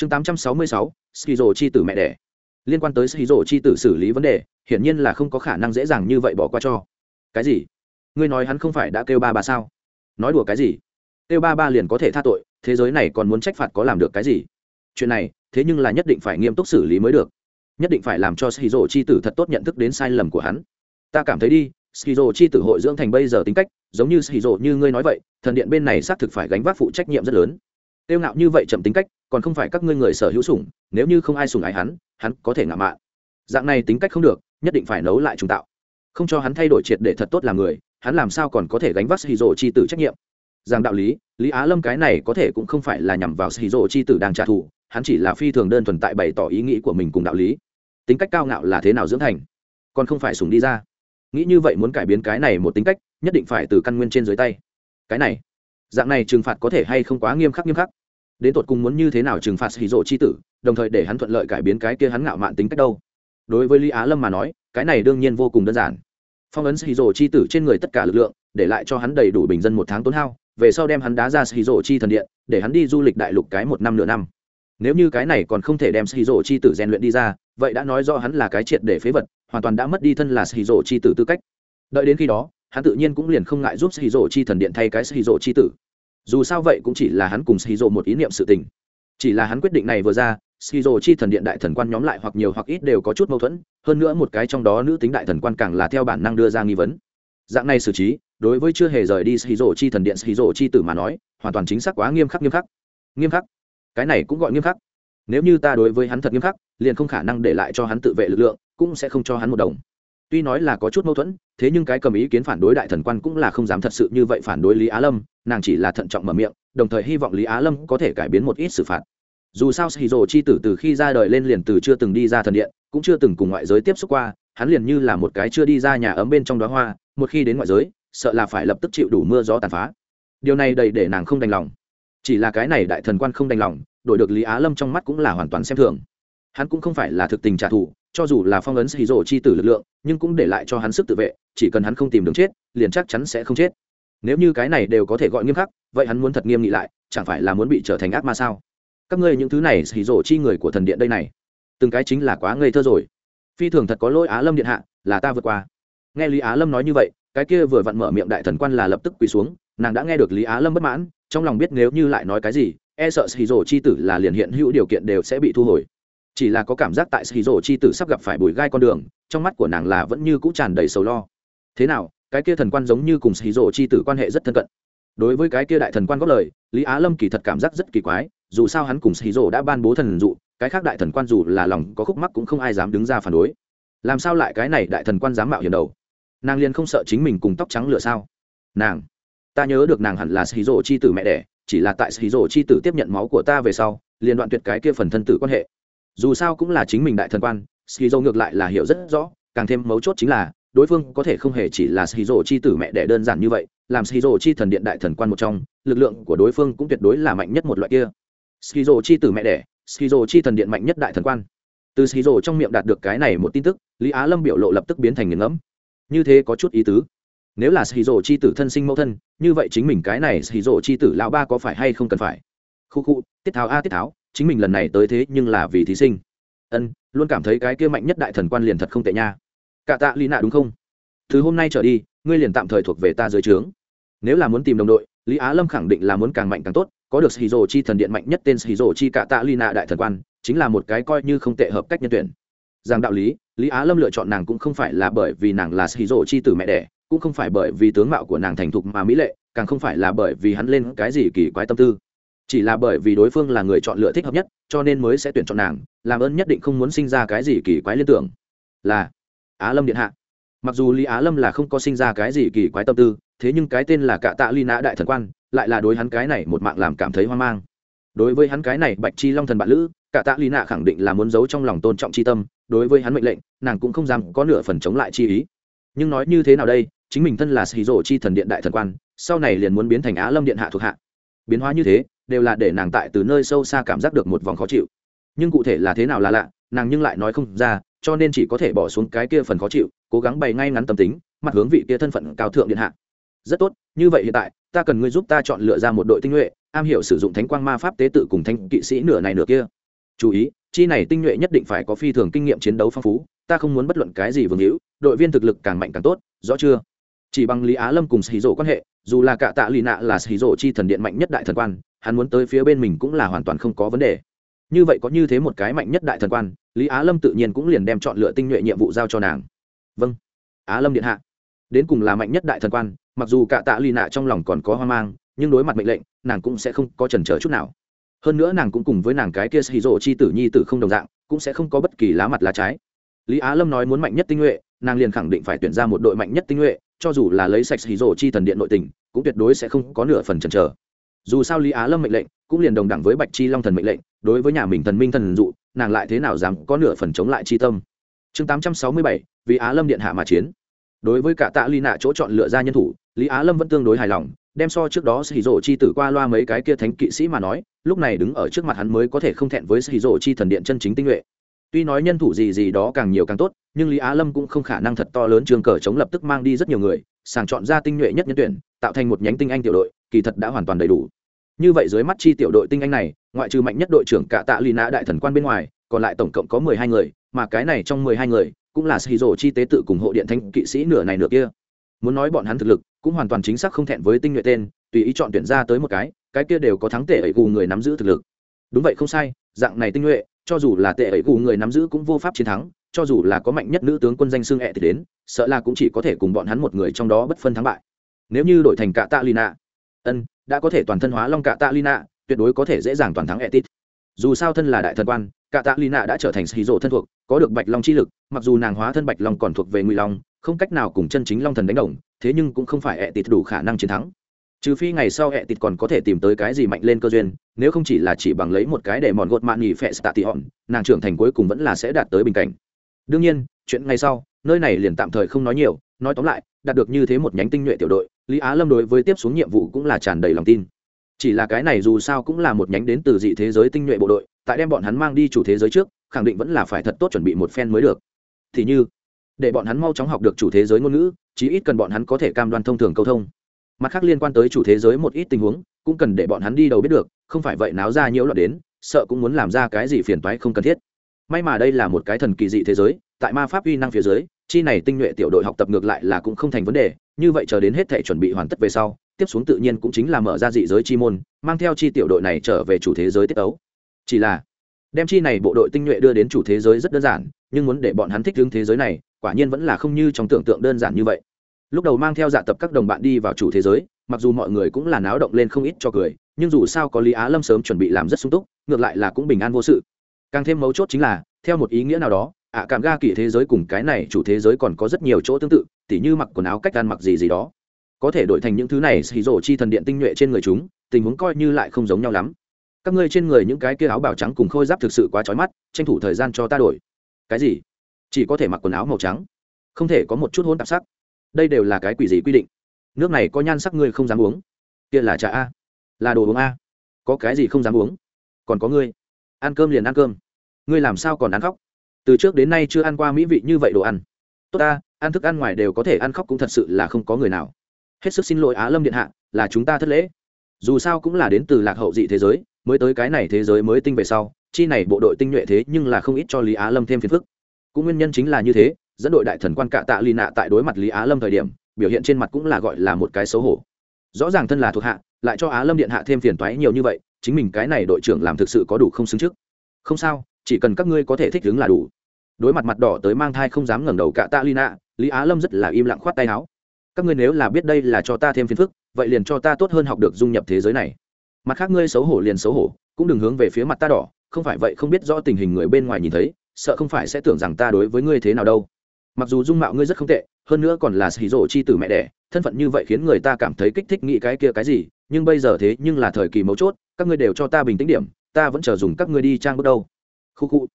chương tám trăm sáu mươi sáu, skizo chi tử mẹ đẻ. Liên quan tới skizo chi tử xử lý vấn đề, hiển nhiên là không có khả năng dễ dàng như vậy bỏ qua cho. Cái gì? Ngươi nói hắn không phải đã kêu ba ba sao? Nói đùa cái gì? Kêu ba ba liền có thể tha tội, thế giới này còn muốn trách phạt có làm được cái gì? Chuyện này, thế nhưng là nhất định phải nghiêm túc xử lý mới được. Nhất định phải làm cho skizo chi tử thật tốt nhận thức đến sai lầm của hắn. Ta cảm thấy đi, skizo chi tử hội dưỡng thành bây giờ tính cách, giống như skizo như ngươi nói vậy, thần điện bên này xác thực phải gánh vác phụ trách nhiệm rất lớn. Tiêu ngạo như vậy chậm tính cách còn không phải các ngươi người sở hữu sủng, nếu như không ai sủng ái hắn hắn có thể ngạo mạn. Dạng này tính cách không được, nhất định phải nấu lại trùng tạo. Không cho hắn thay đổi triệt để thật tốt làm người, hắn làm sao còn có thể gánh vác hì rồ chi tử trách nhiệm? Rằng đạo lý lý á lâm cái này có thể cũng không phải là nhằm vào hì rồ chi tử đang trả thù, hắn chỉ là phi thường đơn thuần tại bày tỏ ý nghĩ của mình cùng đạo lý. Tính cách cao ngạo là thế nào dưỡng thành? Còn không phải sùng đi ra. Nghĩ như vậy muốn cải biến cái này một tính cách, nhất định phải từ căn nguyên trên dưới tay. Cái này, dạng này trừng phạt có thể hay không quá nghiêm khắc nghiêm khắc? Đến tột cùng muốn như thế nào trừng phạt hì rộ chi tử, đồng thời để hắn thuận lợi cải biến cái kia hắn ngạo mạn tính cách đâu. Đối với lý á lâm mà nói, cái này đương nhiên vô cùng đơn giản. Phong ấn hì rộ chi tử trên người tất cả lực lượng, để lại cho hắn đầy đủ bình dân một tháng tốn hao, về sau đem hắn đá ra hì rộ chi thần điện, để hắn đi du lịch đại lục cái một năm nửa năm. Nếu như cái này còn không thể đem hì rộ chi tử rèn luyện đi ra, vậy đã nói rõ hắn là cái triệt để phế vật, hoàn toàn đã mất đi thân là hì rộ chi tử tư cách. Đợi đến khi đó, hắn tự nhiên cũng liền không ngại giúp hì rộ chi thần điện thay cái hì rộ chi tử dù sao vậy cũng chỉ là hắn cùng shizu một ý niệm sự tình. Chỉ là hắn quyết định này vừa ra shizu chi thần điện đại thần quan nhóm lại hoặc nhiều hoặc ít đều có chút mâu thuẫn, hơn nữa một cái trong đó nữ tính đại thần quan càng là theo bản năng đưa ra nghi vấn. Dạng này xử trí, đối với chưa hề rời đi shizu chi thần điện shizu chi tử mà nói, hoàn toàn chính xác quá nghiêm khắc nghiêm khắc. Nghiêm khắc? Cái này cũng gọi nghiêm khắc. Nếu như ta đối với hắn thật nghiêm khắc, liền không khả năng để lại cho hắn tự vệ lực lượng, cũng sẽ không cho hắn một đồng tuy nói là có chút mâu thuẫn, thế nhưng cái cầm ý kiến phản đối đại thần quan cũng là không dám thật sự như vậy phản đối lý á lâm, nàng chỉ là thận trọng mở miệng, đồng thời hy vọng lý á lâm có thể cải biến một ít xử phạt. Dù sao xì rồ chi tử từ khi ra đời lên liền từ chưa từng đi ra thần điện, cũng chưa từng cùng ngoại giới tiếp xúc qua, hắn liền như là một cái chưa đi ra nhà ấm bên trong đó hoa, một khi đến ngoại giới, sợ là phải lập tức chịu đủ mưa gió tàn phá. Điều này đầy để nàng không đành lòng. Chỉ là cái này đại thần quan không đành lòng, đổi được lý á lâm trong mắt cũng là hoàn toàn xem thường hắn cũng không phải là thực tình trả thù, cho dù là phong ấn xì rộ chi tử lực lượng, nhưng cũng để lại cho hắn sức tự vệ, chỉ cần hắn không tìm đường chết, liền chắc chắn sẽ không chết. Nếu như cái này đều có thể gọi nghiêm khắc, vậy hắn muốn thật nghiêm nghị lại, chẳng phải là muốn bị trở thành ác ma sao? Các ngươi những thứ này xì rộ chi người của thần điện đây này, từng cái chính là quá ngây thơ rồi. Phi thường thật có lỗi á lâm điện hạ, là ta vượt qua. Nghe lý á lâm nói như vậy, cái kia vừa vặn mở miệng đại thần quan là lập tức quỳ xuống, nàng đã nghe được lý á lâm bất mãn, trong lòng biết nếu như lại nói cái gì e sợ xì rổ chi tử là liền hiện hữu điều kiện đều sẽ bị thu hồi chỉ là có cảm giác tại xì chi tử sắp gặp phải bùi gai con đường, trong mắt của nàng là vẫn như cũ tràn đầy sầu lo. Thế nào, cái kia thần quan giống như cùng xì chi tử quan hệ rất thân cận. Đối với cái kia đại thần quan góp lời, lý á lâm kỳ thật cảm giác rất kỳ quái, dù sao hắn cùng xì đã ban bố thần dụ, cái khác đại thần quan dù là lòng có khúc mắc cũng không ai dám đứng ra phản đối. Làm sao lại cái này đại thần quan dám mạo hiểm đầu? Nàng liền không sợ chính mình cùng tóc trắng lửa sao? Nàng, ta nhớ được nàng hẳn là xì rổ chi tử mẹ đẻ, chỉ là tại xì rổ chi tử tiếp nhận máu của ta về sau, liền đoạn tuyệt cái kia phần thân tử quan hệ dù sao cũng là chính mình đại thần quan, skizo ngược lại là hiểu rất rõ, càng thêm mấu chốt chính là, đối phương có thể không hề chỉ là skizo chi tử mẹ đẻ đơn giản như vậy, làm skizo chi thần điện đại thần quan một trong, lực lượng của đối phương cũng tuyệt đối là mạnh nhất một loại kia. Skizo chi tử mẹ đẻ, skizo chi thần điện mạnh nhất đại thần quan. Từ skizo trong miệng đạt được cái này một tin tức, lý á lâm biểu lộ lập tức biến thành nghiền ngẫm. Như thế có chút ý tứ. Nếu là skizo chi tử thân sinh mẫu thân, như vậy chính mình cái này skizo chi tử lão ba có phải hay không cần phải? Khu khu, tiết tháo a, tiết tháo chính mình lần này tới thế nhưng là vì thí sinh. Ân, luôn cảm thấy cái kia mạnh nhất đại thần quan liền thật không tệ nha. Cả tạ lý nạ đúng không? Từ hôm nay trở đi, ngươi liền tạm thời thuộc về ta dưới trướng. Nếu là muốn tìm đồng đội, lý á lâm khẳng định là muốn càng mạnh càng tốt, có được shizu chi thần điện mạnh nhất tên shizu chi cả tạ lý nạ đại thần quan, chính là một cái coi như không tệ hợp cách nhân tuyển. Rằng đạo lý lý á lâm lựa chọn nàng cũng không phải là bởi vì nàng là shizu chi tử mẹ đẻ, cũng không phải bởi vì tướng mạo của nàng thành thục mà mỹ lệ, càng không phải là bởi vì hắn lên cái gì kỳ quái tâm tư chỉ là bởi vì đối phương là người chọn lựa thích hợp nhất, cho nên mới sẽ tuyển chọn nàng, làm ơn nhất định không muốn sinh ra cái gì kỳ quái liên tưởng. Là, á lâm điện hạ. Mặc dù lý á lâm là không có sinh ra cái gì kỳ quái tâm tư, thế nhưng cái tên là cạ tạ ly nã đại thần quan, lại là đối hắn cái này một mạng làm cảm thấy hoang mang. Đối với hắn cái này bạch chi long thần bạn lữ, cạ tạ ly nạ khẳng định là muốn giấu trong lòng tôn trọng c h i tâm, đối với hắn mệnh lệnh, nàng cũng không dám có nửa phần chống lại chi ý. Nhưng nói như thế nào đây, chính mình thân là xì rổ chi thần điện đại thần quan, sau này liền muốn biến thành á lâm điện hạ thuộc hạ. Biến hóa như thế đều là để nàng tại từ nơi sâu xa cảm giác được một vòng khó chịu. Nhưng cụ thể là thế nào là lạ, nàng nhưng lại nói không ra, cho nên chỉ có thể bỏ xuống cái kia phần khó chịu, cố gắng bày ngay ngắn tâm tính, mặt hướng vị kia thân phận cao thượng điện hạ. Rất tốt, như vậy hiện tại, ta cần ngươi giúp ta chọn lựa ra một đội tinh nhuệ, am hiểu sử dụng thánh quang ma pháp tế tự cùng thanh kỵ sĩ nửa này nửa kia. Chú ý, chi này tinh nhuệ nhất định phải có phi thường kinh nghiệm chiến đấu phong phú, ta không muốn bất luận cái gì vương hữu, đội viên thực lực càng mạnh càng tốt, rõ chưa? Chỉ bằng lý á lâm cùng xì rộ quan hệ, dù là cả tạ lì nạ là xì rộ chi thần điện mạnh nhất đại thần quan hắn muốn tới phía bên mình cũng là hoàn toàn không có vấn đề. Như vậy có như thế một cái mạnh nhất đại thần quan, lý á lâm tự nhiên cũng liền đem chọn lựa tinh nhuệ nhiệm vụ giao cho nàng. Vâng á lâm điện hạ. Đến cùng là mạnh nhất đại thần quan, mặc dù cả tạ lì nạ trong lòng còn có hoang mang, nhưng đối mặt mệnh lệnh, nàng cũng sẽ không có trần trở chút nào. Hơn nữa nàng cũng cùng với nàng cái kia xì rộ chi tử nhi tử không đồng dạng, cũng sẽ không có bất kỳ lá mặt lá trái. Lý á lâm nói muốn mạnh nhất tinh nhuệ, nàng liền khẳng định phải tuyển ra một đội mạnh nhất tinh nhuệ, cho dù là lấy sạch xì rộ chi thần điện nội tình, cũng tuyệt đối sẽ không có nửa phần chần chờ dù sao lý á lâm mệnh lệnh cũng liền đồng đẳng với bạch chi long thần mệnh lệnh, đối với nhà mình thần minh thần dụ, nàng lại thế nào dám có nửa phần chống lại chi tâm? Chương tám trăm sáu mươi bảy, vì á lâm điện hạ mà chiến. Đối với cả tạ ly nạ chỗ chọn lựa ra nhân thủ, lý á lâm vẫn tương đối hài lòng, đem so trước đó xì rộ chi tử qua loa mấy cái kia thánh kỵ sĩ mà nói, lúc này đứng ở trước mặt hắn mới có thể không thẹn với xì rộ chi thần điện chân chính tinh nhuệ. Tuy nói nhân thủ gì gì đó càng nhiều càng tốt, nhưng lý á lâm cũng không khả năng thật to lớn trường cờ chống lập tức mang đi rất nhiều người, sàng chọn ra tinh nhuệ nhất nhân tuyển, tạo thành một nhánh tinh anh tiểu đội kỳ thật đã hoàn toàn đầy đủ. Như vậy dưới mắt chi tiểu đội tinh anh này, ngoại trừ mạnh nhất đội trưởng cả tạ lì nã đại thần quan bên ngoài, còn lại tổng cộng có mười hai người, mà cái này trong mười hai người, cũng là xì rổ chi tế tự cùng hộ điện thanh kỵ sĩ nửa này nửa kia. Muốn nói bọn hắn thực lực, cũng hoàn toàn chính xác không thẹn với tinh nhuệ tên, tùy ý chọn tuyển ra tới một cái cái kia đều có thắng tệ ẩy gù người nắm giữ thực lực. Đúng vậy không sai, dạng này tinh nhuệ, cho dù là tệ ẩy gù người nắm giữ cũng vô pháp chiến thắng, cho dù là có mạnh nhất nữ tướng quân danh xương ẹ thì đến, sợ là cũng chỉ có thể cùng bọn hắn một người trong đó bất phân thắng bại. Nếu như đổi thành cả tạ lina ân, đã có thể toàn thân hóa long cả tạ lina tuyệt đối có thể dễ dàng toàn thắng etit. Dù sao thân là đại thần quan cả tạ lina đã trở thành sĩ rộ thân thuộc, có được bạch long chi lực, mặc dù nàng hóa thân bạch long còn thuộc về ngụy long, không cách nào cùng chân chính long thần đánh đồng, thế nhưng cũng không phải etit đủ khả năng chiến thắng. Trừ phi ngày sau ẹ tịt còn có thể tìm tới cái gì mạnh lên cơ duyên, nếu không chỉ là chỉ bằng lấy một cái để mòn gột mạn nghỉ phẹ stạ tị hòn nàng trưởng thành cuối cùng vẫn là sẽ đạt tới bình cảnh. Đương nhiên, chuyện ngay sau, nơi này liền tạm thời không nói nhiều nói tóm lại, đạt được như thế một nhánh tinh nhuệ tiểu đội, lý á lâm đối với tiếp xuống nhiệm vụ cũng là tràn đầy lòng tin. Chỉ là cái này dù sao cũng là một nhánh đến từ dị thế giới tinh nhuệ bộ đội, tại đem bọn hắn mang đi chủ thế giới trước, khẳng định vẫn là phải thật tốt chuẩn bị một phen mới được. Thì như, để bọn hắn mau chóng học được chủ thế giới ngôn ngữ, chí ít cần bọn hắn có thể cam đoan thông thường câu thông. Mặt khác liên quan tới chủ thế giới một ít tình huống, cũng cần để bọn hắn đi đầu biết được, không phải vậy náo ra nhiễu loạn đến, sợ cũng muốn làm ra cái gì phiền toái không cần thiết may mà đây là một cái thần kỳ dị thế giới, tại ma pháp uy năng phía dưới, chi này tinh nhuệ tiểu đội học tập ngược lại là cũng không thành vấn đề, như vậy chờ đến hết thể chuẩn bị hoàn tất về sau, tiếp xuống tự nhiên cũng chính là mở ra dị giới chi môn, mang theo chi tiểu đội này trở về chủ thế giới tiết ấu. Chỉ là, đem chi này bộ đội tinh nhuệ đưa đến chủ thế giới rất đơn giản, nhưng muốn để bọn hắn thích hướng thế giới này, quả nhiên vẫn là không như trong tưởng tượng đơn giản như vậy. Lúc đầu mang theo dạ tập các đồng bạn đi vào chủ thế giới, mặc dù mọi người cũng là náo động lên không ít cho cười, nhưng dù sao có lý á lâm sớm chuẩn bị làm rất sung túc, ngược lại là cũng bình an vô sự càng thêm mấu chốt chính là, theo một ý nghĩa nào đó, ạ cảm ga kỳ thế giới cùng cái này chủ thế giới còn có rất nhiều chỗ tương tự, tỉ như mặc quần áo cách ăn mặc gì gì đó. Có thể đổi thành những thứ này xì rổ chi thần điện tinh nhuệ trên người chúng, tình huống coi như lại không giống nhau lắm. Các ngươi trên người những cái kia áo bào trắng cùng khôi giáp thực sự quá trói mắt, tranh thủ thời gian cho ta đổi. Cái gì? Chỉ có thể mặc quần áo màu trắng. Không thể có một chút hôn tạp sắc. Đây đều là cái quỷ gì quy định? Nước này có nhan sắc ngươi không dám uống. Kia là trà a. Là đồ uống a. Có cái gì không dám uống? Còn có ngươi ăn cơm liền ăn cơm. Ngươi làm sao còn ăn khóc? Từ trước đến nay chưa ăn qua mỹ vị như vậy đồ ăn. Tốt ta, ăn thức ăn ngoài đều có thể ăn khóc cũng thật sự là không có người nào. Hết sức xin lỗi á lâm điện hạ, là chúng ta thất lễ. Dù sao cũng là đến từ lạc hậu dị thế giới, mới tới cái này thế giới mới tinh về sau, chi này bộ đội tinh nhuệ thế nhưng là không ít cho lý á lâm thêm phiền phức. Cũng nguyên nhân chính là như thế, dẫn đội đại thần quan cạ tạ lì nạ tại đối mặt lý á lâm thời điểm, biểu hiện trên mặt cũng là gọi là một cái xấu hổ. Rõ ràng thân là thuộc hạ, lại cho á lâm điện hạ thêm phiền toái nhiều như vậy chính mình cái này đội trưởng làm thực sự có đủ không xứng trước. Không sao, chỉ cần các ngươi có thể thích ứng là đủ. Đối mặt mặt đỏ tới mang thai không dám ngẩng đầu cả tạ lina, lý á lâm rất là im lặng khoát tay áo. Các ngươi nếu là biết đây là cho ta thêm phiền phức, vậy liền cho ta tốt hơn học được dung nhập thế giới này. Mặt khác ngươi xấu hổ liền xấu hổ, cũng đừng hướng về phía mặt ta đỏ, không phải vậy không biết rõ tình hình người bên ngoài nhìn thấy, sợ không phải sẽ tưởng rằng ta đối với ngươi thế nào đâu. Mặc dù dung mạo ngươi rất không tệ, hơn nữa còn là xì rổ chi tử mẹ đẻ, thân phận như vậy khiến người ta cảm thấy kích thích nghĩ cái kia cái gì, nhưng bây giờ thế nhưng là thời kỳ mấu chốt các ngươi đều cho ta bình tĩnh điểm, ta vẫn chờ dùng các ngươi đi trang bước đâu. Khu khu.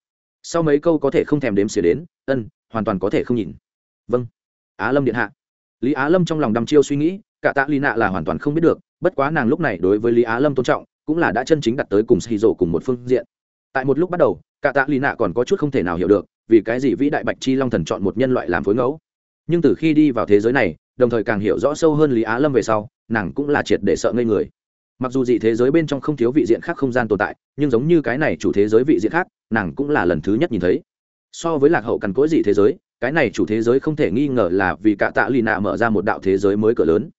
Sau mấy câu có thể không thèm đếm xỉa đến, ân, hoàn toàn có thể không nhìn. Vâng. Á lâm điện hạ. Lý á lâm trong lòng đăm chiêu suy nghĩ, cả tạ ly nạ là hoàn toàn không biết được, bất quá nàng lúc này đối với lý á lâm tôn trọng, cũng là đã chân chính đặt tới cùng xì rổ cùng một phương diện. Tại một lúc bắt đầu, cả tạ ly nạ còn có chút không thể nào hiểu được, vì cái gì vĩ đại bạch chi long thần chọn một nhân loại làm phối ngẫu. Nhưng từ khi đi vào thế giới này, đồng thời càng hiểu rõ sâu hơn lý á lâm về sau, nàng cũng là triệt để sợ ngây người mặc dù dị thế giới bên trong không thiếu vị diện khác không gian tồn tại, nhưng giống như cái này chủ thế giới vị diện khác, nàng cũng là lần thứ nhất nhìn thấy. So với lạc hậu cằn cỗi dị thế giới, cái này chủ thế giới không thể nghi ngờ là vì cả tạ lì nạ mở ra một đạo thế giới mới cỡ lớn.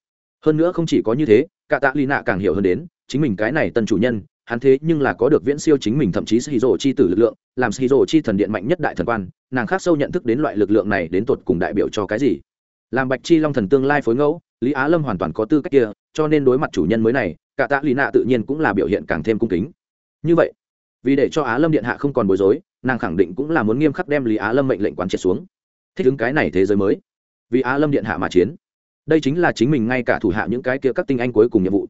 Hơn nữa không chỉ có như thế, cả tạ lì nạ càng hiểu hơn đến, chính mình cái này tân chủ nhân, hắn thế nhưng là có được viễn siêu chính mình thậm chí sĩ rổ chi tử lực lượng, làm sĩ rổ chi thần điện mạnh nhất đại thần quan, nàng khác sâu nhận thức đến loại lực lượng này đến tột cùng đại biểu cho cái gì. Làm bạch chi long thần tương lai phối ngẫu, lý á lâm hoàn toàn có tư cách kia, cho nên đối mặt chủ nhân mới này cả tạ lì nạ tự nhiên cũng là biểu hiện càng thêm cung kính. Như vậy, vì để cho á lâm điện hạ không còn bối rối, nàng khẳng định cũng là muốn nghiêm khắc đem lý á lâm mệnh lệnh quán triệt xuống. Thích ứng cái này thế giới mới. Vì á lâm điện hạ mà chiến. Đây chính là chính mình ngay cả thủ hạ những cái kia các tinh anh cuối cùng nhiệm vụ.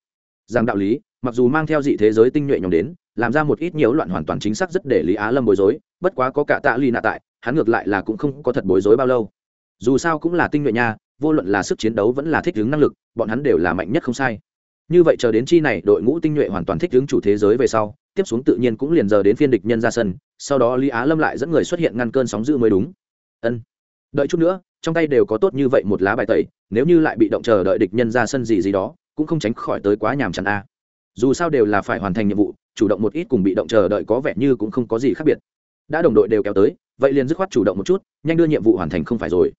Rằng đạo lý, mặc dù mang theo dị thế giới tinh nhuệ nhóm đến, làm ra một ít nhiễu loạn hoàn toàn chính xác rất để lý á lâm bối rối, bất quá có cả tạ ly nạ tại, hắn ngược lại là cũng không có thật bối rối bao lâu. Dù sao cũng là tinh nhuệ nha, vô luận là sức chiến đấu vẫn là thích ứng năng lực, bọn hắn đều là mạnh nhất không sai như vậy chờ đến chi này, đội ngũ tinh nhuệ hoàn toàn thích ứng chủ thế giới về sau, tiếp xuống tự nhiên cũng liền giờ đến phiên địch nhân ra sân, sau đó lý á lâm lại dẫn người xuất hiện ngăn cơn sóng dữ mới đúng. Ân. Đợi chút nữa, trong tay đều có tốt như vậy một lá bài tẩy, nếu như lại bị động chờ đợi địch nhân ra sân gì gì đó, cũng không tránh khỏi tới quá nhàm chán a. Dù sao đều là phải hoàn thành nhiệm vụ, chủ động một ít cùng bị động chờ đợi có vẻ như cũng không có gì khác biệt. Đã đồng đội đều kéo tới, vậy liền dứt khoát chủ động một chút, nhanh đưa nhiệm vụ hoàn thành không phải rồi.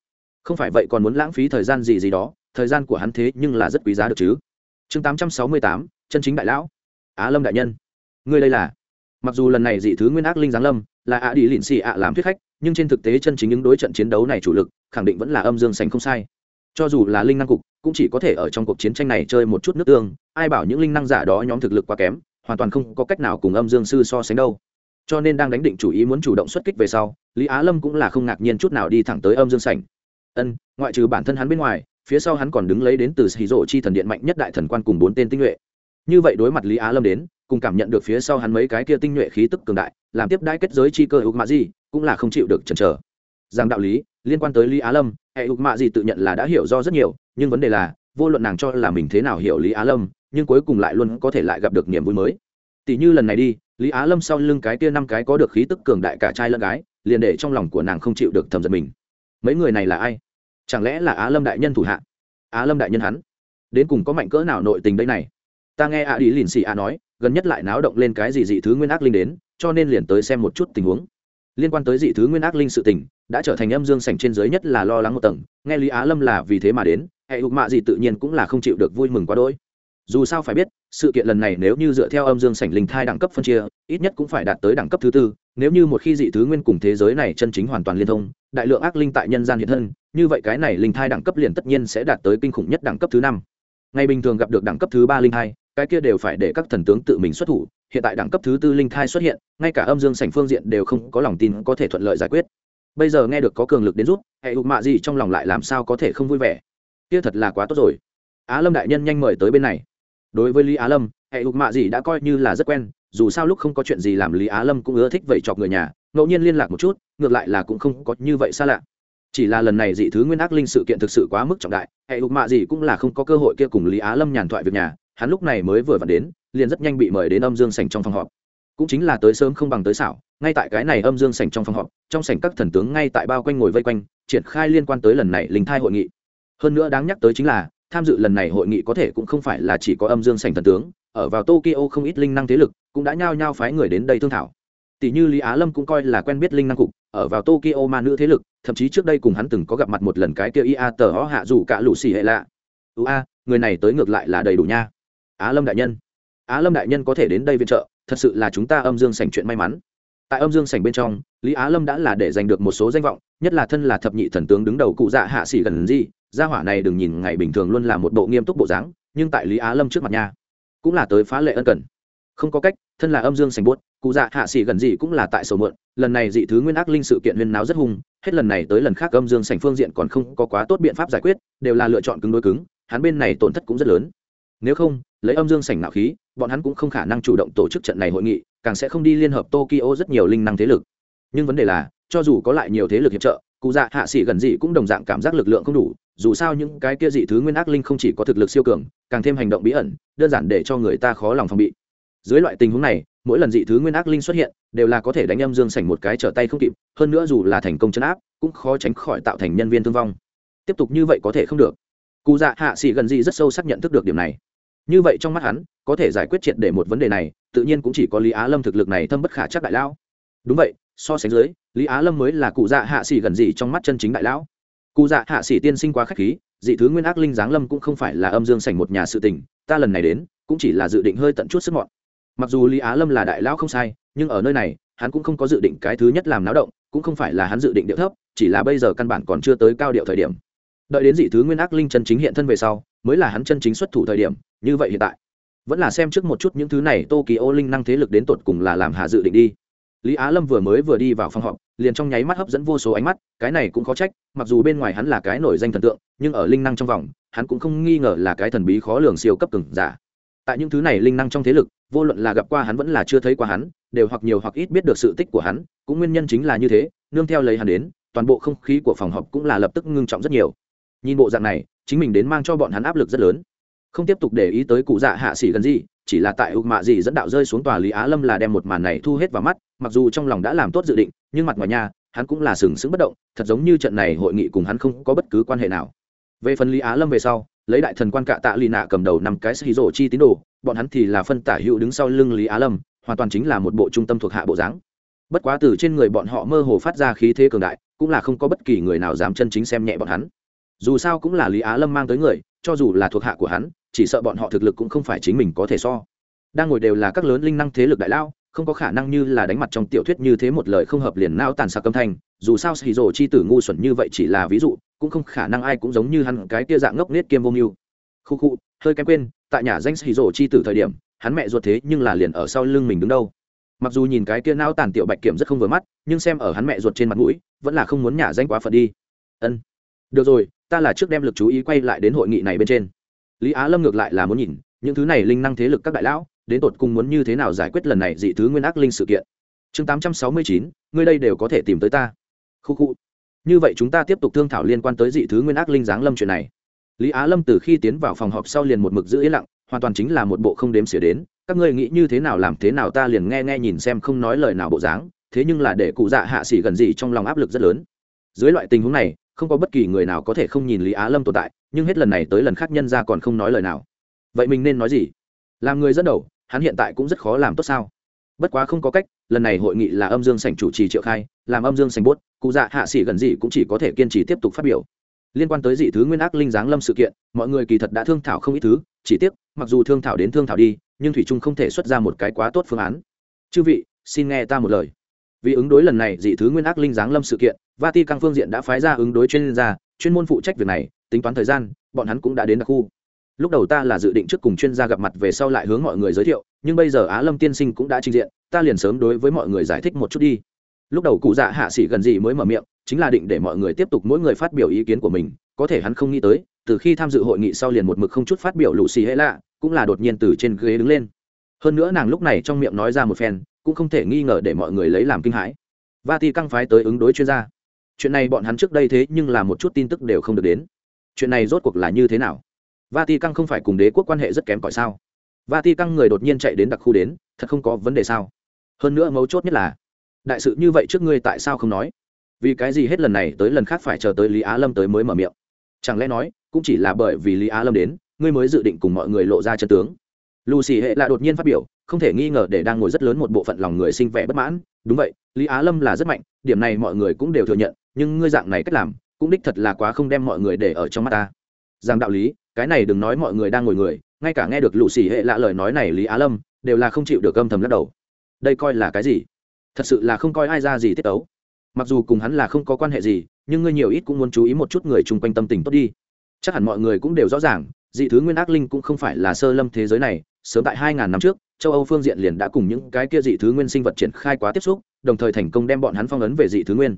Không phải vậy còn muốn lãng phí thời gian gì gì đó, thời gian của hắn thế nhưng là rất quý giá được chứ chương tám trăm sáu mươi tám, chân chính đại lão. Á lâm đại nhân, ngươi đây là? Mặc dù lần này dị thứ nguyên ác linh giáng lâm, là ạ đi lịn xì ạ làm thuyết khách, nhưng trên thực tế chân chính những đối trận chiến đấu này chủ lực, khẳng định vẫn là âm dương sành không sai. Cho dù là linh năng cục, cũng chỉ có thể ở trong cuộc chiến tranh này chơi một chút nước tương, ai bảo những linh năng giả đó nhóm thực lực quá kém, hoàn toàn không có cách nào cùng âm dương sư so sánh đâu. Cho nên đang đánh định chủ ý muốn chủ động xuất kích về sau, lý á lâm cũng là không ngạc nhiên chút nào đi thẳng tới âm dương sảnh. Ân, ngoại trừ bản thân hắn bên ngoài phía sau hắn còn đứng lấy đến từ hì rộ chi thần điện mạnh nhất đại thần quan cùng bốn tên tinh nhuệ. Như vậy đối mặt lý á lâm đến, cùng cảm nhận được phía sau hắn mấy cái kia tinh nhuệ khí tức cường đại, làm tiếp đãi kết giới chi cơ hữu mạ di cũng là không chịu được chần chờ. Rằng đạo lý, liên quan tới lý á lâm e hệ hữu mạ di tự nhận là đã hiểu do rất nhiều, nhưng vấn đề là, vô luận nàng cho là mình thế nào hiểu lý á lâm, nhưng cuối cùng lại luôn có thể lại gặp được niềm vui mới. Tỷ như lần này đi, lý á lâm sau lưng cái kia năm cái có được khí tức cường đại cả trai lẫn gái, liền để trong lòng của nàng không chịu được thầm giật mình. Mấy người này là ai? Chẳng lẽ là á lâm đại nhân thủ hạ? Á lâm đại nhân hắn? Đến cùng có mạnh cỡ nào nội tình đây này? Ta nghe a đi lìn xì ạ nói, gần nhất lại náo động lên cái gì dị thứ nguyên ác linh đến, cho nên liền tới xem một chút tình huống. Liên quan tới dị thứ nguyên ác linh sự tình, đã trở thành âm dương sảnh trên giới nhất là lo lắng một tầng, nghe lý á lâm là vì thế mà đến, hệ hụt mạ gì tự nhiên cũng là không chịu được vui mừng quá đỗi. Dù sao phải biết, sự kiện lần này nếu như dựa theo âm dương sảnh linh thai đẳng cấp phân chia, ít nhất cũng phải đạt tới đẳng cấp thứ tư, nếu như một khi dị thứ nguyên cùng thế giới này chân chính hoàn toàn liên thông, đại lượng ác linh tại nhân gian hiện thân như vậy cái này linh thai đẳng cấp liền tất nhiên sẽ đạt tới kinh khủng nhất đẳng cấp thứ năm. Ngày bình thường gặp được đẳng cấp thứ ba linh thai, cái kia đều phải để các thần tướng tự mình xuất thủ, hiện tại đẳng cấp thứ tư linh thai xuất hiện, ngay cả âm dương sảnh phương diện đều không có lòng tin có thể thuận lợi giải quyết. Bây giờ nghe được có cường lực đến rút hệ hụt mạ gì trong lòng lại làm sao có thể không vui vẻ? Kia thật là quá tốt rồi. Á lâm đại nhân nhanh mời tới bên này. Đối với lý á lâm, hệ hụt mạ gì đã coi như là rất quen, dù sao lúc không có chuyện gì làm lý á lâm cũng ưa thích vậy chọc người nhà, ngẫu nhiên liên lạc một chút, ngược lại là cũng không có như vậy xa lạ chỉ là lần này dị thứ nguyên ác linh sự kiện thực sự quá mức trọng đại, hệ hụt mạ gì cũng là không có cơ hội kia cùng lý á lâm nhàn thoại việc nhà, hắn lúc này mới vừa vặn đến, liền rất nhanh bị mời đến âm dương sảnh trong phòng họp. Cũng chính là tới sớm không bằng tới xảo, ngay tại cái này âm dương sảnh trong phòng họp, trong sảnh các thần tướng ngay tại bao quanh ngồi vây quanh, triển khai liên quan tới lần này linh thai hội nghị. Hơn nữa đáng nhắc tới chính là, tham dự lần này hội nghị có thể cũng không phải là chỉ có âm dương sảnh thần tướng, ở vào tokyo không ít linh năng thế lực cũng đã nhao nhao phái người đến đây thương thảo. Tỷ như lý á lâm cũng coi là quen biết linh năng cục ở vào tokyo ma nữ thế lực, thậm chí trước đây cùng hắn từng có gặp mặt một lần cái kia ia tờ ho hạ dù cả lũ xì hệ lạ. Ưu a, người này tới ngược lại là đầy đủ nha. Á lâm đại nhân. Á lâm đại nhân có thể đến đây viện trợ, thật sự là chúng ta âm dương sành chuyện may mắn. Tại âm dương sành bên trong, lý á lâm đã là để giành được một số danh vọng, nhất là thân là thập nhị thần tướng đứng đầu cụ dạ hạ sĩ gần gì, gia hỏa này đừng nhìn ngày bình thường luôn là một bộ nghiêm túc bộ dáng, nhưng tại lý á lâm trước mặt nha, cũng là tới phá lệ ân cần. Không có cách, thân là âm dương sành buốt, cụ dạ hạ sĩ gần gì cũng là tại sầu mượn lần này dị thứ nguyên ác linh sự kiện huyên náo rất hung, hết lần này tới lần khác âm dương sành phương diện còn không có quá tốt biện pháp giải quyết, đều là lựa chọn cứng đối cứng, hắn bên này tổn thất cũng rất lớn. Nếu không, lấy âm dương sảnh nạo khí, bọn hắn cũng không khả năng chủ động tổ chức trận này hội nghị, càng sẽ không đi liên hợp tokyo rất nhiều linh năng thế lực. Nhưng vấn đề là, cho dù có lại nhiều thế lực hiệp trợ, cụ dạ hạ sĩ gần gì cũng đồng dạng cảm giác lực lượng không đủ, dù sao những cái kia dị thứ nguyên ác linh không chỉ có thực lực siêu cường, càng thêm hành động bí ẩn, đơn giản để cho người ta khó lòng phòng bị dưới loại tình huống này, mỗi lần dị thứ nguyên ác linh xuất hiện, đều là có thể đánh âm dương sảnh một cái trở tay không kịp, hơn nữa dù là thành công chấn áp, cũng khó tránh khỏi tạo thành nhân viên thương vong. Tiếp tục như vậy có thể không được. Cụ dạ hạ sĩ gần dị rất sâu sắc nhận thức được điểm này. Như vậy trong mắt hắn, có thể giải quyết triệt để một vấn đề này, tự nhiên cũng chỉ có lý á lâm thực lực này thâm bất khả chắc đại lão. Đúng vậy, so sánh dưới, lý á lâm mới là cụ dạ hạ sĩ gần dị trong mắt chân chính đại lão. Cụ dạ hạ sĩ tiên sinh quá k h á c h khí, dị thứ nguyên ác linh giáng lâm cũng không phải là âm dương sành một nhà sự tình, ta lần này đến, cũng chỉ là dự định hơi tận chút sức mọn mặc dù lý á lâm là đại lão không sai, nhưng ở nơi này, hắn cũng không có dự định cái thứ nhất làm náo động, cũng không phải là hắn dự định điệu thấp, chỉ là bây giờ căn bản còn chưa tới cao điệu thời điểm. Đợi đến dị thứ nguyên ác linh chân chính hiện thân về sau, mới là hắn chân chính xuất thủ thời điểm, như vậy hiện tại. Vẫn là xem trước một chút những thứ này tô kỳ ô linh năng thế lực đến tột cùng là làm hạ dự định đi. Lý á lâm vừa mới vừa đi vào phòng họp, liền trong nháy mắt hấp dẫn vô số ánh mắt, cái này cũng khó trách, mặc dù bên ngoài hắn là cái nổi danh thần tượng, nhưng ở linh năng trong vòng, hắn cũng không nghi ngờ là cái thần bí khó lường siêu cấp cứng giả. Tại những thứ này linh năng trong thế lực vô luận là gặp qua hắn vẫn là chưa thấy qua hắn, đều hoặc nhiều hoặc ít biết được sự tích của hắn, cũng nguyên nhân chính là như thế, nương theo lấy hắn đến, toàn bộ không khí của phòng họp cũng là lập tức ngưng trọng rất nhiều. Nhìn bộ dạng này, chính mình đến mang cho bọn hắn áp lực rất lớn. Không tiếp tục để ý tới cụ dạ hạ sĩ gần gì, chỉ là tại ục mạ gì dẫn đạo rơi xuống tòa lý á lâm là đem một màn này thu hết vào mắt, mặc dù trong lòng đã làm tốt dự định, nhưng mặt ngoài nhà, hắn cũng là sừng sững bất động, thật giống như trận này hội nghị cùng hắn không có bất cứ quan hệ nào. Về phần lý á lâm về sau lấy đại thần quan cạ tạ lì nạ cầm đầu năm cái xì rổ chi tín đồ, bọn hắn thì là phân tả hữu đứng sau lưng lý á lâm, hoàn toàn chính là một bộ trung tâm thuộc hạ bộ dáng. Bất quá từ trên người bọn họ mơ hồ phát ra khí thế cường đại, cũng là không có bất kỳ người nào dám chân chính xem nhẹ bọn hắn. Dù sao cũng là lý á lâm mang tới người, cho dù là thuộc hạ của hắn, chỉ sợ bọn họ thực lực cũng không phải chính mình có thể so. Đang ngồi đều là các lớn linh năng thế lực đại lao, không có khả năng như là đánh mặt trong tiểu thuyết như thế một lời không hợp liền nao tàn sạc âm thanh dù sao xì rồ chi tử ngu xuẩn như vậy chỉ là ví dụ, cũng không khả năng ai cũng giống như hắn cái tia dạng ngốc nết kiêm vô mưu. Khu khu, hơi kém quên, tại nhà danh xì rồ chi tử thời điểm, hắn mẹ ruột thế nhưng là liền ở sau lưng mình đứng đâu. Mặc dù nhìn cái kia nao tàn tiểu bạch kiểm rất không vừa mắt, nhưng xem ở hắn mẹ ruột trên mặt mũi, vẫn là không muốn nhà danh quá phật đi. Ân. Được rồi, ta là trước đem lực chú ý quay lại đến hội nghị này bên trên. Lý á lâm ngược lại là muốn nhìn, những thứ này linh năng thế lực các đại lão, đến tột cùng muốn như thế nào giải quyết lần này dị thứ nguyên ác linh sự kiện. Chương tám trăm sáu mươi chín, ngươi đây đều có thể tìm tới ta khu khu. Như vậy chúng ta tiếp tục thương thảo liên quan tới dị thứ nguyên ác linh giáng lâm chuyện này. Lý á lâm từ khi tiến vào phòng họp sau liền một mực giữ yên lặng, hoàn toàn chính là một bộ không đếm xỉa đến. Các ngươi nghĩ như thế nào làm thế nào ta liền nghe nghe nhìn xem không nói lời nào bộ dáng, thế nhưng là để cụ dạ hạ xỉ gần gì trong lòng áp lực rất lớn. Dưới loại tình huống này, không có bất kỳ người nào có thể không nhìn lý á lâm tồn tại, nhưng hết lần này tới lần khác nhân ra còn không nói lời nào. Vậy mình nên nói gì? Làm người dẫn đầu, hắn hiện tại cũng rất khó làm tốt sao? Bất quá không có cách, lần này hội nghị là âm dương sảnh chủ trì triệu khai, làm âm dương sảnh bốt cụ dạ hạ sĩ gần gì cũng chỉ có thể kiên trì tiếp tục phát biểu. Liên quan tới dị thứ nguyên ác linh giáng lâm sự kiện, mọi người kỳ thật đã thương thảo không ít thứ, chỉ tiếc, mặc dù thương thảo đến thương thảo đi, nhưng thủy trung không thể xuất ra một cái quá tốt phương án. Chư vị, xin nghe ta một lời. Vì ứng đối lần này dị thứ nguyên ác linh giáng lâm sự kiện vati căng phương diện đã phái ra ứng đối chuyên gia, chuyên môn phụ trách việc này, tính toán thời gian, bọn hắn cũng đã đến đặc khu. Lúc đầu ta là dự định trước cùng chuyên gia gặp mặt về sau lại hướng mọi người giới thiệu nhưng bây giờ á lâm tiên sinh cũng đã trình diện, ta liền sớm đối với mọi người giải thích một chút đi. Lúc đầu cụ dạ hạ sĩ gần gì mới mở miệng, chính là định để mọi người tiếp tục mỗi người phát biểu ý kiến của mình, có thể hắn không nghĩ tới, từ khi tham dự hội nghị sau liền một mực không chút phát biểu lũ xì hễ lạ, cũng là đột nhiên từ trên ghế đứng lên. Hơn nữa nàng lúc này trong miệng nói ra một phen, cũng không thể nghi ngờ để mọi người lấy làm kinh hãi. Va ti căng phái tới ứng đối chuyên gia. Chuyện này bọn hắn trước đây thế nhưng là một chút tin tức đều không được đến. Chuyện này rốt cuộc là như thế nào? Vatican không phải cùng đế quốc quan hệ rất kém cỏi sao? Và ti căng người đột nhiên chạy đến đặc khu đến, thật không có vấn đề sao? Hơn nữa mấu chốt nhất là, đại sự như vậy trước ngươi tại sao không nói? Vì cái gì hết lần này tới lần khác phải chờ tới Lý Á Lâm tới mới mở miệng? Chẳng lẽ nói, cũng chỉ là bởi vì Lý Á Lâm đến, ngươi mới dự định cùng mọi người lộ ra chân tướng? Lucy hệ lại đột nhiên phát biểu, không thể nghi ngờ để đang ngồi rất lớn một bộ phận lòng người sinh vẻ bất mãn, đúng vậy, Lý Á Lâm là rất mạnh, điểm này mọi người cũng đều thừa nhận, nhưng ngươi dạng này cách làm, cũng đích thật là quá không đem mọi người để ở trong mắt ta. Rằng đạo lý, cái này đừng nói mọi người đang ngồi người ngay cả nghe được lũ xì hệ lạ lời nói này lý á lâm đều là không chịu được âm thầm lắc đầu. Đây coi là cái gì? Thật sự là không coi ai ra gì tiết ấu. Mặc dù cùng hắn là không có quan hệ gì, nhưng ngươi nhiều ít cũng muốn chú ý một chút người chung quanh tâm tình tốt đi. Chắc hẳn mọi người cũng đều rõ ràng, dị thứ nguyên ác linh cũng không phải là sơ lâm thế giới này. Sớm tại hai ngàn năm trước, châu âu phương diện liền đã cùng những cái kia dị thứ nguyên sinh vật triển khai quá tiếp xúc, đồng thời thành công đem bọn hắn phong ấn về dị thứ nguyên.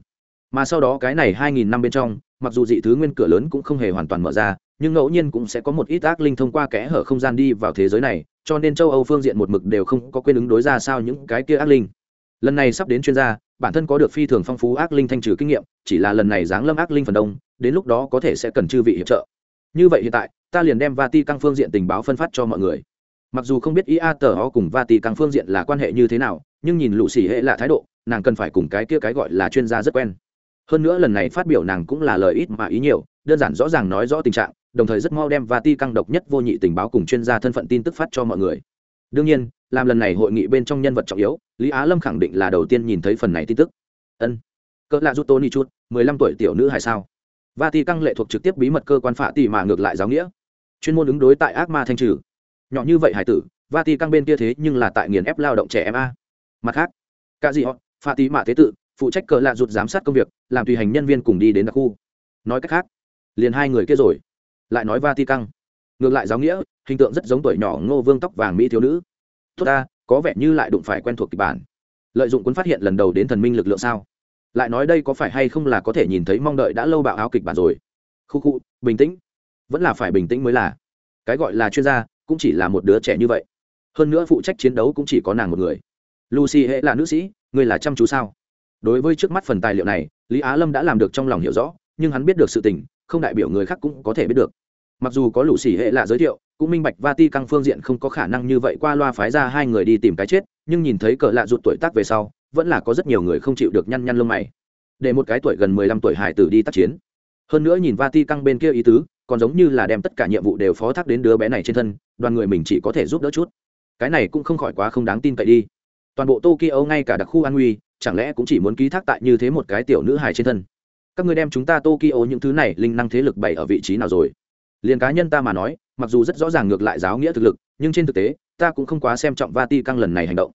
Mà sau đó cái này hai nghìn năm bên trong, mặc dù dị thứ nguyên cửa lớn cũng không hề hoàn toàn mở ra nhưng ngẫu nhiên cũng sẽ có một ít ác linh thông qua kẽ hở không gian đi vào thế giới này, cho nên châu âu phương diện một mực đều không có quên ứng đối ra sao những cái kia ác linh. Lần này sắp đến chuyên gia, bản thân có được phi thường phong phú ác linh thanh trừ kinh nghiệm, chỉ là lần này giáng lâm ác linh phần đông, đến lúc đó có thể sẽ cần chư vị hiệp trợ. Như vậy hiện tại, ta liền đem vati căng phương diện tình báo phân phát cho mọi người. Mặc dù không biết ia tờ ho cùng vati căng phương diện là quan hệ như thế nào, nhưng nhìn lũ xỉ hệ là thái độ, nàng cần phải cùng cái kia cái gọi là chuyên gia rất quen. Hơn nữa lần này phát biểu nàng cũng là lời ít mà ý nhiều, đơn giản rõ ràng nói rõ tình trạng đồng thời rất mau đem và ti căng độc nhất vô nhị tình báo cùng chuyên gia thân phận tin tức phát cho mọi người. Đương nhiên, làm lần này hội nghị bên trong nhân vật trọng yếu, lý á lâm khẳng định là đầu tiên nhìn thấy phần này tin tức. Ân. Cỡ lạ rút tony chút, mười lăm tuổi tiểu nữ hay sao? Và ti căng lệ thuộc trực tiếp bí mật cơ quan phạ tỷ mà ngược lại giáo nghĩa. Chuyên môn ứng đối tại ác ma thanh trừ. Nhỏ như vậy hải tử và ti căng bên kia thế nhưng là tại nghiền ép lao động trẻ em a. Mặt khác, cả gì họ, phạ tỷ mạ tế tự phụ trách cờ lạ rụt giám sát công việc, làm tùy hành nhân viên cùng đi đến đặc khu. Nói cách khác, liền hai người kia rồi lại nói va ti căng. Ngược lại giáo nghĩa, hình tượng rất giống tuổi nhỏ ngô vương tóc vàng mỹ thiếu nữ. Tốt ta, có vẻ như lại đụng phải quen thuộc kịch bản. Lợi dụng cuốn phát hiện lần đầu đến thần minh lực lượng sao? Lại nói đây có phải hay không là có thể nhìn thấy mong đợi đã lâu bạo áo kịch bản rồi? Khu khu, bình tĩnh. Vẫn là phải bình tĩnh mới là. Cái gọi là chuyên gia, cũng chỉ là một đứa trẻ như vậy. Hơn nữa phụ trách chiến đấu cũng chỉ có nàng một người. Lucy hệ là nữ sĩ người là chăm chú sao? Đối với trước mắt phần tài liệu này, lý á lâm đã làm được trong lòng hiểu rõ, nhưng hắn biết được sự tình không đại biểu người khác cũng có thể biết được. Mặc dù có lũ xỉ hệ lạ giới thiệu, cũng minh bạch va ti căng phương diện không có khả năng như vậy qua loa phái ra hai người đi tìm cái chết, nhưng nhìn thấy cờ lạ rụt tuổi tác về sau, vẫn là có rất nhiều người không chịu được nhăn nhăn lông mày. Để một cái tuổi gần mười lăm tuổi hải tử đi tác chiến. Hơn nữa nhìn va ti căng bên kia ý tứ, còn giống như là đem tất cả nhiệm vụ đều phó thác đến đứa bé này trên thân, đoàn người mình chỉ có thể giúp đỡ chút. Cái này cũng không khỏi quá không đáng tin cậy đi. Toàn bộ tokyo, ngay cả đặc khu an nguy, chẳng lẽ cũng chỉ muốn ký thác tại như thế một cái tiểu nữ hài trên thân? Các ngươi đem chúng ta tokyo những thứ này linh năng thế lực bày ở vị trí nào rồi? Liền cá nhân ta mà nói, mặc dù rất rõ ràng ngược lại giáo nghĩa thực lực, nhưng trên thực tế, ta cũng không quá xem trọng vati căng lần này hành động.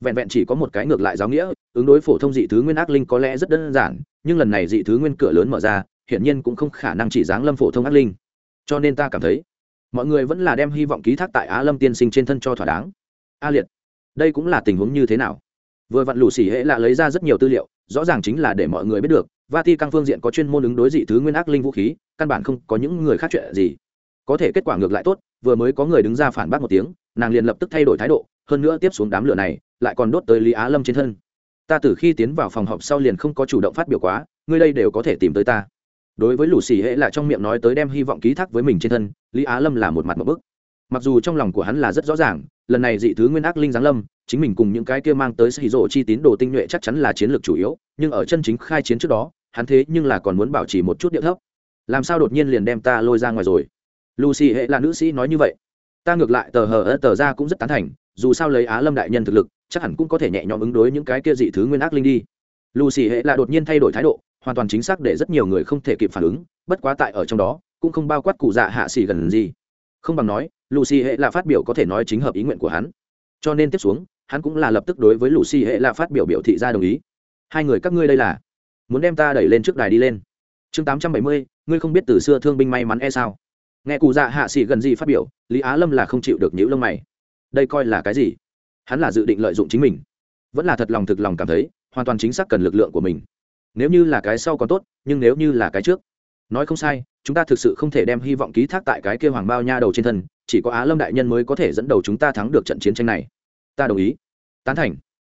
Vẹn vẹn chỉ có một cái ngược lại giáo nghĩa, ứng đối phổ thông dị thứ nguyên ác linh có lẽ rất đơn giản, nhưng lần này dị thứ nguyên cửa lớn mở ra, hiển nhiên cũng không khả năng chỉ giáng lâm phổ thông ác linh. Cho nên ta cảm thấy, mọi người vẫn là đem hy vọng ký thác tại á lâm tiên sinh trên thân cho thỏa đáng. A liệt, đây cũng là tình huống như thế nào? Vừa vặn lù xỉ hễ lạ lấy ra rất nhiều tư liệu, rõ ràng chính là để mọi người biết được vati căng phương diện có chuyên môn ứng đối dị thứ nguyên ác linh vũ khí, căn bản không có những người khác chuyện gì. Có thể kết quả ngược lại tốt, vừa mới có người đứng ra phản bác một tiếng, nàng liền lập tức thay đổi thái độ, hơn nữa tiếp xuống đám lửa này, lại còn đốt tới lý á lâm trên thân. Ta từ khi tiến vào phòng họp sau liền không có chủ động phát biểu quá, ngươi đây đều có thể tìm tới ta. Đối với lũ xì hễ là trong miệng nói tới đem hy vọng ký thác với mình trên thân, lý á lâm là một mặt một bức mặc dù trong lòng của hắn là rất rõ ràng, lần này dị thứ nguyên ác linh giáng lâm, chính mình cùng những cái kia mang tới sĩ rộ chi tín đồ tinh nhuệ chắc chắn là chiến lược chủ yếu, nhưng ở chân chính khai chiến trước đó, hắn thế nhưng là còn muốn bảo trì một chút điệu thấp. Làm sao đột nhiên liền đem ta lôi ra ngoài rồi? Lucy hệ là nữ sĩ nói như vậy. Ta ngược lại tờ hờ ớt tờ ra cũng rất tán thành, dù sao lấy á lâm đại nhân thực lực, chắc hẳn cũng có thể nhẹ nhõm ứng đối những cái kia dị thứ nguyên ác linh đi. Lucy hệ là đột nhiên thay đổi thái độ, hoàn toàn chính xác để rất nhiều người không thể kịp phản ứng, bất quá tại ở trong đó, cũng không bao quát cụ dạ hạ xỉ gần gì. Không bằng nói lucy hệ là phát biểu có thể nói chính hợp ý nguyện của hắn. Cho nên tiếp xuống, hắn cũng là lập tức đối với lucy hệ là phát biểu biểu thị ra đồng ý. Hai người các ngươi đây là muốn đem ta đẩy lên trước đài đi lên. Chương tám trăm bảy mươi, ngươi không biết từ xưa thương binh may mắn e sao? Nghe cụ dạ hạ sĩ gần gì phát biểu, lý á lâm là không chịu được những lông mày. Đây coi là cái gì? Hắn là dự định lợi dụng chính mình. Vẫn là thật lòng thực lòng cảm thấy, hoàn toàn chính xác cần lực lượng của mình. Nếu như là cái sau còn tốt, nhưng nếu như là cái trước. Nói không sai, chúng ta thực sự không thể đem hy vọng ký thác tại cái kia hoàng bao nha đầu trên thân chỉ có á lâm đại nhân mới có thể dẫn đầu chúng ta thắng được trận chiến tranh này. Ta đồng ý. Tán thành.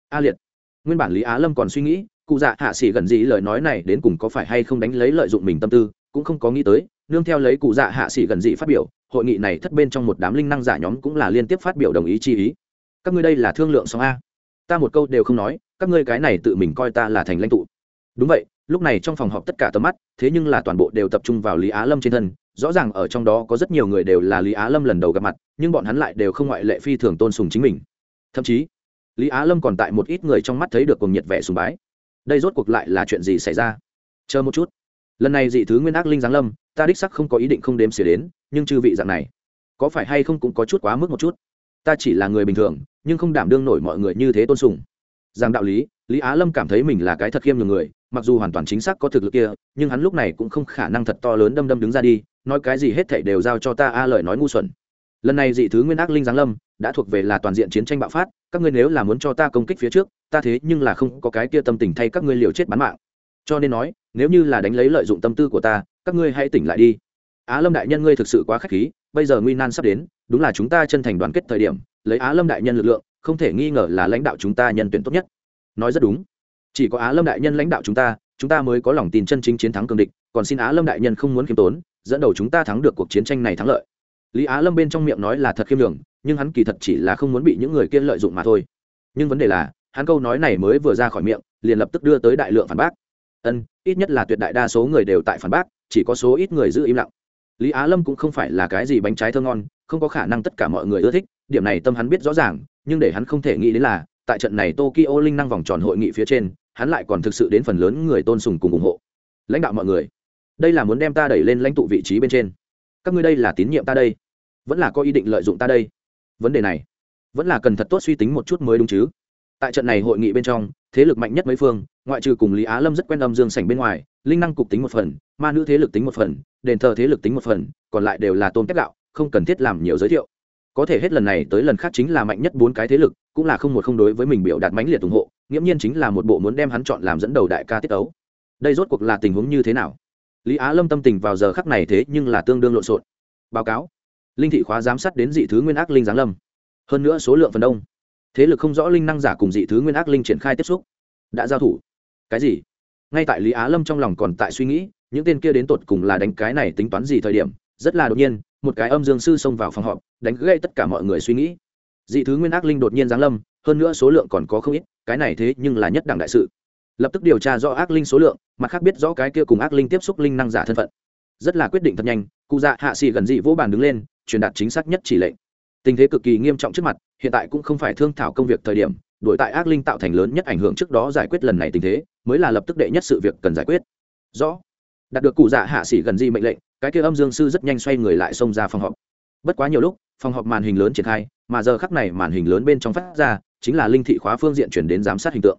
A liệt. Nguyên bản lý á lâm còn suy nghĩ, cụ dạ hạ sĩ gần gì lời nói này đến cùng có phải hay không đánh lấy lợi dụng mình tâm tư, cũng không có nghĩ tới, nương theo lấy cụ dạ hạ sĩ gần dị phát biểu, hội nghị này thất bên trong một đám linh năng giả nhóm cũng là liên tiếp phát biểu đồng ý chi ý. Các ngươi đây là thương lượng xong a? Ta một câu đều không nói, các ngươi cái này tự mình coi ta là thành lãnh tụ. Đúng vậy, lúc này trong phòng họp tất cả tầm mắt, thế nhưng là toàn bộ đều tập trung vào lý á lâm trên thân rõ ràng ở trong đó có rất nhiều người đều là lý á lâm lần đầu gặp mặt, nhưng bọn hắn lại đều không ngoại lệ phi thường tôn sùng chính mình. Thậm chí, lý á lâm còn tại một ít người trong mắt thấy được cùng nhiệt vẻ sùng bái. Đây rốt cuộc lại là chuyện gì xảy ra? Chờ một chút. Lần này dị thứ nguyên ác linh giáng lâm, ta đích sắc không có ý định không đếm xỉa đến, nhưng chư vị dạng này, có phải hay không cũng có chút quá mức một chút? Ta chỉ là người bình thường, nhưng không đảm đương nổi mọi người như thế tôn sùng. Rằng đạo lý lý á lâm cảm thấy mình là cái thật khiêm nhường người, mặc dù hoàn toàn chính xác có thực lực kia, nhưng hắn lúc này cũng không khả năng thật to lớn đâm đâm đứng ra đi nói cái gì hết thảy đều giao cho ta a lời nói ngu xuẩn. Lần này dị thứ nguyên ác linh giáng lâm, đã thuộc về là toàn diện chiến tranh bạo phát, các ngươi nếu là muốn cho ta công kích phía trước, ta thế nhưng là không có cái kia tâm tình thay các ngươi liều chết bán mạng. Cho nên nói, nếu như là đánh lấy lợi dụng tâm tư của ta, các ngươi hãy tỉnh lại đi. Á lâm đại nhân ngươi thực sự quá k h á c h khí, bây giờ nguy nan sắp đến, đúng là chúng ta chân thành đoàn kết thời điểm, lấy á lâm đại nhân lực lượng, không thể nghi ngờ là lãnh đạo chúng ta nhân tuyển tốt nhất. Nói rất đúng. Chỉ có á lâm đại nhân lãnh đạo chúng ta chúng ta mới có lòng tin chân chính chiến thắng cường địch, còn xin á lâm đại nhân không muốn khiêm tốn dẫn đầu chúng ta thắng được cuộc chiến tranh này thắng lợi. Lý á lâm bên trong miệng nói là thật khiêm đường nhưng hắn kỳ thật chỉ là không muốn bị những người kia lợi dụng mà thôi. Nhưng vấn đề là, hắn câu nói này mới vừa ra khỏi miệng, liền lập tức đưa tới đại lượng phản bác. Ân, ít nhất là tuyệt đại đa số người đều tại phản bác, chỉ có số ít người giữ im lặng. Lý á lâm cũng không phải là cái gì bánh trái thơ ngon, không có khả năng tất cả mọi người ưa thích, điểm này tâm hắn biết rõ ràng, nhưng để hắn không thể nghĩ đến là, tại trận này tokyo linh năng vòng tròn hội nghị phía trên, hắn lại còn thực sự đến phần lớn người tôn sùng cùng ủng hộ. Lãnh đạo mọi người đây là muốn đem ta đẩy lên lãnh tụ vị trí bên trên. Các ngươi đây là tín nhiệm ta đây. Vẫn là có ý định lợi dụng ta đây. Vấn đề này, vẫn là cần thật tốt suy tính một chút mới đúng chứ. Tại trận này hội nghị bên trong, thế lực mạnh nhất mấy phương, ngoại trừ cùng lý á lâm rất quen âm dương sảnh bên ngoài, linh năng cục tính một phần, ma nữ thế lực tính một phần, đền thờ thế lực tính một phần, còn lại đều là tôn kép gạo không cần thiết làm nhiều giới thiệu. Có thể hết lần này tới lần khác chính là mạnh nhất bốn cái thế lực, cũng là không một không đối với mình biểu đạt mãnh liệt ủng hộ, nghiễm nhiên chính là một bộ muốn đem hắn chọn làm dẫn đầu đại ca tiết ấu đây rốt cuộc là tình huống như thế nào? Lý á lâm tâm tình vào giờ khắc này thế nhưng là tương đương lộn xộn. Báo cáo. Linh thị khóa giám sát đến dị thứ nguyên ác linh giáng lâm. Hơn nữa số lượng phần đông. Thế lực không rõ linh năng giả cùng dị thứ nguyên ác linh triển khai tiếp xúc. Đã giao thủ. Cái gì? Ngay tại lý á lâm trong lòng còn tại suy nghĩ, những tên kia đến tột cùng là đánh cái này tính toán gì thời điểm, rất là đột nhiên, một cái âm dương sư xông vào phòng họp, đánh gây tất cả mọi người suy nghĩ. Dị thứ nguyên ác linh đột nhiên giáng lâm, hơn nữa số lượng còn có không ít, cái này thế nhưng là nhất đẳng đại sự lập tức điều tra rõ ác linh số lượng, mặt khác biết rõ cái kia cùng ác linh tiếp xúc linh năng giả thân phận. Rất là quyết định thật nhanh, cụ dạ hạ xì gần dị vỗ bàn đứng lên, truyền đạt chính xác nhất chỉ lệnh. Tình thế cực kỳ nghiêm trọng trước mặt, hiện tại cũng không phải thương thảo công việc thời điểm đổi tại ác linh tạo thành lớn nhất ảnh hưởng trước đó giải quyết lần này tình thế, mới là lập tức đệ nhất sự việc cần giải quyết. Rõ. Đạt được cụ dạ hạ xỉ gần di mệnh lệnh, cái kia âm dương sư rất nhanh xoay người lại xông ra phòng họp. Bất quá nhiều lúc, phòng họp màn hình lớn triển khai, mà giờ khắc này màn hình lớn bên trong phát ra, chính là linh thị khóa phương diện chuyển đến giám sát hình tượng.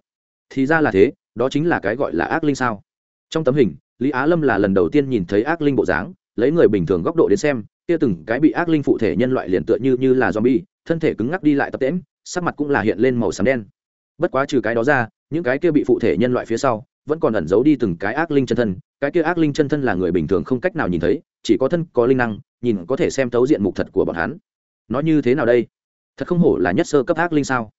Thì ra là thế đó chính là cái gọi là ác linh sao trong tấm hình lý á lâm là lần đầu tiên nhìn thấy ác linh bộ dáng lấy người bình thường góc độ đến xem kia từng cái bị ác linh phụ thể nhân loại liền tựa như như là zombie, thân thể cứng ngắc đi lại tập tễm, sắc mặt cũng là hiện lên màu xám đen. Bất quá trừ cái đó ra, những cái kia bị phụ thể nhân loại phía sau, vẫn còn ẩn giấu đi từng cái ác linh chân thân, cái kia ác linh chân thân là người bình thường không cách nào nhìn thấy, chỉ có thân có linh năng, nhìn có thể xem thấu diện mục thật của bọn hắn. Nói như thế nào đây? Thật không hổ là nhất sơ cấp ác linh sao?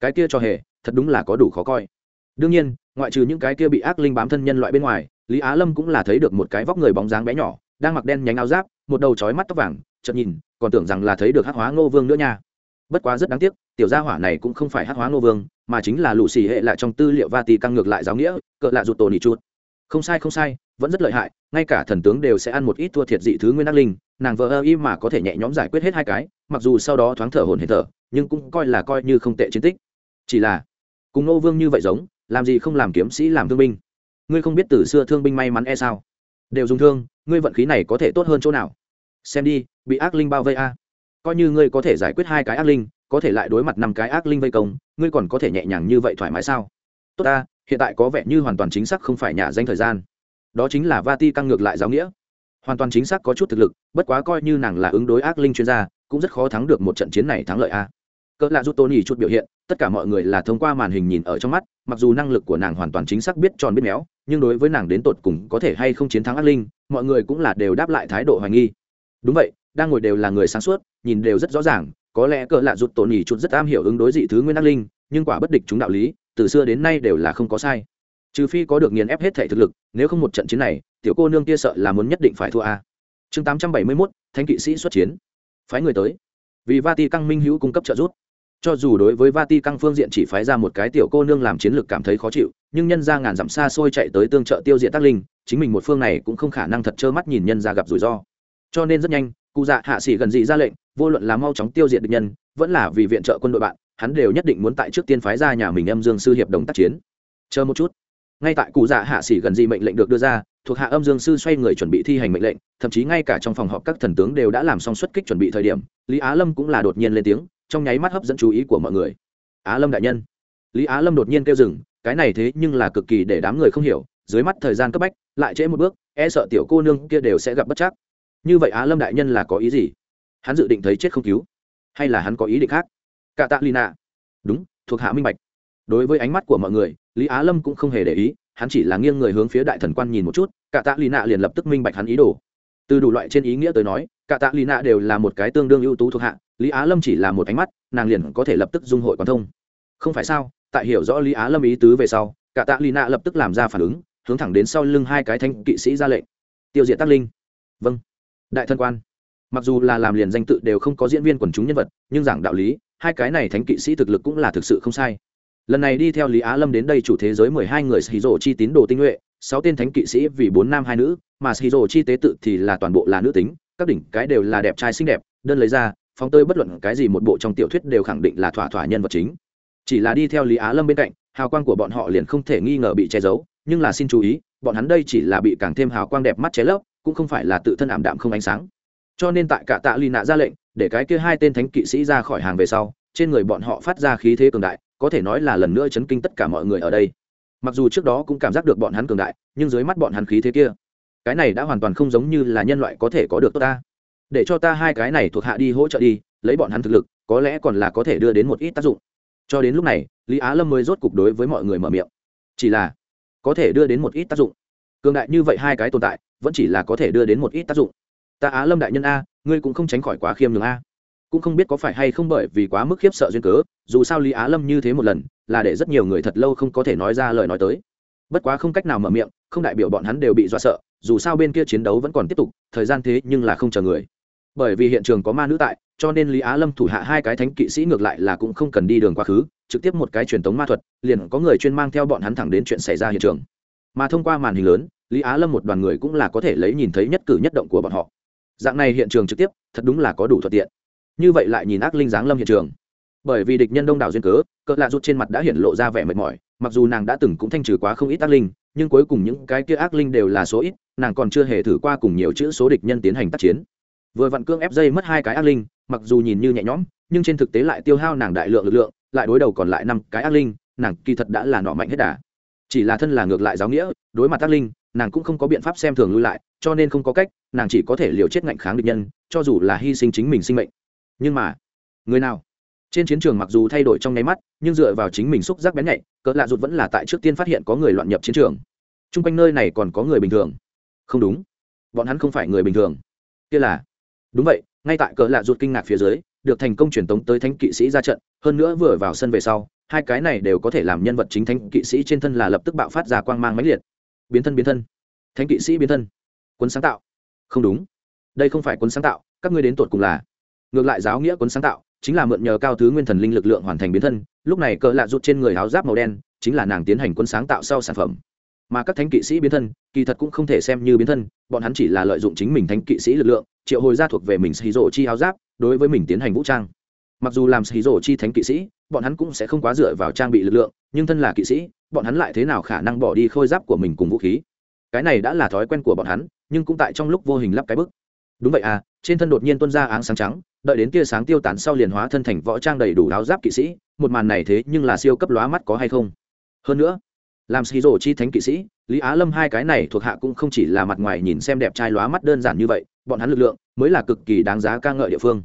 Cái kia cho hề, thật đúng là có đủ khó coi. Đương nhiên, ngoại trừ những cái kia bị ác linh bám thân nhân loại bên ngoài, Lý Á Lâm cũng là thấy được một cái vóc người bóng dáng bé nhỏ, đang mặc đen nhánh áo giáp, một đầu trói mắt tóc vàng chợt nhìn còn tưởng rằng là thấy được hắc hóa ngô vương nữa nha. Bất quá rất đáng tiếc tiểu gia hỏa này cũng không phải hắc hóa ngô vương mà chính là lũ xì hệ lại trong tư liệu va tì căng ngược lại giáo nghĩa cỡ lạ rụt tổ nỉ chút không sai không sai vẫn rất lợi hại ngay cả thần tướng đều sẽ ăn một ít thua thiệt dị thứ nguyên ác linh nàng vợ ơ y mà có thể nhẹ nhõm giải quyết hết hai cái mặc dù sau đó thoáng thở hồn hển thở nhưng cũng coi là coi như không tệ chiến tích. Chỉ là cùng ngô vương như vậy giống làm gì không làm kiếm sĩ làm thương binh? Ngươi không biết từ xưa thương binh may mắn e sao? Đều dùng thương, ngươi vận khí này có thể tốt hơn chỗ nào? Xem đi, bị ác linh bao vây a. Coi như ngươi có thể giải quyết hai cái ác linh, có thể lại đối mặt năm cái ác linh vây công, ngươi còn có thể nhẹ nhàng như vậy thoải mái sao? Tốt ta, hiện tại có vẻ như hoàn toàn chính xác không phải nhà danh thời gian. Đó chính là vati căng ngược lại giáo nghĩa. Hoàn toàn chính xác có chút thực lực, bất quá coi như nàng là ứng đối ác linh chuyên gia, cũng rất khó thắng được một trận chiến này thắng lợi a cỡ lạ rút tôn nhì chút biểu hiện, tất cả mọi người là thông qua màn hình nhìn ở trong mắt, mặc dù năng lực của nàng hoàn toàn chính xác biết tròn biết méo, nhưng đối với nàng đến tột cùng có thể hay không chiến thắng ác linh, mọi người cũng là đều đáp lại thái độ hoài nghi. Đúng vậy, đang ngồi đều là người sáng suốt, nhìn đều rất rõ ràng, có lẽ cỡ lạ rút tôn nhì chút rất am hiểu ứng đối dị thứ nguyên ác linh, nhưng quả bất địch chúng đạo lý, từ xưa đến nay đều là không có sai. Trừ phi có được nghiền ép hết thể thực lực, nếu không một trận chiến này, tiểu cô nương kia sợ là muốn nhất định phải thua a. Chương tám trăm bảy mươi mốt thanh kỵ sĩ xuất chiến. Phái người tới. Vì vati căng minh hữu cung cấp trợ giúp cho dù đối với vati căng phương diện chỉ phái ra một cái tiểu cô nương làm chiến lược cảm thấy khó chịu, nhưng nhân ra ngàn dặm xa xôi chạy tới tương trợ tiêu diệt tác linh, chính mình một phương này cũng không khả năng thật trơ mắt nhìn nhân ra gặp rủi ro. Cho nên rất nhanh, cụ dạ hạ sĩ gần dị ra lệnh, vô luận là mau chóng tiêu diệt địch nhân, vẫn là vì viện trợ quân đội bạn, hắn đều nhất định muốn tại trước tiên phái ra nhà mình âm dương sư hiệp đồng tác chiến. Chờ một chút. Ngay tại cụ dạ hạ sĩ gần dị mệnh lệnh được đưa ra, thuộc hạ âm dương sư xoay người chuẩn bị thi hành mệnh lệnh, thậm chí ngay cả trong phòng họp các thần tướng đều đã làm xong xuất kích chuẩn bị thời điểm, lý á lâm cũng là đột nhiên lên tiếng trong nháy mắt hấp dẫn chú ý của mọi người. Á lâm đại nhân. Lý á lâm đột nhiên kêu dừng, cái này thế nhưng là cực kỳ để đám người không hiểu, dưới mắt thời gian cấp bách, lại trễ một bước e sợ tiểu cô nương kia đều sẽ gặp bất chắc. Như vậy á lâm đại nhân là có ý gì? Hắn dự định thấy chết không cứu, hay là hắn có ý định khác? Cả tạ lina. Đúng, thuộc hạ minh bạch. Đối với ánh mắt của mọi người, lý á lâm cũng không hề để ý, hắn chỉ là nghiêng người hướng phía đại thần quan nhìn một chút, cả tạ lina liền lập tức minh bạch hắn ý đồ. Từ đủ loại trên ý nghĩa tới nói, cả tạ lina đều là một cái tương đương ưu tú thuộc hạ lý á lâm chỉ là một ánh mắt, nàng liền có thể lập tức dung hội quan thông. Không phải sao, tại hiểu rõ lý á lâm ý tứ về sau, cả tạ lina lập tức làm ra phản ứng, hướng thẳng đến sau lưng hai cái thanh kỵ sĩ ra lệnh. Tiêu diệt tác linh. Vâng. Đại thân quan. Mặc dù là làm liền danh tự đều không có diễn viên quần chúng nhân vật, nhưng giảng đạo lý, hai cái này thánh kỵ sĩ thực lực cũng là thực sự không sai. Lần này đi theo lý á lâm đến đây chủ thế giới mười hai người xì rổ chi tín đồ tinh nhuệ, sáu tên thánh kỵ sĩ vì bốn nam hai nữ, mà xì rổ chi tế tự thì là toàn bộ là nữ tính, các đỉnh cái đều là đẹp trai xinh đẹp, đơn lấy ra phóng tơi bất luận cái gì một bộ trong tiểu thuyết đều khẳng định là thỏa thỏa nhân vật chính. Chỉ là đi theo lý á lâm bên cạnh, hào quang của bọn họ liền không thể nghi ngờ bị che giấu, nhưng là xin chú ý, bọn hắn đây chỉ là bị càng thêm hào quang đẹp mắt che lấp, cũng không phải là tự thân ảm đạm không ánh sáng. Cho nên tại cả tạ lì nạ ra lệnh, để cái kia hai tên thánh kỵ sĩ ra khỏi hàng về sau, trên người bọn họ phát ra khí thế cường đại, có thể nói là lần nữa chấn kinh tất cả mọi người ở đây. Mặc dù trước đó cũng cảm giác được bọn hắn cường đại, nhưng dưới mắt bọn hắn khí thế kia, cái này đã hoàn toàn không giống như là nhân loại có thể có được tốt ta để cho ta hai cái này thuộc hạ đi hỗ trợ đi, lấy bọn hắn thực lực, có lẽ còn là có thể đưa đến một ít tác dụng. Cho đến lúc này, lý á lâm mới rốt cục đối với mọi người mở miệng. Chỉ là, có thể đưa đến một ít tác dụng. Cường đại như vậy hai cái tồn tại, vẫn chỉ là có thể đưa đến một ít tác dụng. Ta á lâm đại nhân a, ngươi cũng không tránh khỏi quá khiêm nhường a. Cũng không biết có phải hay không bởi vì quá mức khiếp sợ duyên cớ, dù sao lý á lâm như thế một lần, là để rất nhiều người thật lâu không có thể nói ra lời nói tới. Bất quá không cách nào mở miệng, không đại biểu bọn hắn đều bị dọa sợ, dù sao bên kia chiến đấu vẫn còn tiếp tục, thời gian thế nhưng là không chờ người bởi vì hiện trường có ma nữ tại, cho nên lý á lâm thủ hạ hai cái thánh kỵ sĩ ngược lại là cũng không cần đi đường quá khứ, trực tiếp một cái truyền thống ma thuật, liền có người chuyên mang theo bọn hắn thẳng đến chuyện xảy ra hiện trường. Mà thông qua màn hình lớn, lý á lâm một đoàn người cũng là có thể lấy nhìn thấy nhất cử nhất động của bọn họ. Dạng này hiện trường trực tiếp, thật đúng là có đủ thuận tiện. Như vậy lại nhìn ác linh giáng lâm hiện trường. Bởi vì địch nhân đông đảo duyên cớ, cỡ lạ rút trên mặt đã hiện lộ ra vẻ mệt mỏi, mặc dù nàng đã từng cũng thanh trừ quá không ít ác linh, nhưng cuối cùng những cái kia ác linh đều là số ít, nàng còn chưa hề thử qua cùng nhiều chữ số địch nhân tiến hành tác chiến vừa vặn cương ép dây mất hai cái ác linh, mặc dù nhìn như nhẹ nhõm, nhưng trên thực tế lại tiêu hao nàng đại lượng lực lượng, lại đối đầu còn lại năm cái ác linh, nàng kỳ thật đã là nọ mạnh hết đà. Chỉ là thân là ngược lại giáo nghĩa, đối mặt ác linh, nàng cũng không có biện pháp xem thường lui lại, cho nên không có cách, nàng chỉ có thể liều chết ngạnh kháng địch nhân, cho dù là hy sinh chính mình sinh mệnh. Nhưng mà, người nào? Trên chiến trường mặc dù thay đổi trong nháy mắt, nhưng dựa vào chính mình xúc giác bén nhạy, cỡ lạ rụt vẫn là tại trước tiên phát hiện có người loạn nhập chiến trường. T r u n g quanh nơi này còn có người bình thường. Không đúng. Bọn hắn không phải người bình thường. Kia là đúng vậy, ngay tại cỡ lạ rụt kinh ngạc phía dưới, được thành công truyền tống tới thánh kỵ sĩ ra trận, hơn nữa vừa vào sân về sau, hai cái này đều có thể làm nhân vật chính thánh kỵ sĩ trên thân là lập tức bạo phát ra quang mang mãnh liệt. Biến thân biến thân. Thánh kỵ sĩ biến thân. Cuốn sáng tạo. Không đúng. Đây không phải cuốn sáng tạo, các ngươi đến tột cùng là. Ngược lại giáo nghĩa cuốn sáng tạo, chính là mượn nhờ cao thứ nguyên thần linh lực lượng hoàn thành biến thân, lúc này cỡ lạ rụt trên người áo giáp màu đen, chính là nàng tiến hành quân sáng tạo sau sản phẩm mà các thánh kỵ sĩ biến thân, kỳ thật cũng không thể xem như biến thân, bọn hắn chỉ là lợi dụng chính mình thánh kỵ sĩ lực lượng, triệu hồi ra thuộc về mình xì rộ chi áo giáp, đối với mình tiến hành vũ trang. Mặc dù làm xì rộ chi thánh kỵ sĩ, bọn hắn cũng sẽ không quá dựa vào trang bị lực lượng, nhưng thân là kỵ sĩ, bọn hắn lại thế nào khả năng bỏ đi khôi giáp của mình cùng vũ khí? Cái này đã là thói quen của bọn hắn, nhưng cũng tại trong lúc vô hình lắp cái bức. Đúng vậy à trên thân đột nhiên tuân ra áng sáng trắng, đợi đến tia sáng tiêu tán sau liền hóa thân thành võ trang đầy đủ áo giáp kỵ sĩ, một màn này thế nhưng là siêu cấp lóa mắt có hay không? Hơn nữa làm xì rổ chi thánh kỵ sĩ, lý á lâm hai cái này thuộc hạ cũng không chỉ là mặt ngoài nhìn xem đẹp trai lóa mắt đơn giản như vậy, bọn hắn lực lượng mới là cực kỳ đáng giá ca ngợi địa phương.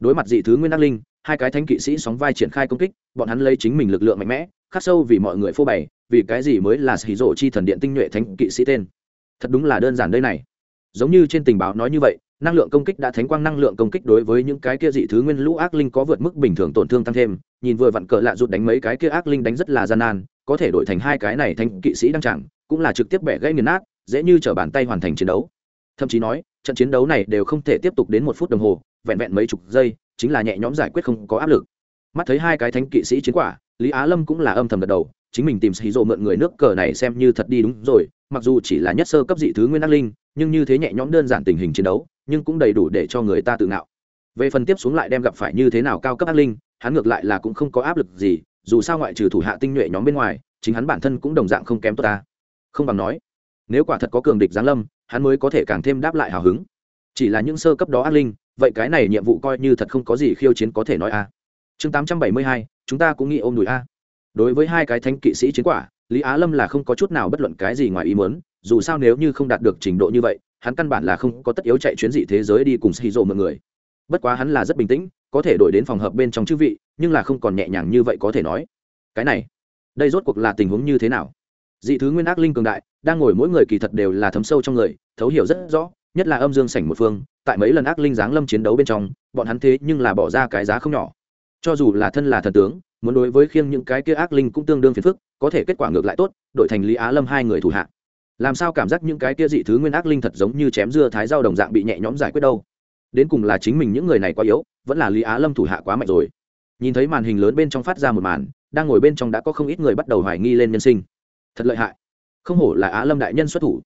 Đối mặt dị thứ nguyên đắc linh, hai cái thánh kỵ sĩ sóng vai triển khai công kích, bọn hắn lấy chính mình lực lượng mạnh mẽ, khắc sâu vì mọi người phô bày, vì cái gì mới là xì rổ chi thần điện tinh nhuệ thánh kỵ sĩ tên? Thật đúng là đơn giản đây này. Giống như trên tình báo nói như vậy, năng lượng công kích đã thánh quang năng lượng công kích đối với những cái kia dị thứ nguyên lũ ác linh có vượt mức bình thường tổn thương tăng thêm, nhìn vừa vặn cờ lạ rụt đánh mấy cái kia ác linh đánh rất là gian nan có thể đổi thành hai cái này thành kỵ sĩ đăng chẳng cũng là trực tiếp bẻ gãy nghiền nát, dễ như t bàn tay hoàn thành chiến đấu. Thậm chí nói, trận chiến đấu này đều không thể tiếp tục đến một phút đồng hồ, vẹn vẹn mấy chục giây, chính là nhẹ nhõm giải quyết không có áp lực. Mắt thấy hai cái thánh kỵ sĩ chiến quả, lý á lâm cũng là âm thầm gật đầu, chính mình tìm xì rộ mượn người nước cờ này xem như thật đi đúng rồi, mặc dù chỉ là nhất sơ cấp dị thứ nguyên ác linh, nhưng như thế nhẹ nhõm đơn giản tình hình chiến đấu, nhưng cũng đầy đủ để cho người ta tự ngạo. Về phần tiếp xuống lại đem gặp phải như thế nào cao cấp ác linh, hắn ngược lại là cũng không có áp lực gì dù sao ngoại trừ thủ hạ tinh nhuệ nhóm bên ngoài, chính hắn bản thân cũng đồng dạng không kém tốt ta. Không bằng nói, nếu quả thật có cường địch giáng lâm, hắn mới có thể càng thêm đáp lại hào hứng. Chỉ là những sơ cấp đó ác linh, vậy cái này nhiệm vụ coi như thật không có gì khiêu chiến có thể nói a. Chương tám trăm bảy mươi hai, chúng ta cũng nghĩ ôm đùi a. Đối với hai cái thánh kỵ sĩ chiến quả, lý á lâm là không có chút nào bất luận cái gì ngoài ý muốn, dù sao nếu như không đạt được trình độ như vậy, hắn căn bản là không có tất yếu chạy chuyến dị thế giới đi cùng shizu mọi người bất quá hắn là rất bình tĩnh, có thể đổi đến phòng hợp bên trong chư vị, nhưng là không còn nhẹ nhàng như vậy có thể nói. Cái này, đây rốt cuộc là tình huống như thế nào? Dị thứ nguyên ác linh cường đại, đang ngồi mỗi người kỳ thật đều là thấm sâu trong người, thấu hiểu rất rõ, nhất là âm dương sảnh một phương, tại mấy lần ác linh giáng lâm chiến đấu bên trong, bọn hắn thế nhưng là bỏ ra cái giá không nhỏ. Cho dù là thân là thần tướng, muốn đối với khiêng những cái kia ác linh cũng tương đương phiền phức, có thể kết quả ngược lại tốt, đổi thành lý á lâm hai người thủ hạ. Làm sao cảm giác những cái kia dị thứ nguyên ác linh thật giống như chém dưa thái dao đồng dạng bị nhẹ nhõm giải quyết đâu? Đến cùng là chính mình những người này quá yếu, vẫn là lý á lâm thủ hạ quá mạnh rồi. Nhìn thấy màn hình lớn bên trong phát ra một màn, đang ngồi bên trong đã có không ít người bắt đầu hoài nghi lên nhân sinh. Thật lợi hại. Không hổ là á lâm đại nhân xuất thủ.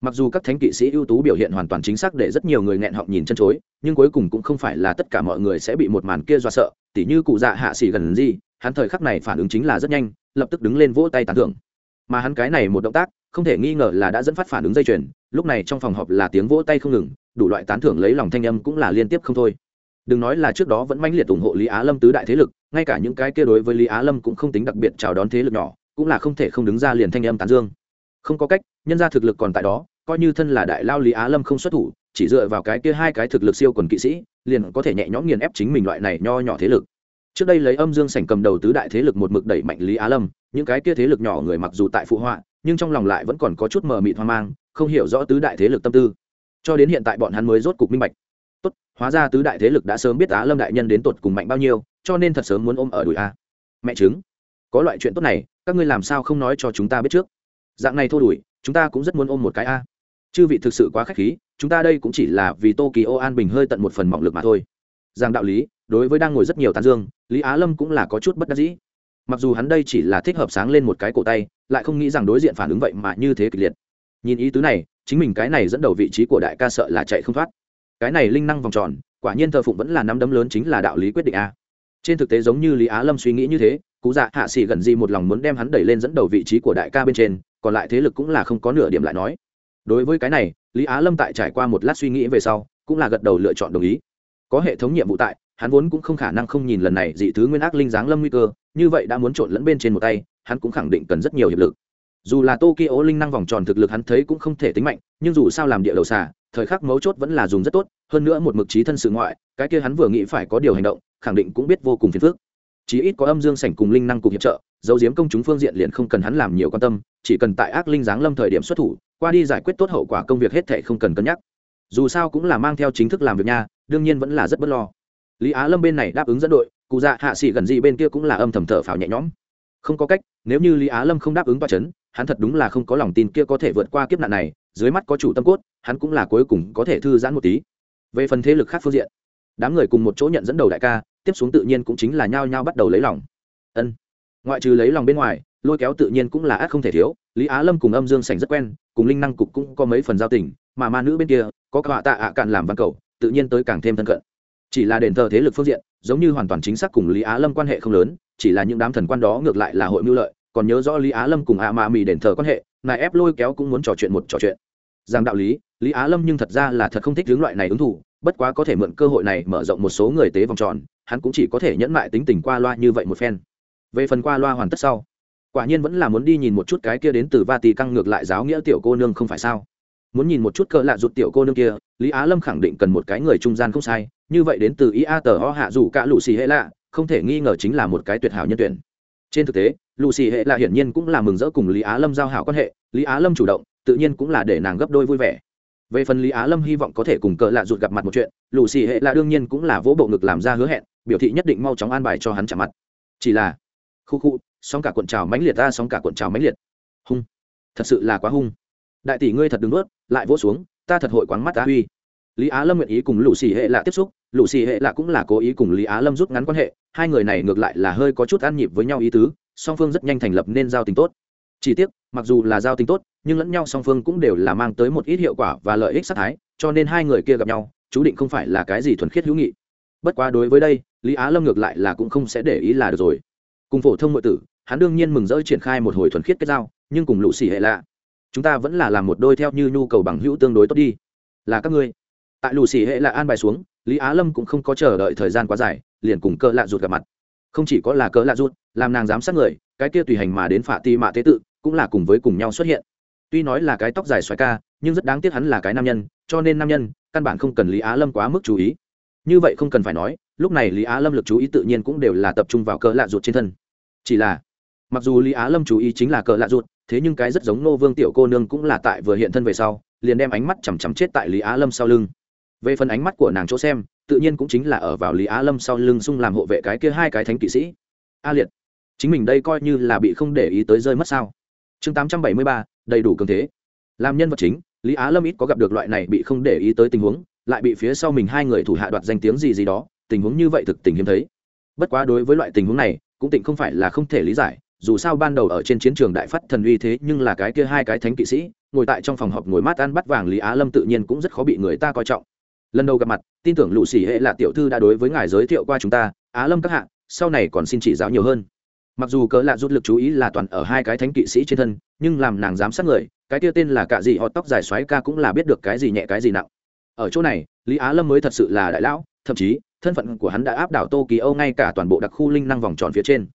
Mặc dù các thánh kỵ sĩ ưu tú biểu hiện hoàn toàn chính xác để rất nhiều người nghẹn họng nhìn chân chối, nhưng cuối cùng cũng không phải là tất cả mọi người sẽ bị một màn kia dọa sợ, tỉ như cụ dạ hạ xỉ gần gì, hắn thời khắc này phản ứng chính là rất nhanh, lập tức đứng lên vỗ tay tán thưởng. Mà hắn cái này một động tác, không thể nghi ngờ là đã dẫn phát phản ứng dây chuyền, lúc này trong phòng họp là tiếng vỗ tay không ngừng đủ loại tán thưởng lấy lòng thanh âm cũng là liên tiếp không thôi. Đừng nói là trước đó vẫn mãnh liệt ủng hộ lý á lâm tứ đại thế lực, ngay cả những cái kia đối với lý á lâm cũng không tính đặc biệt chào đón thế lực nhỏ, cũng là không thể không đứng ra liền thanh âm tán dương. Không có cách, nhân ra thực lực còn tại đó, coi như thân là đại lao lý á lâm không xuất thủ, chỉ dựa vào cái kia hai cái thực lực siêu quần kỵ sĩ, liền có thể nhẹ nhõm nghiền ép chính mình loại này nho nhỏ thế lực. Trước đây lấy âm dương sảnh cầm đầu tứ đại thế lực một mực đẩy mạnh lý á lâm, những cái kia thế lực nhỏ người mặc dù tại phụ họa, nhưng trong lòng lại vẫn còn có chút mờ mịt hoang mang, không hiểu rõ tứ đại thế lực tâm tư cho đến hiện tại bọn hắn mới rốt cục minh bạch. Tốt, hóa ra tứ đại thế lực đã sớm biết á lâm đại nhân đến tột cùng mạnh bao nhiêu, cho nên thật sớm muốn ôm ở đùi a. Mẹ chứng có loại chuyện tốt này, các ngươi làm sao không nói cho chúng ta biết trước? Dạng này thô đùi chúng ta cũng rất muốn ôm một cái a. Chư vị thực sự quá k h á c h khí, chúng ta đây cũng chỉ là vì tô kỳ an bình hơi tận một phần mỏng lực mà thôi. Giang đạo lý, đối với đang ngồi rất nhiều tán dương, lý á lâm cũng là có chút bất đắc dĩ. Mặc dù hắn đây chỉ là thích hợp sáng lên một cái cổ tay, lại không nghĩ rằng đối diện phản ứng vậy mà như thế kịch liệt nhìn ý tứ này, chính mình cái này dẫn đầu vị trí của đại ca sợ là chạy không thoát. Cái này linh năng vòng tròn, quả nhiên thờ phụng vẫn là nắm đấm lớn chính là đạo lý quyết định a. Trên thực tế giống như lý á lâm suy nghĩ như thế, cú dạ hạ xỉ gần gì một lòng muốn đem hắn đẩy lên dẫn đầu vị trí của đại ca bên trên, còn lại thế lực cũng là không có nửa điểm lại nói. Đối với cái này, lý á lâm tại trải qua một lát suy nghĩ về sau, cũng là gật đầu lựa chọn đồng ý. Có hệ thống nhiệm vụ tại, hắn vốn cũng không khả năng không nhìn lần này dị thứ nguyên ác linh giáng lâm nguy cơ, như vậy đã muốn trộn lẫn bên trên một tay, hắn cũng khẳng định cần rất nhiều hiệp lực dù là tokyo linh năng vòng tròn thực lực hắn thấy cũng không thể tính mạnh, nhưng dù sao làm địa đầu xà, thời khắc mấu chốt vẫn là dùng rất tốt, hơn nữa một mực trí thân sự ngoại, cái kia hắn vừa nghĩ phải có điều hành động, khẳng định cũng biết vô cùng phiền phức. Chí ít có âm dương sảnh cùng linh năng cùng hiệp trợ, dấu diếm công chúng phương diện liền không cần hắn làm nhiều quan tâm, chỉ cần tại ác linh giáng lâm thời điểm xuất thủ, qua đi giải quyết tốt hậu quả công việc hết thệ không cần cân nhắc. Dù sao cũng là mang theo chính thức làm việc nha, đương nhiên vẫn là rất bất lo. Lý á lâm bên này đáp ứng dẫn đội, cụ dạ hạ sĩ gần gì bên kia cũng là âm thầm thở phào nhẹ nhõm. Không có cách, nếu như lý á lâm không đáp ứng toa c h ấ n hắn thật đúng là không có lòng tin kia có thể vượt qua kiếp nạn này, dưới mắt có chủ tâm cốt, hắn cũng là cuối cùng có thể thư giãn một tí. Về phần thế lực khác phương diện, đám người cùng một chỗ nhận dẫn đầu đại ca, tiếp xuống tự nhiên cũng chính là nhao nhao bắt đầu lấy lòng. Ân, ngoại trừ lấy lòng bên ngoài, lôi kéo tự nhiên cũng là ác không thể thiếu, lý á lâm cùng âm dương sành rất quen, cùng linh năng cục cũng có mấy phần giao tình, mà ma nữ bên kia, có cả tạ ạ cạn làm văn cầu, tự nhiên tới càng thêm thân cận. Chỉ là đền thờ thế lực phương diện, giống như hoàn toàn chính xác cùng lý á lâm quan hệ không lớn, chỉ là những đám thần quan đó ngược lại là hội mưu lợi còn nhớ rõ lý á lâm cùng a ma mì đền thờ quan hệ, nài ép lôi kéo cũng muốn trò chuyện một trò chuyện. Rằng đạo lý lý á lâm nhưng thật ra là thật không thích hướng loại này ứng thủ bất quá có thể mượn cơ hội này mở rộng một số người tế vòng tròn, hắn cũng chỉ có thể nhẫn mại tính tình qua loa như vậy một phen. Về phần qua loa hoàn tất sau, quả nhiên vẫn là muốn đi nhìn một chút cái kia đến từ va tì căng ngược lại giáo nghĩa tiểu cô nương không phải sao? Muốn nhìn một chút cỡ lạ rụt tiểu cô nương kia, lý á lâm khẳng định cần một cái người trung gian không sai, như vậy đến từ ý a tờ ho hạ dù cả lũ xì hệ lạ, không thể nghi ngờ chính là một cái tuyệt hảo nhân tuyển. Trên thực tế lù xì hệ là hiển nhiên cũng là mừng rỡ cùng lý á lâm giao hảo quan hệ lý á lâm chủ động tự nhiên cũng là để nàng gấp đôi vui vẻ. Về phần lý á lâm hy vọng có thể cùng cỡ lạ rụt gặp mặt một chuyện lù xì hệ là đương nhiên cũng là vỗ bộ ngực làm ra hứa hẹn biểu thị nhất định mau chóng an bài cho hắn trả mặt. Chỉ là khu khu sóng cả cuộn trào mãnh liệt ra, sóng cả cuộn trào mãnh liệt. Hung. Thật sự là quá hung. Đại tỷ ngươi thật đứng ướt lại vỗ xuống ta thật hội quáng mắt á huy. Lý á lâm nguyện ý cùng lũ xì hệ lạ tiếp xúc lũ xì hệ lạ cũng là cố ý cùng lý á lâm rút ngắn quan hệ hai người này ngược lại là hơi có chút ăn nhịp với nhau ý tứ song phương rất nhanh thành lập nên giao tình tốt. Chỉ tiếc, mặc dù là giao tình tốt, nhưng lẫn nhau song phương cũng đều là mang tới một ít hiệu quả và lợi ích sát thái, cho nên hai người kia gặp nhau, chú định không phải là cái gì thuần khiết hữu nghị. Bất quá đối với đây, lý á lâm ngược lại là cũng không sẽ để ý là được rồi. Cùng phổ thông ngụy tử, hắn đương nhiên mừng rỡ triển khai một hồi thuần khiết kết giao, nhưng cùng lũ xỉ hệ lạ. Chúng ta vẫn là làm một đôi theo như nhu cầu bằng hữu tương đối tốt đi. Là các ngươi. Tại lũ xỉ hệ lạ an bài xuống, lý á lâm cũng không có chờ đợi thời gian quá dài, liền cùng cỡ lạ rụt gặp mặt. Không chỉ có là cỡ lạ rụt làm nàng giám sát người cái kia tùy hành mà đến phạ ti mạ tế tự cũng là cùng với cùng nhau xuất hiện. Tuy nói là cái tóc dài xoài ca nhưng rất đáng tiếc hắn là cái nam nhân cho nên nam nhân căn bản không cần lý á lâm quá mức chú ý. Như vậy không cần phải nói lúc này lý á lâm lực chú ý tự nhiên cũng đều là tập trung vào cỡ lạ ruột trên thân. Chỉ là mặc dù lý á lâm chú ý chính là cỡ lạ ruột, thế nhưng cái rất giống nô vương tiểu cô nương cũng là tại vừa hiện thân về sau liền đem ánh mắt chằm chằm chết tại lý á lâm sau lưng. Về phần ánh mắt của nàng chỗ xem tự nhiên cũng chính là ở vào lý á lâm sau lưng xung làm hộ vệ cái kia hai cái thánh kỵ sĩ. A liệt chính mình đây coi như là bị không để ý tới rơi mất sao? Chương tám trăm bảy mươi ba, đầy đủ cường thế. Làm nhân vật chính, lý á lâm ít có gặp được loại này bị không để ý tới tình huống, lại bị phía sau mình hai người thủ hạ đoạt danh tiếng gì gì đó, tình huống như vậy thực tình hiếm thấy. Bất quá đối với loại tình huống này, cũng tỉnh không phải là không thể lý giải, dù sao ban đầu ở trên chiến trường đại phát thần uy thế nhưng là cái kia hai cái thánh kỵ sĩ, ngồi tại trong phòng họp ngồi mát ăn bắt vàng lý á lâm tự nhiên cũng rất khó bị người ta coi trọng. Lần đầu gặp mặt, tin tưởng lũ xỉ hệ là tiểu thư đã đối với ngài giới thiệu qua chúng ta, á lâm các hạ, sau này còn xin chỉ giáo nhiều hơn mặc dù cỡ lạ rút lực chú ý là toàn ở hai cái thánh kỵ sĩ trên thân, nhưng làm nàng giám sát người, cái kia tên là cả gì họ tóc dài xoáy ca cũng là biết được cái gì nhẹ cái gì nặng. Ở chỗ này, lý á lâm mới thật sự là đại lão, thậm chí, thân phận của hắn đã áp đảo tô kỳ âu ngay cả toàn bộ đặc khu linh năng vòng tròn phía trên.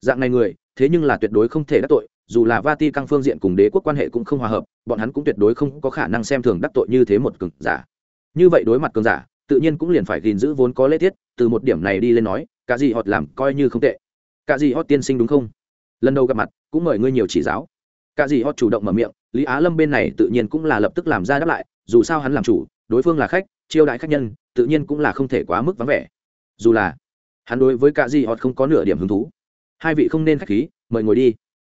Dạng này người, thế nhưng là tuyệt đối không thể đắc tội, dù là vati căng phương diện cùng đế quốc quan hệ cũng không hòa hợp, bọn hắn cũng tuyệt đối không có khả năng xem thường đắc tội như thế một cường giả. Như vậy đối mặt cường giả, tự nhiên cũng liền phải gìn giữ vốn có lễ tiết, từ một điểm này đi lên nói cả gì họ làm coi như không tệ cả gì hot tiên sinh đúng không? Lần đầu gặp mặt, cũng mời ngươi nhiều chỉ giáo. Cả gì hot chủ động mở miệng, lý á lâm bên này tự nhiên cũng là lập tức làm ra đáp lại, dù sao hắn làm chủ, đối phương là khách, chiêu đãi khách nhân, tự nhiên cũng là không thể quá mức vắng vẻ. Dù là, hắn đối với cả gì hot không có nửa điểm hứng thú. Hai vị không nên khách khí, mời ngồi đi.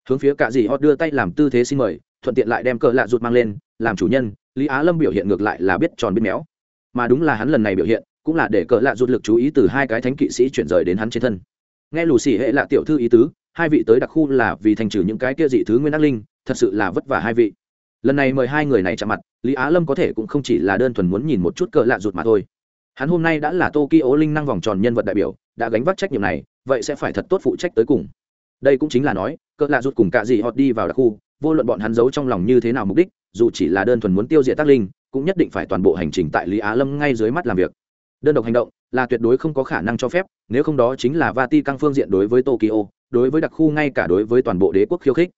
Hướng phía cả gì hot đưa tay làm tư thế xin mời, thuận tiện lại đem cờ lạ rụt mang lên, làm chủ nhân, lý á lâm biểu hiện ngược lại là biết tròn biết méo. Mà đúng là hắn lần này biểu hiện, cũng là để cờ lạ rụt lực chú ý từ hai cái thánh kỵ sĩ chuyển rời đến hắn trên thân nghe lù xì hệ là tiểu thư ý tứ, hai vị tới đặc khu là vì thành trừ những cái kia dị thứ nguyên ác linh, thật sự là vất vả hai vị. Lần này mời hai người này chạm mặt, lý á lâm có thể cũng không chỉ là đơn thuần muốn nhìn một chút cờ lạ rụt mà thôi. Hắn hôm nay đã là tokyo linh năng vòng tròn nhân vật đại biểu, đã gánh vác trách nhiệm này, vậy sẽ phải thật tốt phụ trách tới cùng. Đây cũng chính là nói cỡ lạ rụt cùng cả gì họ đi vào đặc khu, vô luận bọn hắn giấu trong lòng như thế nào mục đích, dù chỉ là đơn thuần muốn tiêu diệt tác linh, cũng nhất định phải toàn bộ hành trình tại lý á lâm ngay dưới mắt làm việc. Đơn độc hành động là tuyệt đối không có khả năng cho phép, nếu không đó chính là vati căng phương diện đối với tokyo, đối với đặc khu ngay cả đối với toàn bộ đế quốc khiêu khích.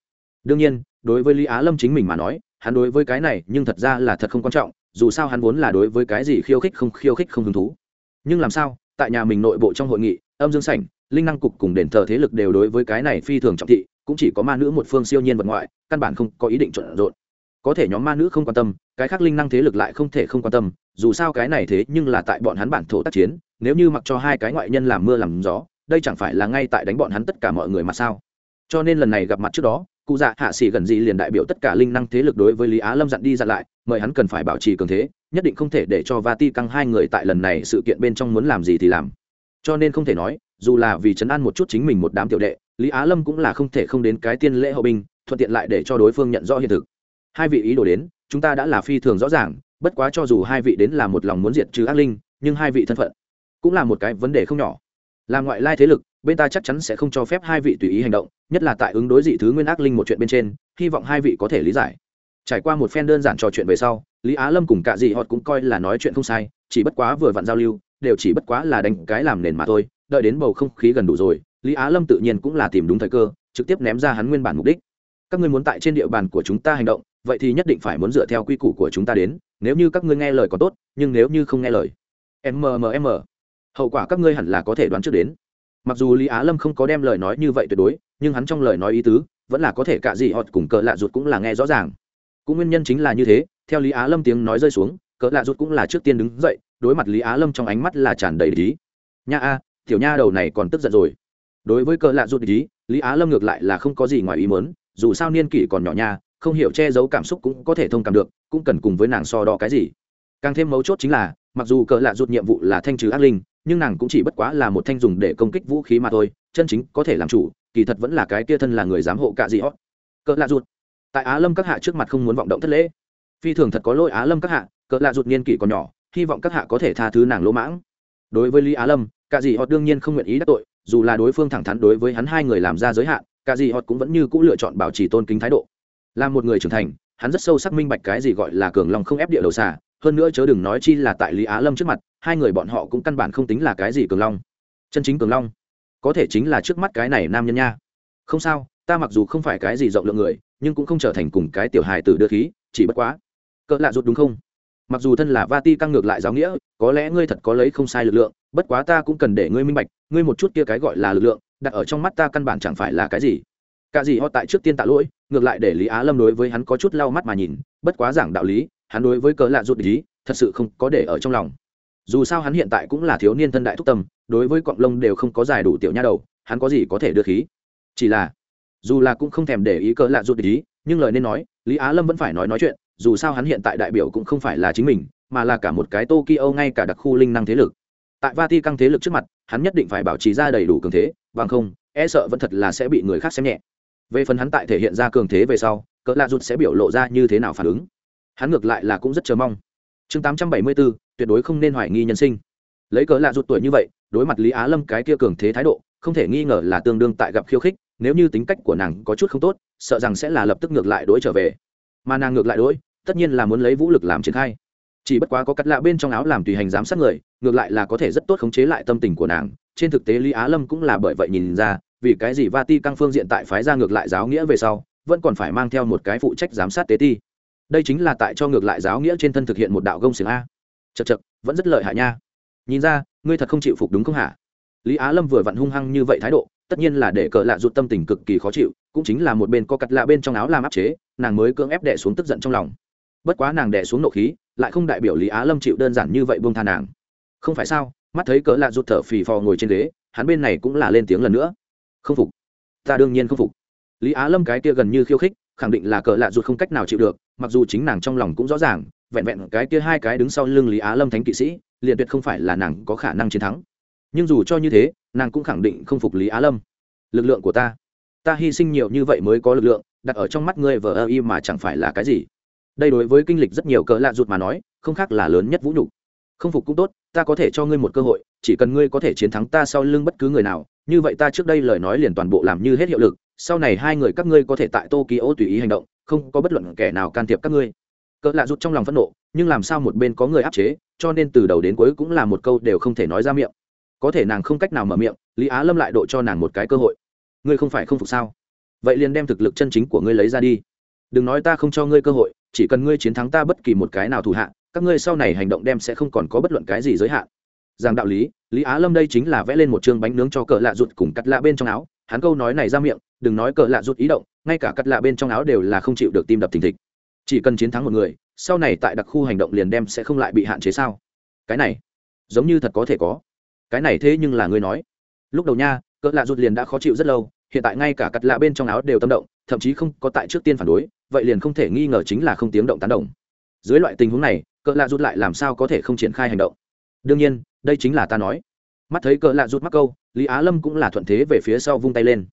Đương nhiên, đối với lý á lâm chính mình mà nói, hắn đối với cái này nhưng thật ra là thật không quan trọng, dù sao hắn vốn là đối với cái gì khiêu khích không khiêu khích không hứng thú. Nhưng làm sao, tại nhà mình nội bộ trong hội nghị, âm dương sảnh, linh năng cục cùng đền thờ thế lực đều đối với cái này phi thường trọng thị, cũng chỉ có ma nữ một phương siêu nhiên vật ngoại, căn bản không có ý định trộn rộn. Có thể nhóm ma nữ không quan tâm cái khác linh năng thế lực lại không thể không quan tâm, dù sao cái này thế nhưng là tại bọn hắn bản thổ tác chiến, nếu như mặc cho hai cái ngoại nhân làm mưa làm gió, đây chẳng phải là ngay tại đánh bọn hắn tất cả mọi người mà sao? Cho nên lần này gặp mặt trước đó, cụ dạ hạ sĩ gần gì liền đại biểu tất cả linh năng thế lực đối với lý á lâm dặn đi dặn lại, mời hắn cần phải bảo trì cường thế, nhất định không thể để cho vati căng hai người tại lần này sự kiện bên trong muốn làm gì thì làm. Cho nên không thể nói, dù là vì chấn an một chút chính mình một đám tiểu đệ, lý á lâm cũng là không thể không đến cái tiên lễ hậu binh, thuận tiện lại để cho đối phương nhận rõ hiện thực. Hai vị ý đồ đến chúng ta đã là phi thường rõ ràng, bất quá cho dù hai vị đến là một lòng muốn diệt trừ ác linh, nhưng hai vị thân phận cũng là một cái vấn đề không nhỏ. Là ngoại lai thế lực, bên ta chắc chắn sẽ không cho phép hai vị tùy ý hành động, nhất là tại ứng đối dị thứ nguyên ác linh một chuyện bên trên, hy vọng hai vị có thể lý giải. Trải qua một phen đơn giản trò chuyện về sau, lý á lâm cùng cả dị họ cũng coi là nói chuyện không sai, chỉ bất quá vừa vặn giao lưu, đều chỉ bất quá là đánh cái làm nền mà thôi, đợi đến bầu không khí gần đủ rồi, lý á lâm tự nhiên cũng là tìm đúng thời cơ, trực tiếp ném ra hắn nguyên bản mục đích. Các ngươi muốn tại trên địa bàn của chúng ta hành động vậy thì nhất định phải muốn dựa theo quy củ của chúng ta đến, nếu như các ngươi nghe lời có tốt, nhưng nếu như không nghe lời mmm hậu quả các ngươi hẳn là có thể đoán trước đến. Mặc dù lý á lâm không có đem lời nói như vậy tuyệt đối, nhưng hắn trong lời nói ý tứ, vẫn là có thể cả gì họ cùng cỡ lạ ruột cũng là nghe rõ ràng. Cũng nguyên nhân chính là như thế, theo lý á lâm tiếng nói rơi xuống cỡ lạ ruột cũng là trước tiên đứng dậy, đối mặt lý á lâm trong ánh mắt là tràn đầy lý nha a, tiểu nha đầu này còn tức giận rồi. Đối với cỡ lạ ruột lý lý á lâm ngược lại là không có gì ngoài ý mớn dù sao niên kỷ còn nhỏ nha không hiểu che giấu cảm xúc cũng có thể thông cảm được, cũng cần cùng với nàng so đo cái gì. Càng thêm mấu chốt chính là, mặc dù cỡ lạ ruột nhiệm vụ là thanh trừ ác linh, nhưng nàng cũng chỉ bất quá là một thanh dùng để công kích vũ khí mà thôi, chân chính có thể làm chủ, kỳ thật vẫn là cái kia thân là người giám hộ cả gì hót cỡ lạ ruột tại á lâm các hạ trước mặt không muốn vọng động thất lễ. Phi thường thật có lỗi á lâm các hạ cỡ lạ ruột niên kỷ còn nhỏ, hy vọng các hạ có thể tha thứ nàng lỗ mãng. Đối với lý á lâm cả gì họ đương nhiên không nguyện ý đắc tội, dù là đối phương thẳng thắn đối với hắn hai người làm ra giới hạn cả gì họ cũng vẫn như c ũ lựa chọn bảo trì tôn kính thái độ là một người trưởng thành, hắn rất sâu sắc minh bạch cái gì gọi là cường long không ép địa đầu xà, hơn nữa chớ đừng nói chi là tại lý á lâm trước mặt, hai người bọn họ cũng căn bản không tính là cái gì cường long. Chân chính cường long, có thể chính là trước mắt cái này nam nhân nha. Không sao, ta mặc dù không phải cái gì rộng lượng người, nhưng cũng không trở thành cùng cái tiểu hài tử đưa khí, chỉ bất quá. Cỡ lạ rụt đúng không? Mặc dù thân là va ti căng ngược lại giáo nghĩa, có lẽ ngươi thật có lấy không sai lực lượng, bất quá ta cũng cần để ngươi minh bạch, ngươi một chút kia cái gọi là lực lượng, đặt ở trong mắt ta căn bản chẳng phải là cái gì. Cả gì họ tại trước tiên tạ lỗi ngược lại để lý á lâm đối với hắn có chút lau mắt mà nhìn, bất quá giảng đạo lý, hắn đối với cớ lạ rụt ý, thật sự không có để ở trong lòng. Dù sao hắn hiện tại cũng là thiếu niên thân đại thúc tâm, đối với cọng lông đều không có giải đủ tiểu nha đầu, hắn có gì có thể đưa khí. Chỉ là, dù là cũng không thèm để ý cớ lạ rụt ý, nhưng lời nên nói, lý á lâm vẫn phải nói nói chuyện, dù sao hắn hiện tại đại biểu cũng không phải là chính mình, mà là cả một cái tokyo ngay cả đặc khu linh năng thế lực. Tại vati căng thế lực trước mặt, hắn nhất định phải bảo trì ra đầy đủ cường thế, bằng không e sợ vẫn thật là sẽ bị người khác xem nhẹ về phần hắn tại thể hiện ra cường thế về sau, cỡ lạ rụt sẽ biểu lộ ra như thế nào phản ứng? Hắn ngược lại là cũng rất chờ mong. Chương tám trăm bảy mươi bốn tuyệt đối không nên hoài nghi nhân sinh. Lấy cỡ lạ rụt tuổi như vậy, đối mặt lý á lâm cái kia cường thế thái độ, không thể nghi ngờ là tương đương tại gặp khiêu khích, nếu như tính cách của nàng có chút không tốt, sợ rằng sẽ là lập tức ngược lại đối trở về. Mà nàng ngược lại đối, tất nhiên là muốn lấy vũ lực làm triển khai. Chỉ bất quá có cắt lạ bên trong áo làm tùy hành giám sát người, ngược lại là có thể rất tốt khống chế lại tâm tình của nàng. Trên thực tế lý á lâm cũng là bởi vậy nhìn ra vì cái gì va ti căng phương diện tại phái ra ngược lại giáo nghĩa về sau, vẫn còn phải mang theo một cái phụ trách giám sát tế ti. Đây chính là tại cho ngược lại giáo nghĩa trên thân thực hiện một đạo gông xiềng a. Chật chật vẫn rất lợi hại nha. Nhìn ra, ngươi thật không chịu phục đúng không hả? Lý á lâm vừa vặn hung hăng như vậy thái độ, tất nhiên là để cờ lạ rụt tâm tình cực kỳ khó chịu, cũng chính là một bên có cặt lạ bên trong áo làm áp chế, nàng mới cưỡng ép đẻ xuống tức giận trong lòng. Bất quá nàng đẻ xuống nộ khí, lại không đại biểu lý á lâm chịu đơn giản như vậy buông tha nàng. Không phải sao, mắt thấy cỡ lạ rụt thở phì phò ngồi trên ghế, hắn bên này cũng là lên tiếng lần nữa không phục. Ta đương nhiên không phục. Lý á lâm cái kia gần như khiêu khích, khẳng định là cỡ lạ ruột không cách nào chịu được, mặc dù chính nàng trong lòng cũng rõ ràng, vẹn vẹn cái kia hai cái đứng sau lưng lý á lâm thánh kỵ sĩ, liền tuyệt không phải là nàng có khả năng chiến thắng. Nhưng dù cho như thế, nàng cũng khẳng định không phục lý á lâm. Lực lượng của ta. Ta hy sinh nhiều như vậy mới có lực lượng, đặt ở trong mắt ngươi vờ ơ y mà chẳng phải là cái gì. Đây đối với kinh lịch rất nhiều cỡ lạ ruột mà nói, không khác là lớn nhất vũ nhục. Không phục cũng tốt, ta có thể cho ngươi một cơ hội, chỉ cần ngươi có thể chiến thắng ta sau lưng bất cứ người nào như vậy ta trước đây lời nói liền toàn bộ làm như hết hiệu lực, sau này hai người các ngươi có thể tại tokyo tùy ý hành động, không có bất luận kẻ nào can thiệp các ngươi. Cỡ lạ rút trong lòng phẫn nộ, nhưng làm sao một bên có người áp chế, cho nên từ đầu đến cuối cũng là một câu đều không thể nói ra miệng. Có thể nàng không cách nào mở miệng, lý á lâm lại độ cho nàng một cái cơ hội. Ngươi không phải không phục sao? Vậy liền đem thực lực chân chính của ngươi lấy ra đi. Đừng nói ta không cho ngươi cơ hội, chỉ cần ngươi chiến thắng ta bất kỳ một cái nào thủ hạ, các ngươi sau này hành động đem sẽ không còn có bất luận cái gì giới hạn rằng đạo lý lý á lâm đây chính là vẽ lên một chương bánh nướng cho cỡ lạ rụt cùng cắt lạ bên trong áo. Hắn câu nói này ra miệng, đừng nói cỡ lạ rụt ý động, ngay cả cắt lạ bên trong áo đều là không chịu được tim đập thình thịch. Chỉ cần chiến thắng một người, sau này tại đặc khu hành động liền đem sẽ không lại bị hạn chế sao? Cái này, giống như thật có thể có. Cái này thế nhưng là ngươi nói. Lúc đầu nha cỡ lạ rụt liền đã khó chịu rất lâu, hiện tại ngay cả cắt lạ bên trong áo đều tâm động, thậm chí không có tại trước tiên phản đối, vậy liền không thể nghi ngờ chính là không tiếng động tán động dưới loại tình huống này cỡ lạ rụt lại làm sao có thể không triển khai hành động? Đương nhiên, đây chính là ta nói. Mắt thấy cỡ lạ rút mắc câu, lý á lâm cũng là thuận thế về phía sau vung tay lên.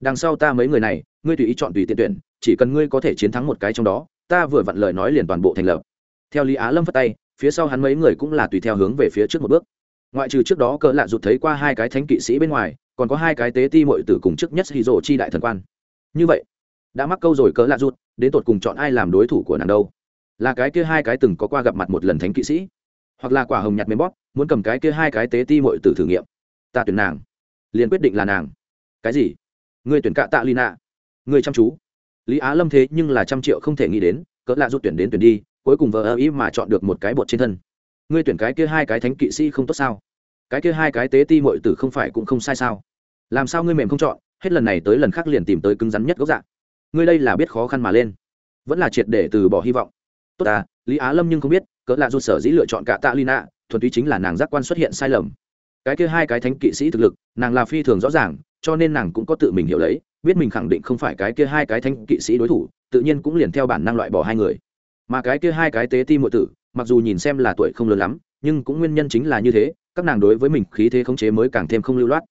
Đằng sau ta mấy người này, ngươi tùy ý chọn tùy tiện tuyển, chỉ cần ngươi có thể chiến thắng một cái trong đó, ta vừa vặn lời nói liền toàn bộ thành lập. Theo lý á lâm phát tay, phía sau hắn mấy người cũng là tùy theo hướng về phía trước một bước. Ngoại trừ trước đó cỡ lạ rụt thấy qua hai cái thánh kỵ sĩ bên ngoài, còn có hai cái tế ti mội tử cùng trước nhất hì rồ chi đại thần quan. Như vậy, đã mắc câu rồi cỡ lạ rụt, đến tột cùng chọn ai làm đối thủ của nàng đâu? Là cái kia hai cái từng có qua gặp mặt một lần thánh kỵ sĩ hoặc là quả hồng nhặt mềm bóp, muốn cầm cái kia hai cái tế ti mội tử thử nghiệm. Ta tuyển nàng. Liền quyết định là nàng. Cái gì? Người tuyển cạ tạ lina. Người chăm chú. Lý á lâm thế nhưng là trăm triệu không thể nghĩ đến, cỡ lạ rút tuyển đến tuyển đi, cuối cùng vờ ơ ý mà chọn được một cái bột trên thân. Ngươi tuyển cái kia hai cái thánh kỵ sĩ không tốt sao? Cái kia hai cái tế ti mội tử không phải cũng không sai sao? Làm sao ngươi mềm không chọn? Hết lần này tới lần khác liền tìm tới cứng rắn nhất gốc dạng ngươi đây là biết khó khăn mà lên. Vẫn là triệt để từ bỏ hy vọng. Tốt à lý á lâm nhưng không biết cỡ lạ rút sở dĩ lựa chọn cả tạ lina, thuần túy chính là nàng giác quan xuất hiện sai lầm. Cái kia hai cái thánh kỵ sĩ thực lực, nàng là phi thường rõ ràng, cho nên nàng cũng có tự mình hiểu lấy, biết mình khẳng định không phải cái kia hai cái thánh kỵ sĩ đối thủ, tự nhiên cũng liền theo bản năng loại bỏ hai người. Mà cái kia hai cái tế ti mộ tử, mặc dù nhìn xem là tuổi không lớn lắm, nhưng cũng nguyên nhân chính là như thế, các nàng đối với mình khí thế khống chế mới càng thêm không lưu loát.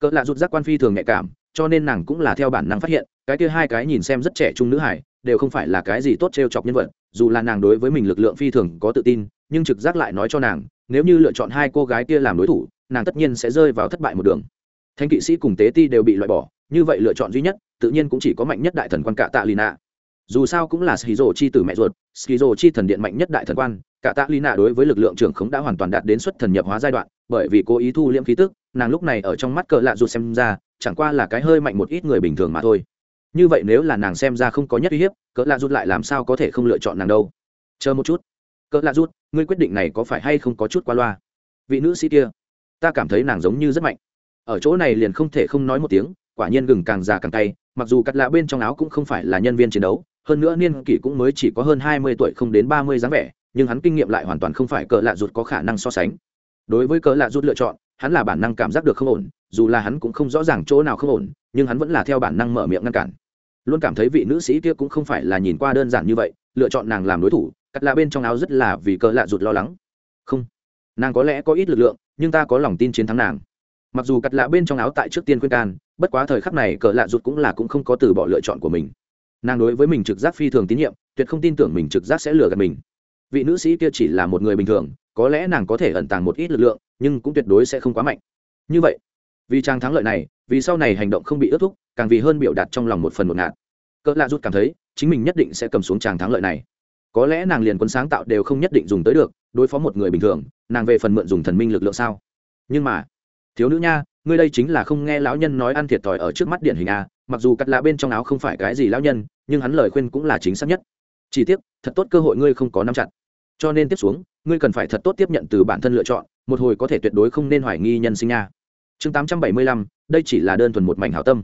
Cỡ lạ rút giác quan phi thường nhạy cảm, cho nên nàng cũng là theo bản năng phát hiện, cái kia hai cái nhìn xem rất trẻ trung nữ hải, đều không phải là cái gì tốt t r e o chọc nhân vật dù là nàng đối với mình lực lượng phi thường có tự tin, nhưng trực giác lại nói cho nàng, nếu như lựa chọn hai cô gái kia làm đối thủ, nàng tất nhiên sẽ rơi vào thất bại một đường. Thanh kỵ sĩ cùng tế ti đều bị loại bỏ, như vậy lựa chọn duy nhất, tự nhiên cũng chỉ có mạnh nhất đại thần quan cạ tạ lina dù sao cũng là skizo chi từ mẹ ruột skizo chi thần điện mạnh nhất đại thần quan cạ tạ lina đối với lực lượng trưởng khống đã hoàn toàn đạt đến xuất thần nhập hóa giai đoạn, bởi vì cố ý thu liễm khí tức, nàng lúc này ở trong mắt cờ lạ ruột xem ra, chẳng qua là cái hơi mạnh một ít người bình thường mà thôi như vậy nếu là nàng xem ra không có nhất uy hiếp, cỡ lạ rút lại làm sao có thể không lựa chọn nàng đâu? Chờ một chút. Cỡ lạ rút, ngươi quyết định này có phải hay không có chút qua loa? Vị nữ sĩ kia, ta cảm thấy nàng giống như rất mạnh. Ở chỗ này liền không thể không nói một tiếng, quả nhiên gừng càng già càng tay mặc dù cắt lạ bên trong áo cũng không phải là nhân viên chiến đấu, hơn nữa niên kỷ cũng mới chỉ có hơn hai mươi tuổi không đến ba mươi dáng vẻ, nhưng hắn kinh nghiệm lại hoàn toàn không phải cỡ lạ rút có khả năng so sánh. Đối với cỡ lạ rút lựa chọn, hắn là bản năng cảm giác được không ổn, dù là hắn cũng không rõ ràng chỗ nào không ổn, nhưng hắn vẫn là theo bản năng mở miệng ngăn cản luôn cảm thấy vị nữ sĩ kia cũng không phải là nhìn qua đơn giản như vậy, lựa chọn nàng làm đối thủ, cắt lạ bên trong áo rất là vì cỡ lạ rụt lo lắng. Không, nàng có lẽ có ít lực lượng, nhưng ta có lòng tin chiến thắng nàng. Mặc dù cắt lạ bên trong áo tại trước tiên khuyên can, bất quá thời khắc này cỡ lạ rụt cũng là cũng không có từ bỏ lựa chọn của mình. Nàng đối với mình trực giác phi thường tín nhiệm, tuyệt không tin tưởng mình trực giác sẽ lừa gạt mình. Vị nữ sĩ kia chỉ là một người bình thường, có lẽ nàng có thể ẩn tàng một ít lực lượng, nhưng cũng tuyệt đối sẽ không quá mạnh. Như vậy, vì trang thắng lợi này vì sau này hành động không bị ước thúc, càng vì hơn biểu đạt trong lòng một phần một ngạt. Cỡ lạ rút cảm thấy, chính mình nhất định sẽ cầm xuống tràng thắng lợi này. Có lẽ nàng liền quân sáng tạo đều không nhất định dùng tới được, đối phó một người bình thường, nàng về phần mượn dùng thần minh lực lượng sao? Nhưng mà, thiếu nữ nha, ngươi đây chính là không nghe lão nhân nói ăn thiệt thòi ở trước mắt điển hình a, mặc dù cắt lạ bên trong áo không phải cái gì lão nhân, nhưng hắn lời khuyên cũng là chính xác nhất. Chỉ tiếc, thật tốt cơ hội ngươi không có nắm chặt. Cho nên tiếp xuống, ngươi cần phải thật tốt tiếp nhận từ bản thân lựa chọn, một hồi có thể tuyệt đối không nên hoài nghi nhân sinh nha. Chương tám trăm bảy mươi lăm đây chỉ là đơn thuần một mảnh hảo tâm.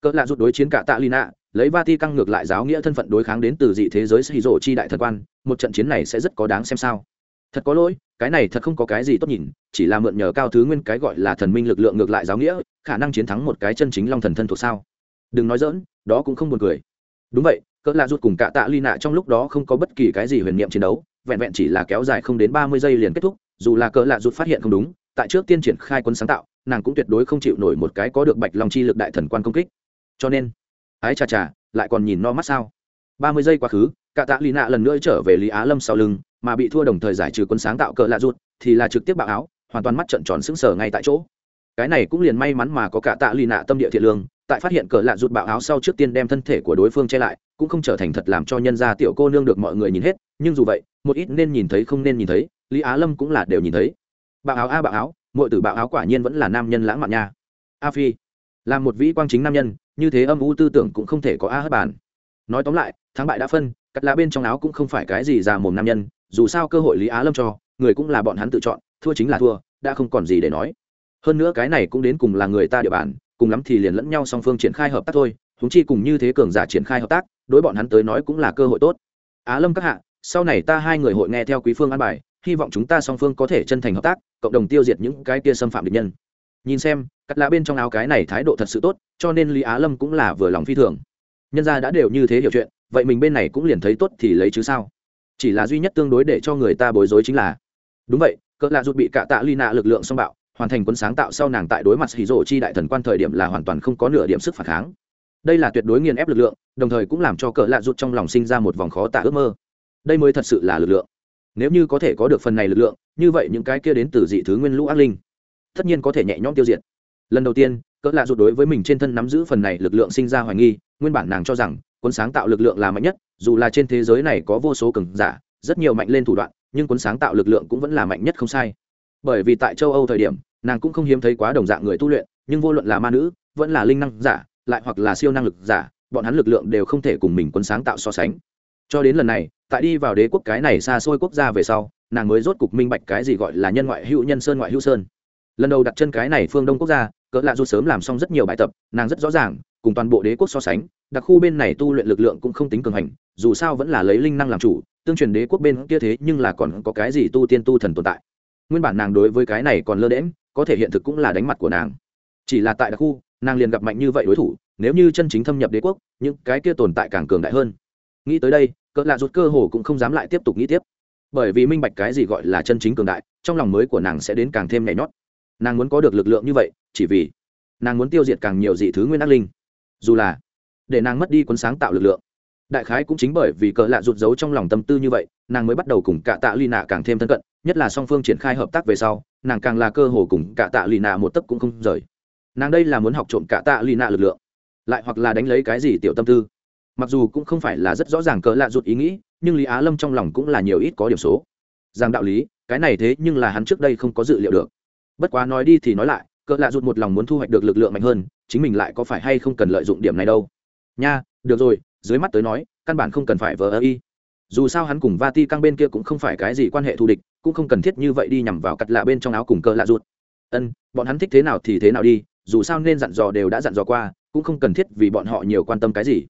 Cỡ lạ rút đối chiến cả tạ lina lấy va ti căng ngược lại giáo nghĩa thân phận đối kháng đến từ dị thế giới xì rộ chi đại thần quan, một trận chiến này sẽ rất có đáng xem sao. Thật có lỗi, cái này thật không có cái gì tốt nhìn, chỉ là mượn nhờ cao thứ nguyên cái gọi là thần minh lực lượng ngược lại giáo nghĩa, khả năng chiến thắng một cái chân chính long thần thân thuộc sao. Đừng nói dỡn đó cũng không buồn cười. Đúng vậy, cỡ lạ rút cùng cả tạ ly nạ trong lúc đó không có bất kỳ cái gì huyền niệm chiến đấu, vẹn vẹn chỉ là kéo dài không đến ba mươi giây liền kết thúc, dù là cỡ lạ rút phát hiện không đúng, tại trước tiên triển khai quân sáng tạo nàng cũng tuyệt đối không chịu nổi một cái có được bạch long chi lực đại thần quan công kích. Cho nên, ái chà chà, lại còn nhìn no mắt sao? Ba mươi giây quá khứ, cả tạ lì nạ lần nữa trở về lý á lâm sau lưng, mà bị thua đồng thời giải trừ quân sáng tạo cỡ lạ rụt, thì là trực tiếp bạo áo, hoàn toàn mắt trận tròn sững sờ ngay tại chỗ. Cái này cũng liền may mắn mà có cả tạ lì nạ tâm địa thiện lương, tại phát hiện cỡ lạ rụt bạo áo sau trước tiên đem thân thể của đối phương che lại, cũng không trở thành thật làm cho nhân gia tiểu cô nương được mọi người nhìn hết, nhưng dù vậy, một ít nên nhìn thấy không nên nhìn thấy, lý á lâm cũng là đều nhìn thấy. Bạo áo a bạo áo mọi tử bạo áo quả nhiên vẫn là nam nhân lãng mạn nha. A phi, là một vĩ quang chính nam nhân, như thế âm u tư tưởng cũng không thể có a hất bàn. Nói tóm lại, thắng bại đã phân, cắt lá bên trong áo cũng không phải cái gì già mồm nam nhân, dù sao cơ hội lý á lâm cho, người cũng là bọn hắn tự chọn, thua chính là thua, đã không còn gì để nói. Hơn nữa cái này cũng đến cùng là người ta địa bàn, cùng lắm thì liền lẫn nhau song phương triển khai hợp tác thôi húng chi cùng như thế cường giả triển khai hợp tác, đối bọn hắn tới nói cũng là cơ hội tốt. Á lâm các hạ, sau này ta hai người hội nghe theo quý phương an bài hy vọng chúng ta song phương có thể chân thành hợp tác, cộng đồng tiêu diệt những cái kia xâm phạm địch nhân. Nhìn xem, cắt lá bên trong áo cái này thái độ thật sự tốt, cho nên lý á lâm cũng là vừa lòng phi thường. Nhân ra đã đều như thế hiểu chuyện, vậy mình bên này cũng liền thấy tốt thì lấy chứ sao? Chỉ là duy nhất tương đối để cho người ta bối rối chính là, đúng vậy, cỡ lạ rụt bị cạ tạ ly nạ lực lượng song bạo, hoàn thành quân sáng tạo sau nàng tại đối mặt hì rộ chi đại thần quan thời điểm là hoàn toàn không có nửa điểm sức phản kháng. Đây là tuyệt đối nghiền ép lực lượng, đồng thời cũng làm cho cỡ lạ rụt trong lòng sinh ra một vòng khó tạ ước mơ. Đây mới thật sự là lực lượng nếu như có thể có được phần này lực lượng, như vậy những cái kia đến từ dị thứ nguyên lũ ác linh, tất nhiên có thể nhẹ nhõm tiêu diệt. Lần đầu tiên, cỡ lạ rụt đối với mình trên thân nắm giữ phần này lực lượng sinh ra hoài nghi, nguyên bản nàng cho rằng, cuốn sáng tạo lực lượng là mạnh nhất, dù là trên thế giới này có vô số cường giả, rất nhiều mạnh lên thủ đoạn, nhưng cuốn sáng tạo lực lượng cũng vẫn là mạnh nhất không sai. Bởi vì tại châu âu thời điểm, nàng cũng không hiếm thấy quá đồng dạng người tu luyện, nhưng vô luận là ma nữ, vẫn là linh năng giả, lại hoặc là siêu năng lực giả, bọn hắn lực lượng đều không thể cùng mình cuốn sáng tạo so sánh cho đến lần này, tại đi vào đế quốc cái này xa xôi quốc gia về sau, nàng mới rốt cục minh bạch cái gì gọi là nhân ngoại hữu nhân sơn ngoại hữu sơn. Lần đầu đặt chân cái này phương đông quốc gia, cỡ lạ rút sớm làm xong rất nhiều bài tập, nàng rất rõ ràng, cùng toàn bộ đế quốc so sánh, đặc khu bên này tu luyện lực lượng cũng không tính cường hành, dù sao vẫn là lấy linh năng làm chủ, tương truyền đế quốc bên kia thế nhưng là còn có cái gì tu tiên tu thần tồn tại. Nguyên bản nàng đối với cái này còn lơ đễm có thể hiện thực cũng là đánh mặt của nàng. Chỉ là tại đặc khu, nàng liền gặp mạnh như vậy đối thủ, nếu như chân chính thâm nhập đế quốc, những cái kia tồn tại càng cường đại hơn nghĩ tới đây, cỡ lạ rút cơ hồ cũng không dám lại tiếp tục nghĩ tiếp. Bởi vì minh bạch cái gì gọi là chân chính cường đại, trong lòng mới của nàng sẽ đến càng thêm nhảy nhót nàng muốn có được lực lượng như vậy, chỉ vì nàng muốn tiêu diệt càng nhiều dị thứ nguyên ác linh. Dù là để nàng mất đi cuốn sáng tạo lực lượng. Đại khái cũng chính bởi vì cỡ lạ rụt giấu trong lòng tâm tư như vậy, nàng mới bắt đầu cùng cả tạ ly nạ càng thêm thân cận, nhất là song phương triển khai hợp tác về sau, nàng càng là cơ hồ cùng cả tạ ly nạ một tấc cũng không rời. Nàng đây là muốn học trộm cả tạ ly nạ lực lượng, lại hoặc là đánh lấy cái gì tiểu tâm tư mặc dù cũng không phải là rất rõ ràng cỡ lạ rụt ý nghĩ, nhưng lý á lâm trong lòng cũng là nhiều ít có điểm số. Rằng đạo lý, cái này thế nhưng là hắn trước đây không có dự liệu được. Bất quá nói đi thì nói lại, cỡ lạ rụt một lòng muốn thu hoạch được lực lượng mạnh hơn, chính mình lại có phải hay không cần lợi dụng điểm này đâu? Nha, được rồi, dưới mắt tới nói, căn bản không cần phải vờ ơ y. Dù sao hắn cùng va ti căng bên kia cũng không phải cái gì quan hệ thù địch, cũng không cần thiết như vậy đi nhằm vào cặt lạ bên trong áo cùng cỡ lạ rụt. Ân, bọn hắn thích thế nào thì thế nào đi, dù sao nên dặn dò đều đã dặn dò qua, cũng không cần thiết vì bọn họ nhiều quan tâm cái gì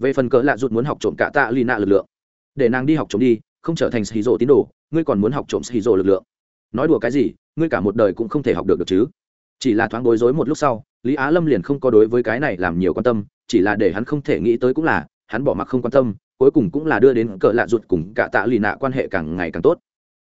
về phần cỡ lạ rụt muốn học trộm cả tạ lì nạ lực lượng. Để nàng đi học trộm đi, không trở thành xì rộ tín đồ, ngươi còn muốn học trộm xì rộ lực lượng. Nói đùa cái gì, ngươi cả một đời cũng không thể học được được chứ. Chỉ là thoáng bối rối một lúc sau, lý á lâm liền không có đối với cái này làm nhiều quan tâm, chỉ là để hắn không thể nghĩ tới cũng là, hắn bỏ mặc không quan tâm, cuối cùng cũng là đưa đến cỡ lạ rụt cùng cả tạ lì nạ quan hệ càng ngày càng tốt.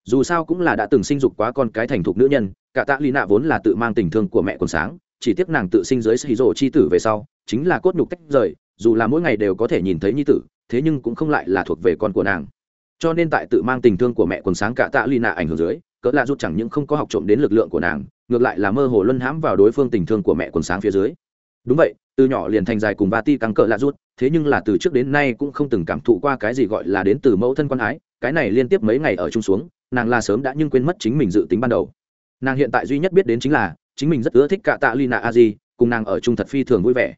Dù sao cũng là đã từng sinh dục quá con cái thành thục nữ nhân, cả tạ lì nạ vốn là tự mang tình thương của mẹ còn sáng, chỉ tiếc nàng tự sinh dưới xì rổ chi tử về sau, chính là cốt nhục tách rời dù là mỗi ngày đều có thể nhìn thấy nhi tử, thế nhưng cũng không lại là thuộc về con của nàng. Cho nên tại tự mang tình thương của mẹ quần sáng cả tạ lì nạ ảnh hưởng dưới, cỡ lạ rút chẳng những không có học trộm đến lực lượng của nàng, ngược lại là mơ hồ luân hãm vào đối phương tình thương của mẹ quần sáng phía dưới. Đúng vậy, từ nhỏ liền thành dài cùng ba ti căng cỡ lạ rút, thế nhưng là từ trước đến nay cũng không từng cảm thụ qua cái gì gọi là đến từ mẫu thân quan ái, cái này liên tiếp mấy ngày ở chung xuống, nàng là sớm đã nhưng quên mất chính mình dự tính ban đầu. Nàng hiện tại duy nhất biết đến chính là, chính mình rất ưa thích cả tạ lina a di, cùng nàng ở chung thật phi thường vui vẻ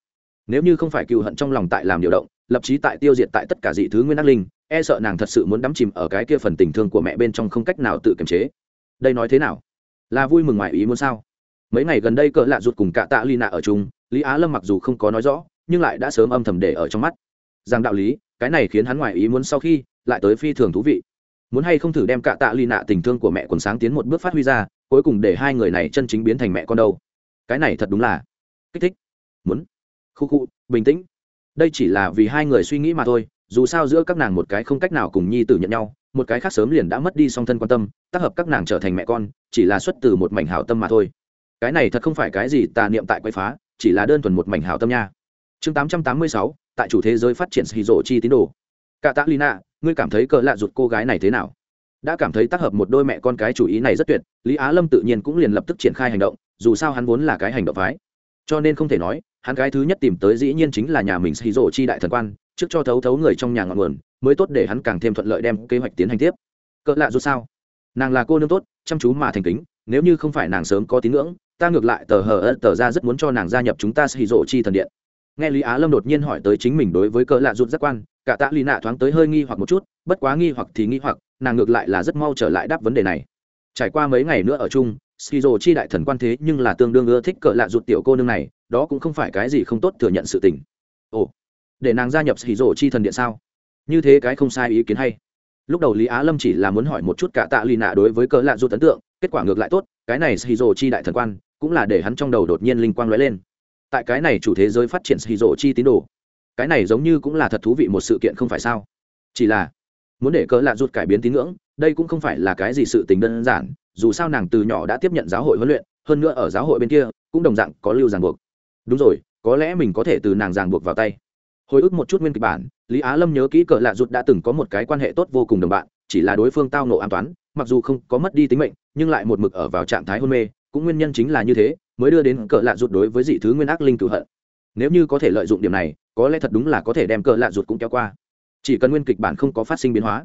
nếu như không phải cựu hận trong lòng tại làm điều động, lập trí tại tiêu diệt tại tất cả dị thứ nguyên ác linh e sợ nàng thật sự muốn đắm chìm ở cái kia phần tình thương của mẹ bên trong không cách nào tự kiềm chế. Đây nói thế nào? Là vui mừng ngoài ý muốn sao? Mấy ngày gần đây cỡ lạ rụt cùng cả tạ lina ở chung, lý á lâm mặc dù không có nói rõ, nhưng lại đã sớm âm thầm để ở trong mắt. Rằng đạo lý, cái này khiến hắn ngoài ý muốn sau khi, lại tới phi thường thú vị. Muốn hay không thử đem cả tạ ly nạ tình thương của mẹ quần sáng tiến một bước phát huy ra, cuối cùng để hai người này chân chính biến thành mẹ con đâu? Cái này thật đúng là kích thích. Muốn khu khu, bình tĩnh. Đây chỉ là vì hai người suy nghĩ mà thôi, dù sao giữa các nàng một cái không cách nào cùng nhi tử nhận nhau, một cái khác sớm liền đã mất đi song thân quan tâm, tác hợp các nàng trở thành mẹ con, chỉ là xuất từ một mảnh hảo tâm mà thôi. Cái này thật không phải cái gì tà niệm tại quậy phá, chỉ là đơn thuần một mảnh hảo tâm nha. Chương tám trăm tám mươi sáu, tại chủ thế giới phát triển hì rộ chi tín đồ. Cả tạ lina ngươi cảm thấy cờ lạ rụt cô gái này thế nào? Đã cảm thấy tác hợp một đôi mẹ con cái chủ ý này rất tuyệt, lý á lâm tự nhiên cũng liền lập tức triển khai hành động, dù sao hắn vốn là cái hành động phái cho nên không thể nói, hắn cái thứ nhất tìm tới dĩ nhiên chính là nhà mình xì rổ chi đại thần quan, trước cho thấu thấu người trong nhà ngọn nguồn, mới tốt để hắn càng thêm thuận lợi đem kế hoạch tiến hành tiếp. Cỡ lạ dù sao, nàng là cô nương tốt, chăm chú mà thành kính, nếu như không phải nàng sớm có tín ngưỡng, ta ngược lại tờ hờ ớt tờ ra rất muốn cho nàng gia nhập chúng ta xì rổ chi thần điện. Nghe lý á lâm đột nhiên hỏi tới chính mình đối với cỡ lạ rụt giác quan, cả tạ lì nạ thoáng tới hơi nghi hoặc một chút, bất quá nghi hoặc thì nghi hoặc, nàng ngược lại là rất mau trở lại đáp vấn đề này. Trải qua mấy ngày nữa ở chung skizo chi đại thần quan thế nhưng là tương đương ưa thích cỡ lạ rụt tiểu cô nương này, đó cũng không phải cái gì không tốt thừa nhận sự tình. Ồ, để nàng gia nhập skizo chi thần điện sao? Như thế cái không sai ý kiến hay. Lúc đầu lý á lâm chỉ là muốn hỏi một chút cả tạ lì nạ đối với cỡ lạ rụt ấn tượng, kết quả ngược lại tốt, cái này skizo chi đại thần quan, cũng là để hắn trong đầu đột nhiên linh quang lóe lên. Tại cái này chủ thế giới phát triển skizo chi tín đồ, cái này giống như cũng là thật thú vị một sự kiện không phải sao? Chỉ là muốn để cỡ lạ rụt cải biến tín ngưỡng, đây cũng không phải là cái gì sự tình đơn giản, dù sao nàng từ nhỏ đã tiếp nhận giáo hội huấn luyện, hơn nữa ở giáo hội bên kia, cũng đồng dạng có lưu ràng buộc. Đúng rồi, có lẽ mình có thể từ nàng ràng buộc vào tay. Hồi ức một chút nguyên kịch bản, lý á lâm nhớ kỹ cỡ lạ rụt đã từng có một cái quan hệ tốt vô cùng đồng bạn, chỉ là đối phương tao nộ an toán, mặc dù không có mất đi tính mệnh, nhưng lại một mực ở vào trạng thái hôn mê, cũng nguyên nhân chính là như thế, mới đưa đến cỡ lạ rụt đối với dị thứ nguyên ác linh cựu hận. Nếu như có thể lợi dụng điểm này, có lẽ thật đúng là có thể đem cỡ lạ rụt cũng kéo qua chỉ cần nguyên kịch bản không có phát sinh biến hóa.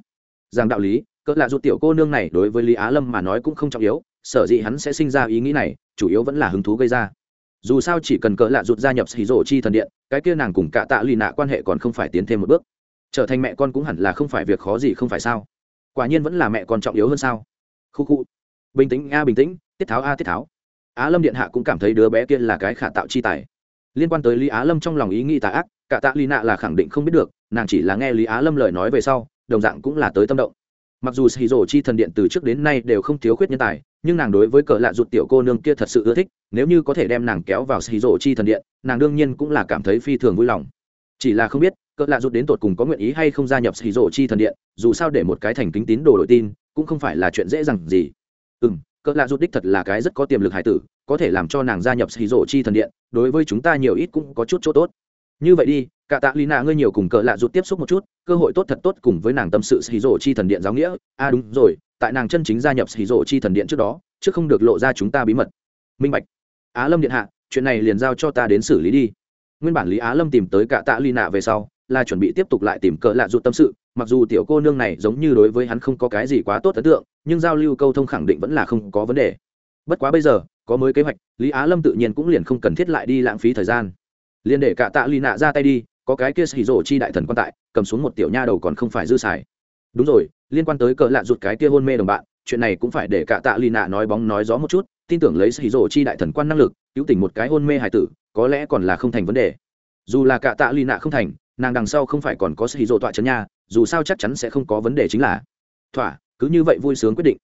Rằng đạo lý, cỡ lạ rụt tiểu cô nương này đối với lý á lâm mà nói cũng không trọng yếu, sở dĩ hắn sẽ sinh ra ý nghĩ này, chủ yếu vẫn là hứng thú gây ra. Dù sao chỉ cần cỡ lạ rụt gia nhập xì rổ chi thần điện, cái kia nàng cùng cả tạ lì nạ quan hệ còn không phải tiến thêm một bước. Trở thành mẹ con cũng hẳn là không phải việc khó gì không phải sao? Quả nhiên vẫn là mẹ con trọng yếu hơn sao? Khu khu. Bình tĩnh, a, bình tĩnh, tiết tháo, a, tiết tháo. Á lâm điện hạ cũng cảm thấy đứa bé kia là cái khả tạo chi tài. Liên quan tới lý á lâm trong lòng ý nghĩ tà ác cả tạ lì nạ là khẳng định không biết được, nàng chỉ là nghe lý á lâm lời nói về sau, đồng dạng cũng là tới tâm động. Mặc dù xì rổ chi thần điện từ trước đến nay đều không thiếu khuyết nhân tài, nhưng nàng đối với cờ lạ rụt tiểu cô nương kia thật sự ưa thích, nếu như có thể đem nàng kéo vào xì rổ chi thần điện, nàng đương nhiên cũng là cảm thấy phi thường vui lòng. Chỉ là không biết, cờ lạ rụt đến tột cùng có nguyện ý hay không gia nhập xì rổ chi thần điện, dù sao để một cái thành kính tín đồ đội tin, cũng không phải là chuyện dễ dàng gì. Ừ m cỡ lạ rụt đích thật là cái rất có tiềm lực hải tử, có thể làm cho nàng gia nhập xì rổ chi thần điện, đối với chúng ta nhiều ít cũng có chút chỗ tốt như vậy đi, cả tạ lì nạ ngươi nhiều cùng cỡ lạ rụt tiếp xúc một chút, cơ hội tốt thật tốt cùng với nàng tâm sự xì rổ chi thần điện giáo nghĩa. A à đúng rồi, tại nàng chân chính gia nhập xì rổ chi thần điện trước đó, chứ không được lộ ra chúng ta bí mật. Minh bạch. Á lâm điện hạ, chuyện này liền giao cho ta đến xử lý đi. Nguyên bản lý á lâm tìm tới cả tạ lì nạ về sau, là chuẩn bị tiếp tục lại tìm cỡ lạ rụt tâm sự. Mặc dù tiểu cô nương này giống như đối với hắn không có cái gì quá tốt ấn tượng, nhưng giao lưu câu thông khẳng định vẫn là không có vấn đề. Bất quá bây giờ, có mới kế hoạch, lý á lâm tự nhiên cũng liền không cần thiết lại đi lãng phí thời gian liền để cả tạ lì nạ ra tay đi, có cái kia xì rổ chi đại thần quan tại, cầm xuống một tiểu nha đầu còn không phải dư xài. Đúng rồi, liên quan tới cỡ lạ rụt cái kia hôn mê đồng bạn, chuyện này cũng phải để cả tạ lì nạ nói bóng nói gió một chút, tin tưởng lấy xì rổ chi đại thần quan năng lực, cứu tỉnh một cái hôn mê hải tử, có lẽ còn là không thành vấn đề. Dù là cả tạ lì nạ không thành, nàng đằng sau không phải còn có xì rổ tọa chấn nha, dù sao chắc chắn sẽ không có vấn đề chính là. Thỏa, cứ như vậy vui sướng quyết định.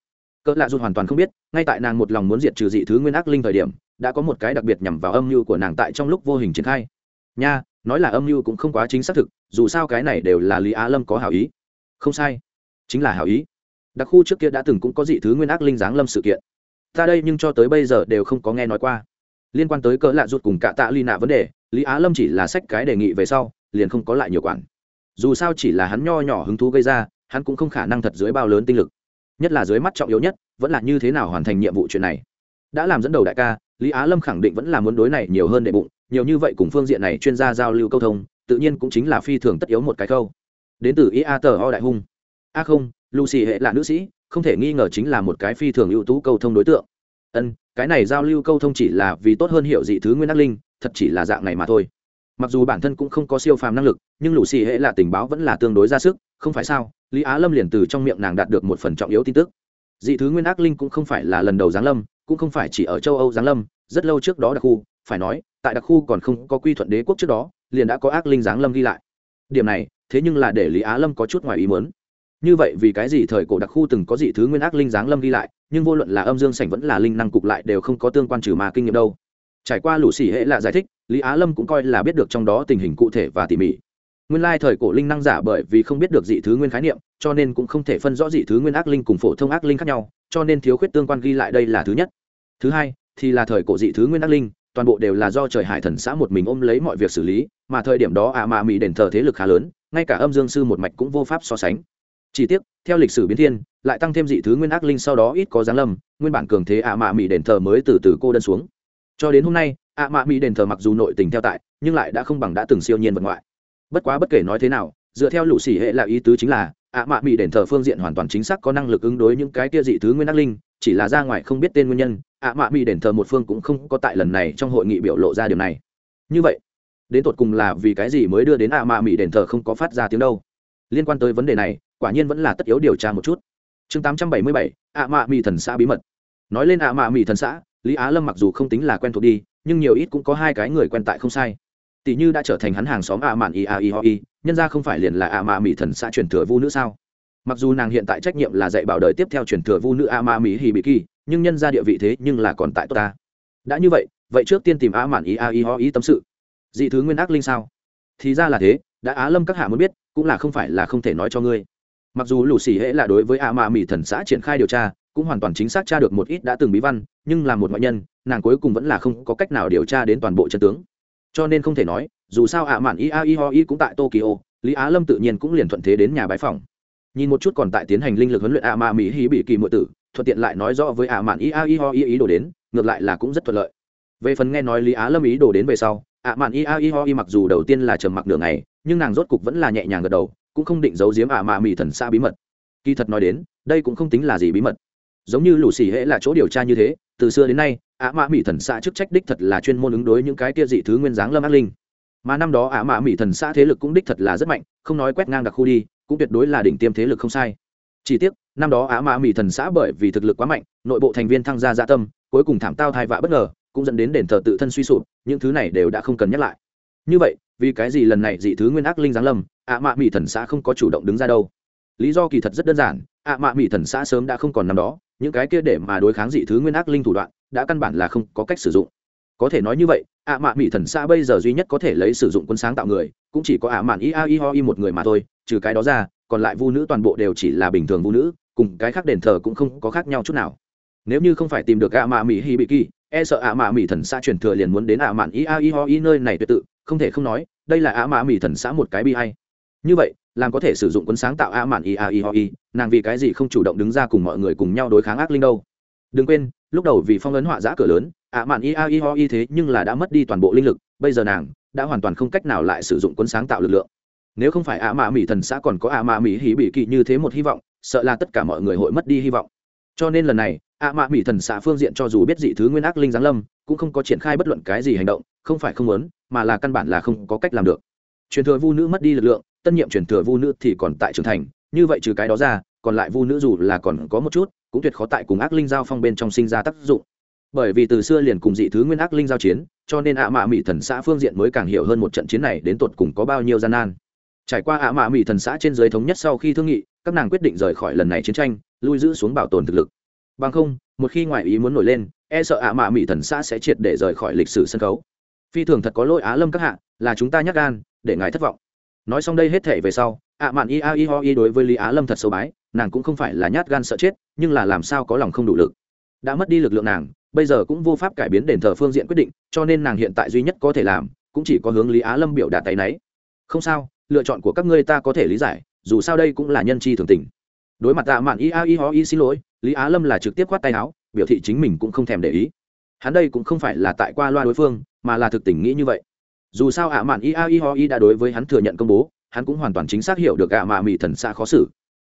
Cỡ lạ rụt hoàn toàn không biết, ngay tại nàng một lòng muốn diệt trừ dị thứ nguyên ác linh thời điểm đã có một cái đặc biệt nhằm vào âm mưu của nàng tại trong lúc vô hình triển khai. Nha, nói là âm mưu cũng không quá chính xác thực, dù sao cái này đều là lý á lâm có hảo ý. Không sai, chính là hảo ý. Đặc khu trước kia đã từng cũng có dị thứ nguyên ác linh giáng lâm sự kiện. Ta đây nhưng cho tới bây giờ đều không có nghe nói qua. Liên quan tới cỡ lạ rụt cùng cả tạ ly nạ vấn đề, lý á lâm chỉ là sách cái đề nghị về sau, liền không có lại nhiều quản. Dù sao chỉ là hắn nho nhỏ hứng thú gây ra, hắn cũng không khả năng thật dưới bao lớn tinh lực. Nhất là dưới mắt trọng yếu nhất, vẫn là như thế nào hoàn thành nhiệm vụ chuyện này. Đã làm dẫn đầu đại ca lý á lâm khẳng định vẫn là muốn đối này nhiều hơn đệ bụng, nhiều như vậy cùng phương diện này chuyên gia giao lưu câu thông, tự nhiên cũng chính là phi thường tất yếu một cái câu đến từ ia tờ ho đại hung. A không, lucy hệ là nữ sĩ, không thể nghi ngờ chính là một cái phi thường ưu tú câu thông đối tượng. Ân, cái này giao lưu câu thông chỉ là vì tốt hơn hiểu dị thứ nguyên ác linh, thật chỉ là dạng này mà thôi. Mặc dù bản thân cũng không có siêu phàm năng lực, nhưng lũ xì hệ là tình báo vẫn là tương đối ra sức, không phải sao? Lý á lâm liền từ trong miệng nàng đạt được một phần trọng yếu tin tức. Dị thứ nguyên ác linh cũng không phải là lần đầu giáng lâm cũng không phải chỉ ở châu âu giáng lâm, rất lâu trước đó đặc khu, phải nói, tại đặc khu còn không có quy thuận đế quốc trước đó, liền đã có ác linh giáng lâm ghi lại. Điểm này, thế nhưng là để lý á lâm có chút ngoài ý muốn. Như vậy vì cái gì thời cổ đặc khu từng có dị thứ nguyên ác linh giáng lâm ghi lại, nhưng vô luận là âm dương sảnh vẫn là linh năng cục lại đều không có tương quan trừ mà kinh nghiệm đâu. Trải qua lũ xỉ hệ là giải thích, lý á lâm cũng coi là biết được trong đó tình hình cụ thể và tỉ mỉ. Nguyên lai thời cổ linh năng giả bởi vì không biết được dị thứ nguyên khái niệm, cho nên cũng không thể phân rõ dị thứ nguyên ác linh cùng phổ thông ác linh khác nhau, cho nên thiếu khuyết tương quan ghi lại đây là thứ nhất thứ hai, thì là thời cổ dị thứ nguyên ác linh, toàn bộ đều là do trời hải thần xã một mình ôm lấy mọi việc xử lý, mà thời điểm đó ạ à mạ mỹ đền thờ thế lực khá lớn, ngay cả âm dương sư một mạch cũng vô pháp so sánh. Chỉ tiếc, theo lịch sử biến thiên, lại tăng thêm dị thứ nguyên ác linh sau đó ít có giáng lâm, nguyên bản cường thế ạ à mạ mỹ đền thờ mới từ từ cô đơn xuống. Cho đến hôm nay, ạ à mạ mỹ đền thờ mặc dù nội tình theo tại, nhưng lại đã không bằng đã từng siêu nhiên vật ngoại. Bất quá bất kể nói thế nào, dựa theo lũ xỉ hệ là ý tứ chính là ạ mạ mỹ đền thờ phương diện hoàn toàn chính xác có năng lực ứng đối những cái kia dị thứ nguyên ác linh, chỉ là ra ngoài không biết tên nguyên nhân, ạ mạ mỹ đền thờ một phương cũng không có tại lần này trong hội nghị biểu lộ ra điều này. Như vậy, đến tột cùng là vì cái gì mới đưa đến ạ mạ mỹ đền thờ không có phát ra tiếng đâu? Liên quan tới vấn đề này, quả nhiên vẫn là tất yếu điều tra một chút. Chương tám trăm bảy mươi bảy, ạ mạ mỹ thần xã bí mật. Nói lên ạ mạ mỹ thần xã, lý á lâm mặc dù không tính là quen thuộc đi, nhưng nhiều ít cũng có hai cái người quen tại không sai. Tỷ như đã trở thành hắn hàng xóm ạ mạn i a i ho i nhân ra không phải liền là ạ mạ mỹ thần xã truyền thừa vu nữ sao? Mặc dù nàng hiện tại trách nhiệm là dạy bảo đời tiếp theo truyền thừa vu nữ ạ mạ mỹ hì bị kỳ, nhưng nhân ra địa vị thế nhưng là còn tại tốt ta. Đã như vậy vậy trước tiên tìm ạ mạn ý a i ho ý tâm sự. Dị thứ nguyên ác linh sao? Thì ra là thế, đã á lâm các hạ muốn biết, cũng là không phải là không thể nói cho ngươi. Mặc dù lù xì hễ là đối với ạ mạ mỹ thần xã triển khai điều tra, cũng hoàn toàn chính xác tra được một ít đã từng bí văn, nhưng là một ngoại nhân, nàng cuối cùng vẫn là không có cách nào điều tra đến toàn bộ chân tướng cho nên không thể nói, dù sao ạ mạn ia i ho i cũng tại tokyo, lý á lâm tự nhiên cũng liền thuận thế đến nhà bái phòng. Nhìn một chút còn tại tiến hành linh lực huấn luyện ạ mạ mỹ hí bị kỳ mượn tử, thuận tiện lại nói rõ với ạ mạn ia i ho i ý đồ đến, ngược lại là cũng rất thuận lợi. Về phần nghe nói lý á lâm ý đồ đến về sau, ạ mạn ia i ho i mặc dù đầu tiên là trầm mặc đường này nhưng nàng rốt cục vẫn là nhẹ nhàng gật đầu, cũng không định giấu giếm ạ mạ mỹ thần xa bí mật. Kỳ thật nói đến, đây cũng không tính là gì bí mật. Giống như lù xì hễ là chỗ điều tra như thế từ xưa đến nay, ạ mạ mỹ thần xã chức trách đích thật là chuyên môn ứng đối những cái kia dị thứ nguyên dáng lâm ác linh. Mà năm đó ạ mạ mỹ thần xã thế lực cũng đích thật là rất mạnh, không nói quét ngang đặc khu đi, cũng tuyệt đối là đỉnh tiêm thế lực không sai. Chỉ tiếc, năm đó ạ mạ mỹ thần xã bởi vì thực lực quá mạnh, nội bộ thành viên thăng gia gia tâm, cuối cùng thảm tao thai vạ bất ngờ, cũng dẫn đến đền thờ tự thân suy sụp, những thứ này đều đã không cần nhắc lại. Như vậy, vì cái gì lần này dị thứ nguyên ác linh giáng lâm, ạ mạ mỹ thần xã không có chủ động đứng ra đâu? Lý do kỳ thật rất đơn giản ạ mạ mỹ thần xã sớm đã không còn năm đó, những cái kia để mà đối kháng dị thứ nguyên ác linh thủ đoạn, đã căn bản là không có cách sử dụng. Có thể nói như vậy, ạ mạ mỹ thần xã bây giờ duy nhất có thể lấy sử dụng quân sáng tạo người, cũng chỉ có ạ mạn ia i ho i một người mà thôi, trừ cái đó ra, còn lại vu nữ toàn bộ đều chỉ là bình thường vu nữ, cùng cái khác đền thờ cũng không có khác nhau chút nào. Nếu như không phải tìm được ạ mạ mỹ hi bị kỳ e sợ ạ mạ mỹ thần xã truyền thừa liền muốn đến ạ mạn ia i ho i nơi này tuyệt tự, không thể không nói, đây là ạ mạ mỹ thần xã một cái bi hay. Như vậy làm có thể sử dụng quân sáng tạo a mạn ia i ho i, nàng vì cái gì không chủ động đứng ra cùng mọi người cùng nhau đối kháng ác linh đâu? Đừng quên, lúc đầu vì phong ấn họa giã cửa lớn, a mạn ia i ho i thế nhưng là đã mất đi toàn bộ linh lực, bây giờ nàng đã hoàn toàn không cách nào lại sử dụng quân sáng tạo lực lượng. Nếu không phải a mạ mỹ thần xã còn có a mạ mỹ hỉ bị kỵ như thế một hy vọng, sợ là tất cả mọi người hội mất đi hy vọng. Cho nên lần này, a mạ mỹ thần xã phương diện cho dù biết dị thứ nguyên ác linh giáng lâm, cũng không có triển khai bất luận cái gì hành động, không phải không muốn, mà là căn bản là không có cách làm được. Truyền thừa vu nữ mất đi lực lượng tân nhiệm truyền thừa vu nữ thì còn tại trưởng thành, như vậy trừ cái đó ra, còn lại vu nữ dù là còn có một chút, cũng tuyệt khó tại cùng ác linh giao phong bên trong sinh ra tác dụng. Bởi vì từ xưa liền cùng dị thứ nguyên ác linh giao chiến, cho nên ạ mạ mỹ thần xã phương diện mới càng hiểu hơn một trận chiến này đến tột cùng có bao nhiêu gian nan. Trải qua ạ mạ mỹ thần xã trên giới thống nhất sau khi thương nghị, các nàng quyết định rời khỏi lần này chiến tranh, lui giữ xuống bảo tồn thực lực. Bằng không, một khi ngoại ý muốn nổi lên e sợ ạ mạ mỹ thần xã sẽ triệt để rời khỏi lịch sử sân khấu. Phi thường thật có lỗi á lâm các hạ, là chúng ta nhắc gan, để ngài thất vọng nói xong đây hết thể về sau, ạ mạn ia i ho i đối với lý á lâm thật sâu bái, nàng cũng không phải là nhát gan sợ chết, nhưng là làm sao có lòng không đủ lực. Đã mất đi lực lượng nàng, bây giờ cũng vô pháp cải biến đền thờ phương diện quyết định, cho nên nàng hiện tại duy nhất có thể làm, cũng chỉ có hướng lý á lâm biểu đạt tay náy. Không sao, lựa chọn của các ngươi ta có thể lý giải, dù sao đây cũng là nhân chi thường tình. Đối mặt tạ mạn y a y ho y xin lỗi, lý á lâm là trực tiếp khoát tay áo, biểu thị chính mình cũng không thèm để ý. Hắn đây cũng không phải là tại qua loa đối phương, mà là thực tình nghĩ như vậy dù sao ạ mạn ia a ho i đã đối với hắn thừa nhận công bố, hắn cũng hoàn toàn chính xác hiểu được ạ mạ mỹ thần xã khó xử.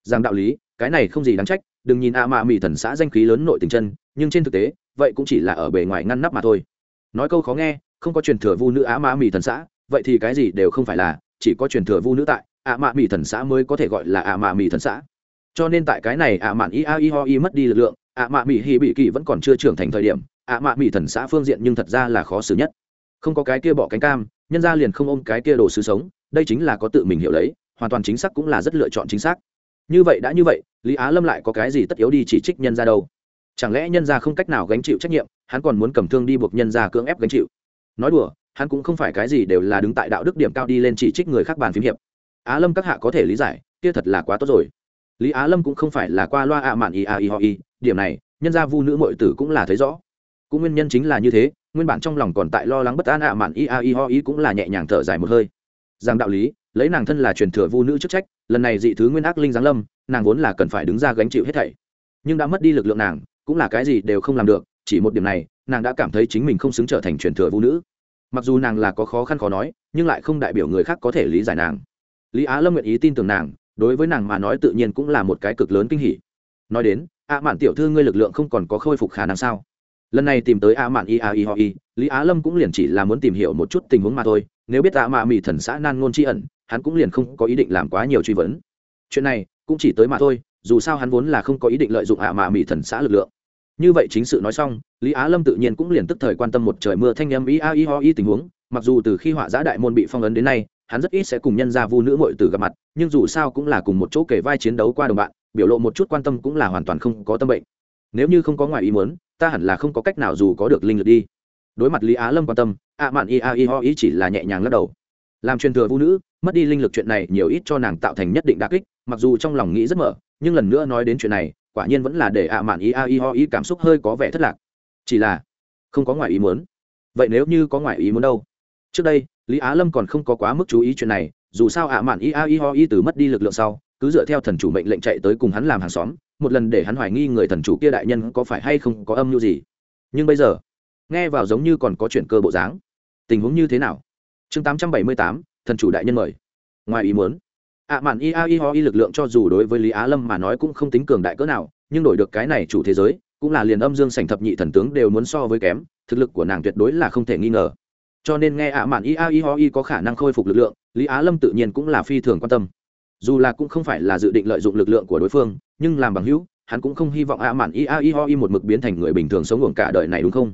Rằng đạo lý, cái này không gì đáng trách, đừng nhìn ạ mạ mỹ thần xã danh khí lớn nội tình chân, nhưng trên thực tế, vậy cũng chỉ là ở bề ngoài ngăn nắp mà thôi. Nói câu khó nghe, không có truyền thừa vu nữ ạ mạ mỹ thần xã, vậy thì cái gì đều không phải là, chỉ có truyền thừa vu nữ tại, ạ mạ mỹ thần xã mới có thể gọi là ạ mạ mỹ thần xã. Cho nên tại cái này ạ mạn ia a ho i mất đi lực lượng, ạ mạ mỹ hi bị kỳ vẫn còn chưa trưởng thành thời điểm, ạ mạ mỹ thần xã phương diện nhưng thật ra là khó xử nhất không có cái kia bỏ cánh cam, nhân ra liền không ôm cái kia đồ sứ sống, đây chính là có tự mình hiểu lấy, hoàn toàn chính xác cũng là rất lựa chọn chính xác. Như vậy đã như vậy, lý á lâm lại có cái gì tất yếu đi chỉ trích nhân ra đâu? Chẳng lẽ nhân ra không cách nào gánh chịu trách nhiệm, hắn còn muốn cầm thương đi buộc nhân ra cưỡng ép gánh chịu? Nói đùa, hắn cũng không phải cái gì đều là đứng tại đạo đức điểm cao đi lên chỉ trích người khác bàn phím hiệp. Á lâm các hạ có thể lý giải, kia thật là quá tốt rồi. Lý á lâm cũng không phải là qua loa ạ mạn ý à y ho y điểm này, nhân gia vu nữ mội tử cũng là thấy rõ. Cũng nguyên nhân chính là như thế nguyên bản trong lòng còn tại lo lắng bất an ạ mạn i a i ho ý cũng là nhẹ nhàng thở dài một hơi. Rằng đạo lý, lấy nàng thân là truyền thừa vu nữ chức trách, lần này dị thứ nguyên ác linh giáng lâm, nàng vốn là cần phải đứng ra gánh chịu hết thảy. Nhưng đã mất đi lực lượng nàng, cũng là cái gì đều không làm được, chỉ một điểm này, nàng đã cảm thấy chính mình không xứng trở thành truyền thừa vu nữ. Mặc dù nàng là có khó khăn khó nói, nhưng lại không đại biểu người khác có thể lý giải nàng. Lý á lâm nguyện ý tin tưởng nàng, đối với nàng mà nói tự nhiên cũng là một cái cực lớn kinh hỉ. Nói đến, ạ mạn tiểu thư ngươi lực lượng không còn có khôi phục khả năng sao? Lần này tìm tới a mạn i a i ho i, lý á lâm cũng liền chỉ là muốn tìm hiểu một chút tình huống mà thôi. Nếu biết a mạ mỹ thần xã nan ngôn tri ẩn, hắn cũng liền không có ý định làm quá nhiều truy vấn. Chuyện này cũng chỉ tới mà thôi, dù sao hắn vốn là không có ý định lợi dụng a mạ mỹ thần xã lực lượng. Như vậy chính sự nói xong, lý á lâm tự nhiên cũng liền tức thời quan tâm một trời mưa thanh em m a i ho i tình huống. Mặc dù từ khi họa giã đại môn bị phong ấn đến nay, hắn rất ít sẽ cùng nhân gia vu nữ mội tử gặp mặt, nhưng dù sao cũng là cùng một chỗ kể vai chiến đấu qua đồng bạn, biểu lộ một chút quan tâm cũng là hoàn toàn không có tâm bệnh nếu như không có ngoài ý muốn, ta hẳn là không có cách nào dù có được linh lực đi. Đối mặt lý á lâm quan tâm, ạ mạn ia a i ho ý chỉ là nhẹ nhàng lắc đầu. Làm truyền thừa vũ nữ, mất đi linh lực chuyện này nhiều ít cho nàng tạo thành nhất định đà kích, mặc dù trong lòng nghĩ rất mở, nhưng lần nữa nói đến chuyện này, quả nhiên vẫn là để ạ mạn ia a i ho ý cảm xúc hơi có vẻ thất lạc. Chỉ là, không có ngoài ý muốn. Vậy nếu như có ngoài ý muốn đâu? Trước đây, lý á lâm còn không có quá mức chú ý chuyện này, dù sao ạ mạn ia a i ho ý từ mất đi lực lượng sau, cứ dựa theo thần chủ mệnh lệnh chạy tới cùng hắn làm hàng xóm một lần để hắn hoài nghi người thần chủ kia đại nhân có phải hay không có âm mưu gì. Nhưng bây giờ, nghe vào giống như còn có chuyện cơ bộ dáng. Tình huống như thế nào? Chương tám trăm bảy mươi tám, thần chủ đại nhân mời. Ngoài ý muốn, ạ mạn i a i ho i lực lượng cho dù đối với lý á lâm mà nói cũng không tính cường đại cỡ nào, nhưng đổi được cái này chủ thế giới, cũng là liền âm dương sảnh thập nhị thần tướng đều muốn so với kém, thực lực của nàng tuyệt đối là không thể nghi ngờ. Cho nên nghe ạ mạn i a i ho i có khả năng khôi phục lực lượng, lý á lâm tự nhiên cũng là phi thường quan tâm. Dù là cũng không phải là dự định lợi dụng lực lượng của đối phương nhưng làm bằng hữu, hắn cũng không hy vọng ạ mạn i a i ho i một mực biến thành người bình thường sống ngủ cả đời này đúng không?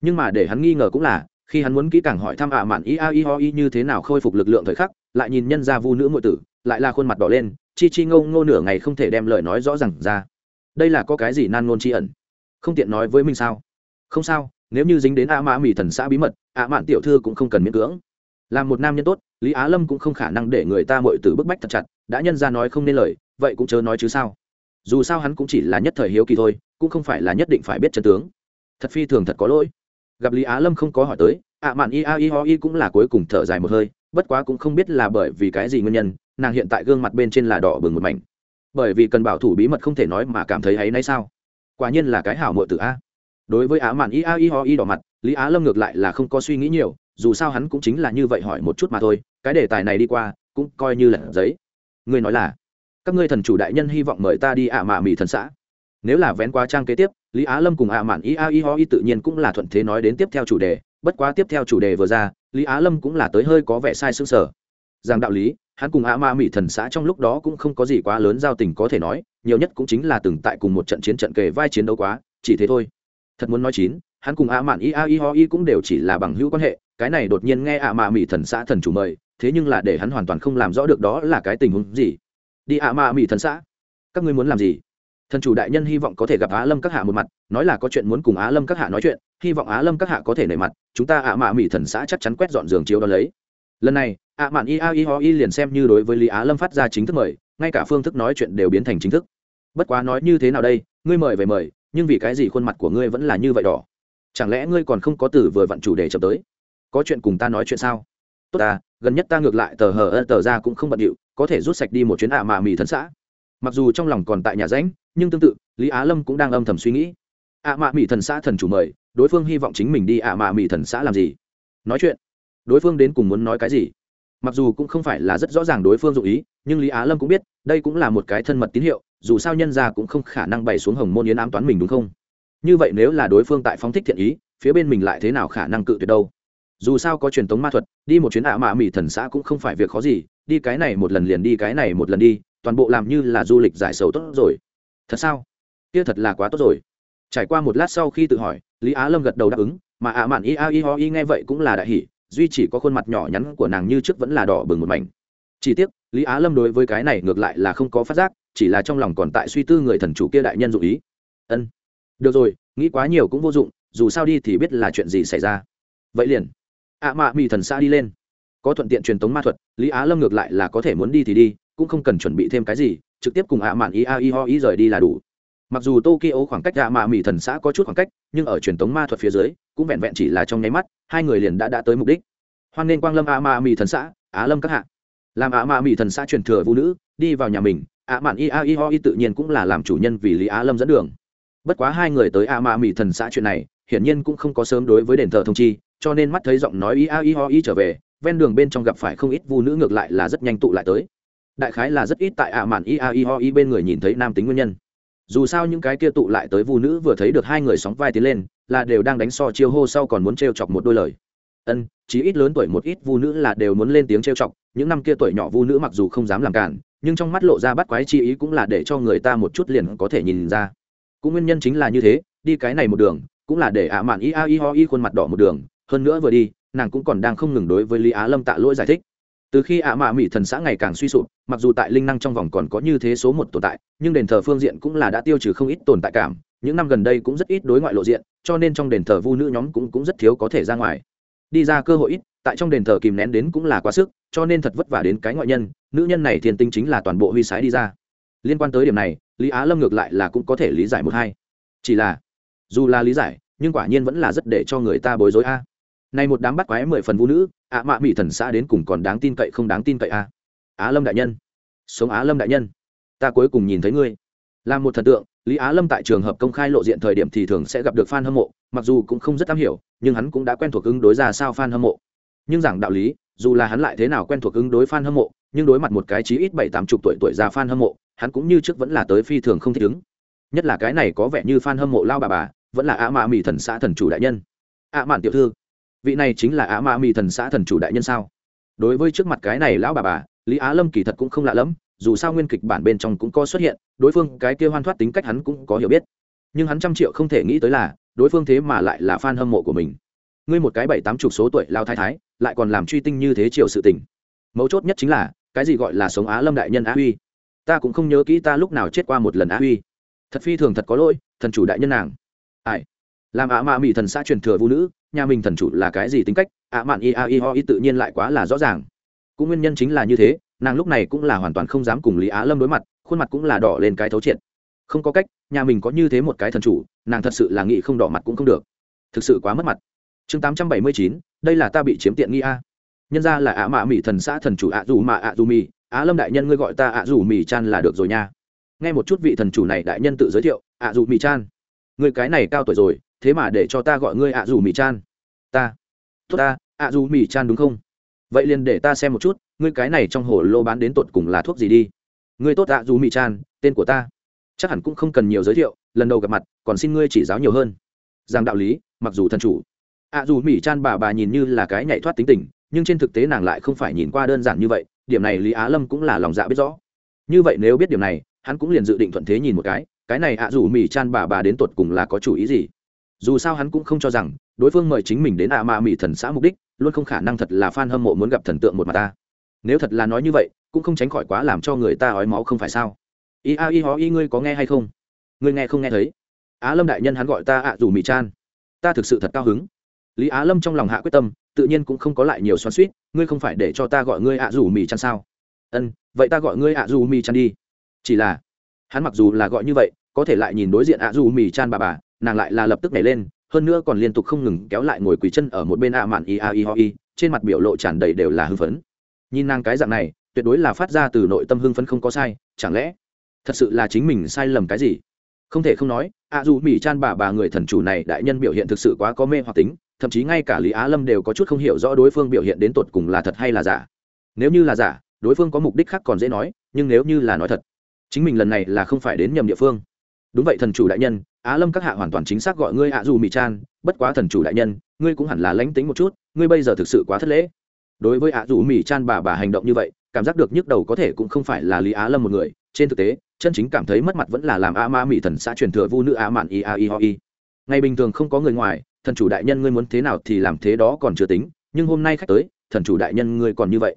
Nhưng mà để hắn nghi ngờ cũng là, khi hắn muốn kỹ càng hỏi thăm ạ mạn i a i ho i như thế nào khôi phục lực lượng thời khắc, lại nhìn nhân gia vu nữ muội tử, lại là khuôn mặt đỏ lên, chi chi ngâu ngô nửa ngày không thể đem lời nói rõ r à n g ra. Đây là có cái gì nan ngôn tri ẩn? Không tiện nói với mình sao? Không sao, nếu như dính đến a mã mỹ thần xã bí mật ạ mạn tiểu thư cũng không cần miễn cưỡng. Làm một nam nhân tốt, lý á lâm cũng không khả năng để người ta mội từ bức bách thật chặt, đã nhân ra nói không nên lời, vậy cũng chớ nói chứ sao? Dù sao hắn cũng chỉ là nhất thời hiếu kỳ thôi, cũng không phải là nhất định phải biết chân tướng. Thật phi thường thật có lỗi. Gặp lý á lâm không có hỏi tới, ạ mạn i a i ho i cũng là cuối cùng thở dài một hơi, bất quá cũng không biết là bởi vì cái gì nguyên nhân, nàng hiện tại gương mặt bên trên là đỏ bừng một mảnh. Bởi vì cần bảo thủ bí mật không thể nói mà cảm thấy hay nay sao? Quả nhiên là cái hảo mượn từ a. Đối với á mạn i a i ho i đỏ mặt, lý á lâm ngược lại là không có suy nghĩ nhiều, dù sao hắn cũng chính là như vậy hỏi một chút mà thôi, cái đề tài này đi qua, cũng coi như là giấy. Người nói là các ngươi thần chủ đại nhân hy vọng mời ta đi ạ mạ mỹ thần xã. Nếu là vén qua trang kế tiếp, lý á lâm cùng ạ mạn ý a ý ho ý tự nhiên cũng là thuận thế nói đến tiếp theo chủ đề, bất quá tiếp theo chủ đề vừa ra, lý á lâm cũng là tới hơi có vẻ sai xương sở rằng đạo lý, hắn cùng ạ mạ mỹ thần xã trong lúc đó cũng không có gì quá lớn giao tình có thể nói, nhiều nhất cũng chính là từng tại cùng một trận chiến trận kề vai chiến đấu quá, chỉ thế thôi. Thật muốn nói chín, hắn cùng ạ mạn ý a ý ho ý cũng đều chỉ là bằng hữu quan hệ, cái này đột nhiên nghe ạ mạ mỹ thần xã thần chủ mời, thế nhưng là để hắn hoàn toàn không làm rõ được đó là cái tình huống gì đi ạ mạ mỹ thần xã. Các ngươi muốn làm gì? Thần chủ đại nhân hy vọng có thể gặp á lâm các hạ một mặt, nói là có chuyện muốn cùng á lâm các hạ nói chuyện, hy vọng á lâm các hạ có thể nảy mặt, chúng ta ạ mạ mỹ thần xã chắc chắn quét dọn giường chiếu đó lấy. Lần này, ạ mạn i a i ho i liền xem như đối với lý á lâm phát ra chính thức mời, ngay cả phương thức nói chuyện đều biến thành chính thức. Bất quá nói như thế nào đây, ngươi mời về mời, nhưng vì cái gì khuôn mặt của ngươi vẫn là như vậy đỏ? Chẳng lẽ ngươi còn không có từ vừa vặn chủ đề chậm tới? Có chuyện cùng ta nói chuyện sao? Tốt à gần nhất ta ngược lại tờ hờ ơ tờ ra cũng không bận điệu, có thể rút sạch đi một chuyến ạ mạ mì thần xã. Mặc dù trong lòng còn tại nhà ránh nhưng tương tự, lý á lâm cũng đang âm thầm suy nghĩ. Ạ mạ mì thần xã thần chủ mời, đối phương hy vọng chính mình đi ạ mạ mì thần xã làm gì? Nói chuyện. Đối phương đến cùng muốn nói cái gì? Mặc dù cũng không phải là rất rõ ràng đối phương dụ ý, nhưng lý á lâm cũng biết, đây cũng là một cái thân mật tín hiệu, dù sao nhân ra cũng không khả năng bày xuống hồng môn yến ám toán mình đúng không? Như vậy nếu là đối phương tại phóng thích thiện ý, phía bên mình lại thế nào khả năng cự tuyệt đâu? Dù sao có truyền thống ma thuật, đi một chuyến ạ mạ mỹ thần xã cũng không phải việc khó gì, đi cái này một lần liền đi cái này một lần đi, toàn bộ làm như là du lịch giải sầu tốt rồi. Thật sao? Kia thật là quá tốt rồi. Trải qua một lát sau khi tự hỏi, lý á lâm gật đầu đáp ứng, mà ạ mạn y a y ho y nghe vậy cũng là đại hỷ duy chỉ có khuôn mặt nhỏ nhắn của nàng như trước vẫn là đỏ bừng một mảnh. Chỉ tiếc, lý á lâm đối với cái này ngược lại là không có phát giác, chỉ là trong lòng còn tại suy tư người thần chủ kia đại nhân dụ ý. Ân. Được rồi, nghĩ quá nhiều cũng vô dụng, dù sao đi thì biết là chuyện gì xảy ra. Vậy liền ạ mạ mỹ thần xa đi lên. Có thuận tiện truyền tống ma thuật, lý á lâm ngược lại là có thể muốn đi thì đi, cũng không cần chuẩn bị thêm cái gì, trực tiếp cùng ạ mạn ý a y ho ý rời đi là đủ. Mặc dù tokyo khoảng cách ạ mạ mỹ thần xã có chút khoảng cách, nhưng ở truyền tống ma thuật phía dưới, cũng vẹn vẹn chỉ là trong nháy mắt, hai người liền đã đã tới mục đích. Hoan nên quang lâm ạ mạ mỹ thần xã, á lâm các hạ. Làm ạ mạ mỹ thần xã truyền thừa vũ nữ, đi vào nhà mình, ạ mạn y a y ho y tự nhiên cũng là làm chủ nhân vì lý á lâm dẫn đường. Bất quá hai người tới ạ mạ mỹ thần xã chuyện này, hiển nhiên cũng không có sớm đối với đền thờ thông chi cho nên mắt thấy giọng nói ý a ý ho ý trở về, ven đường bên trong gặp phải không ít vu nữ ngược lại là rất nhanh tụ lại tới. Đại khái là rất ít tại ạ mạn ý a ý ho ý bên người nhìn thấy nam tính nguyên nhân. Dù sao những cái kia tụ lại tới vu nữ vừa thấy được hai người sóng vai tiến lên, là đều đang đánh so chiêu hô sau còn muốn t chọc một đôi lời. Ân, chí ít lớn tuổi một ít vu nữ là đều muốn lên tiếng trêu chọc, những năm kia tuổi nhỏ vu nữ mặc dù không dám làm cản, nhưng trong mắt lộ ra bắt quái chi ý cũng là để cho người ta một chút liền có thể nhìn ra. Cũng nguyên nhân chính là như thế, đi cái này một đường, cũng là để ạ mạn ý a y ho y khuôn mặt đỏ một đường hơn nữa vừa đi, nàng cũng còn đang không ngừng đối với lý á lâm tạ lỗi giải thích. Từ khi ạ mạ mỹ thần xã ngày càng suy sụp, mặc dù tại linh năng trong vòng còn có như thế số một tồn tại, nhưng đền thờ phương diện cũng là đã tiêu trừ không ít tồn tại cảm. Những năm gần đây cũng rất ít đối ngoại lộ diện, cho nên trong đền thờ vu nữ nhóm cũng cũng rất thiếu có thể ra ngoài. Đi ra cơ hội ít, tại trong đền thờ kìm nén đến cũng là quá sức, cho nên thật vất vả đến cái ngoại nhân, nữ nhân này thiền tinh chính là toàn bộ huy sái đi ra. Liên quan tới điểm này, lý á lâm ngược lại là cũng có thể lý giải một hai. Chỉ là, dù là lý giải, nhưng quả nhiên vẫn là rất để cho người ta bối rối a này một đám bắt quái mười phần vũ nữ, ạ mạ mỹ thần xã đến cùng còn đáng tin cậy không đáng tin cậy a á lâm đại nhân. Sống á lâm đại nhân. Ta cuối cùng nhìn thấy ngươi. Là một thần tượng, lý á lâm tại trường hợp công khai lộ diện thời điểm thì thường sẽ gặp được f a n hâm mộ, mặc dù cũng không rất am hiểu, nhưng hắn cũng đã quen thuộc ứng đối ra sao f a n hâm mộ. Nhưng giảng đạo lý, dù là hắn lại thế nào quen thuộc ứng đối f a n hâm mộ, nhưng đối mặt một cái chí ít bảy tám chục tuổi tuổi già f a n hâm mộ, hắn cũng như trước vẫn là tới phi thường không thích ứng. Nhất là cái này có vẻ như f a n hâm mộ lao bà bà, vẫn là ạ mạ mỹ thần xã thần chủ đại nhân. Ạ mạn tiểu thư vị này chính là ạ ma mi thần xã thần chủ đại nhân sao? Đối với trước mặt cái này lão bà bà, lý á lâm kỳ thật cũng không lạ lẫm, dù sao nguyên kịch bản bên trong cũng có xuất hiện, đối phương cái kia hoan thoát tính cách hắn cũng có hiểu biết. Nhưng hắn trăm triệu không thể nghĩ tới là, đối phương thế mà lại là fan hâm mộ của mình. Ngươi một cái bảy tám chục số tuổi lao thái thái, lại còn làm truy tinh như thế triệu sự tình. Mấu chốt nhất chính là, cái gì gọi là sống á lâm đại nhân á huy ta cũng không nhớ kỹ ta lúc nào chết qua một lần á huy thật phi thường thật có lỗi, thần chủ đại nhân nàng. Ai? Làm ạ mạ mỹ thần xã truyền thừa vũ nữ nhà mình thần chủ là cái gì tính cách, ạ mạn i a i ho i tự nhiên lại quá là rõ ràng. Cũng nguyên nhân chính là như thế, nàng lúc này cũng là hoàn toàn không dám cùng lý á lâm đối mặt, khuôn mặt cũng là đỏ lên cái thấu triệt. Không có cách, nhà mình có như thế một cái thần chủ, nàng thật sự là nghĩ không đỏ mặt cũng không được. Thực sự quá mất mặt. Chương tám trăm bảy mươi chín, đây là ta bị chiếm tiện nghi a. Nhân ra là ạ mạ mỹ thần xã thần chủ ạ dù mạ ạ dù mì á lâm đại nhân ngươi gọi ta ạ dù mì chan là được rồi nha. Nghe một chút vị thần chủ này đại nhân tự giới thiệu, ạ dù mì chan. Người cái này cao tuổi rồi thế mà để cho ta gọi ngươi ạ dù mì chan. Ta. Tốt ta, ạ dù mì chan đúng không? Vậy liền để ta xem một chút, ngươi cái này trong hồ lô bán đến tột cùng là thuốc gì đi. Ngươi tốt ạ dù mì chan, tên của ta. Chắc hẳn cũng không cần nhiều giới thiệu, lần đầu gặp mặt, còn xin ngươi chỉ giáo nhiều hơn. Rằng đạo lý, mặc dù thân chủ. Ạ dù mì chan bà bà nhìn như là cái nhảy thoát tính tình, nhưng trên thực tế nàng lại không phải nhìn qua đơn giản như vậy, điểm này lý á lâm cũng là lòng dạ biết rõ. Như vậy nếu biết điểm này, hắn cũng liền dự định thuận thế nhìn một cái cái này ạ dù mì chan bà bà đến tột cùng là có chủ ý gì? Dù sao hắn cũng không cho rằng đối phương mời chính mình đến ạ mạ mỹ thần xã mục đích, luôn không khả năng thật là f a n hâm mộ muốn gặp thần tượng một mặt ta. Nếu thật là nói như vậy, cũng không tránh khỏi quá làm cho người ta ói máu không phải sao? Y a y hó y ngươi có nghe hay không? Ngươi nghe không nghe thấy? Á lâm đại nhân hắn gọi ta ạ dù mỹ chan. Ta thực sự thật cao hứng. Lý á lâm trong lòng hạ quyết tâm, tự nhiên cũng không có lại nhiều xoắn suýt ngươi không phải để cho ta gọi ngươi ạ dù mỹ chan sao? Ân, vậy ta gọi ngươi ạ dù mỹ chan đi. Chỉ là, hắn mặc dù là gọi như vậy, có thể lại nhìn đối diện ạ dù mỹ chan bà bà nàng lại là lập tức nhảy lên, hơn nữa còn liên tục không ngừng kéo lại ngồi quỳ chân ở một bên ạ mạn i a i ho i, trên mặt biểu lộ tràn đầy đều là hưng phấn. Nhìn nàng cái dạng này, tuyệt đối là phát ra từ nội tâm hưng phấn không có sai, chẳng lẽ thật sự là chính mình sai lầm cái gì? Không thể không nói, ạ dù mỹ chan bà bà người thần chủ này đại nhân biểu hiện thực sự quá có mê hoặc tính, thậm chí ngay cả lý á lâm đều có chút không hiểu rõ đối phương biểu hiện đến tột cùng là thật hay là giả. Nếu như là giả, đối phương có mục đích khác còn dễ nói, nhưng nếu như là nói thật, chính mình lần này là không phải đến nhầm địa phương. Đúng vậy thần chủ đại nhân á lâm các hạ hoàn toàn chính xác gọi ngươi ạ dù mỹ chan, bất quá thần chủ đại nhân, ngươi cũng hẳn là lánh tính một chút, ngươi bây giờ thực sự quá thất lễ. Đối với ạ dù mỹ chan bà bà hành động như vậy, cảm giác được nhức đầu có thể cũng không phải là lý á lâm một người. Trên thực tế, chân chính cảm thấy mất mặt vẫn là làm a ma mỹ thần xã truyền thừa vu nữ a mạn i a i ho i. Ngày bình thường không có người ngoài, thần chủ đại nhân ngươi muốn thế nào thì làm thế đó còn chưa tính, nhưng hôm nay khách tới, thần chủ đại nhân ngươi còn như vậy.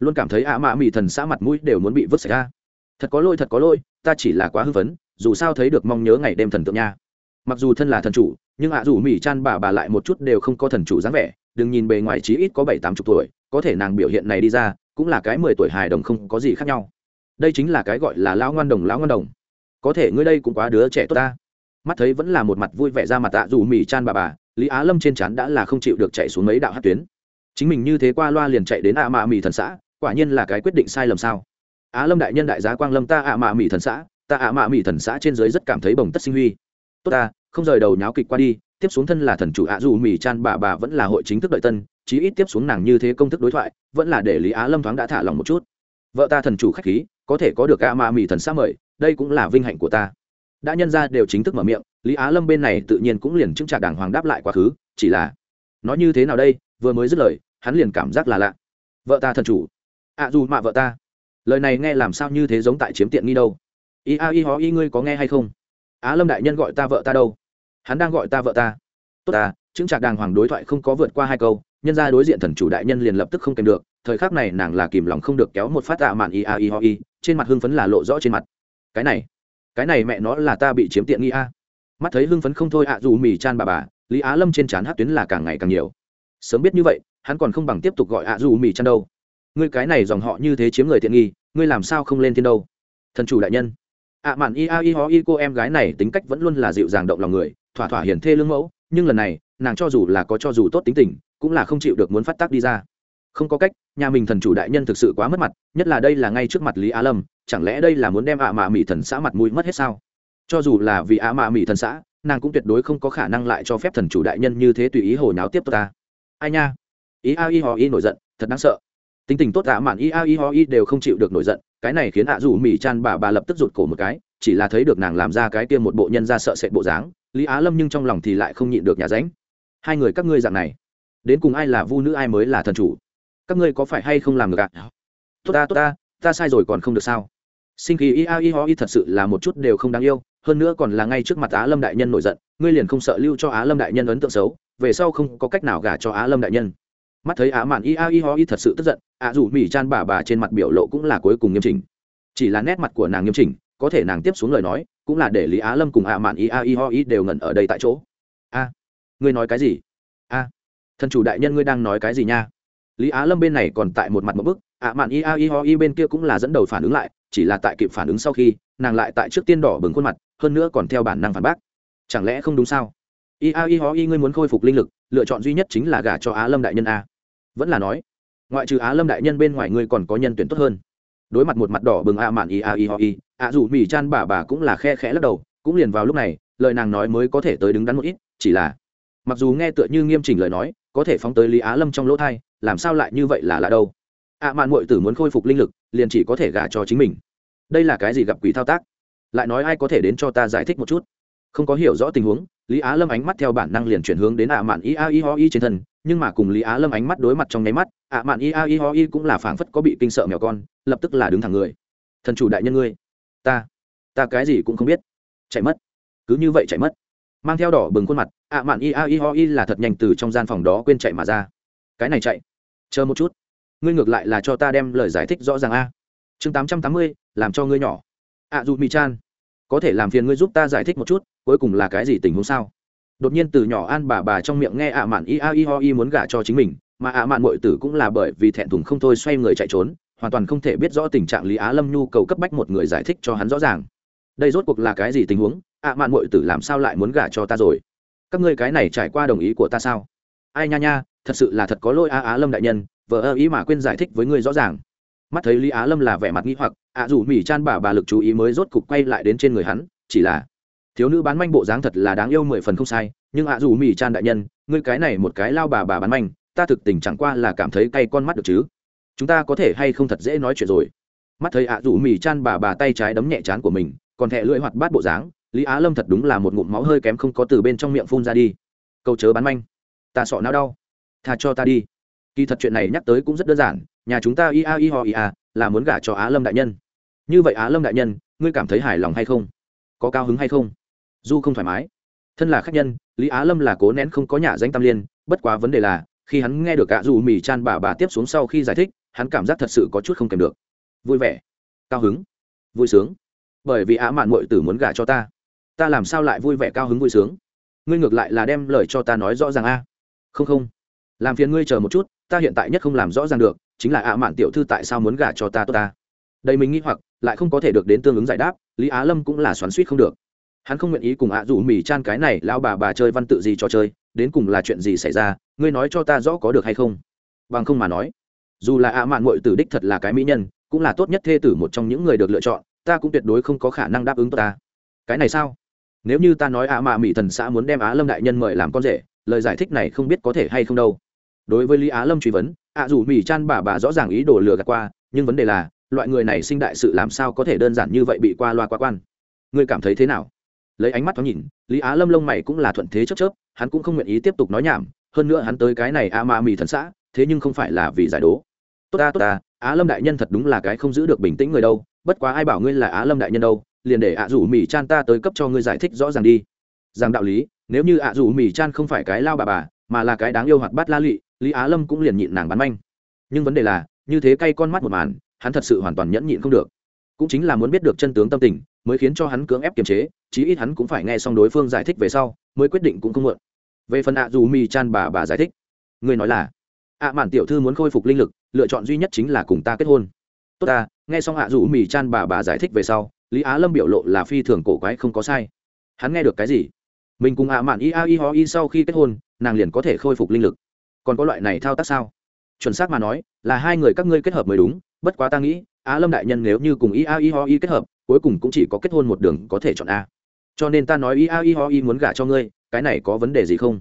Luôn cảm thấy a ma mỹ thần xã mặt mũi đều muốn bị vứt sạch ra. Thật có lỗi, thật có lỗi, ta chỉ là quá hư vấn dù sao thấy được mong nhớ ngày đêm thần tượng nha. Mặc dù thân là thần chủ, nhưng ạ dù mỹ chan bà bà lại một chút đều không có thần chủ dáng vẻ, đừng nhìn bề ngoài chí ít có bảy tám chục tuổi, có thể nàng biểu hiện này đi ra, cũng là cái mười tuổi hài đồng không có gì khác nhau. Đây chính là cái gọi là lão ngoan đồng, lão ngoan đồng. Có thể ngươi đây cũng quá đứa trẻ tốt ta. Mắt thấy vẫn là một mặt vui vẻ ra mặt tạ dù mỹ chan bà bà, lý á lâm trên chán đã là không chịu được chạy xuống mấy đạo hát tuyến. Chính mình như thế qua loa liền chạy đến ạ mạ mỹ thần xã, quả nhiên là cái quyết định sai lầm sao? Á lâm đại nhân đại giá quang lâm ta ạ mạ mỹ thần xã ta ạ mạ mỹ thần xã trên dưới rất cảm thấy bồng tất sinh huy. Tốt ta, không rời đầu nháo kịch qua đi, tiếp xuống thân là thần chủ ạ dù mỹ chan bà bà vẫn là hội chính thức đợi tân, chí ít tiếp xuống nàng như thế công thức đối thoại, vẫn là để lý á lâm thoáng đã thả lòng một chút. Vợ ta thần chủ khách khí, có thể có được ạ mạ mỹ thần xã mời, đây cũng là vinh hạnh của ta. Đã nhân ra đều chính thức mở miệng, lý á lâm bên này tự nhiên cũng liền chứng trả đàng hoàng đáp lại quá khứ, chỉ là, nói như thế nào đây, vừa mới dứt lời, hắn liền cảm giác là lạ. Vợ ta thần chủ, ạ dù mạ vợ ta. Lời này nghe làm sao như thế giống tại chiếm tiện nghi đâu y a y hó y ngươi có nghe hay không? Á lâm đại nhân gọi ta vợ ta đâu? Hắn đang gọi ta vợ ta. Tốt ta chứng trạc đàng hoàng đối thoại không có vượt qua hai câu, nhân ra đối diện thần chủ đại nhân liền lập tức không kèm được, thời khắc này nàng là kìm lòng không được kéo một phát tạ mạn y a y ho y trên mặt hưng phấn là lộ rõ trên mặt. Cái này cái này mẹ nó là ta bị chiếm tiện nghi a. Mắt thấy hưng phấn không thôi ạ, dù mì chan bà bà, lý á lâm trên trán hát tuyến là càng ngày càng nhiều. Sớm biết như vậy, hắn còn không bằng tiếp tục gọi ạ, dù mì chan đâu. Ngươi cái này dòng họ như thế chiếm người tiện nghi, ngươi làm sao không lên thiên đâu? Thần chủ đại nhân ạ mạn ia a y ho y cô em gái này tính cách vẫn luôn là dịu dàng động lòng người, thỏa thỏa hiển thê lương mẫu, nhưng lần này, nàng cho dù là có cho dù tốt tính tình, cũng là không chịu được muốn phát tác đi ra. Không có cách, nhà mình thần chủ đại nhân thực sự quá mất mặt, nhất là đây là ngay trước mặt lý á lâm, chẳng lẽ đây là muốn đem ạ mạ mỹ thần xã mặt mũi mất hết sao? Cho dù là vì ạ mạ mỹ thần xã, nàng cũng tuyệt đối không có khả năng lại cho phép thần chủ đại nhân như thế tùy ý hồi náo tiếp ta. Ai nha? Ý a y ho y nổi giận, thật đáng sợ. Tính tình tốt ạ mạn y a y ho y đều không chịu được nổi giận cái này khiến ạ dù mỹ chan bà bà lập tức rụt cổ một cái, chỉ là thấy được nàng làm ra cái kia một bộ nhân ra sợ sệt bộ dáng, lý á lâm nhưng trong lòng thì lại không nhịn được nhà ránh. Hai người các ngươi dạng này, đến cùng ai là vu nữ ai mới là thần chủ? Các ngươi có phải hay không làm được ạ? Tốt ta tốt ta ta sai rồi còn không được sao? Sinh khí y i y ho y thật sự là một chút đều không đáng yêu, hơn nữa còn là ngay trước mặt á lâm đại nhân nổi giận, ngươi liền không sợ lưu cho á lâm đại nhân ấn tượng xấu, về sau không có cách nào gả cho á lâm đại nhân mắt thấy á mạn y a y ho y thật sự tức giận ạ dù mỹ chan bà bà trên mặt biểu lộ cũng là cuối cùng nghiêm chỉnh. Chỉ là nét mặt của nàng nghiêm chỉnh, có thể nàng tiếp xuống lời nói, cũng là để lý á lâm cùng ạ mạn y a y ho y đều ngẩn ở đây tại chỗ. A, ngươi nói cái gì? A, thần chủ đại nhân ngươi đang nói cái gì nha? Lý á lâm bên này còn tại một mặt một bức ạ mạn y a y ho y bên kia cũng là dẫn đầu phản ứng lại, chỉ là tại kịp phản ứng sau khi, nàng lại tại trước tiên đỏ bừng khuôn mặt, hơn nữa còn theo bản năng phản bác. Chẳng lẽ không đúng sao? Y a y ho y ngươi muốn khôi phục linh lực, lựa chọn duy nhất chính là gả cho á lâm đại nhân a vẫn là nói, ngoại trừ á lâm đại nhân bên ngoài ngươi còn có nhân tuyển tốt hơn. Đối mặt một mặt đỏ bừng a mạn y a y ho y a dù mỹ chan bà bà cũng là khe khẽ lắc đầu, cũng liền vào lúc này, lời nàng nói mới có thể tới đứng đắn một ít, chỉ là, mặc dù nghe tựa như nghiêm chỉnh lời nói, có thể phóng tới lý á lâm trong lỗ thai, làm sao lại như vậy là lạ đâu. A mạn muội tử muốn khôi phục linh lực, liền chỉ có thể gả cho chính mình. Đây là cái gì gặp quỷ thao tác? Lại nói ai có thể đến cho ta giải thích một chút? Không có hiểu rõ tình huống, lý á lâm ánh mắt theo bản năng liền chuyển hướng đến ạ mạn y a i ho i trên thân nhưng mà cùng lý á lâm ánh mắt đối mặt trong nháy mắt, ạ mạn i a i ho i cũng là phảng phất có bị kinh sợ mèo con, lập tức là đứng thẳng người. Thần chủ đại nhân ngươi, ta ta cái gì cũng không biết. Chạy mất. Cứ như vậy chạy mất. Mang theo đỏ bừng khuôn mặt, ạ mạn i a i ho i là thật nhanh từ trong gian phòng đó quên chạy mà ra. Cái này chạy. Chờ một chút. Ngươi ngược lại là cho ta đem lời giải thích rõ ràng a. Chương tám trăm tám mươi, làm cho ngươi nhỏ. Ạ dù mỹ chan, có thể làm phiền ngươi giúp ta giải thích một chút, cuối cùng là cái gì tình huống sao? Đột nhiên từ nhỏ an bà bà trong miệng nghe ạ mạn i a i ho i muốn gả cho chính mình, mà ạ mạn mội tử cũng là bởi vì thẹn thùng không thôi xoay người chạy trốn, hoàn toàn không thể biết rõ tình trạng lý á lâm nhu cầu cấp bách một người giải thích cho hắn rõ ràng. Đây rốt cuộc là cái gì tình huống? ạ mạn mội tử làm sao lại muốn gả cho ta rồi? Các ngươi cái này trải qua đồng ý của ta sao? Ai nha nha, thật sự là thật có lỗi a á lâm đại nhân vợ ơ ý mà quên giải thích với ngươi rõ ràng. Mắt thấy lý á lâm là vẻ mặt nghi hoặc, ạ dù mỹ chan bà bà lực chú ý mới rốt cục quay lại đến trên người hắn, chỉ là thiếu nữ bán manh bộ dáng thật là đáng yêu mười phần không sai, nhưng ạ dù mỹ chan đại nhân, ngươi cái này một cái lao bà bà bán manh, ta thực tình chẳng qua là cảm thấy cay con mắt được chứ. Chúng ta có thể hay không thật dễ nói chuyện rồi? Mắt thấy ạ dù mỹ chan bà bà tay trái đấm nhẹ chán của mình, còn thẹ lưỡi hoạt bát bộ dáng, lý á lâm thật đúng là một ngụm máu hơi kém không có từ bên trong miệng phun ra đi. Câu chớ bán manh. Ta sọ não đau. Thà cho ta đi. Kỳ thật chuyện này nhắc tới cũng rất đơn giản, nhà chúng ta ia i ho ia, là muốn gả cho á lâm đại nhân. Như vậy á lâm đại nhân, ngươi cảm thấy hài lòng hay không? Có cao hứng hay không? Du không thoải mái. Thân là khách nhân, lý á lâm là cố nén không có nhà danh tam liên, bất quá vấn đề là, khi hắn nghe được cả dù mì chan bà bà tiếp xuống sau khi giải thích, hắn cảm giác thật sự có chút không kèm được. Vui vẻ. Cao hứng. Vui sướng. Bởi vì á mạn mội tử muốn gả cho ta. Ta làm sao lại vui vẻ cao hứng vui sướng? Ngươi ngược lại là đem lời cho ta nói rõ ràng a. Không không. Làm phiền ngươi chờ một chút, ta hiện tại nhất không làm rõ ràng được, chính là ạ mạn tiểu thư tại sao muốn gả cho ta tốt ta. Đây mình nghĩ hoặc, lại không có thể được đến tương ứng giải đáp, lý á lâm cũng là xoắn suýt không được hắn không nguyện ý cùng ạ à rủ mì chan cái này lao bà bà chơi văn tự gì cho chơi, đến cùng là chuyện gì xảy ra, ngươi nói cho ta rõ có được hay không? Bằng không mà nói, dù là ạ mạn mội tử đích thật là cái mỹ nhân, cũng là tốt nhất thê tử một trong những người được lựa chọn, ta cũng tuyệt đối không có khả năng đáp ứng ta. Cái này sao? Nếu như ta nói ạ mạ mỹ thần xã muốn đem á lâm đại nhân mời làm con rể, lời giải thích này không biết có thể hay không đâu. Đối với lý á lâm truy vấn, ạ dù mỹ chan bà bà rõ ràng ý đồ lừa gạt qua, nhưng vấn đề là, loại người này sinh đại sự làm sao có thể đơn giản như vậy bị qua loa quá quan? Ngươi cảm thấy thế nào? Lấy ánh mắt thoáng nhìn, lý á lâm lông mày cũng là thuận thế chấp chớp, hắn cũng không nguyện ý tiếp tục nói nhảm, hơn nữa hắn tới cái này a ma mì thần xã, thế nhưng không phải là vì giải đố. Tốt ta tốt ta, á lâm đại nhân thật đúng là cái không giữ được bình tĩnh người đâu, bất quá ai bảo ngươi là á lâm đại nhân đâu, liền để ạ rủ mì chan ta tới cấp cho ngươi giải thích rõ ràng đi. Rằng đạo lý, nếu như ạ rủ mì chan không phải cái lao bà bà, mà là cái đáng yêu hoạt bát la lụy lý á lâm cũng liền nhịn nàng bắn manh. Nhưng vấn đề là, như thế cay con mắt một màn, hắn thật sự hoàn toàn nhẫn nhịn không được. Cũng chính là muốn biết được chân tướng tâm tình, mới khiến cho hắn cưỡng ép kiềm chế chí ít hắn cũng phải nghe xong đối phương giải thích về sau, mới quyết định cũng không muộn. Về phần ạ dù mì chan bà bà giải thích. Người nói là, ạ à mạn tiểu thư muốn khôi phục linh lực, lựa chọn duy nhất chính là cùng ta kết hôn. Tốt ta, nghe xong ạ dù mì chan bà bà giải thích về sau, lý á lâm biểu lộ là phi thường cổ quái không có sai. Hắn nghe được cái gì? Mình cùng ạ mạn y a y ho y sau khi kết hôn, nàng liền có thể khôi phục linh lực. Còn có loại này thao tác sao? Chuẩn xác mà nói, là hai người các ngươi kết hợp mới đúng, bất quá ta nghĩ, á lâm đại nhân nếu như cùng ia y ho y kết hợp, cuối cùng cũng chỉ có kết hôn một đường có thể chọn a cho nên ta nói y a y ho Y muốn gả cho ngươi, cái này có vấn đề gì không?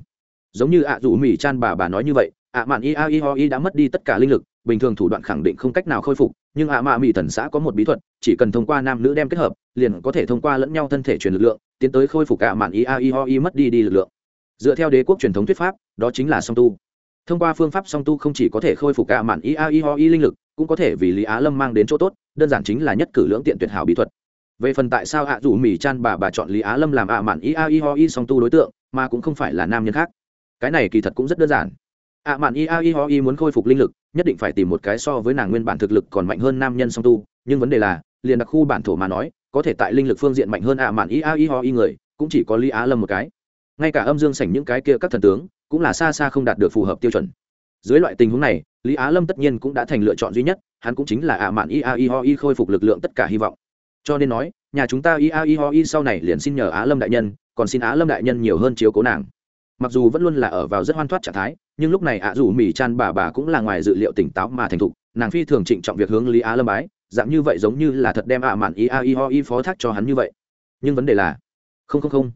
Giống như ạ à rủ mỹ chan bà bà nói như vậy, ạ mạn y a y ho Y đã mất đi tất cả linh lực, bình thường thủ đoạn khẳng định không cách nào khôi phục, nhưng ạ mạ mỹ thần xã có một bí thuật, chỉ cần thông qua nam nữ đem kết hợp, liền có thể thông qua lẫn nhau thân thể truyền lực lượng, tiến tới khôi phục ạ mạn y a y ho Y mất đi đi lực lượng. Dựa theo đế quốc truyền thống thuyết pháp, đó chính là song tu. Thông qua phương pháp song tu không chỉ có thể khôi phục ạ mạn y a y ho Y linh lực, cũng có thể vì lý á lâm mang đến chỗ tốt, đơn giản chính là nhất cử lưỡng tiện tuyệt hảo bí thuật về phần tại sao ạ à mỹ chan bà bà chọn lý á lâm làm ạ mạn ia i ho i song tu đối tượng, mà cũng không phải là nam nhân khác. Cái này kỳ thật cũng rất đơn giản. Ạ mạn ia i ho i muốn khôi phục linh lực, nhất định phải tìm một cái so với nàng nguyên bản thực lực còn mạnh hơn nam nhân song tu, nhưng vấn đề là, liền đặc khu bản thổ mà nói, có thể tại linh lực phương diện mạnh hơn ạ mạn ia i ho i người, cũng chỉ có lý á lâm một cái. Ngay cả âm dương sảnh những cái kia các thần tướng, cũng là xa xa không đạt được phù hợp tiêu chuẩn. Dưới loại tình huống này, lý á lâm tất nhiên cũng đã thành lựa chọn duy nhất, hắn cũng chính là ạ mạn ia i ho i khôi phục lực lượng tất cả hy vọng cho nên nói, nhà chúng ta ia i ho i sau này liền xin nhờ á lâm đại nhân, còn xin á lâm đại nhân nhiều hơn chiếu cố nàng. Mặc dù vẫn luôn là ở vào rất hoan thoát trạng thái, nhưng lúc này ạ dù mỹ chan bà bà cũng là ngoài dự liệu tỉnh táo mà thành thục, nàng phi thường trịnh trọng việc hướng lý á lâm bái, dạng như vậy giống như là thật đem ạ mạn ia i ho i phó thác cho hắn như vậy. Nhưng vấn đề là, không không không.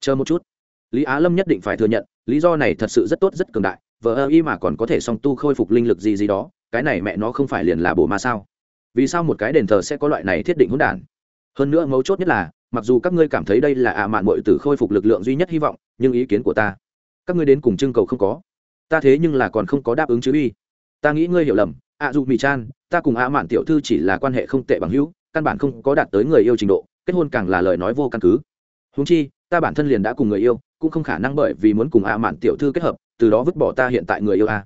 Chờ một chút. Lý á lâm nhất định phải thừa nhận, lý do này thật sự rất tốt, rất cường đại vợ ơ y mà còn có thể song tu khôi phục linh lực gì gì đó, cái này mẹ nó không phải liền là bồ ma sao? Vì sao một cái đền thờ sẽ có loại này thiết định hỗn đản? Hơn nữa mấu chốt nhất là, mặc dù các ngươi cảm thấy đây là ạ mạn mội tử khôi phục lực lượng duy nhất hy vọng, nhưng ý kiến của ta, các ngươi đến cùng trưng cầu không có. Ta thế nhưng là còn không có đáp ứng chứ uy. Ta nghĩ ngươi hiểu lầm, ạ dù mì chan, ta cùng ạ mạn tiểu thư chỉ là quan hệ không tệ bằng hữu, căn bản không có đạt tới người yêu trình độ, kết hôn càng là lời nói vô căn cứ. Húng chi, ta bản thân liền đã cùng người yêu, cũng không khả năng bởi vì muốn cùng ạ mạn tiểu thư kết hợp, từ đó vứt bỏ ta hiện tại người yêu a.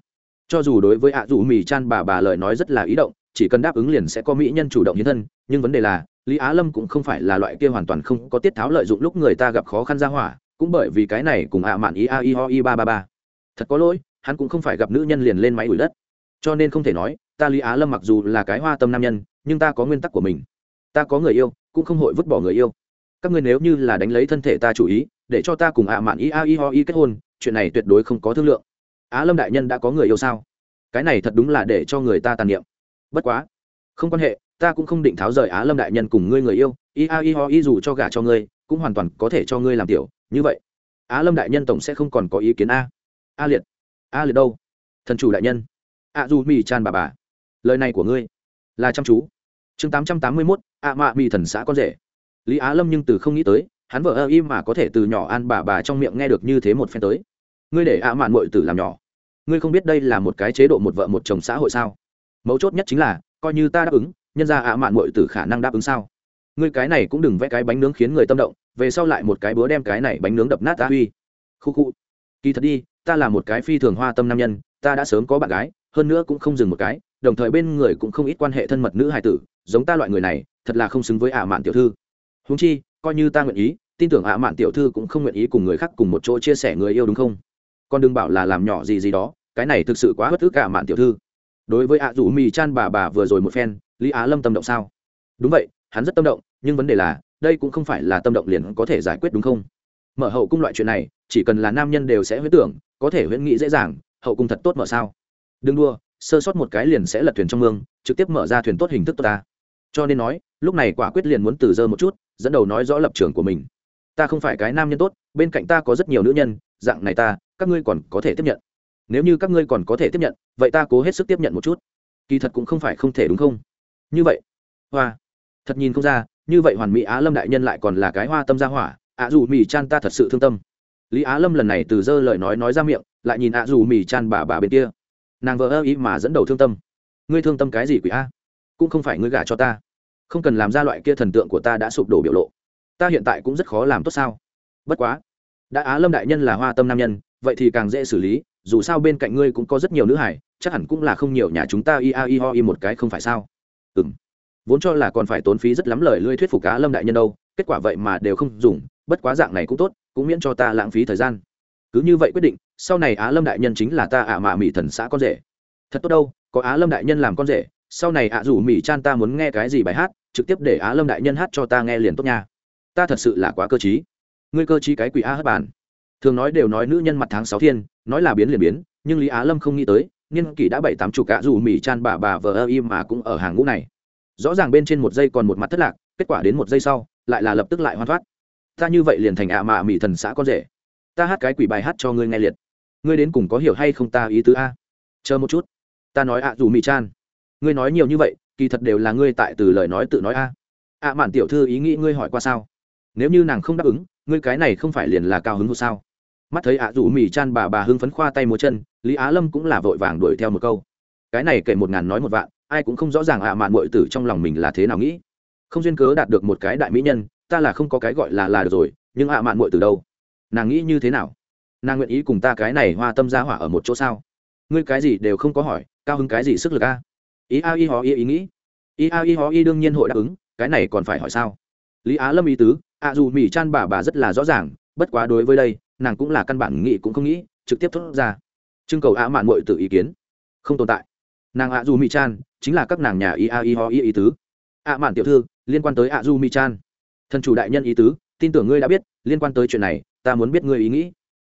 Cho dù đối với ạ dù mì chan bà bà lời nói rất là ý động chỉ cần đáp ứng liền sẽ có mỹ nhân chủ động hiến thân, nhưng vấn đề là, lý á lâm cũng không phải là loại kia hoàn toàn không có tiết tháo lợi dụng lúc người ta gặp khó khăn ra hỏa, cũng bởi vì cái này cùng ạ mạn ý a i ho i ba ba ba. Thật có lỗi, hắn cũng không phải gặp nữ nhân liền lên máy đuổi đất. Cho nên không thể nói, ta lý á lâm mặc dù là cái hoa tâm nam nhân, nhưng ta có nguyên tắc của mình. Ta có người yêu, cũng không hội vứt bỏ người yêu. Các ngươi nếu như là đánh lấy thân thể ta chủ ý, để cho ta cùng ạ mạn ý a i ho i kết hôn, chuyện này tuyệt đối không có thương lượng. Á lâm đại nhân đã có người yêu sao? Cái này thật đúng là để cho người ta tàn niệm bất quá. Không quan hệ, ta cũng không định tháo rời á lâm đại nhân cùng ngươi người yêu. Y a y ho y dù cho gả cho ngươi, cũng hoàn toàn có thể cho ngươi làm tiểu. Như vậy, á lâm đại nhân tổng sẽ không còn có ý kiến a. A liệt. A liệt đâu? Thần chủ đại nhân. A du mi chan bà bà. Lời này của ngươi là chăm chú. Chương tám trăm tám mươi mốt, a mạ mi thần xã con rể. Lý á lâm nhưng từ không nghĩ tới, hắn vợ ơ im mà có thể từ nhỏ an bà bà trong miệng nghe được như thế một phen tới. Ngươi để ạ mạn mội tử làm nhỏ. Ngươi không biết đây là một cái chế độ một vợ một chồng xã hội sao? Mấu chốt nhất chính là, coi như ta đáp ứng, nhân ra ạ mạn mội từ khả năng đáp ứng sao? Ngươi cái này cũng đừng vẽ cái bánh nướng khiến người tâm động, về sau lại một cái búa đem cái này bánh nướng đập nát ta uy. Khu khu. Kỳ thật đi, ta là một cái phi thường hoa tâm nam nhân, ta đã sớm có bạn gái, hơn nữa cũng không dừng một cái, đồng thời bên người cũng không ít quan hệ thân mật nữ hài tử, giống ta loại người này, thật là không xứng với ạ mạn tiểu thư. Húng chi, coi như ta nguyện ý, tin tưởng ạ mạn tiểu thư cũng không nguyện ý cùng người khác cùng một chỗ chia sẻ người yêu đúng không? Con đừng bảo là làm nhỏ gì gì đó, cái này thực sự quá bất ức ạ mạn tiểu thư đối với ạ rủ mì chan bà bà vừa rồi một phen, lý á lâm tâm động sao? Đúng vậy, hắn rất tâm động, nhưng vấn đề là, đây cũng không phải là tâm động liền có thể giải quyết đúng không? Mở hậu cung loại chuyện này, chỉ cần là nam nhân đều sẽ huyết tưởng, có thể huyễn nghĩ dễ dàng, hậu cung thật tốt mở sao? Đừng đua sơ sót một cái liền sẽ lật thuyền trong mương, trực tiếp mở ra thuyền tốt hình thức tốt ta. Cho nên nói, lúc này quả quyết liền muốn từ dơ một chút, dẫn đầu nói rõ lập trường của mình. Ta không phải cái nam nhân tốt, bên cạnh ta có rất nhiều nữ nhân, dạng này ta, các ngươi còn có thể tiếp nhận nếu như các ngươi còn có thể tiếp nhận, vậy ta cố hết sức tiếp nhận một chút. Kỳ thật cũng không phải không thể đúng không? Như vậy, hoa. Thật nhìn không ra, như vậy hoàn mỹ á lâm đại nhân lại còn là cái hoa tâm gia hỏa, ạ dù mì chan ta thật sự thương tâm. Lý á lâm lần này từ dơ lời nói nói ra miệng, lại nhìn ạ dù mì chan bà bà bên kia. Nàng vợ ơ ý mà dẫn đầu thương tâm. Ngươi thương tâm cái gì quỷ a? Cũng không phải ngươi gả cho ta. Không cần làm ra loại kia thần tượng của ta đã sụp đổ biểu lộ. Ta hiện tại cũng rất khó làm tốt sao. Bất quá, đã á lâm đại nhân là hoa tâm nam nhân, vậy thì càng dễ xử lý dù sao bên cạnh ngươi cũng có rất nhiều nữ hải chắc hẳn cũng là không nhiều nhà chúng ta i a i ho i một cái không phải sao? Ừ m vốn cho là còn phải tốn phí rất lắm lời lươi thuyết phục á lâm đại nhân đâu, kết quả vậy mà đều không dùng, bất quá dạng này cũng tốt, cũng miễn cho ta lãng phí thời gian. Cứ như vậy quyết định, sau này á lâm đại nhân chính là ta ả à mạ mỹ thần xã con rể. Thật tốt đâu, có á lâm đại nhân làm con rể, sau này ạ rủ mỹ chan ta muốn nghe cái gì bài hát, trực tiếp để á lâm đại nhân hát cho ta nghe liền tốt nha. Ta thật sự là quá cơ t ngươi cơ t cái quỷ a hất bàn thường nói đều nói nữ nhân mặt tháng sáu thiên, nói là biến liền biến, nhưng lý á lâm không nghĩ tới, niên kỷ đã bảy tám chục cả dù mỹ chan bà bà vờ ơ im mà cũng ở hàng ngũ này. Rõ ràng bên trên một giây còn một mặt thất lạc, kết quả đến một giây sau, lại là lập tức lại hoan thoát. Ta như vậy liền thành ạ mạ mỹ thần xã con rể. Ta hát cái quỷ bài hát cho ngươi nghe liệt. Ngươi đến cùng có hiểu hay không ta ý tứ a? Chờ một chút. Ta nói ạ, dù mỹ chan. Ngươi nói nhiều như vậy, kỳ thật đều là ngươi tại từ lời nói tự nói a. Ạ mạn tiểu thư ý nghĩ ngươi hỏi qua sao? Nếu như nàng không đáp ứng, ngươi cái này không phải liền là cao hứng hữu sao? Mắt thấy ạ dù mì chan bà bà hưng phấn khoa tay múa chân, lý á lâm cũng là vội vàng đuổi theo một câu. Cái này kể một ngàn nói một vạn, ai cũng không rõ ràng ạ mạn mội tử trong lòng mình là thế nào nghĩ. Không duyên cớ đạt được một cái đại mỹ nhân, ta là không có cái gọi là là được rồi, nhưng ạ mạn mội tử đâu? Nàng nghĩ như thế nào? Nàng nguyện ý cùng ta cái này hoa tâm ra hỏa ở một chỗ sao? Ngươi cái gì đều không có hỏi, cao hứng cái gì sức lực a? Ý a y hó y ý nghĩ. Ý a y hó y đương nhiên hội đáp ứng, cái này còn phải hỏi sao? Lý á lâm ý tứ, ạ dù mỹ chan bà bà rất là rõ ràng bất quá đối với đây, nàng cũng là căn bản nghĩ cũng không nghĩ, trực tiếp thốt ra. Trưng cầu ạ mạn mội tự ý kiến. Không tồn tại. Nàng ạ dù mỹ chan, chính là các nàng nhà ia a ho i ý tứ. Ạ mạn tiểu thư, liên quan tới ạ du mỹ chan. Thần chủ đại nhân ý tứ, tin tưởng ngươi đã biết, liên quan tới chuyện này, ta muốn biết ngươi ý nghĩ.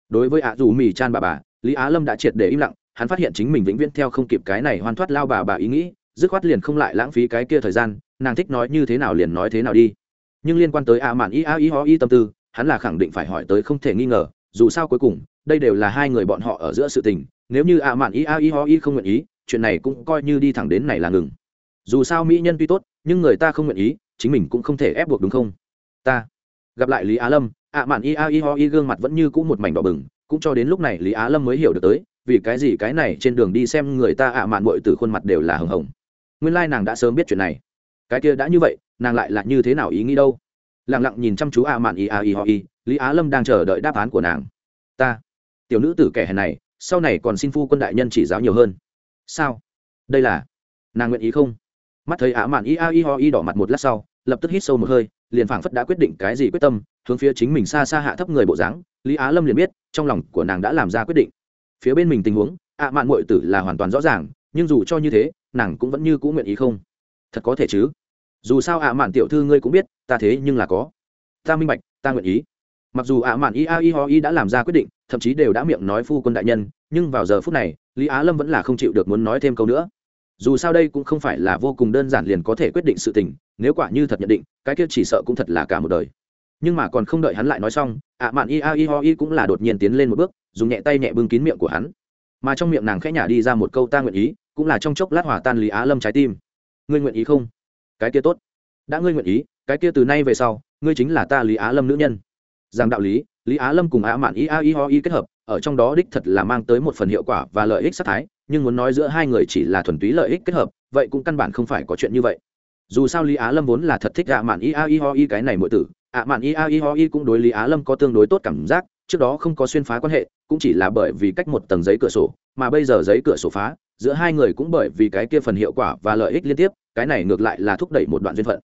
Đối với ạ du mỹ chan bà bà, lý á lâm đã triệt để im lặng, hắn phát hiện chính mình vĩnh viễn theo không kịp cái này hoàn thoát lao bà bà ý nghĩ, dứt khoát liền không lại lãng phí cái kia thời gian, nàng thích nói như thế nào liền nói thế nào đi. Nhưng liên quan tới ạ mạn y a y ho i tâm tư hắn là khẳng định phải hỏi tới không thể nghi ngờ, dù sao cuối cùng, đây đều là hai người bọn họ ở giữa sự tình, nếu như ạ mạn ý a ý ho ý không nguyện ý, chuyện này cũng coi như đi thẳng đến này là ngừng. Dù sao mỹ nhân tuy tốt, nhưng người ta không nguyện ý, chính mình cũng không thể ép buộc đúng không? Ta. Gặp lại lý á lâm ạ mạn ý a ý ho ý gương mặt vẫn như cũ một mảnh đỏ bừng, cũng cho đến lúc này lý á lâm mới hiểu được tới, vì cái gì cái này trên đường đi xem người ta ạ mạn bội từ khuôn mặt đều là hồng hồng. Nguyên lai nàng đã sớm biết chuyện này. Cái kia đã như vậy, nàng lại là như thế nào ý nghĩ đâu? Lẳng lặng nhìn chăm chú a mạn y a y ho y, lý á lâm đang chờ đợi đáp án của nàng. Ta, tiểu nữ tử kẻ hèn này, sau này còn xin phu quân đại nhân chỉ giáo nhiều hơn. Sao? Đây là, nàng nguyện ý không? Mắt thấy a mạn y a y ho y đỏ mặt một lát sau, lập tức hít sâu một hơi, liền phảng phất đã quyết định cái gì quyết tâm, hướng phía chính mình xa xa hạ thấp người bộ dáng, lý á lâm liền biết, trong lòng của nàng đã làm ra quyết định. Phía bên mình tình huống ạ mạn muội tử là hoàn toàn rõ ràng, nhưng dù cho như thế, nàng cũng vẫn như cũng nguyện ý không? Thật có thể chứ? Dù sao ạ mạn tiểu thư ngươi cũng biết, ta thế nhưng là có. Ta minh bạch, ta nguyện ý. Mặc dù ạ mạn y a y ho y đã làm ra quyết định, thậm chí đều đã miệng nói phu quân đại nhân, nhưng vào giờ phút này, lý á lâm vẫn là không chịu được muốn nói thêm câu nữa. Dù sao đây cũng không phải là vô cùng đơn giản liền có thể quyết định sự tình, nếu quả như thật nhận định, cái kia chỉ sợ cũng thật là cả một đời. Nhưng mà còn không đợi hắn lại nói xong, ạ mạn i a i ho i cũng là đột nhiên tiến lên một bước, dùng nhẹ tay nhẹ bưng kín miệng của hắn. Mà trong miệng nàng khẽ nhả đi ra một câu ta nguyện ý, cũng là trong chốc lát hòa tan lý á lâm trái tim. Ngươi nguyện ý không? Cái kia tốt. Đã ngươi nguyện ý, cái kia từ nay về sau, ngươi chính là ta lý á lâm nữ nhân. Rằng đạo lý lý á lâm cùng Á mạn ý a ý ho ý kết hợp, ở trong đó đích thật là mang tới một phần hiệu quả và lợi ích sát thái, nhưng muốn nói giữa hai người chỉ là thuần túy lợi ích kết hợp, vậy cũng căn bản không phải có chuyện như vậy. Dù sao lý á lâm vốn là thật thích ạ mạn ý a ý ho ý cái này mỗi tử ạ mạn ý a ý ho ý cũng đối lý á lâm có tương đối tốt cảm giác, trước đó không có xuyên phá quan hệ, cũng chỉ là bởi vì cách một tầng giấy cửa sổ, mà bây giờ giấy cửa sổ phá giữa hai người cũng bởi vì cái kia phần hiệu quả và lợi ích liên tiếp, cái này ngược lại là thúc đẩy một đoạn duyên phận.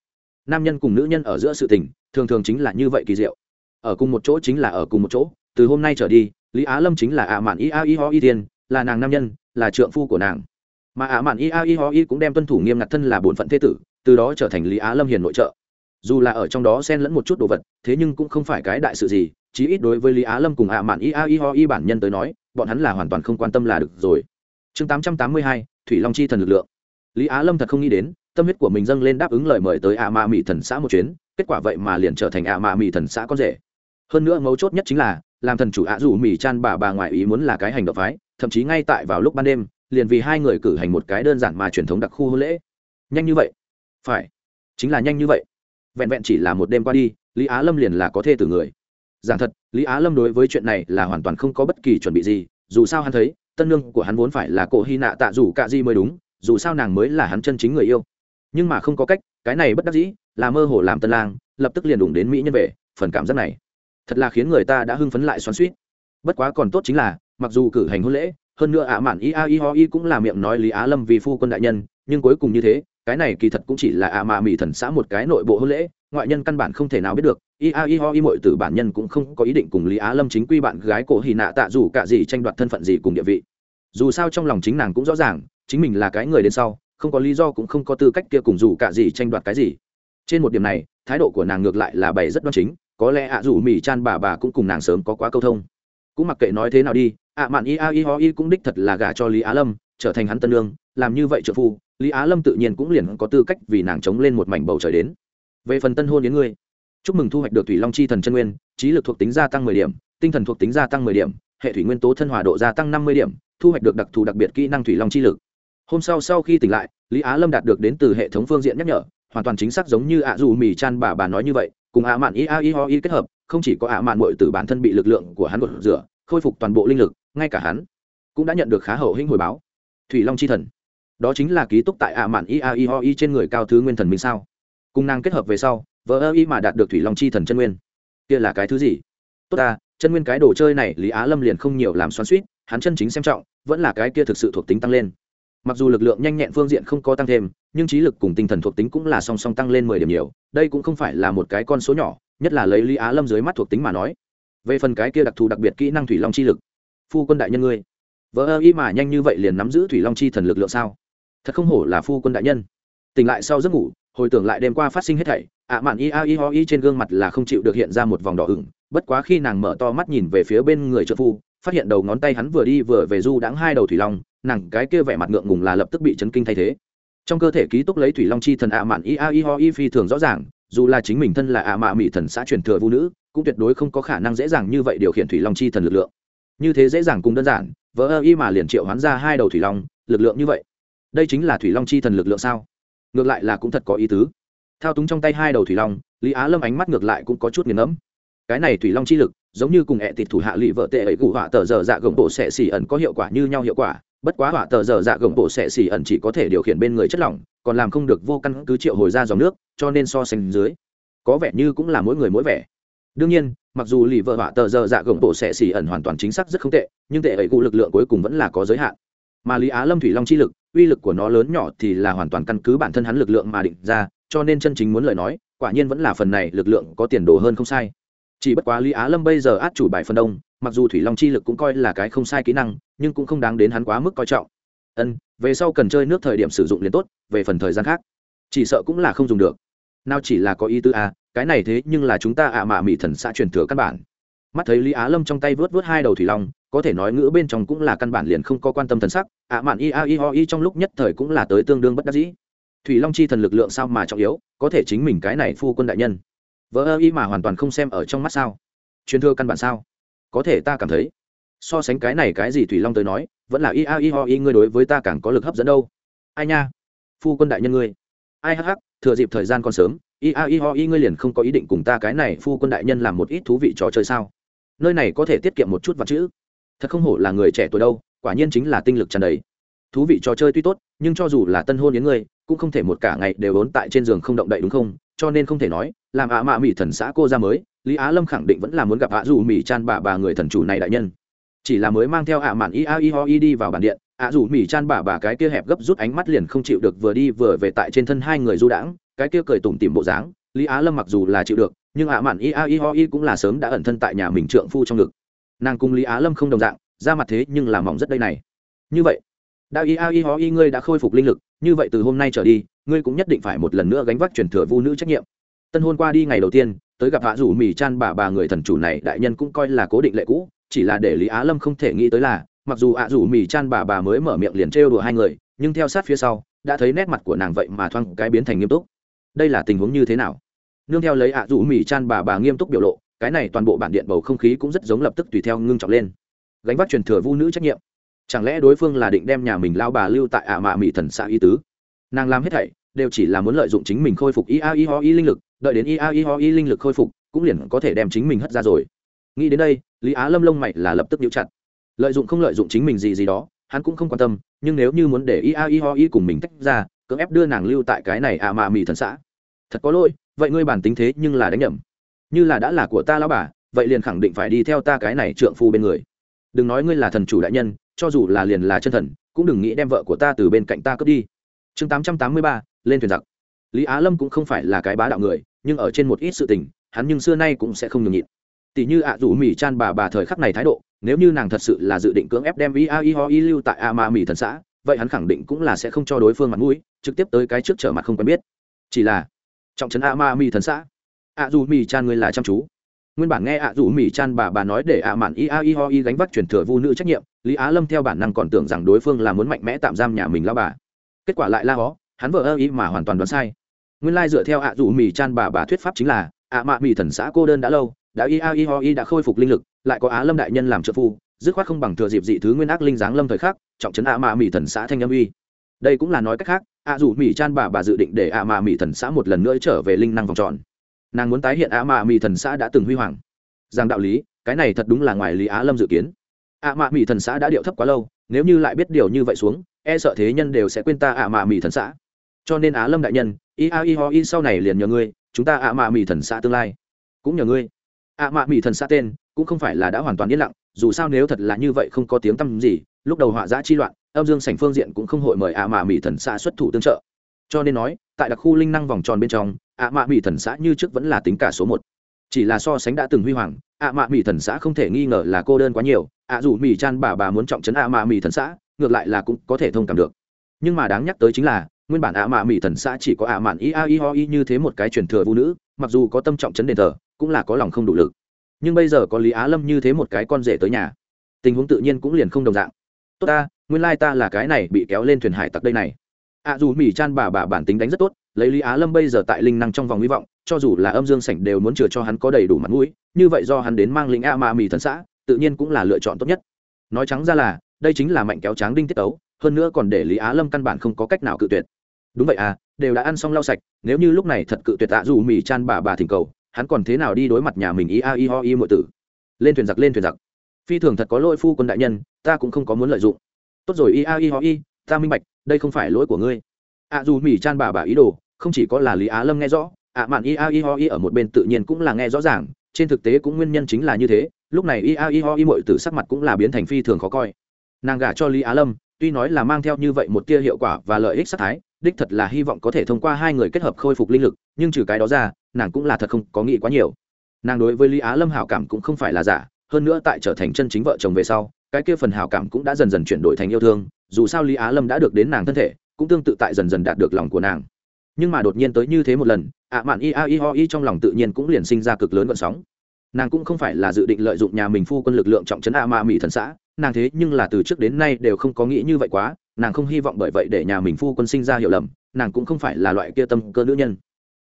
Nam nhân cùng nữ nhân ở giữa sự tình, thường thường chính là như vậy kỳ diệu. Ở cùng một chỗ chính là ở cùng một chỗ, từ hôm nay trở đi, lý á lâm chính là ạ mạn Y a Y ho Y tiên là nàng nam nhân, là trượng phu của nàng. Mà ạ mạn Y a Y ho Y cũng đem tuân thủ nghiêm ngặt thân là bổn phận thế tử, từ đó trở thành lý á lâm hiền nội trợ. Dù là ở trong đó xen lẫn một chút đồ vật, thế nhưng cũng không phải cái đại sự gì, chí ít đối với lý á lâm cùng ạ mạn Y a Y ho Y bản nhân tới nói, bọn hắn là hoàn toàn không quan tâm là được rồi chương tám trăm tám mươi hai, thủy long chi thần lực lượng. Lý á lâm thật không nghĩ đến, tâm huyết của mình dâng lên đáp ứng lời mời tới ạ ma mỹ thần xã một chuyến, kết quả vậy mà liền trở thành ạ ma mỹ thần xã con rể. Hơn nữa mấu chốt nhất chính là, làm thần chủ ạ dù mỹ chan bà bà ngoại ý muốn là cái hành động phái, thậm chí ngay tại vào lúc ban đêm, liền vì hai người cử hành một cái đơn giản mà truyền thống đặc khu hôn lễ. Nhanh như vậy? Phải. Chính là nhanh như vậy. Vẹn vẹn chỉ là một đêm qua đi, lý á lâm liền là có thể từ người. Giảng thật, lý á lâm đối với chuyện này là hoàn toàn không có bất kỳ chuẩn bị gì, dù sao hắn thấy tân nương của hắn vốn phải là cổ hy nạ tạ dù cạ di mới đúng, dù sao nàng mới là hắn chân chính người yêu. Nhưng mà không có cách, cái này bất đắc dĩ, là mơ hồ làm tân lang, lập tức liền đủng đến mỹ nhân về, phần cảm giác này. Thật là khiến người ta đã hưng phấn lại xoắn suýt bất quá còn tốt chính là, mặc dù cử hành hôn lễ, hơn nữa ạ mạn i a i ho y cũng là miệng nói lý á lâm vì phu quân đại nhân, nhưng cuối cùng như thế, cái này kỳ thật cũng chỉ là ạ mạ mỹ thần xã một cái nội bộ hôn lễ, ngoại nhân căn bản không thể nào biết được i a i ho i mọi từ bản nhân cũng không có ý định cùng lý á lâm chính quy bạn gái cổ hì nạ tạ dù cả gì tranh đoạt thân phận gì cùng địa vị. Dù sao trong lòng chính nàng cũng rõ ràng, chính mình là cái người đến sau, không có lý do cũng không có tư cách kia cùng dù cả gì tranh đoạt cái gì. Trên một điểm này, thái độ của nàng ngược lại là bày rất đoan chính, có lẽ ạ dù mỹ chan bà bà cũng cùng nàng sớm có quá câu thông. Cũng mặc kệ nói thế nào đi, ạ mạn i a i ho i cũng đích thật là gả cho lý á lâm, trở thành hắn tân lương làm như vậy trợ phu, lý á lâm tự nhiên cũng liền có tư cách vì nàng chống lên một mảnh bầu trời đến. Về phần tân hôn đến ngươi chúc mừng thu hoạch được thủy long chi thần chân nguyên, trí lực thuộc tính gia tăng mười điểm, tinh thần thuộc tính gia tăng mười điểm, hệ thủy nguyên tố thân hòa độ gia tăng năm mươi điểm, thu hoạch được đặc thù đặc biệt kỹ năng thủy long chi lực. Hôm sau sau khi tỉnh lại, lý á lâm đạt được đến từ hệ thống phương diện nhắc nhở, hoàn toàn chính xác giống như ạ dù mì chan bà bà nói như vậy, cùng ạ mạn y a y ho y kết hợp, không chỉ có ạ mạn mội từ bản thân bị lực lượng của hắn gột rửa, khôi phục toàn bộ linh lực, ngay cả hắn cũng đã nhận được khá hậu hĩnh hồi báo. Thủy long chi thần. Đó chính là ký túc tại ạ mạn y a y ho y trên người cao thứ nguyên thần minh sao? Cùng nàng kết hợp về sau vờ ơ y mà đạt được thủy long chi thần chân nguyên. Kia là cái thứ gì? Tốt ta, chân nguyên cái đồ chơi này lý á lâm liền không nhiều làm xoắn suýt hắn chân chính xem trọng, vẫn là cái kia thực sự thuộc tính tăng lên. Mặc dù lực lượng nhanh nhẹn phương diện không có tăng thêm, nhưng trí lực cùng tinh thần thuộc tính cũng là song song tăng lên mười điểm nhiều, đây cũng không phải là một cái con số nhỏ, nhất là lấy lý á lâm dưới mắt thuộc tính mà nói. Về phần cái kia đặc thù đặc biệt kỹ năng thủy long chi lực, phu quân đại nhân ngươi vợ ơ y mà nhanh như vậy liền nắm giữ thủy long chi thần lực lượng sao? Thật không hổ là phu quân đại nhân. Tỉnh lại sau giấc ngủ, hồi tưởng lại đêm qua phát sinh hết thảy ạ mạn y a y ho y trên gương mặt là không chịu được hiện ra một vòng đỏ ửng, bất quá khi nàng mở to mắt nhìn về phía bên người trợ phu, phát hiện đầu ngón tay hắn vừa đi vừa về du đãng hai đầu thủy long, nàng cái kia vẻ mặt ngượng ngùng là lập tức bị chấn kinh thay thế. Trong cơ thể ký túc lấy thủy long chi thần ạ mạn y a y ho y phi thường rõ ràng, dù là chính mình thân là ạ mạ mỹ thần xã truyền thừa vũ nữ, cũng tuyệt đối không có khả năng dễ dàng như vậy điều khiển thủy long chi thần lực lượng. Như thế dễ dàng cùng đơn giản vỡ ơ y mà liền triệu hoán ra hai đầu thủy long, lực lượng như vậy. Đây chính là thủy long chi thần lực lượng sao? Ngược lại là cũng thật có ý tứ thao túng trong tay hai đầu thủy long, lý á lâm ánh mắt ngược lại cũng có chút nghiền ngẫm. Cái này thủy long chi lực, giống như cùng ẹ tịt thủ hạ lụy vợ tệ ấy cụ họa tờ giờ dạ gồng bộ xẻ xỉ ẩn có hiệu quả như nhau hiệu quả, bất quá họa tờ giờ dạ gồng bộ xẻ xỉ ẩn chỉ có thể điều khiển bên người chất lỏng, còn làm không được vô căn cứ triệu hồi ra dòng nước, cho nên so sánh dưới, có vẻ như cũng là mỗi người mỗi vẻ. Đương nhiên, mặc dù lì vợ họa tờ giờ dạ gồng bộ xẻ xỉ ẩn hoàn toàn chính xác rất không tệ, nhưng tệ ấy cụ lực lượng cuối cùng vẫn là có giới hạn. Mà lý á lâm thủy long chi lực uy lực của nó lớn nhỏ thì là hoàn toàn căn cứ bản thân hắn lực lượng mà định ra, cho nên chân chính muốn lời nói, quả nhiên vẫn là phần này lực lượng có tiền đồ hơn không sai. Chỉ bất quá lý á lâm bây giờ át chủ bài phần đông, mặc dù thủy long chi lực cũng coi là cái không sai kỹ năng, nhưng cũng không đáng đến hắn quá mức coi trọng. Ân, về sau cần chơi nước thời điểm sử dụng liền tốt, về phần thời gian khác, chỉ sợ cũng là không dùng được. Nào chỉ là có ý tư a à, cái này thế nhưng là chúng ta ạ à mạ mỹ thần xã truyền thừa căn bản mắt thấy lý á lâm trong tay vớt vớt hai đầu thủy long, có thể nói ngữ bên trong cũng là căn bản liền không có quan tâm thần sắc, ạ mạn i a i ho i trong lúc nhất thời cũng là tới tương đương bất đắc dĩ. Thủy long chi thần lực lượng sao mà trọng yếu, có thể chính mình cái này phu quân đại nhân. Vỡ ơ y mà hoàn toàn không xem ở trong mắt sao? Truyền thưa căn bản sao? Có thể ta cảm thấy, so sánh cái này cái gì thủy long tới nói, vẫn là i a i ho i ngươi đối với ta càng có lực hấp dẫn đâu. Ai nha? Phu quân đại nhân ngươi. Ai hh thừa dịp thời gian còn sớm i a i ho i ngươi liền không có ý định cùng ta cái này phu quân đại nhân làm một ít thú vị trò chơi sao? Nơi này có thể tiết kiệm một chút vật chữ. Thật không hổ là người trẻ tuổi đâu, quả nhiên chính là tinh lực tràn đầy. Thú vị trò chơi tuy tốt, nhưng cho dù là tân hôn đến ngươi cũng không thể một cả ngày đều ốn tại trên giường không động đậy đúng không? Cho nên không thể nói, làm ạ mạ mỹ thần xã cô ra mới, lý á lâm khẳng định vẫn là muốn gặp ạ dù mỹ chan bà bà người thần chủ này đại nhân. Chỉ là mới mang theo ạ mạn y a i ho i đi vào bản điện, ạ dù mỹ chan bà bà cái kia hẹp gấp rút ánh mắt liền không chịu được vừa đi vừa về tại trên thân hai người du đãng, cái kia cười tủm tìm bộ dáng, lý á lâm mặc dù là chịu được nhưng ạ mạn i a i ho i cũng là sớm đã ẩn thân tại nhà mình trượng phu trong ngực. Nàng cùng lý á lâm không đồng dạng, ra mặt thế nhưng là mỏng rất đây này. Như vậy, đã ia a ho i ngươi đã khôi phục linh lực, như vậy từ hôm nay trở đi, ngươi cũng nhất định phải một lần nữa gánh vác truyền thừa vu nữ trách nhiệm. Tân hôn qua đi ngày đầu tiên, tới gặp hạ rủ mì chan bà bà người thần chủ này, đại nhân cũng coi là cố định lệ cũ, chỉ là để lý á lâm không thể nghĩ tới là, mặc dù ạ rủ mì chan bà bà mới mở miệng liền trêu đùa hai người, nhưng theo sát phía sau, đã thấy nét mặt của nàng vậy mà thoang cái biến thành nghiêm túc. Đây là tình huống như thế nào? Nương theo lấy hạ rủ mì chan bà bà nghiêm túc biểu lộ, cái này toàn bộ bản điện bầu không khí cũng rất giống lập tức tùy theo ngưng trọng lên. Gánh vác truyền thừa vu nữ trách nhiệm. Chẳng lẽ đối phương là định đem nhà mình lao bà lưu tại ạ mạ mỹ thần xã y tứ? Nàng làm hết thảy, đều chỉ là muốn lợi dụng chính mình khôi phục ia i ho i linh lực, đợi đến ia i ho i linh lực khôi phục, cũng liền có thể đem chính mình hất ra rồi. Nghĩ đến đây, lý á lâm lông mày là lập tức nhíu chặt. Lợi dụng không lợi dụng chính mình gì gì đó, hắn cũng không quan tâm, nhưng nếu như muốn để ia i ho i cùng mình tách ra, cưỡng ép đưa nàng lưu tại cái này ạ mạ mỹ thần xã. Thật có lỗi vậy ngươi bản tính thế nhưng là đánh nhầm. Như là đã là của ta lão bà, vậy liền khẳng định phải đi theo ta cái này trượng phu bên người. Đừng nói ngươi là thần chủ đại nhân, cho dù là liền là chân thần, cũng đừng nghĩ đem vợ của ta từ bên cạnh ta cướp đi. Chương tám trăm tám mươi ba, lên thuyền giặc. Lý á lâm cũng không phải là cái bá đạo người, nhưng ở trên một ít sự tình, hắn nhưng xưa nay cũng sẽ không nhường nhịn. Tỷ như ạ à rủ mỹ chan bà bà thời khắc này thái độ, nếu như nàng thật sự là dự định cưỡng ép đem ia i ho i lưu tại a ma mỹ thần xã, vậy hắn khẳng định cũng là sẽ không cho đối phương mặt mũi, trực tiếp tới cái trước trở mặt không quen biết. Chỉ là trọng trấn a ma mi thần xã. A dù mi chan người là chăm chú. Nguyên bản nghe ạ dù mỹ chan bà bà nói để ạ mạn i a i ho i gánh vác truyền thừa vu nữ trách nhiệm, lý á lâm theo bản năng còn tưởng rằng đối phương là muốn mạnh mẽ tạm giam nhà mình lao bà. Kết quả lại la hó, hắn vợ ơ ý mà hoàn toàn đoán sai. Nguyên lai dựa theo ạ dù mỹ chan bà bà thuyết pháp chính là ạ mạ mỹ thần xã cô đơn đã lâu, đã a i ho i đã khôi phục linh lực, lại có á lâm đại nhân làm trợ phu, dứt khoát không bằng thừa dịp dị thứ nguyên ác linh giáng lâm thời khắc, trọng trấn ạ mạ mỹ thần xã thanh âm uy. Đây cũng là nói cách khác ạ dù mỹ chan bà bà dự định để ạ mạ mỹ thần xã một lần nữa trở về linh năng vòng tròn. Nàng muốn tái hiện ạ mạ mỹ thần xã đã từng huy hoàng. Rằng đạo lý, cái này thật đúng là ngoài lý á lâm dự kiến. Ạ mạ mỹ thần xã đã điệu thấp quá lâu, nếu như lại biết điều như vậy xuống e sợ thế nhân đều sẽ quên ta ạ mạ mỹ thần xã. Cho nên á lâm đại nhân, i a i ho i sau này liền nhờ ngươi, chúng ta ạ mạ mỹ thần xã tương lai cũng nhờ ngươi. Ạ mạ mỹ thần xã tên cũng không phải là đã hoàn toàn yên lặng, dù sao nếu thật là như vậy không có tiếng tăm gì lúc đầu họa giã chi loạn, âm dương sảnh phương diện cũng không hội mời ạ mạ mỹ thần xã xuất thủ tương trợ. Cho nên nói, tại đặc khu linh năng vòng tròn bên trong, ạ mạ mỹ thần xã như trước vẫn là tính cả số một. Chỉ là so sánh đã từng huy hoàng, ạ mạ mỹ thần xã không thể nghi ngờ là cô đơn quá nhiều, ạ dù mỹ chan bà bà muốn trọng trấn ạ mạ mỹ thần xã, ngược lại là cũng có thể thông cảm được. Nhưng mà đáng nhắc tới chính là, nguyên bản ạ mạ mỹ thần xã chỉ có ạ mạn i a i ho i như thế một cái truyền thừa vũ nữ, mặc dù có tâm trọng trấn đền thờ, cũng là có lòng không đủ lực. Nhưng bây giờ có lý á lâm như thế một cái con rể tới nhà, tình huống tự nhiên cũng liền không đồng dạng tốt ta, nguyên lai ta là cái này bị kéo lên thuyền hải tặc đây này. Ạ dù mỹ chan bà bà bản tính đánh rất tốt, lấy lý á lâm bây giờ tại linh năng trong vòng hy vọng, cho dù là âm dương sảnh đều muốn chừa cho hắn có đầy đủ mặt mũi, như vậy do hắn đến mang lính a ma mì thần xã, tự nhiên cũng là lựa chọn tốt nhất. Nói trắng ra là, đây chính là mạnh kéo tráng đinh tiết ấu hơn nữa còn để lý á lâm căn bản không có cách nào cự tuyệt. Đúng vậy à đều đã ăn xong lau sạch, nếu như lúc này thật cự tuyệt tạ dù mì chan bà bà thỉnh cầu, hắn còn thế nào đi đối mặt nhà mình ý a y ho Y mọi tử? Lên thuyền giặc, lên thuyền giặc phi thường thật có lỗi phu quân đại nhân, ta cũng không có muốn lợi dụng. Tốt rồi, i a i ho i, ta minh bạch, đây không phải lỗi của ngươi. Ạ dù mỹ chan bà bà ý đồ, không chỉ có là lý á lâm nghe rõ, ạ, mạn ia i ho i ở một bên tự nhiên cũng là nghe rõ ràng, trên thực tế cũng nguyên nhân chính là như thế, lúc này ia i ho i mọi từ sắc mặt cũng là biến thành phi thường khó coi. Nàng gả cho lý á lâm, tuy nói là mang theo như vậy một tia hiệu quả và lợi ích sắc thái, đích thật là hy vọng có thể thông qua hai người kết hợp khôi phục linh lực, nhưng trừ cái đó ra, nàng cũng là thật không có nghĩ quá nhiều. Nàng đối với lý á lâm hảo cảm cũng không phải là giả hơn nữa tại trở thành chân chính vợ chồng về sau, cái kia phần hảo cảm cũng đã dần dần chuyển đổi thành yêu thương, dù sao lý á lâm đã được đến nàng thân thể, cũng tương tự tại dần dần đạt được lòng của nàng. Nhưng mà đột nhiên tới như thế một lần, ạ mạn i a i ho i trong lòng tự nhiên cũng liền sinh ra cực lớn vận sóng. Nàng cũng không phải là dự định lợi dụng nhà mình phu quân lực lượng trọng trấn a ma mỹ thần xã, nàng thế nhưng là từ trước đến nay đều không có nghĩ như vậy quá, nàng không hy vọng bởi vậy để nhà mình phu quân sinh ra hiểu lầm, nàng cũng không phải là loại kia tâm cơ nữ nhân.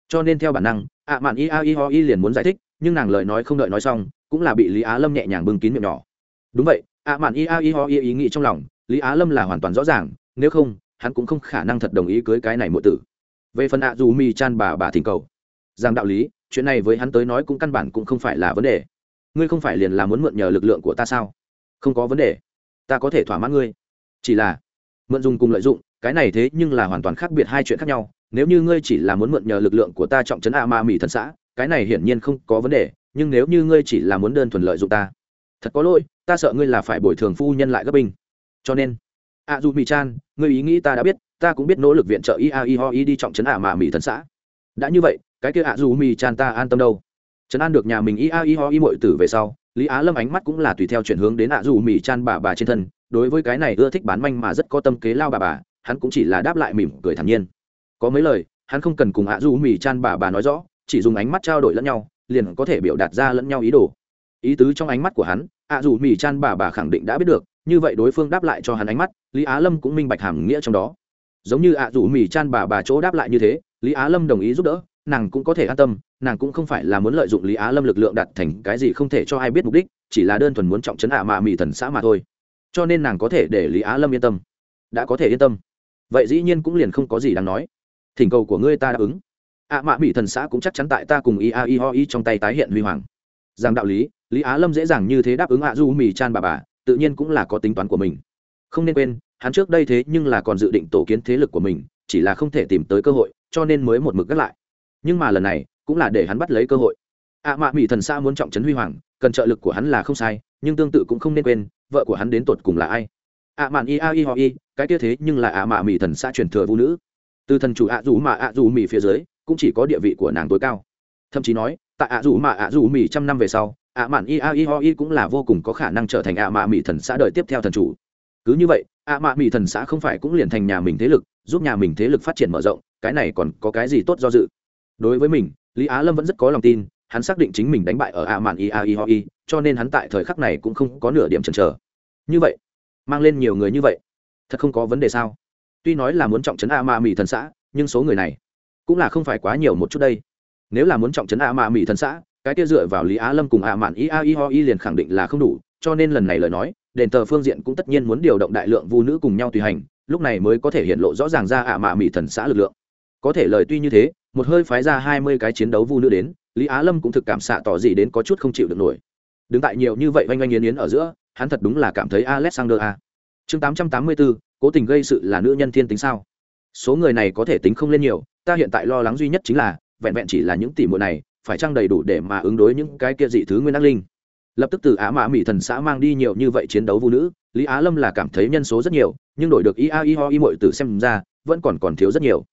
Cho nên theo bản năng, ạ mạn i a i ho i liền muốn giải thích, nhưng nàng lời nói không đợi nói xong cũng là bị lý á lâm nhẹ nhàng bưng kín miệng nhỏ. Đúng vậy, ạ mạn ia a i ho ia ý nghĩ trong lòng, lý á lâm là hoàn toàn rõ ràng, nếu không, hắn cũng không khả năng thật đồng ý cưới cái này muội tử. Về phần ạ dù mi chan bà bà thỉnh cầu. Rằng đạo lý, chuyện này với hắn tới nói cũng căn bản cũng không phải là vấn đề. Ngươi không phải liền là muốn mượn nhờ lực lượng của ta sao? Không có vấn đề. Ta có thể thỏa mãn ngươi. Chỉ là, mượn dùng cùng lợi dụng, cái này thế nhưng là hoàn toàn khác biệt hai chuyện khác nhau. Nếu như ngươi chỉ là muốn mượn nhờ lực lượng của ta trọng trấn a ma mỹ thần xã, cái này hiển nhiên không có vấn đề nhưng nếu như ngươi chỉ là muốn đơn thuần lợi dụng ta, thật có lỗi, ta sợ ngươi là phải bồi thường phu nhân lại gấp binh. Cho nên, a dù mỹ chan, ngươi ý nghĩ ta đã biết, ta cũng biết nỗ lực viện trợ ia i ho i đi trọng trấn ả mà mỹ thần xã. Đã như vậy, cái kia a dù mỹ chan ta an tâm đâu? Trấn an được nhà mình ia i ho i mội tử về sau, lý á lâm ánh mắt cũng là tùy theo chuyển hướng đến a dù mỹ chan bà bà trên thân, đối với cái này ưa thích bán manh mà rất có tâm kế lao bà bà, hắn cũng chỉ là đáp lại mỉm cười thản nhiên. Có mấy lời, hắn không cần cùng a du mỹ chan bà bà nói rõ, chỉ dùng ánh mắt trao đổi lẫn nhau liền có thể biểu đạt ra lẫn nhau ý đồ. Ý tứ trong ánh mắt của hắn, ạ dù mỹ chan bà bà khẳng định đã biết được, như vậy đối phương đáp lại cho hắn ánh mắt, lý á lâm cũng minh bạch hàm nghĩa trong đó. Giống như ạ dù mỹ chan bà bà chỗ đáp lại như thế, lý á lâm đồng ý giúp đỡ, nàng cũng có thể an tâm, nàng cũng không phải là muốn lợi dụng lý á lâm lực lượng đặt thành cái gì không thể cho ai biết mục đích, chỉ là đơn thuần muốn trọng chấn ạ mạ mỹ thần xã mà thôi. Cho nên nàng có thể để lý á lâm yên tâm. Đã có thể yên tâm. Vậy dĩ nhiên cũng liền không có gì đáng nói. Thỉnh cầu của ngươi ta đáp ứng ạ mạ mỹ thần xã cũng chắc chắn tại ta cùng ia i ho i trong tay tái hiện huy hoàng. Rằng đạo lý lý á lâm dễ dàng như thế đáp ứng ạ du mì chan bà bà, tự nhiên cũng là có tính toán của mình. Không nên quên, hắn trước đây thế nhưng là còn dự định tổ kiến thế lực của mình, chỉ là không thể tìm tới cơ hội, cho nên mới một mực gác lại. Nhưng mà lần này, cũng là để hắn bắt lấy cơ hội. Ạ mạ mỹ thần xã muốn trọng trấn huy hoàng, cần trợ lực của hắn là không sai, nhưng tương tự cũng không nên quên, vợ của hắn đến tột cùng là ai? Ạ mạn ia i ho i, cái kia thế nhưng là ạ mạ mỹ thần xã truyền thừa vũ nữ. Từ thần chủ ạ dù mà ạ dù mỹ phía dưới cũng chỉ có địa vị của nàng tối cao. Thậm chí nói, tại ạ dù mà ạ dù mỹ trăm năm về sau, ạ mạn i a i ho i cũng là vô cùng có khả năng trở thành ạ mạ mỹ thần xã đời tiếp theo thần chủ. Cứ như vậy, ạ mạ mỹ thần xã không phải cũng liền thành nhà mình thế lực, giúp nhà mình thế lực phát triển mở rộng, cái này còn có cái gì tốt do dự? Đối với mình, lý á lâm vẫn rất có lòng tin, hắn xác định chính mình đánh bại ở ạ mạn i a i ho i, cho nên hắn tại thời khắc này cũng không có nửa điểm chần chờ. Như vậy, mang lên nhiều người như vậy, thật không có vấn đề sao? Tuy nói là muốn trọng trấn ạ mạ mỹ thần xã, nhưng số người này cũng là không phải quá nhiều một chút đây. Nếu là muốn trọng trấn a mạ mỹ thần xã, cái kia dựa vào lý á lâm cùng a mạn ý a y ho y liền khẳng định là không đủ, cho nên lần này lời nói, đền thờ phương diện cũng tất nhiên muốn điều động đại lượng vu nữ cùng nhau tùy hành, lúc này mới có thể hiện lộ rõ ràng ra ạ mạ mỹ thần xã lực lượng. Có thể lời tuy như thế, một hơi phái ra hai mươi cái chiến đấu vu nữ đến, lý á lâm cũng thực cảm xạ tỏ gì đến có chút không chịu được nổi. Đứng tại nhiều như vậy oanh oanh yến yến ở giữa, hắn thật đúng là cảm thấy alexander a. Chương tám trăm tám mươi bốn cố tình gây sự là nữ nhân thiên tính sao? Số người này có thể tính không lên nhiều ta hiện tại lo lắng duy nhất chính là, vẹn vẹn chỉ là những tỷ muội này, phải trang đầy đủ để mà ứng đối những cái kia dị thứ nguyên ác linh? Lập tức từ á mã mỹ thần xã mang đi nhiều như vậy chiến đấu vũ nữ, lý á lâm là cảm thấy nhân số rất nhiều, nhưng đổi được ia i ho i mội từ xem ra, vẫn còn còn thiếu rất nhiều.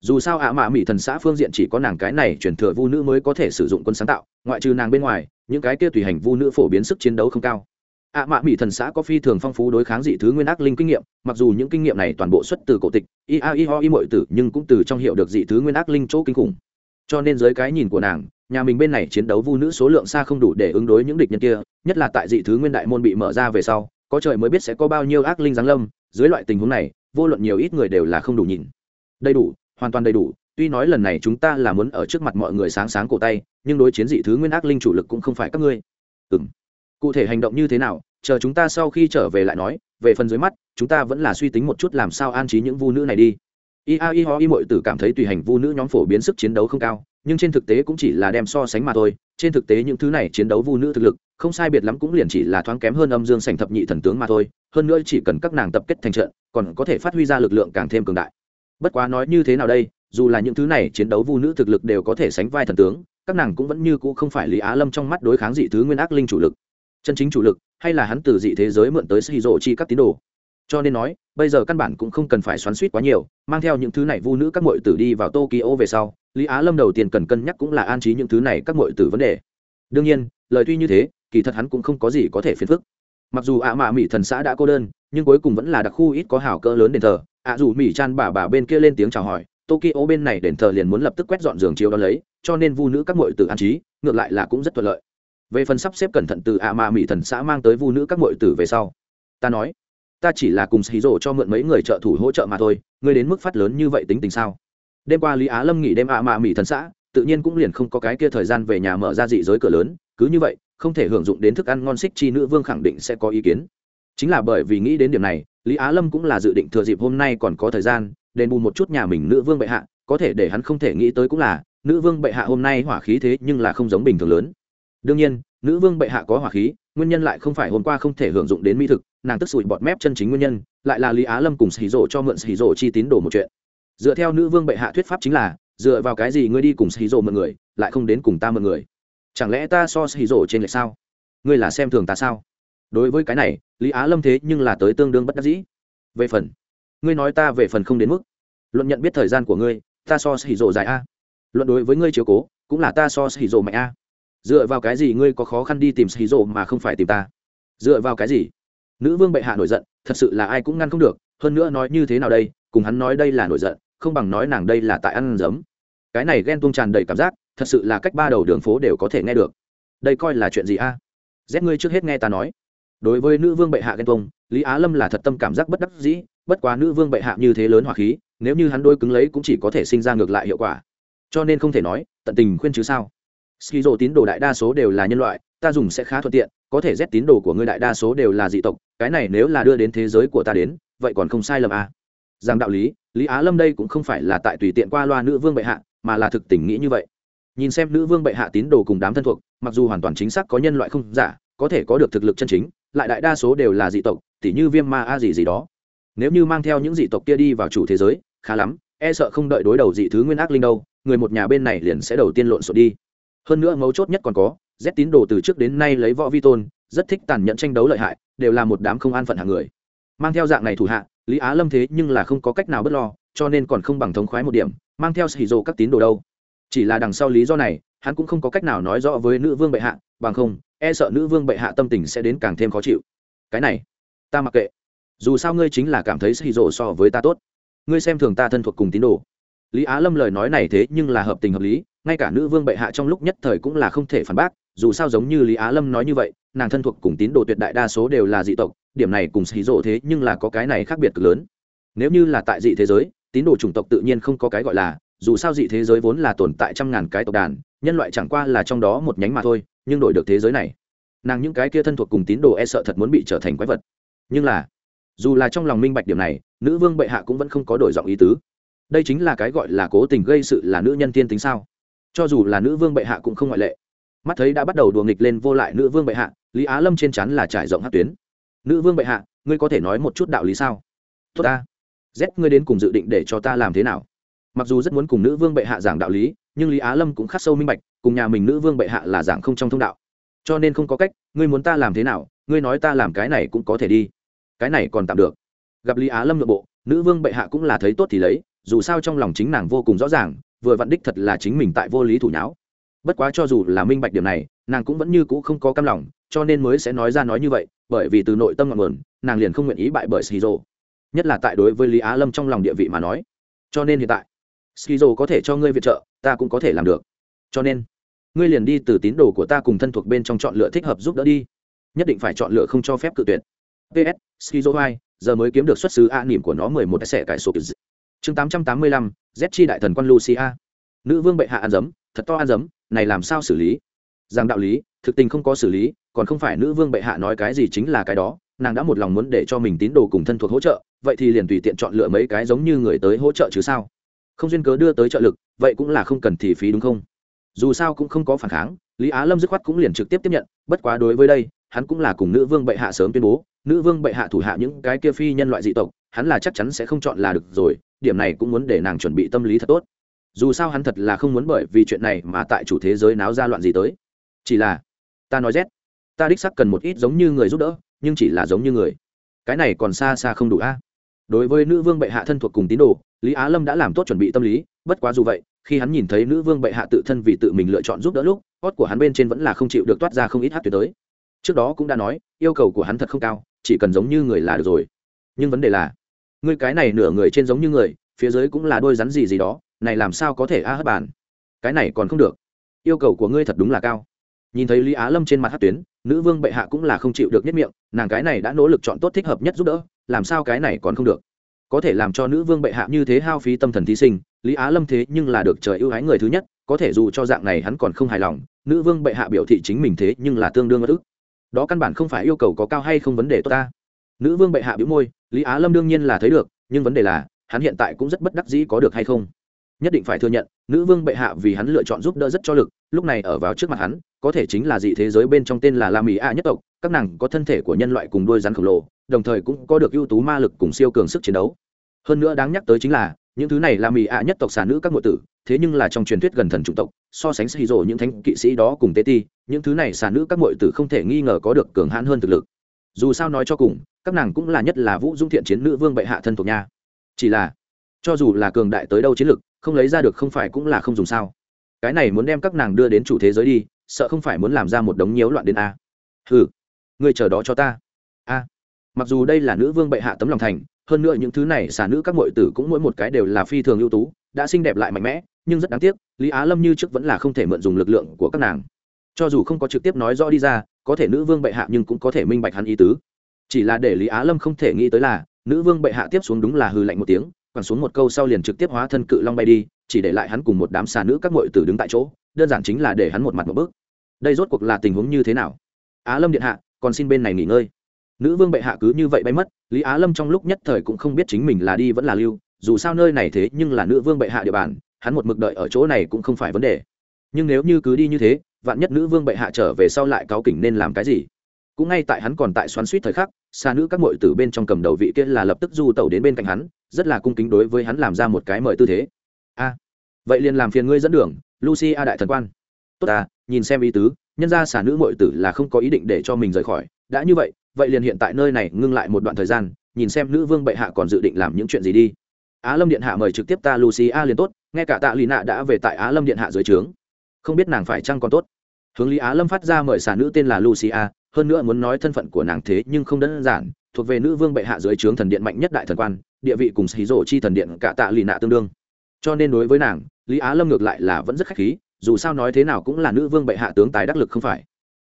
Dù sao ạ mã mỹ thần xã phương diện chỉ có nàng cái này truyền thừa vu nữ mới có thể sử dụng quân sáng tạo, ngoại trừ nàng bên ngoài, những cái kia tùy hành vu nữ phổ biến sức chiến đấu không cao ạ mạ mỹ thần xã có phi thường phong phú đối kháng dị thứ nguyên ác linh kinh nghiệm, mặc dù những kinh nghiệm này toàn bộ xuất từ cổ tịch ia i ho i mọi tử, nhưng cũng từ trong hiệu được dị thứ nguyên ác linh chỗ kinh khủng. Cho nên dưới cái nhìn của nàng, nhà mình bên này chiến đấu vu nữ số lượng xa không đủ để ứng đối những địch nhân kia, nhất là tại dị thứ nguyên đại môn bị mở ra về sau, có trời mới biết sẽ có bao nhiêu ác linh giáng lâm, dưới loại tình huống này, vô luận nhiều ít người đều là không đủ nhìn. Đầy đủ, hoàn toàn đầy đủ, tuy nói lần này chúng ta là muốn ở trước mặt mọi người sáng sáng cổ tay, nhưng đối chiến dị thứ nguyên ác linh chủ lực cũng không phải các ngươi. Ừng cụ thể hành động như thế nào, chờ chúng ta sau khi trở về lại nói, về phần dưới mắt, chúng ta vẫn là suy tính một chút làm sao an trí những vu nữ này đi. Y a y ho Y mội tử cảm thấy tùy hành vu nữ nhóm phổ biến sức chiến đấu không cao, nhưng trên thực tế cũng chỉ là đem so sánh mà thôi. Trên thực tế những thứ này chiến đấu vu nữ thực lực, không sai biệt lắm cũng liền chỉ là thoáng kém hơn âm dương sành thập nhị thần tướng mà thôi, hơn nữa chỉ cần các nàng tập kết thành trận, còn có thể phát huy ra lực lượng càng thêm cường đại. Bất quá nói như thế nào đây, dù là những thứ này chiến đấu vu nữ thực lực đều có thể sánh vai thần tướng, các nàng cũng vẫn như cũ không phải lý á lâm trong mắt đối kháng dị thứ nguyên ác linh chủ lực chân chính chủ lực, hay là hắn từ dị thế giới mượn tới xì rộ chi các tín đồ. Cho nên nói, bây giờ căn bản cũng không cần phải xoắn suýt quá nhiều, mang theo những thứ này vu nữ các mội tử đi vào tokyo về sau, lý á lâm đầu tiên cần cân nhắc cũng là an trí những thứ này các mội tử vấn đề. Đương nhiên, lời tuy như thế, kỳ thật hắn cũng không có gì có thể phiền phức. Mặc dù ạ mạ mỹ thần xã đã cô đơn, nhưng cuối cùng vẫn là đặc khu ít có hào cỡ lớn đền thờ. Ạ dù mỹ chan bà bà bên kia lên tiếng chào hỏi, tokyo bên này đền thờ liền muốn lập tức quét dọn giường chiếu đó lấy, cho nên vu nữ các mội tử an trí, ngược lại là cũng rất thuận lợi về phần sắp xếp cẩn thận từ ạ mạ mỹ thần xã mang tới vu nữ các mội tử về sau, ta nói, ta chỉ là cùng xì rổ cho mượn mấy người trợ thủ hỗ trợ mà thôi, ngươi đến mức phát lớn như vậy tính tình sao? Đêm qua lý á lâm nghỉ đêm ạ mạ mỹ thần xã, tự nhiên cũng liền không có cái kia thời gian về nhà mở ra dị giới cửa lớn, cứ như vậy, không thể hưởng dụng đến thức ăn ngon xích chi nữ vương khẳng định sẽ có ý kiến. Chính là bởi vì nghĩ đến điểm này, lý á lâm cũng là dự định thừa dịp hôm nay còn có thời gian, đền bù một chút nhà mình nữ vương bệ hạ, có thể để hắn không thể nghĩ tới cũng là, nữ vương bệ hạ hôm nay hỏa khí thế nhưng là không giống bình thường lớn đương nhiên, nữ vương bệ hạ có hỏa khí, nguyên nhân lại không phải hôm qua không thể hưởng dụng đến mỹ thực, nàng tức sủi bọt mép chân chính nguyên nhân, lại là lý á lâm cùng xì rộ cho mượn xì rộ chi tín đồ một chuyện. Dựa theo nữ vương bệ hạ thuyết pháp chính là, dựa vào cái gì ngươi đi cùng xì rộ mượn người, lại không đến cùng ta mượn người? Chẳng lẽ ta so xì rộ trên lệch sao? Ngươi là xem thường ta sao? Đối với cái này, lý á lâm thế nhưng là tới tương đương bất đắc dĩ. Về phần, ngươi nói ta về phần không đến mức. Luận nhận biết thời gian của ngươi, ta so xì rộ dài a. Luận đối với ngươi chiếu cố, cũng là ta so xì rộ mạnh a dựa vào cái gì ngươi có khó khăn đi tìm xì rộ mà không phải tìm ta? Dựa vào cái gì? Nữ vương bệ hạ nổi giận, thật sự là ai cũng ngăn không được, hơn nữa nói như thế nào đây, cùng hắn nói đây là nổi giận, không bằng nói nàng đây là tại ăn giấm. Cái này ghen tuông tràn đầy cảm giác, thật sự là cách ba đầu đường phố đều có thể nghe được. Đây coi là chuyện gì a? Rét ngươi trước hết nghe ta nói. Đối với nữ vương bệ hạ ghen tuông, lý á lâm là thật tâm cảm giác bất đắc dĩ, bất quá nữ vương bệ hạ như thế lớn hỏa khí, nếu như hắn đôi cứng lấy cũng chỉ có thể sinh ra ngược lại hiệu quả. Cho nên không thể nói, tận tình khuyên chứ sao? Ski rồ tín đồ đại đa số đều là nhân loại, ta dùng sẽ khá thuận tiện, có thể rét tín đồ của ngươi đại đa số đều là dị tộc, cái này nếu là đưa đến thế giới của ta đến, vậy còn không sai lầm à. rằng đạo lý lý á lâm đây cũng không phải là tại tùy tiện qua loa nữ vương bệ hạ, mà là thực tình nghĩ như vậy. Nhìn xem nữ vương bệ hạ tín đồ cùng đám thân thuộc, mặc dù hoàn toàn chính xác có nhân loại không giả, có thể có được thực lực chân chính, lại đại đa số đều là dị tộc, tỉ như viêm ma a gì gì đó. Nếu như mang theo những dị tộc kia đi vào chủ thế giới, khá lắm e sợ không đợi đối đầu dị thứ nguyên ác linh đâu, người một nhà bên này liền sẽ đầu tiên lộn xộn đi hơn nữa mấu chốt nhất còn có, z tín đồ từ trước đến nay lấy võ vi tôn, rất thích tàn nhẫn tranh đấu lợi hại, đều là một đám không an phận hàng người. Mang theo dạng này thủ hạ, lý á lâm thế nhưng là không có cách nào b ấ t lo, cho nên còn không bằng thống khoái một điểm, mang theo xì rồ các tín đồ đâu. Chỉ là đằng sau lý do này, hắn cũng không có cách nào nói rõ với nữ vương bệ hạ, bằng không e sợ nữ vương bệ hạ tâm tình sẽ đến càng thêm khó chịu. Cái này, ta mặc kệ. Dù sao ngươi chính là cảm thấy xì rồ so với ta tốt. Ngươi xem thường ta thân thuộc cùng tín đồ. Lý á lâm lời nói này thế nhưng là hợp tình hợp lý ngay cả nữ vương bệ hạ trong lúc nhất thời cũng là không thể phản bác, dù sao giống như lý á lâm nói như vậy, nàng thân thuộc cùng tín đồ tuyệt đại đa số đều là dị tộc, điểm này cùng xì rộ thế nhưng là có cái này khác biệt cực lớn. Nếu như là tại dị thế giới, tín đồ chủng tộc tự nhiên không có cái gọi là, dù sao dị thế giới vốn là tồn tại trăm ngàn cái tộc đàn, nhân loại chẳng qua là trong đó một nhánh mà thôi, nhưng đổi được thế giới này, nàng những cái kia thân thuộc cùng tín đồ e sợ thật muốn bị trở thành quái vật. Nhưng là, dù là trong lòng minh bạch điểm này, nữ vương bệ hạ cũng vẫn không có đổi giọng ý tứ. Đây chính là cái gọi là cố tình gây sự là nữ nhân tiên tính sao? Cho dù là nữ vương bệ hạ cũng không ngoại lệ. Mắt thấy đã bắt đầu đùa nghịch lên vô lại nữ vương bệ hạ, lý á lâm trên chắn là trải rộng hát tuyến. Nữ vương bệ hạ, ngươi có thể nói một chút đạo lý sao? Tốt ta. Z, ngươi đến cùng dự định để cho ta làm thế nào? Mặc dù rất muốn cùng nữ vương bệ hạ giảng đạo lý, nhưng lý á lâm cũng khắc sâu minh bạch, cùng nhà mình nữ vương bệ hạ là giảng không trong thông đạo. Cho nên không có cách, ngươi muốn ta làm thế nào, ngươi nói ta làm cái này cũng có thể đi. Cái này còn tạm được. Gặp lý á lâm nội bộ, nữ vương bệ hạ cũng là thấy tốt thì lấy, dù sao trong lòng chính nàng vô cùng rõ ràng vừa vặn đích thật là chính mình tại vô lý thủ nháo. Bất quá cho dù là minh bạch điểm này, nàng cũng vẫn như cũ không có cam lòng, cho nên mới sẽ nói ra nói như vậy, bởi vì từ nội tâm ngọn nguồn, nàng liền không nguyện ý bại bởi skizo. Nhất là tại đối với lý á lâm trong lòng địa vị mà nói. Cho nên hiện tại, skizo có thể cho ngươi viện trợ, ta cũng có thể làm được. Cho nên, ngươi liền đi từ tín đồ của ta cùng thân thuộc bên trong chọn lựa thích hợp giúp đỡ đi. Nhất định phải chọn lựa không cho phép cự tuyệt. Ps skizo hai, giờ mới kiếm được xuất xứ a nỉm của nó mười một sẽ cải số chương tám trăm tám mươi lăm, z chi đại thần quan lucia. Nữ vương bệ hạ ăn dấm, thật to ăn dấm, này làm sao xử lý? Rằng đạo lý, thực tình không có xử lý, còn không phải nữ vương bệ hạ nói cái gì chính là cái đó, nàng đã một lòng muốn để cho mình tín đồ cùng thân thuộc hỗ trợ, vậy thì liền tùy tiện chọn lựa mấy cái giống như người tới hỗ trợ chứ sao? Không duyên cớ đưa tới trợ lực, vậy cũng là không cần thì phí đúng không? Dù sao cũng không có phản kháng, lý á lâm dứt khoát cũng liền trực tiếp tiếp nhận, bất quá đối với đây, hắn cũng là cùng nữ vương bệ hạ sớm tuyên bố, nữ vương bệ hạ thủ hạ những cái kia phi nhân loại dị tộc, hắn là chắc chắn sẽ không chọn là được rồi điểm này cũng muốn để nàng chuẩn bị tâm lý thật tốt. Dù sao hắn thật là không muốn bởi vì chuyện này mà tại chủ thế giới náo ra loạn gì tới. Chỉ là, ta nói rét ta đích sắc cần một ít giống như người giúp đỡ, nhưng chỉ là giống như người. Cái này còn xa xa không đủ a. Đối với nữ vương bệ hạ thân thuộc cùng tín đồ, lý á lâm đã làm tốt chuẩn bị tâm lý, bất quá dù vậy, khi hắn nhìn thấy nữ vương bệ hạ tự thân vì tự mình lựa chọn giúp đỡ lúc hót của hắn bên trên vẫn là không chịu được toát ra không ít hát tuyệt tới. Trước đó cũng đã nói, yêu cầu của hắn thật không cao, chỉ cần giống như người là được rồi. Nhưng vấn đề là ngươi cái này nửa người trên giống như người, phía dưới cũng là đôi rắn gì gì đó, này làm sao có thể a hất bàn? Cái này còn không được. Yêu cầu của ngươi thật đúng là cao. Nhìn thấy lý á lâm trên mặt hát tuyến, nữ vương bệ hạ cũng là không chịu được nhất miệng, nàng cái này đã nỗ lực chọn tốt thích hợp nhất giúp đỡ, làm sao cái này còn không được? Có thể làm cho nữ vương bệ hạ như thế hao phí tâm thần thí sinh, lý á lâm thế nhưng là được trời ưu ái người thứ nhất, có thể dù cho dạng này hắn còn không hài lòng, nữ vương bệ hạ biểu thị chính mình thế nhưng là tương đương bất ức. Đó căn bản không phải yêu cầu có cao hay không vấn đề tốt ta nữ vương bệ hạ bĩu môi, lý á lâm đương nhiên là thấy được, nhưng vấn đề là, hắn hiện tại cũng rất bất đắc dĩ có được hay không? Nhất định phải thừa nhận, nữ vương bệ hạ vì hắn lựa chọn giúp đỡ rất cho lực, lúc này ở vào trước mặt hắn, có thể chính là dị thế giới bên trong tên là la mỹ a nhất tộc, các nàng có thân thể của nhân loại cùng đôi rắn khổng lồ, đồng thời cũng có được ưu tú ma lực cùng siêu cường sức chiến đấu. Hơn nữa đáng nhắc tới chính là, những thứ này là mỹ a nhất tộc xà nữ các ngụy tử, thế nhưng là trong truyền thuyết gần thần chủng tộc, so sánh xì rổ những thánh kỵ sĩ đó cùng tế ti, những thứ này xà nữ các ngụy tử không thể nghi ngờ có được cường hãn hơn thực lực dù sao nói cho cùng, các nàng cũng là nhất là vũ dung thiện chiến nữ vương bệ hạ thân thuộc nha. Chỉ là, cho dù là cường đại tới đâu chiến lực, không lấy ra được không phải cũng là không dùng sao. Cái này muốn đem các nàng đưa đến chủ thế giới đi, sợ không phải muốn làm ra một đống nhiễu loạn đến a. Ừ người chờ đó cho ta. A. Mặc dù đây là nữ vương bệ hạ tấm lòng thành, hơn nữa những thứ này xả nữ các m tử cũng mỗi một cái đều là phi thường ưu tú, đã xinh đẹp lại mạnh mẽ, nhưng rất đáng tiếc, lý á lâm như trước vẫn là không thể mượn dùng lực lượng của các nàng. Cho dù không có trực tiếp nói rõ đi ra có thể nữ vương bệ hạ nhưng cũng có thể minh bạch hắn ý tứ. Chỉ là để lý á lâm không thể nghĩ tới là, nữ vương bệ hạ tiếp xuống đúng là hư lạnh một tiếng, quẳng xuống một câu sau liền trực tiếp hóa thân cự long bay đi, chỉ để lại hắn cùng một đám xà nữ các mội tử đứng tại chỗ, đơn giản chính là để hắn một mặt một bước. Đây rốt cuộc là tình huống như thế nào? Á lâm điện hạ, còn xin bên này nghỉ ngơi. Nữ vương bệ hạ cứ như vậy bay mất, lý á lâm trong lúc nhất thời cũng không biết chính mình là đi vẫn là lưu, dù sao nơi này thế nhưng là nữ vương bệ hạ địa bàn, hắn một mực đợi ở chỗ này cũng không phải vấn đề. Nhưng nếu như cứ đi như thế vạn nhất nữ vương bệ hạ trở về sau lại cáo kỉnh nên làm cái gì? Cũng ngay tại hắn còn tại xoắn suýt thời khắc, xa nữ các mội từ bên trong cầm đầu vị kia là lập tức du tẩu đến bên cạnh hắn, rất là cung kính đối với hắn làm ra một cái mời tư thế. A, vậy liền làm phiền ngươi dẫn đường, lucy a đại thần quan. Tốt à nhìn xem ý tứ, nhân ra xả nữ mội tử là không có ý định để cho mình rời khỏi. Đã như vậy vậy liền hiện tại nơi này ngưng lại một đoạn thời gian, nhìn xem nữ vương bệ hạ còn dự định làm những chuyện gì đi. Á lâm điện hạ mời trực tiếp ta lucy a liền tốt, nghe cả tạ lì nạ đã về tại á lâm điện hạ dưới trướng không biết nàng phải chăng còn tốt. Hướng lý á lâm phát ra mời xả nữ tên là Lucia, hơn nữa muốn nói thân phận của nàng thế nhưng không đơn giản thuộc về nữ vương bệ hạ dưới trướng thần điện mạnh nhất đại thần quan địa vị cùng xí rổ chi thần điện cả tạ lì nạ tương đương. Cho nên đối với nàng lý á lâm ngược lại là vẫn rất khách khí dù sao nói thế nào cũng là nữ vương bệ hạ tướng tài đắc lực không phải.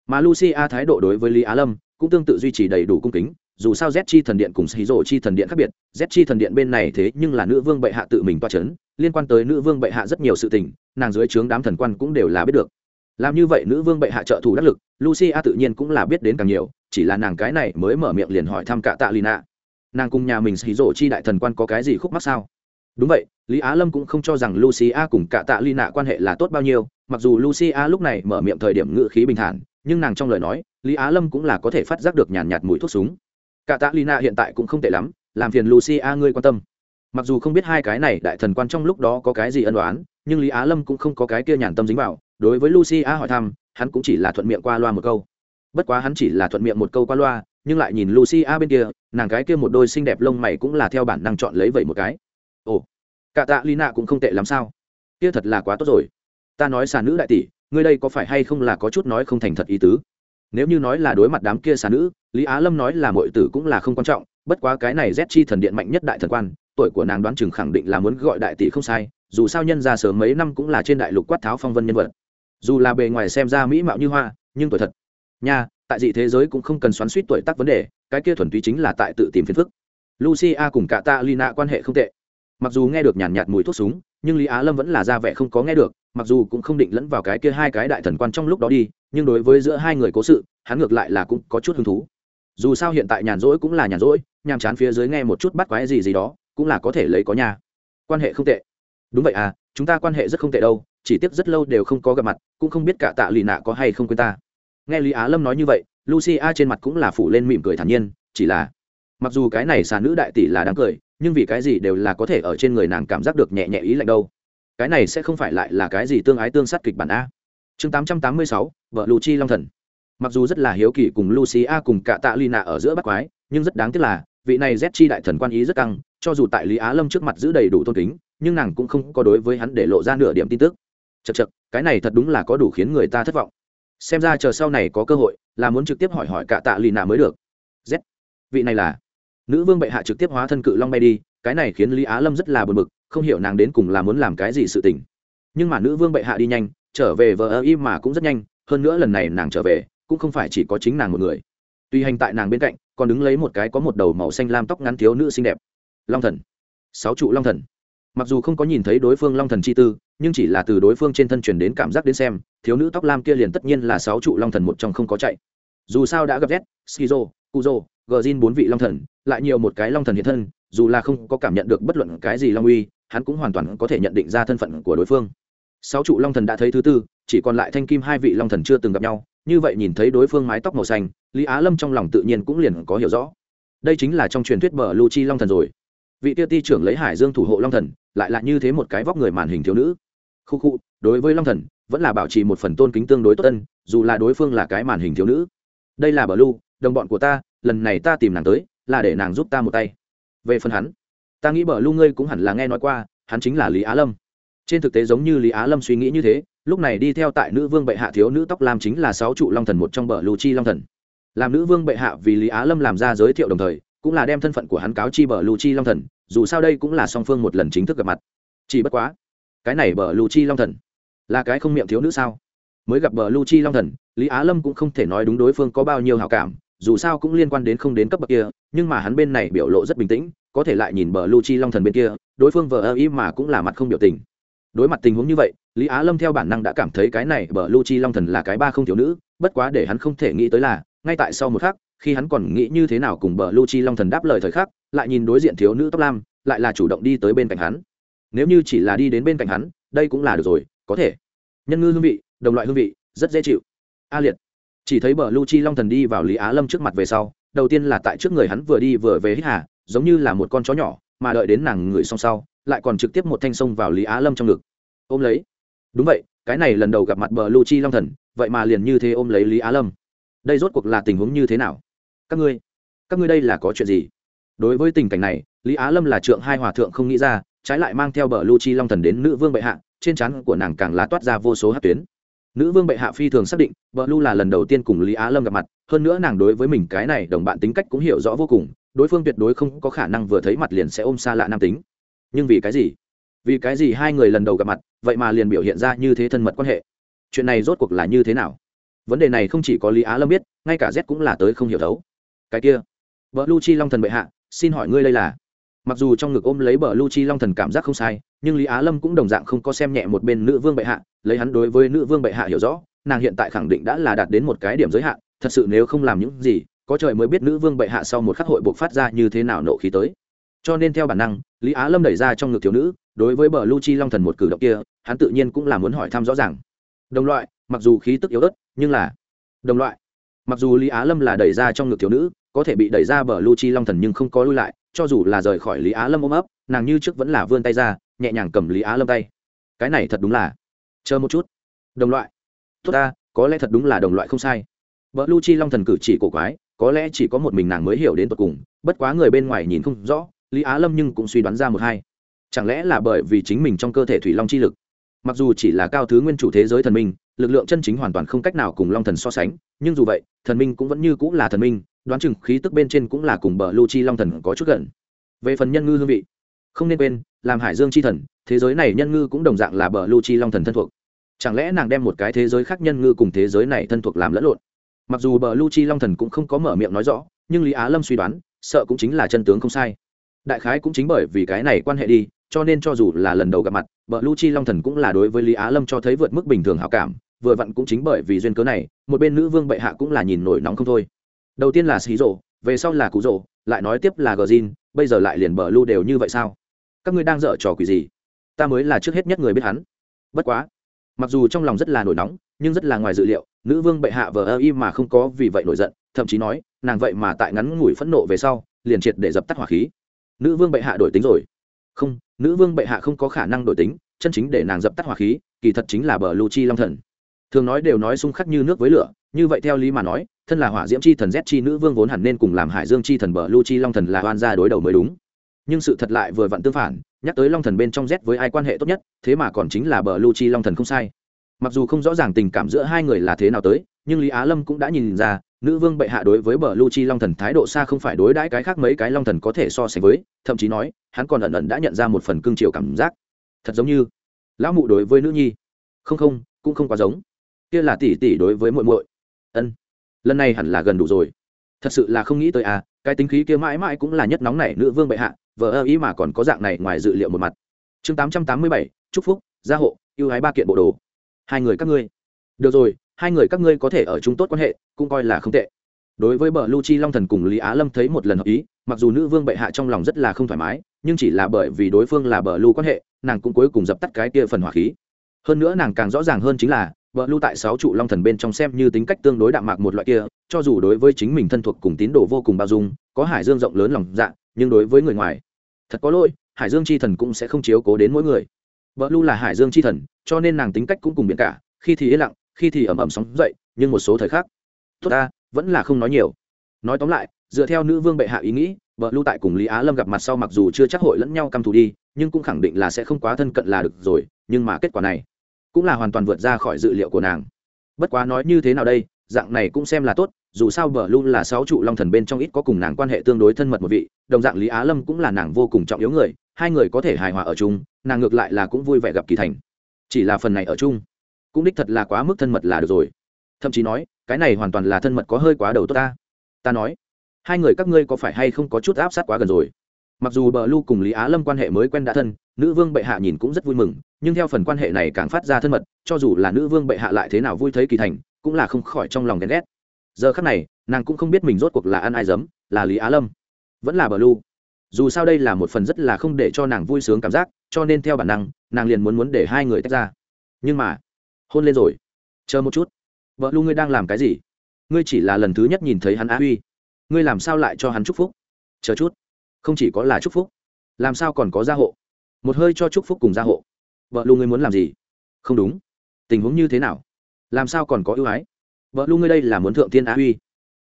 Mà lucia thái độ đối với lý á lâm cũng tương tự duy trì đầy đủ cung kính dù sao z chi thần điện cùng xí rổ chi thần điện khác biệt z chi thần điện bên này thế nhưng là nữ vương bệ hạ tự mình toa c h ấ n liên quan tới nữ vương bệ hạ rất nhiều sự tình nàng dưới trướng đám thần quan cũng đều là biết được. Làm như vậy nữ vương bệ hạ trợ thủ đắc lực lucia tự nhiên cũng là biết đến càng nhiều chỉ là nàng cái này mới mở miệng liền hỏi thăm cả tạ lina nàng cùng nhà mình xí rộ chi đại thần quan có cái gì khúc mắc sao? Đúng vậy lý á lâm cũng không cho rằng lucia cùng cả tạ lina quan hệ là tốt bao nhiêu mặc dù lucia lúc này mở miệng thời điểm ngự khí bình thản nhưng nàng trong lời nói lý á lâm cũng là có thể phát giác được nhàn nhạt, nhạt mùi thuốc súng. Cả tạ lina hiện tại cũng không tệ lắm làm phiền lucia ngươi quan tâm mặc dù không biết hai cái này đại thần quan trong lúc đó có cái gì ân đoán nhưng lý á lâm cũng không có cái kia nhàn tâm dính vào. Đối với lucia hỏi thăm, hắn cũng chỉ là thuận miệng qua loa một câu. Bất quá hắn chỉ là thuận miệng một câu qua loa, nhưng lại nhìn lucia bên kia, nàng cái kia một đôi xinh đẹp lông mày cũng là theo bản năng chọn lấy vậy một cái. Ồ, cả tạ lina cũng không tệ lắm sao? Kia thật là quá tốt rồi. Ta nói xà nữ đại tỷ, ngươi đây có phải hay không là có chút nói không thành thật ý tứ? Nếu như nói là đối mặt đám kia xà nữ, lý á lâm nói là mọi tử cũng là không quan trọng, bất quá cái này z chi thần điện mạnh nhất đại thần quan tuổi của nàng đoán chừng khẳng định là muốn gọi đại tỷ không sai dù sao nhân ra sớm mấy năm cũng là trên đại lục quát tháo phong vân nhân vật. Dù là bề ngoài xem ra mỹ mạo như hoa nhưng tuổi thật. Nha tại dị thế giới cũng không cần xoắn suýt tuổi tác vấn đề cái kia thuần túy chính là tại tự tìm phiền phức. Lucia cùng cả ta lina quan hệ không tệ. Mặc dù nghe được nhàn nhạt, mùi thuốc súng nhưng lý á lâm vẫn là ra vẻ không có nghe được mặc dù cũng không định lẫn vào cái kia hai cái đại thần quan trong lúc đó đi nhưng đối với giữa hai người cố sự hắn ngược lại là cũng có chút hứng thú. Dù sao hiện tại nhàn rỗi cũng là nhàn rỗi nhàm chán phía dưới nghe một chút bắt quái gì gì đó cũng là có thể lấy có nhà quan hệ không tệ. Đúng vậy à chúng ta quan hệ rất không tệ đâu, chỉ tiếc rất lâu đều không có gặp mặt, cũng không biết cả tạ lì nạ có hay không quên ta. Nghe lý á lâm nói như vậy, lucia trên mặt cũng là phủ lên mỉm cười thản nhiên, chỉ là, mặc dù cái này xà nữ đại tỷ là đáng cười, nhưng vì cái gì đều là có thể ở trên người nàng cảm giác được nhẹ nhẹ ý lạnh đâu. Cái này sẽ không phải lại là cái gì tương ái tương sát kịch bản a. Chương tám trăm tám mươi sáu, vợ lù chi long thần. Mặc dù rất là hiếu kỳ cùng lucia cùng cả tạ lina ở giữa bắt quái, nhưng rất đáng tiếc là vị này z chi đại thần quan ý rất căng, cho dù tại lý á lâm trước mặt giữ đầy đủ tôn kính, nhưng nàng cũng không có đối với hắn để lộ ra nửa điểm tin tức. Chật chật cái này thật đúng là có đủ khiến người ta thất vọng. Xem ra chờ sau này có cơ hội, là muốn trực tiếp hỏi hỏi cả tạ lì nạ mới được. Z, vị này là nữ vương bệ hạ trực tiếp hóa thân cự long bay đi, cái này khiến lý á lâm rất là buồn bực, không hiểu nàng đến cùng là muốn làm cái gì sự tình. Nhưng mà nữ vương bệ hạ đi nhanh, trở về vờ ơ im mà cũng rất nhanh, hơn nữa lần này nàng trở về, cũng không phải chỉ có chính nàng một người. Tuy hành tại nàng bên cạnh còn đứng lấy một cái có một đầu màu xanh lam tóc ngắn thiếu nữ xinh đẹp. Long thần. Sáu trụ long thần. Mặc dù không có nhìn thấy đối phương long thần chi tư, nhưng chỉ là từ đối phương trên thân truyền đến cảm giác đến xem, thiếu nữ tóc lam kia liền tất nhiên là sáu trụ long thần một trong không có chạy. Dù sao đã gặp z, skizo, kuzo gờ bốn vị long thần, lại nhiều một cái long thần hiện thân, dù là không có cảm nhận được bất luận cái gì long uy, hắn cũng hoàn toàn có thể nhận định ra thân phận của đối phương. Sáu trụ long thần đã thấy thứ tư, chỉ còn lại thanh kim hai vị long thần chưa từng gặp nhau như vậy nhìn thấy đối phương mái tóc màu xanh, lý á lâm trong lòng tự nhiên cũng liền có hiểu rõ. Đây chính là trong truyền thuyết bờ lu chi long thần rồi. Vị tiêu ti trưởng lấy hải dương thủ hộ long thần, lại là như thế một cái vóc người màn hình thiếu nữ. Khu khu, đối với long thần, vẫn là bảo trì một phần tôn kính tương đối tốt tân dù là đối phương là cái màn hình thiếu nữ. Đây là bờ lu, đồng bọn của ta, lần này ta tìm nàng tới, là để nàng giúp ta một tay. Về phần hắn, ta nghĩ bờ lu ngươi cũng hẳn là nghe nói qua, hắn chính là lý á lâm. Trên thực tế giống như lý á lâm suy nghĩ như thế lúc này đi theo tại nữ vương bệ hạ thiếu nữ tóc lam chính là sáu trụ long thần một trong bờ lù chi long thần. Làm nữ vương bệ hạ vì lý á lâm làm ra giới thiệu đồng thời, cũng là đem thân phận của hắn cáo chi bờ lù chi long thần, dù sao đây cũng là song phương một lần chính thức gặp mặt. Chỉ bất quá, cái này bờ lù chi long thần là cái không miệng thiếu nữ sao? Mới gặp bờ lù chi long thần, lý á lâm cũng không thể nói đúng đối phương có bao nhiêu hảo cảm, dù sao cũng liên quan đến không đến cấp bậc kia, nhưng mà hắn bên này biểu lộ rất bình tĩnh, có thể lại nhìn bờ lù chi long thần bên kia, đối phương vờ ơ ý mà cũng là mặt không biểu tình đối mặt tình huống như vậy, lý á lâm theo bản năng đã cảm thấy cái này bờ lu chi long thần là cái ba không thiếu nữ, bất quá để hắn không thể nghĩ tới là, ngay tại sau một khắc, khi hắn còn nghĩ như thế nào cùng bờ lu chi long thần đáp lời thời khắc, lại nhìn đối diện thiếu nữ tóc lam, lại là chủ động đi tới bên cạnh hắn. Nếu như chỉ là đi đến bên cạnh hắn, đây cũng là được rồi, có thể. Nhân ngư hương vị, đồng loại hương vị, rất dễ chịu. A liệt. Chỉ thấy bờ lu chi long thần đi vào lý á lâm trước mặt về sau, đầu tiên là tại trước người hắn vừa đi vừa về hít hà, giống như là một con chó nhỏ, mà đợi đến nàng người xong sau lại còn trực tiếp một thanh sông vào lý á lâm trong ngực. Ôm lấy. Đúng vậy, cái này lần đầu gặp mặt bờ lu chi long thần, vậy mà liền như thế ôm lấy lý á lâm. Đây rốt cuộc là tình huống như thế nào? Các ngươi các ngươi đây là có chuyện gì? Đối với tình cảnh này, lý á lâm là trượng hai hòa thượng không nghĩ ra, trái lại mang theo bờ lu chi long thần đến nữ vương bệ hạ, trên trán của nàng càng lá toát ra vô số hát tuyến. Nữ vương bệ hạ phi thường xác định, bờ lu là lần đầu tiên cùng lý á lâm gặp mặt, hơn nữa nàng đối với mình cái này đồng bạn tính cách cũng hiểu rõ vô cùng, đối phương tuyệt đối không có khả năng vừa thấy mặt liền sẽ ôm xa lạ nam tính nhưng vì cái gì? Vì cái gì hai người lần đầu gặp mặt, vậy mà liền biểu hiện ra như thế thân mật quan hệ? Chuyện này rốt cuộc là như thế nào? Vấn đề này không chỉ có lý á lâm biết, ngay cả z cũng là tới không hiểu thấu. Cái kia vợ lu chi long thần bệ hạ, xin hỏi ngươi đây là? Mặc dù trong ngực ôm lấy bờ lu chi long thần cảm giác không sai, nhưng lý á lâm cũng đồng dạng không có xem nhẹ một bên nữ vương bệ hạ, lấy hắn đối với nữ vương bệ hạ hiểu rõ, nàng hiện tại khẳng định đã là đạt đến một cái điểm giới hạn, thật sự nếu không làm những gì, có trời mới biết nữ vương bệ hạ sau một khắc hội buộc phát ra như thế nào nộ khí tới cho nên theo bản năng, lý á lâm đẩy ra trong ngực thiếu nữ, đối với bờ lu chi long thần một cử động kia, hắn tự nhiên cũng là muốn hỏi thăm rõ ràng. Đồng loại, mặc dù khí tức yếu ớt, nhưng là đồng loại. Mặc dù lý á lâm là đẩy ra trong ngực thiếu nữ, có thể bị đẩy ra bờ lu chi long thần nhưng không có lui lại, cho dù là rời khỏi lý á lâm ôm ấp, nàng như trước vẫn là vươn tay ra, nhẹ nhàng cầm lý á lâm tay. Cái này thật đúng là chờ một chút. Đồng loại. Tốt ta, có lẽ thật đúng là đồng loại không sai. Vợ lu chi long thần cử chỉ cổ quái, có lẽ chỉ có một mình nàng mới hiểu đến tột cùng, bất quá người bên ngoài nhìn không rõ lý á lâm nhưng cũng suy đoán ra một hai. Chẳng lẽ là bởi vì chính mình trong cơ thể thủy long chi lực? Mặc dù chỉ là cao thứ nguyên chủ thế giới thần minh, lực lượng chân chính hoàn toàn không cách nào cùng long thần so sánh, nhưng dù vậy, thần minh cũng vẫn như cũng là thần minh, đoán chừng khí tức bên trên cũng là cùng bờ lưu chi long thần có chút gần. Về phần nhân ngư hương vị, không nên quên, làm hải dương chi thần, thế giới này nhân ngư cũng đồng dạng là bờ lưu chi long thần thân thuộc. Chẳng lẽ nàng đem một cái thế giới khác nhân ngư cùng thế giới này thân thuộc làm lẫn lộn? Mặc dù bờ lưu chi long thần cũng không có mở miệng nói rõ, nhưng lý á lâm suy đoán, sợ cũng chính là chân tướng không sai đại khái cũng chính bởi vì cái này quan hệ đi, cho nên cho dù là lần đầu gặp mặt vợ lu chi long thần cũng là đối với lý á lâm cho thấy vượt mức bình thường hảo cảm, vừa vặn cũng chính bởi vì duyên cớ này, một bên nữ vương bệ hạ cũng là nhìn nổi nóng không thôi. Đầu tiên là xí rộ, về sau là cụ rộ, lại nói tiếp là gờ zin bây giờ lại liền bờ lu đều như vậy sao? Các ngươi đang dở trò quỷ gì? Ta mới là trước hết nhất người biết hắn. Bất quá, mặc dù trong lòng rất là nổi nóng, nhưng rất là ngoài dự liệu, nữ vương bệ hạ vờ ơ y mà không có vì vậy nổi giận, thậm chí nói, nàng vậy mà tại ngắn ngủi phẫn nộ về sau, liền triệt để dập tắt hỏa khí nữ vương bệ hạ đổi tính rồi. Không, nữ vương bệ hạ không có khả năng đổi tính, chân chính để nàng dập tắt hỏa khí, kỳ thật chính là bờ lưu chi long thần. Thường nói đều nói xung khắc như nước với lửa, như vậy theo lý mà nói, thân là hỏa diễm chi thần z chi nữ vương vốn hẳn nên cùng làm hải dương chi thần bờ lưu chi long thần là oan gia đối đầu mới đúng. Nhưng sự thật lại vừa vặn tương phản, nhắc tới long thần bên trong z với ai quan hệ tốt nhất, thế mà còn chính là bờ lưu chi long thần không sai. Mặc dù không rõ ràng tình cảm giữa hai người là thế nào tới, nhưng lý á lâm cũng đã nhìn ra nữ vương bệ hạ đối với bờ lu chi long thần thái độ xa không phải đối đãi cái khác mấy cái long thần có thể so sánh với, thậm chí nói, hắn còn ẩn ẩn đã nhận ra một phần cương triều cảm giác. Thật giống như, lão mụ đối với nữ nhi, không không, cũng không quá giống. Kia là tỷ tỷ đối với muội muội. Ân, lần này hẳn là gần đủ rồi. Thật sự là không nghĩ tới à cái tính khí kia mãi mãi cũng là nhất nóng này nữ vương bệ hạ vợ ơ ý mà còn có dạng này ngoài dự liệu một mặt. Chương tám trăm tám mươi bảy, chúc phúc, gia hộ, yêu hái ba kiện bộ đồ. Hai người các ngươi. Được rồi hai người các ngươi có thể ở chung tốt quan hệ, cũng coi là không tệ. Đối với bờ lu chi long thần cùng lý á lâm thấy một lần hợp ý, mặc dù nữ vương bệ hạ trong lòng rất là không thoải mái, nhưng chỉ là bởi vì đối phương là bờ lu quan hệ, nàng cũng cuối cùng dập tắt cái kia phần hỏa khí. Hơn nữa nàng càng rõ ràng hơn chính là, bờ lu tại sáu trụ long thần bên trong xem như tính cách tương đối đạm mạc một loại kia, cho dù đối với chính mình thân thuộc cùng tín đồ vô cùng bao dung, có hải dương rộng lớn lòng dạ nhưng đối với người ngoài, thật có lỗi, hải dương c h i thần cũng sẽ không chiếu cố đến mỗi người. Bờ lu là hải dương c h i thần, cho nên nàng tính cách cũng cùng biện cả, khi thì yên lặng khi thì ầm ầm sóng dậy, nhưng một số thời khắc, tốt ta, vẫn là không nói nhiều. Nói tóm lại, dựa theo nữ vương bệ hạ ý nghĩ, vợ lưu tại cùng lý á lâm gặp mặt sau mặc dù chưa chắc hội lẫn nhau căm thù đi, nhưng cũng khẳng định là sẽ không quá thân cận là được rồi, nhưng mà kết quả này cũng là hoàn toàn vượt ra khỏi dự liệu của nàng. Bất quá nói như thế nào đây, dạng này cũng xem là tốt, dù sao vợ lưu là sáu trụ long thần bên trong ít có cùng nàng quan hệ tương đối thân mật một vị, đồng dạng lý á lâm cũng là nàng vô cùng trọng yếu người, hai người có thể hài hòa ở chung, nàng ngược lại là cũng vui vẻ gặp kỳ thành. Chỉ là phần này ở chung cũng đích thật là quá mức thân mật là được rồi. Thậm chí nói, cái này hoàn toàn là thân mật có hơi quá đầu tốt ta. Ta nói, hai người các ngươi có phải hay không có chút áp sát quá gần rồi? Mặc dù bờ lu cùng lý á lâm quan hệ mới quen đã thân, nữ vương bệ hạ nhìn cũng rất vui mừng, nhưng theo phần quan hệ này càng phát ra thân mật, cho dù là nữ vương bệ hạ lại thế nào vui thấy kỳ thành, cũng là không khỏi trong lòng ghen ghét. Giờ khắc này, nàng cũng không biết mình rốt cuộc là ăn ai dấm, là lý á lâm, vẫn là bờ lu. Dù sao đây là một phần rất là không để cho nàng vui sướng cảm giác, cho nên theo bản năng, nàng liền muốn muốn để hai người tách ra. Nhưng mà hôn lên rồi. Chờ một chút. Vợ lu, ngươi đang làm cái gì? Ngươi chỉ là lần thứ nhất nhìn thấy hắn á huy. Ngươi làm sao lại cho hắn chúc phúc? Chờ chút. Không chỉ có là chúc phúc, làm sao còn có gia hộ? Một hơi cho chúc phúc cùng gia hộ. Vợ lu, ngươi muốn làm gì? Không đúng. Tình huống như thế nào? Làm sao còn có ưu ái? Vợ lu, ngươi đây là muốn thượng tiên á huy.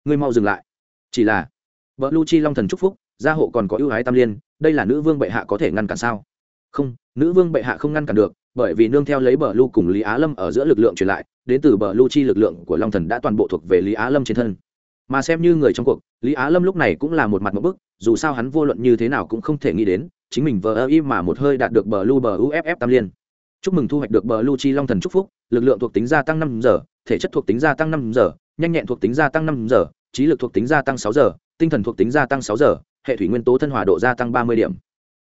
Ngươi mau dừng lại. Chỉ là, vợ lu chi long thần chúc phúc, gia hộ còn có ưu ái tam liên, đây là nữ vương bệ hạ có thể ngăn cản sao? Không, nữ vương bệ hạ không ngăn cản được bởi vì nương theo lấy bờ lu cùng lý á lâm ở giữa lực lượng truyền lại, đến từ bờ lu chi lực lượng của long thần đã toàn bộ thuộc về lý á lâm trên thân. Mà xem như người trong cuộc, lý á lâm lúc này cũng là một mặt một bức, dù sao hắn vô luận như thế nào cũng không thể nghĩ đến, chính mình vờ ơ y mà một hơi đạt được bờ lu bờ uff tam liên. Chúc mừng thu hoạch được bờ lu chi long thần chúc phúc, lực lượng thuộc tính gia tăng năm giờ, thể chất thuộc tính gia tăng năm giờ, nhanh nhẹn thuộc tính gia tăng năm giờ, trí lực thuộc tính gia tăng sáu giờ, tinh thần thuộc tính gia tăng sáu giờ, hệ thủy nguyên tố thân hòa độ gia tăng ba mươi điểm.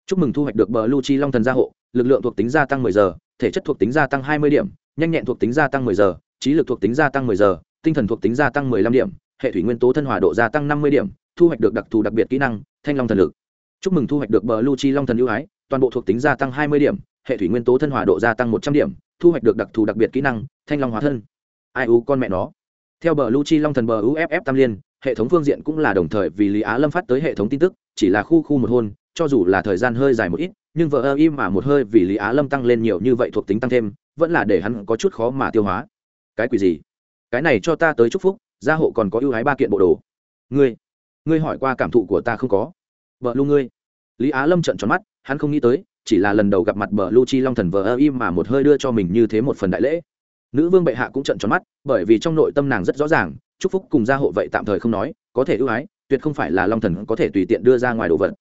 Chúc mừng thu hoạch được bờ lu chi long thần gia hộ lực lượng thuộc tính gia tăng mười giờ, thể chất thuộc tính gia tăng hai mươi điểm, nhanh nhẹn thuộc tính gia tăng mười giờ, trí lực thuộc tính gia tăng mười giờ, tinh thần thuộc tính gia tăng mười lăm điểm, hệ thủy nguyên tố thân hòa độ gia tăng năm mươi điểm, thu hoạch được đặc thù đặc biệt kỹ năng, thanh long thần lực. Chúc mừng thu hoạch được bờ lưu chi long thần ưu ái, toàn bộ thuộc tính gia tăng hai mươi điểm, hệ thủy nguyên tố thân hòa độ gia tăng một trăm điểm, thu hoạch được đặc thù đặc biệt kỹ năng, thanh long hóa thân. Ai u con mẹ nó. Theo bờ lưu chi long thần bờ uff tam liên, hệ thống phương diện cũng là đồng thời vì lý á lâm phát tới hệ thống tin tức, chỉ là khu khu một hôn, cho dù là thời gian hơi dài một ít nhưng vợ ơ im mà một hơi vì lý á lâm tăng lên nhiều như vậy thuộc tính tăng thêm, vẫn là để hắn có chút khó mà tiêu hóa. Cái quỷ gì? Cái này cho ta tới chúc phúc, gia hộ còn có ưu ái ba kiện bộ đồ. Ngươi ngươi hỏi qua cảm thụ của ta không có? Vợ lu ngươi. Lý á lâm trận tròn mắt, hắn không nghĩ tới, chỉ là lần đầu gặp mặt bờ lu chi long thần vợ ơ im mà một hơi đưa cho mình như thế một phần đại lễ. Nữ vương bệ hạ cũng trận tròn mắt, bởi vì trong nội tâm nàng rất rõ ràng, chúc phúc cùng gia hộ vậy tạm thời không nói, có thể ưu ái, tuyệt không phải là long thần có thể tùy tiện đưa ra ngoài đồ vật.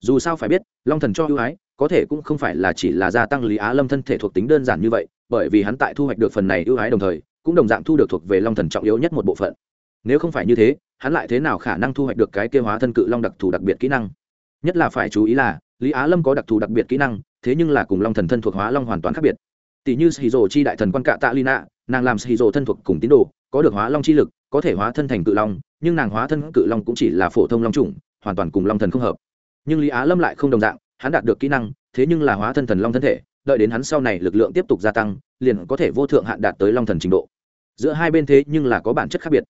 Dù sao phải biết, long thần cho ưu ái có thể cũng không phải là chỉ là gia tăng lý á lâm thân thể thuộc tính đơn giản như vậy, bởi vì hắn tại thu hoạch được phần này ưu ái đồng thời, cũng đồng dạng thu được thuộc về long thần trọng yếu nhất một bộ phận. Nếu không phải như thế, hắn lại thế nào khả năng thu hoạch được cái kêu hóa thân cự long đặc thù đặc biệt kỹ năng? Nhất là phải chú ý là, lý á lâm có đặc thù đặc biệt kỹ năng, thế nhưng là cùng long thần thân thuộc hóa long hoàn toàn khác biệt. Tỷ như sĩ rồ chi đại thần quan cạ tạ lina nàng làm sĩ rồ thân thuộc cùng tín đồ, có được hóa long chi lực, có thể hóa thân thành cự long, nhưng nàng hóa thân cự long cũng chỉ là phổ thông long chủng, hoàn toàn cùng long thần không hợp. Nhưng lý á lâm lại không đồng dạng hắn đạt được kỹ năng, thế nhưng là hóa thân thần long thân thể, đợi đến hắn sau này lực lượng tiếp tục gia tăng, liền có thể vô thượng hạn đạt tới long thần trình độ. Giữa hai bên thế nhưng là có bản chất khác biệt.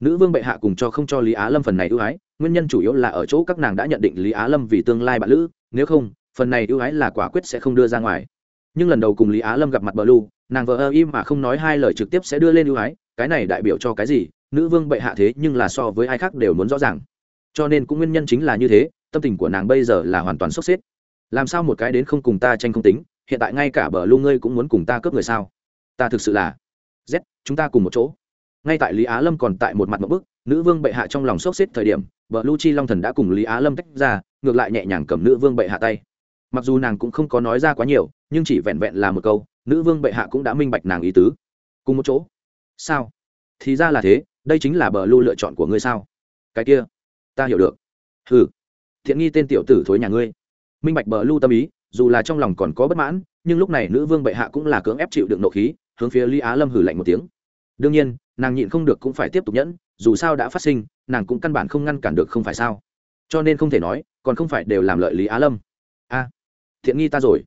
Nữ vương bệ hạ cùng cho không cho lý á lâm phần này ưu ái, nguyên nhân chủ yếu là ở chỗ các nàng đã nhận định lý á lâm vì tương lai bạn lữ, nếu không, phần này ưu ái là quả quyết sẽ không đưa ra ngoài. Nhưng lần đầu cùng lý á lâm gặp mặt bờ lu nàng vợ ơ im mà không nói hai lời trực tiếp sẽ đưa lên ưu ái, cái này đại biểu cho cái gì? Nữ vương bệ hạ thế nhưng là so với ai khác đều muốn rõ ràng. Cho nên cũng nguyên nhân chính là như thế, tâm tình của nàng bây giờ là hoàn toàn sốc xếp làm sao một cái đến không cùng ta tranh không tính, hiện tại ngay cả bờ lu ngươi cũng muốn cùng ta cướp người sao? Ta thực sự là z, chúng ta cùng một chỗ. Ngay tại lý á lâm còn tại một mặt một bức, nữ vương bệ hạ trong lòng sốc xếp thời điểm vợ lu chi long thần đã cùng lý á lâm tách ra, ngược lại nhẹ nhàng cầm nữ vương bệ hạ tay. Mặc dù nàng cũng không có nói ra quá nhiều, nhưng chỉ vẹn vẹn là một câu, nữ vương bệ hạ cũng đã minh bạch nàng ý tứ. Cùng một chỗ. Sao? Thì ra là thế, đây chính là bờ lưu lựa chọn của ngươi sao? Cái kia, ta hiểu được. Hừ. Thiện nghi tên tiểu tử thối nhà ngươi minh bạch bờ lưu tâm ý, dù là trong lòng còn có bất mãn, nhưng lúc này nữ vương bệ hạ cũng là cưỡng ép chịu đựng nộ khí, hướng phía lý á lâm hử lạnh một tiếng. Đương nhiên, nàng nhịn không được cũng phải tiếp tục nhẫn, dù sao đã phát sinh, nàng cũng căn bản không ngăn cản được không phải sao? Cho nên không thể nói, còn không phải đều làm lợi lý á lâm. A, thiện nghi ta rồi.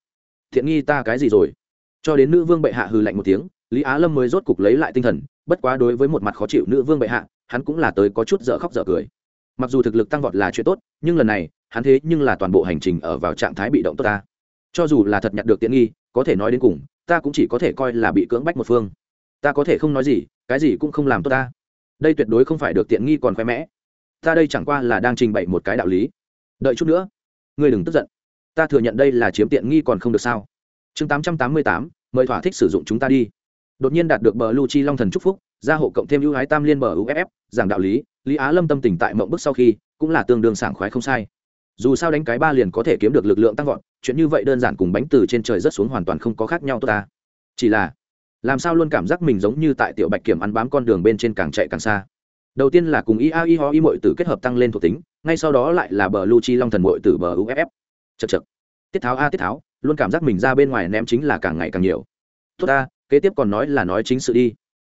Thiện nghi ta cái gì rồi? Cho đến nữ vương bệ hạ hừ lạnh một tiếng, lý á lâm mới rốt cục lấy lại tinh thần, bất quá đối với một mặt khó chịu nữ vương bệ hạ, hắn cũng là tới có chút dở khóc dở cười mặc dù thực lực tăng vọt là chuyện tốt, nhưng lần này, hắn thế nhưng là toàn bộ hành trình ở vào trạng thái bị động tốt ta. Cho dù là thật nhặt được tiện nghi, có thể nói đến cùng, ta cũng chỉ có thể coi là bị cưỡng bách một phương. Ta có thể không nói gì, cái gì cũng không làm tốt ta. Đây tuyệt đối không phải được tiện nghi còn khoe mẽ. Ta đây chẳng qua là đang trình bày một cái đạo lý. Đợi chút nữa, ngươi đừng tức giận. Ta thừa nhận đây là chiếm tiện nghi còn không được sao. Chương tám trăm tám mươi tám, mời thỏa thích sử dụng chúng ta đi. Đột nhiên đạt được bờ lu chi long thần chúc phúc gia hộ cộng thêm ưu ái tam liên bờ uff giảng đạo lý lý á lâm tâm tình tại mộng bức sau khi, cũng là tương đương sảng khoái không sai. Dù sao đánh cái ba liền có thể kiếm được lực lượng tăng vọt, chuyện như vậy đơn giản cùng bánh từ trên trời rất xuống hoàn toàn không có khác nhau tốt ta. Chỉ là, làm sao luôn cảm giác mình giống như tại tiểu bạch kiểm ăn bám con đường bên trên càng chạy càng xa. Đầu tiên là cùng ia i ho i mội tử kết hợp tăng lên thuộc tính, ngay sau đó lại là bờ lu chi long thần mội tử bờ uff chật chật tiết tháo a, tiết tháo, luôn cảm giác mình ra bên ngoài ném chính là càng ngày càng nhiều. Tốt ta, kế tiếp còn nói là nói chính sự đi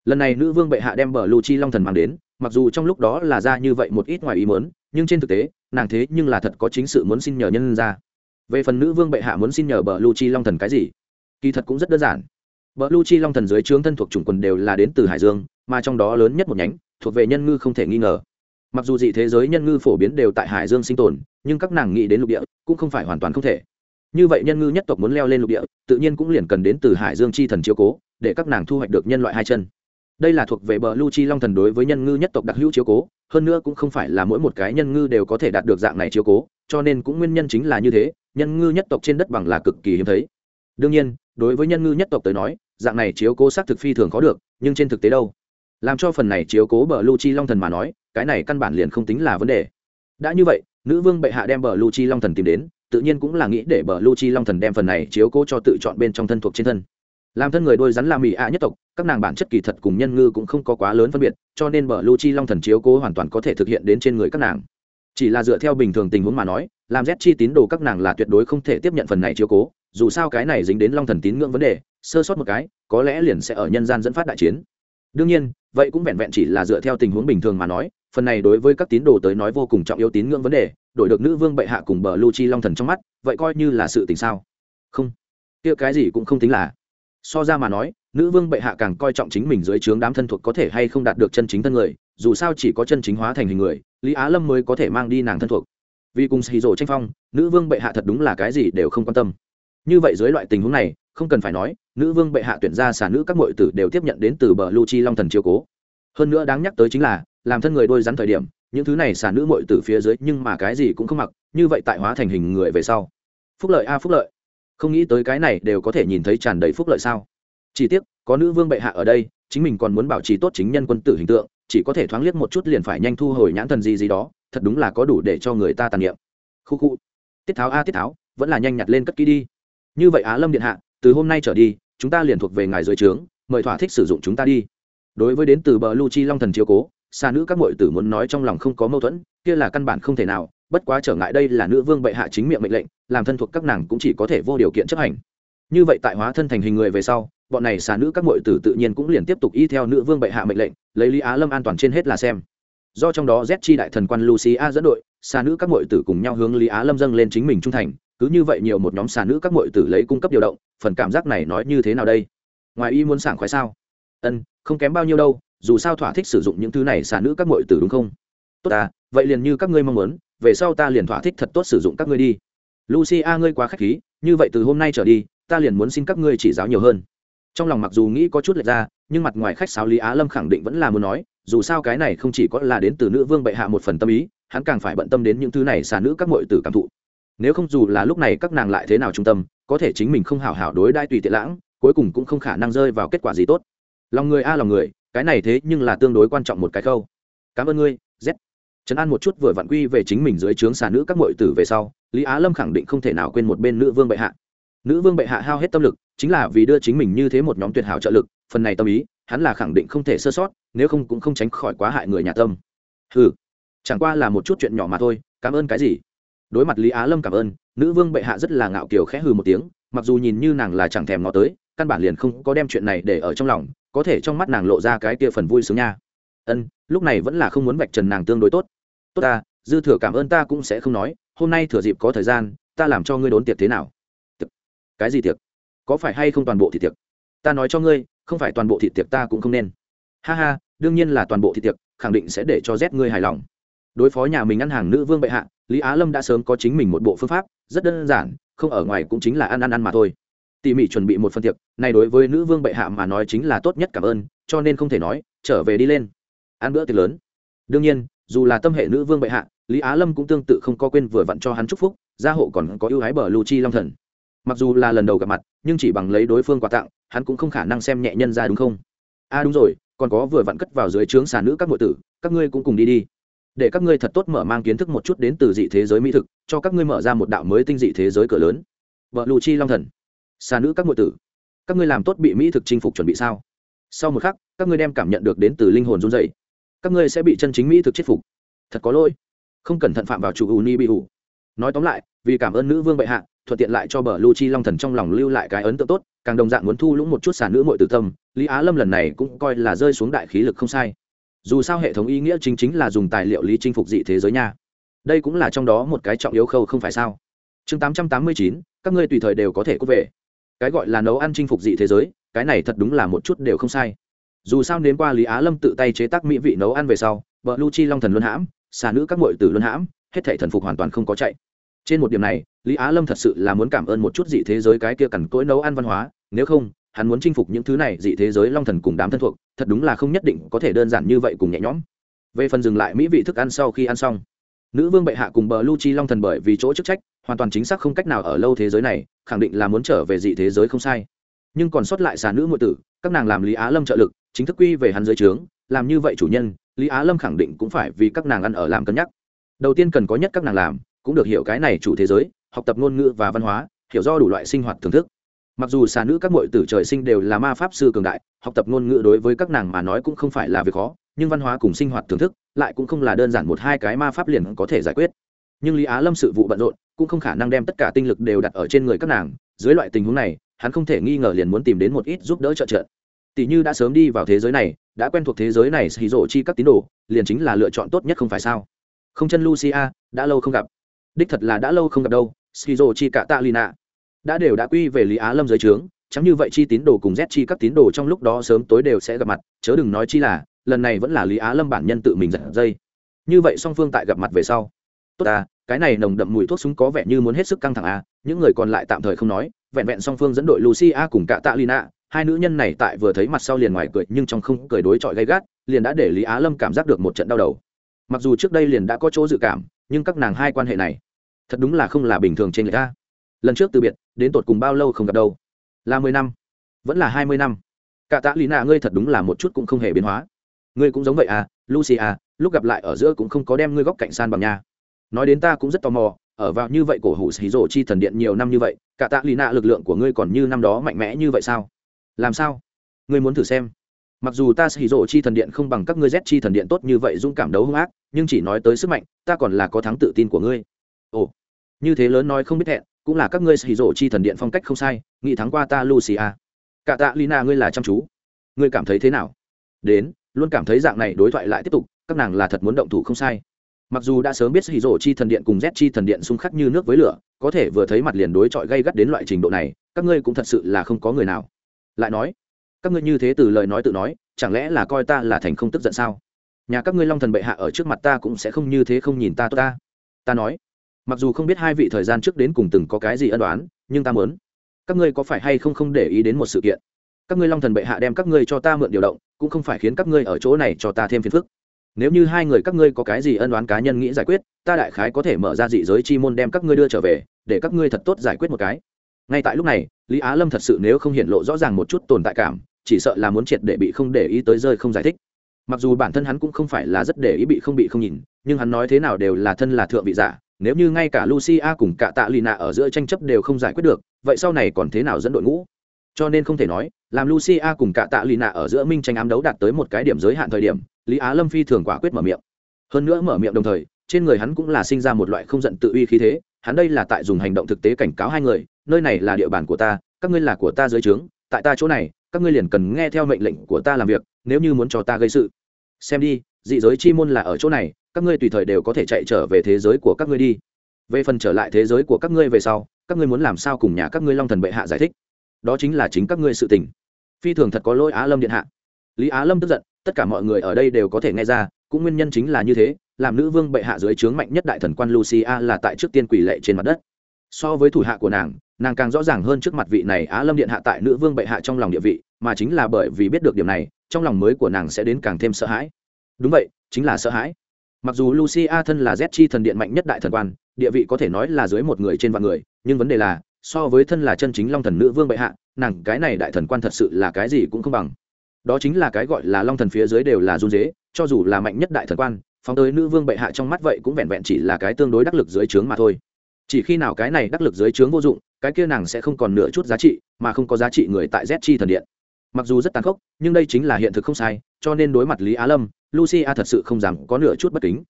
lần này nữ vương bệ hạ đem bờ lưu chi long thần mang đến, mặc dù trong lúc đó là ra như vậy một ít ngoài ý mớn nhưng trên thực tế, nàng thế nhưng là thật có chính sự muốn xin nhờ nhân ra. Về phần nữ vương bệ hạ muốn xin nhờ bờ lưu chi long thần cái gì? Kỳ thật cũng rất đơn giản. Bờ lưu chi long thần dưới trướng thân thuộc chủng quần đều là đến từ hải dương, mà trong đó lớn nhất một nhánh, thuộc về nhân ngư không thể nghi ngờ. Mặc dù dị thế giới nhân ngư phổ biến đều tại hải dương sinh tồn, nhưng các nàng nghĩ đến lục địa, cũng không phải hoàn toàn không thể. Như vậy nhân ngư nhất tộc muốn leo lên lục địa, tự nhiên cũng liền cần đến từ hải dương chi thần chiếu cố, để các nàng thu hoạch được nhân loại hai chân đây là thuộc về bờ lu chi long thần đối với nhân ngư nhất tộc đặc hữu chiếu cố, hơn nữa cũng không phải là mỗi một cái nhân ngư đều có thể đạt được dạng này chiếu cố, cho nên cũng nguyên nhân chính là như thế, nhân ngư nhất tộc trên đất bằng là cực kỳ hiếm thấy. Đương nhiên, đối với nhân ngư nhất tộc tới nói, dạng này chiếu cố xác thực phi thường khó được, nhưng trên thực tế đâu? Làm cho phần này chiếu cố bờ lu chi long thần mà nói, cái này căn bản liền không tính là vấn đề. Đã như vậy, nữ vương bệ hạ đem bờ lu chi long thần tìm đến, tự nhiên cũng là nghĩ để bờ lu chi long thần đem phần này chiếu cố cho tự chọn bên trong thân thuộc trên thân làm thân người đôi rắn là mỹ ạ nhất tộc, các nàng bản chất kỳ thật cùng nhân ngư cũng không có quá lớn phân biệt, cho nên bờ lu chi long thần chiếu cố hoàn toàn có thể thực hiện đến trên người các nàng. Chỉ là dựa theo bình thường tình huống mà nói, làm rét chi tín đồ các nàng là tuyệt đối không thể tiếp nhận phần này chiếu cố, dù sao cái này dính đến long thần tín ngưỡng vấn đề, sơ sót một cái, có lẽ liền sẽ ở nhân gian dẫn phát đại chiến. Đương nhiên, vậy cũng vẹn vẹn chỉ là dựa theo tình huống bình thường mà nói, phần này đối với các tín đồ tới nói vô cùng trọng yếu tín ngưỡng vấn đề, đổi được nữ vương bệ hạ cùng bờ lu chi long thần trong mắt, vậy coi như là sự tình sao? Không. Kia cái gì cũng không tính là so ra mà nói, nữ vương bệ hạ càng coi trọng chính mình dưới trướng đám thân thuộc có thể hay không đạt được chân chính thân người, dù sao chỉ có chân chính hóa thành hình người, lý á lâm mới có thể mang đi nàng thân thuộc. Vì cùng xì rổ tranh phong, nữ vương bệ hạ thật đúng là cái gì đều không quan tâm. Như vậy dưới loại tình huống này, không cần phải nói, nữ vương bệ hạ tuyển ra xả nữ các m tử đều tiếp nhận đến từ bờ lu chi long thần chiều cố. Hơn nữa đáng nhắc tới chính là, làm thân người đôi rắn thời điểm, những thứ này xả nữ m tử phía dưới nhưng mà cái gì cũng không mặc, như vậy tại hóa thành hình người về sau. Phúc lợi a, phúc lợi không nghĩ tới cái này đều có thể nhìn thấy tràn đầy phúc lợi sao? Chỉ tiếc, có nữ vương bệ hạ ở đây, chính mình còn muốn bảo trì tốt chính nhân quân tử hình tượng, chỉ có thể thoáng liếc một chút liền phải nhanh thu hồi nhãn thần gì gì đó, thật đúng là có đủ để cho người ta tàn niệm. Khu khu. Tiết tháo a, tiết tháo, vẫn là nhanh nhặt lên cất kỹ đi. Như vậy á lâm điện hạ, từ hôm nay trở đi, chúng ta liền thuộc về ngài dưới trướng, mời thỏa thích sử dụng chúng ta đi. Đối với đến từ bờ lu chi long thần chiếu cố xa nữ các m tử muốn nói trong lòng không có mâu thuẫn, kia là căn bản không thể nào, bất quá trở ngại đây là nữ vương bệ hạ chính miệng mệnh lệnh làm thân thuộc các nàng cũng chỉ có thể vô điều kiện chấp hành. Như vậy tại hóa thân thành hình người về sau, bọn này xà nữ các m tử tự nhiên cũng liền tiếp tục y theo nữ vương bệ hạ mệnh lệnh, lấy lý á lâm an toàn trên hết là xem. Do trong đó z chi đại thần quan lucia dẫn đội, xà nữ các m tử cùng nhau hướng lý á lâm dâng lên chính mình trung thành, cứ như vậy nhiều một nhóm xà nữ các m tử lấy cung cấp điều động, phần cảm giác này nói như thế nào đây? Ngoài y muốn sảng khoái sao? Ân, không kém bao nhiêu đâu, dù sao thỏa thích sử dụng những thứ này xà nữ các m tử đúng không? Tốt à vậy liền như các ngươi mong muốn, về sau ta liền thỏa thích thật tốt sử dụng các ngươi đi lucia, ngươi quá k h á c h khí, như vậy từ hôm nay trở đi, ta liền muốn xin các ngươi chỉ giáo nhiều hơn. Trong lòng mặc dù nghĩ có chút lệch ra, nhưng mặt ngoài khách sáo lý á lâm khẳng định vẫn là muốn nói, dù sao cái này không chỉ có là đến từ nữ vương bệ hạ một phần tâm ý, hắn càng phải bận tâm đến những thứ này xà nữ các muội tử cảm thụ. Nếu không dù là lúc này các nàng lại thế nào trung tâm, có thể chính mình không hảo hảo đối đai tùy tiện lãng, cuối cùng cũng không khả năng rơi vào kết quả gì tốt. Lòng người a lòng người, cái này thế nhưng là tương đối quan trọng một cái khâu. Cảm ơn ngươi, z trấn an một chút vừa vặn quy về chính mình dưới trướng xà nữ các mội tử về sau, lý á lâm khẳng định không thể nào quên một bên nữ vương bệ hạ. Nữ vương bệ hạ hao hết tâm lực, chính là vì đưa chính mình như thế một nhóm tuyệt hảo trợ lực, phần này tâm ý, hắn là khẳng định không thể sơ sót, nếu không cũng không tránh khỏi quá hại người nhà tâm. Ừ chẳng qua là một chút chuyện nhỏ mà thôi, cảm ơn cái gì? Đối mặt lý á lâm cảm ơn, nữ vương bệ hạ rất là ngạo kiều khẽ hừ một tiếng, mặc dù nhìn như nàng là chẳng thèm ngó tới, căn bản liền không có đem chuyện này để ở trong lòng, có thể trong mắt nàng lộ ra cái kia phần vui sướng nha. Ân, lúc này vẫn là không muốn vạch trần nàng tương đối tốt tốt ta, dư thừa cảm ơn ta cũng sẽ không nói, hôm nay thừa dịp có thời gian, ta làm cho ngươi đốn tiệc thế nào? Tiệc. cái gì tiệc? Có phải hay không toàn bộ thị tiệc? Ta nói cho ngươi, không phải toàn bộ thị tiệc ta cũng không nên. Ha ha, đương nhiên là toàn bộ thị tiệc, khẳng định sẽ để cho rét ngươi hài lòng. Đối phó nhà mình ăn hàng nữ vương bệ hạ, lý á lâm đã sớm có chính mình một bộ phương pháp, rất đơn giản, không ở ngoài cũng chính là ăn ăn ăn mà thôi. Tỉ mỉ chuẩn bị một phần tiệc, này đối với nữ vương bệ hạ mà nói chính là tốt nhất cảm ơn, cho nên không thể nói, trở về đi lên. Ăn bữa tiệc lớn. Đương nhiên dù là tâm hệ nữ vương bệ hạ, lý á lâm cũng tương tự không có quên vừa vặn cho hắn chúc phúc, gia hộ còn có ưu ái bờ lưu chi long thần. Mặc dù là lần đầu gặp mặt, nhưng chỉ bằng lấy đối phương quà tặng, hắn cũng không khả năng xem nhẹ nhân ra đúng không? A à đúng rồi, còn có vừa vặn cất vào dưới trướng xà nữ các nội tử, các ngươi cũng cùng đi đi. Để các ngươi thật tốt mở mang kiến thức một chút đến từ dị thế giới mỹ thực, cho các ngươi mở ra một đạo mới tinh dị thế giới cửa lớn. Vợ lù chi long thần. Xà nữ các nội tử, các ngươi làm tốt bị mỹ thực chinh phục chuẩn bị sao? Sau một khắc, các ngươi đem cảm nhận được đến từ linh hồn run dày các ngươi sẽ bị chân chính mỹ thực chết phục. Thật có lỗi. Không cẩn thận phạm vào chủ ù ni bị ủ nói tóm lại, vì cảm ơn nữ vương bệ hạ, thuận tiện lại cho bờ lu chi long thần trong lòng lưu lại cái ấn tượng tốt, càng đồng dạng muốn thu lũng một chút xả nữ mội từ tâm, lý á lâm lần này cũng coi là rơi xuống đại khí lực không sai. Dù sao hệ thống ý nghĩa chính chính là dùng tài liệu lý chinh phục dị thế giới nha. Đây cũng là trong đó một cái trọng yếu khâu không phải sao? Chương tám trăm tám mươi chín, các ngươi tùy thời đều có thể cút về. Cái gọi là nấu ăn chinh phục dị thế giới, cái này thật đúng là một chút đều không sai dù sao đến qua lý á lâm tự tay chế tác mỹ vị nấu ăn về sau, vợ lu chi long thần luân hãm, xà nữ các mội tử luân hãm, hết thể thần phục hoàn toàn không có chạy. Trên một điểm này, lý á lâm thật sự là muốn cảm ơn một chút dị thế giới cái kia cằn cỗi nấu ăn văn hóa, nếu không, hắn muốn chinh phục những thứ này dị thế giới long thần cùng đám thân thuộc, thật đúng là không nhất định có thể đơn giản như vậy cùng nhẹ nhõm. Về phần dừng lại mỹ vị thức ăn sau khi ăn xong, nữ vương bệ hạ cùng bờ lu chi long thần bởi vì chỗ chức trách, hoàn toàn chính xác không cách nào ở lâu thế giới này, khẳng định là muốn trở về dị thế giới không sai. Nhưng còn sót lại xà nữ ngụy tử, các nàng làm lý á lâm trợ lực chính thức quy về hắn dưới trướng, làm như vậy chủ nhân, lý á lâm khẳng định cũng phải vì các nàng ăn ở làm cân nhắc. Đầu tiên cần có nhất các nàng làm, cũng được hiểu cái này chủ thế giới, học tập ngôn ngữ và văn hóa, hiểu do đủ loại sinh hoạt thưởng thức. Mặc dù xà nữ các mội tử trời sinh đều là ma pháp sư cường đại, học tập ngôn ngữ đối với các nàng mà nói cũng không phải là việc khó, nhưng văn hóa cùng sinh hoạt thưởng thức lại cũng không là đơn giản một hai cái ma pháp liền có thể giải quyết. Nhưng lý á lâm sự vụ bận rộn, cũng không khả năng đem tất cả tinh lực đều đặt ở trên người các nàng. Dưới loại tình huống này, hắn không thể nghi ngờ liền muốn tìm đến một ít giúp đỡ trợ trợ tỷ như đã sớm đi vào thế giới này, đã quen thuộc thế giới này xì rộ chi các tín đồ, liền chính là lựa chọn tốt nhất không phải sao? Không chân lucia, đã lâu không gặp. Đích thật là đã lâu không gặp đâu xì rộ chi cả tạ lina đã đều đã quy về lý á lâm giới trướng, chẳng như vậy chi tín đồ cùng z chi các tín đồ trong lúc đó sớm tối đều sẽ gặp mặt, chớ đừng nói chi là, lần này vẫn là lý á lâm bản nhân tự mình giật dây. Như vậy song phương tại gặp mặt về sau. Tốt ta, cái này nồng đậm mùi thuốc súng có vẻ như muốn hết sức căng thẳng a những người còn lại tạm thời không nói, vẹn vẹn song phương dẫn đội lucia cùng cả tạ lina hai nữ nhân này tại vừa thấy mặt sau liền ngoài cười, nhưng trong không cười đối chọi gay gắt, liền đã để lý á lâm cảm giác được một trận đau đầu. Mặc dù trước đây liền đã có chỗ dự cảm, nhưng các nàng hai quan hệ này, thật đúng là không là bình thường trên người ta. Lần trước từ biệt, đến tột cùng bao lâu không gặp đâu. Là mười năm, vẫn là hai mươi năm. Cả tạ lý nạ, ngươi thật đúng là một chút cũng không hề biến hóa. Ngươi cũng giống vậy à lucy à lúc gặp lại ở giữa cũng không có đem ngươi góc cạnh san bằng nhà. Nói đến ta cũng rất tò mò, ở vào như vậy cổ hủ xì rổ chi thần điện nhiều năm như vậy, cả tạ Lý nạ lực lượng của ngươi còn như năm đó mạnh mẽ như vậy sao? Làm sao? Ngươi muốn thử xem. Mặc dù ta xì rộ chi thần điện không bằng các ngươi z chi thần điện tốt như vậy dũng cảm đấu hung ác, nhưng chỉ nói tới sức mạnh, ta còn là có thắng tự tin của ngươi. Ồ, như thế lớn nói không biết hẹn, cũng là các ngươi xì rộ chi thần điện phong cách không sai nghĩ thắng qua ta lucia. Cả tạ lina ngươi là chăm chú. Ngươi cảm thấy thế nào? Đến, luôn cảm thấy dạng này đối thoại lại tiếp tục, các nàng là thật muốn động thủ không sai. Mặc dù đã sớm biết hì rổ chi thần điện cùng z chi thần điện xung khắc như nước với lửa, có thể vừa thấy mặt liền đối chọi gây gắt đến loại trình độ này, các ngươi cũng thật sự là không có người nào lại nói, các ngươi như thế từ lời nói tự nói, chẳng lẽ là coi ta là thành không tức giận sao? Nhà các ngươi long thần bệ hạ ở trước mặt ta cũng sẽ không như thế không nhìn ta tốt ta. Ta nói, mặc dù không biết hai vị thời gian trước đến cùng từng có cái gì ân đoán nhưng ta muốn. Các ngươi có phải hay không không để ý đến một sự kiện? Các ngươi long thần bệ hạ đem các ngươi cho ta mượn điều động, cũng không phải khiến các ngươi ở chỗ này cho ta thêm phiền phức. Nếu như hai người các ngươi có cái gì ân đoán cá nhân nghĩ giải quyết, ta đại khái có thể mở ra dị giới chi môn đem các ngươi đưa trở về, để các ngươi thật tốt giải quyết một cái ngay tại lúc này, lý á lâm thật sự nếu không hiện lộ rõ ràng một chút tồn tại cảm, chỉ sợ là muốn triệt để bị không để ý tới rơi không giải thích. Mặc dù bản thân hắn cũng không phải là rất để ý bị không bị không nhìn, nhưng hắn nói thế nào đều là thân là thượng vị giả, nếu như ngay cả lucia cùng cả tạ lì nạ ở giữa tranh chấp đều không giải quyết được, vậy sau này còn thế nào dẫn đội ngũ? Cho nên không thể nói, làm lucia cùng cả tạ lì nạ ở giữa minh tranh ám đấu đạt tới một cái điểm giới hạn thời điểm, lý á lâm phi thường quả quyết mở miệng. Hơn nữa mở miệng đồng thời, trên người hắn cũng là sinh ra một loại không giận tự uy khí thế, hắn đây là tại dùng hành động thực tế cảnh cáo hai người nơi này là địa bàn của ta, các ngươi là của ta dưới trướng, tại ta chỗ này, các ngươi liền cần nghe theo mệnh lệnh của ta làm việc, nếu như muốn cho ta gây sự. Xem đi, dị giới chi môn là ở chỗ này, các ngươi tùy thời đều có thể chạy trở về thế giới của các ngươi đi. Về phần trở lại thế giới của các ngươi về sau, các ngươi muốn làm sao cùng nhà các ngươi long thần bệ hạ giải thích? Đó chính là chính các ngươi sự tình. Phi thường thật có lỗi á lâm điện hạ. Lý á lâm tức giận, tất cả mọi người ở đây đều có thể nghe ra, cũng nguyên nhân chính là như thế, làm nữ vương bệ hạ dưới trướng mạnh nhất đại thần quan lucia là tại trước tiên quỷ lệ trên mặt đất. So với thủ hạ của nàng nàng càng rõ ràng hơn trước mặt vị này á lâm điện hạ tại nữ vương bệ hạ trong lòng địa vị, mà chính là bởi vì biết được điểm này, trong lòng mới của nàng sẽ đến càng thêm sợ hãi. Đúng vậy, chính là sợ hãi. Mặc dù lucia thân là z chi thần điện mạnh nhất đại thần quan, địa vị có thể nói là dưới một người trên vạn người, nhưng vấn đề là, so với thân là chân chính long thần nữ vương bệ hạ, nàng cái này đại thần quan thật sự là cái gì cũng không bằng. Đó chính là cái gọi là long thần phía dưới đều là run dế cho dù là mạnh nhất đại thần quan, phóng tới nữ vương bệ hạ trong mắt vậy cũng vẹn vẹn chỉ là cái tương đối đắc lực dưới trướng mà thôi. Chỉ khi nào cái này đắc lực dưới trướng vô dụng cái kia nàng sẽ không còn nửa chút giá trị, mà không có giá trị người tại z chi thần điện. Mặc dù rất tàn khốc, nhưng đây chính là hiện thực không sai, cho nên đối mặt lý á lâm lucia thật sự không dám có nửa chút bất kính.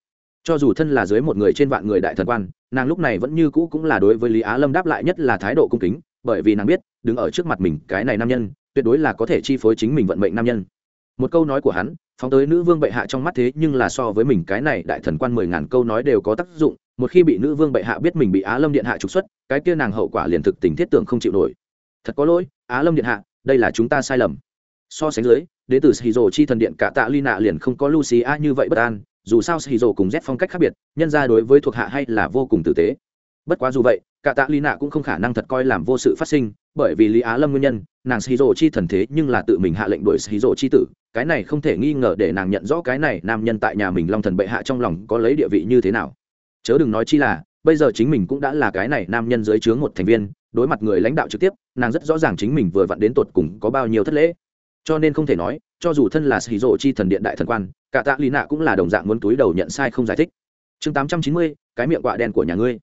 Cho dù thân là dưới một người trên vạn người đại thần quan, nàng lúc này vẫn như cũ cũng là đối với lý á lâm đáp lại nhất là thái độ cung kính, bởi vì nàng biết, đứng ở trước mặt mình cái này nam nhân, tuyệt đối là có thể chi phối chính mình vận mệnh nam nhân. Một câu nói của hắn, phóng tới nữ vương bệ hạ trong mắt thế nhưng là so với mình cái này đại thần quan mười ngàn câu nói đều có tác dụng một khi bị nữ vương bệ hạ biết mình bị á lâm điện hạ trục xuất, cái kia nàng hậu quả liền thực tình thiết tưởng không chịu nổi. Thật có lỗi, á lâm điện hạ, đây là chúng ta sai lầm. So sánh dưới đến từ shizu chi thần điện cả tạ ly nạ liền không có lucy a như vậy bất an, dù sao shizu cùng z phong cách khác biệt, nhân ra đối với thuộc hạ hay là vô cùng tử tế. Bất quá dù vậy, cả tạ ly nạ cũng không khả năng thật coi làm vô sự phát sinh, bởi vì lý á lâm nguyên nhân, nàng shizu chi thần thế nhưng là tự mình hạ lệnh đuổi shizu chi tử, cái này không thể nghi ngờ để nàng nhận rõ cái này nam nhân tại nhà mình long thần bệ hạ trong lòng có lấy địa vị như thế nào chớ đừng nói chi là, bây giờ chính mình cũng đã là cái này nam nhân dưới trướng một thành viên, đối mặt người lãnh đạo trực tiếp, nàng rất rõ ràng chính mình vừa vặn đến tột cùng có bao nhiêu thất lễ. Cho nên không thể nói, cho dù thân là sĩ rộ chi thần điện đại thần quan, cả tạ lì nạ cũng là đồng dạng muốn túi đầu nhận sai không giải thích. Chương tám trăm chín mươi, cái miệng quạ đen của nhà ngươi.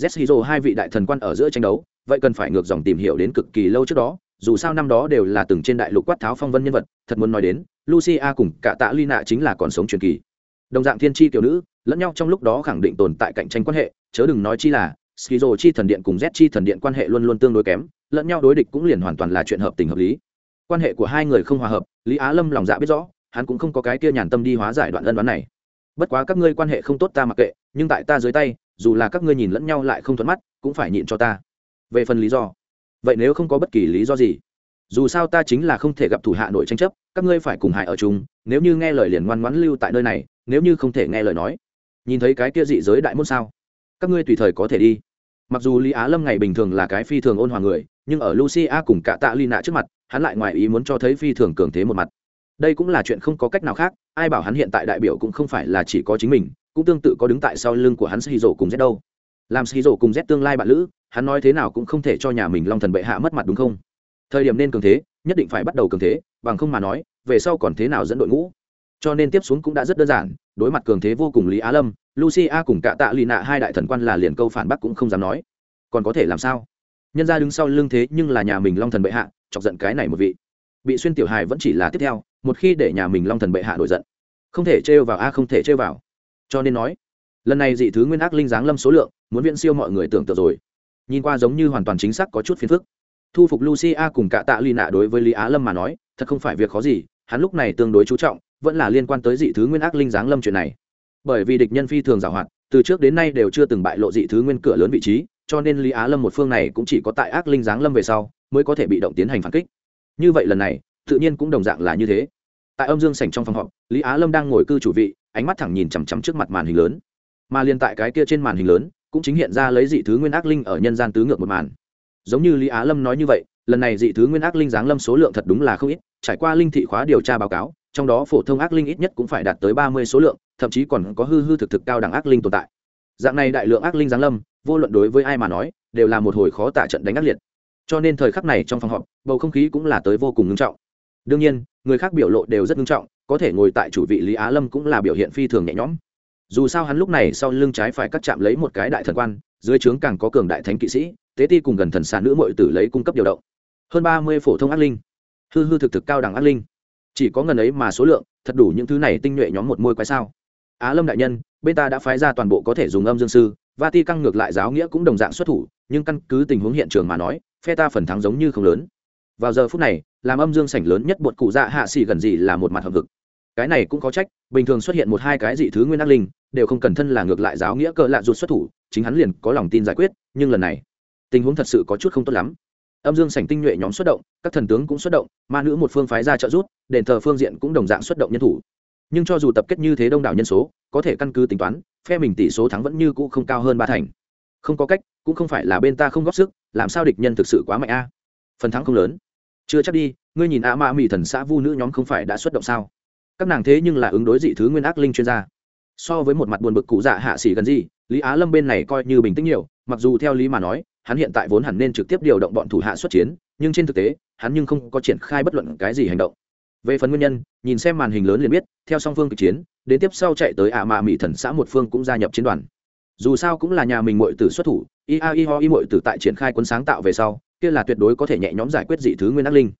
Z hiro hai vị đại thần quan ở giữa tranh đấu, vậy cần phải ngược dòng tìm hiểu đến cực kỳ lâu trước đó, dù sao năm đó đều là từng trên đại lục quát tháo phong vân nhân vật, thật muốn nói đến, lucia cùng cả tạ lina chính là còn sống truyền kỳ. Đồng dạng thiên tri tiểu nữ lẫn nhau trong lúc đó khẳng định tồn tại cạnh tranh quan hệ, chớ đừng nói chi là skizo chi thần điện cùng z chi thần điện quan hệ luôn luôn tương đối kém, lẫn nhau đối địch cũng liền hoàn toàn là chuyện hợp tình hợp lý. Quan hệ của hai người không hòa hợp, lý á lâm lòng dạ biết rõ, hắn cũng không có cái kia nhàn tâm đi hóa giải đoạn ân đoán này. Bất quá các ngươi quan hệ không tốt ta mặc kệ, nhưng tại ta dưới tay, dù là các ngươi nhìn lẫn nhau lại không thuận mắt, cũng phải nhịn cho ta. Về phần lý do, vậy nếu không có bất kỳ lý do gì? Dù sao ta chính là không thể gặp thủ hạ nội tranh chấp, các ngươi phải cùng hại ở chung, nếu như nghe lời liền ngoan ngoãn lưu tại nơi này, nếu như không thể nghe lời nói nhìn thấy cái kia dị giới đại môn sao? Các ngươi tùy thời có thể đi. Mặc dù lý á lâm ngày bình thường là cái phi thường ôn hòa người, nhưng ở lucia cùng cả tạ ly nạ trước mặt, hắn lại ngoài ý muốn cho thấy phi thường cường thế một mặt. Đây cũng là chuyện không có cách nào khác, ai bảo hắn hiện tại đại biểu cũng không phải là chỉ có chính mình, cũng tương tự có đứng tại sau lưng của hắn shizu cùng z đâu. Làm shizu cùng z tương lai bạn lữ, hắn nói thế nào cũng không thể cho nhà mình long thần bệ hạ mất mặt đúng không? Thời điểm nên cường thế, nhất định phải bắt đầu cường thế, bằng không mà nói, về sau còn thế nào dẫn đội ngũ? Cho nên tiếp xuống cũng đã rất đơn giản đối mặt cường thế vô cùng lý á lâm, lucia cùng cả tạ lì nạ hai đại thần quan là liền câu phản bác cũng không dám nói. Còn có thể làm sao? Nhân ra đứng sau lưng thế nhưng là nhà mình long thần bệ hạ, chọc giận cái này một vị. Bị xuyên tiểu hài vẫn chỉ là tiếp theo, một khi để nhà mình long thần bệ hạ nổi giận, không thể trêu vào a, không thể trêu vào. Cho nên nói, lần này dị thứ nguyên ác linh giáng lâm số lượng, muốn viện siêu mọi người tưởng tượng rồi. Nhìn qua giống như hoàn toàn chính xác có chút phiền phức. Thu phục lucia cùng cả tạ Lì nạ đối với lý á lâm mà nói, thật không phải việc khó gì, hắn lúc này tương đối chú trọng vẫn là liên quan tới dị thứ nguyên ác linh giáng lâm chuyện này. Bởi vì địch nhân phi thường giảo hoạt, từ trước đến nay đều chưa từng bại lộ dị thứ nguyên cửa lớn vị trí, cho nên lý á lâm một phương này cũng chỉ có tại ác linh giáng lâm về sau mới có thể bị động tiến hành phản kích. Như vậy lần này, tự nhiên cũng đồng dạng là như thế. Tại âm dương sảnh trong phòng họp, lý á lâm đang ngồi cư chủ vị, ánh mắt thẳng nhìn chằm chằm trước mặt màn hình lớn. Mà liên tại cái kia trên màn hình lớn, cũng chính hiện ra lấy dị thứ nguyên ác linh ở nhân gian tứ ngược một màn. Giống như lý á lâm nói như vậy, lần này dị thứ nguyên ác linh giáng lâm số lượng thật đúng là không ít, trải qua linh thị khóa điều tra báo cáo trong đó phổ thông ác linh ít nhất cũng phải đạt tới ba mươi số lượng, thậm chí còn có hư hư thực thực cao đẳng ác linh tồn tại. Dạng này đại lượng ác linh giáng lâm, vô luận đối với ai mà nói, đều là một hồi khó tả trận đánh ác liệt. Cho nên thời khắc này trong phòng họp, bầu không khí cũng là tới vô cùng ngưng trọng. Đương nhiên, người khác biểu lộ đều rất ngưng trọng, có thể ngồi tại chủ vị lý á lâm cũng là biểu hiện phi thường nhẹ nhõm. Dù sao hắn lúc này sau lưng trái phải cắt chạm lấy một cái đại thần quan, dưới trướng càng có cường đại thánh kỵ sĩ, tế ti cùng gần thần xà nữ mội tử lấy cung cấp điều động. Hơn ba mươi phổ thông ác linh. Hư hư thực thực cao đẳng ác linh chỉ có ngần ấy mà số lượng, thật đủ những thứ này tinh nhuệ nhóm một môi quái sao? Á lâm đại nhân, bên ta đã phái ra toàn bộ có thể dùng âm dương sư và ti căng ngược lại giáo nghĩa cũng đồng dạng xuất thủ, nhưng căn cứ tình huống hiện trường mà nói, phe ta phần thắng giống như không lớn. Vào giờ phút này, làm âm dương sảnh lớn nhất bột cụ dạ hạ xỉ gần gì là một mặt hợp vực cái này cũng có trách, bình thường xuất hiện một hai cái dị thứ nguyên ác linh, đều không cần thân là ngược lại giáo nghĩa cỡ lạ rụt xuất thủ, chính hắn liền có lòng tin giải quyết, nhưng lần này, tình huống thật sự có chút không tốt lắm âm dương sảnh tinh nhuệ nhóm xuất động, các thần tướng cũng xuất động, ma nữ một phương phái ra trợ rút đền thờ phương diện cũng đồng dạng xuất động nhân thủ. Nhưng cho dù tập kết như thế đông đảo nhân số, có thể căn cứ tính toán, phe mình tỷ số thắng vẫn như cũ không cao hơn ba thành. Không có cách, cũng không phải là bên ta không góp sức, làm sao địch nhân thực sự quá mạnh a? Phần thắng không lớn. Chưa chắc đi, ngươi nhìn a ma mỹ thần xã vu nữ nhóm không phải đã xuất động sao? Các nàng thế nhưng là ứng đối dị thứ nguyên ác linh chuyên gia. So với một mặt buồn bực cụ dạ hạ xỉ gần gì, lý á lâm bên này coi như bình tĩnh nhiều, mặc dù theo lý mà nói hắn hiện tại vốn hẳn nên trực tiếp điều động bọn thủ hạ xuất chiến, nhưng trên thực tế, hắn nhưng không có triển khai bất luận cái gì hành động. Về phần nguyên nhân, nhìn xem màn hình lớn liền biết, theo song phương kịch chiến, đến tiếp sau chạy tới ả mạ mỹ thần xã một phương cũng gia nhập chiến đoàn. Dù sao cũng là nhà mình mội tử xuất thủ ia i ho i mội tử tại triển khai quân sáng tạo về sau, kia là tuyệt đối có thể nhẹ nhõm giải quyết dị thứ nguyên ác linh.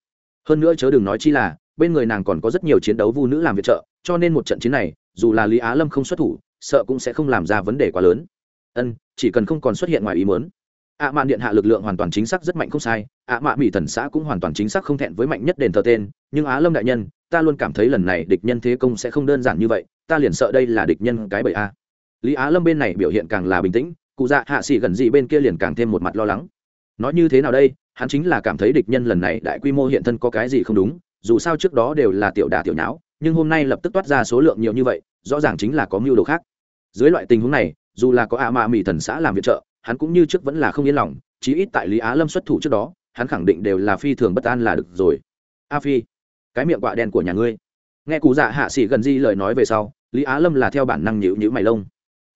Hơn nữa chớ đừng nói chi là, bên người nàng còn có rất nhiều chiến đấu vu nữ làm việc trợ, cho nên một trận chiến này, dù là lý á lâm không xuất thủ, sợ cũng sẽ không làm ra vấn đề quá lớn. Ân, chỉ cần không còn xuất hiện ngoài ý muốn ạ mạn điện hạ lực lượng hoàn toàn chính xác rất mạnh không sai, ạ mạ mỹ thần xã cũng hoàn toàn chính xác không thẹn với mạnh nhất đền thờ tên, nhưng á lâm đại nhân, ta luôn cảm thấy lần này địch nhân thế công sẽ không đơn giản như vậy, ta liền sợ đây là địch nhân cái bậy a. Lý á lâm bên này biểu hiện càng là bình tĩnh, cụ dạ hạ xỉ gần gì bên kia liền càng thêm một mặt lo lắng. Nói như thế nào đây, hắn chính là cảm thấy địch nhân lần này đại quy mô hiện thân có cái gì không đúng, dù sao trước đó đều là tiểu đà tiểu nháo, nhưng hôm nay lập tức toát ra số lượng nhiều như vậy, rõ ràng chính là có mưu đồ khác. Dưới loại tình huống này, dù là có ạ mạ mỹ thần xã làm viện trợ hắn cũng như trước vẫn là không yên lòng, chí ít tại lý á lâm xuất thủ trước đó, hắn khẳng định đều là phi thường bất an là được rồi. A phi, cái miệng quạ đen của nhà ngươi. Nghe cụ dạ hạ sĩ gần di lời nói về sau, lý á lâm là theo bản năng nhịu nhữ mày lông.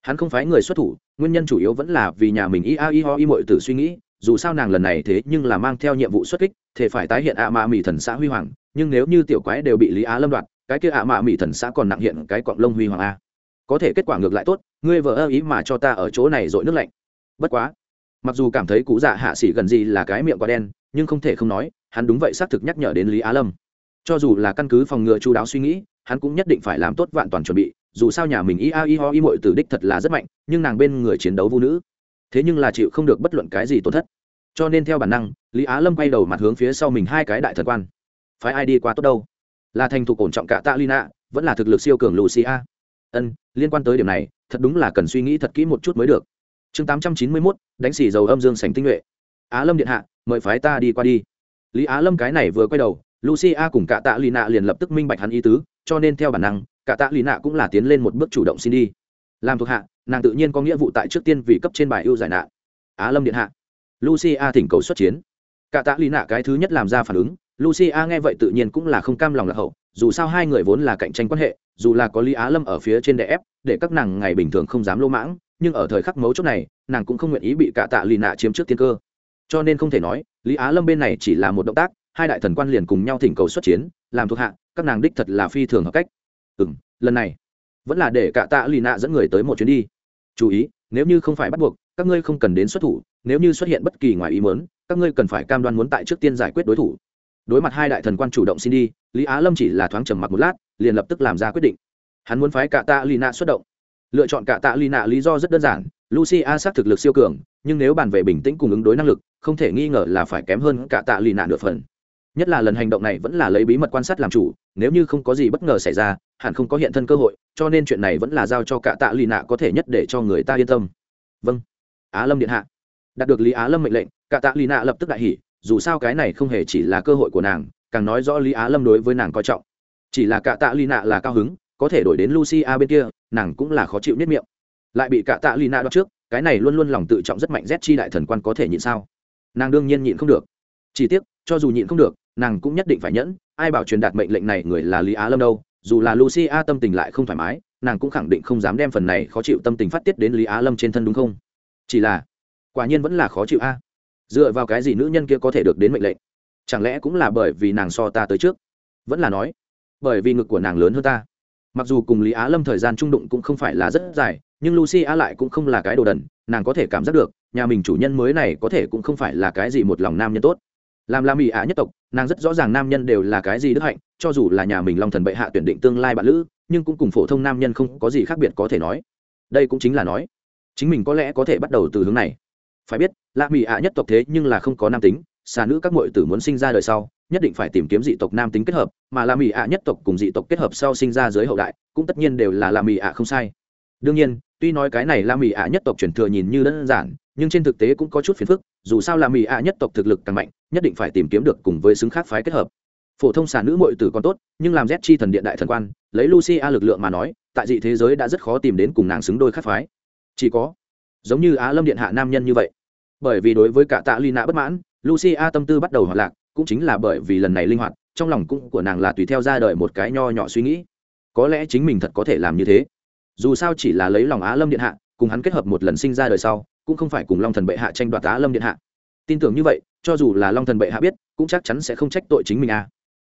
Hắn không phải người xuất thủ, nguyên nhân chủ yếu vẫn là vì nhà mình y a y ho y mội tử suy nghĩ, dù sao nàng lần này thế nhưng là mang theo nhiệm vụ xuất kích, thể phải tái hiện ạ mạ mỹ thần xã huy hoàng, nhưng nếu như tiểu quái đều bị lý á lâm đoạt, cái kia ạ mạ mỹ thần xã còn nặng hiện cái cọng lông huy hoàng a. Có thể kết quả ngược lại tốt, ngươi vợ ơ ý mà cho ta ở chỗ này dội nước lạnh bất quá, mặc dù cảm thấy cụ dạ hạ sĩ gần gì là cái miệng quá đen, nhưng không thể không nói, hắn đúng vậy xác thực nhắc nhở đến lý á lâm. Cho dù là căn cứ phòng ngừa chú đáo suy nghĩ, hắn cũng nhất định phải làm tốt vạn toàn chuẩn bị, dù sao nhà mình Y A Y ho Y mội từ đích thật là rất mạnh, nhưng nàng bên người chiến đấu vũ nữ. Thế nhưng là chịu không được bất luận cái gì tổn thất. Cho nên theo bản năng, lý á lâm quay đầu mặt hướng phía sau mình hai cái đại thần quan. Phái ai đi qua tốt đâu? Là thành thục ổn trọng cả tạ lina vẫn là thực lực siêu cường lucia. Ân, liên quan tới điểm này, thật đúng là cần suy nghĩ thật kỹ một chút mới được chương tám trăm chín mươi mốt, đánh xỉ dầu âm dương sành tinh nhuệ. Á lâm điện hạ, mời phái ta đi qua đi. Lý á lâm cái này vừa quay đầu, lucia cùng cả tạ lì nạ liền lập tức minh bạch hắn ý tứ, cho nên theo bản năng, cả tạ lì nạ cũng là tiến lên một bước chủ động xin đi. Làm thuộc hạ, nàng tự nhiên có nghĩa vụ tại trước tiên vì cấp trên bài ưu giải nạn. Á lâm điện hạ. Lucia thỉnh cầu xuất chiến. Cả tạ lì nạ cái thứ nhất làm ra phản ứng, lucia nghe vậy tự nhiên cũng là không cam lòng lạc hậu, dù sao hai người vốn là cạnh tranh quan hệ, dù là có lý á lâm ở phía trên đè ép, để các nàng ngày bình thường không dám lô mãng nhưng ở thời khắc mấu chốt này, nàng cũng không nguyện ý bị cả tạ lì nạ chiếm trước tiên cơ. Cho nên không thể nói, lý á lâm bên này chỉ là một động tác, hai đại thần quan liền cùng nhau thỉnh cầu xuất chiến, làm thuộc hạ, các nàng đích thật là phi thường hợp cách. Ừ m lần này, vẫn là để cả tạ lì nạ dẫn người tới một chuyến đi. Chú ý, nếu như không phải bắt buộc, các ngươi không cần đến xuất thủ, nếu như xuất hiện bất kỳ ngoài ý mớn các ngươi cần phải cam đoan muốn tại trước tiên giải quyết đối thủ. Đối mặt hai đại thần quan chủ động xin đi, lý á lâm chỉ là thoáng trầm mặc một lát, liền lập tức làm ra quyết định. Hắn muốn phái cả tạ lì nạ xuất động lựa chọn cả tạ lì nạ lý do rất đơn giản, lucia xác thực lực siêu cường, nhưng nếu bàn về bình tĩnh cùng ứng đối năng lực, không thể nghi ngờ là phải kém hơn cả tạ lì nạ nửa phần. Nhất là lần hành động này vẫn là lấy bí mật quan sát làm chủ, nếu như không có gì bất ngờ xảy ra, hẳn không có hiện thân cơ hội, cho nên chuyện này vẫn là giao cho cả tạ lì nạ có thể nhất để cho người ta yên tâm. Vâng. Á lâm điện hạ. Đạt được lý á lâm mệnh lệnh, cả tạ lì nạ lập tức đại hỉ, dù sao cái này không hề chỉ là cơ hội của nàng, càng nói rõ lý á lâm đối với nàng coi trọng. Chỉ là cả tạ lì nạ là cao hứng, có thể đổi đến lucia bên kia nàng cũng là khó chịu nhất miệng. Lại bị cả tạ lì nạ đoạt trước, cái này luôn luôn lòng tự trọng rất mạnh rét chi đại thần quan có thể nhịn sao? Nàng đương nhiên nhịn không được. Chỉ tiếc, cho dù nhịn không được, nàng cũng nhất định phải nhẫn, ai bảo truyền đạt mệnh lệnh này người là lý á lâm đâu, dù là lucia tâm tình lại không thoải mái, nàng cũng khẳng định không dám đem phần này khó chịu tâm tình phát tiết đến lý á lâm trên thân đúng không? Chỉ là, quả nhiên vẫn là khó chịu a. À. Dựa vào cái gì nữ nhân kia có thể được đến mệnh lệnh? Chẳng lẽ cũng là bởi vì nàng so ta tới trước? Vẫn là nói, bởi vì ngực của nàng lớn hơn ta mặc dù cùng lý á lâm thời gian trung đụng cũng không phải là rất dài nhưng lucy á lại cũng không là cái đồ đần nàng có thể cảm giác được nhà mình chủ nhân mới này có thể cũng không phải là cái gì một lòng nam nhân tốt. Làm làm ỉ ạ nhất tộc nàng rất rõ ràng nam nhân đều là cái gì đức hạnh cho dù là nhà mình long thần bệ hạ tuyển định tương lai bạn lữ nhưng cũng cùng phổ thông nam nhân không có gì khác biệt có thể nói. Đây cũng chính là nói chính mình có lẽ có thể bắt đầu từ hướng này. Phải biết lạ mỹ ạ nhất tộc thế nhưng là không có nam tính xà nữ các mội tử muốn sinh ra đời sau nhất định phải tìm kiếm dị tộc nam tính kết hợp, mà La mỹ ạ nhất tộc cùng dị tộc kết hợp sau sinh ra dưới hậu đại, cũng tất nhiên đều là La mỹ ạ không sai. Đương nhiên, tuy nói cái này La mỹ ạ nhất tộc truyền thừa nhìn như đơn giản, nhưng trên thực tế cũng có chút phiền phức, dù sao La mỹ ạ nhất tộc thực lực càng mạnh, nhất định phải tìm kiếm được cùng với xứng khác phái kết hợp. Phổ thông xà nữ mội tử còn tốt, nhưng làm z chi thần điện đại thần quan, lấy lucia lực lượng mà nói, tại dị thế giới đã rất khó tìm đến cùng nàng xứng đôi khác phái. Chỉ có, giống như á lâm điện hạ nam nhân như vậy. Bởi vì đối với cả tạ lina bất mãn, lucia tâm tư bắt đầu hoạt lạc cũng chính là bởi vì lần này linh hoạt, trong lòng cũng của nàng là tùy theo ra đời một cái nho nhỏ suy nghĩ. Có lẽ chính mình thật có thể làm như thế. Dù sao chỉ là lấy lòng á lâm điện hạ, cùng hắn kết hợp một lần sinh ra đời sau, cũng không phải cùng long thần bệ hạ tranh đoạt á lâm điện hạ. Tin tưởng như vậy, cho dù là long thần bệ hạ biết, cũng chắc chắn sẽ không trách tội chính mình a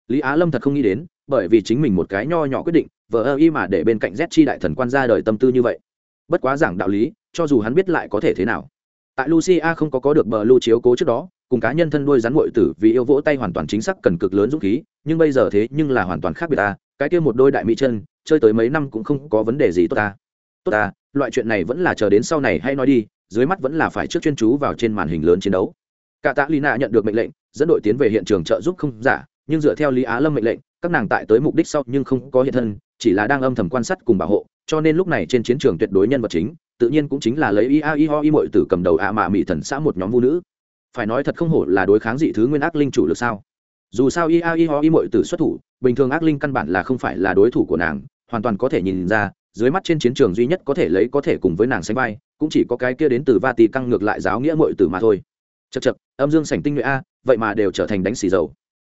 lý á lâm thật không nghĩ đến, bởi vì chính mình một cái nho nhỏ quyết định, vờ ơ y mà để bên cạnh z chi đại thần quan ra đời tâm tư như vậy. Bất quá giảng đạo lý, cho dù hắn biết lại có thể thế nào tại lucia không có có được bờ lưu chiếu cố trước đó, cùng cá nhân thân đuôi rắn mội tử vì yêu vỗ tay hoàn toàn chính xác cần cực lớn dũng khí, nhưng bây giờ thế nhưng là hoàn toàn khác biệt ta, cái kia một đôi đại mỹ chân, chơi tới mấy năm cũng không có vấn đề gì tốt ta. Tốt ta, loại chuyện này vẫn là chờ đến sau này hay nói đi, dưới mắt vẫn là phải trước chuyên chú vào trên màn hình lớn chiến đấu. Cả tạ lina nhận được mệnh lệnh, dẫn đội tiến về hiện trường trợ giúp không giả, nhưng dựa theo lý á lâm mệnh lệnh, các nàng tại tới mục đích sau nhưng không có hiện thân, chỉ là đang âm thầm quan sát cùng bảo hộ, cho nên lúc này trên chiến trường tuyệt đối nhân vật chính tự nhiên cũng chính là lấy ia i ho i mội tử cầm đầu ạ à mạ mỹ thần xã một nhóm vũ nữ. Phải nói thật không hổ là đối kháng dị thứ nguyên ác linh chủ lực sao? Dù sao ia i ho i mội tử xuất thủ, bình thường ác linh căn bản là không phải là đối thủ của nàng, hoàn toàn có thể nhìn ra, dưới mắt trên chiến trường duy nhất có thể lấy có thể cùng với nàng sánh vai, cũng chỉ có cái kia đến từ va tì căng ngược lại giáo nghĩa mội tử mà thôi. Chật chật âm dương sảnh tinh nhuệ a, vậy mà đều trở thành đánh xì dầu.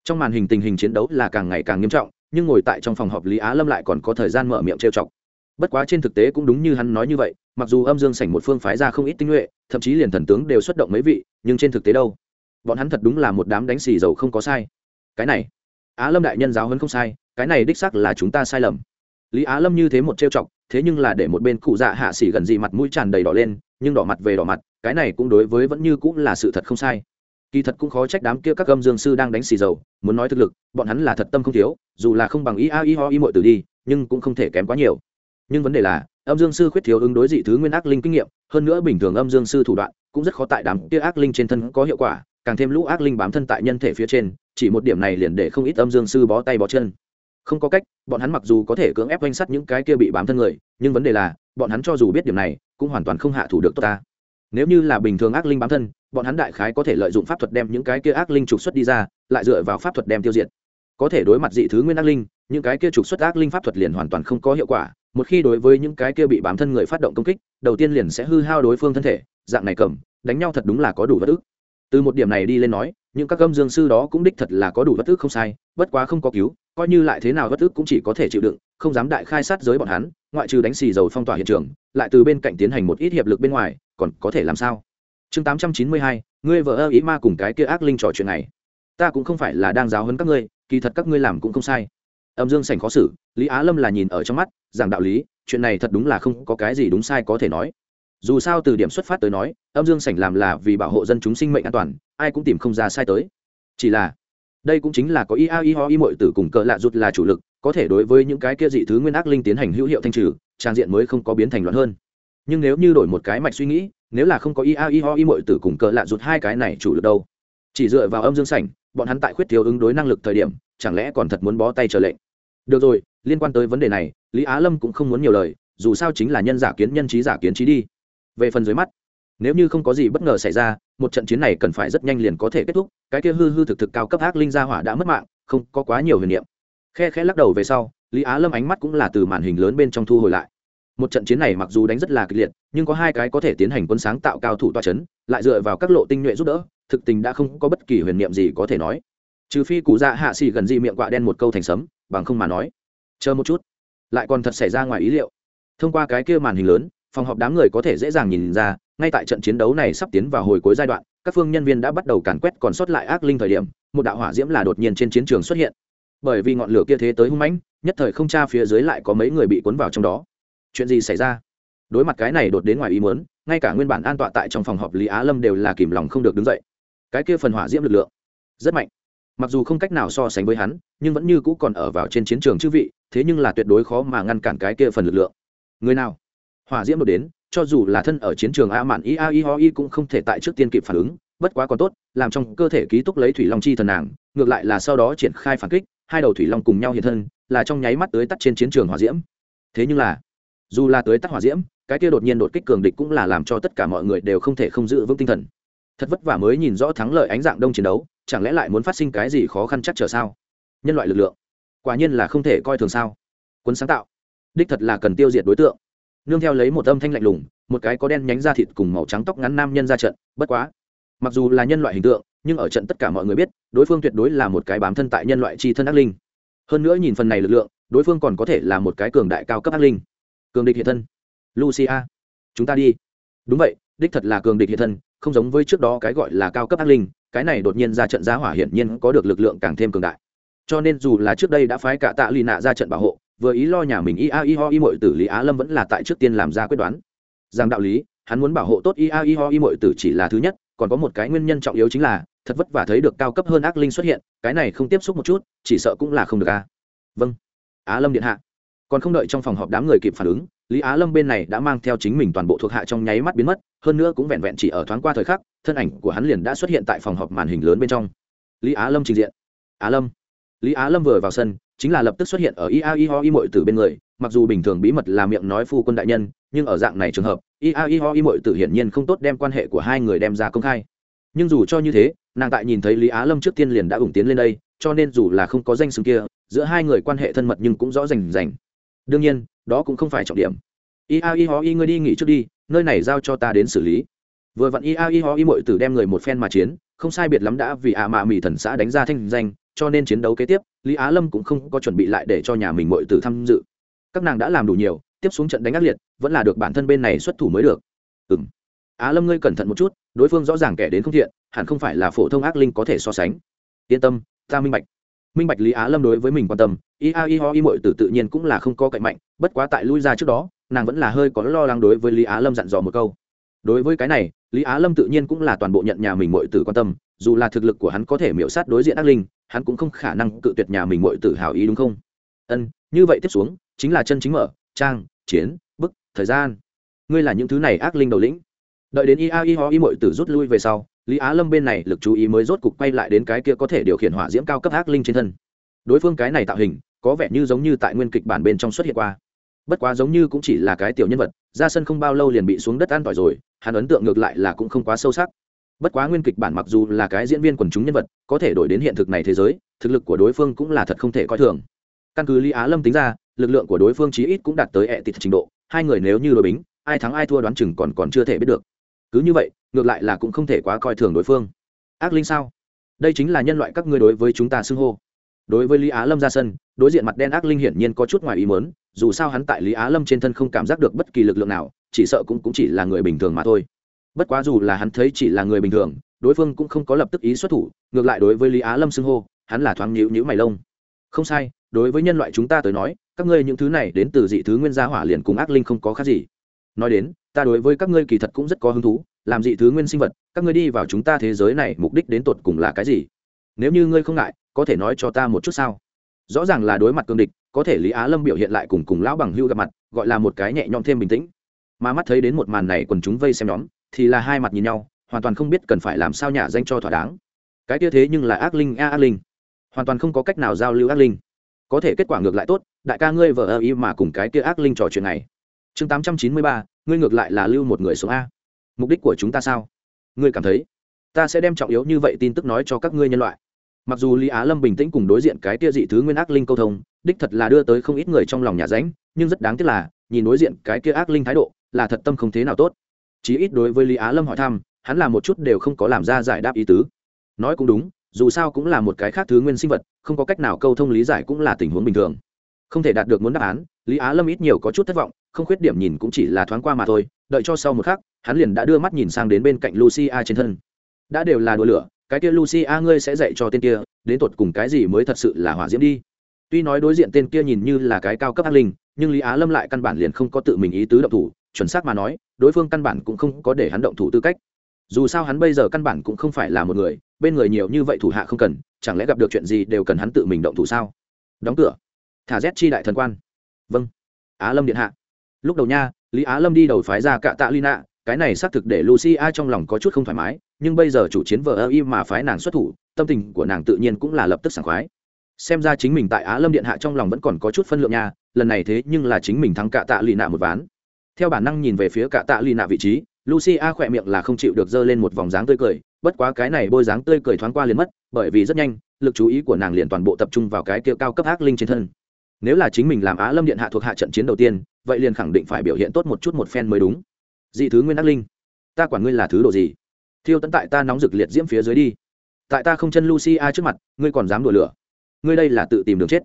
Trong màn hình tình hình chiến đấu là càng ngày càng nghiêm trọng, nhưng ngồi tại trong phòng họp lý á lâm lại còn có thời gian mở miệng trêu chọc bất quá trên thực tế cũng đúng như hắn nói như vậy, mặc dù âm dương sảnh một phương phái ra không ít tinh nhuệ, thậm chí liền thần tướng đều xuất động mấy vị, nhưng trên thực tế đâu? Bọn hắn thật đúng là một đám đánh xì dầu không có sai. Cái này, á lâm đại nhân giáo hơn không sai, cái này đích xác là chúng ta sai lầm. Lý á lâm như thế một trêu chọc, thế nhưng là để một bên cụ dạ hạ xỉ gần gì mặt mũi tràn đầy đỏ lên, nhưng đỏ mặt về đỏ mặt, cái này cũng đối với vẫn như cũng là sự thật không sai. Kỳ thật cũng khó trách đám kia các âm dương sư đang đánh xì dầu, muốn nói thực lực, bọn hắn là thật tâm không thiếu, dù là không bằng ý a y ho y mọi từ đi, nhưng cũng không thể kém quá nhiều nhưng vấn đề là, âm dương sư khuyết thiếu ứng đối dị thứ nguyên ác linh kinh nghiệm, hơn nữa bình thường âm dương sư thủ đoạn, cũng rất khó tại đám kia ác linh trên thân có hiệu quả, càng thêm lũ ác linh bám thân tại nhân thể phía trên, chỉ một điểm này liền để không ít âm dương sư bó tay bó chân. Không có cách, bọn hắn mặc dù có thể cưỡng ép oanh sắt những cái kia bị bám thân người, nhưng vấn đề là, bọn hắn cho dù biết điểm này, cũng hoàn toàn không hạ thủ được tốt ta. Nếu như là bình thường ác linh bám thân, bọn hắn đại khái có thể lợi dụng pháp thuật đem những cái kia ác linh trục xuất đi ra, lại dựa vào pháp thuật đem tiêu diệt. Có thể đối mặt dị thứ nguyên ác linh, những cái kia trục xuất ác linh pháp thuật liền hoàn toàn không có hiệu quả một khi đối với những cái kia bị bám thân người phát động công kích, đầu tiên liền sẽ hư hao đối phương thân thể, dạng này cầm, đánh nhau thật đúng là có đủ bất ức. Từ một điểm này đi lên nói, những các gâm dương sư đó cũng đích thật là có đủ bất ức không sai, bất quá không có cứu, coi như lại thế nào bất ức cũng chỉ có thể chịu đựng, không dám đại khai sát giới bọn hắn, ngoại trừ đánh xì dầu phong tỏa hiện trường, lại từ bên cạnh tiến hành một ít hiệp lực bên ngoài, còn có thể làm sao? Chương tám trăm chín mươi hai, ngươi vợ ơ ý ma cùng cái kia ác linh trò chuyện này. Ta cũng không phải là đang giáo hấn các ngươi, kỳ thật các ngươi làm cũng không sai âm dương sành khó xử, lý á lâm là nhìn ở trong mắt rằng đạo lý, chuyện này thật đúng là không có cái gì đúng sai có thể nói. Dù sao từ điểm xuất phát tới nói, âm dương sảnh làm là vì bảo hộ dân chúng sinh mệnh an toàn, ai cũng tìm không ra sai tới. Chỉ là, đây cũng chính là có ia i ho i mọi tử cùng cỡ lạ rụt là chủ lực, có thể đối với những cái kia dị thứ nguyên ác linh tiến hành hữu hiệu thanh trừ, trang diện mới không có biến thành loạn hơn. Nhưng nếu như đổi một cái mạch suy nghĩ, nếu là không có ia i ho i mọi tử cùng cỡ lạ rụt hai cái này chủ lực đâu. Chỉ dựa vào âm dương sảnh, bọn hắn tại khuyết thiếu ứng đối năng lực thời điểm chẳng lẽ còn thật muốn bó tay trở lệnh? Được rồi, liên quan tới vấn đề này, lý á lâm cũng không muốn nhiều lời, dù sao chính là nhân giả kiến nhân trí giả kiến trí đi. Về phần dưới mắt, nếu như không có gì bất ngờ xảy ra, một trận chiến này cần phải rất nhanh liền có thể kết thúc, cái kia hư hư thực thực cao cấp ác linh gia hỏa đã mất mạng, không có quá nhiều huyền niệm. Khe khe lắc đầu về sau, lý á lâm ánh mắt cũng là từ màn hình lớn bên trong thu hồi lại. Một trận chiến này mặc dù đánh rất là kịch liệt, nhưng có hai cái có thể tiến hành quân sáng tạo cao thủ toa c h ấ n lại dựa vào các lộ tinh nhuệ giúp đỡ, thực tình đã không có bất kỳ huyền niệm gì có thể nói trừ phi cụ dạ hạ xỉ gần gì miệng quạ đen một câu thành sấm, bằng không mà nói. Chờ một chút. Lại còn thật xảy ra ngoài ý liệu. Thông qua cái kia màn hình lớn, phòng họp đám người có thể dễ dàng nhìn ra, ngay tại trận chiến đấu này sắp tiến vào hồi cuối giai đoạn, các phương nhân viên đã bắt đầu càn quét còn sót lại ác linh thời điểm, một đạo hỏa diễm là đột nhiên trên chiến trường xuất hiện. Bởi vì ngọn lửa kia thế tới hung mãnh, nhất thời không tra phía dưới lại có mấy người bị cuốn vào trong đó. Chuyện gì xảy ra? Đối mặt cái này đột đến ngoài ý muốn, ngay cả nguyên bản an tọa tại trong phòng họp lý á lâm đều là kìm lòng không được đứng dậy. Cái kia phần hỏa diễm lực lượng rất mạnh mặc dù không cách nào so sánh với hắn, nhưng vẫn như cũ còn ở vào trên chiến trường chư vị, thế nhưng là tuyệt đối khó mà ngăn cản cái kia phần lực lượng. Người nào? Hỏa diễm đột đến, cho dù là thân ở chiến trường a mạn i, a i, ho i cũng không thể tại trước tiên kịp phản ứng, bất quá còn tốt, làm trong cơ thể ký túc lấy thủy long chi thần nàng, ngược lại là sau đó triển khai phản kích, hai đầu thủy long cùng nhau hiện thân, là trong nháy mắt tới tắt trên chiến trường hỏa diễm. Thế nhưng là, dù là tới tắt hỏa diễm, cái kia đột nhiên đột kích cường địch cũng là làm cho tất cả mọi người đều không thể không giữ vững tinh thần. Thật vất vả mới nhìn rõ thắng lợi ánh dạng đông chiến đấu chẳng lẽ lại muốn phát sinh cái gì khó khăn chắc trở sao? Nhân loại lực lượng, quả nhiên là không thể coi thường sao? Quân sáng tạo, đích thật là cần tiêu diệt đối tượng. Nương theo lấy một âm thanh lạnh lùng, một cái có đen nhánh da thịt cùng màu trắng tóc ngắn nam nhân ra trận, bất quá, mặc dù là nhân loại hình tượng, nhưng ở trận tất cả mọi người biết, đối phương tuyệt đối là một cái bám thân tại nhân loại chi thân ác linh. Hơn nữa nhìn phần này lực lượng, đối phương còn có thể là một cái cường đại cao cấp ác linh. Cường địch hiện thân. Lucia, chúng ta đi. Đúng vậy, đích thật là cường địch hiện thân, không giống với trước đó cái gọi là cao cấp ác linh cái này đột nhiên ra trận giá hỏa hiển nhiên có được lực lượng càng thêm cường đại. Cho nên dù là trước đây đã phái cả tạ lì nạ ra trận bảo hộ, vừa ý lo nhà mình ia i ho i mọi tử lý á lâm vẫn là tại trước tiên làm ra quyết đoán. Rằng đạo lý, hắn muốn bảo hộ tốt ia i ho i mọi tử chỉ là thứ nhất, còn có một cái nguyên nhân trọng yếu chính là, thật vất vả thấy được cao cấp hơn ác linh xuất hiện, cái này không tiếp xúc một chút, chỉ sợ cũng là không được a. Vâng. Á lâm điện hạ. Còn không đợi trong phòng họp đám người kịp phản ứng lý á lâm bên này đã mang theo chính mình toàn bộ thuộc hạ trong nháy mắt biến mất, hơn nữa cũng vẹn vẹn chỉ ở thoáng qua thời khắc, thân ảnh của hắn liền đã xuất hiện tại phòng họp màn hình lớn bên trong. Lý á lâm trình diện. Á lâm. Lý á lâm vừa vào sân, chính là lập tức xuất hiện ở ia i ho i mội tử bên người, mặc dù bình thường bí mật là miệng nói phu quân đại nhân, nhưng ở dạng này trường hợp ia i ho i mội tử hiển nhiên không tốt đem quan hệ của hai người đem ra công khai. Nhưng dù cho như thế, nàng tại nhìn thấy lý á lâm trước tiên liền đã ủng tiến lên đây, cho nên dù là không có danh xưng kia, giữa hai người quan hệ thân mật nhưng cũng rõ rành rành đương nhiên, đó cũng không phải trọng điểm. Ia i ho i, ngươi đi nghỉ trước đi, nơi này giao cho ta đến xử lý. Vừa vặn ia i ho i mội tử đem người một phen mà chiến, không sai biệt lắm đã vì ạ mạ mỹ thần xã đánh ra thanh danh, cho nên chiến đấu kế tiếp, lý á lâm cũng không có chuẩn bị lại để cho nhà mình mội tử tham dự. Các nàng đã làm đủ nhiều, tiếp xuống trận đánh ác liệt, vẫn là được bản thân bên này xuất thủ mới được. Ừ m á lâm ngươi cẩn thận một chút, đối phương rõ ràng kẻ đến không thiện, hẳn không phải là phổ thông ác linh có thể so sánh. Yên tâm, ta minh bạch minh bạch lý á lâm đối với mình quan tâm, y a y ho y mội tử tự nhiên cũng là không có cạnh mạnh, bất quá tại lui ra trước đó, nàng vẫn là hơi có lo lắng đối với lý á lâm dặn dò một câu. Đối với cái này, lý á lâm tự nhiên cũng là toàn bộ nhận nhà mình mội tử quan tâm, dù là thực lực của hắn có thể miễu sát đối diện ác linh, hắn cũng không khả năng cự tuyệt nhà mình mội tử hào ý đúng không? Ân, như vậy tiếp xuống, chính là chân chính mở, trang, chiến, bức, thời gian. Ngươi là những thứ này ác linh đầu lĩnh. Đợi đến ia y ho y mội tử rút lui về sau lý á lâm bên này lực chú ý mới rốt cục quay lại đến cái kia có thể điều khiển hỏa diễm cao cấp ác linh trên thân. Đối phương cái này tạo hình, có vẻ như giống như tại nguyên kịch bản bên trong xuất hiện qua. Bất quá giống như cũng chỉ là cái tiểu nhân vật, ra sân không bao lâu liền bị xuống đất an tỏi rồi, hắn ấn tượng ngược lại là cũng không quá sâu sắc. Bất quá nguyên kịch bản mặc dù là cái diễn viên quần chúng nhân vật, có thể đổi đến hiện thực này thế giới, thực lực của đối phương cũng là thật không thể coi thường. Căn cứ lý á lâm tính ra, lực lượng của đối phương chí ít cũng đạt tới ẹ tịt trình độ, hai người nếu như đội bính, ai thắng ai thua đoán chừng còn còn chưa thể biết được. Cứ như vậy ngược lại là cũng không thể quá coi thường đối phương. Ác linh sao? Đây chính là nhân loại các ngươi đối với chúng ta xưng hô. Đối với lý á lâm ra sân đối diện mặt đen ác linh hiển nhiên có chút ngoài ý mớn dù sao hắn tại lý á lâm trên thân không cảm giác được bất kỳ lực lượng nào chỉ sợ cũng, cũng chỉ là người bình thường mà thôi. Bất quá dù là hắn thấy chỉ là người bình thường đối phương cũng không có lập tức ý xuất thủ ngược lại đối với lý á lâm xưng hô hắn là thoáng nhữ nhữ mày lông. Không sai đối với nhân loại chúng ta tới nói các ngươi những thứ này đến từ dị thứ nguyên gia hỏa liền cùng ác linh không có khác gì. Nói đến ta đối với các ngươi kỳ thật cũng rất có hứng thú làm dị thứ nguyên sinh vật, các ngươi đi vào chúng ta thế giới này, mục đích đến tột cùng là cái gì? Nếu như ngươi không ngại, có thể nói cho ta một chút sao? Rõ ràng là đối mặt cương địch, có thể lý á lâm biểu hiện lại cùng cùng lão bằng hưu gặp mặt, gọi là một cái nhẹ nhõm thêm bình tĩnh. Mà mắt thấy đến một màn này quần chúng vây xem nhóm, thì là hai mặt nhìn nhau, hoàn toàn không biết cần phải làm sao nhả danh cho thỏa đáng. Cái kia thế nhưng là ác linh, a ác linh. Hoàn toàn không có cách nào giao lưu ác linh. Có thể kết quả ngược lại tốt, đại ca ngươi vợ ơ y mà cùng cái kia ác linh trò chuyện này. Chương tám trăm chín mươi ba, ngươi ngược lại là lưu một người sống a mục đích của chúng ta sao? Ngươi cảm thấy ta sẽ đem trọng yếu như vậy tin tức nói cho các ngươi nhân loại? Mặc dù lý á lâm bình tĩnh cùng đối diện cái tia dị thứ nguyên ác linh câu thông, đích thật là đưa tới không ít người trong lòng nhà ránh, nhưng rất đáng tiếc là, nhìn đối diện cái kia ác linh thái độ, là thật tâm không thế nào tốt. Chí ít đối với lý á lâm hỏi thăm, hắn là một chút đều không có làm ra giải đáp ý tứ. Nói cũng đúng, dù sao cũng là một cái khác thứ nguyên sinh vật, không có cách nào câu thông lý giải cũng là tình huống bình thường. Không thể đạt được muốn đáp án, lý á lâm ít nhiều có chút thất vọng, không khuyết điểm nhìn cũng chỉ là thoáng qua mà thôi đợi cho sau một khắc, hắn liền đã đưa mắt nhìn sang đến bên cạnh lucia trên thân. Đã đều là đùa lửa, cái kia lucia ngươi sẽ dạy cho tên kia, đến tột cùng cái gì mới thật sự là hỏa diễm đi. Tuy nói đối diện tên kia nhìn như là cái cao cấp ác linh, nhưng lý á lâm lại căn bản liền không có tự mình ý tứ động thủ, chuẩn xác mà nói, đối phương căn bản cũng không có để hắn động thủ tư cách. Dù sao hắn bây giờ căn bản cũng không phải là một người, bên người nhiều như vậy thủ hạ không cần, chẳng lẽ gặp được chuyện gì đều cần hắn tự mình động thủ sao? Đóng cửa. Thả rét chi đại thần quan. Vâng. Á lâm điện hạ. Lúc đầu nha lý á lâm đi đầu phái ra cạ tạ lina cái này xác thực để lucia trong lòng có chút không thoải mái, nhưng bây giờ chủ chiến vợ ơ y mà phái nàng xuất thủ, tâm tình của nàng tự nhiên cũng là lập tức sảng khoái. Xem ra chính mình tại á lâm điện hạ trong lòng vẫn còn có chút phân lượng nha, lần này thế nhưng là chính mình thắng cạ tạ lì nạ một ván. Theo bản năng nhìn về phía cạ tạ lì nạ vị trí, lucia khỏe miệng là không chịu được dơ lên một vòng dáng tươi cười, bất quá cái này bôi dáng tươi cười thoáng qua liền mất, bởi vì rất nhanh, lực chú ý của nàng liền toàn bộ tập trung vào cái kia cao cấp ác linh trên thân nếu là chính mình làm á lâm điện hạ thuộc hạ trận chiến đầu tiên, vậy liền khẳng định phải biểu hiện tốt một chút một phen mới đúng. Dị thứ nguyên ác linh, ta quản ngươi là thứ đồ gì? Thiêu Tấn tại ta nóng rực liệt diễm phía dưới đi. Tại ta không chân lucia trước mặt, ngươi còn dám đùa lửa. Ngươi đây là tự tìm đường chết.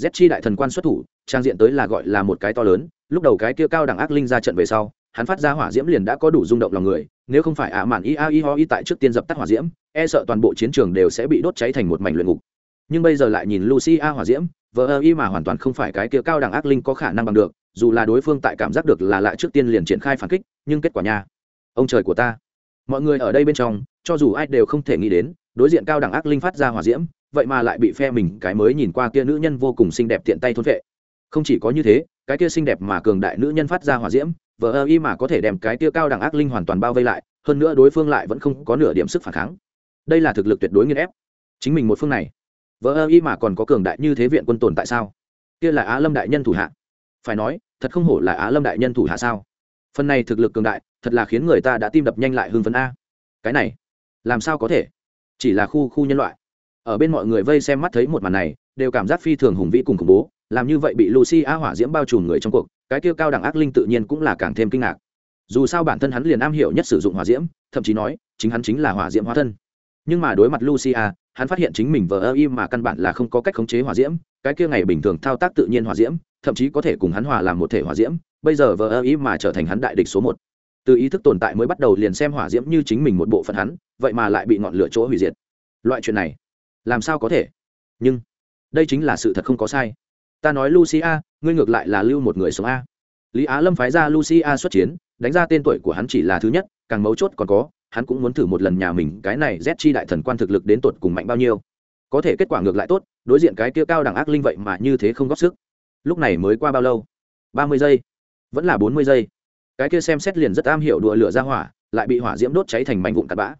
Z chi đại thần quan xuất thủ, trang diện tới là gọi là một cái to lớn, lúc đầu cái kia cao đẳng ác linh ra trận về sau, hắn phát ra hỏa diễm liền đã có đủ rung động lòng người, nếu không phải ả mạn i a i ho i tại trước tiên dập tắt hỏa diễm e sợ toàn bộ chiến trường đều sẽ bị đốt cháy thành một mảnh luyện ngục nhưng bây giờ lại nhìn lucia hỏa diễm, vờ ơ y mà hoàn toàn không phải cái kia cao đẳng ác linh có khả năng bằng được, dù là đối phương tại cảm giác được là lại trước tiên liền triển khai phản kích, nhưng kết quả nha. Ông trời của ta. Mọi người ở đây bên trong, cho dù ai đều không thể nghĩ đến, đối diện cao đẳng ác linh phát ra hỏa diễm, vậy mà lại bị phe mình cái mới nhìn qua kia nữ nhân vô cùng xinh đẹp tiện tay thôn vệ. Không chỉ có như thế, cái kia xinh đẹp mà cường đại nữ nhân phát ra hỏa diễm, vờ ơ y mà có thể đem cái kia cao đẳng ác linh hoàn toàn bao vây lại, hơn nữa đối phương lại vẫn không có nửa điểm sức phản kháng. Đây là thực lực tuyệt đối nghiên ép. Chính mình một phương này vỡ ơ y mà còn có cường đại như thế viện quân tồn tại sao? Kia là á lâm đại nhân thủ hạ. Phải nói, thật không hổ là á lâm đại nhân thủ hạ sao? Phần này thực lực cường đại, thật là khiến người ta đã tim đập nhanh lại hưng phấn a. Cái này, làm sao có thể? Chỉ là khu khu nhân loại. Ở bên mọi người vây xem mắt thấy một màn này, đều cảm giác phi thường hùng vĩ cùng khủng bố, làm như vậy bị lucy a hỏa diễm bao trùm người trong cuộc, cái kia cao đẳng ác linh tự nhiên cũng là càng thêm kinh ngạc. Dù sao bản thân hắn liền am hiểu nhất sử dụng hỏa diễm, thậm chí nói, chính hắn chính là hỏa diễm hóa thân. Nhưng mà đối mặt lucia hắn phát hiện chính mình vờ ơ im mà căn bản là không có cách khống chế hỏa diễm, cái kia ngày bình thường thao tác tự nhiên hỏa diễm, thậm chí có thể cùng hắn hòa làm một thể hỏa diễm, bây giờ vờ ơ im mà trở thành hắn đại địch số một. Từ ý thức tồn tại mới bắt đầu liền xem hỏa diễm như chính mình một bộ phận hắn, vậy mà lại bị ngọn lửa chỗ hủy diệt. Loại chuyện này, làm sao có thể? Nhưng, đây chính là sự thật không có sai. Ta nói lucia, ngươi ngược lại là lưu một người sống a. Lý á lâm phái ra lucia xuất chiến, đánh ra tên tuổi của hắn chỉ là thứ nhất, càng mấu chốt còn có hắn cũng muốn thử một lần nhà mình, cái này z chi đại thần quan thực lực đến tột cùng mạnh bao nhiêu. Có thể kết quả ngược lại tốt, đối diện cái kia cao đẳng ác linh vậy mà như thế không góp sức. Lúc này mới qua bao lâu? Ba mươi giây. Vẫn là bốn mươi giây. Cái kia xem xét liền rất am hiểu đùa lửa ra hỏa, lại bị hỏa diễm đốt cháy thành mảnh vụn tạt bã.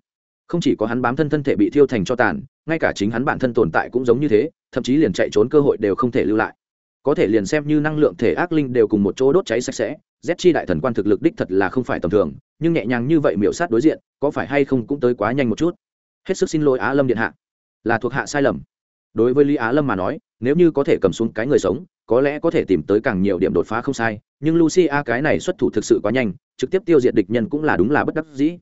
Không chỉ có hắn bám thân thân thể bị thiêu thành cho tàn, ngay cả chính hắn bản thân tồn tại cũng giống như thế, thậm chí liền chạy trốn cơ hội đều không thể lưu lại có thể liền xem như năng lượng thể ác linh đều cùng một chỗ đốt cháy sạch sẽ, z chi đại thần quan thực lực đích thật là không phải tầm thường, nhưng nhẹ nhàng như vậy miểu sát đối diện, có phải hay không cũng tới quá nhanh một chút. Hết sức xin lỗi á lâm điện hạ. Là thuộc hạ sai lầm. Đối với lý á lâm mà nói, nếu như có thể cầm xuống cái người sống, có lẽ có thể tìm tới càng nhiều điểm đột phá không sai, nhưng lucia cái này xuất thủ thực sự quá nhanh, trực tiếp tiêu diệt địch nhân cũng là đúng là bất đắc dĩ.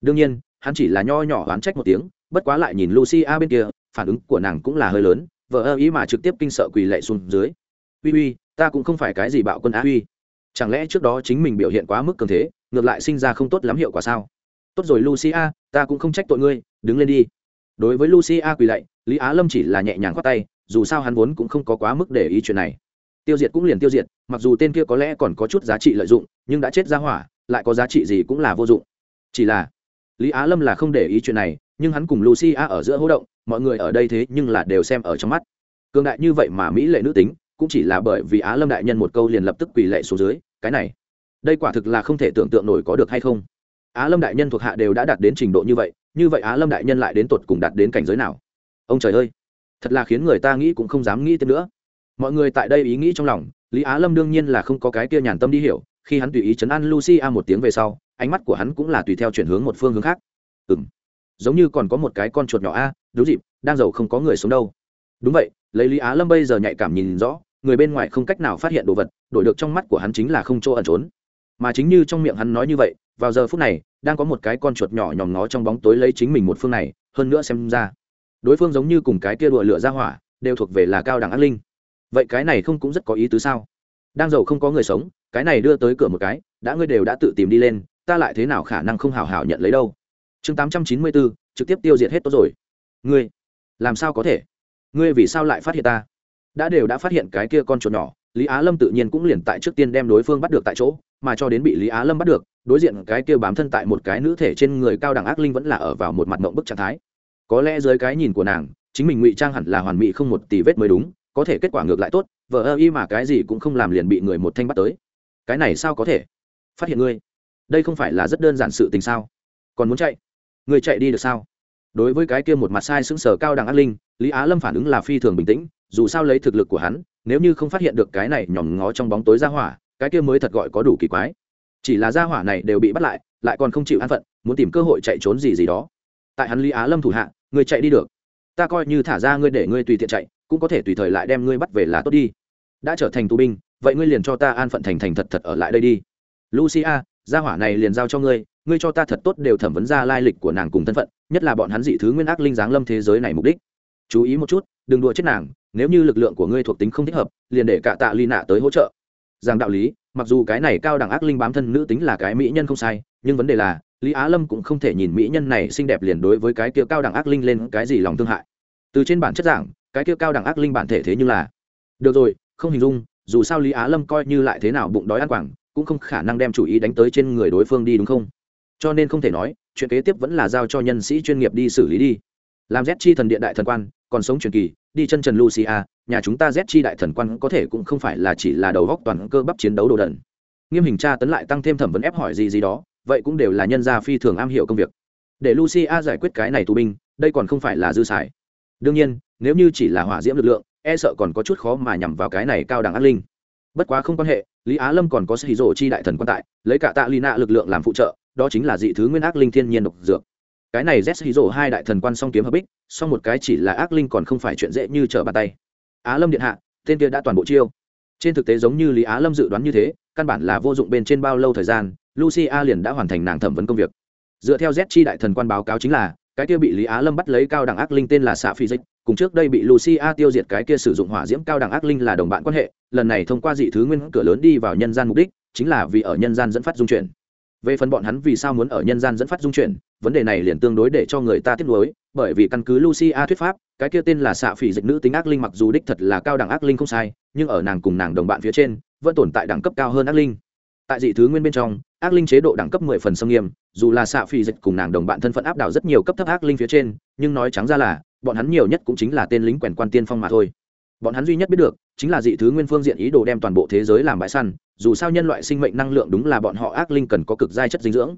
Đương nhiên, hắn chỉ là nho nhỏ oán trách một tiếng, bất quá lại nhìn lucia bên kia, phản ứng của nàng cũng là hơi lớn vợ ơ ý mà trực tiếp kinh sợ quỳ lệ xuống dưới uy uy, ta cũng không phải cái gì bạo quân á uy. Chẳng lẽ trước đó chính mình biểu hiện quá mức cường thế, ngược lại sinh ra không tốt lắm hiệu quả sao? Tốt rồi lucia, ta cũng không trách tội ngươi, đứng lên đi. Đối với lucia quỳ lạy, lý á lâm chỉ là nhẹ nhàng khoát tay, dù sao hắn vốn cũng không có quá mức để ý chuyện này. Tiêu diệt cũng liền tiêu diệt, mặc dù tên kia có lẽ còn có chút giá trị lợi dụng, nhưng đã chết ra hỏa, lại có giá trị gì cũng là vô dụng. Chỉ là, lý á lâm là không để ý chuyện này, nhưng hắn cùng lucia ở giữa hỗ động, mọi người ở đây thế nhưng là đều xem ở trong mắt. Cường đại như vậy mà mỹ lệ nữ tính cũng chỉ là bởi vì á lâm đại nhân một câu liền lập tức quỳ lệ xuống dưới, cái này, đây quả thực là không thể tưởng tượng nổi có được hay không. Á lâm đại nhân thuộc hạ đều đã đạt đến trình độ như vậy như vậy á lâm đại nhân lại đến tột cùng đạt đến cảnh giới nào? Ông trời ơi, thật là khiến người ta nghĩ cũng không dám nghĩ thêm nữa. Mọi người tại đây ý nghĩ trong lòng, lý á lâm đương nhiên là không có cái kia nhàn tâm đi hiểu, khi hắn tùy ý chấn an lucy a một tiếng về sau, ánh mắt của hắn cũng là tùy theo chuyển hướng một phương hướng khác. Ừ m giống như còn có một cái con chuột nhỏ a, đúng dịp, đang giàu không có người sống đâu. Đúng vậy, lấy lý á lâm bây giờ nhạy cảm nhìn rõ người bên ngoài không cách nào phát hiện đồ vật, đổi được trong mắt của hắn chính là không chỗ ẩn trốn. Mà chính như trong miệng hắn nói như vậy, vào giờ phút này, đang có một cái con chuột nhỏ nhòm nó trong bóng tối lấy chính mình một phương này, hơn nữa xem ra, đối phương giống như cùng cái kia đùa lửa ra hỏa, đều thuộc về là cao đẳng ác linh. Vậy cái này không cũng rất có ý tứ sao? Đang giàu không có người sống, cái này đưa tới cửa một cái, đã ngươi đều đã tự tìm đi lên, ta lại thế nào khả năng không hào hào nhận lấy đâu? Chương tám trăm chín mươi bốn trực tiếp tiêu diệt hết tốt rồi. Ngươi, làm sao có thể? Ngươi vì sao lại phát hiện ta? Đã đều đã phát hiện cái kia con chuột nhỏ, lý á lâm tự nhiên cũng liền tại trước tiên đem đối phương bắt được tại chỗ, mà cho đến bị lý á lâm bắt được, đối diện cái kia bám thân tại một cái nữ thể trên người cao đẳng ác linh vẫn là ở vào một mặt mộng bức trạng thái. Có lẽ dưới cái nhìn của nàng, chính mình ngụy trang hẳn là hoàn mỹ không một tỷ vết mới đúng, có thể kết quả ngược lại tốt, vờ ơ y mà cái gì cũng không làm liền bị người một thanh bắt tới. Cái này sao có thể? Phát hiện ngươi. Đây không phải là rất đơn giản sự tình sao? Còn muốn chạy? Người chạy đi được sao? Đối với cái kia một mặt sai sững sờ cao đẳng ác linh, lý á lâm phản ứng là phi thường bình tĩnh dù sao lấy thực lực của hắn, nếu như không phát hiện được cái này nhòm ngó trong bóng tối ra hỏa, cái kia mới thật gọi có đủ kỳ quái. Chỉ là ra hỏa này đều bị bắt lại lại còn không chịu an phận, muốn tìm cơ hội chạy trốn gì gì đó. Tại hắn lý á lâm thủ hạ người chạy đi được. Ta coi như thả ra ngươi để ngươi tùy tiện chạy, cũng có thể tùy thời lại đem ngươi bắt về là tốt đi. Đã trở thành tù binh, vậy ngươi liền cho ta an phận thành thành thật thật ở lại đây đi. Lucia gia hỏa này liền giao cho ngươi ngươi cho ta thật tốt đều thẩm vấn ra lai lịch của nàng cùng thân phận, nhất là bọn hắn dị thứ nguyên ác linh giáng lâm thế giới này mục đích. Chú ý một chút, đừng đùa chết nàng nếu như lực lượng của ngươi thuộc tính không thích hợp, liền để cả tạ ly nạ tới hỗ trợ. Rằng đạo lý, mặc dù cái này cao đẳng ác linh bám thân nữ tính là cái mỹ nhân không sai, nhưng vấn đề là, lý á lâm cũng không thể nhìn mỹ nhân này xinh đẹp liền đối với cái kia cao đẳng ác linh lên cái gì lòng thương hại. Từ trên bản chất giảng, cái kia cao đẳng ác linh bản thể thế nhưng là được rồi, không hình dung, dù sao lý á lâm coi như lại thế nào bụng đói ăn quảng, cũng không khả năng đem chủ ý đánh tới trên người đối phương đi đúng không? Cho nên không thể nói, chuyện kế tiếp vẫn là giao cho nhân sĩ chuyên nghiệp đi xử lý đi làm z chi thần điện đại thần quan, còn sống truyền kỳ, đi chân trần lucia, nhà chúng ta z chi đại thần quan có thể cũng không phải là chỉ là đầu góc toàn cơ bắp chiến đấu đồ đần. Nghiêm hình tra tấn lại tăng thêm thẩm vấn ép hỏi gì gì đó, vậy cũng đều là nhân gia phi thường am hiểu công việc. Để lucia giải quyết cái này tù binh, đây còn không phải là dư xài. Đương nhiên, nếu như chỉ là hỏa diễm lực lượng e sợ còn có chút khó mà nhằm vào cái này cao đẳng ác linh. Bất quá không quan hệ, lý á lâm còn có sĩ rổ chi đại thần quan tại, lấy cả tạ lina lực lượng làm phụ trợ, đó chính là dị thứ nguyên ác linh thiên nhiên độc dược cái này z hí rổ hai đại thần quan song kiếm hợp bích, song một cái chỉ là ác linh còn không phải chuyện dễ như trở bàn tay. Á lâm điện hạ, tên kia đã toàn bộ chiêu. Trên thực tế giống như lý á lâm dự đoán như thế, căn bản là vô dụng bên trên bao lâu thời gian lucia liền đã hoàn thành nàng thẩm vấn công việc. Dựa theo z chi đại thần quan báo cáo chính là, cái kia bị lý á lâm bắt lấy cao đẳng ác linh tên là xạ phi dịch, cùng trước đây bị lucia tiêu diệt cái kia sử dụng hỏa diễm cao đẳng ác linh là đồng bạn quan hệ, lần này thông qua dị thứ nguyên cửa lớn đi vào nhân gian mục đích, chính là vì ở nhân gian dẫn phát dung chuyển về phần bọn hắn vì sao muốn ở nhân gian dẫn phát dung chuyển, vấn đề này liền tương đối để cho người ta tiếc nuối, bởi vì căn cứ lucia thuyết pháp, cái kia tên là xạ phỉ dịch nữ tính ác linh mặc dù đích thật là cao đẳng ác linh không sai, nhưng ở nàng cùng nàng đồng bạn phía trên, vẫn tồn tại đẳng cấp cao hơn ác linh. Tại dị thứ nguyên bên trong, ác linh chế độ đẳng cấp mười phần sông nghiêm, dù là xạ phỉ dịch cùng nàng đồng bạn thân phận áp đảo rất nhiều cấp thấp ác linh phía trên, nhưng nói trắng ra là, bọn hắn nhiều nhất cũng chính là tên lính quèn quan tiên phong mà thôi bọn hắn duy nhất biết được chính là dị thứ nguyên phương diện ý đồ đem toàn bộ thế giới làm bãi săn, dù sao nhân loại sinh mệnh năng lượng đúng là bọn họ ác linh cần có cực giai chất dinh dưỡng.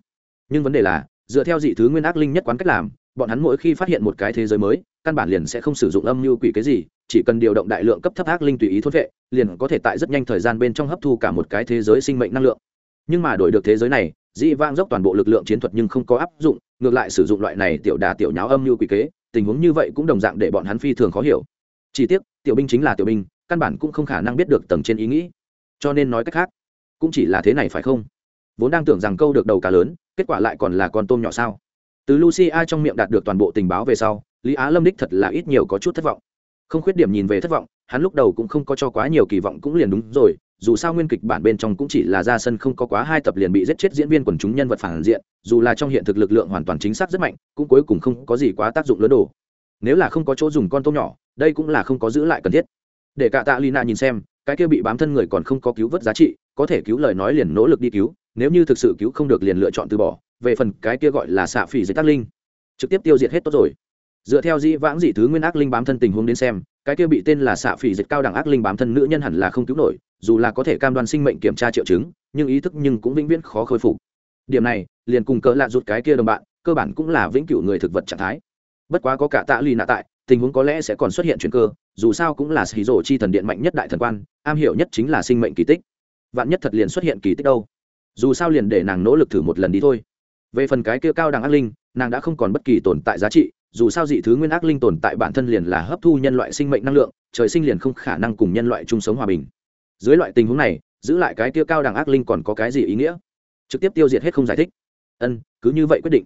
Nhưng vấn đề là, dựa theo dị thứ nguyên ác linh nhất quán cách làm, bọn hắn mỗi khi phát hiện một cái thế giới mới, căn bản liền sẽ không sử dụng âm mưu quỷ cái gì, chỉ cần điều động đại lượng cấp thấp ác linh tùy ý thốt vệ, liền có thể tại rất nhanh thời gian bên trong hấp thu cả một cái thế giới sinh mệnh năng lượng. Nhưng mà đổi được thế giới này, dị vang dốc toàn bộ lực lượng chiến thuật nhưng không có áp dụng, ngược lại sử dụng loại này tiểu đà tiểu nháo âm mưu quỷ kế, tình huống như vậy cũng đồng dạng để bọn hắn phi thường khó hiểu. Chỉ tiếc tiểu binh chính là tiểu binh, căn bản cũng không khả năng biết được tầng trên ý nghĩ. Cho nên nói cách khác, cũng chỉ là thế này phải không? Vốn đang tưởng rằng câu được đầu cá lớn, kết quả lại còn là con tôm nhỏ sao? Từ lucia trong miệng đạt được toàn bộ tình báo về sau, lý á lâm đích thật là ít nhiều có chút thất vọng. Không khuyết điểm nhìn về thất vọng, hắn lúc đầu cũng không có cho quá nhiều kỳ vọng cũng liền đúng rồi, dù sao nguyên kịch bản bên trong cũng chỉ là ra sân không có quá hai tập liền bị giết chết diễn viên quần chúng nhân vật phản diện, dù là trong hiện thực lực lượng hoàn toàn chính xác rất mạnh, cũng cuối cùng không có gì quá tác dụng lớn đồ. Nếu là không có chỗ dùng con tôm nhỏ đây cũng là không có giữ lại cần thiết. Để cả tạ lina nhìn xem, cái kia bị bám thân người còn không có cứu vớt giá trị, có thể cứu lời nói liền nỗ lực đi cứu, nếu như thực sự cứu không được liền lựa chọn từ bỏ, về phần cái kia gọi là xạ phỉ dưới tác linh, trực tiếp tiêu diệt hết tốt rồi. Dựa theo dĩ vãng dị thứ nguyên ác linh bám thân tình huống đến xem, cái kia bị tên là xạ phỉ dịch cao đẳng ác linh bám thân nữ nhân hẳn là không cứu nổi, dù là có thể cam đoan sinh mệnh kiểm tra triệu chứng, nhưng ý thức nhưng cũng vĩnh viễn khó khôi phục. Điểm này, liền cùng cỡ lạ rụt cái kia đồng bạn, cơ bản cũng là vĩnh cửu người thực vật trạng thái. Bất quá có cả tạ lì nạ tại tình huống có lẽ sẽ còn xuất hiện chuyện cơ, dù sao cũng là xì rổ chi thần điện mạnh nhất đại thần quan, am hiểu nhất chính là sinh mệnh kỳ tích. Vạn nhất thật liền xuất hiện kỳ tích đâu? Dù sao liền để nàng nỗ lực thử một lần đi thôi. Về phần cái kia cao đẳng ác linh, nàng đã không còn bất kỳ tồn tại giá trị, dù sao dị thứ nguyên ác linh tồn tại bản thân liền là hấp thu nhân loại sinh mệnh năng lượng, trời sinh liền không khả năng cùng nhân loại chung sống hòa bình. Dưới loại tình huống này, giữ lại cái kia cao đẳng ác linh còn có cái gì ý nghĩa? Trực tiếp tiêu diệt hết không giải thích. Ân, cứ như vậy quyết định.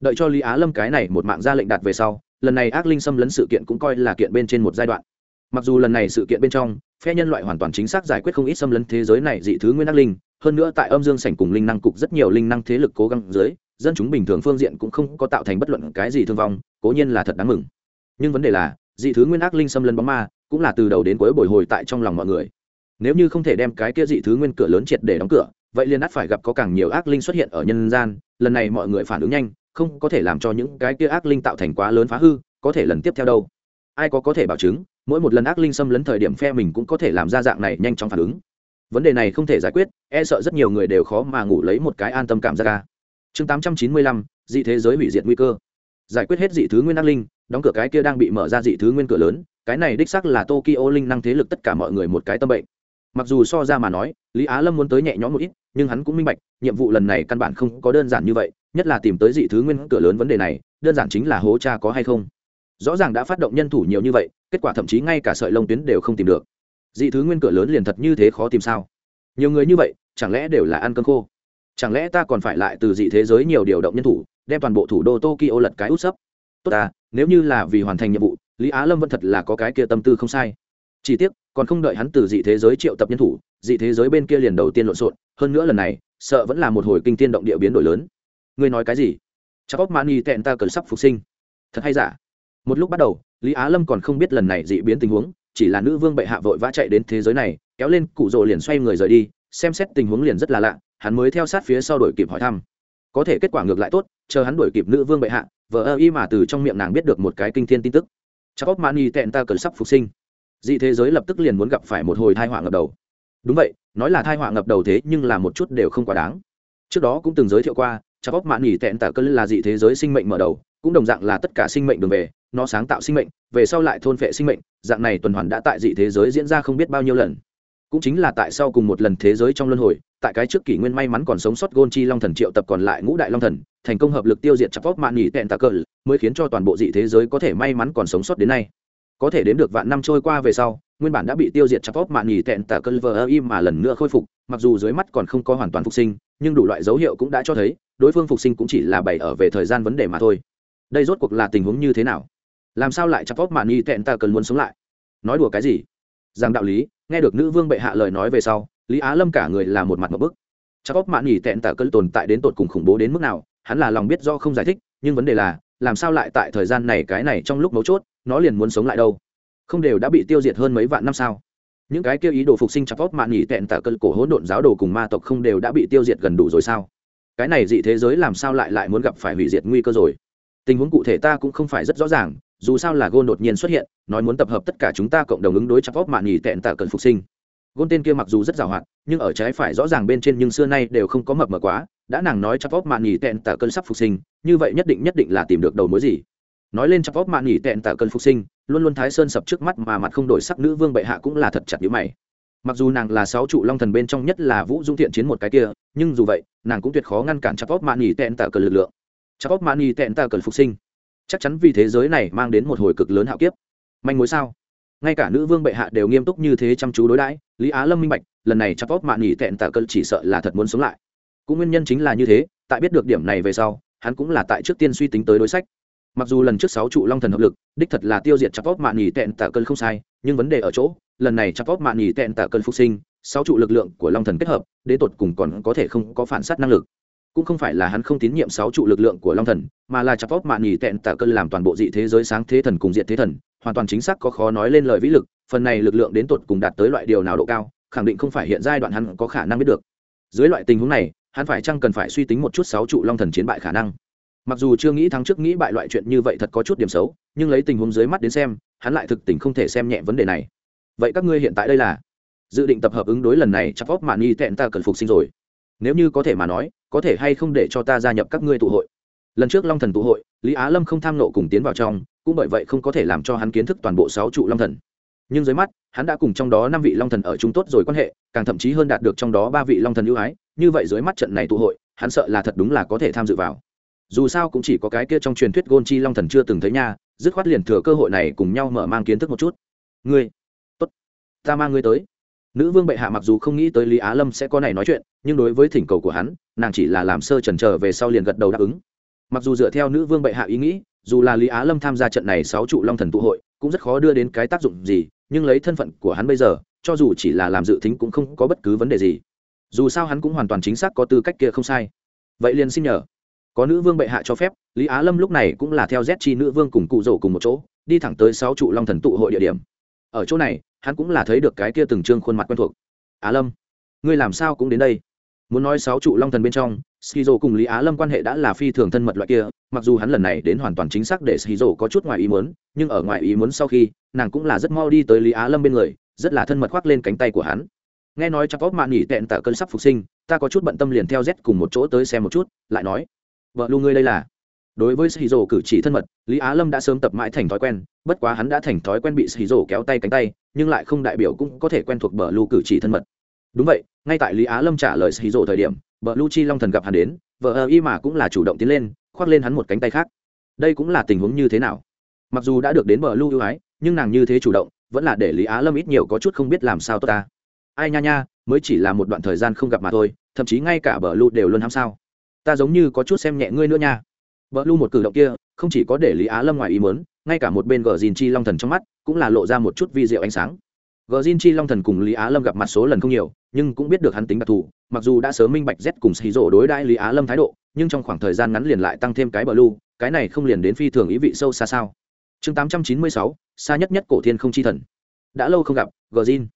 Đợi cho lý á lâm cái này một mạng ra lệnh đặt về sau lần này ác linh xâm lấn sự kiện cũng coi là kiện bên trên một giai đoạn. Mặc dù lần này sự kiện bên trong, phe nhân loại hoàn toàn chính xác giải quyết không ít xâm lấn thế giới này dị thứ nguyên ác linh, hơn nữa tại âm dương sảnh cùng linh năng cục rất nhiều linh năng thế lực cố gắng dưới, dân chúng bình thường phương diện cũng không có tạo thành bất luận cái gì thương vong, cố nhiên là thật đáng mừng. Nhưng vấn đề là, dị thứ nguyên ác linh xâm lấn bóng ma cũng là từ đầu đến cuối bồi hồi tại trong lòng mọi người. Nếu như không thể đem cái kia dị thứ nguyên cửa lớn triệt để đóng cửa, vậy liên ắt phải gặp có càng nhiều ác linh xuất hiện ở nhân gian, lần này mọi người phản ứng nhanh không có thể làm cho những cái kia ác linh tạo thành quá lớn phá hư, có thể lần tiếp theo đâu. Ai có có thể bảo chứng, mỗi một lần ác linh xâm lấn thời điểm phe mình cũng có thể làm ra dạng này nhanh chóng phản ứng. Vấn đề này không thể giải quyết e sợ rất nhiều người đều khó mà ngủ lấy một cái an tâm cảm giác ca chương tám trăm chín mươi lăm, dị thế giới hủy diệt nguy cơ. Giải quyết hết dị thứ nguyên ác linh, đóng cửa cái kia đang bị mở ra dị thứ nguyên cửa lớn, cái này đích xác là tokyo linh năng thế lực tất cả mọi người một cái tâm bệnh. Mặc dù so ra mà nói, lý á lâm muốn tới nhẹ nhõm một ít, nhưng hắn cũng minh bạch, nhiệm vụ lần này căn bản không có đơn giản như vậy nhất là tìm tới dị thứ nguyên cửa lớn vấn đề này, đơn giản chính là hố cha có hay không. Rõ ràng đã phát động nhân thủ nhiều như vậy, kết quả thậm chí ngay cả sợi lông tuyến đều không tìm được. Dị thứ nguyên cửa lớn liền thật như thế khó tìm sao? Nhiều người như vậy, chẳng lẽ đều là ăn cơm khô? Chẳng lẽ ta còn phải lại từ dị thế giới nhiều điều động nhân thủ, đem toàn bộ thủ đô tokyo lật cái út sấp? Tốt ta, nếu như là vì hoàn thành nhiệm vụ, lý á lâm vẫn thật là có cái kia tâm tư không sai. Chỉ tiếc, còn không đợi hắn từ dị thế giới triệu tập nhân thủ, dị thế giới bên kia liền đầu tiên lộn xộn. Hơn nữa lần này, sợ vẫn là một hồi kinh tiên động địa biến đổi lớn ngươi nói cái gì? Chắc óc mani tẹn ta cần sắp phục sinh. Thật hay giả? Một lúc bắt đầu, lý á lâm còn không biết lần này dị biến tình huống, chỉ là nữ vương bệ hạ vội vã chạy đến thế giới này, kéo lên cụ rồ liền xoay người rời đi, xem xét tình huống liền rất là lạ, hắn mới theo sát phía sau đổi kịp hỏi thăm. Có thể kết quả ngược lại tốt, chờ hắn đổi kịp nữ vương bệ hạ vợ ơ y mà từ trong miệng nàng biết được một cái kinh thiên tin tức. Chắc óc mani tẹn ta cần sắp phục sinh. Dị thế giới lập tức liền muốn gặp phải một hồi thai họa ngập đầu. Đúng vậy, nói là thai họa ngập đầu thế nhưng là một chút đều không quá đáng. Trước đó cũng từng giới thiệu qua chắc óc mạn nghỉ tẹn tả cơn là dị thế giới sinh mệnh mở đầu, cũng đồng dạng là tất cả sinh mệnh đường về, nó sáng tạo sinh mệnh, về sau lại thôn phệ sinh mệnh, dạng này tuần hoàn đã tại dị thế giới diễn ra không biết bao nhiêu lần. Cũng chính là tại sau cùng một lần thế giới trong luân hồi, tại cái trước kỷ nguyên may mắn còn sống sót gôn chi long thần triệu tập còn lại ngũ đại long thần, thành công hợp lực tiêu diệt chắc vóc mạn nghỉ tẹn tà cờ mới khiến cho toàn bộ dị thế giới có thể may mắn còn sống sót đến nay. Có thể đến được vạn năm trôi qua về sau, nguyên bản đã bị tiêu diệt chắc vóc mạn nghỉ tẹn tà cờ vờ im mà lần nữa khôi phục, mặc dù dưới mắt còn không có hoàn toàn phục sinh, nhưng đủ loại dấu hiệu cũng đã cho thấy đối phương phục sinh cũng chỉ là bày ở về thời gian vấn đề mà thôi. Đây rốt cuộc là tình huống như thế nào? Làm sao lại chắp vóc mạn ni tẹn ta cần muốn sống lại? Nói đùa cái gì? Rằng đạo lý, nghe được nữ vương bệ hạ lời nói về sau, lý á lâm cả người là một mặt một bức. Chắc óc mạn nghỉ tẹn tả cơn tồn tại đến tột cùng khủng bố đến mức nào, hắn là lòng biết do không giải thích, nhưng vấn đề là, làm sao lại tại thời gian này cái này trong lúc mấu chốt, nó liền muốn sống lại đâu? Không đều đã bị tiêu diệt hơn mấy vạn năm sao? Những cái kêu ý đồ phục sinh chắc óc mạn nghỉ tẹn tả cơn cổ hỗn độn giáo đồ cùng ma tộc không đều đã bị tiêu diệt gần đủ rồi sao? Cái này dị thế giới làm sao lại lại muốn gặp phải hủy diệt nguy cơ rồi? Tình huống cụ thể ta cũng không phải rất rõ ràng, dù sao là gôn đột nhiên xuất hiện, nói muốn tập hợp tất cả chúng ta cộng đồng ứng đối chắp vóc mạn nghỉ tẹn tạ cần phục sinh. Gôn tên kia mặc dù rất giàu hạn, nhưng ở trái phải rõ ràng bên trên nhưng xưa nay đều không có mập mờ quá, đã nàng nói chắp vóc mạn nghỉ tẹn tạ cơn sắp phục sinh, như vậy nhất định nhất định là tìm được đầu mối gì? Nói lên chắp vóc mạn nghỉ tẹn tạ cơn phục sinh, luôn luôn thái sơn sập trước mắt mà mặt không đổi sắc nữ vương bệ hạ cũng là thật chặt như mày mặc dù nàng là sáu trụ long thần bên trong nhất là vũ dung thiện chiến một cái kia, nhưng dù vậy, nàng cũng tuyệt khó ngăn cản chắp vóc mạn nghỉ tẹn tạ cơn lực lượng. Chắp vóc mạn nghỉ tẹn tạ cơn phục sinh. Chắc chắn vì thế giới này mang đến một hồi cực lớn hạo kiếp. Manh mối sao? Ngay cả nữ vương bệ hạ đều nghiêm túc như thế chăm chú đối đãi, lý á lâm minh bạch, lần này chắc vóc mạn nghỉ tẹn tạ cơn chỉ sợ là thật muốn sống lại. Cũng nguyên nhân chính là như thế, tại biết được điểm này về sau, hắn cũng là tại trước tiên suy tính tới đối sách. Mặc dù lần trước sáu trụ long thần hợp lực, đích thật là tiêu diệt chắc vóc mạn nghỉ tẹn tạ cơn không sai, nhưng vấn đề ở chỗ lần này chắc vóc mạn nhì tẹn tạ cơn phục sinh, sáu trụ lực lượng của long thần kết hợp, đến tột cùng còn có thể không có phản s á t năng lực. Cũng không phải là hắn không tín nhiệm sáu trụ lực lượng của long thần, mà là chặt vóc mạn nhì tẹn tạ cơn làm toàn bộ dị thế giới sáng thế thần cùng diện thế thần, hoàn toàn chính xác có khó nói lên lời vĩ lực, phần này lực lượng đến tột cùng đạt tới loại điều nào độ cao, khẳng định không phải hiện giai đoạn hắn có khả năng biết được. Dưới loại tình huống này, hắn phải chăng cần phải suy tính một chút sáu trụ long thần chiến bại khả năng? Mặc dù chưa nghĩ thắng trước nghĩ bại loại chuyện như vậy thật có chút điểm xấu, nhưng lấy tình huống dưới mắt đến xem, hắn lại thực tình không thể xem nhẹ vấn đề này vậy các ngươi hiện tại đây là? Dự định tập hợp ứng đối lần này chắc vóc mạn y tẹn ta cần phục sinh rồi. Nếu như có thể mà nói, có thể hay không để cho ta gia nhập các ngươi tụ hội? Lần trước long thần tụ hội, lý á lâm không tham nộ cùng tiến vào trong, cũng bởi vậy không có thể làm cho hắn kiến thức toàn bộ sáu trụ long thần. Nhưng dưới mắt, hắn đã cùng trong đó năm vị long thần ở chung tốt rồi quan hệ, càng thậm chí hơn đạt được trong đó ba vị long thần ưu ái, như vậy dưới mắt trận này tụ hội, hắn sợ là thật đúng là có thể tham dự vào. Dù sao cũng chỉ có cái kia trong truyền thuyết gôn chi long thần chưa từng thấy nha, dứt khoát liền thừa cơ hội này cùng nhau mở mang kiến thức một chút. Ngươi ta mang ngươi tới. Nữ vương bệ hạ mặc dù không nghĩ tới lý á lâm sẽ có này nói chuyện, nhưng đối với thỉnh cầu của hắn, nàng chỉ là làm sơ trần trờ về sau liền gật đầu đáp ứng. Mặc dù dựa theo nữ vương bệ hạ ý nghĩ, dù là lý á lâm tham gia trận này sáu trụ long thần tụ hội, cũng rất khó đưa đến cái tác dụng gì, nhưng lấy thân phận của hắn bây giờ, cho dù chỉ là làm dự tính cũng không có bất cứ vấn đề gì. Dù sao hắn cũng hoàn toàn chính xác có tư cách kia không sai. Vậy liền xin nhờ. Có nữ vương bệ hạ cho phép, lý á lâm lúc này cũng là theo z chi nữ vương cùng cụ rổ cùng một chỗ, đi thẳng tới sáu trụ long thần tụ hội địa điểm. Ở chỗ này hắn cũng là thấy được cái kia từng trương khuôn mặt quen thuộc. Á lâm, ngươi làm sao cũng đến đây? Muốn nói sáu trụ long thần bên trong, skizo cùng lý á lâm quan hệ đã là phi thường thân mật loại kia, mặc dù hắn lần này đến hoàn toàn chính xác để skizo có chút ngoài ý muốn, nhưng ở ngoài ý muốn sau khi, nàng cũng là rất mau đi tới lý á lâm bên người, rất là thân mật khoác lên cánh tay của hắn. Nghe nói chắc óc mạn nghỉ tẹn tạ cơn sắp phục sinh, ta có chút bận tâm liền theo z cùng một chỗ tới xem một chút, lại nói, vợ lu ngươi đây là? Đối với sĩ cử chỉ thân mật, lý á lâm đã sớm tập mãi thành thói quen, bất quá hắn đã thành thói quen bị sĩ kéo tay cánh tay, nhưng lại không đại biểu cũng có thể quen thuộc bờ lu cử chỉ thân mật. Đúng vậy, ngay tại lý á lâm trả lời sĩ thời điểm, bờ lu chi long thần gặp hắn đến vợ ơ y mà cũng là chủ động tiến lên, khoác lên hắn một cánh tay khác. Đây cũng là tình huống như thế nào? Mặc dù đã được đến bờ lu ưu ái, nhưng nàng như thế chủ động, vẫn là để lý á lâm ít nhiều có chút không biết làm sao tốt ta. Ai nha nha, mới chỉ là một đoạn thời gian không gặp mà thôi, thậm chí ngay cả bờ lu đều luôn ham sao. Ta giống như có chút xem nhẹ ngươi nữa nha bờ lu một cử động kia không chỉ có để lý á lâm ngoài ý muốn, ngay cả một bên gờ Jin chi long thần trong mắt cũng là lộ ra một chút vi diệu ánh sáng. Gờ Jin chi long thần cùng lý á lâm gặp mặt số lần không nhiều nhưng cũng biết được hắn tính đặc thù mặc dù đã sớm minh bạch z cùng xì rổ đối đãi lý á lâm thái độ nhưng trong khoảng thời gian ngắn liền lại tăng thêm cái bờ lu cái này không liền đến phi thường ý vị sâu xa sao? Chương tám trăm chín mươi sáu xa nhất nhất cổ thiên không chi thần. Đã lâu không gặp gờ Jin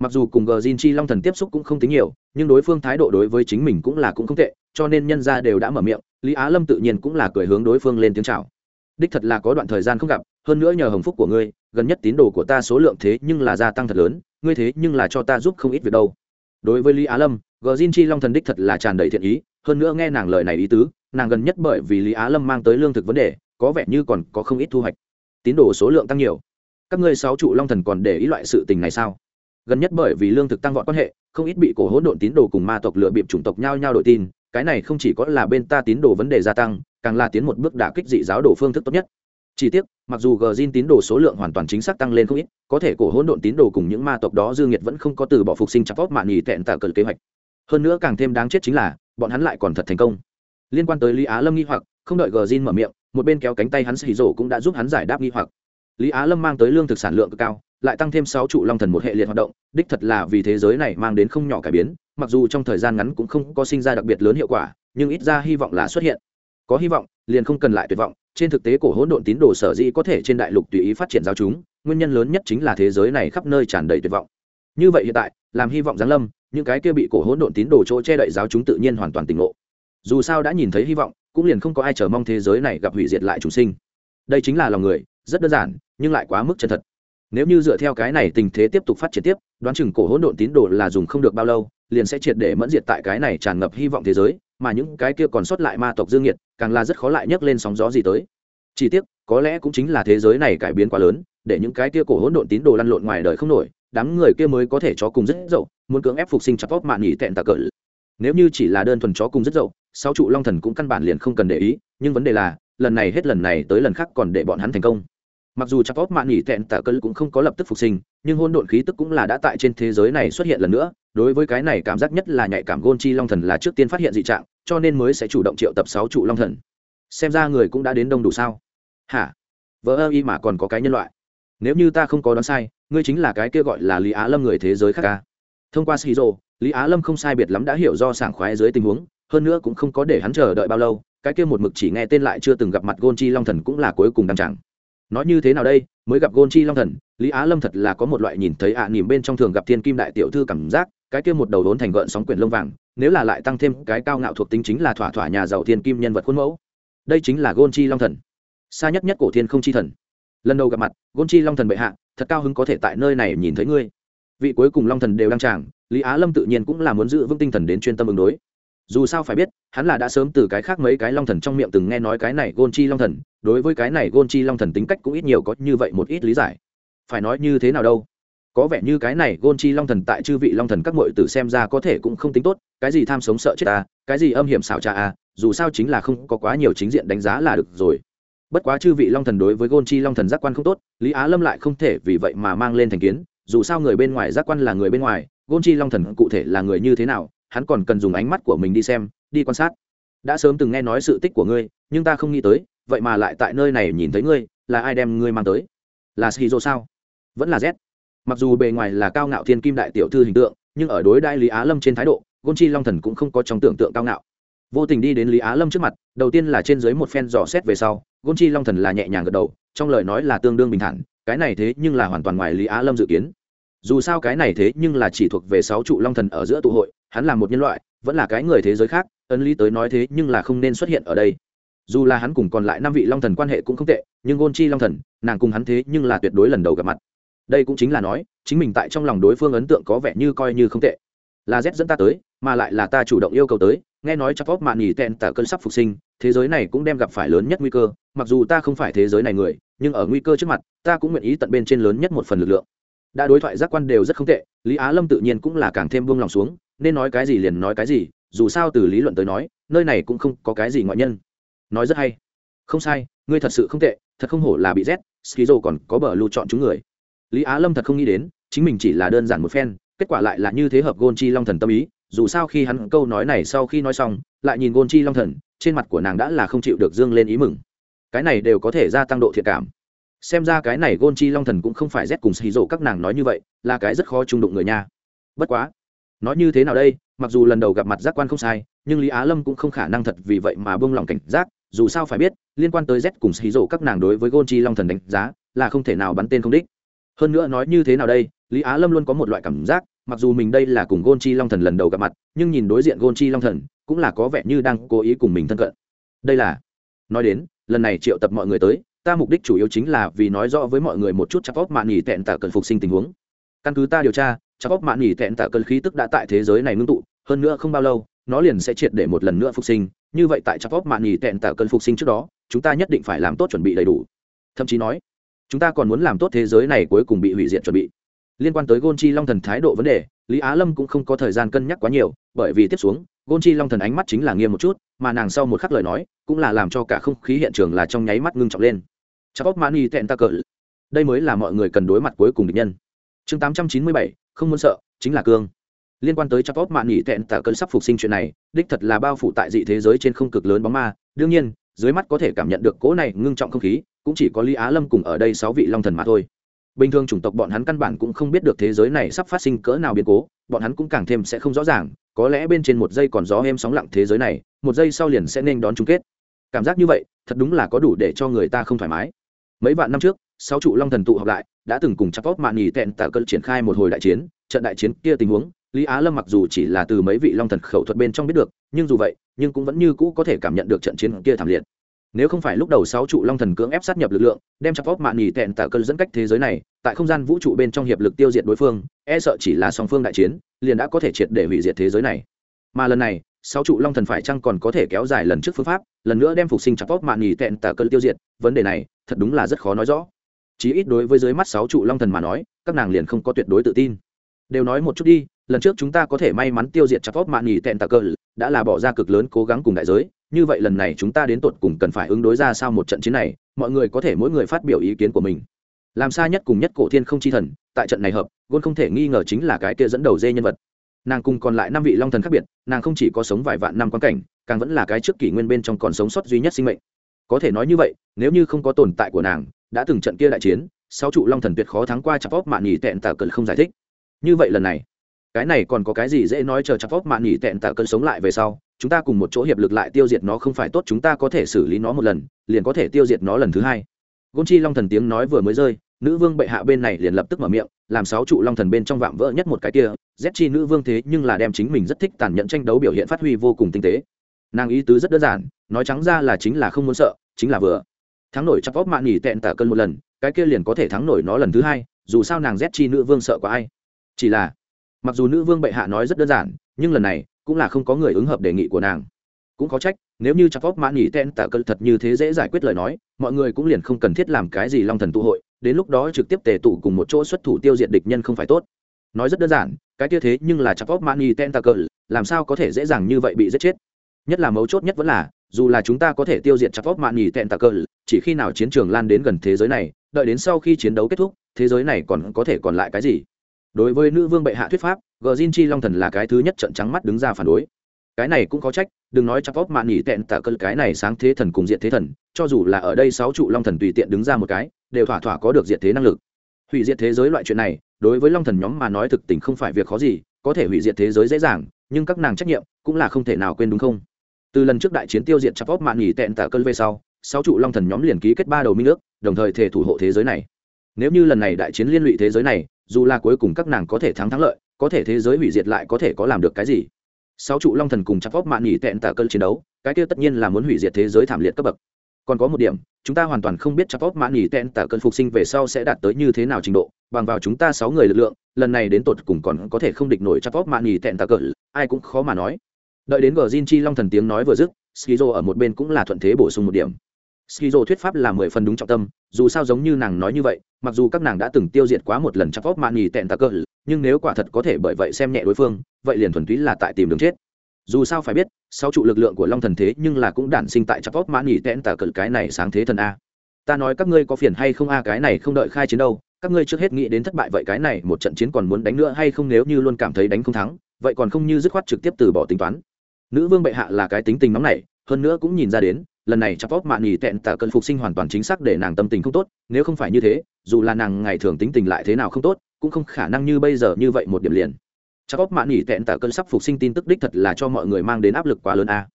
mặc dù cùng gờ zin chi long thần tiếp xúc cũng không tính nhiều, nhưng đối phương thái độ đối với chính mình cũng là cũng không tệ, cho nên nhân ra đều đã mở miệng, lý á lâm tự nhiên cũng là cười hướng đối phương lên tiếng chào. Đích thật là có đoạn thời gian không gặp, hơn nữa nhờ hồng phúc của ngươi, gần nhất tín đồ của ta số lượng thế nhưng là gia tăng thật lớn, ngươi thế nhưng là cho ta giúp không ít việc đâu. Đối với lý á lâm, gờ zin chi long thần đích thật là tràn đầy thiện ý, hơn nữa nghe nàng lời này ý tứ, nàng gần nhất bởi vì lý á lâm mang tới lương thực vấn đề, có vẻ như còn có không ít thu hoạch. Tín đồ số lượng tăng nhiều. Các ngươi sáu trụ long thần còn để ý loại sự tình này sao? Gần nhất bởi vì lương thực tăng vọt quan hệ, không ít bị cổ hỗn độn tín đồ cùng ma tộc lựa bịp chủng tộc nhau nhau đội tin, cái này không chỉ có là bên ta tín đồ vấn đề gia tăng, càng là tiến một bước đả kích dị giáo đồ phương thức tốt nhất. Chỉ tiếc, mặc dù gờ zin tín đồ số lượng hoàn toàn chính xác tăng lên không ít, có thể cổ hỗn độn tín đồ cùng những ma tộc đó dương nhiệt vẫn không có từ bỏ phục sinh chặt vót mạn nghỉ tẹn tạ cờ kế hoạch. Hơn nữa càng thêm đáng chết chính là, bọn hắn lại còn thật thành công. Liên quan tới lý á lâm nghi hoặc, không đợi gờ zin mở miệng, một bên kéo cánh tay hắn xì rổ cũng đã giúp hắn giải đáp nghi hoặc. Lý á lâm mang tới lương thực sản lượng cực cao lại tăng thêm sáu trụ long thần một hệ liệt hoạt động, đích thật là vì thế giới này mang đến không nhỏ cải biến, mặc dù trong thời gian ngắn cũng không có sinh ra đặc biệt lớn hiệu quả, nhưng ít ra hy vọng là xuất hiện. Có hy vọng, liền không cần lại tuyệt vọng, trên thực tế cổ hỗn độn tín đồ sở dĩ có thể trên đại lục tùy ý phát triển giáo chúng, nguyên nhân lớn nhất chính là thế giới này khắp nơi tràn đầy tuyệt vọng. Như vậy hiện tại, làm hy vọng giáng lâm, những cái kia bị cổ hỗn độn tín đồ chỗ che đậy giáo chúng tự nhiên hoàn toàn tỉnh ngộ. Dù sao đã nhìn thấy hy vọng, cũng liền không có ai chờ mong thế giới này gặp hủy diệt lại chủ sinh. Đây chính là lòng người, rất đơn giản, nhưng lại quá mức chân thật nếu như dựa theo cái này tình thế tiếp tục phát triển tiếp, đoán chừng cổ hỗn độn tín đồ là dùng không được bao lâu, liền sẽ triệt để mẫn diệt tại cái này tràn ngập hy vọng thế giới, mà những cái kia còn sót lại ma tộc dương nhiệt càng là rất khó lại nhấc lên sóng gió gì tới. Chỉ tiếc, có lẽ cũng chính là thế giới này cải biến quá lớn, để những cái kia cổ hỗn độn tín đồ lăn lộn ngoài đời không nổi, đám người kia mới có thể chó cùng rất dậu, muốn cưỡng ép phục sinh chặt vót mạn nghỉ tẹn tạc cỡ. Nếu như chỉ là đơn thuần chó cùng rất dậu, sáu trụ long thần cũng căn bản liền không cần để ý, nhưng vấn đề là, lần này hết lần này tới lần khác còn để bọn hắn thành công mặc dù chắc vót mạn nghỉ tẹn tả cơn cũng không có lập tức phục sinh, nhưng hôn độn khí tức cũng là đã tại trên thế giới này xuất hiện lần nữa. Đối với cái này cảm giác nhất là nhạy cảm gôn chi long thần là trước tiên phát hiện dị trạng, cho nên mới sẽ chủ động triệu tập sáu trụ long thần. Xem ra người cũng đã đến đông đủ sao? Hả? Vỡ ơ y mà còn có cái nhân loại. Nếu như ta không có đoán sai, ngươi chính là cái kia gọi là lý á lâm người thế giới khác ca thông qua shizu, lý á lâm không sai biệt lắm đã hiểu do sảng khoái dưới tình huống, hơn nữa cũng không có để hắn chờ đợi bao lâu. Cái kia một mực chỉ nghe tên lại chưa từng gặp mặt gôn chi long thần cũng là cuối cùng đăng chẳng nói như thế nào đây? Mới gặp gôn chi long thần lý á lâm thật là có một loại nhìn thấy ạ à, nỉm bên trong thường gặp thiên kim đại tiểu thư cảm giác cái kia một đầu đốn thành gợn sóng quyển lông vàng nếu là lại tăng thêm cái cao ngạo thuộc tính chính là thỏa thỏa nhà giàu thiên kim nhân vật khuôn mẫu. Đây chính là gôn chi long thần. Xa nhất nhất cổ thiên không chi thần. Lần đầu gặp mặt gôn chi long thần bệ hạ thật cao hứng có thể tại nơi này nhìn thấy ngươi. Vị cuối cùng long thần đều đang tràng lý á lâm tự nhiên cũng là muốn giữ vững tinh thần đến chuyên tâm ứng đối dù sao phải biết, hắn là đã sớm từ cái khác mấy cái long thần trong miệng từng nghe nói cái này gôn chi long thần, đối với cái này gôn chi long thần tính cách cũng ít nhiều có như vậy một ít lý giải. Phải nói như thế nào đâu? Có vẻ như cái này gôn chi long thần tại chư vị long thần các mội tử xem ra có thể cũng không tính tốt, cái gì tham sống sợ chết à cái gì âm hiểm xảo trà à dù sao chính là không có quá nhiều chính diện đánh giá là được rồi. Bất quá chư vị long thần đối với gôn chi long thần giác quan không tốt, lý á lâm lại không thể vì vậy mà mang lên thành kiến, dù sao người bên ngoài giác quan là người bên ngoài gôn chi long thần cụ thể là người như thế nào hắn còn cần dùng ánh mắt của mình đi xem, đi quan sát. Đã sớm từng nghe nói sự tích của ngươi, nhưng ta không nghĩ tới, vậy mà lại tại nơi này nhìn thấy ngươi, là ai đem ngươi mang tới? Là shizu sao? Vẫn là z. Mặc dù bề ngoài là cao ngạo thiên kim đại tiểu thư hình tượng, nhưng ở đối đại lý á lâm trên thái độ, gôn chi long thần cũng không có trong tưởng tượng cao ngạo. Vô tình đi đến lý á lâm trước mặt, đầu tiên là trên dưới một phen dò xét về sau, gôn chi long thần là nhẹ nhàng gật đầu, trong lời nói là tương đương bình thản, cái này thế nhưng là hoàn toàn ngoài lý á lâm dự kiến. Dù sao cái này thế nhưng là chỉ thuộc về sáu trụ long thần ở giữa tụ hội hắn là một nhân loại, vẫn là cái người thế giới khác ấn lý tới nói thế nhưng là không nên xuất hiện ở đây. Dù là hắn cùng còn lại năm vị long thần quan hệ cũng không tệ, nhưng gôn chi long thần, nàng cùng hắn thế nhưng là tuyệt đối lần đầu gặp mặt. Đây cũng chính là nói, chính mình tại trong lòng đối phương ấn tượng có vẻ như coi như không tệ. Là z dẫn ta tới, mà lại là ta chủ động yêu cầu tới, nghe nói cho pop mạn nghỉ tẹn tả cơn sắp phục sinh, thế giới này cũng đem gặp phải lớn nhất nguy cơ, mặc dù ta không phải thế giới này người, nhưng ở nguy cơ trước mặt, ta cũng nguyện ý tận bên trên lớn nhất một phần lực lượng. Đã đối thoại giác quan đều rất không tệ, lý á lâm tự nhiên cũng là càng thêm buông lòng xuống nên nói cái gì liền nói cái gì, dù sao từ lý luận tới nói, nơi này cũng không có cái gì ngoại nhân. Nói rất hay. Không sai, ngươi thật sự không tệ, thật không hổ là bị rét skizo còn có bờ lưu chọn chúng người. Lý á lâm thật không nghĩ đến, chính mình chỉ là đơn giản một phen kết quả lại là như thế hợp gôn chi long thần tâm ý, dù sao khi hắn câu nói này sau khi nói xong, lại nhìn gôn chi long thần, trên mặt của nàng đã là không chịu được dương lên ý mừng. Cái này đều có thể gia tăng độ thiệt cảm. Xem ra cái này gôn chi long thần cũng không phải rét cùng xì rộ các nàng nói như vậy, là cái rất khó trung đụng người nha. Bất quá nói như thế nào đây? Mặc dù lần đầu gặp mặt giác quan không sai, nhưng lý á lâm cũng không khả năng thật vì vậy mà bông lòng cảnh giác, dù sao phải biết, liên quan tới z cùng xì rộ các nàng đối với gôn chi long thần đánh giá là không thể nào bắn tên không đích. Hơn nữa nói như thế nào đây? Lý á lâm luôn có một loại cảm giác, mặc dù mình đây là cùng gôn chi long thần lần đầu gặp mặt, nhưng nhìn đối diện gôn chi long thần cũng là có vẻ như đang cố ý cùng mình thân cận. Đây là, nói đến, lần này triệu tập mọi người tới, ta mục đích chủ yếu chính là vì nói rõ với mọi người một chút chắc óc mạn nghỉ tẹn tả cần phục sinh tình huống. Căn cứ ta điều tra chắc óc mạn nhì tẹn tạ cơn khí tức đã tại thế giới này ngưng tụ hơn nữa không bao lâu nó liền sẽ triệt để một lần nữa phục sinh. Như vậy tại chắc óc mạn nhì tẹn tạ cơn phục sinh trước đó chúng ta nhất định phải làm tốt chuẩn bị đầy đủ. Thậm chí nói chúng ta còn muốn làm tốt thế giới này cuối cùng bị hủy diệt chuẩn bị. Liên quan tới gôn chi long thần thái độ vấn đề lý á lâm cũng không có thời gian cân nhắc quá nhiều bởi vì tiếp xuống gôn chi long thần ánh mắt chính là nghiêm một chút mà nàng sau một khắc lời nói cũng là làm cho cả không khí hiện trường là trong nháy mắt ngưng trọng lên. Chắc óc mạn nhì tẹn tạ cơn đây mới là mọi người cần đối mặt cuối cùng địch nhân. Chương 897, không muốn sợ, chính là cương. Liên quan tới chắc óc nghỉ tẹn tả cơn sắp phục sinh chuyện này, đích thật là bao phủ tại dị thế giới trên không cực lớn bóng ma. Đương nhiên, dưới mắt có thể cảm nhận được cỗ này ngưng trọng không khí, cũng chỉ có lý á lâm cùng ở đây sáu vị long thần mà thôi. Bình thường chủng tộc bọn hắn căn bản cũng không biết được thế giới này sắp phát sinh cỡ nào biến cố, bọn hắn cũng càng thêm sẽ không rõ ràng, có lẽ bên trên một giây còn gió êm sóng lặng thế giới này, một giây sau liền sẽ nên đón chung kết. Cảm giác như vậy, thật đúng là có đủ để cho người ta không thoải mái. Mấy vạn năm trước, sáu trụ long thần tụ họp lại đã từng cùng chắp vót mạn nhì tẹn tạ cơn triển khai một hồi đại chiến, trận đại chiến kia tình huống, lý á lâm mặc dù chỉ là từ mấy vị long thần khẩu thuật bên trong biết được, nhưng dù vậy, nhưng cũng vẫn như cũ có thể cảm nhận được trận chiến kia thảm liệt. Nếu không phải lúc đầu sáu trụ long thần cưỡng ép sát nhập lực lượng, đem chặt vót mạn nhì tẹn tạ cơn dẫn cách thế giới này, tại không gian vũ trụ bên trong hiệp lực tiêu diệt đối phương e sợ chỉ là song phương đại chiến, liền đã có thể triệt để hủy diệt thế giới này. Mà lần này, sáu trụ long thần phải chăng còn có thể kéo dài lần trước phương pháp, lần nữa đem phục sinh chặt vót mạn nhì tẹn tạ cơn tiêu diệt, vấn đề này, thật đúng là rất khó nói rõ chí ít đối với dưới mắt sáu trụ long thần mà nói, các nàng liền không có tuyệt đối tự tin. Đều nói một chút đi, lần trước chúng ta có thể may mắn tiêu diệt chặt tốt mạn nghỉ tẹn tạc cơn đã là bỏ ra cực lớn cố gắng cùng đại giới, như vậy lần này chúng ta đến tột cùng cần phải ứng đối ra sao một trận chiến này, mọi người có thể mỗi người phát biểu ý kiến của mình. Làm xa nhất cùng nhất cổ thiên không chi thần, tại trận này hợp, gôn không thể nghi ngờ chính là cái kia dẫn đầu dê nhân vật. Nàng cùng còn lại năm vị long thần khác biệt, nàng không chỉ có sống vài vạn năm quan cảnh, càng vẫn là cái trước kỷ nguyên bên trong còn sống sót duy nhất sinh mệnh có thể nói như vậy, nếu như không có tồn tại của nàng, đã từng trận kia đại chiến, sáu trụ long thần tuyệt khó thắng qua chặt vóc mạn nghỉ tẹn tả cơn không giải thích. Như vậy lần này, cái này còn có cái gì dễ nói chờ chặt vóc mạn nghỉ tẹn tả cơn sống lại về sau, chúng ta cùng một chỗ hiệp lực lại tiêu diệt nó không phải tốt, chúng ta có thể xử lý nó một lần, liền có thể tiêu diệt nó lần thứ hai. Gôn chi long thần tiếng nói vừa mới rơi, nữ vương bệ hạ bên này liền lập tức mở miệng, làm sáu trụ long thần bên trong vạm vỡ nhất một cái kia z chi nữ vương thế nhưng là đem chính mình rất thích tàn nhẫn tranh đấu biểu hiện phát huy vô cùng tinh tế. Nàng ý tứ rất đơn giản nói trắng ra là chính là không muốn sợ, chính là vừa. Thắng nổi chắc vót mạng nghỉ tẹn tả cơn một lần, cái kia liền có thể thắng nổi nó lần thứ hai, dù sao nàng rét chi nữ vương sợ có ai. Chỉ là, mặc dù nữ vương bệ hạ nói rất đơn giản, nhưng lần này cũng là không có người ứng hợp đề nghị của nàng. Cũng có trách, nếu như chắc vót mạng nghỉ tẹn tả cơn thật như thế dễ giải quyết lời nói, mọi người cũng liền không cần thiết làm cái gì long thần tụ hội, đến lúc đó trực tiếp tề tụ cùng một chỗ xuất thủ tiêu diệt địch nhân không phải tốt. Nói rất đơn giản, cái kia thế nhưng là chắc vót mạng nghỉ tẹn tả cơn làm sao có thể dễ dàng như vậy bị giết chết. Nhất là mấu chốt nhất vẫn là dù là chúng ta có thể tiêu diệt chắc vót mạn nhì tẹn tạ cơn chỉ khi nào chiến trường lan đến gần thế giới này, đợi đến sau khi chiến đấu kết thúc, thế giới này còn có thể còn lại cái gì? Đối với nữ vương bệ hạ thuyết pháp, gờ zin chi long thần là cái thứ nhất trận trắng mắt đứng ra phản đối. Cái này cũng có trách, đừng nói chắc vót mạn nhì tẹn tạ cơn cái này sáng thế thần cùng diện thế thần, cho dù là ở đây sáu trụ long thần tùy tiện đứng ra một cái, đều thỏa thỏa có được diện thế năng lực. Hủy diệt thế giới loại chuyện này, đối với long thần nhóm mà nói thực tình không phải việc khó gì, có thể hủy diệt thế giới dễ dàng, nhưng các nàng trách nhiệm cũng là không thể nào quên đúng không? Từ lần trước đại chiến tiêu diệt chắc vót mạn nghỉ tẹn Tả cơn về sau, sáu trụ long thần nhóm liền ký kết ba đầu minh ước, đồng thời thể thủ hộ thế giới này. Nếu như lần này đại chiến liên lụy thế giới này, dù là cuối cùng các nàng có thể thắng thắng lợi, có thể thế giới hủy diệt lại có thể có làm được cái gì? Sáu trụ long thần cùng chắp vóc mạn nghỉ tẹn Tả cơn chiến đấu, cái kia tất nhiên là muốn hủy diệt thế giới thảm liệt cấp bậc. Còn có một điểm, chúng ta hoàn toàn không biết chắp vóc mạn nghỉ tẹn Tả cơn phục sinh về sau sẽ đạt tới như thế nào trình độ, bằng vào chúng ta sáu người lực lượng, lần này đến tột cùng còn có thể không địch nổi chắp vóc mạn nghỉ tẹn Tả cơn, ai cũng khó mà nói đợi đến gờ Jin chi long thần tiếng nói vừa dứt, skizo ở một bên cũng là thuận thế bổ sung một điểm. Skizo thuyết pháp là mười phần đúng trọng tâm, dù sao giống như nàng nói như vậy, mặc dù các nàng đã từng tiêu diệt quá một lần chắp vóc mạn nghỉ tẹn tạ cơ, nhưng nếu quả thật có thể bởi vậy xem nhẹ đối phương, vậy liền thuần túy là tại tìm đường chết. Dù sao phải biết, sáu trụ lực lượng của long thần thế nhưng là cũng đản sinh tại chắp vóc mãn nghỉ tẽn cỡ cái này sáng thế thần a. Ta nói các ngươi có phiền hay không a, cái này không đợi khai chiến đâu, các ngươi trước hết nghĩ đến thất bại vậy cái này một trận chiến còn muốn đánh nữa hay không nếu như luôn cảm thấy đánh không thắng, vậy còn không như dứt khoát trực tiếp từ bỏ tính toán nữ vương bệ hạ là cái tính tình nóng này hơn nữa cũng nhìn ra đến, lần này chắp vóc mạn nghỉ tẹn tả cơn phục sinh hoàn toàn chính xác để nàng tâm tình không tốt, nếu không phải như thế, dù là nàng ngày thường tính tình lại thế nào không tốt, cũng không khả năng như bây giờ như vậy một điểm liền. Chắc óc mạn nghỉ tẹn tả cơn sắp phục sinh tin tức đích thật là cho mọi người mang đến áp lực quá lớn a.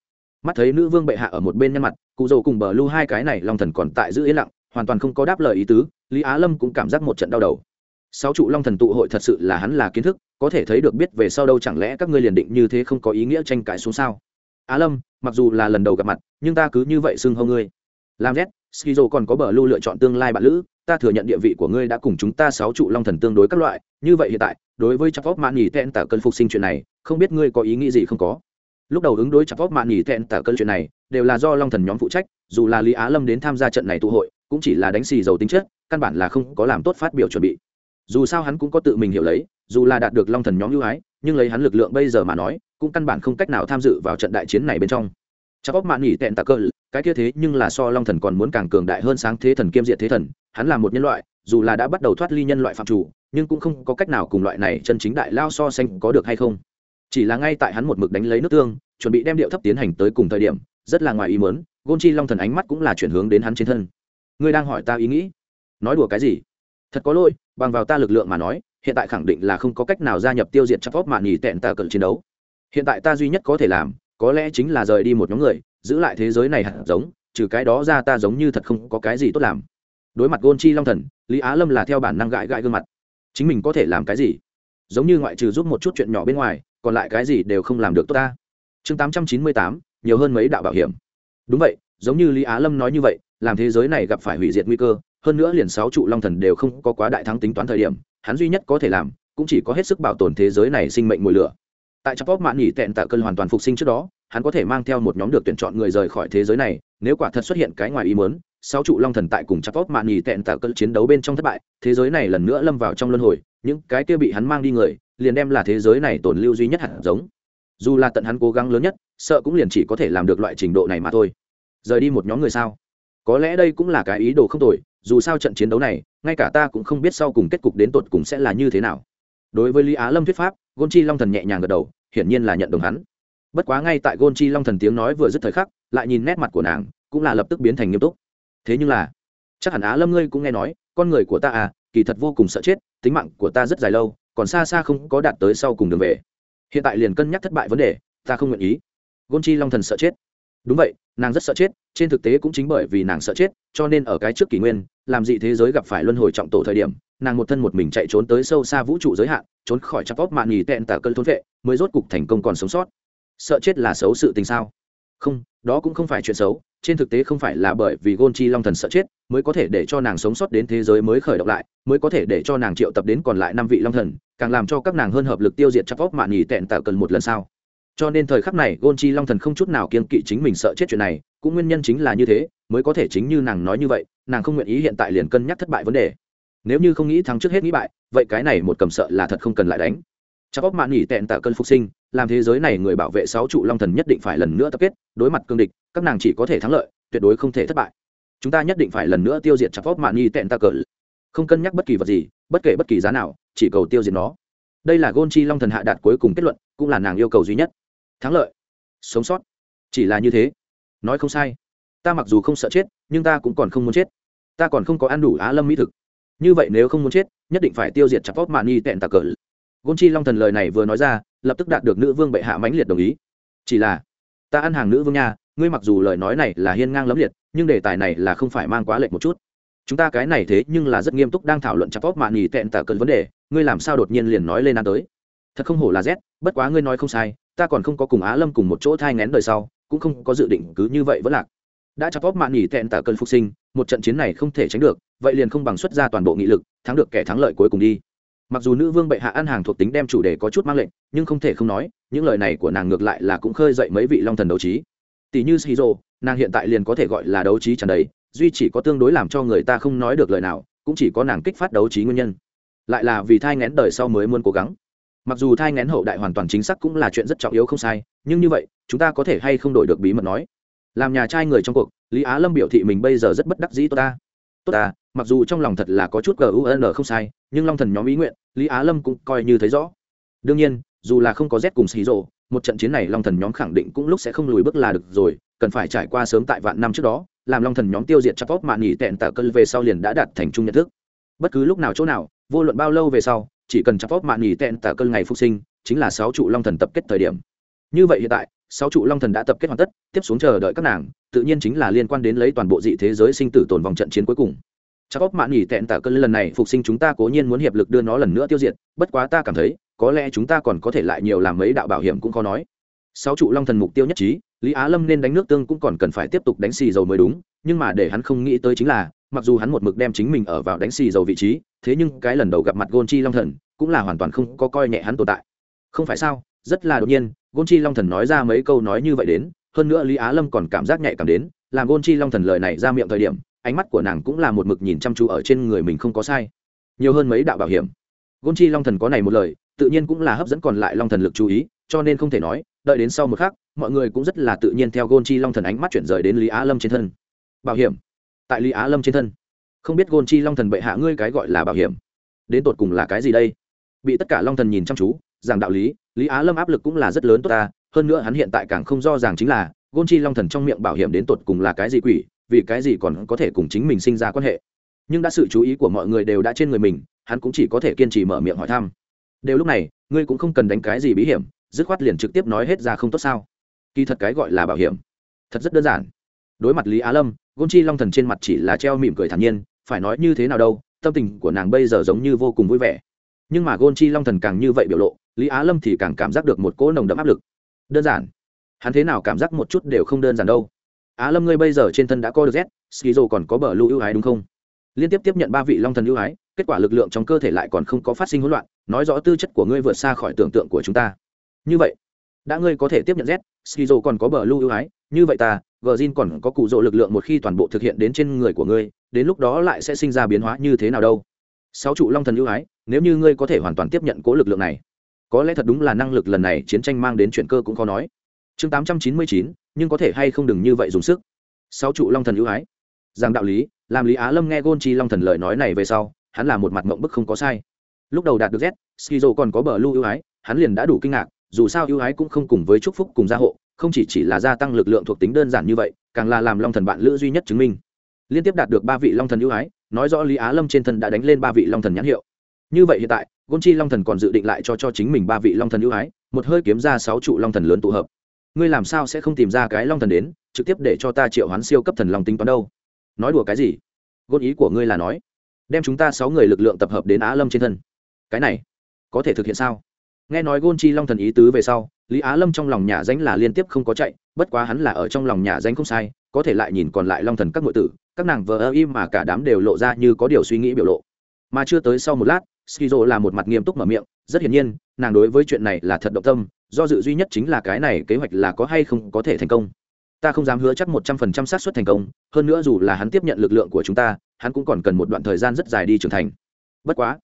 Mắt thấy nữ vương bệ hạ ở một bên nhân mặt, cụ dầu cùng bờ lưu hai cái này long thần còn tại giữ yên lặng, hoàn toàn không có đáp lời ý tứ, lý á lâm cũng cảm giác một trận đau đầu sáu trụ long thần tụ hội thật sự là hắn là kiến thức, có thể thấy được biết về sau đâu chẳng lẽ các ngươi liền định như thế không có ý nghĩa tranh cãi xuống sao? Á lâm, mặc dù là lần đầu gặp mặt, nhưng ta cứ như vậy xưng hô ngươi. Làm rét skizo còn có bờ lưu lựa chọn tương lai bạn lữ, ta thừa nhận địa vị của ngươi đã cùng chúng ta sáu trụ long thần tương đối các loại, như vậy hiện tại, đối với chắp vóc mạn nghỉ tẹn tả cơn phục sinh chuyện này, không biết ngươi có ý nghĩ gì không có. Lúc đầu ứng đối chắp vóc mạn nghỉ tẹn tả cơn chuyện này, đều là do long thần nhóm phụ trách, dù là lý á lâm đến tham gia trận này tụ hội, cũng chỉ là đánh xì dầu tính chất, căn bản là không có làm tốt phát biểu chuẩn bị dù sao hắn cũng có tự mình hiểu lấy, dù là đạt được long thần nhóm ưu ái, nhưng lấy hắn lực lượng bây giờ mà nói, cũng căn bản không cách nào tham dự vào trận đại chiến này bên trong. Chắc óc mạn nghỉ tẹn tà cơ, cái kia thế nhưng là so long thần còn muốn càng cường đại hơn sáng thế thần kiêm diệt thế thần, hắn là một nhân loại, dù là đã bắt đầu thoát ly nhân loại phạm chủ, nhưng cũng không có cách nào cùng loại này chân chính đại lao so sánh có được hay không. Chỉ là ngay tại hắn một mực đánh lấy nước tương, chuẩn bị đem điệu thấp tiến hành tới cùng thời điểm, rất là ngoài ý mớn gôn chi long thần ánh mắt cũng là chuyển hướng đến hắn trên thân. Ngươi đang hỏi ta ý nghĩ? Nói đùa cái gì? Thật có lỗi bằng vào ta lực lượng mà nói, hiện tại khẳng định là không có cách nào gia nhập tiêu diệt chắc vóc mạn nghỉ tẹn tà cận chiến đấu. Hiện tại ta duy nhất có thể làm, có lẽ chính là rời đi một nhóm người, giữ lại thế giới này hạt giống, trừ cái đó ra ta giống như thật không có cái gì tốt làm. Đối mặt gôn chi long thần, lý á lâm là theo bản năng gãi gãi gương mặt. Chính mình có thể làm cái gì? Giống như ngoại trừ giúp một chút chuyện nhỏ bên ngoài, còn lại cái gì đều không làm được tốt ta. Chương tám trăm chín mươi tám, nhiều hơn mấy đạo bảo hiểm. Đúng vậy, giống như lý á lâm nói như vậy, làm thế giới này gặp phải hủy diệt nguy cơ hơn nữa liền sáu trụ long thần đều không có quá đại thắng tính toán thời điểm, hắn duy nhất có thể làm, cũng chỉ có hết sức bảo tồn thế giới này sinh mệnh mùi lửa. Tại trong pop mạn nghỉ tẹn tạ cơn hoàn toàn phục sinh trước đó, hắn có thể mang theo một nhóm được tuyển chọn người rời khỏi thế giới này, nếu quả thật xuất hiện cái ngoài ý muốn, sáu trụ long thần tại cùng chắp vóc mạn nghỉ tẹn tạ cơn chiến đấu bên trong thất bại, thế giới này lần nữa lâm vào trong luân hồi, những cái kia bị hắn mang đi người, liền đem là thế giới này tồn lưu duy nhất hạt giống. Dù là tận hắn cố gắng lớn nhất, sợ cũng liền chỉ có thể làm được loại trình độ này mà thôi. Rời đi một nhóm người sao? Có lẽ đây cũng là cái ý đồ không tồi, dù sao trận chiến đấu này, ngay cả ta cũng không biết sau cùng kết cục đến tột cùng sẽ là như thế nào. Đối với lý á lâm thuyết pháp, gôn chi long thần nhẹ nhàng gật đầu, hiển nhiên là nhận đồng hắn. Bất quá ngay tại gôn chi long thần tiếng nói vừa dứt thời khắc, lại nhìn nét mặt của nàng, cũng là lập tức biến thành nghiêm túc. Thế nhưng là, chắc hẳn á lâm ngươi cũng nghe nói, con người của ta à kỳ thật vô cùng sợ chết, tính mạng của ta rất dài lâu, còn xa xa không có đạt tới sau cùng đường về. Hiện tại liền cân nhắc thất bại vấn đề, ta không nguyện ý. Gôn chi long thần sợ chết đúng vậy, nàng rất sợ chết, trên thực tế cũng chính bởi vì nàng sợ chết, cho nên ở cái trước kỷ nguyên, làm dị thế giới gặp phải luân hồi trọng tổ thời điểm, nàng một thân một mình chạy trốn tới sâu xa vũ trụ giới hạn, trốn khỏi chắp vóc mạng nghỉ tẹn tả cơn thôn vệ, mới rốt cục thành công còn sống sót. Sợ chết là xấu sự tình sao? Không, đó cũng không phải chuyện xấu, trên thực tế không phải là bởi vì gôn chi long thần sợ chết, mới có thể để cho nàng sống sót đến thế giới mới khởi động lại, mới có thể để cho nàng triệu tập đến còn lại năm vị long thần, càng làm cho các nàng hơn hợp lực tiêu diệt chắp vóc mạng nghỉ tẹn tả cần một lần sau cho nên thời khắc này gôn chi long thần không chút nào kiên kỵ chính mình sợ chết chuyện này, cũng nguyên nhân chính là như thế, mới có thể chính như nàng nói như vậy, nàng không nguyện ý hiện tại liền cân nhắc thất bại vấn đề. Nếu như không nghĩ thắng trước hết nghĩ bại, vậy cái này một cầm sợ là thật không cần lại đánh. Chắc óc mạn nghỉ tẹn tạ cơn phục sinh, làm thế giới này người bảo vệ sáu trụ long thần nhất định phải lần nữa tập kết, đối mặt cương địch, các nàng chỉ có thể thắng lợi, tuyệt đối không thể thất bại. Chúng ta nhất định phải lần nữa tiêu diệt chắc óc mạn nghỉ tẹn tạ cơn không cân nhắc bất kỳ vật gì, bất kể bất kỳ giá nào, chỉ cầu tiêu diệt nó. Đây là gôn chi long thần hạ đạt cuối cùng kết luận, cũng là nàng yêu cầu duy nhất thắng lợi. Sống sót. Chỉ là như thế. Nói không sai. Ta mặc dù không sợ chết, nhưng ta cũng còn không muốn chết. Ta còn không có ăn đủ á lâm mỹ thực. Như vậy nếu không muốn chết, nhất định phải tiêu diệt chặt vót mạn y tẹn tà cờ. Gôn chi long thần lời này vừa nói ra, lập tức đạt được nữ vương bệ hạ mãnh liệt đồng ý. Chỉ là, ta ăn hàng nữ vương nha, ngươi mặc dù lời nói này là hiên ngang lẫm liệt, nhưng đề tài này là không phải mang quá lệch một chút. Chúng ta cái này thế nhưng là rất nghiêm túc đang thảo luận chặt vót mạn y tẹn tà cờ vấn đề, ngươi làm sao đột nhiên liền nói lên ăn tới. Thật không hổ là z, bất quá ngươi nói không sai ta còn không có cùng á lâm cùng một chỗ thai ngén đời sau, cũng không có dự định cứ như vậy vẫn lạc. Đã cho bóp mạng nghỉ tẹn tả cơn phục sinh, một trận chiến này không thể tránh được, vậy liền không bằng xuất ra toàn bộ nghị lực, thắng được kẻ thắng lợi cuối cùng đi. Mặc dù nữ vương bệ hạ ăn hàng thuộc tính đem chủ đề có chút mang lệnh, nhưng không thể không nói, những lời này của nàng ngược lại là cũng khơi dậy mấy vị long thần đấu trí. Tỷ như shizu, nàng hiện tại liền có thể gọi là đấu trí tràn đầy, duy chỉ có tương đối làm cho người ta không nói được lời nào, cũng chỉ có nàng kích phát đấu trí nguyên nhân. Lại là vì thai ngén đời sau mới muốn cố gắng mặc dù thai ngén hậu đại hoàn toàn chính xác cũng là chuyện rất trọng yếu không sai, nhưng như vậy, chúng ta có thể hay không đổi được bí mật nói? Làm nhà trai người trong cuộc, lý á lâm biểu thị mình bây giờ rất bất đắc dĩ tốt ta. Tốt ta, mặc dù trong lòng thật là có chút gun không sai, nhưng long thần nhóm ý nguyện, lý á lâm cũng coi như thấy rõ. Đương nhiên, dù là không có z cùng xì rộ, một trận chiến này long thần nhóm khẳng định cũng lúc sẽ không lùi bước là được rồi, cần phải trải qua sớm tại vạn năm trước đó, làm long thần nhóm tiêu diệt chặt tốt mạn nghỉ tẹn tả cơn về sau liền đã đạt thành chung nhận thức. Bất cứ lúc nào chỗ nào, vô luận bao lâu về sau chỉ cần chặt vót mạn nghỉ tẹn tả cơn ngày phục sinh, chính là sáu trụ long thần tập kết thời điểm. Như vậy hiện tại, sáu trụ long thần đã tập kết hoàn tất, tiếp xuống chờ đợi các nàng, tự nhiên chính là liên quan đến lấy toàn bộ dị thế giới sinh tử tồn vòng trận chiến cuối cùng. Chắc óc mạn nghỉ tẹn tả cơn lần này phục sinh chúng ta cố nhiên muốn hiệp lực đưa nó lần nữa tiêu diệt, bất quá ta cảm thấy, có lẽ chúng ta còn có thể lại nhiều làm mấy đạo bảo hiểm cũng khó nói. Sáu trụ long thần mục tiêu nhất trí, lý á lâm nên đánh nước tương cũng còn cần phải tiếp tục đánh xì dầu mới đúng, nhưng mà để hắn không nghĩ tới chính là mặc dù hắn một mực đem chính mình ở vào đánh xì dầu vị trí, thế nhưng cái lần đầu gặp mặt gôn chi long thần cũng là hoàn toàn không có coi nhẹ hắn tồn tại. Không phải sao, rất là đột nhiên gôn chi long thần nói ra mấy câu nói như vậy đến, hơn nữa lý á lâm còn cảm giác nhạy cảm đến, làm gôn chi long thần lời này ra miệng thời điểm, ánh mắt của nàng cũng là một mực nhìn chăm chú ở trên người mình không có sai. Nhiều hơn mấy đạo bảo hiểm. Gôn chi long thần có này một lời, tự nhiên cũng là hấp dẫn còn lại long thần lực chú ý, cho nên không thể nói, đợi đến sau một khắc, mọi người cũng rất là tự nhiên theo gôn chi long thần ánh mắt chuyển rời đến lý á lâm trên thân. Bảo hiểm tại lý á lâm trên thân. Không biết gôn chi long thần bệ hạ ngươi cái gọi là bảo hiểm, đến tột cùng là cái gì đây? Bị tất cả long thần nhìn chăm chú rằng đạo lý lý á lâm áp lực cũng là rất lớn tốt ta, hơn nữa hắn hiện tại càng không do ràng chính là, gôn chi long thần trong miệng bảo hiểm đến tột cùng là cái gì quỷ, vì cái gì còn có thể cùng chính mình sinh ra quan hệ. Nhưng đã sự chú ý của mọi người đều đã trên người mình, hắn cũng chỉ có thể kiên trì mở miệng hỏi thăm. Đều lúc này, ngươi cũng không cần đánh cái gì bí hiểm, dứt khoát liền trực tiếp nói hết ra không tốt sao? Kỳ thật cái gọi là bảo hiểm, thật rất đơn giản. Đối mặt lý á lâm gôn chi long thần trên mặt chỉ là treo mỉm cười thản nhiên, phải nói như thế nào đâu, tâm tình của nàng bây giờ giống như vô cùng vui vẻ. Nhưng mà gôn chi long thần càng như vậy biểu lộ, lý á lâm thì càng cảm giác được một cỗ nồng đậm áp lực. Đơn giản. Hắn thế nào cảm giác một chút đều không đơn giản đâu. Á lâm ngươi bây giờ trên thân đã coi được z, skizo còn có bờ lưu ưu ái đúng không? Liên tiếp tiếp nhận ba vị long thần ưu ái, kết quả lực lượng trong cơ thể lại còn không có phát sinh hỗn loạn, nói rõ tư chất của ngươi vượt xa khỏi tưởng tượng của chúng ta. Như vậy, đã ngươi có thể tiếp nhận z, skizo còn có bờ lưu ưu ái, như vậy ta gờ zin còn có cụ rỗ lực lượng một khi toàn bộ thực hiện đến trên người của ngươi, đến lúc đó lại sẽ sinh ra biến hóa như thế nào đâu? Sáu trụ long thần ưu ái, nếu như ngươi có thể hoàn toàn tiếp nhận cố lực lượng này, có lẽ thật đúng là năng lực lần này chiến tranh mang đến chuyện cơ cũng khó nói. Chương tám trăm chín mươi chín, nhưng có thể hay không đừng như vậy dùng sức. Sáu trụ long thần ưu ái. Rằng đạo lý, làm lý á lâm nghe gôn chi long thần lời nói này về sau, hắn là một mặt mộng bức không có sai. Lúc đầu đạt được z, skizo còn có bờ lưu ưu ái, hắn liền đã đủ kinh ngạc dù sao ưu ái cũng không cùng với chúc phúc cùng gia hộ, không chỉ chỉ là gia tăng lực lượng thuộc tính đơn giản như vậy, càng là làm long thần bạn lữ duy nhất chứng minh. Liên tiếp đạt được ba vị long thần ưu ái, nói rõ lý á lâm trên thân đã đánh lên ba vị long thần nhãn hiệu. Như vậy hiện tại, gôn chi long thần còn dự định lại cho cho chính mình ba vị long thần ưu ái, một hơi kiếm ra sáu trụ long thần lớn tụ hợp. Ngươi làm sao sẽ không tìm ra cái long thần đến, trực tiếp để cho ta triệu hoán siêu cấp thần long tính toán đâu? Nói đùa cái gì? Gôn ý của ngươi là nói, đem chúng ta sáu người lực lượng tập hợp đến á lâm trên thân. Cái này, có thể thực hiện sao? Nghe nói gôn chi long thần ý tứ về sau, lý á lâm trong lòng nhà danh là liên tiếp không có chạy, bất quá hắn là ở trong lòng nhà danh không sai, có thể lại nhìn còn lại long thần các ngội tử, các nàng vờ ơ im mà cả đám đều lộ ra như có điều suy nghĩ biểu lộ. Mà chưa tới sau một lát, skizo là một mặt nghiêm túc mở miệng, rất hiển nhiên, nàng đối với chuyện này là thật động tâm, do dự duy nhất chính là cái này kế hoạch là có hay không có thể thành công. Ta không dám hứa chắc một trăm phần trăm xác suất thành công, hơn nữa dù là hắn tiếp nhận lực lượng của chúng ta, hắn cũng còn cần một đoạn thời gian rất dài đi trưởng thành. Bất quá,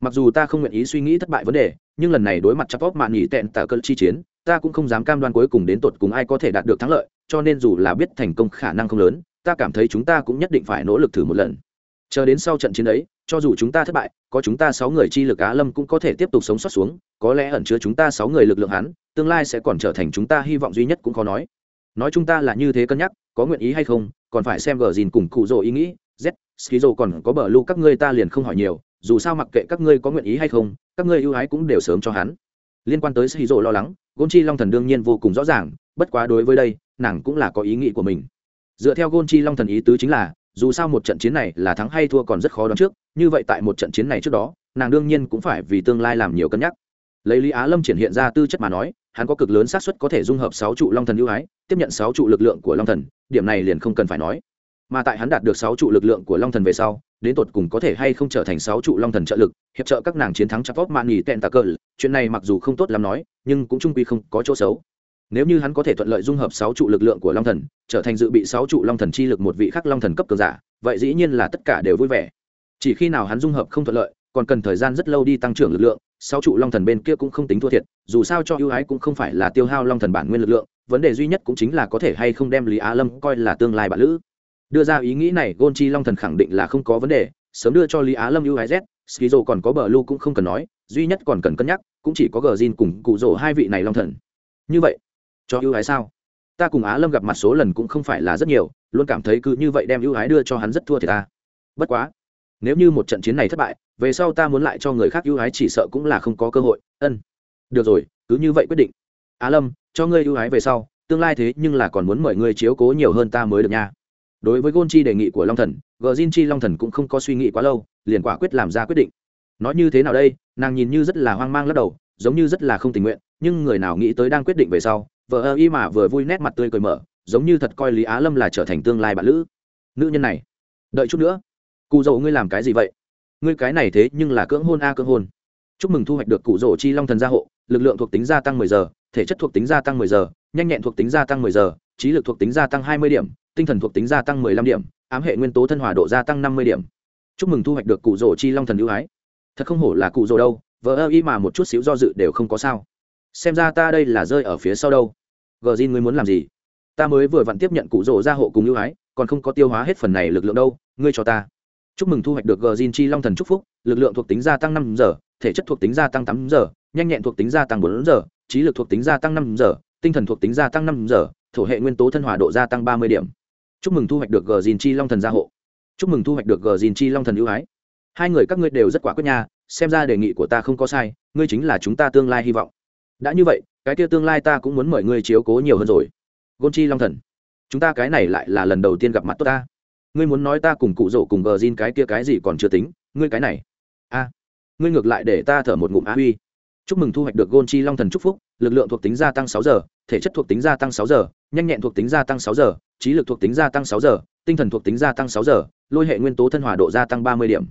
mặc dù ta không nguyện ý suy nghĩ thất bại vấn đề nhưng lần này đối mặt chắp vóc mạn nghỉ tẹn tạ cơn chi chiến, ta cũng không dám cam đoan cuối cùng đến tột cùng ai có thể đạt được thắng lợi, cho nên dù là biết thành công khả năng không lớn, ta cảm thấy chúng ta cũng nhất định phải nỗ lực thử một lần. Chờ đến sau trận chiến ấy, cho dù chúng ta thất bại, có chúng ta sáu người chi lực á lâm cũng có thể tiếp tục sống sót xuống, có lẽ ẩn chứa chúng ta sáu người lực lượng hắn, tương lai sẽ còn trở thành chúng ta hy vọng duy nhất cũng khó nói. Nói chúng ta là như thế cân nhắc, có nguyện ý hay không, còn phải xem gờ dìn cùng cụ rồ ý nghĩ, z, skizo còn có bờ lưu các ngươi ta liền không hỏi nhiều, dù sao mặc kệ các ngươi có nguyện ý hay không các ngươi ưu ái cũng đều sớm cho hắn. Liên quan tới skizo lo lắng gôn chi long thần đương nhiên vô cùng rõ ràng, bất quá đối với đây, nàng cũng là có ý nghĩ của mình. Dựa theo gôn chi long thần ý tứ chính là, dù sao một trận chiến này là thắng hay thua còn rất khó đoán trước, như vậy tại một trận chiến này trước đó, nàng đương nhiên cũng phải vì tương lai làm nhiều cân nhắc. Lấy lý á lâm triển hiện ra tư chất mà nói, hắn có cực lớn xác suất có thể dung hợp sáu trụ long thần ưu ái, tiếp nhận sáu trụ lực lượng của long thần, điểm này liền không cần phải nói. Mà tại hắn đạt được sáu trụ lực lượng của long thần về sau đến tột cùng có thể hay không trở thành sáu trụ long thần trợ lực, hiệp trợ các nàng chiến thắng chặt vót mạn nghỉ tẹn tà cờ. Chuyện này mặc dù không tốt lắm nói, nhưng cũng trung quy không có chỗ xấu. Nếu như hắn có thể thuận lợi dung hợp sáu trụ lực lượng của long thần, trở thành dự bị sáu trụ long thần chi lực một vị khắc long thần cấp cường giả, vậy dĩ nhiên là tất cả đều vui vẻ. Chỉ khi nào hắn dung hợp không thuận lợi, còn cần thời gian rất lâu đi tăng trưởng lực lượng, sáu trụ long thần bên kia cũng không tính thua thiệt, dù sao cho ưu ái cũng không phải là tiêu hao long thần bản nguyên lực lượng, vấn đề duy nhất cũng chính là có thể hay không đem lý á lâm coi là tương lai bản lữ đưa ra ý nghĩ này gôn chi long thần khẳng định là không có vấn đề, sớm đưa cho lý á lâm ưu ái z, skizo còn có bờ lu cũng không cần nói, duy nhất còn cần cân nhắc, cũng chỉ có gờ zin cùng cụ rỗ hai vị này long thần. Như vậy, cho ưu ái sao? Ta cùng á lâm gặp mặt số lần cũng không phải là rất nhiều, luôn cảm thấy cứ như vậy đem ưu ái đưa cho hắn rất thua thì ta. Bất quá, nếu như một trận chiến này thất bại, về sau ta muốn lại cho người khác ưu ái chỉ sợ cũng là không có cơ hội, ân. Được rồi, cứ như vậy quyết định. Á lâm, cho ngươi ưu ái về sau, tương lai thế nhưng là còn muốn mời ngươi chiếu cố nhiều hơn ta mới được nha đối với gôn chi đề nghị của long thần gờ zin chi long thần cũng không có suy nghĩ quá lâu, liền quả quyết làm ra quyết định. Nói như thế nào đây, nàng nhìn như rất là hoang mang lắc đầu, giống như rất là không tình nguyện, nhưng người nào nghĩ tới đang quyết định về sau vợ ơ y mà vừa vui nét mặt tươi cười mở, giống như thật coi lý á lâm là trở thành tương lai bạn lữ. Nữ nhân này, đợi chút nữa. Cụ dầu ngươi làm cái gì vậy? Ngươi cái này thế nhưng là cưỡng hôn a à cưỡng hôn. Chúc mừng thu hoạch được cụ rổ chi long thần gia hộ, lực lượng thuộc tính gia tăng 10 giờ, thể chất thuộc tính gia tăng 10 giờ, nhanh nhẹn thuộc tính gia tăng 10 giờ, trí lực thuộc tính gia tăng 20 điểm tinh thần thuộc tính gia tăng 15 điểm, ám hệ nguyên tố thân hòa độ gia tăng 50 điểm. Chúc mừng thu hoạch được cụ rổ chi long thần ưu ái. Thật không hổ là cụ rổ đâu vợ ơ y mà một chút xíu do dự đều không có sao. Xem ra ta đây là rơi ở phía sau đâu. Gờ zin ngươi muốn làm gì? Ta mới vừa vặn tiếp nhận cụ rổ gia hộ cùng ưu ái, còn không có tiêu hóa hết phần này lực lượng đâu, ngươi cho ta. Chúc mừng thu hoạch được gờ zin chi long thần chúc phúc, lực lượng thuộc tính gia tăng năm giờ, thể chất thuộc tính gia tăng tám giờ, nhanh nhẹn thuộc tính gia tăng bốn giờ, trí lực thuộc tính gia tăng năm giờ, tinh thần thuộc tính gia tăng năm giờ, thổ hệ nguyên tố thân hòa độ gia tăng ba mươi điểm chúc mừng thu hoạch được gờ dìn chi long thần gia hộ. Chúc mừng thu hoạch được gờ dìn chi long thần ưu ái. Hai người các ngươi đều rất quả quyết nha, xem ra đề nghị của ta không có sai, ngươi chính là chúng ta tương lai hy vọng. Đã như vậy, cái kia tương lai ta cũng muốn mời ngươi chiếu cố nhiều hơn rồi. Gôn chi long thần, chúng ta cái này lại là lần đầu tiên gặp mặt tốt ta. Ngươi muốn nói ta cùng cụ rổ cùng gờ zin cái kia cái gì còn chưa tính, ngươi cái này. A, ngươi ngược lại để ta thở một ngụm á huy. Chúc mừng thu hoạch được gôn chi long thần chúc phúc lực lượng thuộc tính gia tăng sáu giờ, thể chất thuộc tính gia tăng sáu giờ, nhanh nhẹn thuộc tính gia tăng sáu giờ, trí lực thuộc tính gia tăng sáu giờ, tinh thần thuộc tính gia tăng sáu giờ, lôi hệ nguyên tố thân hòa độ gia tăng ba mươi điểm.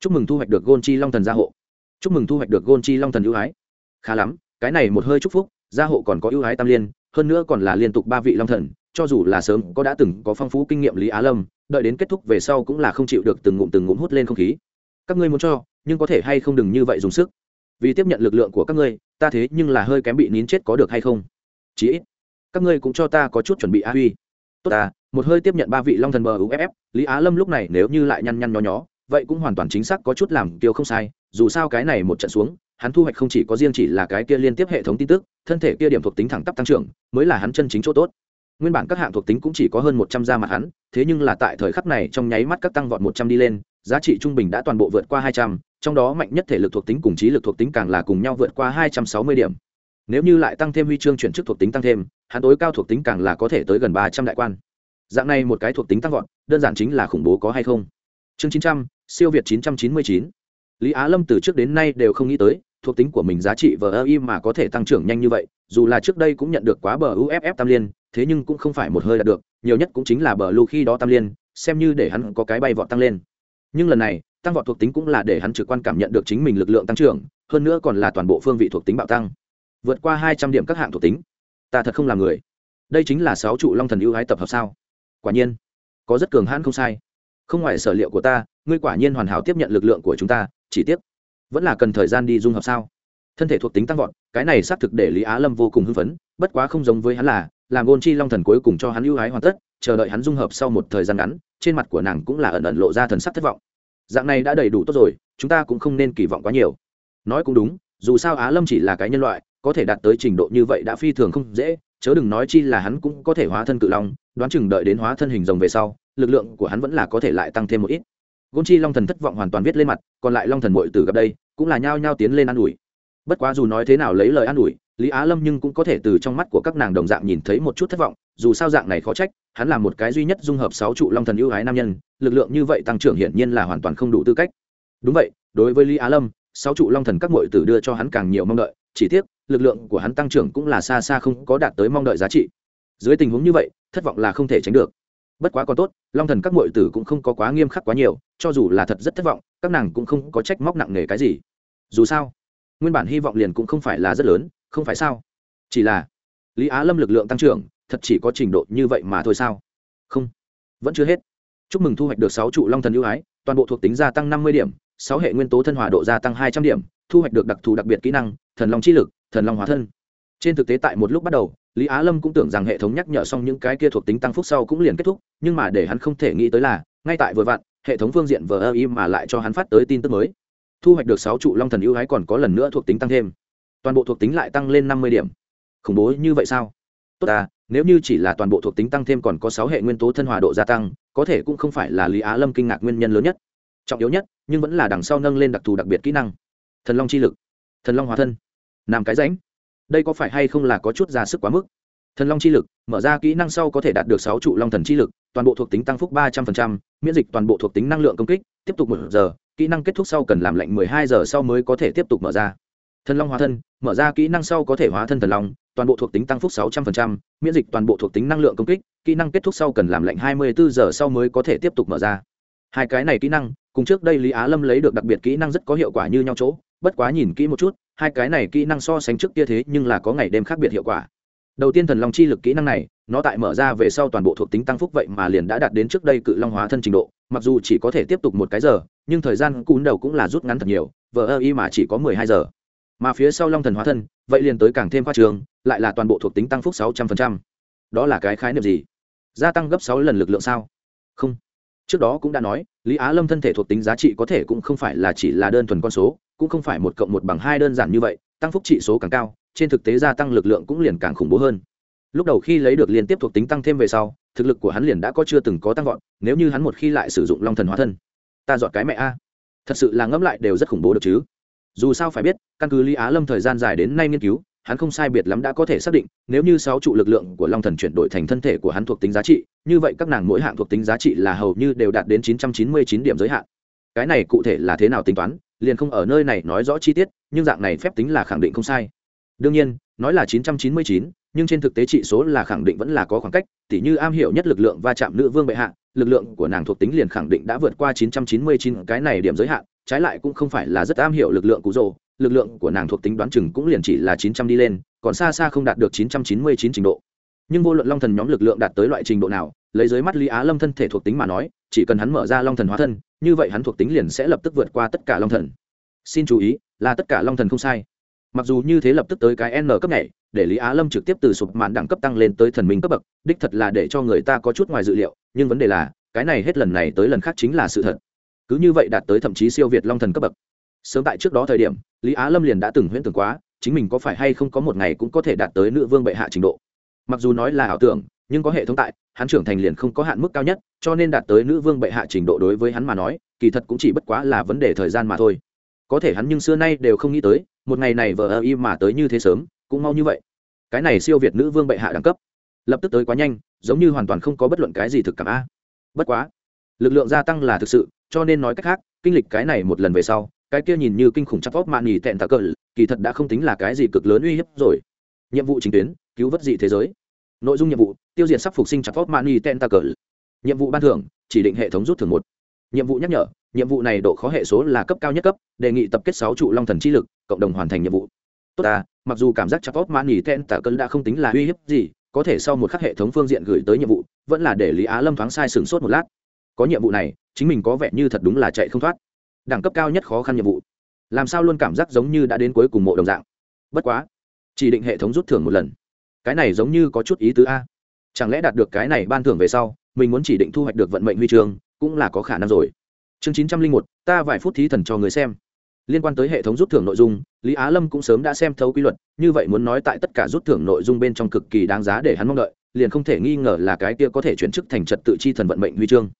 Chúc mừng thu hoạch được gôn chi long thần gia hộ. Chúc mừng thu hoạch được gôn chi long thần ưu ái. Khá lắm, cái này một hơi chúc phúc, gia hộ còn có ưu ái tam liên, hơn nữa còn là liên tục ba vị long thần, cho dù là sớm có đã từng có phong phú kinh nghiệm lý á lâm, đợi đến kết thúc về sau cũng là không chịu được từng ngụm từng ngụm hút lên không khí. Các ngươi muốn cho, nhưng có thể hay không đừng như vậy dùng sức. Vì tiếp nhận lực lượng của các ngươi ta thế nhưng là hơi kém bị nín chết có được hay không? Chí ít, các ngươi cũng cho ta có chút chuẩn bị a huy. Tốt ta, một hơi tiếp nhận ba vị long thần bờ uff lý á lâm lúc này nếu như lại nhăn nhăn nhó nhó, vậy cũng hoàn toàn chính xác có chút làm tiêu không sai. Dù sao cái này một trận xuống, hắn thu hoạch không chỉ có riêng chỉ là cái kia liên tiếp hệ thống tin tức, thân thể kia điểm thuộc tính thẳng tắp tăng trưởng, mới là hắn chân chính chỗ tốt. Nguyên bản các hạng thuộc tính cũng chỉ có hơn một trăm ra mặt hắn, thế nhưng là tại thời khắc này trong nháy mắt các tăng vọt một trăm đi lên, giá trị trung bình đã toàn bộ vượt qua hai trăm trong đó mạnh nhất thể lực thuộc tính cùng trí lực thuộc tính càng là cùng nhau vượt qua hai trăm sáu mươi điểm. Nếu như lại tăng thêm huy chương chuyển chức thuộc tính tăng thêm, hắn tối cao thuộc tính càng là có thể tới gần ba trăm đại quan. Dạng này một cái thuộc tính tăng vọt, đơn giản chính là khủng bố có hay không. Chương chín trăm, siêu việt chín trăm chín mươi chín. Lý á lâm từ trước đến nay đều không nghĩ tới, thuộc tính của mình giá trị vờ ơ y mà có thể tăng trưởng nhanh như vậy, dù là trước đây cũng nhận được quá bờ uff tam liên, thế nhưng cũng không phải một hơi đạt được, nhiều nhất cũng chính là bờ lu khi đó tam liên, xem như để hắn có cái bay vọt tăng lên. Nhưng lần này tăng vọt thuộc tính cũng là để hắn trực quan cảm nhận được chính mình lực lượng tăng trưởng, hơn nữa còn là toàn bộ phương vị thuộc tính bạo tăng. Vượt qua hai trăm điểm các hạng thuộc tính. Ta thật không là người. Đây chính là sáu trụ long thần ưu hái tập hợp sao? Quả nhiên, có rất cường hãn không sai. Không ngoài sở liệu của ta, ngươi quả nhiên hoàn hảo tiếp nhận lực lượng của chúng ta, chỉ tiếc, vẫn là cần thời gian đi dung hợp sao? Thân thể thuộc tính tăng vọt, cái này xác thực để lý á lâm vô cùng hưng phấn, bất quá không giống với hắn là, làm gôn chi long thần cuối cùng cho hắn ưu hái hoàn tất, chờ đợi hắn dung hợp sau một thời gian ngắn, trên mặt của nàng cũng là ẩn ẩn lộ ra thần sắc thất vọng dạng này đã đầy đủ tốt rồi, chúng ta cũng không nên kỳ vọng quá nhiều. Nói cũng đúng, dù sao á lâm chỉ là cái nhân loại, có thể đạt tới trình độ như vậy đã phi thường không dễ, chớ đừng nói chi là hắn cũng có thể hóa thân cự long, đoán chừng đợi đến hóa thân hình rồng về sau, lực lượng của hắn vẫn là có thể lại tăng thêm một ít. Gôn chi long thần thất vọng hoàn toàn viết lên mặt, còn lại long thần mội từ gặp đây, cũng là nhao nhao tiến lên An ủi. Bất quá dù nói thế nào lấy lời an ủi, lý á lâm nhưng cũng có thể từ trong mắt của các nàng đồng dạng nhìn thấy một chút thất vọng dù sao dạng này khó trách, hắn là một cái duy nhất dung hợp sáu trụ long thần ưu ái nam nhân, lực lượng như vậy tăng trưởng hiển nhiên là hoàn toàn không đủ tư cách. Đúng vậy, đối với lý á lâm, sáu trụ long thần các m tử đưa cho hắn càng nhiều mong đợi, chỉ tiếc, lực lượng của hắn tăng trưởng cũng là xa xa không có đạt tới mong đợi giá trị. Dưới tình huống như vậy, thất vọng là không thể tránh được. Bất quá còn tốt, long thần các m tử cũng không có quá nghiêm khắc quá nhiều, cho dù là thật rất thất vọng, các nàng cũng không có trách móc nặng nề cái gì. Dù sao, nguyên bản hy vọng liền cũng không phải là rất lớn, không phải sao? Chỉ là, lý á lâm lực lượng tăng trưởng thật chỉ có trình độ như vậy mà thôi sao? Không. Vẫn chưa hết. Chúc mừng thu hoạch được sáu trụ long thần ưu ái, toàn bộ thuộc tính gia tăng năm mươi điểm, sáu hệ nguyên tố thân hòa độ gia tăng hai trăm điểm, thu hoạch được đặc thù đặc biệt kỹ năng, thần long chi lực, thần long hóa thân. Trên thực tế tại một lúc bắt đầu, lý á lâm cũng tưởng rằng hệ thống nhắc nhở xong những cái kia thuộc tính tăng phúc sau cũng liền kết thúc, nhưng mà để hắn không thể nghĩ tới là, ngay tại vừa vặn, hệ thống phương diện vờ ơ y mà lại cho hắn phát tới tin tức mới. Thu hoạch được sáu trụ long thần ưu ái còn có lần nữa thuộc tính tăng thêm. Toàn bộ thuộc tính lại tăng lên năm mươi điểm. Khủng bố như vậy sao? Tốt à nếu như chỉ là toàn bộ thuộc tính tăng thêm còn có sáu hệ nguyên tố thân hòa độ gia tăng, có thể cũng không phải là lý á lâm kinh ngạc nguyên nhân lớn nhất. Trọng yếu nhất, nhưng vẫn là đằng sau nâng lên đặc thù đặc biệt kỹ năng. Thần long chi lực, thần long hóa thân làm cái rảnh đây có phải hay không là có chút ra sức quá mức? Thần long chi lực, mở ra kỹ năng sau có thể đạt được sáu trụ long thần chi lực, toàn bộ thuộc tính tăng phúc ba trăm linh miễn dịch toàn bộ thuộc tính năng lượng công kích, tiếp tục một giờ, kỹ năng kết thúc sau cần làm lạnh mười hai giờ sau mới có thể tiếp tục mở ra. Thần long hóa thân, mở ra kỹ năng sau có thể hóa thân thần long toàn bộ thuộc tính tăng phúc sáu trăm linh miễn dịch toàn bộ thuộc tính năng lượng công kích, kỹ năng kết thúc sau cần làm lạnh hai mươi bốn giờ sau mới có thể tiếp tục mở ra. Hai cái này kỹ năng, cùng trước đây lý á lâm lấy được đặc biệt kỹ năng rất có hiệu quả như nhau chỗ, bất quá nhìn kỹ một chút, hai cái này kỹ năng so sánh trước kia thế nhưng là có ngày đêm khác biệt hiệu quả. Đầu tiên thần long chi lực kỹ năng này, nó tại mở ra về sau toàn bộ thuộc tính tăng phúc vậy mà liền đã đạt đến trước đây cự long hóa thân trình độ, mặc dù chỉ có thể tiếp tục một cái giờ, nhưng thời gian cún đầu cũng là rút ngắn thật nhiều, vờ ơ y mà chỉ có mười hai giờ mà phía sau long thần hóa thân, vậy liền tới càng thêm khoa trường, lại là toàn bộ thuộc tính tăng phúc sáu trăm phần trăm. Đó là cái khái niệm gì? Gia tăng gấp sáu lần lực lượng sao? Không. Trước đó cũng đã nói, lý á lâm thân thể thuộc tính giá trị có thể cũng không phải là chỉ là đơn thuần con số, cũng không phải một cộng một bằng hai đơn giản như vậy, tăng phúc trị số càng cao, trên thực tế gia tăng lực lượng cũng liền càng khủng bố hơn. Lúc đầu khi lấy được liên tiếp thuộc tính tăng thêm về sau, thực lực của hắn liền đã có chưa từng có tăng vọt, nếu như hắn một khi lại sử dụng long thần hóa thân. Ta dọn cái mẹ a. Thật sự là ngẫm lại đều rất khủng bố được chứ dù sao phải biết, căn cứ lý á lâm thời gian dài đến nay nghiên cứu, hắn không sai biệt lắm đã có thể xác định, nếu như sáu trụ lực lượng của long thần chuyển đổi thành thân thể của hắn thuộc tính giá trị, như vậy các nàng mỗi hạng thuộc tính giá trị là hầu như đều đạt đến chín trăm chín mươi chín điểm giới hạn. Cái này cụ thể là thế nào tính toán, liền không ở nơi này nói rõ chi tiết, nhưng dạng này phép tính là khẳng định không sai. Đương nhiên, nói là chín trăm chín mươi chín, nhưng trên thực tế trị số là khẳng định vẫn là có khoảng cách, tỉ như am hiểu nhất lực lượng va chạm nữ vương bệ hạ, lực lượng của nàng thuộc tính liền khẳng định đã vượt qua chín trăm chín mươi chín, cái này điểm giới hạn trái lại cũng không phải là rất am hiểu lực lượng cụ rồ, lực lượng của nàng thuộc tính đoán chừng cũng liền chỉ là chín trăm đi lên, còn xa xa không đạt được chín trăm chín mươi chín trình độ. Nhưng vô luận long thần nhóm lực lượng đạt tới loại trình độ nào, lấy dưới mắt lý á lâm thân thể thuộc tính mà nói, chỉ cần hắn mở ra long thần hóa thân, như vậy hắn thuộc tính liền sẽ lập tức vượt qua tất cả long thần. Xin chú ý, là tất cả long thần không sai. Mặc dù như thế lập tức tới cái n cấp này để lý á lâm trực tiếp từ sụp mạn đẳng cấp tăng lên tới thần minh cấp bậc, đích thật là để cho người ta có chút ngoài dự liệu, nhưng vấn đề là, cái này hết lần này tới lần khác chính là sự thật cứ như vậy đạt tới thậm chí siêu việt long thần cấp bậc. Sớm tại trước đó thời điểm, lý á lâm liền đã từng huyễn tưởng quá, chính mình có phải hay không có một ngày cũng có thể đạt tới nữ vương bệ hạ trình độ. Mặc dù nói là ảo tưởng, nhưng có hệ thống tại, hắn trưởng thành liền không có hạn mức cao nhất, cho nên đạt tới nữ vương bệ hạ trình độ đối với hắn mà nói, kỳ thật cũng chỉ bất quá là vấn đề thời gian mà thôi. Có thể hắn nhưng xưa nay đều không nghĩ tới, một ngày này vờ ơ y mà tới như thế sớm, cũng mau như vậy. Cái này siêu việt nữ vương bệ hạ đẳng cấp, lập tức tới quá nhanh, giống như hoàn toàn không có bất luận cái gì thực cảm a. Bất quá, lực lượng gia tăng là thực sự cho nên nói cách khác, kinh lịch cái này một lần về sau, cái kia nhìn như kinh khủng chắc vóc mạn nghỉ tẹn tạ cờ, kỳ thật đã không tính là cái gì cực lớn uy hiếp rồi. Nhiệm vụ chính tuyến, cứu vớt dị thế giới. Nội dung nhiệm vụ, tiêu diệt sắp phục sinh chắc vóc mạn nghỉ tẹn tạ cờ. Nhiệm vụ ban thưởng, chỉ định hệ thống rút thưởng một. Nhiệm vụ nhắc nhở, nhiệm vụ này độ khó hệ số là cấp cao nhất cấp, đề nghị tập kết sáu trụ long thần chi lực, cộng đồng hoàn thành nhiệm vụ. Tốt à mặc dù cảm giác chắc vóc mạn nghỉ tẹn tạ cờ đã không tính là uy hiếp gì, có thể sau một khắc hệ thống phương diện gửi tới nhiệm vụ, vẫn là để lý á lâm thoáng sai sửng sốt một lát có nhiệm vụ này, chính mình có vẻ như thật đúng là chạy không thoát. Đẳng cấp cao nhất khó khăn nhiệm vụ. Làm sao luôn cảm giác giống như đã đến cuối cùng mộ đồng dạng. Bất quá, chỉ định hệ thống rút thưởng một lần. Cái này giống như có chút ý tứ a. Chẳng lẽ đạt được cái này ban thưởng về sau, mình muốn chỉ định thu hoạch được vận mệnh huy chương, cũng là có khả năng rồi. Chương chín trăm linh một, ta vài phút thí thần cho người xem. Liên quan tới hệ thống rút thưởng nội dung, lý á lâm cũng sớm đã xem thấu quy luật, như vậy muốn nói tại tất cả rút thưởng nội dung bên trong cực kỳ đáng giá để hắn mong đợi, liền không thể nghi ngờ là cái kia có thể chuyển chức thành trật tự chi thần vận mệnh huy chương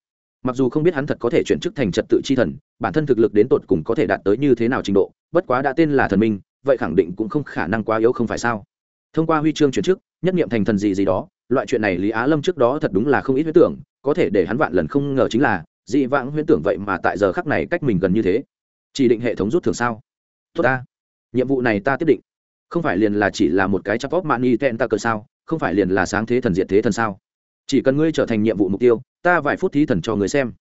mặc dù không biết hắn thật có thể chuyển chức thành trật tự chi thần, bản thân thực lực đến tột cùng có thể đạt tới như thế nào trình độ, bất quá đã tên là thần minh, vậy khẳng định cũng không khả năng quá yếu không phải sao? Thông qua huy chương chuyển chức, nhất nghiệm thành thần gì gì đó, loại chuyện này lý á lâm trước đó thật đúng là không ít huyết tưởng, có thể để hắn vạn lần không ngờ chính là, dị vãng huyễn tưởng vậy mà tại giờ khắc này cách mình gần như thế. Chỉ định hệ thống rút thường sao? Tốt ta. Nhiệm vụ này ta tiếp định. Không phải liền là chỉ là một cái chắp vóc mạng y tẹn ta cờ sao? Không phải liền là sáng thế thần diệt thế thần sao? Chỉ cần ngươi trở thành nhiệm vụ mục tiêu ta vài phút thí thần cho người xem.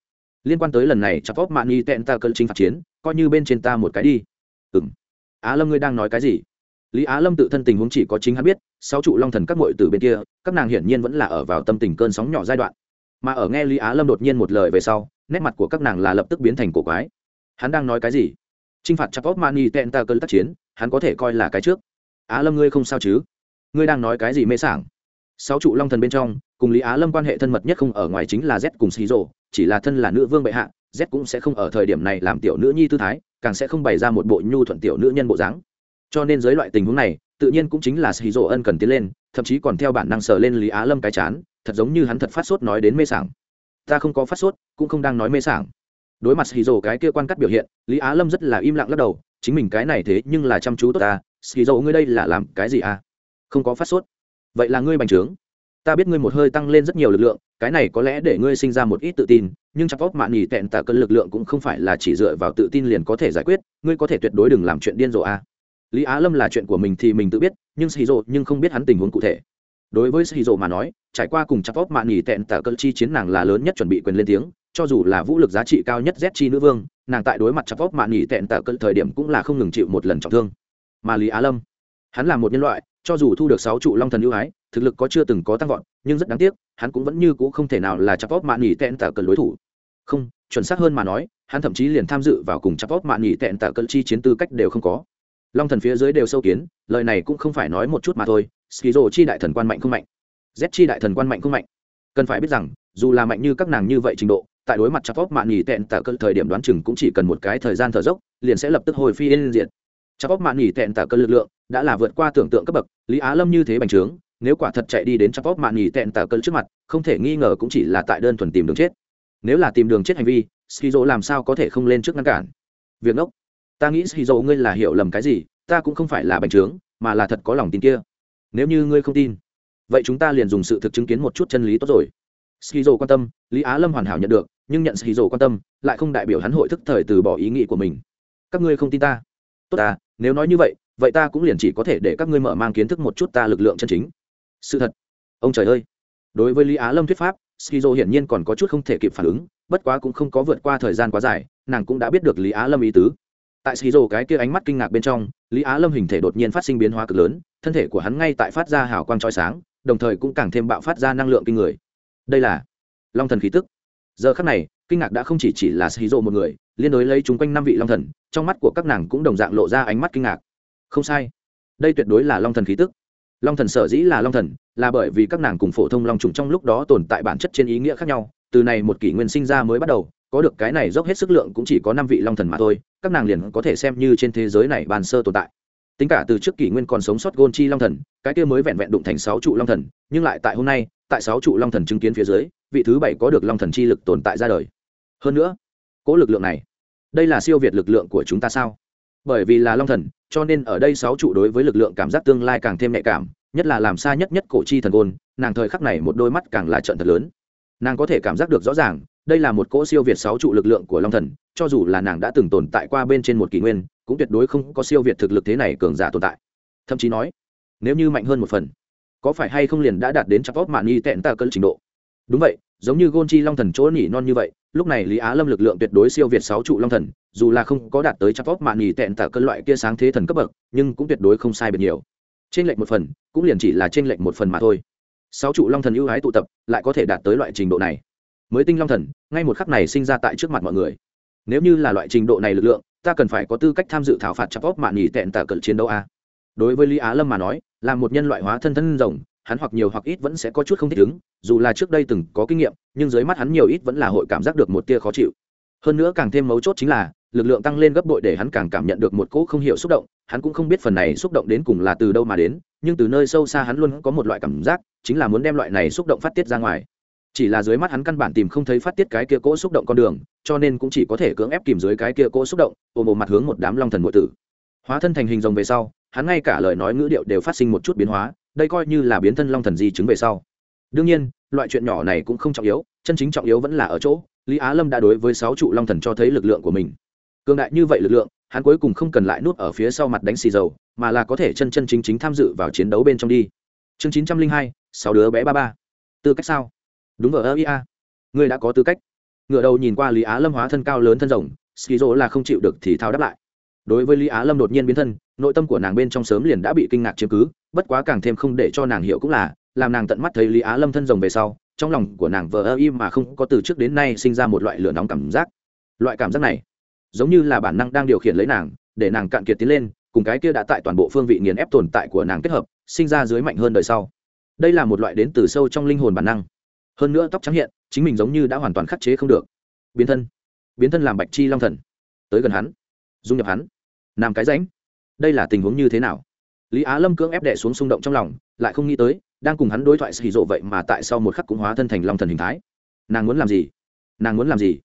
Liên quan tới lần này chắp vóc mạn y tẹn ta Cơn chính phạt chiến, coi như bên trên ta một cái đi. Ừng á lâm ngươi đang nói cái gì? Lý á lâm tự thân tình huống chỉ có chính hắn biết, sáu trụ long thần các mội từ bên kia, các nàng hiển nhiên vẫn là ở vào tâm tình cơn sóng nhỏ giai đoạn. Mà ở nghe lý á lâm đột nhiên một lời về sau, nét mặt của các nàng là lập tức biến thành cổ quái. Hắn đang nói cái gì? T r i n h phạt chặt vóc mani ten ta cơn tác chiến, hắn có thể coi là cái trước. Á lâm ngươi không sao chứ? Ngươi đang nói cái gì mê sảng? Sáu trụ long thần bên trong cùng lý á lâm quan hệ thân mật nhất không ở ngoài chính là z cùng xí rộ chỉ là thân là nữ vương bệ hạ, z cũng sẽ không ở thời điểm này làm tiểu nữ nhi tư thái, càng sẽ không bày ra một bộ nhu thuận tiểu nữ nhân bộ dáng. Cho nên dưới loại tình huống này, tự nhiên cũng chính là xì rộ ân cần tiến lên, thậm chí còn theo bản năng sờ lên lý á lâm cái chán, thật giống như hắn thật phát sốt nói đến mê sảng. Ta không có phát sốt, cũng không đang nói mê sảng. Đối mặt xì rộ cái kia quan cắt biểu hiện, lý á lâm rất là im lặng lắc đầu, chính mình cái này thế nhưng là chăm chú tốt ta xì rộ ngươi đây là làm cái gì à? Không có phát sốt. Vậy là ngươi bành trướng ta biết ngươi một hơi tăng lên rất nhiều lực lượng, cái này có lẽ để ngươi sinh ra một ít tự tin, nhưng chắc vóc mạn nghỉ tẹn tả cân lực lượng cũng không phải là chỉ dựa vào tự tin liền có thể giải quyết, ngươi có thể tuyệt đối đừng làm chuyện điên rồ à lý á lâm là chuyện của mình thì mình tự biết, nhưng shizu nhưng không biết hắn tình huống cụ thể. Đối với shizu mà nói, trải qua cùng chắp vóc mạn nghỉ tẹn tả cơn chi chiến nàng là lớn nhất chuẩn bị quyền lên tiếng, cho dù là vũ lực giá trị cao nhất z chi nữ vương, nàng tại đối mặt chắp vóc mạn nghỉ tẹn tả cơn thời điểm cũng là không ngừng chịu một lần trọng thương. Mà lý á lâm, hắn là một nhân loại cho dù thu được sáu trụ long thần ưu ái, thực lực có chưa từng có tăng vọt, nhưng rất đáng tiếc, hắn cũng vẫn như cũ không thể nào là chắp mạn nghỉ tẹn tả cơn đối thủ. Không, chuẩn xác hơn mà nói, hắn thậm chí liền tham dự vào cùng chắp mạn nghỉ tẹn tả cơn chi chiến tư cách đều không có. Long thần phía dưới đều sâu kiến, lời này cũng không phải nói một chút mà thôi, skizo chi đại thần quan mạnh không mạnh. Z chi đại thần quan mạnh không mạnh. Cần phải biết rằng, dù là mạnh như các nàng như vậy trình độ, tại đối mặt chặt mạn nghỉ tẹn tạ cơn thời điểm đoán chừng cũng chỉ cần một cái thời gian thở dốc, liền sẽ lập tức hồi phi lên diện chặt bóc mạn nghỉ tẹn tả cơn lực lượng đã là vượt qua tưởng tượng cấp bậc, lý á lâm như thế bành trướng, nếu quả thật chạy đi đến chặt bóc mạn nghỉ tẹn tả cơn trước mặt, không thể nghi ngờ cũng chỉ là tại đơn thuần tìm đường chết. Nếu là tìm đường chết hành vi, skizo làm sao có thể không lên trước ngăn cản? Việc ngốc. Ta nghĩ skizo ngươi là hiểu lầm cái gì, ta cũng không phải là bành trướng, mà là thật có lòng tin kia. Nếu như ngươi không tin, vậy chúng ta liền dùng sự thực chứng kiến một chút chân lý tốt rồi. Skizo quan tâm, lý á lâm hoàn hảo nhận được, nhưng nhận skizo quan tâm, lại không đại biểu hắn hội thức thời từ bỏ ý nghĩ của mình. Các ngươi không tin ta tốt ta, nếu nói như vậy vậy ta cũng liền chỉ có thể để các ngươi mở mang kiến thức một chút ta lực lượng chân chính. Sự thật. Ông trời ơi. Đối với lý á lâm thuyết pháp, skizo hiển nhiên còn có chút không thể kịp phản ứng, bất quá cũng không có vượt qua thời gian quá dài, nàng cũng đã biết được lý á lâm ý tứ. Tại skizo cái kia ánh mắt kinh ngạc bên trong, lý á lâm hình thể đột nhiên phát sinh biến hóa cực lớn, thân thể của hắn ngay tại phát ra hào quang trói sáng, đồng thời cũng càng thêm bạo phát ra năng lượng kinh người. Đây là long thần khí tức. Giờ khắc này kinh ngạc đã không chỉ chỉ là xì một người, liên đối lấy chúng quanh năm vị long thần, trong mắt của các nàng cũng đồng dạng lộ ra ánh mắt kinh ngạc. Không sai. Đây tuyệt đối là long thần khí tức. Long thần sở dĩ là long thần, là bởi vì các nàng cùng phổ thông long trùng trong lúc đó tồn tại bản chất trên ý nghĩa khác nhau. Từ này một kỷ nguyên sinh ra mới bắt đầu, có được cái này dốc hết sức lượng cũng chỉ có năm vị long thần mà thôi, các nàng liền có thể xem như trên thế giới này bàn sơ tồn tại. Tính cả từ trước kỷ nguyên còn sống sót gôn chi long thần, cái kia mới vẹn vẹn đụng thành sáu trụ long thần, nhưng lại tại hôm nay, tại sáu trụ long thần chứng kiến phía dưới, vị thứ bảy có được long thần chi lực tồn tại ra đời hơn nữa cỗ lực lượng này, đây là siêu việt lực lượng của chúng ta sao? Bởi vì là long thần, cho nên ở đây sáu trụ đối với lực lượng cảm giác tương lai càng thêm nhạy cảm, nhất là làm xa nhất nhất cổ chi thần gôn nàng thời khắc này một đôi mắt càng là trận thật lớn. Nàng có thể cảm giác được rõ ràng, đây là một cỗ siêu việt sáu trụ lực lượng của long thần, cho dù là nàng đã từng tồn tại qua bên trên một kỷ nguyên, cũng tuyệt đối không có siêu việt thực lực thế này cường giả tồn tại. Thậm chí nói, nếu như mạnh hơn một phần, có phải hay không liền đã đạt đến chắc vót mạn y tẹn ta cân trình độ? Đúng vậy, giống như gôn chi long thần chỗ nỉ non như vậy lúc này lý á lâm lực lượng tuyệt đối siêu việt sáu trụ long thần, dù là không có đạt tới chắc vót mạn nghỉ tẹn tạ cân loại kia sáng thế thần cấp bậc, nhưng cũng tuyệt đối không sai biệt nhiều. Trên lệnh một phần, cũng liền chỉ là trên lệnh một phần mà thôi. Sáu trụ long thần ưu ái tụ tập, lại có thể đạt tới loại trình độ này. Mới tinh long thần, ngay một khắc này sinh ra tại trước mặt mọi người. Nếu như là loại trình độ này lực lượng, ta cần phải có tư cách tham dự thảo phạt chắp óc mạn nghỉ tẹn tả cận chiến đấu a. Đối với lý á lâm mà nói, là một nhân loại hóa thân thân rồng hắn hoặc nhiều hoặc ít vẫn sẽ có chút không thích ứng, dù là trước đây từng có kinh nghiệm, nhưng dưới mắt hắn nhiều ít vẫn là hội cảm giác được một tia khó chịu. Hơn nữa càng thêm mấu chốt chính là, lực lượng tăng lên gấp bội để hắn càng cảm nhận được một cỗ không hiểu xúc động, hắn cũng không biết phần này xúc động đến cùng là từ đâu mà đến, nhưng từ nơi sâu xa hắn luôn có một loại cảm giác, chính là muốn đem loại này xúc động phát tiết ra ngoài. Chỉ là dưới mắt hắn căn bản tìm không thấy phát tiết cái kia cỗ xúc động con đường, cho nên cũng chỉ có thể cưỡng ép kìm dưới cái kia cỗ xúc động, ôm một mặt hướng một đám long thần nội tử. Hóa thân thành hình rồng về sau, hắn ngay cả lời nói ngữ điệu đều phát sinh một chút biến hóa đây coi như là biến thân long thần di chứng về sau. Đương nhiên, loại chuyện nhỏ này cũng không trọng yếu, chân chính trọng yếu vẫn là ở chỗ, lý á lâm đã đối với sáu trụ long thần cho thấy lực lượng của mình. Cường đại như vậy lực lượng, hắn cuối cùng không cần lại nuốt ở phía sau mặt đánh xì dầu, mà là có thể chân chân chính chính tham dự vào chiến đấu bên trong đi. Chương chín trăm linh hai, sáu đứa bé ba ba. Tư cách sao? Đúng ở ơ ia ngươi đã có tư cách. Ngựa đầu nhìn qua lý á lâm hóa thân cao lớn thân rồng skizo là không chịu được thì thao đáp lại. Đối với lý á lâm đột nhiên biến thân nội tâm của nàng bên trong sớm liền đã bị kinh ngạc chiếm cứ, bất quá càng thêm không để cho nàng hiểu cũng là, làm nàng tận mắt thấy lý á lâm thân rồng về sau, trong lòng của nàng vờ ơ im mà không có từ trước đến nay sinh ra một loại lửa nóng cảm giác. Loại cảm giác này, giống như là bản năng đang điều khiển lấy nàng, để nàng cạn kiệt tiến lên, cùng cái kia đã tại toàn bộ phương vị nghiền ép tồn tại của nàng kết hợp, sinh ra dưới mạnh hơn đời sau. Đây là một loại đến từ sâu trong linh hồn bản năng. Hơn nữa tóc trắng hiện, chính mình giống như đã hoàn toàn khắc chế không được. Biến thân. Biến thân làm bạch chi long thần. Tới gần hắn. Dung nhập hắn. Làm cái ránh đây là tình huống như thế nào? Lý á lâm cưỡng ép đẻ xuống xung động trong lòng, lại không nghĩ tới, đang cùng hắn đối thoại xì rộ vậy mà tại sau một khắc cũng hóa thân thành long thần hình thái. Nàng muốn làm gì? Nàng muốn làm gì?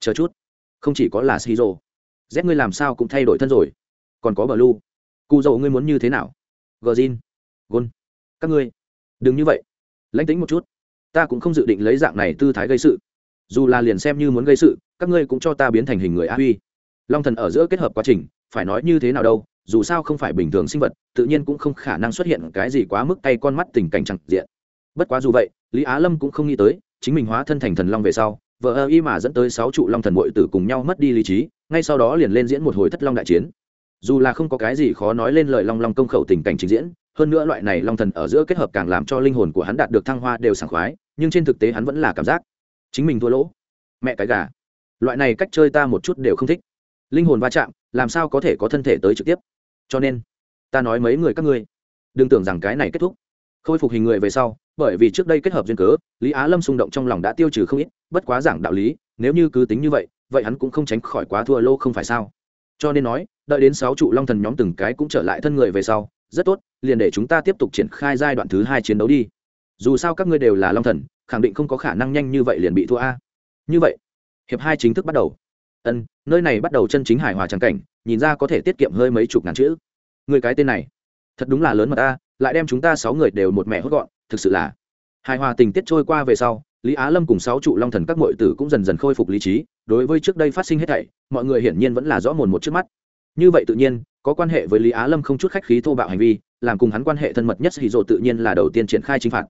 Chờ chút. Không chỉ có là xì rộ. Z ngươi làm sao cũng thay đổi thân rồi. Còn có bờ lu. Cụ dầu ngươi muốn như thế nào? Gờ zin gôn. Các ngươi. Đừng như vậy. Lãnh tính một chút. Ta cũng không dự định lấy dạng này tư thái gây sự. Dù là liền xem như muốn gây sự, các ngươi cũng cho ta biến thành hình người á huy. Long thần ở giữa kết hợp quá trình, phải nói như thế nào đâu? Dù sao không phải bình thường sinh vật, tự nhiên cũng không khả năng xuất hiện cái gì quá mức tay con mắt tình cảnh chẳng diện. Bất quá dù vậy, lý á lâm cũng không nghĩ tới, chính mình hóa thân thành thần long về sau, vợ ơ y mà dẫn tới sáu trụ long thần bội tử cùng nhau mất đi lý trí, ngay sau đó liền lên diễn một hồi thất long đại chiến. Dù là không có cái gì khó nói lên lời long long công khẩu tình cảnh trình diễn, hơn nữa loại này long thần ở giữa kết hợp càng làm cho linh hồn của hắn đạt được thăng hoa đều sảng khoái, nhưng trên thực tế hắn vẫn là cảm giác chính mình thua lỗ. Mẹ cái gà. Loại này cách chơi ta một chút đều không thích. Linh hồn va chạm, làm sao có thể có thân thể tới trực tiếp? Cho nên, ta nói mấy người các ngươi, đừng tưởng rằng cái này kết thúc. Khôi phục hình người về sau, bởi vì trước đây kết hợp duyên cớ, lý á lâm xung động trong lòng đã tiêu trừ không ít, bất quá giảng đạo lý, nếu như cứ tính như vậy vậy hắn cũng không tránh khỏi quá thua lô không phải sao? Cho nên nói, đợi đến sáu trụ long thần nhóm từng cái cũng trở lại thân người về sau, rất tốt, liền để chúng ta tiếp tục triển khai giai đoạn thứ hai chiến đấu đi. Dù sao các ngươi đều là long thần, khẳng định không có khả năng nhanh như vậy liền bị thua a. Như vậy, hiệp hai chính thức bắt đầu ân, nơi này bắt đầu chân chính hài hòa trắng cảnh, nhìn ra có thể tiết kiệm hơi mấy chục ngàn chữ. Người cái tên này, thật đúng là lớn mà ta, lại đem chúng ta sáu người đều một mẹ hốt gọn, thực sự là. Hài hòa tình tiết trôi qua về sau, lý á lâm cùng sáu trụ long thần các mọi tử cũng dần dần khôi phục lý trí, đối với trước đây phát sinh hết thảy, mọi người hiển nhiên vẫn là rõ mồn một trước mắt. Như vậy tự nhiên, có quan hệ với lý á lâm không chút khách khí thô bạo hành vi, làm cùng hắn quan hệ thân mật nhất hì dỗ tự nhiên là đầu tiên triển khai chinh phạt.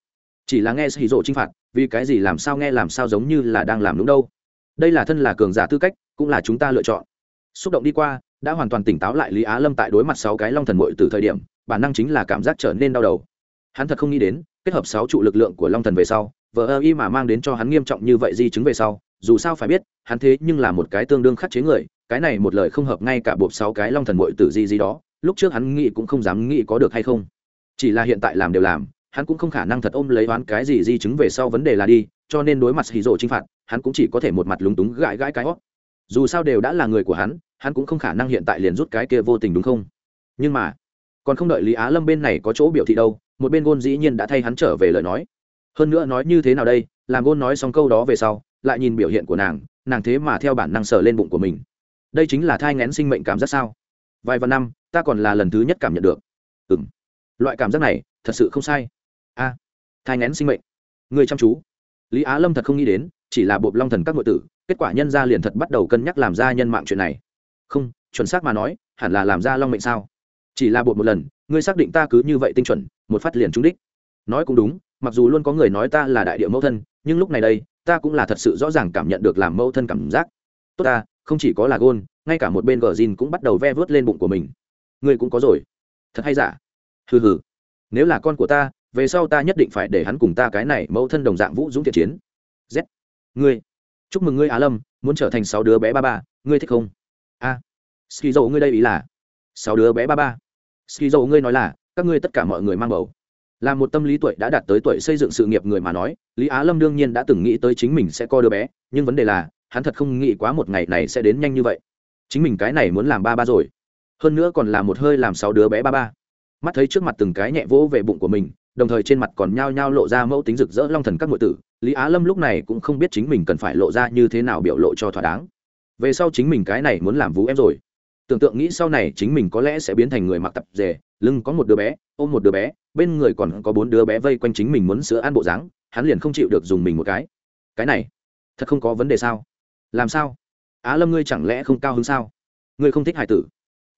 Chỉ là nghe hì dỗ chinh phạt, vì cái gì làm sao nghe làm sao giống như là đang làm đúng đâu. Đây là thân là cường giả tư cách cũng là chúng ta lựa chọn. Xúc động đi qua, đã hoàn toàn tỉnh táo lại lý á lâm tại đối mặt sáu cái long thần mội từ thời điểm, bản năng chính là cảm giác trở nên đau đầu. Hắn thật không nghĩ đến, kết hợp sáu trụ lực lượng của long thần về sau, vờ ơ y mà mang đến cho hắn nghiêm trọng như vậy di chứng về sau, dù sao phải biết, hắn thế nhưng là một cái tương đương khắc chế người, cái này một lời không hợp ngay cả bộp sáu cái long thần mội tử gì gì đó, lúc trước hắn nghĩ cũng không dám nghĩ có được hay không. Chỉ là hiện tại làm đều làm, hắn cũng không khả năng thật ôm lấy oán cái gì di chứng về sau vấn đề là đi, cho nên đối mặt hì rộ chinh phạt, hắn cũng chỉ có thể một mặt lúng túng gãi gãi cái hót dù sao đều đã là người của hắn hắn cũng không khả năng hiện tại liền rút cái kia vô tình đúng không? Nhưng mà, còn không đợi lý á lâm bên này có chỗ biểu thị đâu, một bên gôn dĩ nhiên đã thay hắn trở về lời nói. Hơn nữa nói như thế nào đây, làm gôn nói xong câu đó về sau, lại nhìn biểu hiện của nàng nàng thế mà theo bản năng sờ lên bụng của mình. Đây chính là thai ngén sinh mệnh cảm giác sao? Vài vạn năm, ta còn là lần thứ nhất cảm nhận được. Ừ m loại cảm giác này, thật sự không sai. A, thai ngén sinh mệnh. Người chăm chú. Lý á lâm thật không nghĩ đến, chỉ là bộp long thần các ngội tử kết quả nhân gia liền thật bắt đầu cân nhắc làm ra nhân mạng chuyện này. Không, chuẩn xác mà nói, hẳn là làm ra long mệnh sao? Chỉ là bột một lần, ngươi xác định ta cứ như vậy tinh chuẩn, một phát liền trúng đích. Nói cũng đúng, mặc dù luôn có người nói ta là đại địa mẫu thân, nhưng lúc này đây, ta cũng là thật sự rõ ràng cảm nhận được làm mẫu thân cảm giác. Tốt ta, không chỉ có là gôn, ngay cả một bên gờ zin cũng bắt đầu ve vớt lên bụng của mình. Ngươi cũng có rồi. Thật hay giả? Hừ hừ. Nếu là con của ta, về sau ta nhất định phải để hắn cùng ta cái này mẫu thân đồng dạng vũ dũng thiện chiến. Z. Ngươi chúc mừng ngươi á lâm muốn trở thành sáu đứa bé ba ba ngươi thích không? A. À, ski dầu ngươi đây ý là sáu đứa bé ba ba. Ski dầu ngươi nói là các ngươi tất cả mọi người mang bầu. Là một tâm lý tuổi đã đạt tới tuổi xây dựng sự nghiệp người mà nói lý á lâm đương nhiên đã từng nghĩ tới chính mình sẽ co đứa bé nhưng vấn đề là hắn thật không nghĩ quá một ngày này sẽ đến nhanh như vậy. Chính mình cái này muốn làm ba ba rồi. Hơn nữa còn là một hơi làm sáu đứa bé ba ba. Mắt thấy trước mặt từng cái nhẹ vỗ về bụng của mình đồng thời trên mặt còn nhao nhao lộ ra mẫu tính rực rỡ long thần các ngụy tử. Lý á lâm lúc này cũng không biết chính mình cần phải lộ ra như thế nào biểu lộ cho thỏa đáng. Về sau chính mình cái này muốn làm vú em rồi. Tưởng tượng nghĩ sau này chính mình có lẽ sẽ biến thành người mặc tập rề, lưng có một đứa bé, ôm một đứa bé, bên người còn có bốn đứa bé vây quanh chính mình muốn sữa ăn bộ dáng, hắn liền không chịu được dùng mình một cái. Cái này, thật không có vấn đề sao? Làm sao? Á lâm ngươi chẳng lẽ không cao hứng sao? Ngươi không thích hải tử.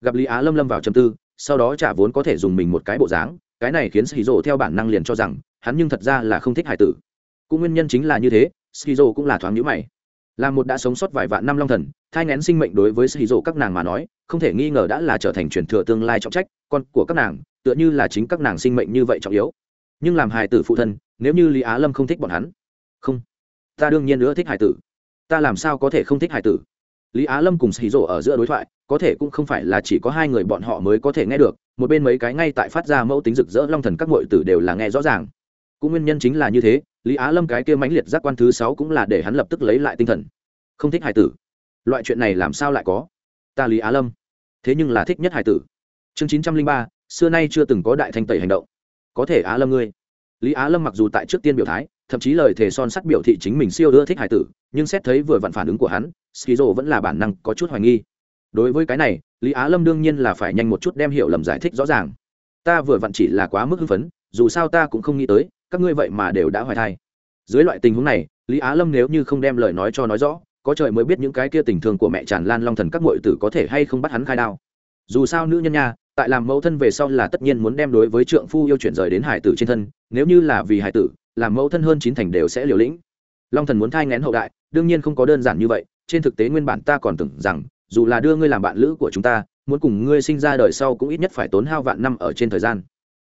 Gặp lý á lâm lâm vào trầm tư, sau đó trả vốn có thể dùng mình một cái bộ dáng cái này khiến skizo theo bản năng liền cho rằng, hắn nhưng thật ra là không thích hải tử. Cũng nguyên nhân chính là như thế, skizo cũng là thoáng nhữ mày. Là một đã sống sót vài vạn năm long thần, thai ngén sinh mệnh đối với skizo các nàng mà nói, không thể nghi ngờ đã là trở thành truyền thừa tương lai trọng trách, con của các nàng, tựa như là chính các nàng sinh mệnh như vậy trọng yếu. Nhưng làm hài tử phụ thân, nếu như lý á lâm không thích bọn hắn, không, ta đương nhiên nữa thích hải tử. Ta làm sao có thể không thích hải tử? Lý á lâm cùng xì rộ ở giữa đối thoại, có thể cũng không phải là chỉ có hai người bọn họ mới có thể nghe được một bên mấy cái ngay tại phát ra mẫu tính rực rỡ long thần các mọi tử đều là nghe rõ ràng. Cũng nguyên nhân chính là như thế, lý á lâm cái kia mãnh liệt giác quan thứ sáu cũng là để hắn lập tức lấy lại tinh thần. Không thích hải tử. Loại chuyện này làm sao lại có? Ta lý á lâm. Thế nhưng là thích nhất hải tử. Chương chín trăm linh ba, xưa nay chưa từng có đại thanh tẩy hành động. Có thể á lâm ngươi. Lý á lâm mặc dù tại trước tiên biểu thái, thậm chí lời thề son sắt biểu thị chính mình siêu ưa thích hải tử, nhưng xét thấy vừa vặn phản ứng của hắn, skizo vẫn là bản năng có chút hoài nghi đối với cái này, lý á lâm đương nhiên là phải nhanh một chút đem hiểu lầm giải thích rõ ràng. Ta vừa vặn chỉ là quá mức hưng phấn, dù sao ta cũng không nghĩ tới, các ngươi vậy mà đều đã hoài thai. Dưới loại tình huống này, lý á lâm nếu như không đem lời nói cho nói rõ, có trời mới biết những cái kia tình thương của mẹ tràn lan long thần các ngội tử có thể hay không bắt hắn khai đao. Dù sao nữ nhân nha, tại làm mẫu thân về sau là tất nhiên muốn đem đối với trượng phu yêu chuyển rời đến hải tử trên thân, nếu như là vì hải tử, làm mẫu thân hơn chín thành đều sẽ liều lĩnh. Long thần muốn thai ngén hậu đại, đương nhiên không có đơn giản như vậy, trên thực tế nguyên bản ta còn tưởng rằng dù là đưa ngươi làm bạn lữ của chúng ta, muốn cùng ngươi sinh ra đời sau cũng ít nhất phải tốn hao vạn năm ở trên thời gian.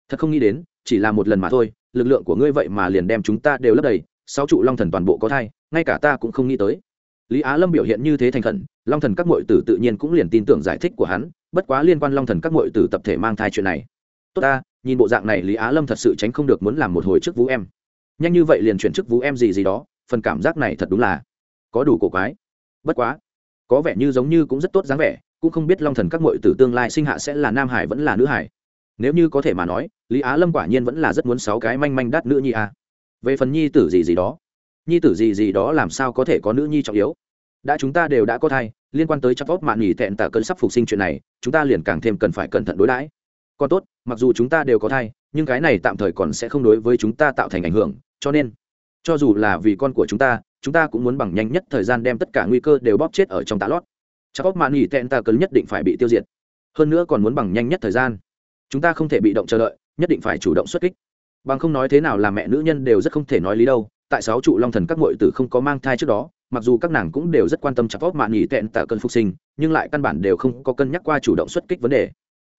Thật không nghĩ đến, chỉ là một lần mà thôi, lực lượng của ngươi vậy mà liền đem chúng ta đều lấp đầy, sáu trụ long thần toàn bộ có thai, ngay cả ta cũng không nghĩ tới. Lý á lâm biểu hiện như thế thành khẩn, long thần các m tử tự nhiên cũng liền tin tưởng giải thích của hắn, bất quá liên quan long thần các m tử tập thể mang thai chuyện này. Tốt ta, nhìn bộ dạng này lý á lâm thật sự tránh không được muốn làm một hồi chức vũ em. Nhanh như vậy liền chuyển chức vũ em gì gì đó, phần cảm giác này thật đúng là có đủ cổ quái. Bất quá có vẻ như giống như cũng rất tốt dáng vẻ, cũng không biết long thần các mội từ tương lai sinh hạ sẽ là nam hải vẫn là nữ hải. Nếu như có thể mà nói, lý á lâm quả nhiên vẫn là rất muốn sáu cái manh manh đắt nữ nhi a. Về phần nhi tử gì gì đó, nhi tử gì gì đó làm sao có thể có nữ nhi trọng yếu? Đã chúng ta đều đã có thai, liên quan tới chắc tốt mạng nghỉ tẹn tả cơn sắp phục sinh chuyện này, chúng ta liền càng thêm cần phải cẩn thận đối đãi. Còn tốt, mặc dù chúng ta đều có thai, nhưng cái này tạm thời còn sẽ không đối với chúng ta tạo thành ảnh hưởng, cho nên, cho dù là vì con của chúng ta chúng ta cũng muốn bằng nhanh nhất thời gian đem tất cả nguy cơ đều bóp chết ở trong tạ lót. Chắc bóp mạn nghỉ tẹn ta cấn nhất định phải bị tiêu diệt. Hơn nữa còn muốn bằng nhanh nhất thời gian. Chúng ta không thể bị động chờ đợi, nhất định phải chủ động xuất kích. Bằng không nói thế nào là mẹ nữ nhân đều rất không thể nói lý đâu. Tại sáu trụ long thần các ngội tử không có mang thai trước đó, mặc dù các nàng cũng đều rất quan tâm chặt óc mạn nghỉ tẹn ta cơn phục sinh, nhưng lại căn bản đều không có cân nhắc qua chủ động xuất kích vấn đề.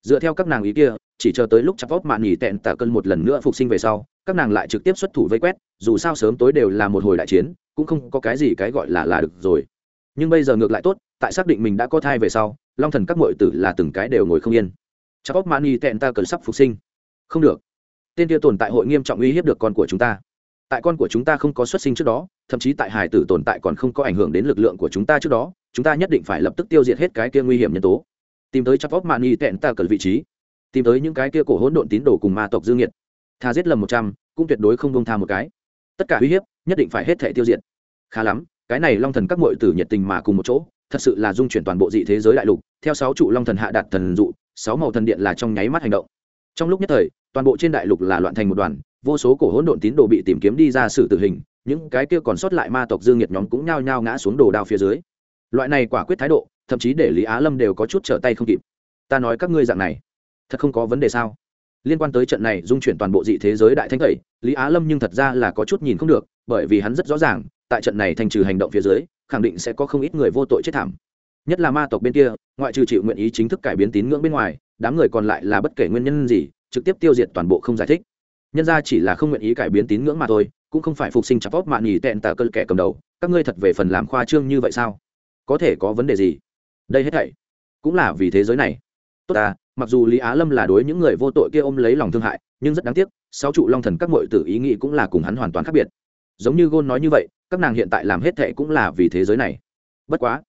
Dựa theo các nàng ý kia, chỉ chờ tới lúc chặt vót mạn nghỉ tẹn ta cơn một lần nữa phục sinh về sau, các nàng lại trực tiếp xuất thủ vây quét, dù sao sớm tối đều là một hồi đại chiến cũng không có cái gì cái gọi là là được rồi. Nhưng bây giờ ngược lại tốt, tại xác định mình đã có thai về sau, long thần các m tử là từng cái đều ngồi không yên. Chắc óc mani tẹn ta cần sắp phục sinh. Không được. Tên kia tồn tại hội nghiêm trọng uy hiếp được con của chúng ta. Tại con của chúng ta không có xuất sinh trước đó, thậm chí tại hải tử tồn tại còn không có ảnh hưởng đến lực lượng của chúng ta trước đó, chúng ta nhất định phải lập tức tiêu diệt hết cái kia nguy hiểm nhân tố. Tìm tới chắc óc mani tẹn ta cần vị trí. Tìm tới những cái kia cổ hỗn độn tín đồ cùng ma tộc dương nhiệt tha giết lầm một trăm, cũng tuyệt đối không bông tha một cái. Tất cả uy hiếp, nhất định phải hết thể tiêu diệt khá lắm, cái này long thần các mội tử nhiệt tình mà cùng một chỗ, thật sự là dung chuyển toàn bộ dị thế giới đại lục. Theo sáu trụ long thần hạ đạt thần dụ, sáu màu thần điện là trong nháy mắt hành động. Trong lúc nhất thời, toàn bộ trên đại lục là loạn thành một đoàn, vô số cổ hỗn độn tín đồ bị tìm kiếm đi ra xử tử hình, những cái kia còn sót lại ma tộc dương nhiệt nhóm cũng nhao nhao ngã xuống đồ đao phía dưới. Loại này quả quyết thái độ, thậm chí để lý á lâm đều có chút trở tay không kịp. Ta nói các ngươi dạng này, thật không có vấn đề sao? Liên quan tới trận này dung chuyển toàn bộ dị thế giới đại thanh thầy lý á lâm nhưng thật ra là có chút nhìn không được, bởi vì hắn rất rõ ràng tại trận này thành trừ hành động phía dưới, khẳng định sẽ có không ít người vô tội chết thảm. Nhất là ma tộc bên kia, ngoại trừ chịu nguyện ý chính thức cải biến tín ngưỡng bên ngoài, đám người còn lại là bất kể nguyên nhân gì, trực tiếp tiêu diệt toàn bộ không giải thích. Nhân ra chỉ là không nguyện ý cải biến tín ngưỡng mà thôi, cũng không phải phục sinh chặt vóc mạn nhì tẹn tà cơn kẻ cầm đầu, các ngươi thật về phần làm khoa trương như vậy sao? Có thể có vấn đề gì? Đây hết thảy cũng là vì thế giới này. Tốt ta, mặc dù lý á lâm là đối những người vô tội kia ôm lấy lòng thương hại, nhưng rất đáng tiếc, sáu trụ long thần các mọi tử ý nghĩ cũng là cùng hắn hoàn toàn khác biệt. Giống như gôn nói như vậy các nàng hiện tại làm hết thệ cũng là vì thế giới này. Bất quá,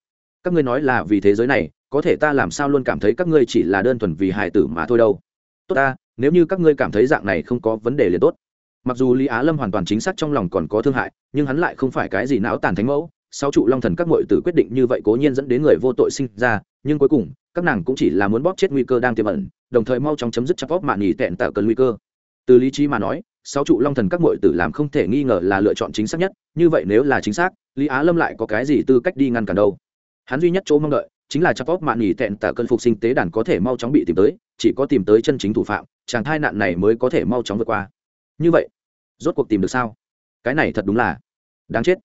các ngươi nói là vì thế giới này, có thể ta làm sao luôn cảm thấy các ngươi chỉ là đơn thuần vì hài tử mà thôi đâu. Tốt ta, nếu như các ngươi cảm thấy dạng này không có vấn đề liền tốt. Mặc dù lý á lâm hoàn toàn chính xác trong lòng còn có thương hại, nhưng hắn lại không phải cái gì não tàn thánh mẫu. Sáu trụ long thần các mội tử quyết định như vậy cố nhiên dẫn đến người vô tội sinh ra, nhưng cuối cùng, các nàng cũng chỉ là muốn bóp chết nguy cơ đang tiềm ẩn, đồng thời mau chóng chấm dứt chắp bóp mạn nghỉ tẹn tạo cơn nguy cơ. Từ lý trí mà nói sáu trụ long thần các mội tử làm không thể nghi ngờ là lựa chọn chính xác nhất, như vậy nếu là chính xác, lý á lâm lại có cái gì tư cách đi ngăn cản đâu? Hắn duy nhất chỗ mong đợi, chính là chapop mạn nghỉ tẹn tả cơn phục sinh tế đàn có thể mau chóng bị tìm tới, chỉ có tìm tới chân chính thủ phạm, chàng thai nạn này mới có thể mau chóng vượt qua. Như vậy, rốt cuộc tìm được sao? Cái này thật đúng là đáng chết.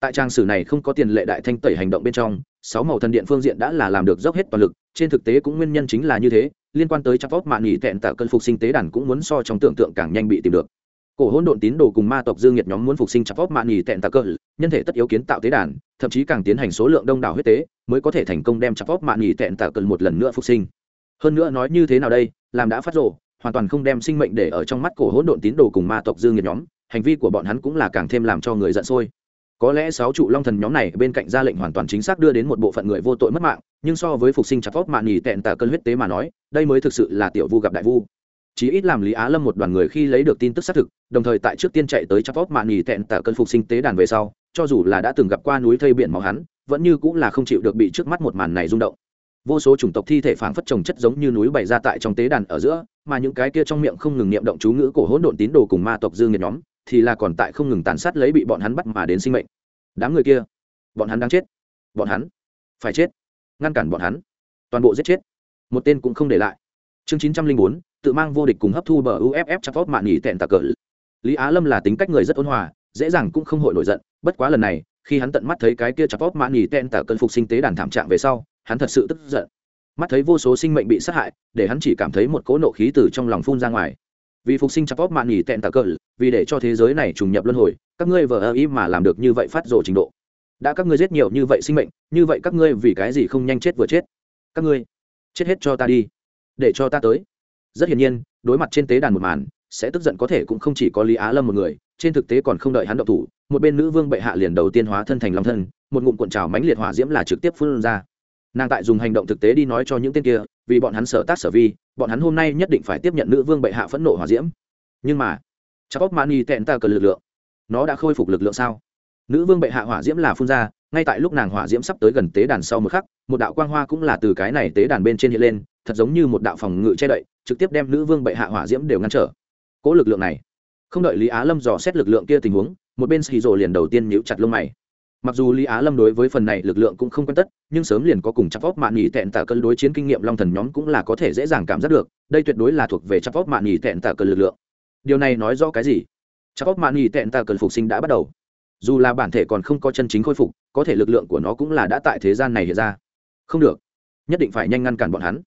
Tại trang sử này không có tiền lệ đại thanh tẩy hành động bên trong, sáu màu thần điện phương diện đã là làm được dốc hết toàn lực, trên thực tế cũng nguyên nhân chính là như thế, liên quan tới chapop mạn nghỉ tẹn tả cơn phục sinh tế đàn cũng muốn so trong tưởng tượng càng nhanh bị tìm được cổ hỗn độn tín đồ cùng ma tộc dương nhiệt nhóm muốn phục sinh chặt vóc mạn nhì tẹn tà cơ, nhân thể tất yếu kiến tạo tế đàn, thậm chí càng tiến hành số lượng đông đảo huyết tế, mới có thể thành công đem chặt vóc mạn nhì tẹn tà cơ một lần nữa phục sinh. Hơn nữa nói như thế nào đây, làm đã phát rộ hoàn toàn không đem sinh mệnh để ở trong mắt cổ hỗn độn tín đồ cùng ma tộc dương nhiệt nhóm, hành vi của bọn hắn cũng là càng thêm làm cho người giận sôi. Có lẽ sáu trụ long thần nhóm này bên cạnh ra lệnh hoàn toàn chính xác đưa đến một bộ phận người vô tội mất mạng, nhưng so với phục sinh chặt vóc mạn nhì tẹn tà cơn huyết tế mà nói, đây mới thực sự là tiểu vu gặp đại vu chí ít làm lý á lâm một đoàn người khi lấy được tin tức xác thực, đồng thời tại trước tiên chạy tới chắp vóc mạn nghỉ tẹn tạ cân phục sinh tế đàn về sau, cho dù là đã từng gặp qua núi thây biển máu hắn, vẫn như cũng là không chịu được bị trước mắt một màn này rung động. Vô số chủng tộc thi thể phảng phất trồng chất giống như núi bày ra tại trong tế đàn ở giữa, mà những cái kia trong miệng không ngừng niệm động chú ngữ cổ hỗn độn tín đồ cùng ma tộc dương nghiệt nhóm, thì là còn tại không ngừng tàn sát lấy bị bọn hắn bắt mà đến sinh mệnh. Đám người kia, bọn hắn đang chết. Bọn hắn phải chết. Ngăn cản bọn hắn. Toàn bộ giết chết. Một tên cũng không để lại. Chương chín trăm linh bốn tự mang vô địch cùng hấp thu bờ uff chapot mạn nghỉ tẹn tạc cỡ lý á lâm là tính cách người rất ôn hòa, dễ dàng cũng không hội nổi giận, bất quá lần này, khi hắn tận mắt thấy cái kia chapot mạn nghỉ tẹn tạc cơn phục sinh tế đàn thảm trạng về sau, hắn thật sự tức giận. Mắt thấy vô số sinh mệnh bị sát hại, để hắn chỉ cảm thấy một cỗ nộ khí từ trong lòng phun ra ngoài. Vì phục sinh chapot mạn nghỉ tẹn tạc cỡ vì để cho thế giới này trùng nhập luân hồi, các ngươi vờ ơ ý mà làm được như vậy phát rộ trình độ. Đã các ngươi giết nhiều như vậy sinh mệnh, như vậy các ngươi vì cái gì không nhanh chết vừa chết? Các ngươi, chết hết cho ta đi. Để cho ta tới rất hiển nhiên, đối mặt trên tế đàn một màn, sẽ tức giận có thể cũng không chỉ có lý á lâm một người, trên thực tế còn không đợi hắn động thủ, một bên nữ vương bệ hạ liền đầu tiên hóa thân thành long thân, một ngụm cuộn trào mánh liệt hỏa diễm là trực tiếp phun ra. Nàng tại dùng hành động thực tế đi nói cho những tên kia, vì bọn hắn sở tác sở vi, bọn hắn hôm nay nhất định phải tiếp nhận nữ vương bệ hạ phẫn nộ hỏa diễm. Nhưng mà chắc óc mani tẹn ta cần lực lượng. Nó đã khôi phục lực lượng sao? Nữ vương bệ hạ hỏa diễm là phun ra, ngay tại lúc nàng hỏa diễm sắp tới gần tế đàn sau một khắc, một đạo quang hoa cũng là từ cái này tế đàn bên trên hiện lên, thật giống như một đạo phòng ngự che đậy trực tiếp đem nữ vương bệ hạ hỏa diễm đều ngăn trở. Cỗ lực lượng này, không đợi lý á lâm dò xét lực lượng kia tình huống, một bên xì rồ liền đầu tiên nhíu chặt lông mày. Mặc dù lý á lâm đối với phần này lực lượng cũng không quen tất, nhưng sớm liền có cùng chắp vót mạn nhì tẹn tạ cân đối chiến kinh nghiệm long thần nhóm cũng là có thể dễ dàng cảm giác được, đây tuyệt đối là thuộc về chắp vót mạn nhì tẹn tạ cân lực lượng. Điều này nói rõ cái gì? Chắp vót mạn nhì tẹn tạ cân phục sinh đã bắt đầu. Dù là bản thể còn không có chân chính khôi phục, có thể lực lượng của nó cũng là đã tại thế gian này hiện ra. Không được, nhất định phải nhanh ngăn cản bọn hắn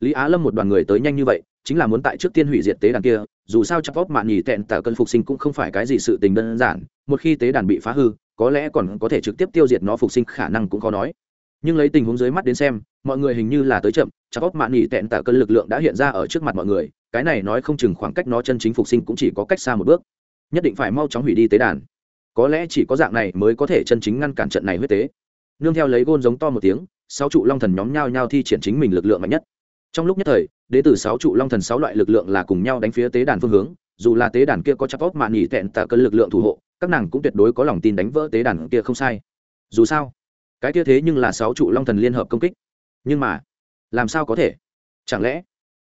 lý á lâm một đoàn người tới nhanh như vậy, chính là muốn tại trước tiên hủy diệt tế đàn kia, dù sao chắc vóc mạn nhì tẹn tả cân phục sinh cũng không phải cái gì sự tình đơn giản, một khi tế đàn bị phá hư, có lẽ còn có thể trực tiếp tiêu diệt nó phục sinh, khả năng cũng khó nói. Nhưng lấy tình huống dưới mắt đến xem, mọi người hình như là tới chậm chắc vóc mạn nhì tẹn tả cân lực lượng đã hiện ra ở trước mặt mọi người, cái này nói không chừng khoảng cách nó chân chính phục sinh cũng chỉ có cách xa một bước. Nhất định phải mau chóng hủy đi tế đàn. Có lẽ chỉ có dạng này mới có thể chân chính ngăn cản trận này huyết tế. Nương theo lấy gôn giống to một tiếng, sáu trụ long thần nhóm nhau nhau thi triển chính mình lực lượng mạnh nhất trong lúc nhất thời, đế tử sáu trụ long thần sáu loại lực lượng là cùng nhau đánh phía tế đàn phương hướng, dù là tế đàn kia có chắp óc mạn nghỉ tẹn tạ cân lực lượng thủ hộ, các nàng cũng tuyệt đối có lòng tin đánh vỡ tế đàn kia không sai. Dù sao, cái kia thế nhưng là sáu trụ long thần liên hợp công kích. Nhưng mà, làm sao có thể? Chẳng lẽ,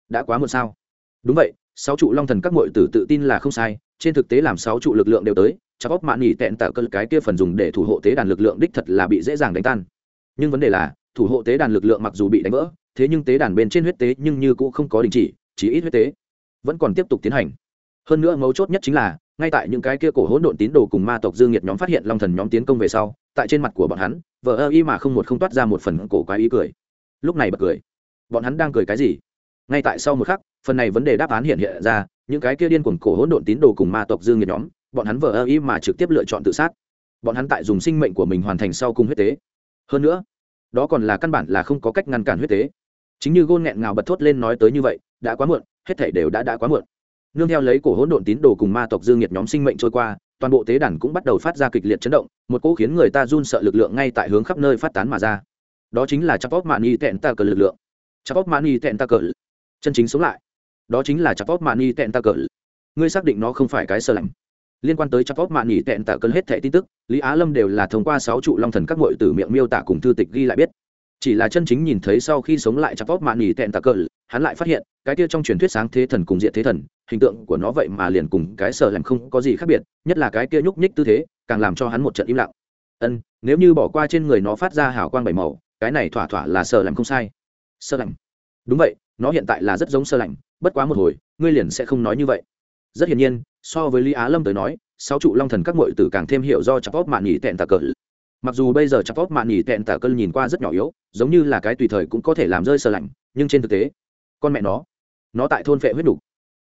đã quá muộn sao? Đúng vậy, sáu trụ long thần các mội tử tự tin là không sai, trên thực tế làm sáu trụ lực lượng đều tới chắc óc mạn nghỉ tẹn tạ cân cái kia phần dùng để thủ hộ tế đàn lực lượng đích thật là bị dễ dàng đánh tan. Nhưng vấn đề là, thủ hộ tế đàn lực lượng mặc dù bị đánh vỡ thế nhưng tế đàn bên trên huyết tế nhưng như cũng không có đình chỉ chỉ ít huyết tế. Vẫn còn tiếp tục tiến hành. Hơn nữa mấu chốt nhất chính là, ngay tại những cái kia cổ hỗn độn tín đồ cùng ma tộc dương nhiệt nhóm phát hiện long thần nhóm tiến công về sau, tại trên mặt của bọn hắn, vờ ơ y mà không một không toát ra một phần cổ quái ý cười. Lúc này bật cười. Bọn hắn đang cười cái gì? Ngay tại sau một khắc, phần này vấn đề đáp án hiện hiện ra, những cái kia điên cuồng cổ hỗn độn tín đồ cùng ma tộc dương nhiệt nhóm, bọn hắn vờ ơ y mà trực tiếp lựa chọn tự sát. Bọn hắn tại dùng sinh mệnh của mình hoàn thành sau cùng huyết tế. Hơn nữa, đó còn là căn bản là không có cách ngăn cản huyết tế chính như gôn nghẹn ngào bật thốt lên nói tới như vậy, đã quá muộn, hết thể đều đã đã quá muộn. Nương theo lấy cổ hỗn độn tín đồ cùng ma tộc dương nhiệt nhóm sinh mệnh trôi qua, toàn bộ tế đàn cũng bắt đầu phát ra kịch liệt chấn động, một cỗ khiến người ta run sợ lực lượng ngay tại hướng khắp nơi phát tán mà ra. Đó chính là chapop mani tẹn ta cờ lực lượng. Chapop mani tẹn ta cờ chân chính sống lại. Đó chính là chapop mani tẹn ta cờ ngươi xác định nó không phải cái sơ lạnh. Liên quan tới chapop mani tẹn ta cờ hết thẻ tin tức, lý á lâm đều là thông qua sáu trụ long thần các mội từ miệng miêu tả cùng thư tịch ghi lại biết chỉ là chân chính nhìn thấy sau khi sống lại chắp vót mạn nghỉ tẹn tà cờ, hắn lại phát hiện, cái kia trong truyền thuyết sáng thế thần cùng diện thế thần, hình tượng của nó vậy mà liền cùng cái sợ làm không có gì khác biệt, nhất là cái kia nhúc nhích tư thế, càng làm cho hắn một trận im lặng. Ân, nếu như bỏ qua trên người nó phát ra hào quang bảy màu, cái này thỏa thỏa là sợ lạnh không sai. Sơ lạnh. Đúng vậy, nó hiện tại là rất giống sơ lạnh, bất quá một hồi, ngươi liền sẽ không nói như vậy. Rất hiển nhiên, so với lý á lâm tới nói, sáu trụ long thần các mội tử càng thêm hiểu do chặt tóp mạn nhỉ tẹn tà cờ mặc dù bây giờ chặt tóp mạn nhỉ tẹn tả cơn nhìn qua rất nhỏ yếu giống như là cái tùy thời cũng có thể làm rơi sờ lạnh nhưng trên thực tế con mẹ nó nó tại thôn phệ huyết đục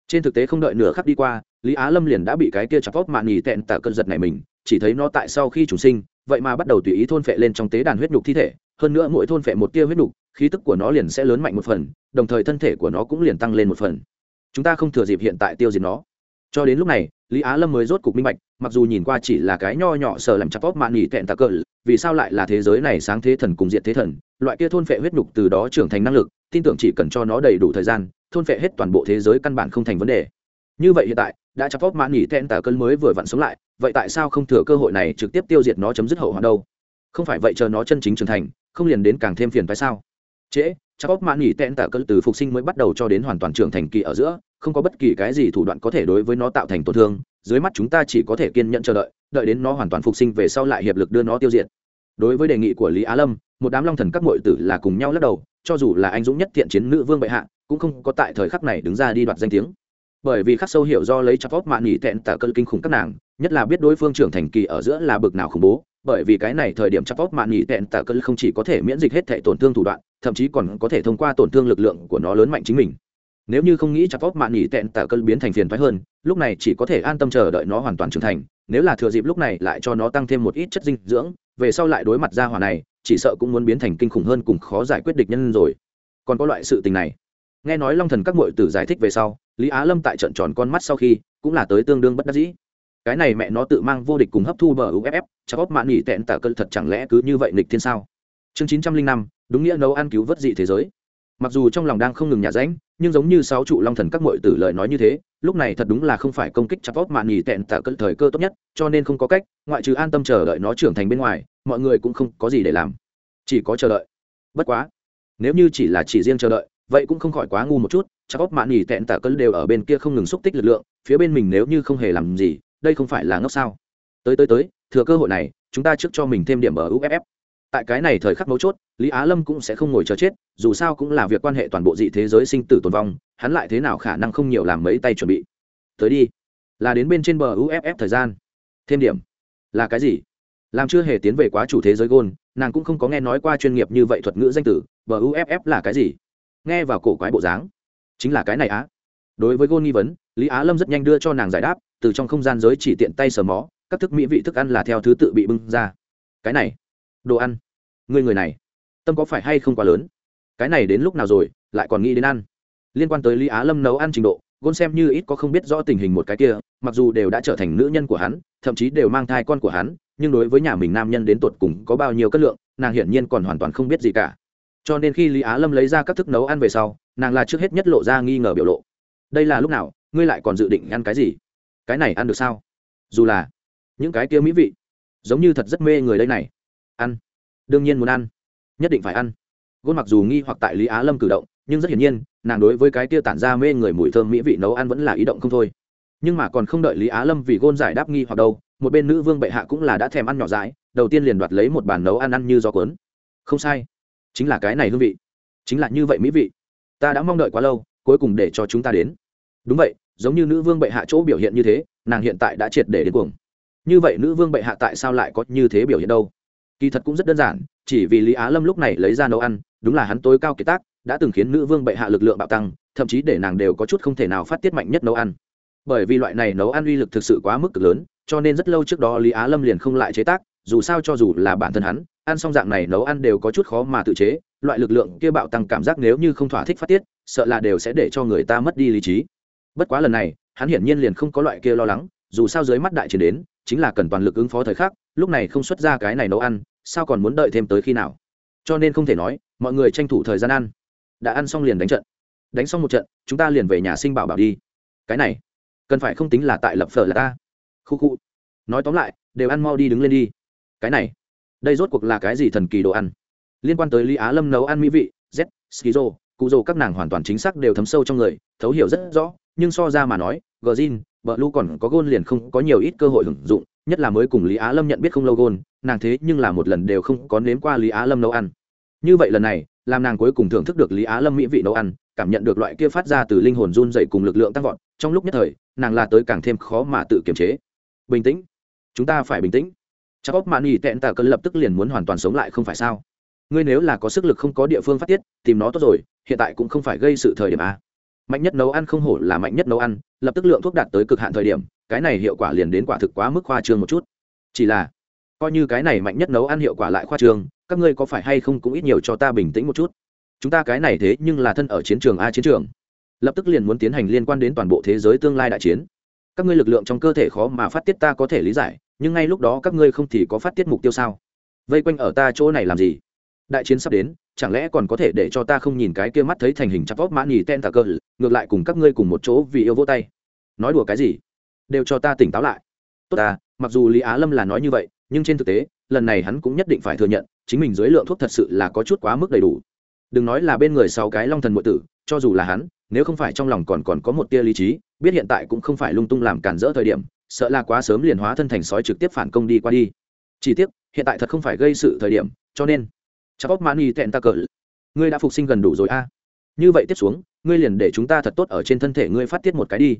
trên thực tế không đợi nửa khắc đi qua lý á lâm liền đã bị cái kia chặt tóp mạn nhỉ tẹn tả cơn giật này mình chỉ thấy nó tại sau khi chủ sinh vậy mà bắt đầu tùy ý thôn phệ lên trong tế đàn huyết đục thi thể hơn nữa mỗi thôn phệ một tia huyết đục, khí tức của nó liền sẽ lớn mạnh một phần đồng thời thân thể của nó cũng liền tăng lên một phần. Chúng ta không thừa dịp hiện tại tiêu diệt nó. Cho đến lúc này lý á lâm mới rốt cục minh bạch, mặc dù nhìn qua chỉ là cái nho nhỏ sờ làm chặt tốt mạn nghỉ tẹn tạc cỡ vì sao lại là thế giới này sáng thế thần cùng diện thế thần, loại kia thôn phệ huyết nhục từ đó trưởng thành năng lực, tin tưởng chỉ cần cho nó đầy đủ thời gian, thôn phệ hết toàn bộ thế giới căn bản không thành vấn đề. Như vậy hiện tại, đã chặt tốt mạn nghỉ tẹn tạc cỡ mới vừa vặn sống lại, vậy tại sao không thừa cơ hội này trực tiếp tiêu diệt nó chấm dứt hậu hoạn đâu? Không phải vậy chờ nó chân chính trưởng thành, không liền đến càng thêm phiền tại sao? Trễ chắc óc mãn nghỉ tẹn tạ cỡ từ phục sinh mới bắt đầu cho đến hoàn toàn trưởng thành kỳ ở giữa không có bất kỳ cái gì thủ đoạn có thể đối với nó tạo thành tổn thương, dưới mắt chúng ta chỉ có thể kiên nhẫn chờ đợi đợi đến nó hoàn toàn phục sinh về sau lại hiệp lực đưa nó tiêu diệt. Đối với đề nghị của lý á lâm, một đám long thần các mội tử là cùng nhau lắc đầu, cho dù là anh dũng nhất thiện chiến nữ vương bệ hạ, cũng không có tại thời khắc này đứng ra đi đoạt danh tiếng. Bởi vì khắc sâu hiểu do lấy chặt vót mạn nghỉ tẹn tạ cơn kinh khủng các nàng, nhất là biết đối phương trưởng thành kỳ ở giữa là bực nào khủng bố, bởi vì cái này thời điểm chặt vót mạn nghỉ tẹn tạ cơn không chỉ có thể miễn dịch hết thể tổn thương thủ đoạn, thậm chí còn có thể thông qua tổn thương lực lượng của nó lớn mạnh chính mình nếu như không nghĩ chặt óc mạn nhị tẹn tạ cơn biến thành phiền thoái hơn, lúc này chỉ có thể an tâm chờ đợi nó hoàn toàn trưởng thành. Nếu là thừa dịp lúc này lại cho nó tăng thêm một ít chất dinh dưỡng, về sau lại đối mặt ra hỏa này, chỉ sợ cũng muốn biến thành kinh khủng hơn cùng khó giải quyết địch nhân rồi. Còn có loại sự tình này. Nghe nói long thần các mội tử giải thích về sau, lý á lâm tại trận tròn con mắt sau khi, cũng là tới tương đương bất đắc dĩ. Cái này mẹ nó tự mang vô địch cùng hấp thu bờ uff chắc óc mạn nghỉ tẹn tả cơn thật chẳng lẽ cứ như vậy nghịch thiên sao? Chương chín trăm linh năm, đúng nghĩa nấu ăn cứu vớt dị thế giới. Mặc dù trong lòng đang không ngừng nhả ránh nhưng giống như sáu trụ long thần các mọi tử lời nói như thế, lúc này thật đúng là không phải công kích chặt Vót mạn nghỉ tẹn tạ cỡ thời cơ tốt nhất, cho nên không có cách, ngoại trừ an tâm chờ đợi nó trưởng thành bên ngoài, mọi người cũng không có gì để làm. Chỉ có chờ đợi. Bất quá, nếu như chỉ là chỉ riêng chờ đợi, vậy cũng không khỏi quá ngu một chút chắc óc mạn nghỉ tẹn tả cơn đều ở bên kia không ngừng xúc tích lực lượng, phía bên mình nếu như không hề làm gì, đây không phải là ngốc sao? Tới tới tới, thừa cơ hội này, chúng ta trước cho mình thêm điểm ở uff tại cái này thời khắc mấu chốt, lý á lâm cũng sẽ không ngồi chờ chết, dù sao cũng là việc quan hệ toàn bộ dị thế giới sinh tử tồn vong, hắn lại thế nào khả năng không nhiều làm mấy tay chuẩn bị. Tới đi. Là đến bên trên bờ uff thời gian. Thêm điểm. Là cái gì? Làm chưa hề tiến về quá chủ thế giới gôn nàng cũng không có nghe nói qua chuyên nghiệp như vậy thuật ngữ danh tử bờ uff là cái gì? Nghe vào cổ quái bộ dáng. Chính là cái này á. Đối với gôn nghi vấn, lý á lâm rất nhanh đưa cho nàng giải đáp, từ trong không gian giới chỉ tiện tay sờ mó, các thức mỹ vị thức ăn là theo thứ tự bị bưng ra. Cái này. Đồ ăn. Ngươi người này, tâm có phải hay không quá lớn? Cái này đến lúc nào rồi, lại còn nghĩ đến ăn? Liên quan tới lý á lâm nấu ăn trình độ, gôn xem như ít có không biết rõ tình hình một cái kia, mặc dù đều đã trở thành nữ nhân của hắn, thậm chí đều mang thai con của hắn, nhưng đối với nhà mình nam nhân đến tột cùng có bao nhiêu cất lượng, nàng hiển nhiên còn hoàn toàn không biết gì cả. Cho nên khi lý á lâm lấy ra các thức nấu ăn về sau, nàng là trước hết nhất lộ ra nghi ngờ biểu lộ. Đây là lúc nào, ngươi lại còn dự định ăn cái gì? Cái này ăn được sao? Dù là những cái kia mỹ vị, giống như thật rất mê người đây này. Ăn đương nhiên muốn ăn, nhất định phải ăn. Gôn mặc dù nghi hoặc tại lý á lâm cử động, nhưng rất hiển nhiên, nàng đối với cái tia tản ra mê người mùi thơm mỹ vị nấu ăn vẫn là ý động không thôi. Nhưng mà còn không đợi lý á lâm vì gôn giải đáp nghi hoặc đâu, một bên nữ vương bệ hạ cũng là đã thèm ăn nhỏ dãi, đầu tiên liền đoạt lấy một bàn nấu ăn ăn như gió cuốn. Không sai, chính là cái này hương vị, chính là như vậy mỹ vị. Ta đã mong đợi quá lâu, cuối cùng để cho chúng ta đến. Đúng vậy, giống như nữ vương bệ hạ chỗ biểu hiện như thế, nàng hiện tại đã triệt để đến cuồng. Như vậy nữ vương bệ hạ tại sao lại có như thế biểu hiện đâu? Kỳ thật cũng rất đơn giản, chỉ vì lý á lâm lúc này lấy ra nấu ăn, đúng là hắn tối cao kiệt tác, đã từng khiến nữ vương bệ hạ lực lượng bạo tăng, thậm chí để nàng đều có chút không thể nào phát tiết mạnh nhất nấu ăn. Bởi vì loại này nấu ăn uy lực thực sự quá mức cực lớn, cho nên rất lâu trước đó lý á lâm liền không lại chế tác, dù sao cho dù là bản thân hắn, ăn xong dạng này nấu ăn đều có chút khó mà tự chế, loại lực lượng kia bạo tăng cảm giác nếu như không thỏa thích phát tiết, sợ là đều sẽ để cho người ta mất đi lý trí. Bất quá lần này, hắn hiển nhiên liền không có loại kia lo lắng, dù sao dưới mắt đại chiến đến, chính là cần toàn lực ứng phó thời khắc lúc này không xuất ra cái này nấu ăn, sao còn muốn đợi thêm tới khi nào? Cho nên không thể nói, mọi người tranh thủ thời gian ăn. Đã ăn xong liền đánh trận. Đánh xong một trận, chúng ta liền về nhà sinh bảo bảo đi. Cái này, cần phải không tính là tại lập phở là ta. Khu khu. Nói tóm lại, đều ăn mau đi đứng lên đi. Cái này, đây rốt cuộc là cái gì thần kỳ đồ ăn? Liên quan tới lý á lâm nấu ăn mỹ vị, z, skizo cụ dồ các nàng hoàn toàn chính xác đều thấm sâu trong người, thấu hiểu rất rõ, nhưng so ra mà nói gờ zin vợ lu còn có gôn liền không có nhiều ít cơ hội hưởng dụng nhất là mới cùng lý á lâm nhận biết không lâu gôn, nàng thế nhưng là một lần đều không có nếm qua lý á lâm nấu ăn. Như vậy lần này, làm nàng cuối cùng thưởng thức được lý á lâm mỹ vị nấu ăn, cảm nhận được loại kia phát ra từ linh hồn run dậy cùng lực lượng tăng vọt, trong lúc nhất thời, nàng là tới càng thêm khó mà tự kiềm chế. Bình tĩnh. Chúng ta phải bình tĩnh. Chắc óc mạn nghỉ tẹn tà cơn lập tức liền muốn hoàn toàn sống lại không phải sao? Ngươi nếu là có sức lực không có địa phương phát tiết, tìm nó tốt rồi, hiện tại cũng không phải gây sự thời điểm a mạnh nhất nấu ăn không hổ là mạnh nhất nấu ăn, lập tức lượng thuốc đạt tới cực hạn thời điểm, cái này hiệu quả liền đến quả thực quá mức khoa trương một chút. Chỉ là, coi như cái này mạnh nhất nấu ăn hiệu quả lại khoa trương, các ngươi có phải hay không cũng ít nhiều cho ta bình tĩnh một chút. Chúng ta cái này thế nhưng là thân ở chiến trường a chiến trường. Lập tức liền muốn tiến hành liên quan đến toàn bộ thế giới tương lai đại chiến. Các ngươi lực lượng trong cơ thể khó mà phát tiết ta có thể lý giải, nhưng ngay lúc đó các ngươi không thì có phát tiết mục tiêu sao? Vây quanh ở ta chỗ này làm gì? Đại chiến sắp đến chẳng lẽ còn có thể để cho ta không nhìn cái kia mắt thấy thành hình chắp vóc mã nhì ten tà cơ, ngược lại cùng các ngươi cùng một chỗ vì yêu vô tay. Nói đùa cái gì? Đều cho ta tỉnh táo lại. Tốt ta, mặc dù lý á lâm là nói như vậy, nhưng trên thực tế, lần này hắn cũng nhất định phải thừa nhận, chính mình dưới lượng thuốc thật sự là có chút quá mức đầy đủ. Đừng nói là bên người sáu cái long thần ngụy tử, cho dù là hắn, nếu không phải trong lòng còn còn có một tia lý trí, biết hiện tại cũng không phải lung tung làm cản rỡ thời điểm, sợ là quá sớm liền hóa thân thành sói trực tiếp phản công đi qua đi. Chỉ tiếc, hiện tại thật không phải gây sự thời điểm, cho nên chắc óc mani tẹn ta cỡ ngươi đã phục sinh gần đủ rồi a. Như vậy tiếp xuống, ngươi liền để chúng ta thật tốt ở trên thân thể ngươi phát tiết một cái đi.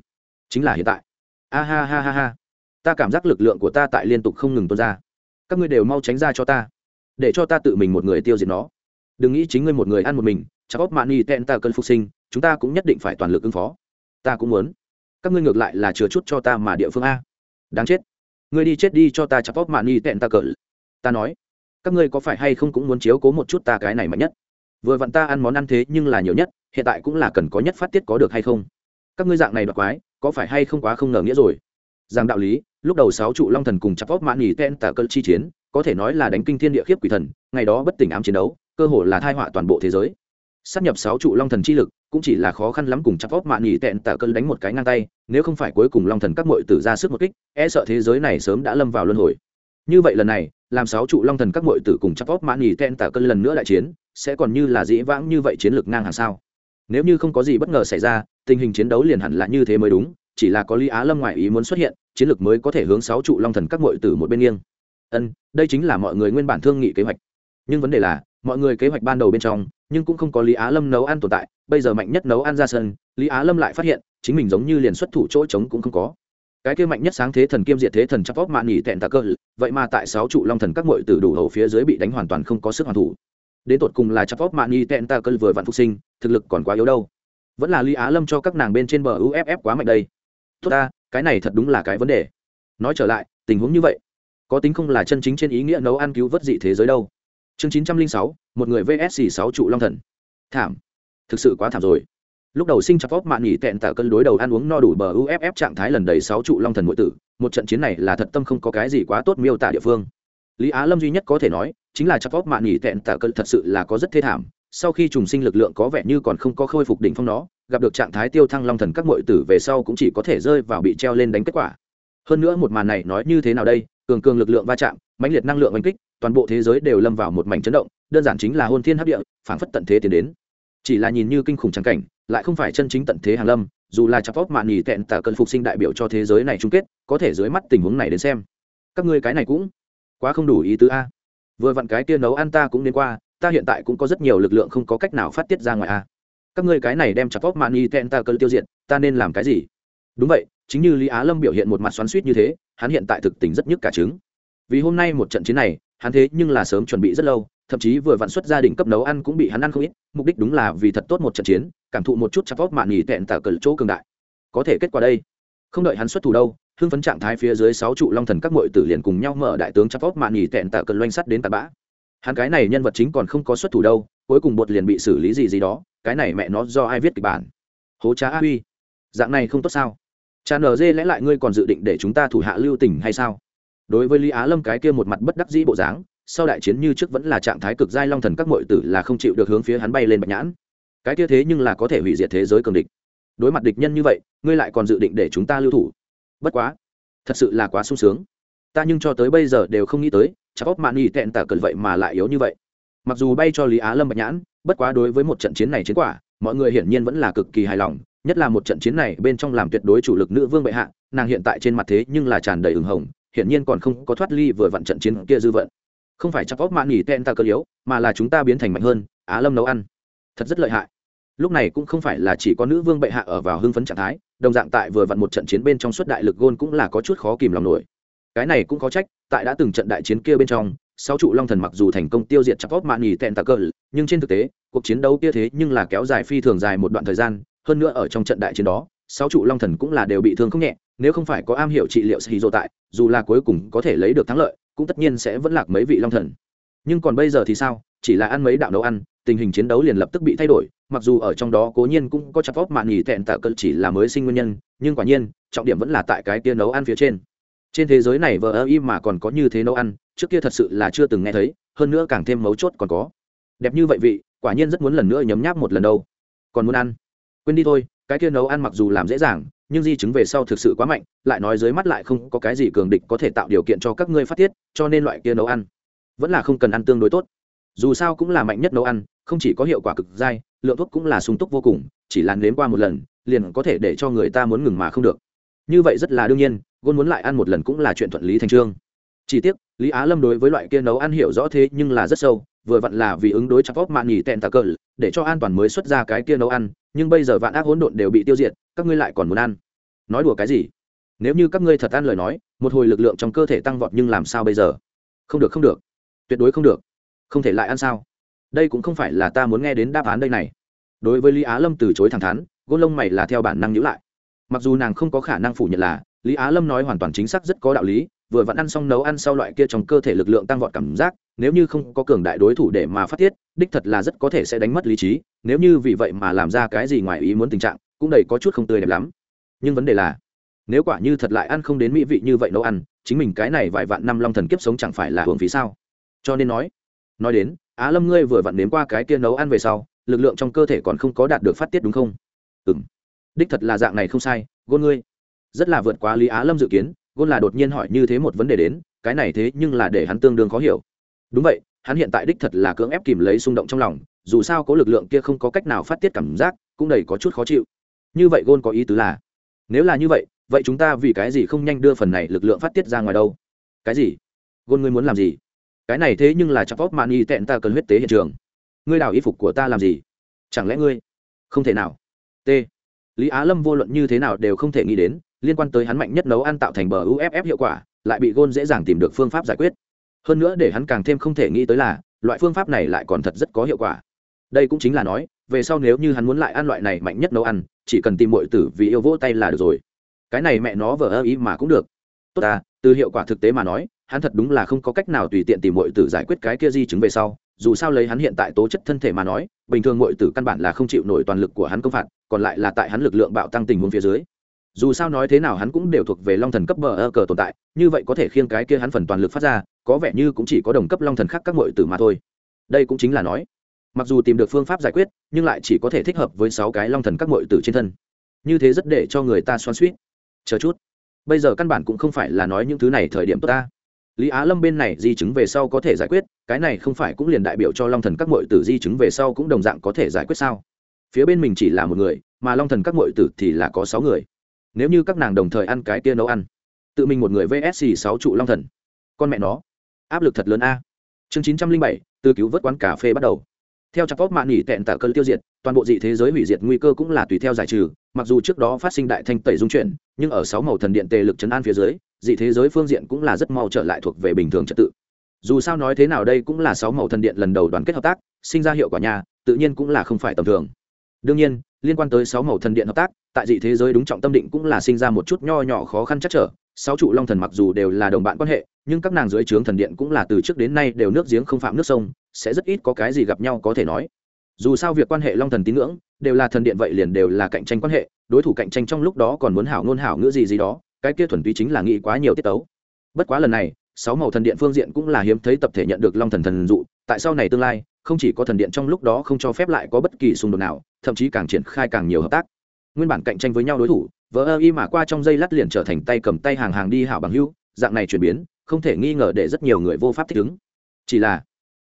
Chính là hiện tại. A ha ha ha ha. Ta cảm giác lực lượng của ta tại liên tục không ngừng tuôn ra. Các ngươi đều mau tránh ra cho ta. Để cho ta tự mình một người tiêu diệt nó. Đừng nghĩ chính ngươi một người ăn một mình chắc óc mani tẹn ta cơn phục sinh, chúng ta cũng nhất định phải toàn lực ứng phó. Ta cũng muốn. Các ngươi ngược lại là chừa chút cho ta mà địa phương a. Đáng chết. Ngươi đi chết đi cho ta chặt óc mani tẹn ta cỡ ta nói các ngươi có phải hay không cũng muốn chiếu cố một chút ta cái này mạnh nhất? Vừa vặn ta ăn món ăn thế nhưng là nhiều nhất, hiện tại cũng là cần có nhất phát tiết có được hay không? Các ngươi dạng này đoạt quái, có phải hay không quá không ngờ nghĩa rồi? Rằng đạo lý, lúc đầu sáu trụ long thần cùng chắp vóc mãn nghỉ ten tả cơn chi chiến, có thể nói là đánh kinh thiên địa khiếp quỷ thần, ngày đó bất tỉnh ám chiến đấu, cơ hội là thai họa toàn bộ thế giới. Sắp nhập sáu trụ long thần chi lực, cũng chỉ là khó khăn lắm cùng chắp vóc mạn nghỉ tẹn tả cơn đánh một cái ngang tay, nếu không phải cuối cùng long thần các mội tử ra sức một kích e sợ thế giới này sớm đã lâm vào luân hồi như vậy lần này, làm sáu trụ long thần các mội tử cùng chắp vóc mãn nghỉ ten tả cơn lần nữa đại chiến, sẽ còn như là dĩ vãng như vậy chiến lược ngang hàng sao? Nếu như không có gì bất ngờ xảy ra, tình hình chiến đấu liền hẳn là như thế mới đúng, chỉ là có lý á lâm ngoại ý muốn xuất hiện, chiến lược mới có thể hướng sáu trụ long thần các mội tử một bên nghiêng. Ân, đây chính là mọi người nguyên bản thương nghị kế hoạch. Nhưng vấn đề là, mọi người kế hoạch ban đầu bên trong, nhưng cũng không có lý á lâm nấu ăn tồn tại, bây giờ mạnh nhất nấu ăn ra sân, lý á lâm lại phát hiện, chính mình giống như liền xuất thủ chỗ trống cũng không có cái kia mạnh nhất sáng thế thần kiêm diệt thế thần chắc vóc mạn nghỉ tẹn tạ cơ, vậy mà tại sáu trụ long thần các mội từ đủ hầu phía dưới bị đánh hoàn toàn không có sức hoàn thủ. Đến tột cùng là chắc vóc mạn nghỉ tẹn tạ cơ vừa vặn phục sinh, thực lực còn quá yếu đâu. Vẫn là ly á lâm cho các nàng bên trên bờ uff quá mạnh đây. Tốt ta, cái này thật đúng là cái vấn đề. Nói trở lại, tình huống như vậy, có tính không là chân chính trên ý nghĩa nấu ăn cứu vớt dị thế giới đâu. Chương chín trăm linh sáu, một người vsc sáu trụ long thần. Thảm. Thực sự quá thảm rồi lúc đầu sinh chặt vóc mạn nghỉ tẹn tả cân đối đầu ăn uống no đủ bờ uff trạng thái lần đầy sáu trụ long thần nội tử, một trận chiến này là thật tâm không có cái gì quá tốt miêu tả địa phương. Lý á lâm duy nhất có thể nói, chính là chặt vóc mạn nghỉ tẹn tả cân thật sự là có rất thê thảm, sau khi trùng sinh lực lượng có vẻ như còn không có khôi phục đỉnh phong nó, gặp được trạng thái tiêu thăng long thần các mội tử về sau cũng chỉ có thể rơi vào bị treo lên đánh kết quả. Hơn nữa một màn này nói như thế nào đây? Cường cường lực lượng va chạm, mãnh liệt năng lượng oanh kích, toàn bộ thế giới đều lâm vào một mảnh chấn động, đơn giản chính là hôn thiên hấp địa, phảng phất tận thế tiến đến. Chỉ là nhìn như kinh khủng trắng cảnh lại không phải chân chính tận thế hàng lâm, dù là chặt vót mạn nhì tẹn tả cơn phục sinh đại biểu cho thế giới này chung kết, có thể dưới mắt tình huống này đến xem. Các ngươi cái này cũng quá không đủ ý tứ a. Vừa vặn cái kia nấu ăn ta cũng đến qua, ta hiện tại cũng có rất nhiều lực lượng không có cách nào phát tiết ra ngoài a. Các ngươi cái này đem chặt vót mạn nhì tẹn tả cơn tiêu diệt, ta nên làm cái gì? Đúng vậy, chính như lý á lâm biểu hiện một mặt xoắn suýt như thế, hắn hiện tại thực tình rất nhức cả trứng. Vì hôm nay một trận chiến này, hắn thế nhưng là sớm chuẩn bị rất lâu thậm chí vừa vặn xuất gia đình cấp nấu ăn cũng bị hắn ăn không ít, mục đích đúng là vì thật tốt một trận chiến, cảm thụ một chút chắc vóc mạn nghỉ tẹn tả cờ chỗ cường đại. Có thể kết quả đây, không đợi hắn xuất thủ đâu, hưng phấn trạng thái phía dưới sáu trụ long thần các mội tử liền cùng nhau mở đại tướng chắc vóc mạn nghỉ tẹn tả cờ loanh sắt đến tạt bã. Hắn cái này nhân vật chính còn không có xuất thủ đâu, cuối cùng bột liền bị xử lý gì gì đó, cái này mẹ nó do ai viết kịch bản? Hố trá a huy, dạng này không tốt sao? Cha nờ dê lẽ lại ngươi còn dự định để chúng ta thủ hạ lưu tình hay sao? Đối với lý á lâm cái kia một mặt bất đắc dĩ bộ dáng sau đại chiến như trước vẫn là trạng thái cực giai long thần các mọi tử là không chịu được hướng phía hắn bay lên bạch nhãn. Cái kia thế nhưng là có thể hủy diệt thế giới cường địch. Đối mặt địch nhân như vậy, ngươi lại còn dự định để chúng ta lưu thủ. Bất quá, thật sự là quá sung sướng. Ta nhưng cho tới bây giờ đều không nghĩ tới chắc óc mạn nghỉ tẹn tả cần vậy mà lại yếu như vậy. Mặc dù bay cho lý á lâm bạch nhãn, bất quá đối với một trận chiến này chiến quả, mọi người hiển nhiên vẫn là cực kỳ hài lòng, nhất là một trận chiến này bên trong làm tuyệt đối chủ lực nữ vương bệ hạ, nàng hiện tại trên mặt thế nhưng là tràn đầy ửng hồng, hiển nhiên còn không có thoát ly vừa vặn trận chiến kia dư vận không phải chắc óc mạn nghỉ tên ta cơ yếu, mà là chúng ta biến thành mạnh hơn, á lâm nấu ăn. Thật rất lợi hại. Lúc này cũng không phải là chỉ có nữ vương bệ hạ ở vào hưng phấn trạng thái, đồng dạng tại vừa vặn một trận chiến bên trong suất đại lực gôn cũng là có chút khó kìm lòng nổi. Cái này cũng có trách, tại đã từng trận đại chiến kia bên trong, sáu trụ long thần mặc dù thành công tiêu diệt chặt óc mạn nghỉ tẹn ta cơ, nhưng trên thực tế, cuộc chiến đấu kia thế nhưng là kéo dài phi thường dài một đoạn thời gian, hơn nữa ở trong trận đại chiến đó, sáu trụ long thần cũng là đều bị thương không nhẹ, nếu không phải có am hiểu trị liệu sĩ dô tại, dù là cuối cùng có thể lấy được thắng lợi cũng tất nhiên sẽ vẫn lạc mấy vị long thần. Nhưng còn bây giờ thì sao? Chỉ là ăn mấy đạo nấu ăn, tình hình chiến đấu liền lập tức bị thay đổi, mặc dù ở trong đó cố nhiên cũng có chặt vót mạn nghỉ tẹn tạ cỡ chỉ là mới sinh nguyên nhân, nhưng quả nhiên, trọng điểm vẫn là tại cái kia nấu ăn phía trên. Trên thế giới này vờ ơ y mà còn có như thế nấu ăn, trước kia thật sự là chưa từng nghe thấy, hơn nữa càng thêm mấu chốt còn có. Đẹp như vậy vị, quả nhiên rất muốn lần nữa nhấm nháp một lần đâu. Còn muốn ăn? Quên đi thôi, cái kia nấu ăn mặc dù làm dễ dàng nhưng di chứng về sau thực sự quá mạnh, lại nói dưới mắt lại không có cái gì cường địch có thể tạo điều kiện cho các ngươi phát tiết, cho nên loại kia nấu ăn vẫn là không cần ăn tương đối tốt. Dù sao cũng là mạnh nhất nấu ăn, không chỉ có hiệu quả cực dai, lượng thuốc cũng là sung túc vô cùng, chỉ là nếm qua một lần, liền có thể để cho người ta muốn ngừng mà không được. Như vậy rất là đương nhiên, gôn muốn lại ăn một lần cũng là chuyện thuận lý thành trương. Chỉ tiếc lý á lâm đối với loại kia nấu ăn hiểu rõ thế nhưng là rất sâu, vừa vặn là vì ứng đối chặt vót mạn nhì tẹn tà cờ, để cho an toàn mới xuất ra cái kia nấu ăn, nhưng bây giờ vạn ác hỗn độn đều bị tiêu diệt, các ngươi lại còn muốn ăn. Nói đùa cái gì? Nếu như các ngươi thật ăn lời nói, một hồi lực lượng trong cơ thể tăng vọt nhưng làm sao bây giờ? Không được không được. Tuyệt đối không được. Không thể lại ăn sao? Đây cũng không phải là ta muốn nghe đến đáp án đây này. Đối với lý á lâm từ chối thẳng thắn, gôn lông mày là theo bản năng nhữ lại. Mặc dù nàng không có khả năng phủ nhận là, lý á lâm nói hoàn toàn chính xác rất có đạo lý vừa vặn ăn xong nấu ăn sau loại kia trong cơ thể lực lượng tăng vọt cảm giác, nếu như không có cường đại đối thủ để mà phát tiết, đích thật là rất có thể sẽ đánh mất lý trí, nếu như vì vậy mà làm ra cái gì ngoài ý muốn tình trạng, cũng đầy có chút không tươi đẹp lắm. Nhưng vấn đề là, nếu quả như thật lại ăn không đến mỹ vị như vậy nấu ăn, chính mình cái này vài vạn năm long thần kiếp sống chẳng phải là hưởng phí sao? Cho nên nói nói đến, á lâm ngươi vừa vặn nếm qua cái kia nấu ăn về sau, lực lượng trong cơ thể còn không có đạt được phát tiết đúng không? Ừ m đích thật là dạng này không sai, gôn ngươi. Rất là vượt quá lý á lâm dự kiến gôn là đột nhiên hỏi như thế một vấn đề đến, cái này thế nhưng là để hắn tương đương khó hiểu. Đúng vậy, hắn hiện tại đích thật là cưỡng ép kìm lấy xung động trong lòng, dù sao có lực lượng kia không có cách nào phát tiết cảm giác, cũng đầy có chút khó chịu. Như vậy gôn có ý tứ là, nếu là như vậy vậy chúng ta vì cái gì không nhanh đưa phần này lực lượng phát tiết ra ngoài đâu? Cái gì? Gôn ngươi muốn làm gì? Cái này thế nhưng là chắc vót mani tẹn ta cần huyết tế hiện trường. Ngươi đào y phục của ta làm gì? Chẳng lẽ ngươi không thể nào? T. Lý á lâm vô luận như thế nào đều không thể nghĩ đến liên quan tới hắn mạnh nhất nấu ăn tạo thành bờ uff hiệu quả, lại bị gôn dễ dàng tìm được phương pháp giải quyết. Hơn nữa để hắn càng thêm không thể nghĩ tới là, loại phương pháp này lại còn thật rất có hiệu quả. Đây cũng chính là nói, về sau nếu như hắn muốn lại ăn loại này mạnh nhất nấu ăn, chỉ cần tìm mọi tử vì yêu vỗ tay là được rồi. Cái này mẹ nó vờ ơ ý mà cũng được. Tốt ta, từ hiệu quả thực tế mà nói, hắn thật đúng là không có cách nào tùy tiện tìm mọi tử giải quyết cái kia di chứng về sau, dù sao lấy hắn hiện tại tố chất thân thể mà nói, bình thường mọi tử căn bản là không chịu nổi toàn lực của hắn công phạt, còn lại là tại hắn lực lượng bạo tăng tình huống phía dưới dù sao nói thế nào hắn cũng đều thuộc về long thần cấp bờ ơ cờ tồn tại, như vậy có thể khiêng cái kia hắn phần toàn lực phát ra, có vẻ như cũng chỉ có đồng cấp long thần khác các mọi tử mà thôi. Đây cũng chính là nói, mặc dù tìm được phương pháp giải quyết, nhưng lại chỉ có thể thích hợp với sáu cái long thần các mọi tử trên thân. Như thế rất để cho người ta xoan suýt chờ chút, bây giờ căn bản cũng không phải là nói những thứ này thời điểm tốt ta. Lý á lâm bên này di chứng về sau có thể giải quyết, cái này không phải cũng liền đại biểu cho long thần các mọi tử di chứng về sau cũng đồng dạng có thể giải quyết sao? Phía bên mình chỉ là một người, mà long thần các mọi tử thì là có sáu người nếu như các nàng đồng thời ăn cái kia nấu ăn, tự mình một người vsc sáu trụ long thần. Con mẹ nó, áp lực thật lớn a. Chương chín trăm linh bảy, từ cứu vớt quán cà phê bắt đầu. Theo chặt vót mạng nghỉ tẹn tả cơn tiêu diệt, toàn bộ dị thế giới hủy diệt nguy cơ cũng là tùy theo giải trừ, mặc dù trước đó phát sinh đại thanh tẩy dung chuyển, nhưng ở sáu màu thần điện tề lực chấn an phía dưới, dị thế giới phương diện cũng là rất mau trở lại thuộc về bình thường trật tự. Dù sao nói thế nào đây cũng là sáu màu thần điện lần đầu đoàn kết hợp tác, sinh ra hiệu quả nhà, tự nhiên cũng là không phải tầm thường. Đương nhiên liên quan tới sáu màu thần điện hợp tác, tại dị thế giới đúng trọng tâm định cũng là sinh ra một chút nho nhỏ khó khăn chắc trở. Sáu trụ long thần mặc dù đều là đồng bạn quan hệ, nhưng các nàng dưới trướng thần điện cũng là từ trước đến nay đều nước giếng không phạm nước sông, sẽ rất ít có cái gì gặp nhau có thể nói. Dù sao việc quan hệ long thần tín ngưỡng, đều là thần điện vậy liền đều là cạnh tranh quan hệ, đối thủ cạnh tranh trong lúc đó còn muốn hảo ngôn hảo ngữ gì gì đó, cái kia thuần túy chính là nghĩ quá nhiều tiết tấu. Bất quá lần này, sáu màu thần điện phương diện cũng là hiếm thấy tập thể nhận được long thần thần dụ, tại sau này tương lai, không chỉ có thần điện trong lúc đó không cho phép lại có bất kỳ xung đột nào thậm chí càng triển khai càng nhiều hợp tác. Nguyên bản cạnh tranh với nhau đối thủ vỡ ơ y mà qua trong dây lát liền trở thành tay cầm tay hàng hàng đi hảo bằng hưu dạng này chuyển biến, không thể nghi ngờ để rất nhiều người vô pháp thích ứng. Chỉ là,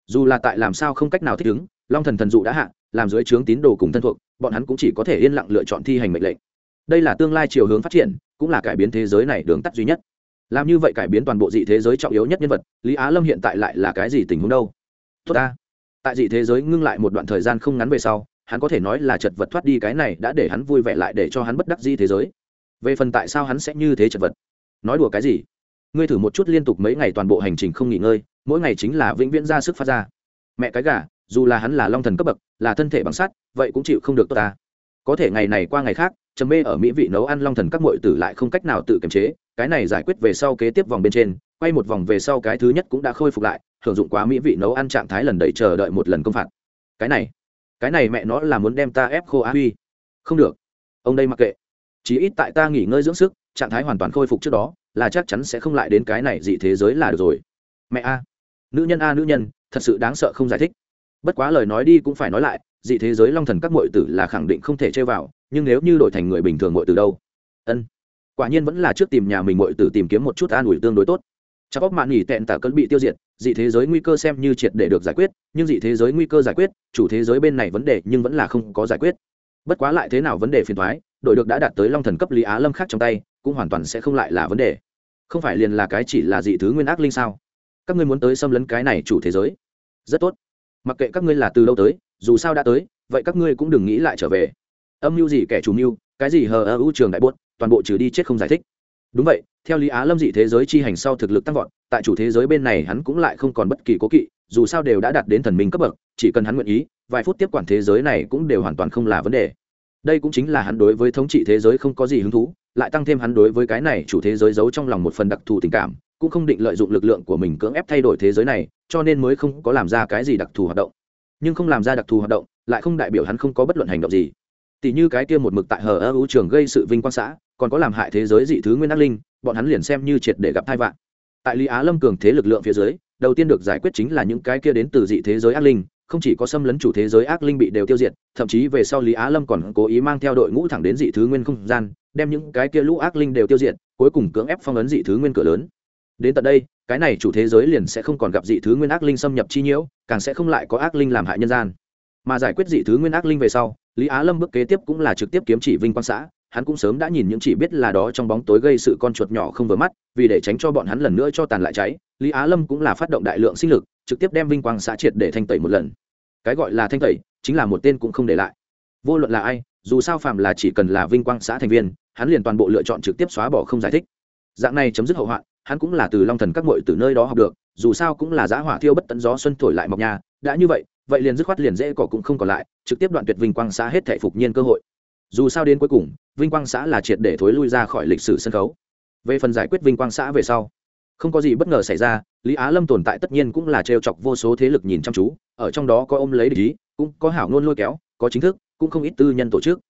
dù là tại làm sao không cách nào thích ứng, long thần thần dụ đã hạ, làm dưới trướng tín đồ cùng thân thuộc, bọn hắn cũng chỉ có thể yên lặng lựa chọn thi hành mệnh lệnh. Đây là tương lai chiều hướng phát triển, cũng là cải biến thế giới này đường tắt duy nhất. Làm như vậy cải biến toàn bộ dị thế giới trọng yếu nhất nhân vật, lý á lâm hiện tại lại là cái gì tình huống đâu? Tốt ta. Tại dị thế giới ngưng lại một đoạn thời gian không ngắn về sau hắn có thể nói là chật vật thoát đi cái này đã để hắn vui vẻ lại để cho hắn bất đắc di thế giới. Về phần tại sao hắn sẽ như thế chật vật? Nói đùa cái gì? Ngươi thử một chút liên tục mấy ngày toàn bộ hành trình không nghỉ ngơi, mỗi ngày chính là vĩnh viễn ra sức phát ra. Mẹ cái gà, dù là hắn là long thần cấp bậc, là thân thể bằng sắt, vậy cũng chịu không được tốt ta. Có thể ngày này qua ngày khác, trầm mê ở mỹ vị nấu ăn long thần các mội tử lại không cách nào tự kiềm chế, cái này giải quyết về sau kế tiếp vòng bên trên, quay một vòng về sau cái thứ nhất cũng đã khôi phục lại, hưởng dụng quá mỹ vị nấu ăn trạng thái lần đầy chờ đợi một lần công phạt. Cái này cái này mẹ nó là muốn đem ta ép khô á huy. Không được. Ông đây mặc kệ. Chỉ ít tại ta nghỉ ngơi dưỡng sức, trạng thái hoàn toàn khôi phục trước đó, là chắc chắn sẽ không lại đến cái này dị thế giới là được rồi. Mẹ a. Nữ nhân a nữ nhân, thật sự đáng sợ không giải thích. Bất quá lời nói đi cũng phải nói lại, dị thế giới long thần các mọi tử là khẳng định không thể chơi vào, nhưng nếu như đổi thành người bình thường mọi tử đâu? Ân. Quả nhiên vẫn là trước tìm nhà mình mọi tử tìm kiếm một chút an ủi tương đối tốt chắc óc mạn nghỉ tẹn tả cơn bị tiêu diệt, dị thế giới nguy cơ xem như triệt để được giải quyết, nhưng dị thế giới nguy cơ giải quyết, chủ thế giới bên này vấn đề nhưng vẫn là không có giải quyết. Bất quá lại thế nào vấn đề phiền thoái đội được đã đạt tới long thần cấp lý á lâm khác trong tay, cũng hoàn toàn sẽ không lại là vấn đề. Không phải liền là cái chỉ là dị thứ nguyên ác linh sao? Các ngươi muốn tới xâm lấn cái này chủ thế giới? Rất tốt. Mặc kệ các ngươi là từ đâu tới, dù sao đã tới, vậy các ngươi cũng đừng nghĩ lại trở về. Âm mưu gì kẻ chủ mưu, cái gì hờ ơ ưu trường đại buốt, toàn bộ trừ đi chết không giải thích. Đúng vậy theo lý á lâm dị thế giới chi hành sau thực lực tăng vọt, tại chủ thế giới bên này hắn cũng lại không còn bất kỳ cố kỵ, dù sao đều đã đạt đến thần minh cấp bậc, chỉ cần hắn nguyện ý, vài phút tiếp quản thế giới này cũng đều hoàn toàn không là vấn đề. Đây cũng chính là hắn đối với thống trị thế giới không có gì hứng thú, lại tăng thêm hắn đối với cái này chủ thế giới giấu trong lòng một phần đặc thù tình cảm, cũng không định lợi dụng lực lượng của mình cưỡng ép thay đổi thế giới này, cho nên mới không có làm ra cái gì đặc thù hoạt động. Nhưng không làm ra đặc thù hoạt động, lại không đại biểu hắn không có bất luận hành động gì. Tỷ như cái kia một mực tại hờ ơ ưu trường gây sự vinh quang xã, còn có làm hại thế giới dị thứ nguyên ác linh bọn hắn liền xem như triệt để gặp thai vạn tại lý á lâm cường thế lực lượng phía dưới, đầu tiên được giải quyết chính là những cái kia đến từ dị thế giới ác linh, không chỉ có xâm lấn chủ thế giới ác linh bị đều tiêu diệt, thậm chí về sau lý á lâm còn cố ý mang theo đội ngũ thẳng đến dị thứ nguyên không gian, đem những cái kia lũ ác linh đều tiêu diệt, cuối cùng cưỡng ép phong ấn dị thứ nguyên cửa lớn. Đến tận đây, cái này chủ thế giới liền sẽ không còn gặp dị thứ nguyên ác linh xâm nhập chi nhiễu, càng sẽ không lại có ác linh làm hại nhân gian. Mà giải quyết dị thứ nguyên ác linh về sau, lý á lâm bước kế tiếp cũng là trực tiếp kiếm chỉ vinh quang xã hắn cũng sớm đã nhìn những chỉ biết là đó trong bóng tối gây sự con chuột nhỏ không vừa mắt, vì để tránh cho bọn hắn lần nữa cho tàn lại cháy, lý á lâm cũng là phát động đại lượng sinh lực, trực tiếp đem vinh quang xã triệt để thanh tẩy một lần. Cái gọi là thanh tẩy, chính là một tên cũng không để lại. Vô luận là ai, dù sao phạm là chỉ cần là vinh quang xã thành viên, hắn liền toàn bộ lựa chọn trực tiếp xóa bỏ không giải thích. Dạng này chấm dứt hậu hoạn, hắn cũng là từ long thần các mội từ nơi đó học được, dù sao cũng là giá hỏa thiêu bất tận gió xuân thổi lại mọc nhà, đã như vậy vậy liền dứt khoát liền dễ cỏ cũng không còn lại, trực tiếp đoạn tuyệt vinh quang xã hết thể phục nhiên cơ hội dù sao đến cuối cùng, vinh quang xã là triệt để thối lui ra khỏi lịch sử sân khấu. Về phần giải quyết vinh quang xã về sau, không có gì bất ngờ xảy ra, lý á lâm tồn tại tất nhiên cũng là trêu chọc vô số thế lực nhìn chăm chú, ở trong đó có ôm lấy lý cũng có hảo ngôn lôi kéo, có chính thức, cũng không ít tư nhân tổ chức.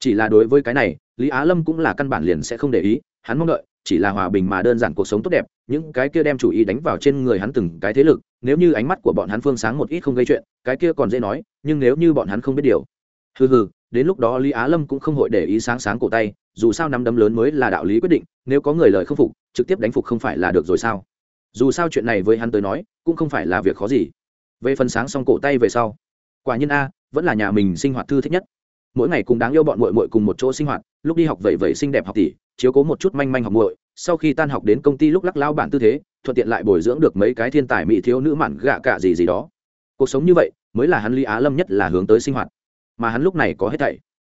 Chỉ là đối với cái này, lý á lâm cũng là căn bản liền sẽ không để ý, hắn mong đợi, chỉ là hòa bình mà đơn giản cuộc sống tốt đẹp, những cái kia đem chủ ý đánh vào trên người hắn từng cái thế lực, nếu như ánh mắt của bọn hắn phương sáng một ít không gây chuyện, cái kia còn dễ nói, nhưng nếu như bọn hắn không biết điều hừ hừ, đến lúc đó lý á lâm cũng không hội để ý sáng sáng cổ tay, dù sao nắm đấm lớn mới là đạo lý quyết định, nếu có người lời không phục, trực tiếp đánh phục không phải là được rồi sao? Dù sao chuyện này với hắn tới nói, cũng không phải là việc khó gì. Về phần sáng xong cổ tay về sau, quả nhiên a, vẫn là nhà mình sinh hoạt thư thích nhất. Mỗi ngày cùng đáng yêu bọn mội mội cùng một chỗ sinh hoạt, lúc đi học vậy vậy xinh đẹp học tỷ, chiếu cố một chút manh manh học mội sau khi tan học đến công ty lúc lắc lao bản tư thế, thuận tiện lại bồi dưỡng được mấy cái thiên tài mỹ thiếu nữ mặn gạ cả gì gì đó. Cuộc sống như vậy, mới là hắn lý á lâm nhất là hướng tới sinh hoạt mà hắn lúc này có hết thảy.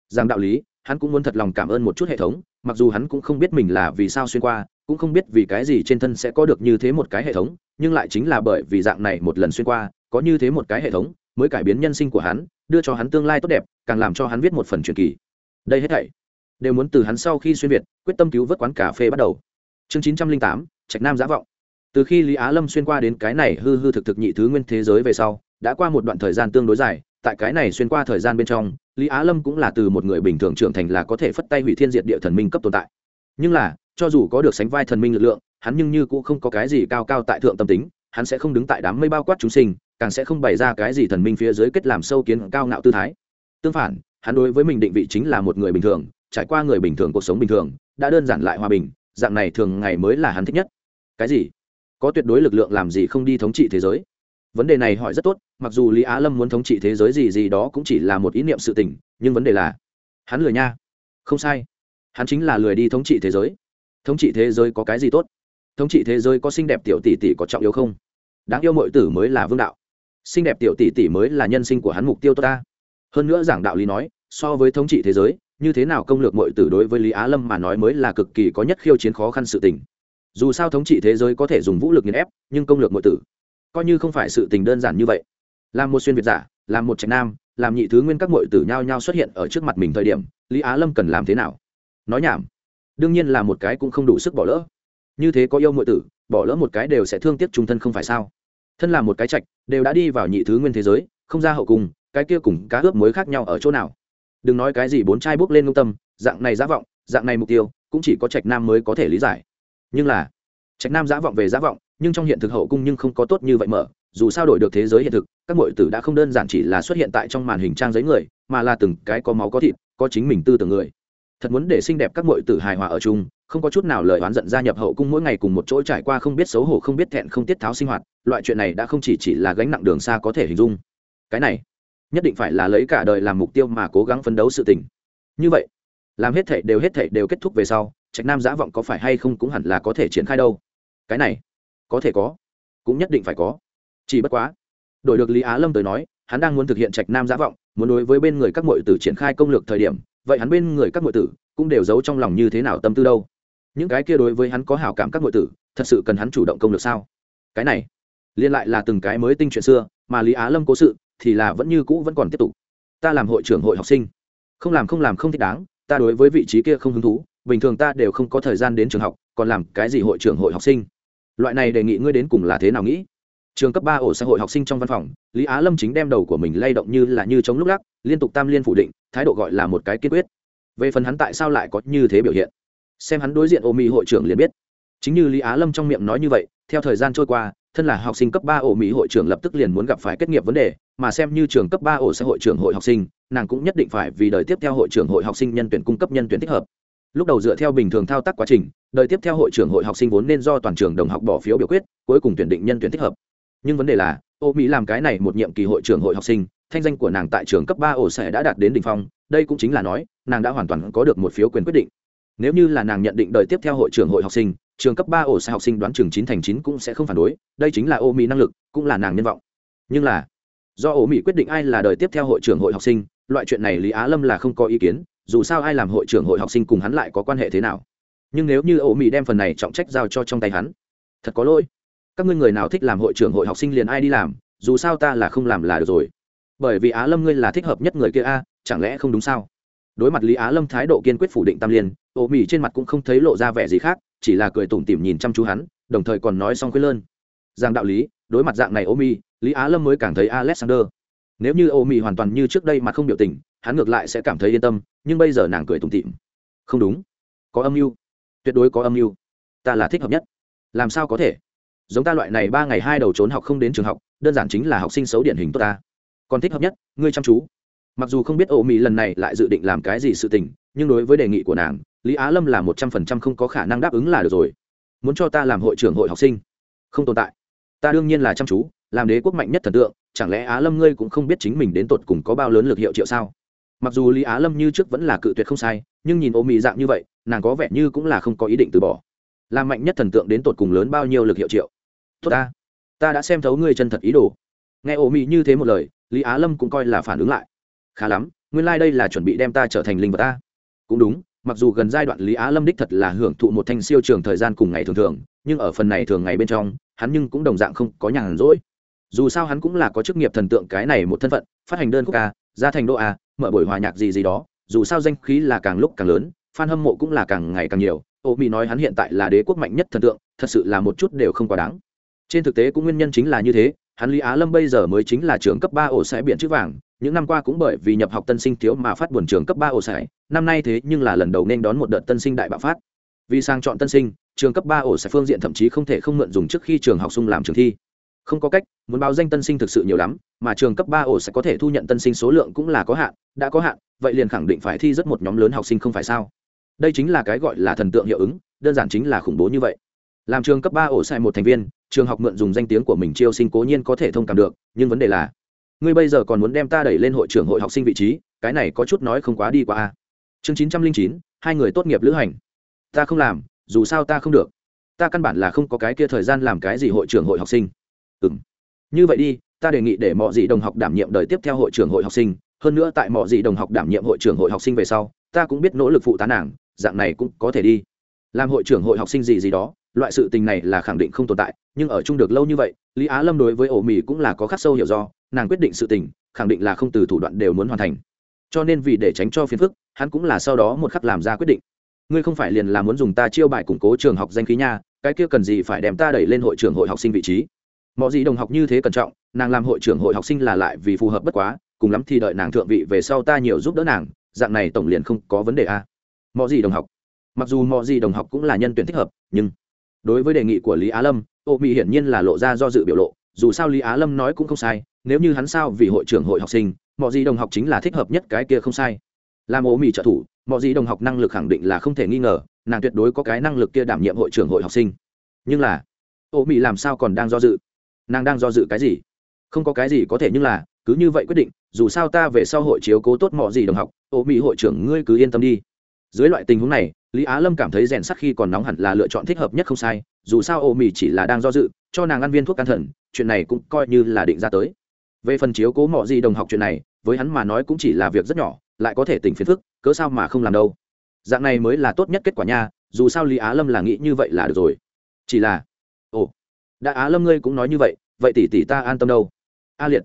Rằng đạo lý, hắn cũng muốn thật lòng cảm ơn một chút hệ thống, mặc dù hắn cũng không biết mình là vì sao xuyên qua, cũng không biết vì cái gì trên thân sẽ có được như thế một cái hệ thống, nhưng lại chính là bởi vì dạng này một lần xuyên qua, có như thế một cái hệ thống, mới cải biến nhân sinh của hắn, đưa cho hắn tương lai tốt đẹp, càng làm cho hắn viết một phần truyền kỳ. Đây hết thảy, đều muốn từ hắn sau khi xuyên việt, quyết tâm cứu vớt quán cà phê bắt đầu. Chương chín trăm linh tám, trạch nam giả vọng. Từ khi lý á lâm xuyên qua đến cái này hư hư thực thực nhị thứ nguyên thế giới về sau, đã qua một đoạn thời gian tương đối dài tại cái này xuyên qua thời gian bên trong, lý á lâm cũng là từ một người bình thường trưởng thành là có thể phất tay hủy thiên diệt địa thần minh cấp tồn tại. Nhưng là, cho dù có được sánh vai thần minh lực lượng, hắn nhưng như cũng không có cái gì cao cao tại thượng tâm tính, hắn sẽ không đứng tại đám mây bao quát chúng sinh, càng sẽ không bày ra cái gì thần minh phía dưới kết làm sâu kiến cao ngạo tư thái. Tương phản, hắn đối với mình định vị chính là một người bình thường, trải qua người bình thường cuộc sống bình thường, đã đơn giản lại hòa bình, dạng này thường ngày mới là hắn thích nhất. Cái gì? Có tuyệt đối lực lượng làm gì không đi thống trị thế giới? Vấn đề này hỏi rất tốt, mặc dù lý á lâm muốn thống trị thế giới gì gì đó cũng chỉ là một ý niệm sự tình, nhưng vấn đề là, hắn lười nha. Không sai. Hắn chính là lười đi thống trị thế giới. Thống trị thế giới có cái gì tốt? Thống trị thế giới có xinh đẹp tiểu tỷ tỷ có trọng yếu không? Đáng yêu mọi tử mới là vương đạo. Xinh đẹp tiểu tỷ tỷ mới là nhân sinh của hắn mục tiêu tốt ta. Hơn nữa giảng đạo lý nói, so với thống trị thế giới, như thế nào công lược mọi tử đối với lý á lâm mà nói mới là cực kỳ có nhất khiêu chiến khó khăn sự tình. Dù sao thống trị thế giới có thể dùng vũ lực nghiền ép, nhưng công lược mọi tử coi như không phải sự tình đơn giản như vậy. Làm một xuyên việt giả, làm một trạch nam, làm nhị thứ nguyên các mội tử nhao nhao xuất hiện ở trước mặt mình thời điểm, lý á lâm cần làm thế nào? Nói nhảm. Đương nhiên là một cái cũng không đủ sức bỏ lỡ. Như thế có yêu mội tử, bỏ lỡ một cái đều sẽ thương tiếc trung thân không phải sao? Thân là một cái trạch, đều đã đi vào nhị thứ nguyên thế giới, không ra hậu cùng, cái kia cùng cá ướp mới khác nhau ở chỗ nào? Đừng nói cái gì bốn trai bước lên ngông tâm, dạng này giả vọng, dạng này mục tiêu, cũng chỉ có trạch nam mới có thể lý giải. Nhưng là, trạch nam giả vọng về giả vọng nhưng trong hiện thực hậu cung nhưng không có tốt như vậy mở, dù sao đổi được thế giới hiện thực, các mọi tử đã không đơn giản chỉ là xuất hiện tại trong màn hình trang giấy người, mà là từng cái có máu có thịt, có chính mình tư tưởng người. Thật muốn để xinh đẹp các mọi tử hài hòa ở chung, không có chút nào lời oán giận gia nhập hậu cung mỗi ngày cùng một chỗ trải qua không biết xấu hổ không biết thẹn không tiết tháo sinh hoạt, loại chuyện này đã không chỉ chỉ là gánh nặng đường xa có thể hình dung. Cái này, nhất định phải là lấy cả đời làm mục tiêu mà cố gắng phấn đấu sự tình. Như vậy, làm hết thảy đều hết thảy đều kết thúc về sau, trạch nam giả vọng có phải hay không cũng hẳn là có thể triển khai đâu. Cái này có thể có, cũng nhất định phải có. Chỉ bất quá, đổi được lý á lâm tới nói, hắn đang muốn thực hiện trạch nam giả vọng, muốn đối với bên người các mọi tử triển khai công lược thời điểm, vậy hắn bên người các mọi tử cũng đều giấu trong lòng như thế nào tâm tư đâu? Những cái kia đối với hắn có hảo cảm các mọi tử, thật sự cần hắn chủ động công lược sao? Cái này, liên lại là từng cái mới tinh chuyện xưa, mà lý á lâm cố sự thì là vẫn như cũ vẫn còn tiếp tục. Ta làm hội trưởng hội học sinh, không làm không làm không thích đáng, ta đối với vị trí kia không hứng thú, bình thường ta đều không có thời gian đến trường học, còn làm cái gì hội trưởng hội học sinh? Loại này đề nghị ngươi đến cùng là thế nào nghĩ? Trường cấp ba ổ xã hội học sinh trong văn phòng, lý á lâm chính đem đầu của mình lay động như là như chống lúc lắc, liên tục tam liên phủ định, thái độ gọi là một cái kiên quyết. Về phần hắn tại sao lại có như thế biểu hiện? Xem hắn đối diện ô mỹ hội trưởng liền biết. Chính như lý á lâm trong miệng nói như vậy, theo thời gian trôi qua, thân là học sinh cấp ba ổ mỹ hội trưởng lập tức liền muốn gặp phải kết nghiệp vấn đề, mà xem như trường cấp ba ổ xã hội trưởng hội học sinh, nàng cũng nhất định phải vì đời tiếp theo hội trưởng hội học sinh nhân tuyển cung cấp nhân tuyển thích hợp lúc đầu dựa theo bình thường thao tác quá trình đời tiếp theo hội trưởng hội học sinh vốn nên do toàn trường đồng học bỏ phiếu biểu quyết, cuối cùng tuyển định nhân tuyển thích hợp. Nhưng vấn đề là, ô mỹ làm cái này một nhiệm kỳ hội trưởng hội học sinh, thanh danh của nàng tại trường cấp ba ổ sẽ đã đạt đến đ ỉ n h phong, đây cũng chính là nói, nàng đã hoàn toàn có được một phiếu quyền quyết định. Nếu như là nàng nhận định đời tiếp theo hội trưởng hội học sinh, trường cấp ba ổ sẽ học sinh đoán trường chín thành chín cũng sẽ không phản đối, đây chính là ô mỹ năng lực, cũng là nàng nhân vọng. Nhưng là, do ô mỹ quyết định ai là đời tiếp theo hội trưởng hội học sinh, loại chuyện này lý á lâm là không có ý kiến dù sao ai làm hội trưởng hội học sinh cùng hắn lại có quan hệ thế nào? Nhưng nếu như ổ mỹ đem phần này trọng trách giao cho trong tay hắn, thật có lỗi. Các ngươi người nào thích làm hội trưởng hội học sinh liền ai đi làm, dù sao ta là không làm là được rồi. Bởi vì á lâm ngươi là thích hợp nhất người kia a, chẳng lẽ không đúng sao? Đối mặt lý á lâm thái độ kiên quyết phủ định tam liên ô mỹ trên mặt cũng không thấy lộ ra vẻ gì khác, chỉ là cười tủm tỉm nhìn chăm chú hắn, đồng thời còn nói xong khuyên lơn. Rằng đạo lý, đối mặt dạng này ô mỹ, lý á lâm mới cảm thấy alexander. Nếu như ô mỹ hoàn toàn như trước đây mà không biểu tình hắn ngược lại sẽ cảm thấy yên tâm, nhưng bây giờ nàng cười tủm tỉm. Không đúng. Có âm mưu. Tuyệt đối có âm mưu. Ta là thích hợp nhất. Làm sao có thể? Giống ta loại này ba ngày hai đầu trốn học không đến trường học, đơn giản chính là học sinh xấu điển hình tốt ta. Còn thích hợp nhất, ngươi chăm chú. Mặc dù không biết ô mỹ lần này lại dự định làm cái gì sự tình, nhưng đối với đề nghị của nàng, lý á lâm là một trăm phần trăm không có khả năng đáp ứng là được rồi. Muốn cho ta làm hội trưởng hội học sinh? Không tồn tại. Ta đương nhiên là chăm chú, làm đế quốc mạnh nhất thần tượng, chẳng lẽ á lâm ngươi cũng không biết chính mình đến tột cùng có bao lớn lực hiệu triệu sao? Mặc dù lý á lâm như trước vẫn là cự tuyệt không sai, nhưng nhìn ô mỹ dạng như vậy, nàng có vẻ như cũng là không có ý định từ bỏ. Làm mạnh nhất thần tượng đến tột cùng lớn bao nhiêu lực hiệu triệu? Tốt ta ta đã xem thấu ngươi chân thật ý đồ. Nghe Ô mị như thế một lời, lý á lâm cũng coi là phản ứng lại. Khá lắm, nguyên lai、like、đây là chuẩn bị đem ta trở thành linh vật ta. Cũng đúng, mặc dù gần giai đoạn lý á lâm đích thật là hưởng thụ một thanh siêu trường thời gian cùng ngày thường thường, nhưng ở phần này thường ngày bên trong, hắn nhưng cũng đồng dạng không có nhàn rỗi. Dù sao hắn cũng là có chức nghiệp thần tượng cái này một thân phận, phát hành đơn quốc a ra thành đô a mở buổi hòa nhạc gì gì đó, dù sao danh khí là càng lúc càng lớn f a n hâm mộ cũng là càng ngày càng nhiều. Ô mỹ nói hắn hiện tại là đế quốc mạnh nhất thần tượng, thật sự là một chút đều không quá đáng. Trên thực tế cũng nguyên nhân chính là như thế, hắn lý á lâm bây giờ mới chính là trường cấp ba ổ sẽ biện chữ vàng, những năm qua cũng bởi vì nhập học tân sinh thiếu mà phát buồn trường cấp ba ổ sẽ năm nay thế nhưng là lần đầu nên đón một đợt tân sinh đại bạo phát. Vì sang chọn tân sinh, trường cấp ba ổ sẽ phương diện thậm chí không thể không mượn dùng trước khi trường học sung làm trường thi không có cách, muốn báo danh tân sinh thực sự nhiều lắm, mà trường cấp ba ổ sẽ có thể thu nhận tân sinh số lượng cũng là có hạn, đã có hạn, vậy liền khẳng định phải thi rất một nhóm lớn học sinh không phải sao? Đây chính là cái gọi là thần tượng hiệu ứng, đơn giản chính là khủng bố như vậy. Làm trường cấp ba ổ sai một thành viên, trường học mượn dùng danh tiếng của mình chiêu sinh cố nhiên có thể thông cảm được, nhưng vấn đề là, ngươi bây giờ còn muốn đem ta đẩy lên hội trưởng hội học sinh vị trí, cái này có chút nói không quá đi qua a à. chương chín trăm linh chín, hai người tốt nghiệp lữ hành. Ta không làm, dù sao ta không được. Ta căn bản là không có cái kia thời gian làm cái gì hội trưởng hội học sinh ừ như vậy đi, ta đề nghị để mọi dị đồng học đảm nhiệm đời tiếp theo hội trưởng hội học sinh, hơn nữa tại mọi dị đồng học đảm nhiệm hội trưởng hội học sinh về sau, ta cũng biết nỗ lực phụ tá nàng, dạng này cũng có thể đi. Làm hội trưởng hội học sinh gì gì đó, loại sự tình này là khẳng định không tồn tại, nhưng ở chung được lâu như vậy, lý á lâm đối với ổ mì cũng là có khắc sâu hiểu do, nàng quyết định sự tình, khẳng định là không từ thủ đoạn đều muốn hoàn thành. Cho nên vì để tránh cho phiền phức, hắn cũng là sau đó một khắc làm ra quyết định. Ngươi không phải liền là muốn dùng ta chiêu bài củng cố trường học danh khí nha, cái kia cần gì phải đem ta đẩy lên hội trưởng hội học sinh vị trí? Mọi gì đồng học như thế cẩn trọng, nàng làm hội trưởng hội học sinh là lại vì phù hợp bất quá, cùng lắm thì đợi nàng thượng vị về sau ta nhiều giúp đỡ nàng, dạng này tổng liền không có vấn đề a. Mọi gì đồng học. Mặc dù mọi gì đồng học cũng là nhân tuyển thích hợp, nhưng đối với đề nghị của lý á lâm ô mỹ hiển nhiên là lộ ra do dự biểu lộ, dù sao lý á lâm nói cũng không sai, nếu như hắn sao vì hội trưởng hội học sinh mọi gì đồng học chính là thích hợp nhất cái kia không sai. Làm ô mỹ trợ thủ mọi gì đồng học năng lực khẳng định là không thể nghi ngờ, nàng tuyệt đối có cái năng lực kia đảm nhiệm hội trưởng hội học sinh. Nhưng là, ô mỹ làm sao còn đang do dự? Nàng đang do dự cái gì? Không có cái gì có thể nhưng là, cứ như vậy quyết định, dù sao ta về sau hội chiếu cố tốt mọi gì đồng học, ô mỹ hội trưởng ngươi cứ yên tâm đi. Dưới loại tình huống này, lý á lâm cảm thấy rèn sắc khi còn nóng hẳn là lựa chọn thích hợp nhất không sai, dù sao ô mỹ chỉ là đang do dự, cho nàng ăn viên thuốc can thần, chuyện này cũng coi như là định ra tới. Về phần chiếu cố mọi gì đồng học chuyện này, với hắn mà nói cũng chỉ là việc rất nhỏ, lại có thể tỉnh phiền phức, cớ sao mà không làm đâu. Dạng này mới là tốt nhất kết quả nha, dù sao lý á lâm là nghĩ như vậy là được rồi. Chỉ là, ồ đã á lâm ngươi cũng nói như vậy vậy tỷ tỷ ta an tâm đâu? A liệt.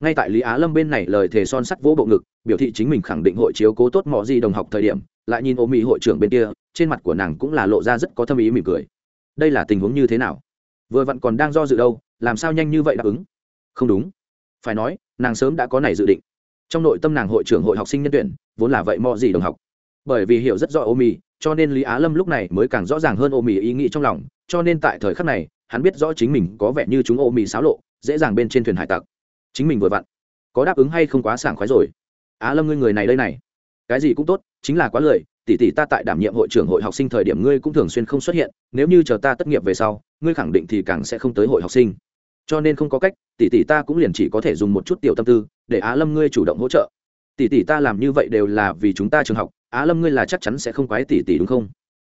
Ngay tại lý á lâm bên này lời thề son sắt vỗ bộ ngực, biểu thị chính mình khẳng định hội chiếu cố tốt mọi gì đồng học thời điểm, lại nhìn ô mỹ hội trưởng bên kia, trên mặt của nàng cũng là lộ ra rất có tâm ý mỉm cười. Đây là tình huống như thế nào? Vừa vặn còn đang do dự đâu, làm sao nhanh như vậy đáp ứng? Không đúng. Phải nói, nàng sớm đã có này dự định. Trong nội tâm nàng hội trưởng hội học sinh nhân tuyển, vốn là vậy mọi gì đồng học bởi vì hiểu rất rõ ô mì cho nên lý á lâm lúc này mới càng rõ ràng hơn ô mì ý nghĩ trong lòng, cho nên tại thời khắc này, hắn biết rõ chính mình có vẻ như chúng ô mì xáo lộ, dễ dàng bên trên thuyền hải tặc. Chính mình vừa vặn, có đáp ứng hay không quá sảng khoái rồi. Á lâm ngươi người này đây này. Cái gì cũng tốt, chính là quá lời. tỷ tỷ ta tại đảm nhiệm hội trưởng hội học sinh thời điểm ngươi cũng thường xuyên không xuất hiện, nếu như chờ ta tất nghiệp về sau, ngươi khẳng định thì càng sẽ không tới hội học sinh. Cho nên không có cách, tỷ tỷ ta cũng liền chỉ có thể dùng một chút tiểu tâm tư, để á lâm ngươi chủ động hỗ trợ. Tỷ tỷ ta làm như vậy đều là vì chúng ta trường học á lâm ngươi là chắc chắn sẽ không quái tỷ tỷ đúng không?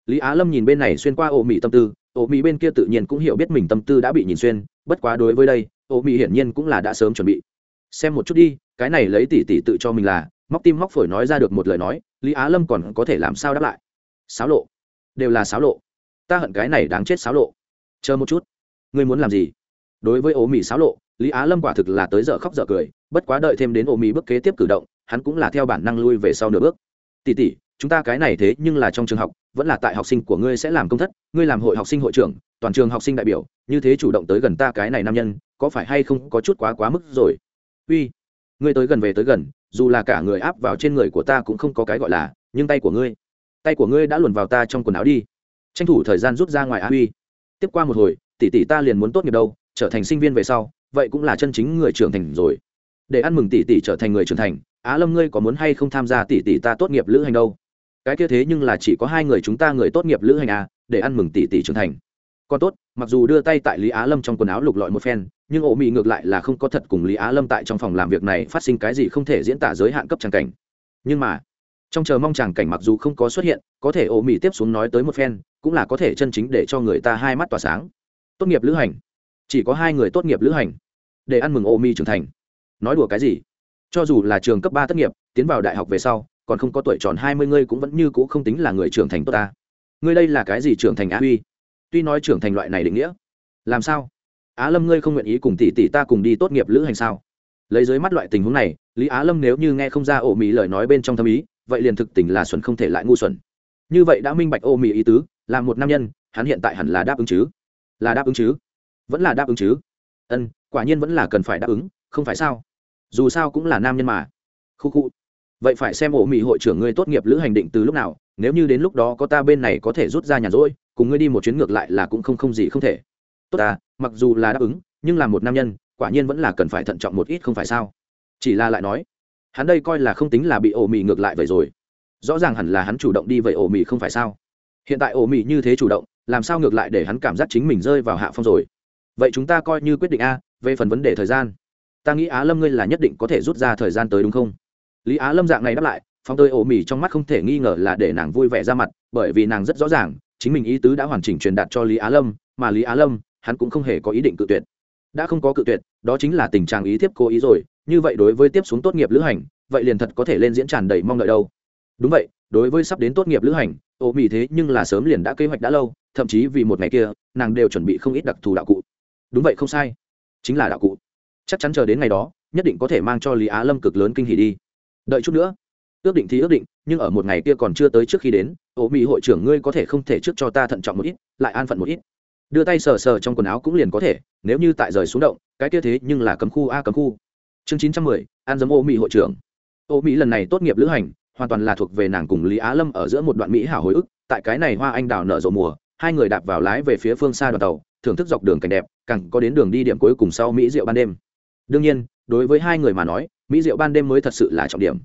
Lý á lâm nhìn bên này xuyên qua ô mỹ tâm tư ô mỹ bên kia tự nhiên cũng hiểu biết mình tâm tư đã bị nhìn xuyên, bất quá đối với đây ô mỹ hiển nhiên cũng là đã sớm chuẩn bị. Xem một chút đi, cái này lấy tỷ tỷ tự cho mình là, móc tim móc phổi nói ra được một lời nói, lý á lâm còn có thể làm sao đáp lại? Sáo lộ. Đều là sáo lộ. Ta hận cái này đáng chết sáo lộ. Chờ một chút. Ngươi muốn làm gì? Đối với ô mỹ sáo lộ, lý á lâm quả thực là tới giờ khóc giờ cười, bất quá đợi thêm đến ô mỹ bước kế tiếp cử động, hắn cũng là theo bản năng lui về sau nửa bước. Tỷ tỷ, chúng ta cái này thế nhưng là trong trường học vẫn là tại học sinh của ngươi sẽ làm công thất ngươi làm hội học sinh hội trưởng toàn trường học sinh đại biểu như thế chủ động tới gần ta cái này nam nhân có phải hay không có chút quá quá mức rồi? Uy ngươi tới gần về tới gần dù là cả người áp vào trên người của ta cũng không có cái gọi là nhưng tay của ngươi tay của ngươi đã luồn vào ta trong quần áo đi. Tranh thủ thời gian rút ra ngoài á uy. Tiếp qua một hồi tỷ tỷ ta liền muốn tốt nghiệp đâu trở thành sinh viên về sau vậy cũng là chân chính người trưởng thành rồi. Để ăn mừng tỷ tỷ trở thành người trưởng thành á lâm ngươi có muốn hay không tham gia tỷ tỷ ta tốt nghiệp lữ hành đâu? Cái kia thế nhưng là chỉ có hai người chúng ta người tốt nghiệp lữ hành à để ăn mừng tỷ tỷ trưởng thành. Còn tốt, mặc dù đưa tay tại lý á lâm trong quần áo lục lọi một phen, nhưng ổ mị ngược lại là không có thật cùng lý á lâm tại trong phòng làm việc này phát sinh cái gì không thể diễn tả giới hạn cấp tràng cảnh. Nhưng mà, trong chờ mong tràng cảnh mặc dù không có xuất hiện, có thể ổ mị tiếp xuống nói tới một phen, cũng là có thể chân chính để cho người ta hai mắt tỏa sáng. Tốt nghiệp lữ hành. Chỉ có hai người tốt nghiệp lữ hành. Để ăn mừng ô mi trưởng thành. Nói đùa cái gì? Cho dù là trường cấp ba tốt nghiệp, tiến vào đại học về sau, còn không có tuổi tròn hai mươi ngươi cũng vẫn như cũ không tính là người trưởng thành tốt ta. Ngươi đây là cái gì trưởng thành á huy? tuy nói trưởng thành loại này định nghĩa. Làm sao? Á lâm ngươi không nguyện ý cùng tỷ tỷ ta cùng đi tốt nghiệp lữ hành sao? Lấy dưới mắt loại tình huống này, lý á lâm nếu như nghe không ra ổ mỹ lời nói bên trong tâm ý, vậy liền thực tình là xuẩn không thể lại ngu xuẩn. Như vậy đã minh bạch ô mỹ ý tứ, là một nam nhân, hắn hiện tại hẳn là đáp ứng chứ? Là đáp ứng chứ? Vẫn là đáp ứng chứ? Ân, quả nhiên vẫn là cần phải đáp ứng, không phải sao? Dù sao cũng là nam nhân mà. Khu khu. Vậy phải xem ổ mỹ hội trưởng ngươi tốt nghiệp lữ hành định từ lúc nào, nếu như đến lúc đó có ta bên này có thể rút ra nhà rỗi, cùng ngươi đi một chuyến ngược lại là cũng không không gì không thể. Tốt ta, mặc dù là đáp ứng, nhưng là một nam nhân, quả nhiên vẫn là cần phải thận trọng một ít không phải sao? Chỉ là lại nói, hắn đây coi là không tính là bị ổ mì ngược lại vậy rồi. Rõ ràng hẳn là hắn chủ động đi vậy ổ mì không phải sao? Hiện tại ổ mì như thế chủ động, làm sao ngược lại để hắn cảm giác chính mình rơi vào hạ phong rồi? Vậy chúng ta coi như quyết định a, về phần vấn đề thời gian ta nghĩ á lâm ngươi là nhất định có thể rút ra thời gian tới đúng không? Lý á lâm dạng này đáp lại phong tơi ổ mì trong mắt không thể nghi ngờ là để nàng vui vẻ ra mặt, bởi vì nàng rất rõ ràng, chính mình ý tứ đã hoàn chỉnh truyền đạt cho lý á lâm, mà lý á lâm, hắn cũng không hề có ý định cự tuyệt. Đã không có cự tuyệt, đó chính là tình trạng ý thiếp cố ý rồi, như vậy đối với tiếp xuống tốt nghiệp lữ hành, vậy liền thật có thể lên diễn tràn đầy mong đợi đâu. Đúng vậy, đối với sắp đến tốt nghiệp lữ hành ô mỹ thế nhưng là sớm liền đã kế hoạch đã lâu, thậm chí vì một ngày kia, nàng đều chuẩn bị không ít đặc thù đạo cụ. Đúng vậy không sai, chính là đạo cụ chắc chắn chờ đến ngày đó, nhất định có thể mang cho lý á lâm cực lớn kinh hỉ đi. Đợi chút nữa. Ước định thì ước định, nhưng ở một ngày kia còn chưa tới trước khi đến ô mỹ hội trưởng ngươi có thể không thể trước cho ta thận trọng một ít, lại an phận một ít. Đưa tay sờ sờ trong quần áo cũng liền có thể, nếu như tại rời xuống động, cái kia thế nhưng là cấm khu a cấm khu. Chương chín trăm mười, an dấm ô mỹ hội trưởng. Ô mỹ lần này tốt nghiệp lữ hành, hoàn toàn là thuộc về nàng cùng lý á lâm ở giữa một đoạn mỹ hảo hồi ức, tại cái này hoa anh đào nở rộ mùa, hai người đạp vào lái về phía phương xa đoàn tàu, thưởng thức dọc đường cảnh đẹp, càng có đến đường đi điểm cuối cùng sau mỹ rượu ban đêm đương nhiên, đối với hai người mà nói, mỹ rượu ban đêm mới thật sự là trọng điểm.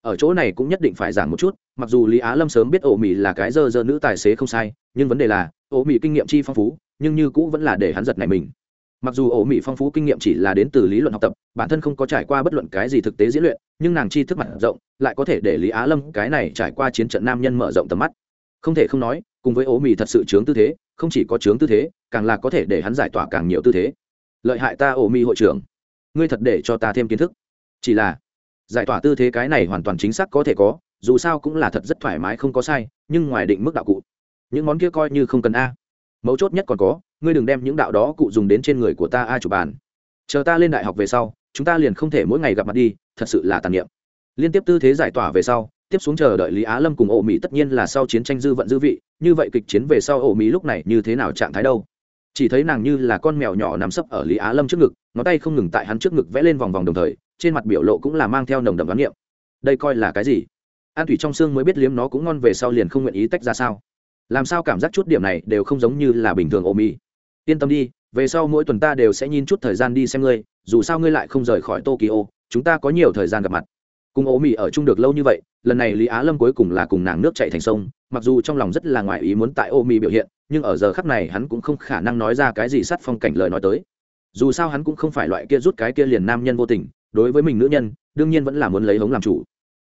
Ở chỗ này cũng nhất định phải giảng một chút, mặc dù lý á lâm sớm biết ổ mỹ là cái dơ dơ nữ tài xế không sai, nhưng vấn đề là, ổ mỹ kinh nghiệm chi phong phú, nhưng như cũ vẫn là để hắn giật này mình. Mặc dù ổ mỹ phong phú kinh nghiệm chỉ là đến từ lý luận học tập, bản thân không có trải qua bất luận cái gì thực tế diễn luyện, nhưng nàng chi thức mặt rộng, lại có thể để lý á lâm cái này trải qua chiến trận nam nhân mở rộng tầm mắt. Không thể không nói, cùng với ổ mỹ thật sự chướng tư thế, không chỉ có chướng tư thế, càng là có thể để hắn giải tỏa càng nhiều tư thế. Lợi hại ta ổ mỹ hội trưởng ngươi thật để cho ta thêm kiến thức. Chỉ là, giải tỏa tư thế cái này hoàn toàn chính xác có thể có, dù sao cũng là thật rất thoải mái không có sai, nhưng ngoài định mức đạo cụ, những món kia coi như không cần a. Mấu chốt nhất còn có, ngươi đừng đem những đạo đó cụ dùng đến trên người của ta a chủ bàn. Chờ ta lên đại học về sau, chúng ta liền không thể mỗi ngày gặp mặt đi, thật sự là tàn niệm. Liên tiếp tư thế giải tỏa về sau, tiếp xuống chờ đợi lý á lâm cùng ổ mỹ tất nhiên là sau chiến tranh dư vận dư vị, như vậy kịch chiến về sau ổ mỹ lúc này như thế nào trạng thái đâu? Chỉ thấy nàng như là con mèo nhỏ nằm sấp ở lý á lâm trước ngực, ngón tay không ngừng tại hắn trước ngực vẽ lên vòng vòng đồng thời, trên mặt biểu lộ cũng là mang theo nồng đậm đoán niệm. Đây coi là cái gì? An thủy trong xương mới biết liếm nó cũng ngon về sau liền không nguyện ý tách ra sao. Làm sao cảm giác chút điểm này đều không giống như là bình thường ổ mi. yên tâm đi, về sau mỗi tuần ta đều sẽ nhìn chút thời gian đi xem ngươi, dù sao ngươi lại không rời khỏi tokyo, chúng ta có nhiều thời gian gặp mặt cùng ố mì ở chung được lâu như vậy, lần này lý á lâm cuối cùng là cùng nàng nước chạy thành sông, mặc dù trong lòng rất là ngoài ý muốn tại ô mì biểu hiện, nhưng ở giờ khắc này hắn cũng không khả năng nói ra cái gì sát phong cảnh lời nói tới. Dù sao hắn cũng không phải loại kia rút cái kia liền nam nhân vô tình, đối với mình nữ nhân, đương nhiên vẫn là muốn lấy hống làm chủ.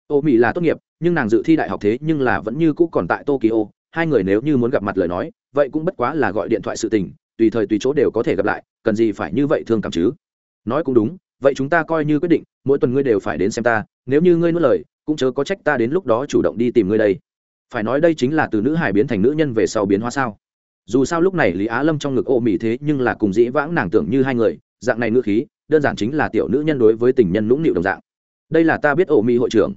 Ô mỹ là tốt nghiệp, nhưng nàng dự thi đại học thế nhưng là vẫn như cũ còn tại tokyo, hai người nếu như muốn gặp mặt lời nói, vậy cũng bất quá là gọi điện thoại sự tình, tùy thời tùy chỗ đều có thể gặp lại, cần gì phải như vậy thương cảm chứ? Nói cũng đúng, vậy chúng ta coi như quyết định, mỗi tuần ngươi đều phải đến xem ta nếu như ngươi nuốt lời, cũng chớ có trách ta đến lúc đó chủ động đi tìm ngươi đây. Phải nói đây chính là từ nữ hải biến thành nữ nhân về sau biến hóa sao? Dù sao lúc này lý á lâm trong ngực ô mỹ thế nhưng là cùng dĩ vãng nàng tưởng như hai người, dạng này ngữ khí, đơn giản chính là tiểu nữ nhân đối với tình nhân lũng nịu đồng dạng. Đây là ta biết ô mỹ hội trưởng.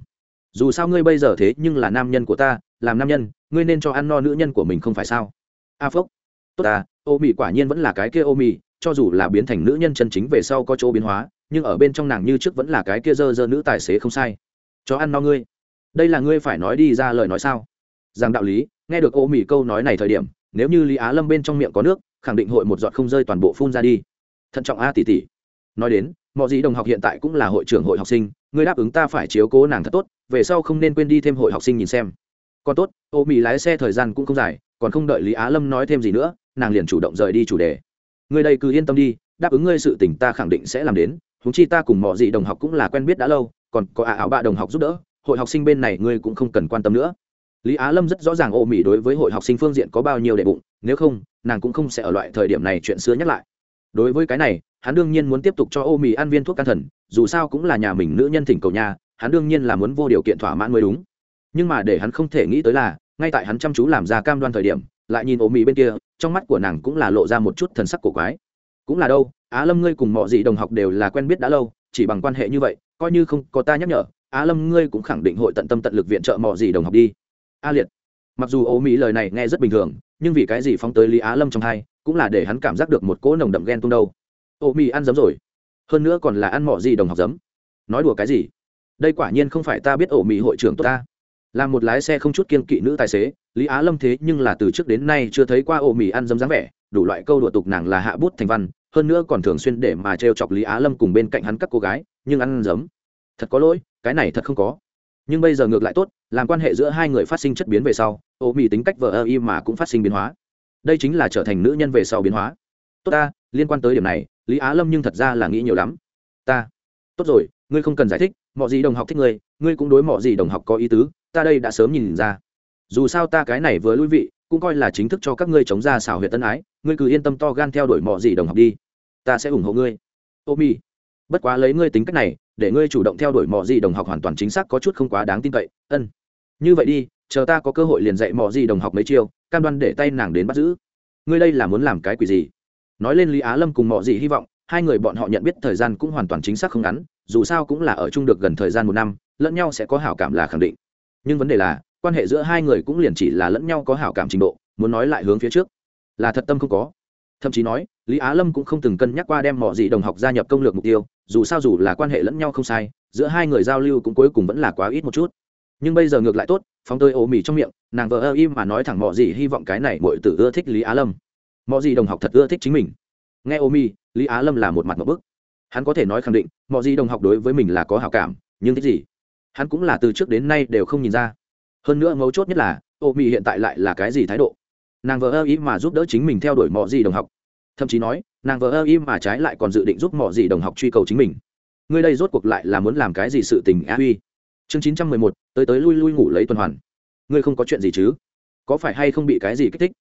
Dù sao ngươi bây giờ thế nhưng là nam nhân của ta, làm nam nhân, ngươi nên cho ăn no nữ nhân của mình không phải sao? A phốc tốt ta, ô mỹ quả nhiên vẫn là cái kia ô mỹ cho dù là biến thành nữ nhân chân chính về sau có chỗ biến hóa nhưng ở bên trong nàng như trước vẫn là cái kia dơ dơ nữ tài xế không sai. Cho ăn no ngươi. Đây là ngươi phải nói đi ra lời nói sao? Rằng đạo lý, nghe được ô mỹ câu nói này thời điểm, nếu như lý á lâm bên trong miệng có nước, khẳng định hội một giọt không rơi toàn bộ phun ra đi. Thận trọng a tỷ tỷ. Nói đến, mọi gì đồng học hiện tại cũng là hội trưởng hội học sinh, ngươi đáp ứng ta phải chiếu cố nàng thật tốt, về sau không nên quên đi thêm hội học sinh nhìn xem. Còn tốt, ô mỹ lái xe thời gian cũng không dài, còn không đợi lý á lâm nói thêm gì nữa, nàng liền chủ động rời đi chủ đề. Ngươi đây cứ yên tâm đi, đáp ứng ngươi sự tình ta khẳng định sẽ làm đến húng chi ta cùng mọi dị đồng học cũng là quen biết đã lâu, còn có ả ảo bạ đồng học giúp đỡ, hội học sinh bên này ngươi cũng không cần quan tâm nữa. Lý á lâm rất rõ ràng ô mỹ đối với hội học sinh phương diện có bao nhiêu đệ bụng, nếu không, nàng cũng không sẽ ở loại thời điểm này chuyện xưa nhắc lại. Đối với cái này, hắn đương nhiên muốn tiếp tục cho ô mỹ ăn viên thuốc can thần, dù sao cũng là nhà mình nữ nhân thỉnh cầu nhà, hắn đương nhiên là muốn vô điều kiện thỏa mãn mới đúng. Nhưng mà để hắn không thể nghĩ tới là, ngay tại hắn chăm chú làm ra cam đoan thời điểm, lại nhìn ô mỹ bên kia, trong mắt của nàng cũng là lộ ra một chút thần sắc cổ quái. Cũng là đâu á lâm ngươi cùng mọi dị đồng học đều là quen biết đã lâu, chỉ bằng quan hệ như vậy, coi như không có ta nhắc nhở, á lâm ngươi cũng khẳng định hội tận tâm tận lực viện trợ mọi dị đồng học đi. A liệt, mặc dù ố mỹ lời này nghe rất bình thường, nhưng vì cái gì phóng tới lý á lâm trong hai, cũng là để hắn cảm giác được một cỗ nồng đậm ghen tung đâu. Ô mỹ ăn giấm rồi, hơn nữa còn là ăn mọi gì đồng học giấm nói đùa cái gì? Đây quả nhiên không phải ta biết ổ mỹ hội trưởng tốt ta. Là một lái xe không chút kiên kỵ nữ tài xế, lý á lâm thế nhưng là từ trước đến nay chưa thấy qua ổ mỹ ăn dấm dáng vẻ, đủ loại câu đùa tục nàng là hạ bút thành văn hơn nữa còn thường xuyên để mà t chọc lý á lâm cùng bên cạnh hắn các cô gái, nhưng ăn giấm. Thật có lỗi, cái này thật không có. Nhưng bây giờ ngược lại tốt, làm quan hệ giữa hai người phát sinh chất biến về sau, ô mỹ tính cách vờ ơ y mà cũng phát sinh biến hóa. Đây chính là trở thành nữ nhân về sau biến hóa. Tốt ta, liên quan tới điểm này, lý á lâm nhưng thật ra là nghĩ nhiều lắm. Ta. Tốt rồi, ngươi không cần giải thích, mọi gì đồng học thích ngươi ngươi cũng đối mọi gì đồng học có ý tứ, ta đây đã sớm nhìn ra. Dù sao ta cái này vừa lui vị, cũng coi là chính thức cho các ngươi chống ra xảo huyệt tân ái, ngươi cứ yên tâm to gan theo đuổi mọi gì đồng học đi ta sẽ ủng hộ ngươi. Ô mi, bất quá lấy ngươi tính cách này, để ngươi chủ động theo đuổi mọi gì đồng học hoàn toàn chính xác có chút không quá đáng tin cậy. Ân. Như vậy đi, chờ ta có cơ hội liền dạy mọi gì đồng học mấy chiêu, cam đoan để tay nàng đến bắt giữ. Ngươi đây là muốn làm cái quỷ gì? Nói lên lý á lâm cùng mọi gì hy vọng, hai người bọn họ nhận biết thời gian cũng hoàn toàn chính xác không ngắn, dù sao cũng là ở chung được gần thời gian một năm, lẫn nhau sẽ có hảo cảm là khẳng định. Nhưng vấn đề là, quan hệ giữa hai người cũng liền chỉ là lẫn nhau có hảo cảm trình độ, muốn nói lại hướng phía trước, là thật tâm không có. Thậm chí nói lý á lâm cũng không từng cân nhắc qua đem mọi gì đồng học gia nhập công lược mục tiêu, dù sao dù là quan hệ lẫn nhau không sai, giữa hai người giao lưu cũng cuối cùng vẫn là quá ít một chút. Nhưng bây giờ ngược lại tốt, phóng tơi ố mì trong miệng, nàng vợ ơ im mà nói thẳng mọi gì hy vọng cái này mọi tử ưa thích lý á lâm. Mọi gì đồng học thật ưa thích chính mình. Nghe ô mi lý á lâm là một mặt một bức. Hắn có thể nói khẳng định, mọi gì đồng học đối với mình là có hảo cảm, nhưng thích gì? Hắn cũng là từ trước đến nay đều không nhìn ra. Hơn nữa mấu chốt nhất là ô mi hiện tại lại là cái gì thái độ? Nàng vợ ơ ý mà giúp đỡ chính mình theo đuổi mọi gì đồng học thậm chí nói, nàng vợ ơ im mà trái lại còn dự định giúp mọi gì đồng học truy cầu chính mình. Ngươi đây rốt cuộc lại là muốn làm cái gì sự tình á uy chương chín trăm mười một, tới tới lui lui ngủ lấy tuần hoàn. Ngươi không có chuyện gì chứ? Có phải hay không bị cái gì kích thích?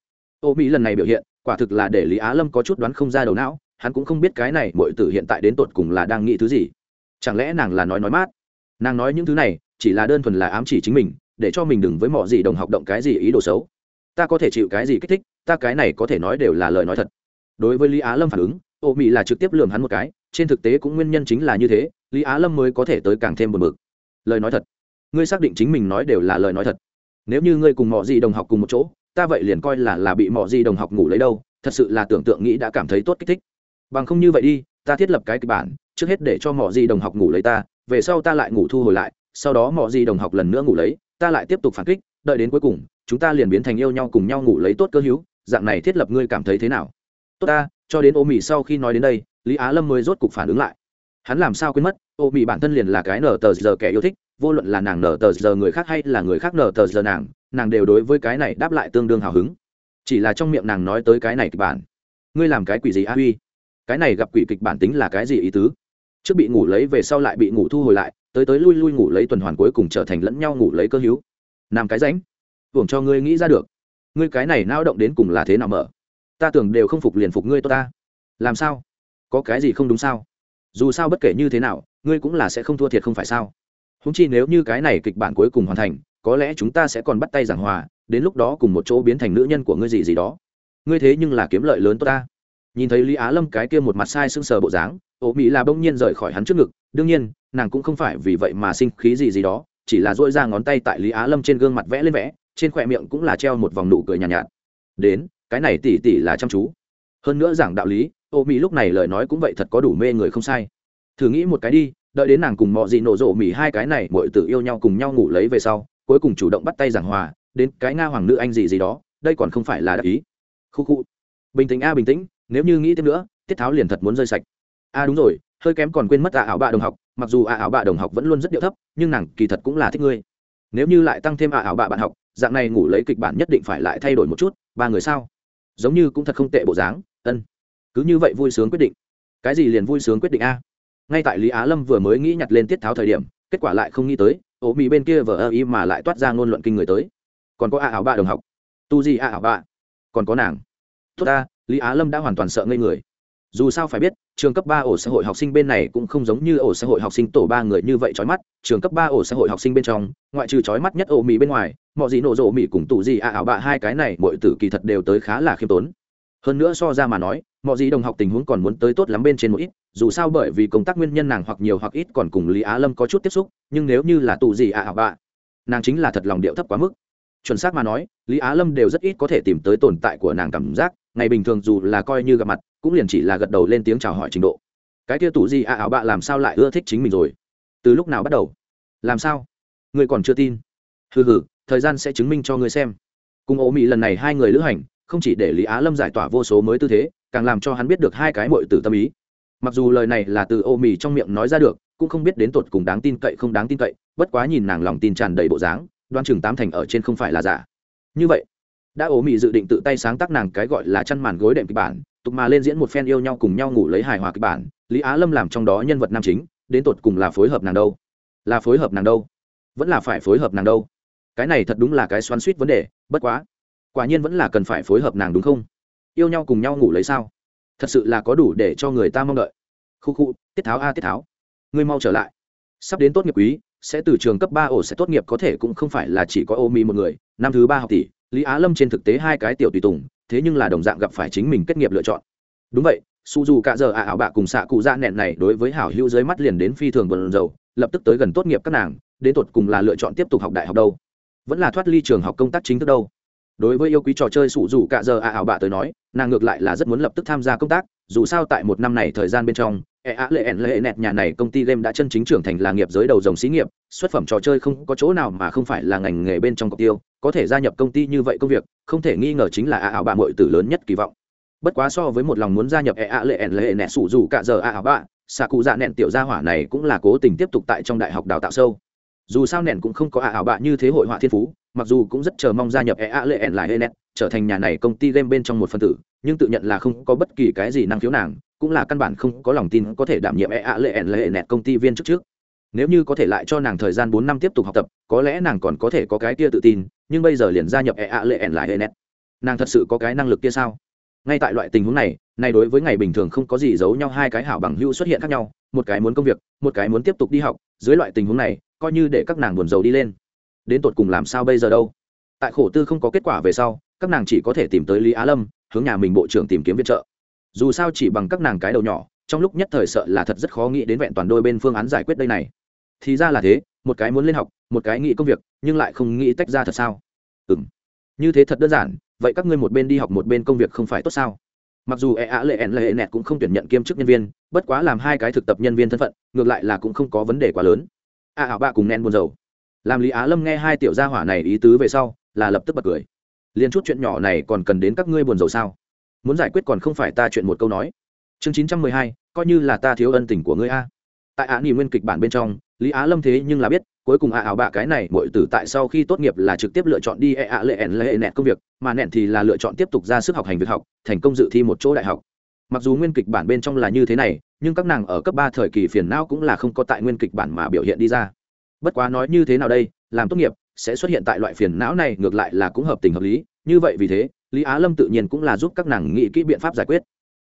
Ô mỹ lần này biểu hiện, quả thực là để lý á lâm có chút đoán không ra đầu não, hắn cũng không biết cái này mọi tử hiện tại đến tột cùng là đang nghĩ thứ gì. Chẳng lẽ nàng là nói nói mát? Nàng nói những thứ này, chỉ là đơn thuần là ám chỉ chính mình, để cho mình đừng với mọi gì đồng học động cái gì ý đồ xấu. Ta có thể chịu cái gì kích thích, ta cái này có thể nói đều là lời nói thật đối với lý á lâm phản ứng, ô mỹ là trực tiếp lường hắn một cái, trên thực tế cũng nguyên nhân chính là như thế, lý á lâm mới có thể tới càng thêm một mực lời nói thật. Ngươi xác định chính mình nói đều là lời nói thật. Nếu như ngươi cùng mọi gì đồng học cùng một chỗ, ta vậy liền coi là là bị mọi gì đồng học ngủ lấy đâu, thật sự là tưởng tượng nghĩ đã cảm thấy tốt kích thích. Bằng không như vậy đi, ta thiết lập cái kịch bản, trước hết để cho mọi gì đồng học ngủ lấy ta, về sau ta lại ngủ thu hồi lại, sau đó mọi gì đồng học lần nữa ngủ lấy, ta lại tiếp tục phản kích, đợi đến cuối cùng, chúng ta liền biến thành yêu nhau cùng nhau ngủ lấy tốt cơ hữu, dạng này thiết lập ngươi cảm thấy thế nào? Tốt ta, cho đến ô mỹ sau khi nói đến đây, lý á lâm mới rốt cục phản ứng lại. Hắn làm sao quên mất ô mỹ bản thân liền là cái nở tờ giờ kẻ yêu thích, vô luận là nàng nở tờ giờ người khác hay là người khác nở tờ giờ nàng nàng đều đối với cái này đáp lại tương đương hào hứng. Chỉ là trong miệng nàng nói tới cái này kịch bản. Ngươi làm cái quỷ gì a huy? Cái này gặp quỷ kịch bản tính là cái gì ý tứ? Trước bị ngủ lấy về sau lại bị ngủ thu hồi lại, tới tới lui lui ngủ lấy tuần hoàn cuối cùng trở thành lẫn nhau ngủ lấy cơ hữu. Làm cái ránh, hưởng cho ngươi nghĩ ra được. Ngươi cái này nao động đến cùng là thế nào mở? Ta tưởng đều không phục liền phục ngươi tốt ta. Làm sao? Có cái gì không đúng sao? Dù sao bất kể như thế nào ngươi cũng là sẽ không thua thiệt không phải sao? Húng chi nếu như cái này kịch bản cuối cùng hoàn thành có lẽ chúng ta sẽ còn bắt tay giảng hòa đến lúc đó cùng một chỗ biến thành nữ nhân của ngươi gì gì đó. Ngươi thế nhưng là kiếm lợi lớn tốt ta. Nhìn thấy lý á lâm cái kia một mặt sai sưng sờ bộ dáng ổ mỹ là bỗng nhiên rời khỏi hắn trước ngực đương nhiên nàng cũng không phải vì vậy mà sinh khí gì gì đó chỉ là dỗi ra ngón tay tại lý á lâm trên gương mặt vẽ lên vẽ trên khỏe miệng cũng là treo một vòng nụ cười nhàn nhạt, nhạt. Đến cái này tỉ tỉ là chăm chú. Hơn nữa giảng đạo lý, ô mỹ lúc này lời nói cũng vậy thật có đủ mê người không sai. Thử nghĩ một cái đi, đợi đến nàng cùng mọi gì nổ rộ mỹ hai cái này mọi tự yêu nhau cùng nhau ngủ lấy về sau, cuối cùng chủ động bắt tay giảng hòa, đến cái nga hoàng nữ anh gì gì đó, đây còn không phải là đặc ý. Khu khu. Bình tĩnh a, bình tĩnh, nếu như nghĩ thêm nữa, tiết tháo liền thật muốn rơi sạch. A, đúng rồi, hơi kém còn quên mất à ảo bạ đồng học, mặc dù a ảo bạ đồng học vẫn luôn rất điệu thấp, nhưng nàng kỳ thật cũng là thích ngươi. Nếu như lại tăng thêm a ảo bạ bạn học, dạng này ngủ lấy kịch bản nhất định phải lại thay đổi một chút, ba người sao? Giống như cũng thật không tệ bộ dáng. Ân, cứ như vậy vui sướng quyết định. Cái gì liền vui sướng quyết định a? Ngay tại lý á lâm vừa mới nghĩ nhặt lên tiết tháo thời điểm, kết quả lại không nghĩ tới ố mỹ bên kia vờ ơ y mà lại toát ra ngôn luận kinh người tới. Còn có a ảo bạ đồng học. Tu gì a ảo bạ. Còn có nàng. Tốt ta, lý á lâm đã hoàn toàn sợ ngây người. Dù sao phải biết, trường cấp ba ổ xã hội học sinh bên này cũng không giống như ổ xã hội học sinh tổ ba người như vậy trói mắt. Trường cấp ba ổ xã hội học sinh bên trong, ngoại trừ trói mắt nhất ổ mỹ bên ngoài mọi gì nổ rộ mỹ cùng tù gì à ảo bạ hai cái này, mọi tử kỳ thật đều tới khá là khiêm tốn. Hơn nữa so ra mà nói, mọi gì đồng học tình huống còn muốn tới tốt lắm bên trên một ít, dù sao bởi vì công tác nguyên nhân nàng hoặc nhiều hoặc ít còn cùng lý á lâm có chút tiếp xúc, nhưng nếu như là tù gì ạ à bạ, nàng chính là thật lòng điệu thấp quá mức. Chuẩn xác mà nói, lý á lâm đều rất ít có thể tìm tới tồn tại của nàng cảm giác, ngày bình thường dù là coi như gặp mặt, cũng liền chỉ là gật đầu lên tiếng chào hỏi trình độ. Cái kia tù gì ạ ảo bạ làm sao lại ưa thích chính mình rồi? Từ lúc nào bắt đầu? Làm sao? Người còn chưa tin. Hừ hừ thời gian sẽ chứng minh cho ngươi xem. Cùng ố mỹ lần này hai người lữ hành, không chỉ để lý á lâm giải tỏa vô số mới tư thế, càng làm cho hắn biết được hai cái mội từ tâm ý. Mặc dù lời này là từ ô mị trong miệng nói ra được, cũng không biết đến tột cùng đáng tin cậy không đáng tin cậy, bất quá nhìn nàng lòng tin tràn đầy bộ dáng, đoan chừng tám thành ở trên không phải là giả. Như vậy, đã ố mị dự định tự tay sáng tác nàng cái gọi là chăn màn gối đệm kịch bản, tục mà lên diễn một phen yêu nhau cùng nhau ngủ lấy hài hòa kịch bản, lý á lâm làm trong đó nhân vật nam chính, đến tột cùng là phối hợp nàng đâu? Là phối hợp nàng đâu? Vẫn là phải phối hợp nàng đâu? Cái này thật đúng là cái xoắn suýt vấn đề, bất quá, quả nhiên vẫn là cần phải phối hợp nàng đúng không? Yêu nhau cùng nhau ngủ lấy sao? Thật sự là có đủ để cho người ta mong đợi. Khu khu, tiết tháo a, tiết tháo. Ngươi mau trở lại. Sắp đến tốt nghiệp quý, sẽ từ trường cấp ba ổ sẽ tốt nghiệp có thể cũng không phải là chỉ có ô mi một người. Năm thứ ba học tỷ, lý á lâm trên thực tế hai cái tiểu tùy tùng, thế nhưng là đồng dạng gặp phải chính mình kết nghiệp lựa chọn. Đúng vậy su dù cả giờ ạ ảo bạ cùng xạ cụ dạ nẹn này đối với hảo hữu dưới mắt liền đến phi thường bần dầu lập tức tới gần tốt nghiệp các nàng, đến tột cùng là lựa chọn tiếp tục học đại học đâu? Vẫn là thoát ly trường học công tác chính thức đâu. Đối với yêu quý trò chơi sụ dù cả giờ ạ ảo bạ tới nói, nàng ngược lại là rất muốn lập tức tham gia công tác, dù sao tại một năm này thời gian bên trong e á lệ ẻn lệ nẹt nhà này công ty game đã chân chính trưởng thành là nghiệp giới đầu dòng xí nghiệp, xuất phẩm trò chơi không có chỗ nào mà không phải là ngành nghề bên trong cọc tiêu, có thể gia nhập công ty như vậy công việc, không thể nghi ngờ chính là à ảo bạ mội tử lớn nhất kỳ vọng. Bất quá so với một lòng muốn gia nhập e á lệ ẻn lệ nẹt sủ dù cả giờ à ảo bạ, xạ cụ dạ nẹn tiểu gia hỏa này cũng là cố tình tiếp tục tại trong đại học đào tạo sâu dù sao nện cũng không có a ảo bạ như thế hội họa thiên phú, mặc dù cũng rất chờ mong gia nhập e á lệ ẻn lại hệ nét trở thành nhà này công ty game bên trong một phần tử, nhưng tự nhận là không có bất kỳ cái gì năng khiếu nàng, cũng là căn bản không có lòng tin có thể đảm nhiệm e ạ lệ ẻn lệ nét công ty viên trước trước. Nếu như có thể lại cho nàng thời gian bốn năm tiếp tục học tập, có lẽ nàng còn có thể có cái kia tự tin, nhưng bây giờ liền gia nhập e ạ lệ ẻn lại hệ nét nàng thật sự có cái năng lực kia sao? Ngay tại loại tình huống này này đối với ngày bình thường không có gì giấu nhau hai cái hảo bằng hữu xuất hiện khác nhau, một cái muốn công việc, một cái muốn tiếp tục đi học, dưới loại tình huống này coi như để các nàng buồn rầu đi lên. Đến tột cùng làm sao bây giờ đâu? Tại khổ tư không có kết quả về sau, các nàng chỉ có thể tìm tới lý á lâm, hướng nhà mình bộ trưởng tìm kiếm viện trợ. Dù sao chỉ bằng các nàng cái đầu nhỏ, trong lúc nhất thời sợ là thật rất khó nghĩ đến vẹn toàn đôi bên phương án giải quyết đây này. Thì ra là thế, một cái muốn lên học, một cái nghĩ công việc, nhưng lại không nghĩ tách ra thật sao? Ừ m như thế thật đơn giản, vậy các ngươi một bên đi học một bên công việc không phải tốt sao? Mặc dù e ạ lệ ẻn lệ nẹt cũng không tuyển nhận kiêm chức nhân viên, bất quá làm hai cái thực tập nhân viên thân phận, ngược lại là cũng không có vấn đề quá lớn a ảo bạ cùng nen buồn rầu. Làm lý á lâm nghe hai tiểu gia hỏa này ý tứ về sau, là lập tức bật cười. Liền chút chuyện nhỏ này còn cần đến các ngươi buồn rầu sao? Muốn giải quyết còn không phải ta chuyện một câu nói. Chương chín trăm mười hai, coi như là ta thiếu ân tình của ngươi a. Tại á nghỉ nguyên kịch bản bên trong, lý á lâm thế nhưng là biết, cuối cùng ạ ảo bạ cái này mọi tử tại sau khi tốt nghiệp là trực tiếp lựa chọn đi e ạ lệ ẻn lệ nẹt công việc, mà nẹn thì là lựa chọn tiếp tục ra sức học hành việc học, thành công dự thi một chỗ đại học mặc dù nguyên kịch bản bên trong là như thế này, nhưng các nàng ở cấp ba thời kỳ phiền não cũng là không có tại nguyên kịch bản mà biểu hiện đi ra. Bất quá nói như thế nào đây, làm tốt nghiệp, sẽ xuất hiện tại loại phiền não này ngược lại là cũng hợp tình hợp lý. Như vậy vì thế, lý á lâm tự nhiên cũng là giúp các nàng nghĩ kỹ biện pháp giải quyết.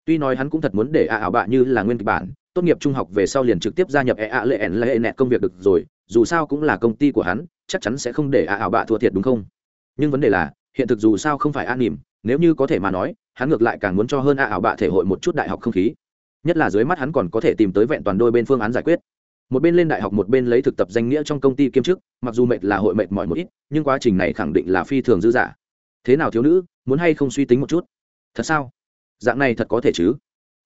Tuy nói hắn cũng thật muốn để a ảo bạ như là nguyên kịch bản, tốt nghiệp trung học về sau liền trực tiếp gia nhập e a lệ ẻn lệ nẹt công việc được rồi, dù sao cũng là công ty của hắn, chắc chắn sẽ không để a ảo bạ thua thiệt đúng không? Nhưng vấn đề là, hiện thực dù sao không phải an nỉm nếu như có thể mà nói, hắn ngược lại càng muốn cho hơn a ảo bạ thể hội một chút đại học không khí. Nhất là dưới mắt hắn còn có thể tìm tới vẹn toàn đôi bên phương án giải quyết. Một bên lên đại học một bên lấy thực tập danh nghĩa trong công ty kiêm chức, mặc dù mệt là hội mệt mỏi một ít, nhưng quá trình này khẳng định là phi thường dư dả. Thế nào thiếu nữ, muốn hay không suy tính một chút? Thật sao? Dạng này thật có thể chứ?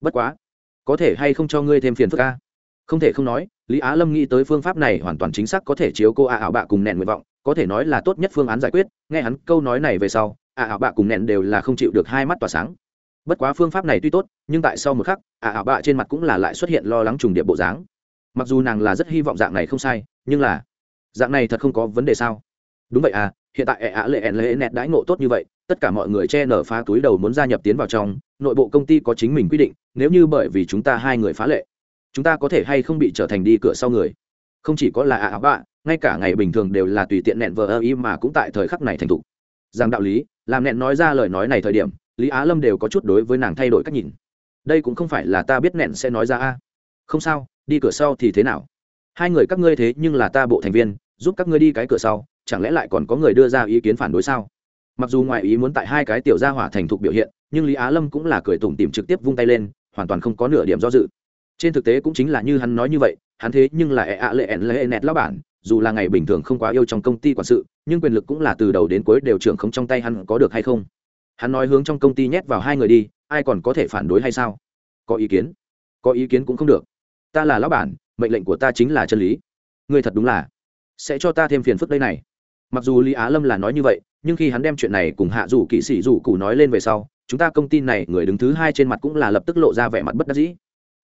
Bất quá, có thể hay không cho ngươi thêm phiền phức ca không thể không nói, lý á lâm nghĩ tới phương pháp này hoàn toàn chính xác có thể chiếu cô a ảo bạ cùng nẹn nguyện vọng, có thể nói là tốt nhất phương án giải quyết. Nghe hắn câu nói này về sau ả ảo bạ cùng nẹn đều là không chịu được hai mắt tỏa sáng. Bất quá phương pháp này tuy tốt, nhưng tại sau một khắc ả ảo bạ trên mặt cũng là lại xuất hiện lo lắng trùng điệp bộ dáng. Mặc dù nàng là rất hy vọng dạng này không sai, nhưng là dạng này thật không có vấn đề sao? Đúng vậy à hiện tại ệ ạ lệ ẹn lệ nẹt đãi ngộ tốt như vậy, tất cả mọi người che nở phá túi đầu muốn gia nhập tiến vào trong, nội bộ công ty có chính mình quy định, nếu như bởi vì chúng ta hai người phá lệ, chúng ta có thể hay không bị trở thành đi cửa sau người. Không chỉ có là ạ à bạ, ngay cả ngày bình thường đều là tùy tiện nẹn vờ ơ y mà cũng tại thời khắc này thành thục rằng đạo lý, làm nẹn nói ra lời nói này thời điểm, lý á lâm đều có chút đối với nàng thay đổi cách nhìn. Đây cũng không phải là ta biết nẹn sẽ nói ra a. Không sao, đi cửa sau thì thế nào? Hai người các ngươi thế nhưng là ta bộ thành viên, giúp các ngươi đi cái cửa sau, chẳng lẽ lại còn có người đưa ra ý kiến phản đối sao? Mặc dù ngoại ý muốn tại hai cái tiểu gia hỏa thành thục biểu hiện, nhưng lý á lâm cũng là cười tủm tìm trực tiếp vung tay lên, hoàn toàn không có nửa điểm do dự. Trên thực tế cũng chính là như hắn nói như vậy, hắn thế nhưng là e ẹ ạ lệ ẹn lệ nẹt lao bản dù là ngày bình thường không quá yêu trong công ty quản sự, nhưng quyền lực cũng là từ đầu đến cuối đều trưởng không trong tay hắn có được hay không? Hắn nói hướng trong công ty nhét vào hai người đi, ai còn có thể phản đối hay sao? Có ý kiến. Có ý kiến cũng không được. Ta là lão bản, mệnh lệnh của ta chính là chân lý. Người thật đúng là sẽ cho ta thêm phiền phức đây này. Mặc dù lý á lâm là nói như vậy, nhưng khi hắn đem chuyện này cùng hạ dù kỵ sĩ dù cụ nói lên về sau, chúng ta công ty này người đứng thứ hai trên mặt cũng là lập tức lộ ra vẻ mặt bất đắc dĩ.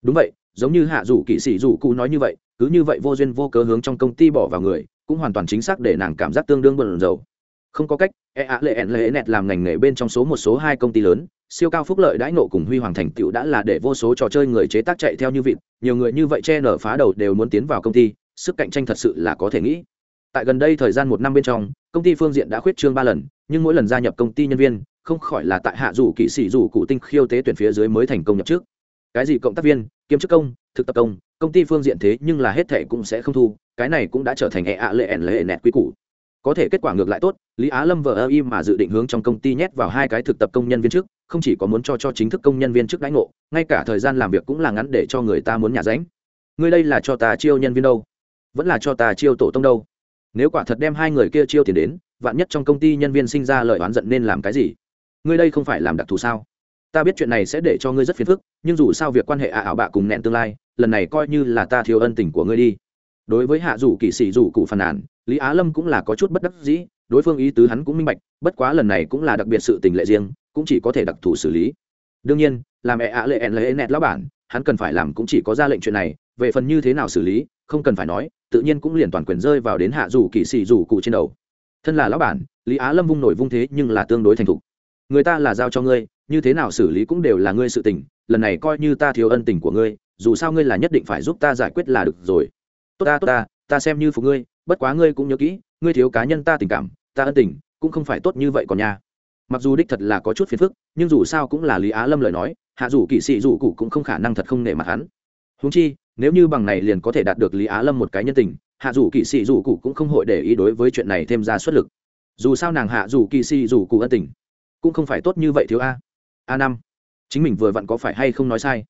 Đúng vậy, giống như hạ dù kỵ sĩ dù cụ nói như vậy cứ như vậy vô duyên vô cớ hướng trong công ty bỏ vào người, cũng hoàn toàn chính xác để nàng cảm giác tương đương bận rầu. Không có cách e ạ lệ ẹn lệ nẹt làm ngành nghề bên trong số một số hai công ty lớn, siêu cao phúc lợi đãi nộ cùng huy hoàng thành tựu đã là để vô số trò chơi người chế tác chạy theo như vịt, nhiều người như vậy che nở phá đầu đều muốn tiến vào công ty, sức cạnh tranh thật sự là có thể nghĩ. Tại gần đây thời gian một năm bên trong, công ty phương diện đã khuyết trương ba lần, nhưng mỗi lần gia nhập công ty nhân viên, không khỏi là tại hạ dù kỵ sĩ dù cụ tinh khiêu tế tuyển phía dưới mới thành công nhập trước cái gì cộng tác viên, kiêm chức công, thực tập công công ty phương diện thế nhưng là hết thệ cũng sẽ không thu, cái này cũng đã trở thành hệ ạ lệ ẻn lệ nẹt quý cũ có thể kết quả ngược lại tốt, lý á lâm vờ ơ y mà dự định hướng trong công ty nhét vào hai cái thực tập công nhân viên chức không chỉ có muốn cho cho chính thức công nhân viên chức đánh ngộ, ngay cả thời gian làm việc cũng là ngắn để cho người ta muốn nhà ránh. Ngươi đây là cho ta chiêu nhân viên đâu? Vẫn là cho ta chiêu tổ tông đâu? Nếu quả thật đem hai người kia chiêu tiền đến, vạn nhất trong công ty nhân viên sinh ra lời oán giận nên làm cái gì? Ngươi đây không phải làm đặc thù sao? Ta biết chuyện này sẽ để cho ngươi rất phiền phức, nhưng dù sao việc quan hệ ả ảo bạ cùng nẹn tương lai lần này coi như là ta thiếu ân tình của ngươi đi. Đối với hạ dù kỵ sĩ dù cụ phàn nàn, lý á lâm cũng là có chút bất đắc dĩ, đối phương ý tứ hắn cũng minh bạch, bất quá lần này cũng là đặc biệt sự tình lệ riêng, cũng chỉ có thể đặc thù xử lý. Đương nhiên, làm ẹ ạ lệ ẹn lệ nẹt lão bản, hắn cần phải làm cũng chỉ có ra lệnh chuyện này, về phần như thế nào xử lý, không cần phải nói, tự nhiên cũng liền toàn quyền rơi vào đến hạ dù kỵ sĩ dù cụ trên đầu. Thân là lão bản, lý á lâm vung nổi vung thế nhưng là tương đối thành thục. Người ta là giao cho ngươi, như thế nào xử lý cũng đều là ngươi sự tình, lần này coi như ta thiếu ân tình của ngươi dù sao ngươi là nhất định phải giúp ta giải quyết là được rồi. Tốt ta tốt ta ta xem như phục ngươi, bất quá ngươi cũng nhớ kỹ, ngươi thiếu cá nhân ta tình cảm, ta ân tình, cũng không phải tốt như vậy còn nha. Mặc dù đích thật là có chút phiền phức, nhưng dù sao cũng là lý á lâm lời nói, hạ dù kỵ sĩ dù cụ cũng không khả năng thật không nể mặt hắn. Húng chi, nếu như bằng này liền có thể đạt được lý á lâm một cái nhân tình, hạ dù kỵ sĩ dù cụ cũng không hội để ý đối với chuyện này thêm ra xuất lực. Dù sao nàng hạ dù kỵ sĩ dù cụ ân tình, cũng không phải tốt như vậy thiếu a. A năm. Chính mình vừa vặn có phải hay không nói sai?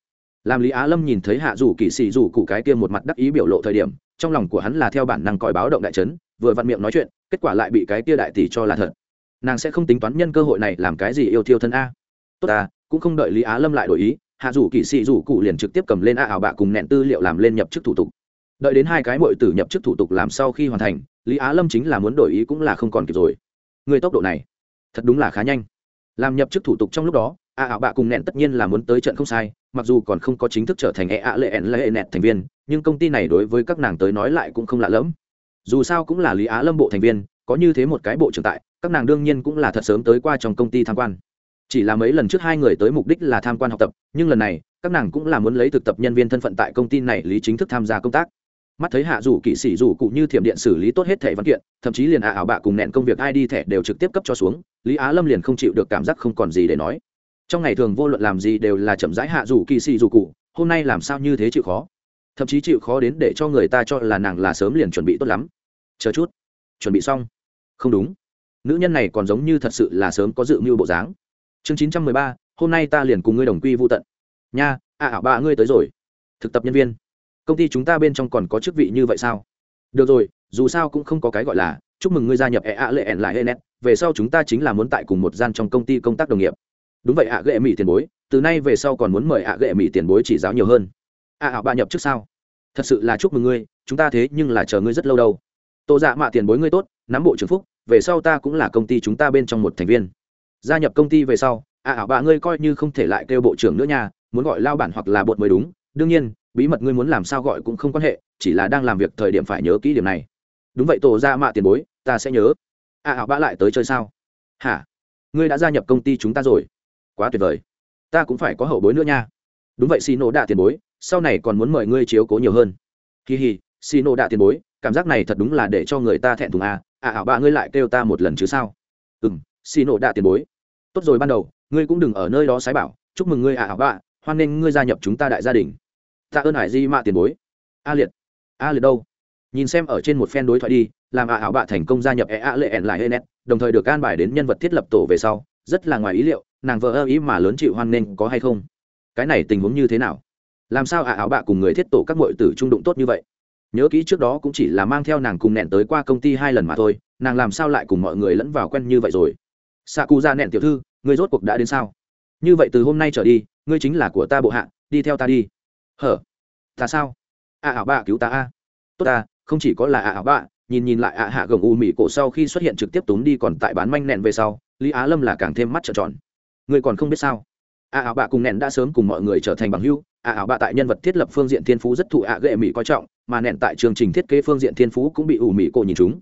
Làm lý á lâm nhìn thấy hạ dù kỵ sĩ dù cụ cái kia một mặt đắc ý biểu lộ thời điểm, trong lòng của hắn là theo bản năng còi báo động đại trấn vừa vặn miệng nói chuyện, kết quả lại bị cái kia đại tỷ cho là thật. Nàng sẽ không tính toán nhân cơ hội này làm cái gì yêu thiêu thân a. Tốt ta, cũng không đợi lý á lâm lại đổi ý, hạ dù kỵ sĩ dù cụ liền trực tiếp cầm lên a ảo bạ cùng nẹn tư liệu làm lên nhập chức thủ tục. Đợi đến hai cái mội tử nhập chức thủ tục làm sau khi hoàn thành, lý á lâm chính là muốn đổi ý cũng là không còn kịp rồi. Người tốc độ này, thật đúng là khá nhanh làm nhập chức thủ tục trong lúc đó, a ảo bạ cùng nẹn tất nhiên là muốn tới trận không sai, mặc dù còn không có chính thức trở thành e ạ lệ ẹn lệ nẹt thành viên, nhưng công ty này đối với các nàng tới nói lại cũng không lạ lẫm. Dù sao cũng là lý á lâm bộ thành viên, có như thế một cái bộ trưởng tại, các nàng đương nhiên cũng là thật sớm tới qua trong công ty tham quan. Chỉ là mấy lần trước hai người tới mục đích là tham quan học tập, nhưng lần này, các nàng cũng là muốn lấy thực tập nhân viên thân phận tại công ty này lý chính thức tham gia công tác mắt thấy hạ rủ kỵ sĩ rủ cụ như thiểm điện xử lý tốt hết thẻ văn kiện, thậm chí liền hạ ảo bạ cùng nẹn công việc ai đi thẻ đều trực tiếp cấp cho xuống, lý á lâm liền không chịu được cảm giác không còn gì để nói. Trong ngày thường vô luận làm gì đều là chậm rãi hạ rủ kỵ sĩ rủ cụ, hôm nay làm sao như thế chịu khó? Thậm chí chịu khó đến để cho người ta cho là nàng là sớm liền chuẩn bị tốt lắm. Chờ chút, chuẩn bị xong. Không đúng. Nữ nhân này còn giống như thật sự là sớm có dự mưu bộ dáng. Chương chín trăm mười ba, hôm nay ta liền cùng ngươi đồng quy vô tận. Nha à ảo bạ ngươi tới rồi. Thực tập nhân viên công ty chúng ta bên trong còn có chức vị như vậy sao? Được rồi, dù sao cũng không có cái gọi là, chúc mừng ngươi gia nhập EA lệ ẻn lại hệ net về sau chúng ta chính là muốn tại cùng một gian trong công ty công tác đồng nghiệp. Đúng vậy ạ à ghệ mỹ tiền bối, từ nay về sau còn muốn mời ạ à ghệ mỹ tiền bối chỉ giáo nhiều hơn. À, ạ ảo bà nhập trước sao? Thật sự là chúc mừng ngươi, chúng ta thế nhưng là chờ ngươi rất lâu đâu. Tô dạ mạ tiền bối ngươi tốt, nắm bộ trưởng phúc, về sau ta cũng là công ty chúng ta bên trong một thành viên. Gia nhập công ty về sau à, ạ ảo bà ngươi coi như không thể lại kêu bộ trưởng nữa nha, muốn gọi lao bản hoặc là bột mới đúng. Đương nhiên bí mật ngươi muốn làm sao gọi cũng không quan hệ, chỉ là đang làm việc thời điểm phải nhớ kỹ điểm này. Đúng vậy, tổ ra mạ tiền bối, ta sẽ nhớ. A ảo bã lại tới chơi sao? Hả? Ngươi đã gia nhập công ty chúng ta rồi. Quá tuyệt vời. Ta cũng phải có hậu bối nữa nha. Đúng vậy xì nổ đạ tiền bối, sau này còn muốn mời ngươi chiếu cố nhiều hơn. Kỳ hì xì nổ đạ tiền bối, cảm giác này thật đúng là để cho người ta thẹn thùng à. À ảo bạ ngươi lại kêu ta một lần chứ sao? Ừ m xì nổ đạ tiền bối. Tốt rồi, ban đầu, ngươi cũng đừng ở nơi đó sái bảo. Chúc mừng ngươi à ảo bạ. Hoan nghênh ngươi gia nhập chúng ta đại gia đình tạ ơn hải di mạ tiền bối. A liệt a liệt đâu? Nhìn xem ở trên một phen đối thoại đi, làm ạ ảo bạ thành công gia nhập e a lệ ẻn lại hê net đồng thời được an bài đến nhân vật thiết lập tổ về sau, rất là ngoài ý liệu, nàng vợ ơ ý mà lớn chịu hoan nghênh có hay không? Cái này tình huống như thế nào? Làm sao ạ ảo bạ cùng người thiết tổ các mọi tử trung đụng tốt như vậy? Nhớ kỹ trước đó cũng chỉ là mang theo nàng cùng nẹn tới qua công ty hai lần mà thôi, nàng làm sao lại cùng mọi người lẫn vào quen như vậy rồi? Xạ cụ ra nẹn tiểu thư, người rốt cuộc đã đến sao? Như vậy từ hôm nay trở đi, ngươi chính là của ta bộ hạ, đi theo ta đi hở? Ta sao? A ảo bạ, cứu ta a. Tốt ta, không chỉ có là a ảo bạ, nhìn nhìn lại a hạ gồng u mỹ cổ sau khi xuất hiện trực tiếp túm đi còn tại bán manh nẹn về sau, lý á lâm là càng thêm mắt trợn tròn. Người còn không biết sao? A ảo bạ cùng nẹn đã sớm cùng mọi người trở thành bằng hưu a ảo bạ tại nhân vật thiết lập phương diện thiên phú rất thụ ạ, ghệ mỹ coi trọng, mà nẹn tại chương trình thiết kế phương diện thiên phú cũng bị ủ mỹ cổ nhìn chúng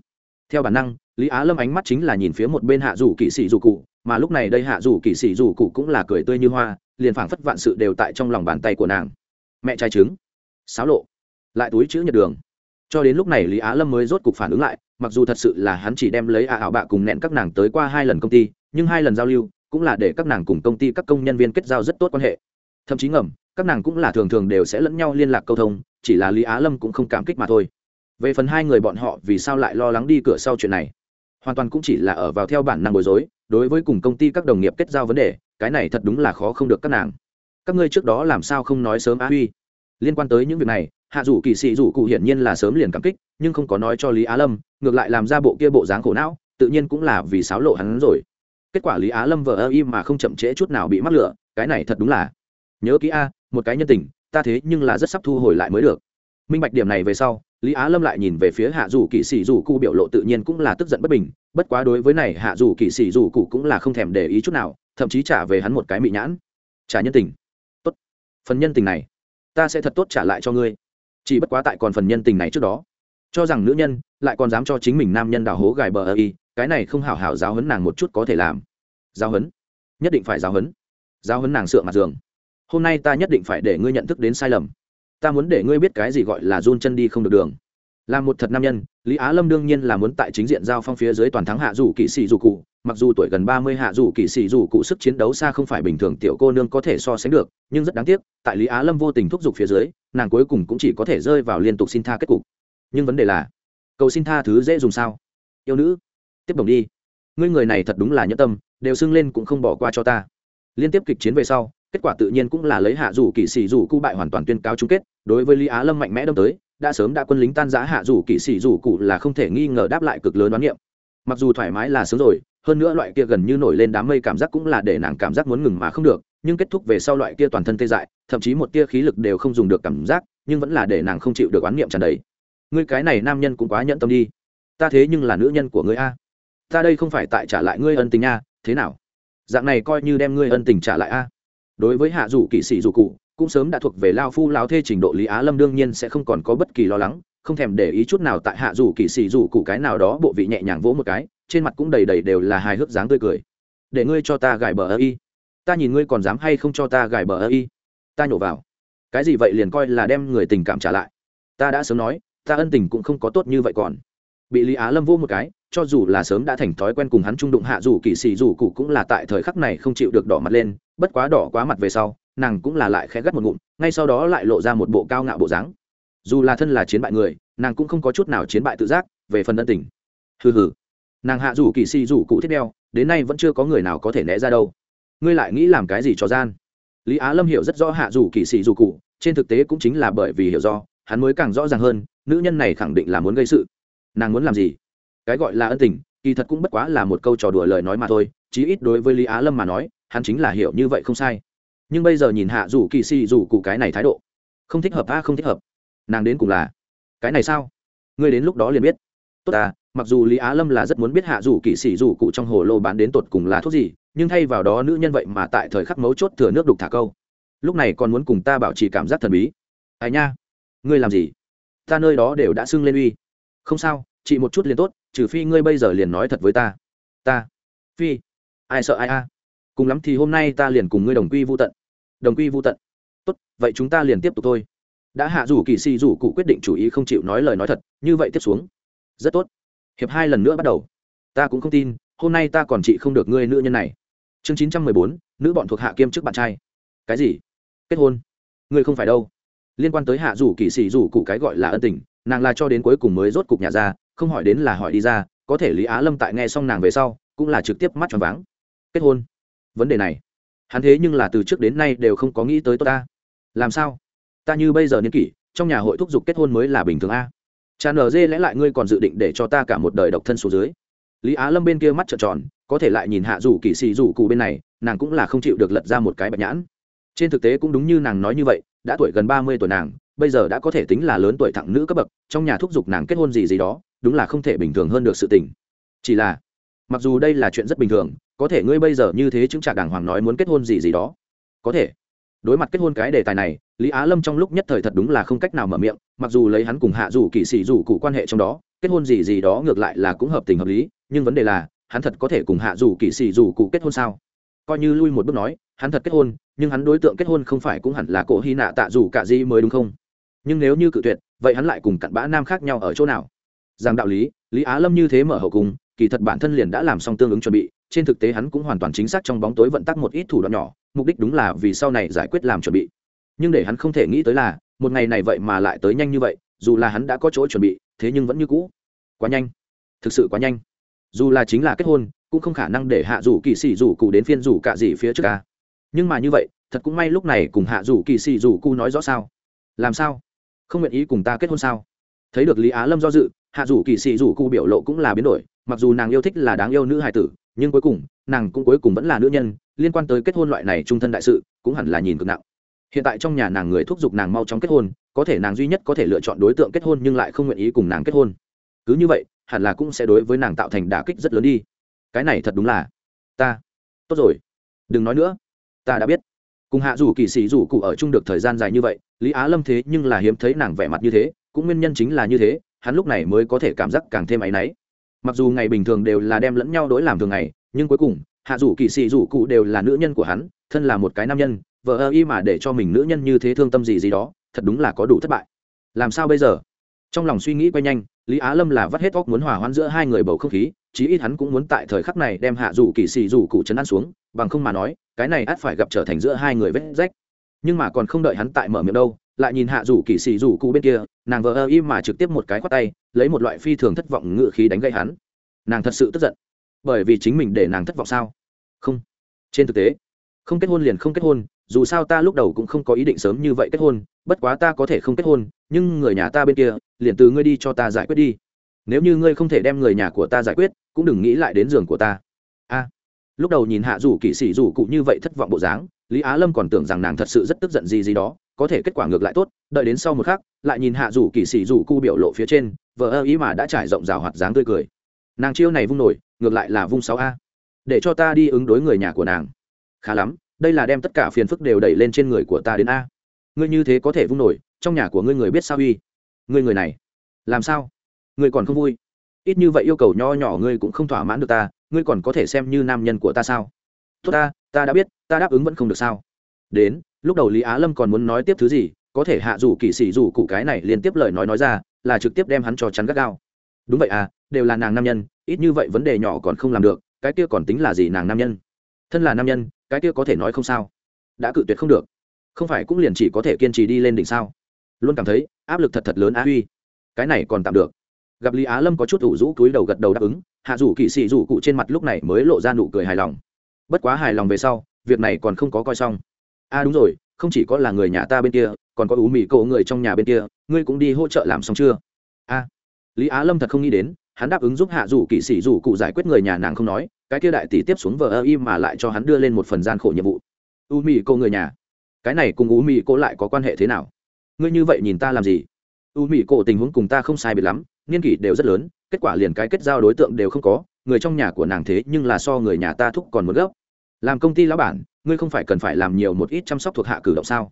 theo bản năng, lý á lâm ánh mắt chính là nhìn phía một bên hạ dù kỵ sĩ dù cụ, mà lúc này đây hạ dù kỵ sĩ dù cụ cũng là cười tươi như hoa, liền phảng phất vạn sự đều tại trong lòng bàn tay của nàng mẹ trai trứng. Sáo lộ. Lại túi chữ nhật đường. Cho đến lúc này lý á lâm mới rốt cục phản ứng lại, mặc dù thật sự là hắn chỉ đem lấy ạ ảo bạ cùng nẹn các nàng tới qua hai lần công ty, nhưng hai lần giao lưu cũng là để các nàng cùng công ty các công nhân viên kết giao rất tốt quan hệ. Thậm chí ngầm, các nàng cũng là thường thường đều sẽ lẫn nhau liên lạc câu thông, chỉ là lý á lâm cũng không cảm kích mà thôi. Về phần hai người bọn họ, vì sao lại lo lắng đi cửa sau chuyện này? Hoàn toàn cũng chỉ là ở vào theo bản năng bối rối, đối với cùng công ty các đồng nghiệp kết giao vấn đề, cái này thật đúng là khó không được các nàng các ngươi trước đó làm sao không nói sớm á huy? Liên quan tới những việc này, hạ dù kỳ sĩ dù cụ hiển nhiên là sớm liền cảm kích, nhưng không có nói cho lý á lâm, ngược lại làm ra bộ kia bộ dáng khổ não, tự nhiên cũng là vì sáo lộ hắn rồi. Kết quả lý á lâm vờ ơ im mà không chậm trễ chút nào bị mắc lửa, cái này thật đúng là. Nhớ kỹ a, một cái nhân tình, ta thế nhưng là rất sắp thu hồi lại mới được. Minh bạch điểm này về sau, lý á lâm lại nhìn về phía hạ dù kỳ sĩ dù cụ biểu lộ tự nhiên cũng là tức giận bất bình, bất quá đối với này hạ dù kỳ sĩ dù cụ cũng là không thèm để ý chút nào, thậm chí trả về hắn một cái mị nhãn. Trả nhân tình phần nhân tình này, ta sẽ thật tốt trả lại cho ngươi. Chỉ bất quá tại còn phần nhân tình này trước đó, cho rằng nữ nhân lại còn dám cho chính mình nam nhân đào hố gài bờ ơ y, cái này không hảo hảo giáo hấn nàng một chút có thể làm. Giáo hấn nhất định phải giáo hấn giáo hấn nàng sượng mặt giường. Hôm nay ta nhất định phải để ngươi nhận thức đến sai lầm. Ta muốn để ngươi biết cái gì gọi là run chân đi không được đường là một thật nam nhân, lý á lâm đương nhiên là muốn tại chính diện giao phong phía dưới toàn thắng hạ dù kỵ sĩ dù cụ, mặc dù tuổi gần ba mươi hạ dù kỵ sĩ dù cụ sức chiến đấu xa không phải bình thường tiểu cô nương có thể so sánh được, nhưng rất đáng tiếc, tại lý á lâm vô tình thúc giục phía dưới, nàng cuối cùng cũng chỉ có thể rơi vào liên tục xin tha kết cục. Nhưng vấn đề là, cầu xin tha thứ dễ dùng sao? Yêu nữ, tiếp đồng đi. Ngươi người này thật đúng là nhẫn tâm, đều xưng lên cũng không bỏ qua cho ta. Liên tiếp kịch chiến về sau, kết quả tự nhiên cũng là lấy hạ dù kỵ sĩ dù cụ bại hoàn toàn tuyên cáo chung kết, đối với lý á lâm mạnh mẽ đâm tới đã sớm đã quân lính tan giã hạ dù kỵ sĩ dù cụ là không thể nghi ngờ đáp lại cực lớn đoán niệm. Mặc dù thoải mái là sớm rồi, hơn nữa loại kia gần như nổi lên đám mây cảm giác cũng là để nàng cảm giác muốn ngừng mà không được, nhưng kết thúc về sau loại kia toàn thân tê dại, thậm chí một tia khí lực đều không dùng được cảm giác, nhưng vẫn là để nàng không chịu được oán niệm tràn đầy. Ngươi cái này nam nhân cũng quá nhẫn tâm đi. Ta thế nhưng là nữ nhân của ngươi a. Ta đây không phải tại trả lại ngươi ân tình a thế nào? Dạng này coi như đem ngươi ân tình trả lại a. Đối với hạ dù kỵ sĩ dù cụ cũng sớm đã thuộc về lao phu lao thê trình độ lý á lâm đương nhiên sẽ không còn có bất kỳ lo lắng, không thèm để ý chút nào tại hạ dù kỳ xì dù cụ cái nào đó, bộ vị nhẹ nhàng vỗ một cái, trên mặt cũng đầy đầy đều là hài hước dáng tươi cười. Để ngươi cho ta gài bờ ơ y. Ta nhìn ngươi còn dám hay không cho ta gài bờ ơ y? Ta nhổ vào. Cái gì vậy liền coi là đem người tình cảm trả lại? Ta đã sớm nói, ta ân tình cũng không có tốt như vậy còn. Bị lý á lâm vô một cái, cho dù là sớm đã thành thói quen cùng hắn trung đụng hạ dù kỳ xì dù cụ cũng là tại thời khắc này không chịu được đỏ mặt lên, bất quá đỏ quá mặt về sau nàng cũng là lại khẽ gắt một ngụm, ngay sau đó lại lộ ra một bộ cao ngạo bộ dáng. Dù là thân là chiến bại người, nàng cũng không có chút nào chiến bại tự giác, về phần ân tình. Hừ hừ. Nàng hạ rủ kỳ si dù cụ thiết đeo, đến nay vẫn chưa có người nào có thể né ra đâu. Ngươi lại nghĩ làm cái gì cho gian? Lý á lâm hiểu rất rõ hạ rủ kỳ sĩ dù cụ, trên thực tế cũng chính là bởi vì hiểu do, hắn mới càng rõ ràng hơn, nữ nhân này khẳng định là muốn gây sự. Nàng muốn làm gì? Cái gọi là ân tình, kỳ thật cũng bất quá là một câu trò đùa lời nói mà thôi, chí ít đối với lý á lâm mà nói, hắn chính là hiểu như vậy không sai nhưng bây giờ nhìn hạ dù kỳ xì dù cụ cái này thái độ, không thích hợp a, không thích hợp. Nàng đến cùng là, cái này sao? Ngươi đến lúc đó liền biết. Tốt à mặc dù lý á lâm là rất muốn biết hạ dù kỳ sĩ dù cụ trong hồ lô bán đến tột cùng là thuốc gì, nhưng thay vào đó nữ nhân vậy mà tại thời khắc mấu chốt thừa nước đục thả câu. Lúc này còn muốn cùng ta bảo trì cảm giác thần bí. Ai nha, ngươi làm gì? Ta nơi đó đều đã sưng lên uy. Không sao chị một chút liền tốt, trừ phi ngươi bây giờ liền nói thật với ta. Ta, phi, ai sợ ai a? Cùng lắm thì hôm nay ta liền cùng ngươi đồng quy vô tận. Đồng quy vô tận. Tốt, vậy chúng ta liền tiếp tục thôi. Đã hạ rủ kỳ si rủ cụ quyết định chủ ý không chịu nói lời nói thật, như vậy tiếp xuống. Rất tốt. Hiệp hai lần nữa bắt đầu. Ta cũng không tin, hôm nay ta còn chị không được ngươi nữ nhân này. Chương chín trăm mười bốn, nữ bọn thuộc hạ kiêm chức bạn trai. Cái gì? Kết hôn. Ngươi không phải đâu. Liên quan tới hạ rủ kỳ sĩ rủ cụ cái gọi là ân tình, nàng là cho đến cuối cùng mới rốt cục nhà ra, không hỏi đến là hỏi đi ra, có thể lý á lâm tại nghe xong nàng về sau, cũng là trực tiếp mắt tròn váng. Kết hôn vấn đề này. Hắn thế nhưng là từ trước đến nay đều không có nghĩ tới tôi ta. Làm sao? Ta như bây giờ niên kỷ, trong nhà hội thúc giục kết hôn mới là bình thường a. Cha nở dê lẽ lại ngươi còn dự định để cho ta cả một đời độc thân số dưới. Lý á lâm bên kia mắt trợn tròn, có thể lại nhìn hạ rủ kỵ sĩ rủ cụ bên này, nàng cũng là không chịu được lật ra một cái bạch nhãn. Trên thực tế cũng đúng như nàng nói như vậy, đã tuổi gần ba mươi tuổi nàng, bây giờ đã có thể tính là lớn tuổi thẳng nữ cấp bậc, trong nhà thúc giục nàng kết hôn gì gì đó, đúng là không thể bình thường hơn được sự tình. Chỉ là mặc dù đây là chuyện rất bình thường, có thể ngươi bây giờ như thế chứng trả đàng hoàng nói muốn kết hôn gì gì đó. Có thể. Đối mặt kết hôn cái đề tài này, lý á lâm trong lúc nhất thời thật đúng là không cách nào mở miệng, mặc dù lấy hắn cùng hạ dù kỵ sĩ dù cụ quan hệ trong đó, kết hôn gì gì đó ngược lại là cũng hợp tình hợp lý, nhưng vấn đề là, hắn thật có thể cùng hạ dù kỵ sĩ dù cụ kết hôn sao? Coi như lui một bước nói, hắn thật kết hôn, nhưng hắn đối tượng kết hôn không phải cũng hẳn là cổ hy nạ tạ dù cả gì mới đúng không? Nhưng nếu như cự tuyệt, vậy hắn lại cùng cặn bã nam khác nhau ở chỗ nào? Rằng đạo lý lý á lâm như thế mở hậu cung kỳ thật bản thân liền đã làm xong tương ứng chuẩn bị, trên thực tế hắn cũng hoàn toàn chính xác trong bóng tối vận tắc một ít thủ đoạn nhỏ, mục đích đúng là vì sau này giải quyết làm chuẩn bị. Nhưng để hắn không thể nghĩ tới là, một ngày này vậy mà lại tới nhanh như vậy, dù là hắn đã có chỗ chuẩn bị, thế nhưng vẫn như cũ. Quá nhanh. Thực sự quá nhanh. Dù là chính là kết hôn, cũng không khả năng để hạ rủ kỳ sĩ rủ cụ đến phiên rủ cả gì phía trước ca nhưng mà như vậy, thật cũng may lúc này cùng hạ rủ kỳ sĩ rủ cụ nói rõ sao. Làm sao? Không nguyện ý cùng ta kết hôn sao? Thấy được lý á lâm do dự, hạ rủ kỳ sĩ rủ cụ biểu lộ cũng là biến đổi mặc dù nàng yêu thích là đáng yêu nữ hài tử, nhưng cuối cùng, nàng cũng cuối cùng vẫn là nữ nhân, liên quan tới kết hôn loại này trung thân đại sự, cũng hẳn là nhìn cực nặng. Hiện tại trong nhà nàng người thúc giục nàng mau chóng kết hôn, có thể nàng duy nhất có thể lựa chọn đối tượng kết hôn nhưng lại không nguyện ý cùng nàng kết hôn. Cứ như vậy, hẳn là cũng sẽ đối với nàng tạo thành đả kích rất lớn đi. Cái này thật đúng là ta. Tốt rồi. Đừng nói nữa. Ta đã biết. Cùng hạ dù kỳ sĩ dù cụ ở chung được thời gian dài như vậy, lý á lâm thế nhưng là hiếm thấy nàng vẻ mặt như thế, cũng nguyên nhân chính là như thế, hắn lúc này mới có thể cảm giác càng thêm áy náy mặc dù ngày bình thường đều là đem lẫn nhau đối làm thường ngày, nhưng cuối cùng, hạ dù kỳ sĩ dù cụ đều là nữ nhân của hắn, thân là một cái nam nhân, vợ ơ y mà để cho mình nữ nhân như thế thương tâm gì gì đó, thật đúng là có đủ thất bại. Làm sao bây giờ? Trong lòng suy nghĩ quay nhanh, lý á lâm là vắt hết óc muốn hòa hoãn giữa hai người bầu không khí, chí ít hắn cũng muốn tại thời khắc này đem hạ dù kỳ sĩ dù cụ chấn ăn xuống, bằng không mà nói, cái này ắt phải gặp trở thành giữa hai người vết rách. Nhưng mà còn không đợi hắn tại mở miệng đâu, lại nhìn hạ dù kỳ sĩ dù cụ bên kia nàng vờ ơ im mà trực tiếp một cái khoát tay, lấy một loại phi thường thất vọng ngự khí đánh gây hắn. Nàng thật sự tức giận. Bởi vì chính mình để nàng thất vọng sao? Không. Trên thực tế, không kết hôn liền không kết hôn, dù sao ta lúc đầu cũng không có ý định sớm như vậy kết hôn, bất quá ta có thể không kết hôn, nhưng người nhà ta bên kia, liền từ ngươi đi cho ta giải quyết đi. Nếu như ngươi không thể đem người nhà của ta giải quyết, cũng đừng nghĩ lại đến giường của ta. A. Lúc đầu nhìn hạ rủ kỵ sĩ rủ cụ như vậy thất vọng bộ dáng, lý á lâm còn tưởng rằng nàng thật sự rất tức giận gì gì đó có thể kết quả ngược lại tốt, đợi đến sau một khắc, lại nhìn hạ rủ kỳ sĩ rủ cu biểu lộ phía trên vợ ơ ý mà đã trải rộng rào hoạt dáng tươi cười. Nàng chiêu này vung nổi, ngược lại là vung sáu a. Để cho ta đi ứng đối người nhà của nàng. Khá lắm, đây là đem tất cả phiền phức đều đẩy lên trên người của ta đến a. Ngươi như thế có thể vung nổi, trong nhà của ngươi người biết sao uy ngươi người này, làm sao? Ngươi còn không vui? Ít như vậy yêu cầu nho nhỏ ngươi cũng không thỏa mãn được ta, ngươi còn có thể xem như nam nhân của ta sao? Tốt ta ta đã biết, ta đáp ứng vẫn không được sao? Đến lúc đầu lý á lâm còn muốn nói tiếp thứ gì, có thể hạ dù kỳ sĩ dù cụ cái này liên tiếp lời nói nói ra, là trực tiếp đem hắn cho chắn gắt gao. Đúng vậy à đều là nàng nam nhân, ít như vậy vấn đề nhỏ còn không làm được, cái kia còn tính là gì nàng nam nhân? Thân là nam nhân, cái kia có thể nói không sao. Đã cự tuyệt không được. Không phải cũng liền chỉ có thể kiên trì đi lên đỉnh sao? Luôn cảm thấy, áp lực thật thật lớn á huy. Cái này còn tạm được. Gặp lý á lâm có chút ủ rũ túi đầu gật đầu đáp ứng, hạ rủ kỵ sĩ rủ cụ trên mặt lúc này mới lộ ra nụ cười hài lòng. Bất quá hài lòng về sau, việc này còn không có coi xong a à đúng rồi, không chỉ có là người nhà ta bên kia, còn có ú mì cậu người trong nhà bên kia, ngươi cũng đi hỗ trợ làm xong chưa? A lý á lâm thật không nghĩ đến, hắn đáp ứng giúp hạ rủ kỵ sĩ rủ cụ giải quyết người nhà nàng không nói, cái kia đại tỷ tiếp xuống vờ ơ im mà lại cho hắn đưa lên một phần gian khổ nhiệm vụ. U mì cô người nhà, cái này cùng u mì cô lại có quan hệ thế nào? Ngươi như vậy nhìn ta làm gì? U mì cô tình huống cùng ta không sai biệt lắm, niên kỷ đều rất lớn, kết quả liền cái kết giao đối tượng đều không có, người trong nhà của nàng thế nhưng là so người nhà ta thúc còn một gốc làm công ty lão bản ngươi không phải cần phải làm nhiều một ít chăm sóc thuộc hạ cử động sao?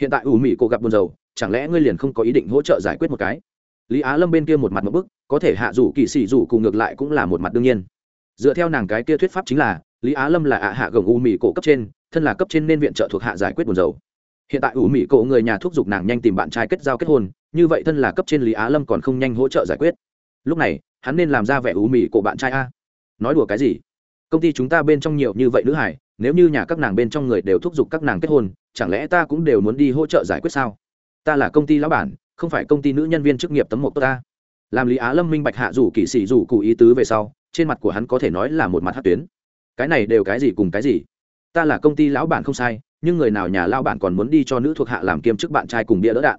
Hiện tại u Mị cô gặp buồn dầu chẳng lẽ ngươi liền không có ý định hỗ trợ giải quyết một cái? Lý á lâm bên kia một mặt một bức, có thể hạ rủ kỳ sĩ rủ cùng ngược lại cũng là một mặt đương nhiên. Dựa theo nàng cái kia thuyết pháp chính là, lý á lâm là ạ hạ gồng u mỹ cổ cấp trên, thân là cấp trên nên viện trợ thuộc hạ giải quyết buồn dầu hiện tại u mỹ cổ người nhà thúc giục nàng nhanh tìm bạn trai kết giao kết hôn, như vậy thân là cấp trên lý á lâm còn không nhanh hỗ trợ giải quyết. Lúc này, hắn nên làm ra vẻ u mỹ cổ bạn trai a. Nói đùa cái gì? Công ty chúng ta bên trong nhiều như vậy nữ hải nếu như nhà các nàng bên trong người đều thúc giục các nàng kết hôn, chẳng lẽ ta cũng đều muốn đi hỗ trợ giải quyết sao? Ta là công ty lão bản, không phải công ty nữ nhân viên chức nghiệp tấm một ta. Làm lý á lâm minh bạch hạ rủ kỵ sĩ rủ cụ ý tứ về sau, trên mặt của hắn có thể nói là một mặt hát tuyến. Cái này đều cái gì cùng cái gì? Ta là công ty lão bản không sai, nhưng người nào nhà lao bản còn muốn đi cho nữ thuộc hạ làm kiêm chức bạn trai cùng bia đỡ đạn?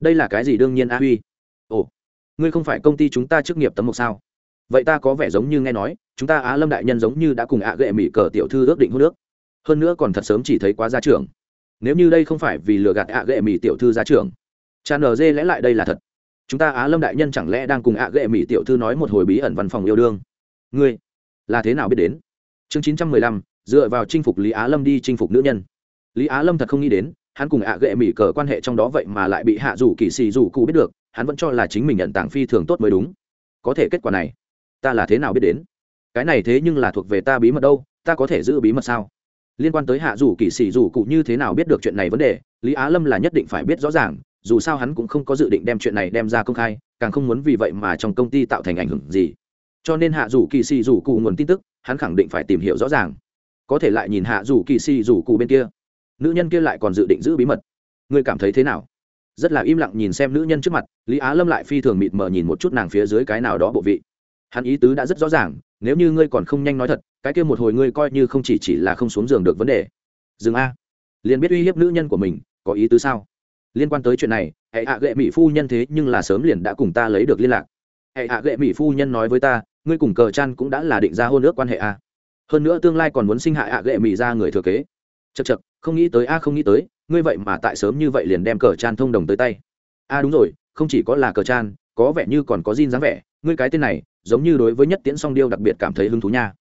Đây là cái gì đương nhiên a huy? Ồ, ngươi không phải công ty chúng ta chức nghiệp tấm một sao? Vậy ta có vẻ giống như nghe nói chúng ta á lâm đại nhân giống như đã cùng ạ à gệ mỹ cờ tiểu thư ước định hô nước hơn nữa còn thật sớm chỉ thấy quá gia trưởng. Nếu như đây không phải vì lừa gạt ạ à gệ mỹ tiểu thư gia trưởng cha nờ dê lẽ lại đây là thật. Chúng ta á lâm đại nhân chẳng lẽ đang cùng ạ à gệ mỹ tiểu thư nói một hồi bí ẩn văn phòng yêu đương? Ngươi, là thế nào biết đến? Chương chín trăm mười lăm, dựa vào chinh phục lý á lâm đi chinh phục nữ nhân. Lý á lâm thật không nghĩ đến, hắn cùng ạ ghệ gệ mỹ cờ quan hệ trong đó vậy mà lại bị hạ rủ kỳ xì rủ cụ biết được, hắn vẫn cho là chính mình nhận tảng phi thường tốt mới đúng. Có thể kết quả này, ta là thế nào biết đến? Cái này thế nhưng là thuộc về ta bí mật đâu, ta có thể giữ bí mật sao? Liên quan tới hạ rủ kỳ sĩ rủ cụ như thế nào biết được chuyện này vấn đề, lý á lâm là nhất định phải biết rõ ràng, dù sao hắn cũng không có dự định đem chuyện này đem ra công khai, càng không muốn vì vậy mà trong công ty tạo thành ảnh hưởng gì. Cho nên hạ dù kỳ sĩ dù cụ nguồn tin tức, hắn khẳng định phải tìm hiểu rõ ràng. Có thể lại nhìn hạ dù kỳ sĩ dù cụ bên kia. Nữ nhân kia lại còn dự định giữ bí mật. Ngươi cảm thấy thế nào? Rất là im lặng nhìn xem nữ nhân trước mặt, lý á lâm lại phi thường mịt mờ nhìn một chút nàng phía dưới cái nào đó bộ vị hắn ý tứ đã rất rõ ràng, nếu như ngươi còn không nhanh nói thật, cái kia một hồi ngươi coi như không chỉ chỉ là không xuống giường được vấn đề. Dừng a. Liền biết uy hiếp nữ nhân của mình, có ý tứ sao? Liên quan tới chuyện này, hệ hạ gệ mỹ phu nhân thế nhưng là sớm liền đã cùng ta lấy được liên lạc. Hệ hạ gệ mỹ phu nhân nói với ta, ngươi cùng cờ chan cũng đã là định ra hôn ước quan hệ a. Hơn nữa tương lai còn muốn sinh hạ hạ gệ mỹ ra người thừa kế. Chật chật không nghĩ tới a, không nghĩ tới, ngươi vậy mà tại sớm như vậy liền đem cờ chan thông đồng tới tay. A, đúng rồi, không chỉ có là cờ chan, có vẻ như còn có Jin dáng vẻ, ngươi cái tên này giống như đối với nhất tiễn song điêu đặc biệt cảm thấy hứng thú nha.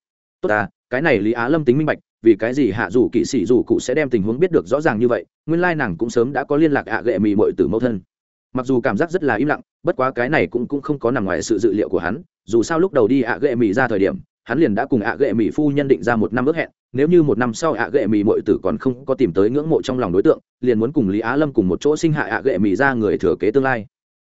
Tốt à cái này lý á lâm tính minh bạch, vì cái gì hạ dù kỵ sĩ dù cụ sẽ đem tình huống biết được rõ ràng như vậy, nguyên lai nàng cũng sớm đã có liên lạc ạ gệ mị mội từ mẫu thân. Mặc dù cảm giác rất là im lặng, bất quá cái này cũng cũng không có nằm ngoài sự dự liệu của hắn, dù sao lúc đầu đi ạ gệ mị ra thời điểm, hắn liền đã cùng ạ gệ mị phu nhân định ra một năm ước hẹn, nếu như một năm sau ạ gệ mị mội tử còn không có tìm tới ngưỡng mộ trong lòng đối tượng, liền muốn cùng lý á lâm cùng một chỗ sinh hạ ạ gệ mị ra người thừa kế tương lai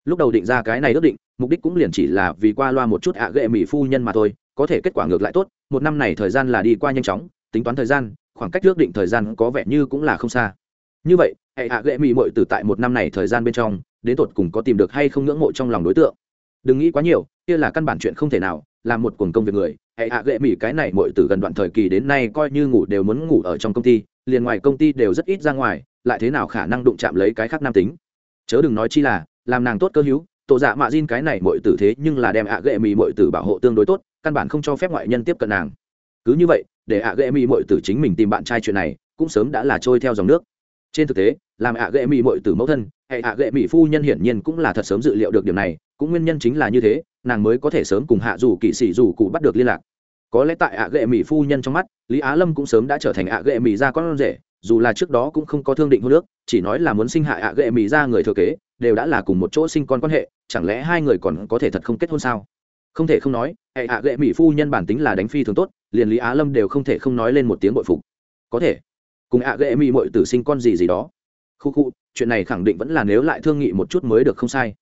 lúc đầu định ra cái này ước định, mục đích cũng liền chỉ là vì qua loa một chút ạ ghệ mỹ phu nhân mà thôi, có thể kết quả ngược lại tốt, một năm này thời gian là đi qua nhanh chóng, tính toán thời gian, khoảng cách ước định thời gian có vẻ như cũng là không xa. Như vậy, hệ ạ ghệ mỹ mội tử tại một năm này thời gian bên trong, đến tột cùng có tìm được hay không ngưỡng mộ trong lòng đối tượng? Đừng nghĩ quá nhiều, kia là căn bản chuyện không thể nào làm một cuồng công việc người, hệ hạ gệ mỹ cái này mội tử gần đoạn thời kỳ đến nay coi như ngủ đều muốn ngủ ở trong công ty, liền ngoài công ty đều rất ít ra ngoài, lại thế nào khả năng đụng chạm lấy cái khác nam tính? Chớ đừng nói chi là làm nàng tốt cơ hữu, tổ dạ mạ Jin cái này mọi tử thế nhưng là đem ạ ghệ mì mọi tử bảo hộ tương đối tốt, căn bản không cho phép ngoại nhân tiếp cận nàng. Cứ như vậy, để ạ ghệ mì mọi tử chính mình tìm bạn trai chuyện này, cũng sớm đã là trôi theo dòng nước. Trên thực tế, làm ạ ghệ mì mọi tử mẫu thân, hay ạ ghệ mì phu nhân hiển nhiên cũng là thật sớm dự liệu được điểm này, cũng nguyên nhân chính là như thế, nàng mới có thể sớm cùng hạ dù kỵ sĩ dù cụ bắt được liên lạc. Có lẽ tại ạ ghệ mì phu nhân trong mắt, lý á lâm cũng sớm đã trở thành ạ ghệ mì ra con rể, dù là trước đó cũng không có thương định hôn nước chỉ nói là muốn sinh hạ ạ ghệ mì ra người thừa kế đều đã là cùng một chỗ sinh con quan hệ, chẳng lẽ hai người còn có thể thật không kết hôn sao? Không thể không nói, hệ ạ gệ mỹ phu nhân bản tính là đánh phi thường tốt, liền lý á lâm đều không thể không nói lên một tiếng bội phục. Có thể, cùng ạ gệ mỹ mội tử sinh con gì gì đó. Khu khu, chuyện này khẳng định vẫn là nếu lại thương nghị một chút mới được không sai.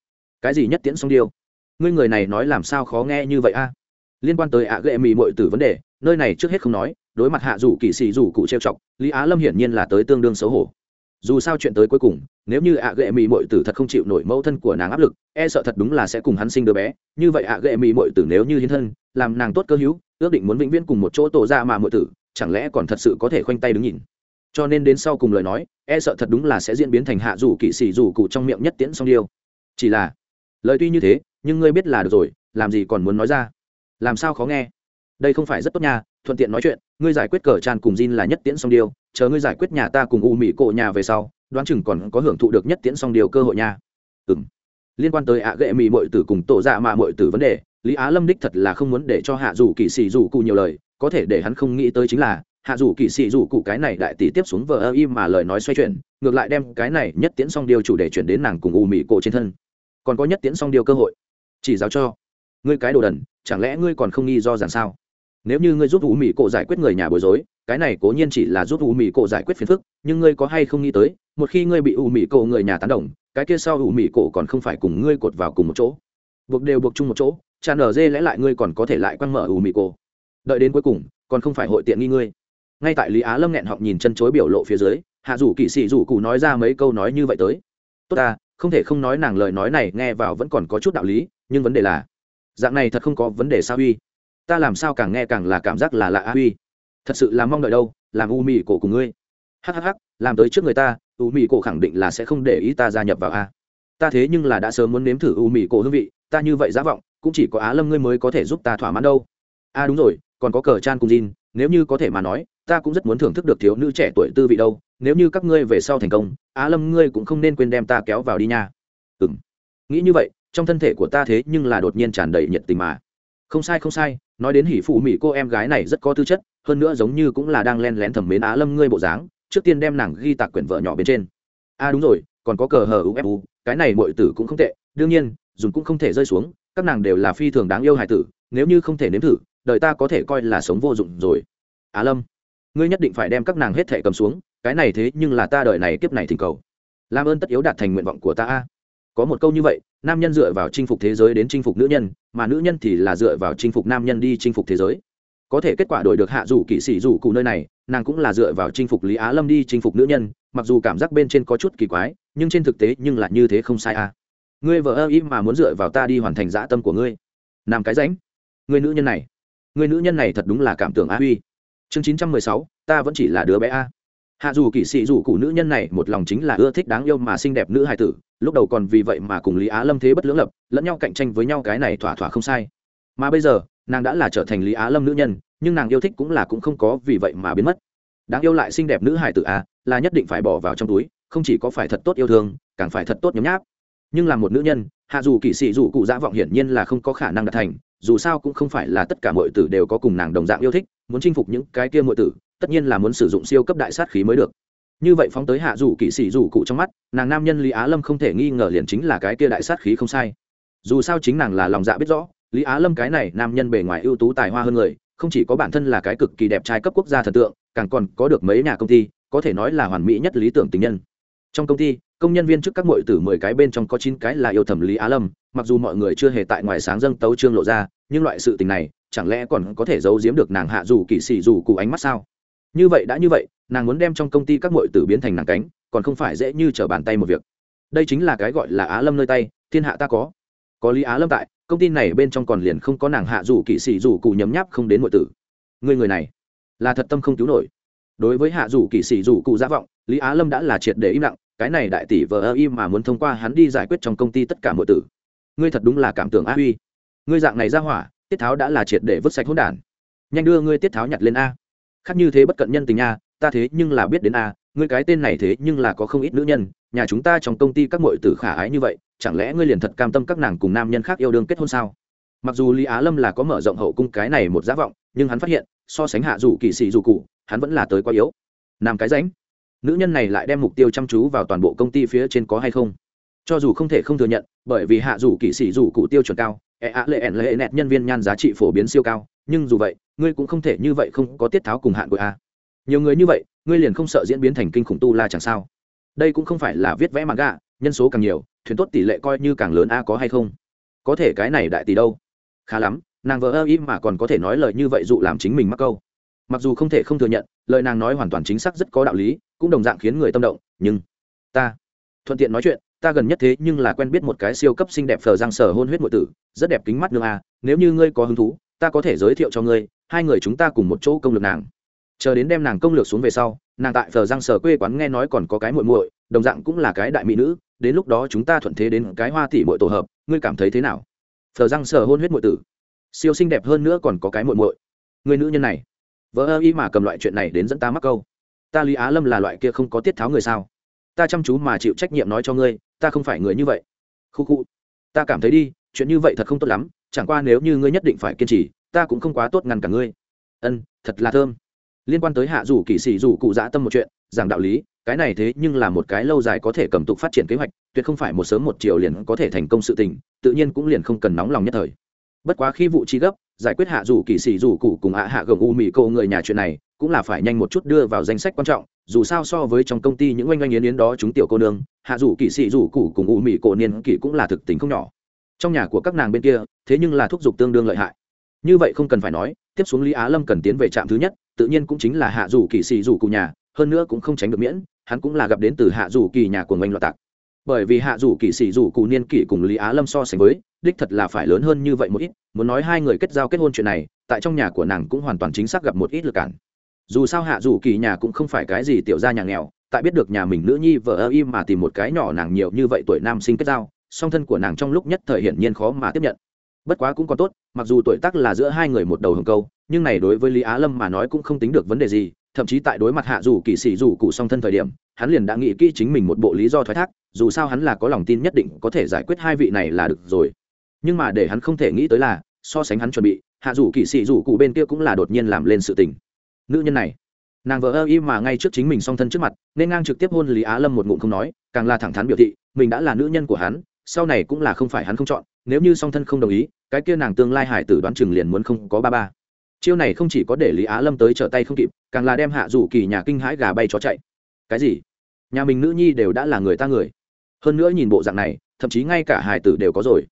Cái gì nhất tiễn song điêu? Ngươi người này nói làm sao khó nghe như vậy a? Liên quan tới ạ gệ mỹ mội tử vấn đề, nơi này trước hết không nói, đối mặt hạ rủ kỵ sĩ rủ cụ trêu chọc, lý á lâm hiển nhiên là tới tương đương xấu hổ dù sao chuyện tới cuối cùng, nếu như ạ ghệ mỹ mội tử thật không chịu nổi mẫu thân của nàng áp lực e sợ thật đúng là sẽ cùng hắn sinh đứa bé. Như vậy ạ ghệ mỹ mội tử nếu như hiến thân, làm nàng tốt cơ hữu, ước định muốn vĩnh viễn cùng một chỗ tổ ra mà mội tử, chẳng lẽ còn thật sự có thể khoanh tay đứng nhìn? Cho nên đến sau cùng lời nói e sợ thật đúng là sẽ diễn biến thành hạ rủ kỵ sĩ rủ cụ trong miệng nhất tiễn song điêu. Chỉ là, lời tuy như thế, nhưng ngươi biết là được rồi, làm gì còn muốn nói ra? Làm sao khó nghe? Đây không phải rất tốt nha thuận tiện nói chuyện ngươi giải quyết cờ tràn cùng Jin là nhất tiễn song điều, chờ ngươi giải quyết nhà ta cùng u mỹ cộ nhà về sau đoán chừng còn có hưởng thụ được nhất tiễn song điều cơ hội nha. Ừ m liên quan tới ạ gệ mỹ mội tử cùng tổ dạ mạ mội tử vấn đề lý á lâm đích thật là không muốn để cho hạ dù kỵ sĩ dù cụ nhiều lời có thể để hắn không nghĩ tới chính là hạ dù kỵ sĩ dù cụ cái này đại tỷ tiếp xuống vờ ơ im mà lời nói xoay chuyển ngược lại đem cái này nhất tiễn song điều chủ đề chuyển đến nàng cùng u mỹ cộ trên thân. Còn có nhất tiễn song điều cơ hội. Chỉ giáo cho. Ngươi cái đồ đần chẳng lẽ ngươi còn không nghi do rằng sao? Nếu như ngươi giúp u mỹ cổ giải quyết người nhà bối rối, cái này cố nhiên chỉ là giúp u mỹ cổ giải quyết phiền phức, nhưng ngươi có hay không nghĩ tới, một khi ngươi bị u mỹ cổ người nhà tán đồng, cái kia sau u mỹ cổ còn không phải cùng ngươi cột vào cùng một chỗ. Buộc đều buộc chung một chỗ tràn ở dê lẽ lại ngươi còn có thể lại quăng mở u mỹ cổ. Đợi đến cuối cùng, còn không phải hội tiện nghi ngươi. Ngay tại lý á lâm nghẹn họng nhìn chân chối biểu lộ phía dưới, hạ rủ kỵ sĩ rủ cụ nói ra mấy câu nói như vậy tới. Tốt ta, không thể không nói nàng lời nói này nghe vào vẫn còn có chút đạo lý, nhưng vấn đề là, dạng này thật không có vấn đề sao uy? Ta làm sao càng nghe càng là cảm giác là lạ a uy thật sự là mong đợi đâu làm u mì cổ cùng ngươi. Hhh làm tới trước người ta u mì cổ khẳng định là sẽ không để ý ta gia nhập vào a. Ta thế nhưng là đã sớm muốn nếm thử u mì cổ hương vị ta như vậy giá vọng cũng chỉ có á lâm ngươi mới có thể giúp ta thỏa mãn đâu. A đúng rồi còn có cờ chan cùng Jin, nếu như có thể mà nói ta cũng rất muốn thưởng thức được thiếu nữ trẻ tuổi tư vị đâu. Nếu như các ngươi về sau thành công á lâm ngươi cũng không nên quên đem ta kéo vào đi nha. Ừ m nghĩ như vậy trong thân thể của ta thế nhưng là đột nhiên tràn đầy nhiệt tình mà không sai không sai, nói đến hỉ phụ mỹ cô em gái này rất có tư chất, hơn nữa giống như cũng là đang len lén thẩm mến á lâm ngươi bộ dáng, trước tiên đem nàng ghi tạc quyển vợ nhỏ bên trên. A à đúng rồi, còn có cờ hờ ufu cái này mọi tử cũng không tệ, đương nhiên, dùng cũng không thể rơi xuống, các nàng đều là phi thường đáng yêu hài tử, nếu như không thể nếm thử, đời ta có thể coi là sống vô dụng rồi. Á lâm, ngươi nhất định phải đem các nàng hết thể cầm xuống, cái này thế nhưng là ta đời này kiếp này thỉnh cầu. Làm ơn tất yếu đạt thành nguyện vọng của ta a có một câu như vậy, nam nhân dựa vào chinh phục thế giới đến chinh phục nữ nhân, mà nữ nhân thì là dựa vào chinh phục nam nhân đi chinh phục thế giới. Có thể kết quả đổi được hạ dù kỵ sĩ dù cụ nơi này, nàng cũng là dựa vào chinh phục lý á lâm đi chinh phục nữ nhân, mặc dù cảm giác bên trên có chút kỳ quái, nhưng trên thực tế nhưng là như thế không sai à? ngươi vợ ơ im mà muốn dựa vào ta đi hoàn thành dã tâm của ngươi. Làm cái ránh. Người nữ nhân này. Người nữ nhân này thật đúng là cảm tưởng a uy chương chín trăm mười sáu, ta vẫn chỉ là đứa bé a hạ dù kỵ sĩ dù cụ nữ nhân này một lòng chính là ưa thích đáng yêu mà xinh đẹp nữ hài tử, lúc đầu còn vì vậy mà cùng lý á lâm thế bất lưỡng lập, lẫn nhau cạnh tranh với nhau cái này thỏa thỏa không sai. Mà bây giờ, nàng đã là trở thành lý á lâm nữ nhân, nhưng nàng yêu thích cũng là cũng không có vì vậy mà biến mất. Đáng yêu lại xinh đẹp nữ hài tử à là nhất định phải bỏ vào trong túi, không chỉ có phải thật tốt yêu thương, càng phải thật tốt nhấm nháp. Nhưng là một nữ nhân, hạ dù kỵ sĩ dù cụ dã vọng hiển nhiên là không có khả năng đạt thành, dù sao cũng không phải là tất cả mọi tử đều có cùng nàng đồng dạng yêu thích, muốn chinh phục những cái kia mọi tử tất nhiên là muốn sử dụng siêu cấp đại sát khí mới được. Như vậy phóng tới hạ dù kỵ sĩ dù cụ trong mắt, nàng nam nhân lý á lâm không thể nghi ngờ liền chính là cái kia đại sát khí không sai. Dù sao chính nàng là lòng dạ biết rõ, lý á lâm cái này nam nhân bề ngoài ưu tú tài hoa hơn người, không chỉ có bản thân là cái cực kỳ đẹp trai cấp quốc gia thần tượng, càng còn có được mấy nhà công ty, có thể nói là hoàn mỹ nhất lý tưởng tình nhân. Trong công ty, công nhân viên trước các mội từ mười cái bên trong có chín cái là yêu thẩm lý á lâm, mặc dù mọi người chưa hề tại ngoài sáng dâng tấu trương lộ ra, nhưng loại sự tình này, chẳng lẽ còn có thể giấu giếm được nàng hạ dù kỵ sĩ dù cụ ánh mắt sao? Như vậy đã như vậy, nàng muốn đem trong công ty các mội tử biến thành nàng cánh, còn không phải dễ như t r ở bàn tay một việc. Đây chính là cái gọi là á lâm nơi tay, thiên hạ ta có. Có lý á lâm tại, công ty này bên trong còn liền không có nàng hạ dù kỵ sĩ dù cụ nhấm nháp không đến mọi tử. Người người này, là thật tâm không cứu nổi. Đối với hạ dù kỵ sĩ dù cụ giả vọng, lý á lâm đã là triệt để im lặng, cái này đại tỷ vờ ơ im mà muốn thông qua hắn đi giải quyết trong công ty tất cả mọi tử. Ngươi thật đúng là cảm tưởng a uy ngươi dạng này ra hỏa, tiết tháo đã là triệt để vứt sạch hỗn đản. Nhanh đưa ngươi tiết tháo nhặt lên a khác như thế bất cận nhân tình a ta thế nhưng là biết đến a, ngươi cái tên này thế nhưng là có không ít nữ nhân, nhà chúng ta trong công ty các mọi tử khả ái như vậy, chẳng lẽ ngươi liền thật cam tâm các nàng cùng nam nhân khác yêu đương kết hôn sao? Mặc dù lý á lâm là có mở rộng hậu cung cái này một giá vọng, nhưng hắn phát hiện, so sánh hạ dù kỳ sĩ dù cụ, hắn vẫn là tới quá yếu. Nam cái ránh nữ nhân này lại đem mục tiêu chăm chú vào toàn bộ công ty phía trên có hay không? Cho dù không thể không thừa nhận, bởi vì hạ dù kỵ sĩ dù cụ tiêu chuẩn cao e ạ lệ ẻn lệ nẹt nhân viên nhan giá trị phổ biến siêu cao, nhưng dù vậy, ngươi cũng không thể như vậy không có tiết tháo cùng hạn của a. Nhiều người như vậy, ngươi liền không sợ diễn biến thành kinh khủng tu la chẳng sao. Đây cũng không phải là viết vẽ mặt gạ nhân số càng nhiều, thuyền tốt tỷ lệ coi như càng lớn a có hay không? Có thể cái này đại tỷ đâu? Khá lắm, nàng vợ ơ ý mà còn có thể nói lời như vậy dụ làm chính mình mắc câu. Mặc dù không thể không thừa nhận, lời nàng nói hoàn toàn chính xác rất có đạo lý, cũng đồng dạng khiến người tâm động, nhưng ta thuận tiện nói chuyện ta gần nhất thế nhưng là quen biết một cái siêu cấp xinh đẹp phờ răng sở hôn huyết nội tử, rất đẹp kính mắt nương a nếu như ngươi có hứng thú, ta có thể giới thiệu cho ngươi, hai người chúng ta cùng một chỗ công lược nàng. Chờ đến đem nàng công lược xuống về sau, nàng tại phờ răng sở quê quán nghe nói còn có cái muội muội, đồng dạng cũng là cái đại mỹ nữ, đến lúc đó chúng ta thuận thế đến cái hoa tỷ muội tổ hợp, ngươi cảm thấy thế nào? Phờ răng sở hôn huyết muội tử, siêu xinh đẹp hơn nữa còn có cái muội muội. Người nữ nhân này vợ ơ y mà cầm loại chuyện này đến dẫn ta mắc câu. Ta lý á lâm là loại kia không có tiết tháo người sao? Ta chăm chú mà chịu trách nhiệm nói cho ngươi, ta không phải người như vậy. Khu khu. Ta cảm thấy đi, chuyện như vậy thật không tốt lắm, chẳng qua nếu như ngươi nhất định phải kiên trì, ta cũng không quá tốt ngăn cả ngươi. Ân, thật là thơm. Liên quan tới hạ rủ kỵ sĩ rủ cụ dã tâm một chuyện rằng đạo lý, cái này thế nhưng là một cái lâu dài có thể cầm tục phát triển kế hoạch, tuyệt không phải một sớm một chiều liền có thể thành công sự tình, tự nhiên cũng liền không cần nóng lòng nhất thời. Bất quá khi vụ chi gấp, giải quyết hạ rủ kỵ sĩ rủ cụ cùng hạ hạ gồng u mỹ cô người nhà chuyện này cũng là phải nhanh một chút đưa vào danh sách quan trọng, dù sao so với trong công ty những oanh oanh yến yến đó chúng tiểu cô nương, hạ dù kỵ sĩ dù cụ cùng u mỹ cổ niên kỵ cũng là thực tình không nhỏ. Trong nhà của các nàng bên kia, thế nhưng là thúc giục tương đương lợi hại. Như vậy không cần phải nói, tiếp xuống lý á lâm cần tiến về trạm thứ nhất, tự nhiên cũng chính là hạ dù kỵ sĩ dù cụ nhà, hơn nữa cũng không tránh được miễn, hắn cũng là gặp đến từ hạ dù kỳ nhà của ngành loạt tạc. Bởi vì hạ dù kỵ sĩ dù cụ niên kỷ cùng lý á lâm so sánh với, đích thật là phải lớn hơn như vậy một ít, muốn nói hai người kết giao kết hôn chuyện này, tại trong nhà của nàng cũng hoàn toàn chính xác gặp một ít lực cản dù sao hạ dù kỳ nhà cũng không phải cái gì tiểu gia nhà nghèo, tại biết được nhà mình nữ nhi vợ ơ im mà tìm một cái nhỏ nàng nhiều như vậy tuổi nam sinh kết giao, song thân của nàng trong lúc nhất thời hiển nhiên khó mà tiếp nhận. Bất quá cũng còn tốt, mặc dù tuổi tác là giữa hai người một đầu hồng câu, nhưng này đối với lý á lâm mà nói cũng không tính được vấn đề gì, thậm chí tại đối mặt hạ dù kỳ sĩ dù cụ song thân thời điểm, hắn liền đã nghĩ kỹ chính mình một bộ lý do thoái thác, dù sao hắn là có lòng tin nhất định có thể giải quyết hai vị này là được rồi. Nhưng mà để hắn không thể nghĩ tới là, so sánh hắn chuẩn bị, hạ dù kỳ sĩ dù cụ bên kia cũng là đột nhiên làm lên sự tình nữ nhân này. Nàng vợ ơ y mà ngay trước chính mình song thân trước mặt, nên ngang trực tiếp hôn lý á lâm một ngụm không nói, càng là thẳng thắn biểu thị, mình đã là nữ nhân của hắn, sau này cũng là không phải hắn không chọn, nếu như song thân không đồng ý, cái kia nàng tương lai hải tử đoán chừng liền muốn không có ba ba. Chiêu này không chỉ có để lý á lâm tới trở tay không kịp, càng là đem hạ rủ kỳ nhà kinh hãi gà bay chó chạy. Cái gì? Nhà mình nữ nhi đều đã là người ta người. Hơn nữa nhìn bộ dạng này, thậm chí ngay cả Hải tử đều có rồi.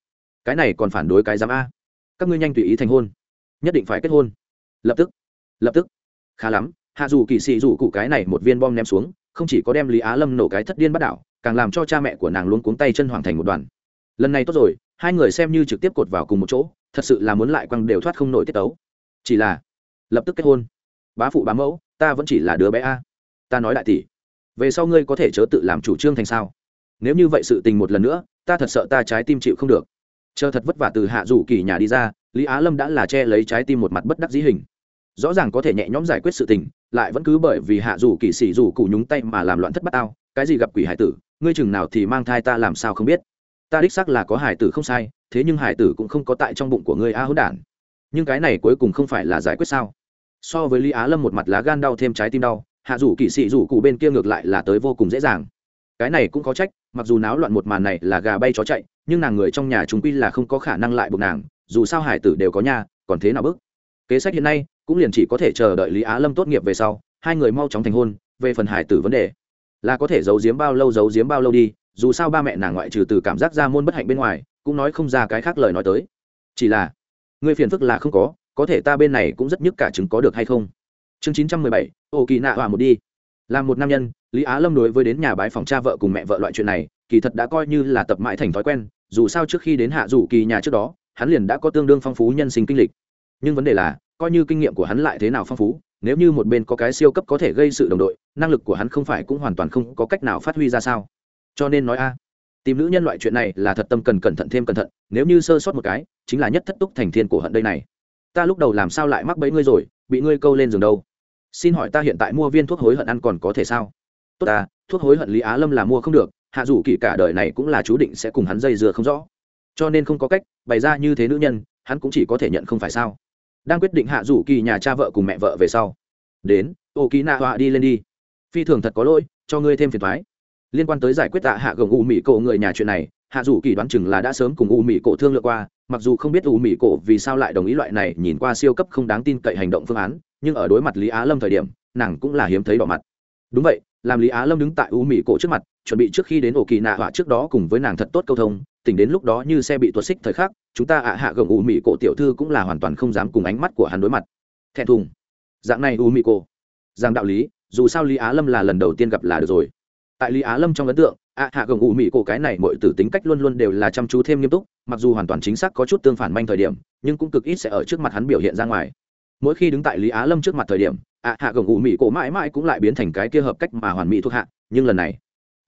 Cái này còn phản đối cái giám a. Các ngươi nhanh tùy ý thành hôn. Nhất định phải kết hôn. Lập tức. Lập tức khá lắm, hạ dù kỳ xì dù cụ cái này một viên bom ném xuống, không chỉ có đem lý á lâm nổ cái thất điên bắt đảo, càng làm cho cha mẹ của nàng luôn cuống tay chân hoàng thành một đoàn. Lần này tốt rồi, hai người xem như trực tiếp cột vào cùng một chỗ, thật sự là muốn lại quăng đều thoát không nổi tiết tấu. Chỉ là, lập tức kết hôn. Bá phụ bá mẫu, ta vẫn chỉ là đứa bé a. Ta nói đại tỷ, về sau ngươi có thể chớ tự làm chủ trương thành sao? Nếu như vậy sự tình một lần nữa, ta thật sợ ta trái tim chịu không được. Chờ thật vất vả từ hạ rủ kỳ nhà đi ra, lý á lâm đã là che lấy trái tim một mặt bất đắc dĩ hình rõ ràng có thể nhẹ nhõm giải quyết sự tình, lại vẫn cứ bởi vì hạ rủ kỳ sĩ rủ cụ nhúng tay mà làm loạn thất bát ao. Cái gì gặp quỷ hải tử, ngươi chừng nào thì mang thai ta làm sao không biết. Ta đích xác là có hải tử không sai, thế nhưng hải tử cũng không có tại trong bụng của ngươi a hữu đản. Nhưng cái này cuối cùng không phải là giải quyết sao? So với lý á lâm một mặt lá gan đau thêm trái tim đau, hạ rủ kỵ sĩ rủ cụ bên kia ngược lại là tới vô cùng dễ dàng. Cái này cũng có trách, mặc dù náo loạn một màn này là gà bay chó chạy, nhưng nàng người trong nhà chúng quy là không có khả năng lại buộc nàng, dù sao hải tử đều có nhà, còn thế nào bước? Kế sách hiện nay cũng liền chỉ có thể chờ đợi lý á lâm tốt nghiệp về sau, hai người mau chóng thành hôn, về phần hải tử vấn đề, là có thể giấu giếm bao lâu giấu giếm bao lâu đi, dù sao ba mẹ nàng ngoại trừ từ cảm giác ra môn bất hạnh bên ngoài, cũng nói không ra cái khác lời nói tới. Chỉ là, người phiền phức là không có có thể ta bên này cũng rất nhức cả chứng có được hay không? Chương chín trăm mười bảy, ô kỳ nạ hòa một đi. Là một nam nhân, lý á lâm đối với đến nhà bái phòng cha vợ cùng mẹ vợ loại chuyện này, kỳ thật đã coi như là tập mãi thành thói quen, dù sao trước khi đến hạ rủ kỳ nhà trước đó, hắn liền đã có tương đương phong phú nhân sinh kinh lịch. Nhưng vấn đề là coi như kinh nghiệm của hắn lại thế nào phong phú, nếu như một bên có cái siêu cấp có thể gây sự đồng đội, năng lực của hắn không phải cũng hoàn toàn không có cách nào phát huy ra sao? Cho nên nói a, tìm nữ nhân loại chuyện này là thật tâm cần cẩn thận thêm cẩn thận, nếu như sơ sót một cái, chính là nhất thất túc thành thiên của hận đây này. Ta lúc đầu làm sao lại mắc bẫy ngươi rồi, bị ngươi câu lên giường đâu? Xin hỏi ta hiện tại mua viên thuốc hối hận ăn còn có thể sao? Tốt ta, thuốc hối hận lý á lâm là mua không được, hạ dù kỳ cả đời này cũng là chú định sẽ cùng hắn dây dừa không rõ. Cho nên không có cách, bày ra như thế nữ nhân, hắn cũng chỉ có thể nhận không phải sao? Đang quyết định hạ rủ kỳ nhà cha vợ cùng mẹ vợ về sau. Đến ô ký nạ họa đi lên đi. Phi thường thật có lỗi, cho ngươi thêm phiền thoái. Liên quan tới giải quyết tạ hạ gồng u mỹ cổ người nhà chuyện này, hạ rủ kỳ đoán chừng là đã sớm cùng u mỹ cổ thương lượng qua, mặc dù không biết u mỹ cổ vì sao lại đồng ý loại này nhìn qua siêu cấp không đáng tin cậy hành động phương án, nhưng ở đối mặt lý á lâm thời điểm, nàng cũng là hiếm thấy đỏ mặt. Đúng vậy, làm lý á lâm đứng tại u mỹ cổ trước mặt chuẩn bị trước khi đến ổ kỳ nạ họa trước đó cùng với nàng thật tốt câu thông, tỉnh đến lúc đó như xe bị tuột xích thời khắc, chúng ta ạ hạ gồng u mỹ cổ tiểu thư cũng là hoàn toàn không dám cùng ánh mắt của hắn đối mặt. Thẹn thùng. Dạng này u mỹ cổ. Rằng đạo lý, dù sao lý á lâm là lần đầu tiên gặp là được rồi. Tại lý á lâm trong ấn tượng, ạ hạ gồng u mỹ cổ cái này mọi tử tính cách luôn luôn đều là chăm chú thêm nghiêm túc, mặc dù hoàn toàn chính xác có chút tương phản manh thời điểm, nhưng cũng cực ít sẽ ở trước mặt hắn biểu hiện ra ngoài. Mỗi khi đứng tại lý á lâm trước mặt thời điểm, ạ hạ gồng u mỹ cổ mãi mãi cũng lại biến thành cái kia hợp cách mà hoàn mỹ thuộc hạ, nhưng lần này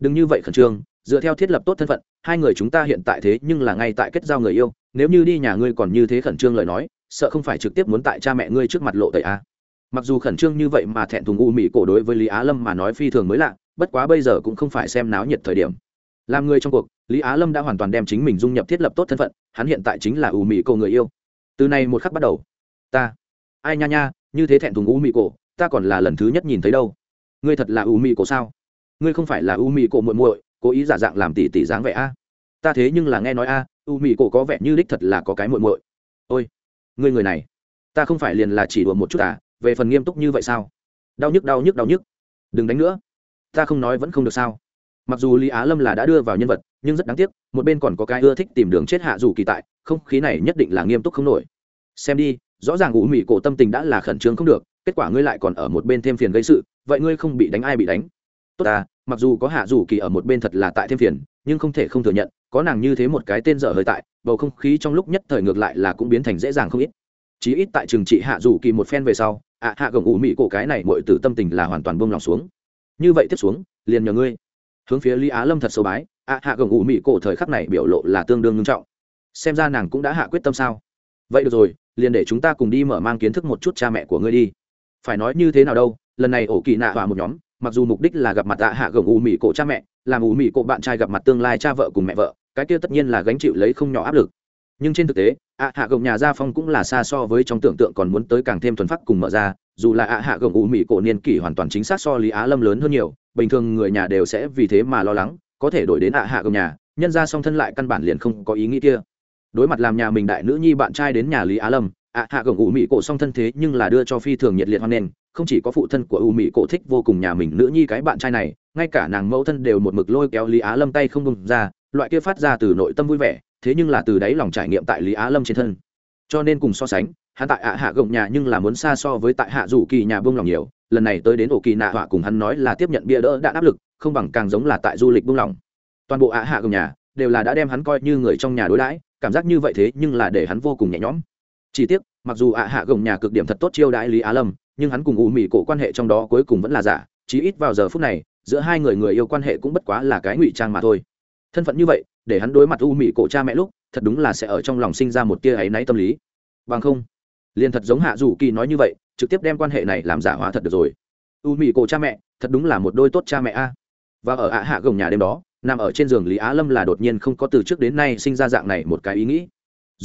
đừng như vậy khẩn trương, dựa theo thiết lập tốt thân phận, hai người chúng ta hiện tại thế nhưng là ngay tại kết giao người yêu, nếu như đi nhà ngươi còn như thế khẩn trương lời nói, sợ không phải trực tiếp muốn tại cha mẹ ngươi trước mặt lộ tẩy a mặc dù khẩn trương như vậy mà thẹn thùng u mỹ cổ đối với lý á lâm mà nói phi thường mới lạ, bất quá bây giờ cũng không phải xem náo nhiệt thời điểm. Làm người trong cuộc, lý á lâm đã hoàn toàn đem chính mình dung nhập thiết lập tốt thân phận, hắn hiện tại chính là u mỹ cổ người yêu. Từ nay một khắc bắt đầu, ta, ai nha nha, như thế thẹn thùng u mỹ cổ, ta còn là lần thứ nhất nhìn thấy đâu. Ngươi thật là u mỹ cổ sao? Ngươi không phải là u mì cổ muội muội, cố ý giả dạng làm tỷ tỷ dáng vẻ a. Ta thế nhưng là nghe nói a, u mì cổ có vẻ như đích thật là có cái muội muội. Ôi, ngươi người này, ta không phải liền là chỉ đùa một chút à về phần nghiêm túc như vậy sao? Đau nhức đau nhức đau nhức. Đừng đánh nữa. Ta không nói vẫn không được sao. Mặc dù lý á lâm là đã đưa vào nhân vật, nhưng rất đáng tiếc, một bên còn có cái ưa thích tìm đường chết hạ dù kỳ tại, không khí này nhất định là nghiêm túc không nổi. Xem đi, rõ ràng ủ mị cổ tâm tình đã là khẩn trương không được, kết quả ngươi lại còn ở một bên thêm phiền gây sự, vậy ngươi không bị đánh ai bị đánh? Tốt à? Mặc dù có hạ dù kỳ ở một bên thật là tại thêm phiền, nhưng không thể không thừa nhận, có nàng như thế một cái tên dở hơi tại, bầu không khí trong lúc nhất thời ngược lại là cũng biến thành dễ dàng không ít. Chí ít tại trường trị hạ dù kỳ một phen về sau, ạ, hạ gồng ủ mỹ cổ cái này mọi từ tâm tình là hoàn toàn bông lòng xuống. Như vậy tiếp xuống, liền nhờ ngươi. Hướng phía lý á lâm thật sâu bái, ạ, hạ gồng ủ mỹ cổ thời khắc này biểu lộ là tương đương nghiêm trọng. Xem ra nàng cũng đã hạ quyết tâm sao? Vậy được rồi, liền để chúng ta cùng đi mở mang kiến thức một chút cha mẹ của ngươi đi. Phải nói như thế nào đâu, lần này ổ kỳ nạ hòa một nhóm mặc dù mục đích là gặp mặt ạ hạ gồng ù mì cổ cha mẹ, làm ù mì cổ bạn trai gặp mặt tương lai cha vợ cùng mẹ vợ, cái kia tất nhiên là gánh chịu lấy không nhỏ áp lực. Nhưng trên thực tế, ạ hạ gồng nhà gia phong cũng là xa so với trong tưởng tượng còn muốn tới càng thêm thuần phát cùng mở ra, dù là ạ hạ gồng ù mì cổ niên kỷ hoàn toàn chính xác so lý á lâm lớn hơn nhiều, bình thường người nhà đều sẽ vì thế mà lo lắng, có thể đổi đến ạ hạ gồng nhà, nhân ra song thân lại căn bản liền không có ý nghĩ kia. Đối mặt làm nhà mình đại nữ nhi bạn trai đến nhà lý á lâm ạ hạ gồng ủ mỹ cổ song thân thế nhưng là đưa cho phi thường nhiệt liệt hoan nghênh không chỉ có phụ thân của ủ mỹ cổ thích vô cùng nhà mình nữ nhi cái bạn trai này, ngay cả nàng mẫu thân đều một mực lôi kéo lý á lâm tay không bông ra, loại kia phát ra từ nội tâm vui vẻ, thế nhưng là từ đáy lòng trải nghiệm tại lý á lâm trên thân. Cho nên cùng so sánh, hắn tại ạ hạ gồng nhà nhưng là muốn xa so với tại hạ rủ kỳ nhà bông lòng nhiều, lần này tới đến ổ kỳ nạ họa cùng hắn nói là tiếp nhận bia đỡ đã áp lực, không bằng càng giống là tại du lịch bông lòng. Toàn bộ ạ hạ gồng nhà, đều là đã đem hắn coi như người trong nhà đối đãi, cảm giác như vậy thế nhưng là để hắn vô cùng nhẹ nhõm chỉ tiếc, mặc dù ạ hạ gồng nhà cực điểm thật tốt chiêu đãi lý á lâm, nhưng hắn cùng u mỹ cổ quan hệ trong đó cuối cùng vẫn là giả, chí ít vào giờ phút này, giữa hai người người yêu quan hệ cũng bất quá là cái ngụy trang mà thôi. Thân phận như vậy, để hắn đối mặt u mỹ cổ cha mẹ lúc, thật đúng là sẽ ở trong lòng sinh ra một tia áy náy tâm lý. Bằng không, liền thật giống hạ dù kỳ nói như vậy, trực tiếp đem quan hệ này làm giả hóa thật được rồi. U mỹ cổ cha mẹ, thật đúng là một đôi tốt cha mẹ a. Và ở ạ hạ gồng nhà đêm đó, nằm ở trên giường lý á lâm là đột nhiên không có từ trước đến nay sinh ra dạng này một cái ý nghĩ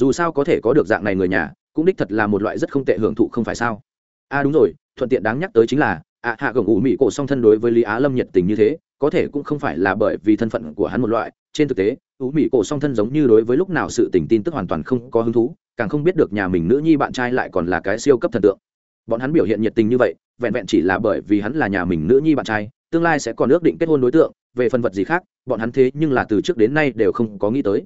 dù sao có thể có được dạng này người nhà, cũng đích thật là một loại rất không tệ hưởng thụ không phải sao? A à đúng rồi, thuận tiện đáng nhắc tới chính là ạ hạ gồng ủ mỹ cổ song thân đối với lý á lâm nhiệt tình như thế, có thể cũng không phải là bởi vì thân phận của hắn một loại. Trên thực tế, ủ mỹ cổ song thân giống như đối với lúc nào sự tình tin tức hoàn toàn không có hứng thú, càng không biết được nhà mình nữ nhi bạn trai lại còn là cái siêu cấp thần tượng. Bọn hắn biểu hiện nhiệt tình như vậy, vẹn vẹn chỉ là bởi vì hắn là nhà mình nữ nhi bạn trai, tương lai sẽ còn ước định kết hôn đối tượng, về phần vật gì khác, bọn hắn thế nhưng là từ trước đến nay đều không có nghĩ tới.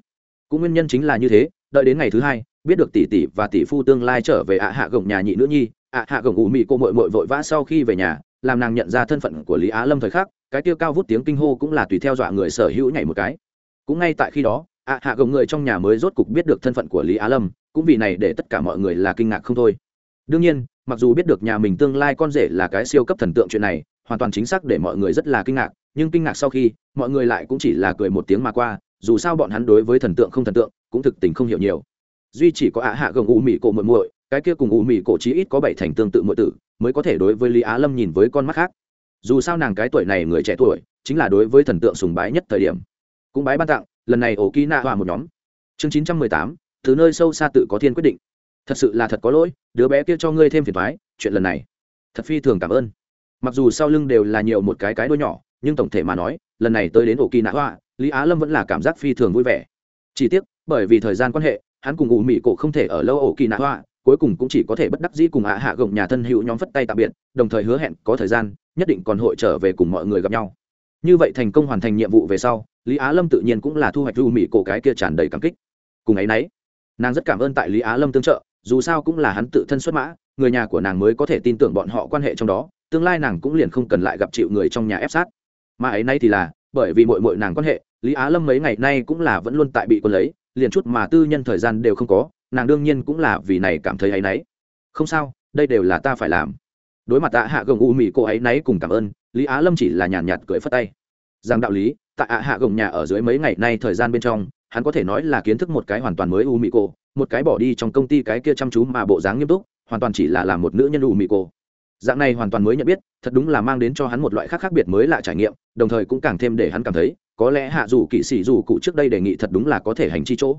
Cũng nguyên nhân chính là như thế đợi đến ngày thứ hai, biết được tỷ tỷ và tỷ phu tương lai trở về ạ hạ gồng nhà nhị nữ nhi, ạ hạ gồng ủ mị cô mội mội vội vã sau khi về nhà, làm nàng nhận ra thân phận của lý á lâm thời khắc, cái tiêu cao vút tiếng kinh hô cũng là tùy theo dọa người sở hữu nhảy một cái. Cũng ngay tại khi đó, ạ hạ gồng người trong nhà mới rốt cục biết được thân phận của lý á lâm, cũng vì này để tất cả mọi người là kinh ngạc không thôi. Đương nhiên, mặc dù biết được nhà mình tương lai con rể là cái siêu cấp thần tượng chuyện này, hoàn toàn chính xác để mọi người rất là kinh ngạc, nhưng kinh ngạc sau khi, mọi người lại cũng chỉ là cười một tiếng mà qua, dù sao bọn hắn đối với thần tượng không thần tượng cũng thực tình không hiểu nhiều. Duy chỉ có ạ hạ gồng u mỹ cổ muội muội, cái kia cùng u mỹ cổ chí ít có bảy thành tương tự muội tử, mới có thể đối với lý á lâm nhìn với con mắt khác. Dù sao nàng cái tuổi này người trẻ tuổi, chính là đối với thần tượng sùng bái nhất thời điểm. Cũng bái ban tặng, lần này ổ ký nạ hòa một nhóm. Chương chín trăm mười tám từ nơi sâu xa tự có thiên quyết định. Thật sự là thật có lỗi, đứa bé kia cho ngươi thêm phiền thoái chuyện lần này. Thật phi thường cảm ơn. Mặc dù sau lưng đều là nhiều một cái cái đôi nhỏ, nhưng tổng thể mà nói, lần này tới đến ổ kỳ nạ hoa lý á lâm vẫn là cảm giác phi thường vui vẻ. Chỉ tiếc bởi vì thời gian quan hệ, hắn cùng ủ mỹ cổ không thể ở lâu ổ kỳ nạ hoa, cuối cùng cũng chỉ có thể bất đắc dĩ cùng ạ hạ gồng nhà thân hữu nhóm phất tay tạm biệt, đồng thời hứa hẹn có thời gian, nhất định còn hội trở về cùng mọi người gặp nhau. Như vậy thành công hoàn thành nhiệm vụ về sau, lý á lâm tự nhiên cũng là thu hoạch ưu mỹ cổ cái kia tràn đầy cảm kích. Cùng ấy nấy, nàng rất cảm ơn tại lý á lâm tương trợ, dù sao cũng là hắn tự thân xuất mã, người nhà của nàng mới có thể tin tưởng bọn họ quan hệ trong đó, tương lai nàng cũng liền không cần lại gặp chịu người trong nhà ép sát. Mà ấy nay thì là, bởi vì mội mội nàng quan hệ, lý á lâm mấy ngày nay cũng là vẫn luôn tại bị quân lấy liền chút mà tư nhân thời gian đều không có nàng đương nhiên cũng là vì này cảm thấy áy náy. Không sao đây đều là ta phải làm. Đối mặt tạ hạ gồng u mỹ cô ấy náy cùng cảm ơn lý á lâm chỉ là nhàn nhạt, nhạt cười phất tay. Rằng đạo lý tạ hạ hạ gồng nhà ở dưới mấy ngày nay thời gian bên trong hắn có thể nói là kiến thức một cái hoàn toàn mới u mỹ cô một cái bỏ đi trong công ty cái kia chăm chú mà bộ dáng nghiêm túc hoàn toàn chỉ là làm một nữ nhân u mỹ cô. Dạng này hoàn toàn mới nhận biết thật đúng là mang đến cho hắn một loại khác khác biệt mới lạ trải nghiệm đồng thời cũng càng thêm để hắn cảm thấy có lẽ hạ dù kỵ sĩ dù cụ trước đây đề nghị thật đúng là có thể hành chi chỗ.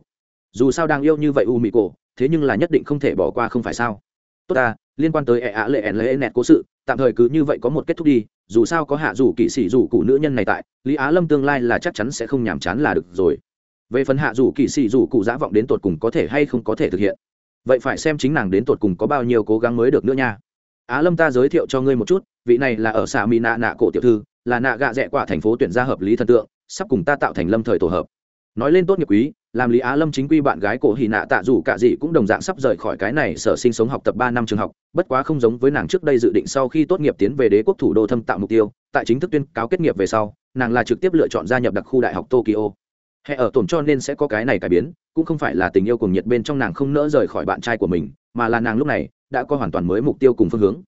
Dù sao đang yêu như vậy u mỹ cổ, thế nhưng là nhất định không thể bỏ qua không phải sao? Tốt ta, liên quan tới ẹ ạ lệ ẻn lệ nẹt cố sự, tạm thời cứ như vậy có một kết thúc đi, dù sao có hạ dù kỵ sĩ dù cụ nữ nhân này tại, lý á lâm tương lai là chắc chắn sẽ không nhàm chán là được rồi. Về phần hạ dù kỵ sĩ dù cụ giả vọng đến tột cùng có thể hay không có thể thực hiện. Vậy phải xem chính nàng đến tột cùng có bao nhiêu cố gắng mới được nữa nha. Á lâm ta giới thiệu cho ngươi một chút, vị này là ở xã mỹ nạ nạ cổ tiểu thư, là nạ gạ rẽ quả thành phố tuyển gia hợp lý thần tượng sắp cùng ta tạo thành lâm thời tổ hợp. Nói lên tốt nghiệp quý, làm lý á lâm chính quy bạn gái cổ hì nạ tạ dù cả gì cũng đồng dạng sắp rời khỏi cái này sở sinh sống học tập ba năm trường học, bất quá không giống với nàng trước đây dự định sau khi tốt nghiệp tiến về đế quốc thủ đô thâm tạo mục tiêu, tại chính thức tuyên cáo kết nghiệp về sau, nàng là trực tiếp lựa chọn gia nhập đặc khu đại học tokyo. Hệ ở tổn cho nên sẽ có cái này cải biến, cũng không phải là tình yêu cùng nhiệt bên trong nàng không nỡ rời khỏi bạn trai của mình, mà là nàng lúc này đã có hoàn toàn mới mục tiêu cùng phương hướng.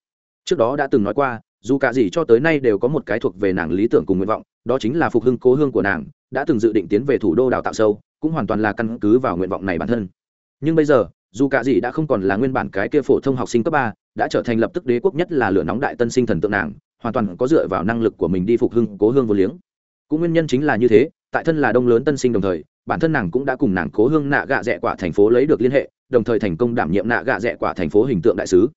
Trước đó đã từng nói qua, dù cả gì cho tới nay đều có một cái thuộc về nàng lý tưởng cùng nguyện vọng đó chính là phục hưng cố hương của nàng, đã từng dự định tiến về thủ đô đào tạo sâu, cũng hoàn toàn là căn cứ vào nguyện vọng này bản thân. Nhưng bây giờ, dù cả gì đã không còn là nguyên bản cái kia phổ thông học sinh cấp ba, đã trở thành lập tức đế quốc nhất là lửa nóng đại tân sinh thần tượng nàng, hoàn toàn có dựa vào năng lực của mình đi phục hưng cố hương vô liếng. Cũng nguyên nhân chính là như thế, tại thân là đông lớn tân sinh đồng thời, bản thân nàng cũng đã cùng nàng cố hương nạ gạ rẽ quả thành phố lấy được liên hệ, đồng thời thành công đảm nhiệm nạ gạ rẽ quả thành phố hình tượng đại sứ.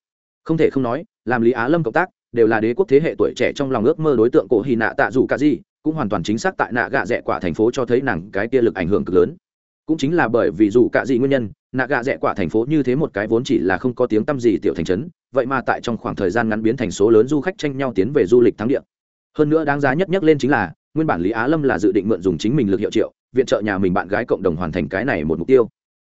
Không thể không nói, làm lý á lâm cộng tác, đều là đế quốc thế hệ tuổi trẻ trong lòng ước mơ đối tượng cổ hy nạ tạ dù cả gì cũng hoàn toàn chính xác tại nạ gạ rẽ quả thành phố cho thấy nàng cái tia lực ảnh hưởng cực lớn. Cũng chính là bởi vì dù cả gì nguyên nhân, nạ gạ rẽ quả thành phố như thế một cái vốn chỉ là không có tiếng tăm gì tiểu thành trấn, vậy mà tại trong khoảng thời gian ngắn biến thành số lớn du khách tranh nhau tiến về du lịch thắng địa. Hơn nữa đáng giá nhất nhất lên chính là, nguyên bản lý á lâm là dự định mượn dùng chính mình lực hiệu triệu, viện trợ nhà mình bạn gái cộng đồng hoàn thành cái này một mục tiêu.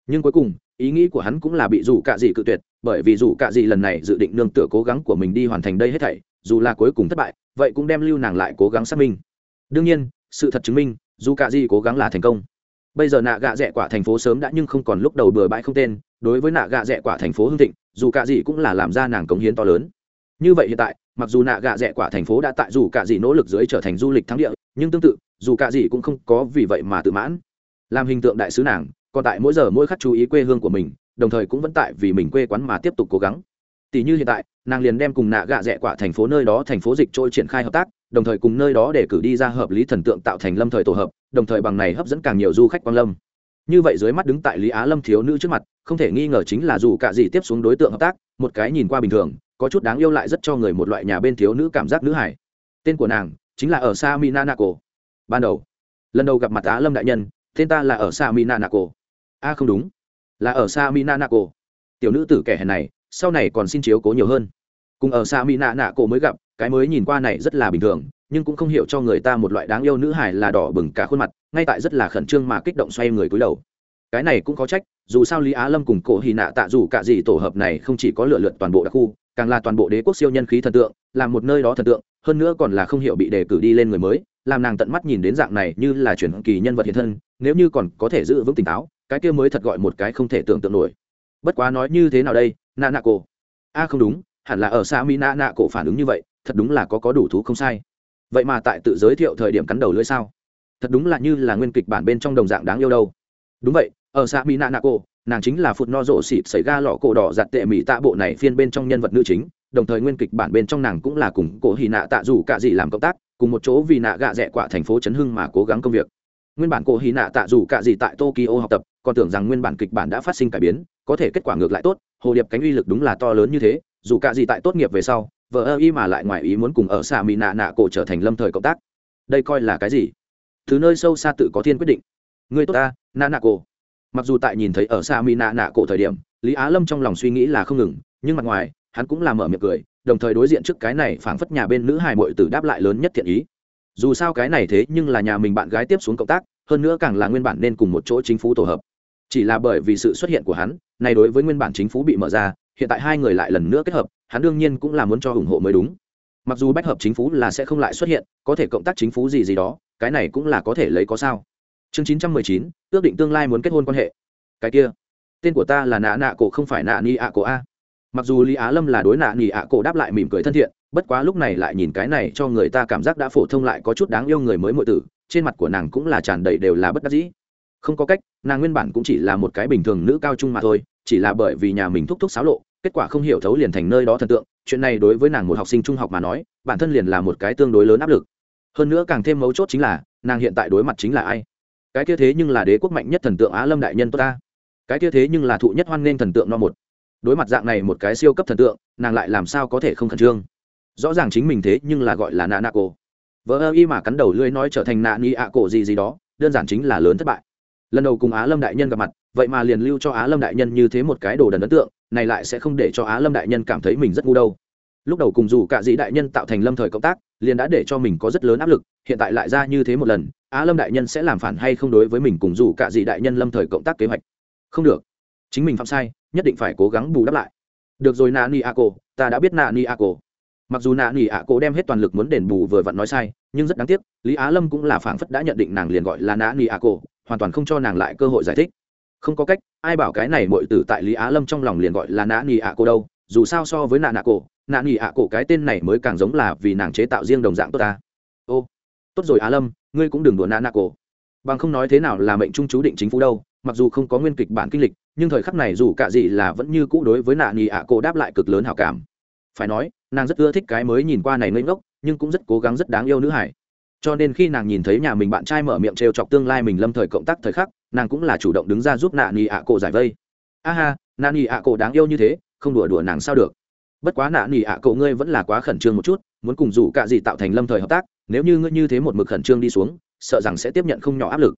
Nhưng cuối cùng, ý nghĩ của hắn cũng là bị dù cạ dị cự tuyệt, bởi vì dù cạ dị lần này dự định nương tựa cố gắng của mình đi hoàn thành đây hết thảy, dù là cuối cùng thất bại, vậy cũng đem lưu nàng lại cố gắng xác minh đương nhiên, sự thật chứng minh, dù cạ gì cố gắng là thành công. Bây giờ nạ gạ rẽ quả thành phố sớm đã nhưng không còn lúc đầu bừa bãi không tên, đối với nạ gạ rẽ quả thành phố hưng thịnh, dù cạ gì cũng là làm ra nàng cống hiến to lớn. Như vậy hiện tại, mặc dù nạ gạ rẽ quả thành phố đã tại dù cạ gì nỗ lực dưới trở thành du lịch thắng địa, nhưng tương tự, dù cạ gì cũng không có vì vậy mà tự mãn. Làm hình tượng đại sứ nàng, còn tại mỗi giờ mỗi khắc chú ý quê hương của mình, đồng thời cũng vẫn tại vì mình quê quán mà tiếp tục cố gắng. Tỷ như hiện tại, nàng liền đem cùng nạ gạ rẽ quả thành phố nơi đó thành phố dịch trôi triển khai hợp tác đồng thời cùng nơi đó để cử đi ra hợp lý thần tượng tạo thành lâm thời tổ hợp, đồng thời bằng này hấp dẫn càng nhiều du khách quan lâm. Như vậy dưới mắt đứng tại lý á lâm thiếu nữ trước mặt, không thể nghi ngờ chính là dù cả gì tiếp xuống đối tượng hợp tác, một cái nhìn qua bình thường, có chút đáng yêu lại rất cho người một loại nhà bên thiếu nữ cảm giác nữ hải. Tên của nàng chính là ở sa minanako ban đầu, lần đầu gặp mặt á lâm đại nhân, tên ta là ở sa minanako a à không đúng, là ở sa minanako tiểu nữ tử kẻ hèn này, sau này còn xin chiếu cố nhiều hơn. Cùng ở sa minanako mới gặp cái mới nhìn qua này rất là bình thường, nhưng cũng không hiểu cho người ta một loại đáng yêu nữ hải là đỏ bừng cả khuôn mặt, ngay tại rất là khẩn trương mà kích động xoay người cúi đầu. Cái này cũng có trách, dù sao lý á lâm cùng cổ hy nạ tạ dù cả gì tổ hợp này không chỉ có lựa lượt toàn bộ đặc khu, càng là toàn bộ đế quốc siêu nhân khí thần tượng, là một nơi đó thần tượng, hơn nữa còn là không hiểu bị đề cử đi lên người mới, làm nàng tận mắt nhìn đến dạng này như là chuyển kỳ nhân vật hiện thân, nếu như còn có thể giữ vững tỉnh táo, cái kia mới thật gọi một cái không thể tưởng tượng nổi. Bất quá nói như thế nào đây, nạ nạ cổ? A không đúng, hẳn là ở xa mỹ nạ nạ cổ phản ứng như vậy thật đúng là có có đủ thú không sai. Vậy mà tại tự giới thiệu thời điểm cắn đầu lưỡi sao? Thật đúng là như là nguyên kịch bản bên trong đồng dạng đáng yêu đâu. Đúng vậy, ở xã mỹ nạ nạ cô nàng chính là phụt no rộ xịt xảy ra lọ cổ đỏ giặt tệ mỹ tạ bộ này phiên bên trong nhân vật nữ chính, đồng thời nguyên kịch bản bên trong nàng cũng là cùng cổ hì nạ tạ dù cả gì làm công tác, cùng một chỗ vì nạ gạ rẻ quả thành phố chấn hưng mà cố gắng công việc. Nguyên bản cổ hì nạ tạ dù cả gì tại tokyo học tập, còn tưởng rằng nguyên bản kịch bản đã phát sinh cải biến, có thể kết quả ngược lại tốt, hồ điệp cánh uy lực đúng là to lớn như thế, dù cả gì tại tốt nghiệp về sau vợ ơ y mà lại ngoài ý muốn cùng ở xạ mỹ nạ nạ cổ trở thành lâm thời cộng tác. Đây coi là cái gì? Thứ nơi sâu xa tự có thiên quyết định. Người tốt ta, nạ nạ cổ. Mặc dù tại nhìn thấy ở xa mỹ nạ nạ cổ thời điểm, lý á lâm trong lòng suy nghĩ là không ngừng, nhưng mặt ngoài, hắn cũng làm mở miệng cười, đồng thời đối diện trước cái này phảng phất nhà bên nữ hài mội tử đáp lại lớn nhất thiện ý. Dù sao cái này thế nhưng là nhà mình bạn gái tiếp xuống cộng tác, hơn nữa càng là nguyên bản nên cùng một chỗ chính phủ tổ hợp. Chỉ là bởi vì sự xuất hiện của hắn này đối với nguyên bản chính phủ bị mở ra, hiện tại hai người lại lần nữa kết hợp hắn đương nhiên cũng là muốn cho ủng hộ mới đúng. Mặc dù bách hợp chính phủ là sẽ không lại xuất hiện, có thể cộng tác chính phủ gì gì đó, cái này cũng là có thể lấy có sao. Chương chín trăm mười chín, ước định tương lai muốn kết hôn quan hệ. Cái kia, tên của ta là nạ nạ cổ không phải nạ ni ạ cổ a. Mặc dù lý á lâm là đối nạ ni ạ cổ đáp lại mỉm cười thân thiện, bất quá lúc này lại nhìn cái này cho người ta cảm giác đã phổ thông lại có chút đáng yêu người mới muội tử, trên mặt của nàng cũng là tràn đầy đều là bất đắc dĩ. Không có cách, nàng nguyên bản cũng chỉ là một cái bình thường nữ cao trung mà thôi, chỉ là bởi vì nhà mình thúc thúc xáo lộ kết quả không hiểu thấu liền thành nơi đó thần tượng, chuyện này đối với nàng một học sinh trung học mà nói, bản thân liền là một cái tương đối lớn áp lực. Hơn nữa càng thêm mấu chốt chính là, nàng hiện tại đối mặt chính là ai? Cái kia thế nhưng là đế quốc mạnh nhất thần tượng á lâm đại nhân tốt ta. Cái kia thế nhưng là thụ nhất hoan nghênh thần tượng no một. Đối mặt dạng này một cái siêu cấp thần tượng, nàng lại làm sao có thể không khẩn trương? Rõ ràng chính mình thế nhưng là gọi là nạ nạ cổ. Vợ ơ y mà cắn đầu lưỡi nói trở thành nạ ni ạ cổ gì gì đó, đơn giản chính là lớn thất bại lần đầu cùng á lâm đại nhân gặp mặt, vậy mà liền lưu cho á lâm đại nhân như thế một cái đồ đần ấn tượng, này lại sẽ không để cho á lâm đại nhân cảm thấy mình rất ngu đâu. Lúc đầu cùng dù cả dĩ đại nhân tạo thành lâm thời cộng tác, liền đã để cho mình có rất lớn áp lực, hiện tại lại ra như thế một lần, á lâm đại nhân sẽ làm phản hay không đối với mình cùng dù cả dĩ đại nhân lâm thời cộng tác kế hoạch? Không được. Chính mình phạm sai, nhất định phải cố gắng bù đắp lại. Được rồi nạ ni a cô ta đã biết nạ ni a cô mặc dù nạ ni a cô đem hết toàn lực muốn đền bù vừa vặn nói sai, nhưng rất đáng tiếc, lý á lâm cũng là phảng phất đã nhận định nàng liền gọi là nạ ni a cô hoàn toàn không cho nàng lại cơ hội giải thích. Không có cách, ai bảo cái này mọi tử tại lý á lâm trong lòng liền gọi là nạ nỉ ạ cô đâu, dù sao so với nạ nạ cổ nạ nỉ ạ cổ cái tên này mới càng giống là vì nàng chế tạo riêng đồng dạng tốt ta. Ô, tốt rồi á lâm, ngươi cũng đừng đùa nạ nạ cổ. Bằng không nói thế nào là mệnh trung chú định chính phủ đâu, mặc dù không có nguyên kịch bản kinh lịch, nhưng thời khắc này dù cả gì là vẫn như cũ đối với nạ nỉ ạ cổ đáp lại cực lớn hảo cảm. Phải nói, nàng rất ưa thích cái mới nhìn qua này ngây ngốc, nhưng cũng rất cố gắng rất đáng yêu nữ hải cho nên khi nàng nhìn thấy nhà mình bạn trai mở miệng trêu chọc tương lai mình lâm thời cộng tác thời khắc, nàng cũng là chủ động đứng ra giúp nạ nỉ ạ cổ giải vây. A ha nạ nỉ ạ cổ đáng yêu như thế, không đùa đùa nàng sao được. Bất quá nạ nỉ ạ cổ ngươi vẫn là quá khẩn trương một chút, muốn cùng dù cả gì tạo thành lâm thời hợp tác, nếu như ngươi như thế một mực khẩn trương đi xuống, sợ rằng sẽ tiếp nhận không nhỏ áp lực.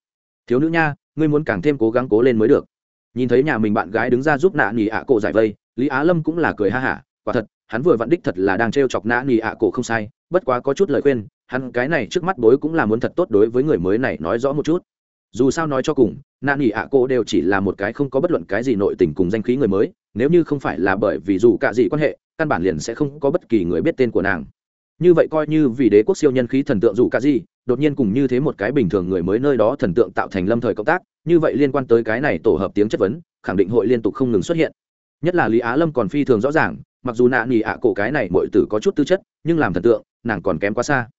Thiếu nữ nha, ngươi muốn càng thêm cố gắng cố lên mới được. Nhìn thấy nhà mình bạn gái đứng ra giúp nạ nỉ ạ cổ giải vây, lý á lâm cũng là cười ha hả, quả thật hắn vừa vặn đích thật là đang trêu chọc nã nỉ ạ cổ không sai, bất quá có chút lời khuyên, hắn cái này trước mắt bối cũng là muốn thật tốt đối với người mới này nói rõ một chút. Dù sao nói cho cùng nạ nỉ ạ cổ đều chỉ là một cái không có bất luận cái gì nội tình cùng danh khí người mới, nếu như không phải là bởi vì dù cả gì quan hệ, căn bản liền sẽ không có bất kỳ người biết tên của nàng. Như vậy coi như vì đế quốc siêu nhân khí thần tượng dù cả gì, đột nhiên cùng như thế một cái bình thường người mới nơi đó thần tượng tạo thành lâm thời cộng tác, như vậy liên quan tới cái này tổ hợp tiếng chất vấn, khẳng định hội liên tục không ngừng xuất hiện. Nhất là lý á lâm còn phi thường rõ ràng mặc dù nạ nỉ ạ cổ cái này mọi tử có chút tư chất, nhưng làm thần tượng, nàng còn kém quá xa.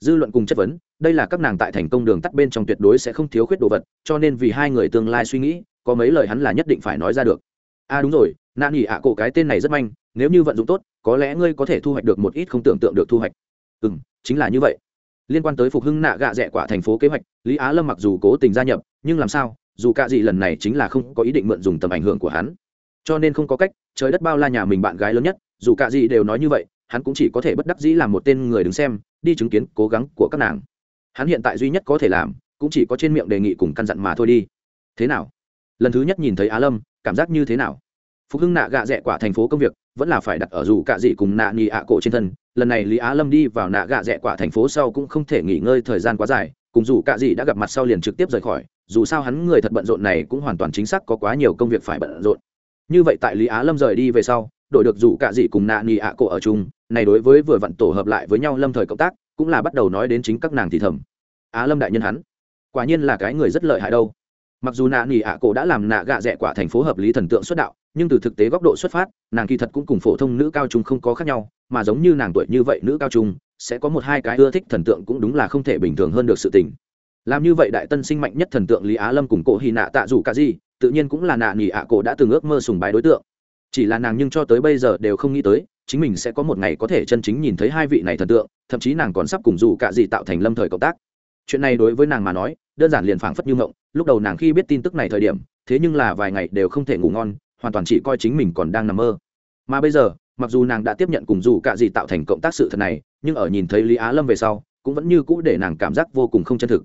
Dư luận cùng chất vấn, đây là các nàng tại thành công đường tắt bên trong tuyệt đối sẽ không thiếu khuyết đồ vật, cho nên vì hai người tương lai suy nghĩ, có mấy lời hắn là nhất định phải nói ra được. A à đúng rồi, nạ nỉ ạ cổ cái tên này rất manh, nếu như vận dụng tốt, có lẽ ngươi có thể thu hoạch được một ít không tưởng tượng được thu hoạch. Ừ m chính là như vậy. Liên quan tới phục hưng nạ gạ rẽ quả thành phố kế hoạch, lý á lâm mặc dù cố tình gia nhập, nhưng làm sao, dù cả gì lần này chính là không có ý định mượn dùng tầm ảnh hưởng của hắn cho nên không có cách, trời đất bao la nhà mình bạn gái lớn nhất, dù cả gì đều nói như vậy, hắn cũng chỉ có thể bất đắc dĩ làm một tên người đứng xem, đi chứng kiến cố gắng của các nàng. Hắn hiện tại duy nhất có thể làm, cũng chỉ có trên miệng đề nghị cùng căn dặn mà thôi đi. Thế nào? Lần thứ nhất nhìn thấy á lâm, cảm giác như thế nào? Phục hưng nạ gạ rẽ quả thành phố công việc, vẫn là phải đặt ở dù cả gì cùng nạ nhì ạ cổ trên thân. Lần này lý á lâm đi vào nạ gạ rẽ quả thành phố sau cũng không thể nghỉ ngơi thời gian quá dài, cùng dù cả gì đã gặp mặt sau liền trực tiếp rời khỏi. Dù sao hắn người thật bận rộn này cũng hoàn toàn chính xác có quá nhiều công việc phải bận rộn như vậy tại lý á lâm rời đi về sau, đổi được rủ cả gì cùng nạ nhì ạ cổ ở chung, này đối với vừa vặn tổ hợp lại với nhau lâm thời cộng tác, cũng là bắt đầu nói đến chính các nàng thì thầm. Á lâm đại nhân hắn, quả nhiên là cái người rất lợi hại đâu. Mặc dù nạ nỉ ạ cổ đã làm nạ gạ rẻ quả thành phố hợp lý thần tượng xuất đạo, nhưng từ thực tế góc độ xuất phát, nàng kỳ thật cũng cùng phổ thông nữ cao trung không có khác nhau, mà giống như nàng tuổi như vậy nữ cao trung, sẽ có một hai cái ưa thích thần tượng cũng đúng là không thể bình thường hơn được sự tình. Làm như vậy đại tân sinh mạnh nhất thần tượng lý á lâm cùng cổ hy nạ tạ dù cả gì tự nhiên cũng là nạ nỉ ạ cổ đã từng ước mơ sùng bái đối tượng. Chỉ là nàng nhưng cho tới bây giờ đều không nghĩ tới, chính mình sẽ có một ngày có thể chân chính nhìn thấy hai vị này thần tượng, thậm chí nàng còn sắp cùng dù cả gì tạo thành lâm thời cộng tác. Chuyện này đối với nàng mà nói, đơn giản liền phảng phất như ngộng lúc đầu nàng khi biết tin tức này thời điểm, thế nhưng là vài ngày đều không thể ngủ ngon, hoàn toàn chỉ coi chính mình còn đang nằm mơ. Mà bây giờ, mặc dù nàng đã tiếp nhận cùng dù cả gì tạo thành cộng tác sự thật này, nhưng ở nhìn thấy lý á lâm về sau, cũng vẫn như cũ để nàng cảm giác vô cùng không chân thực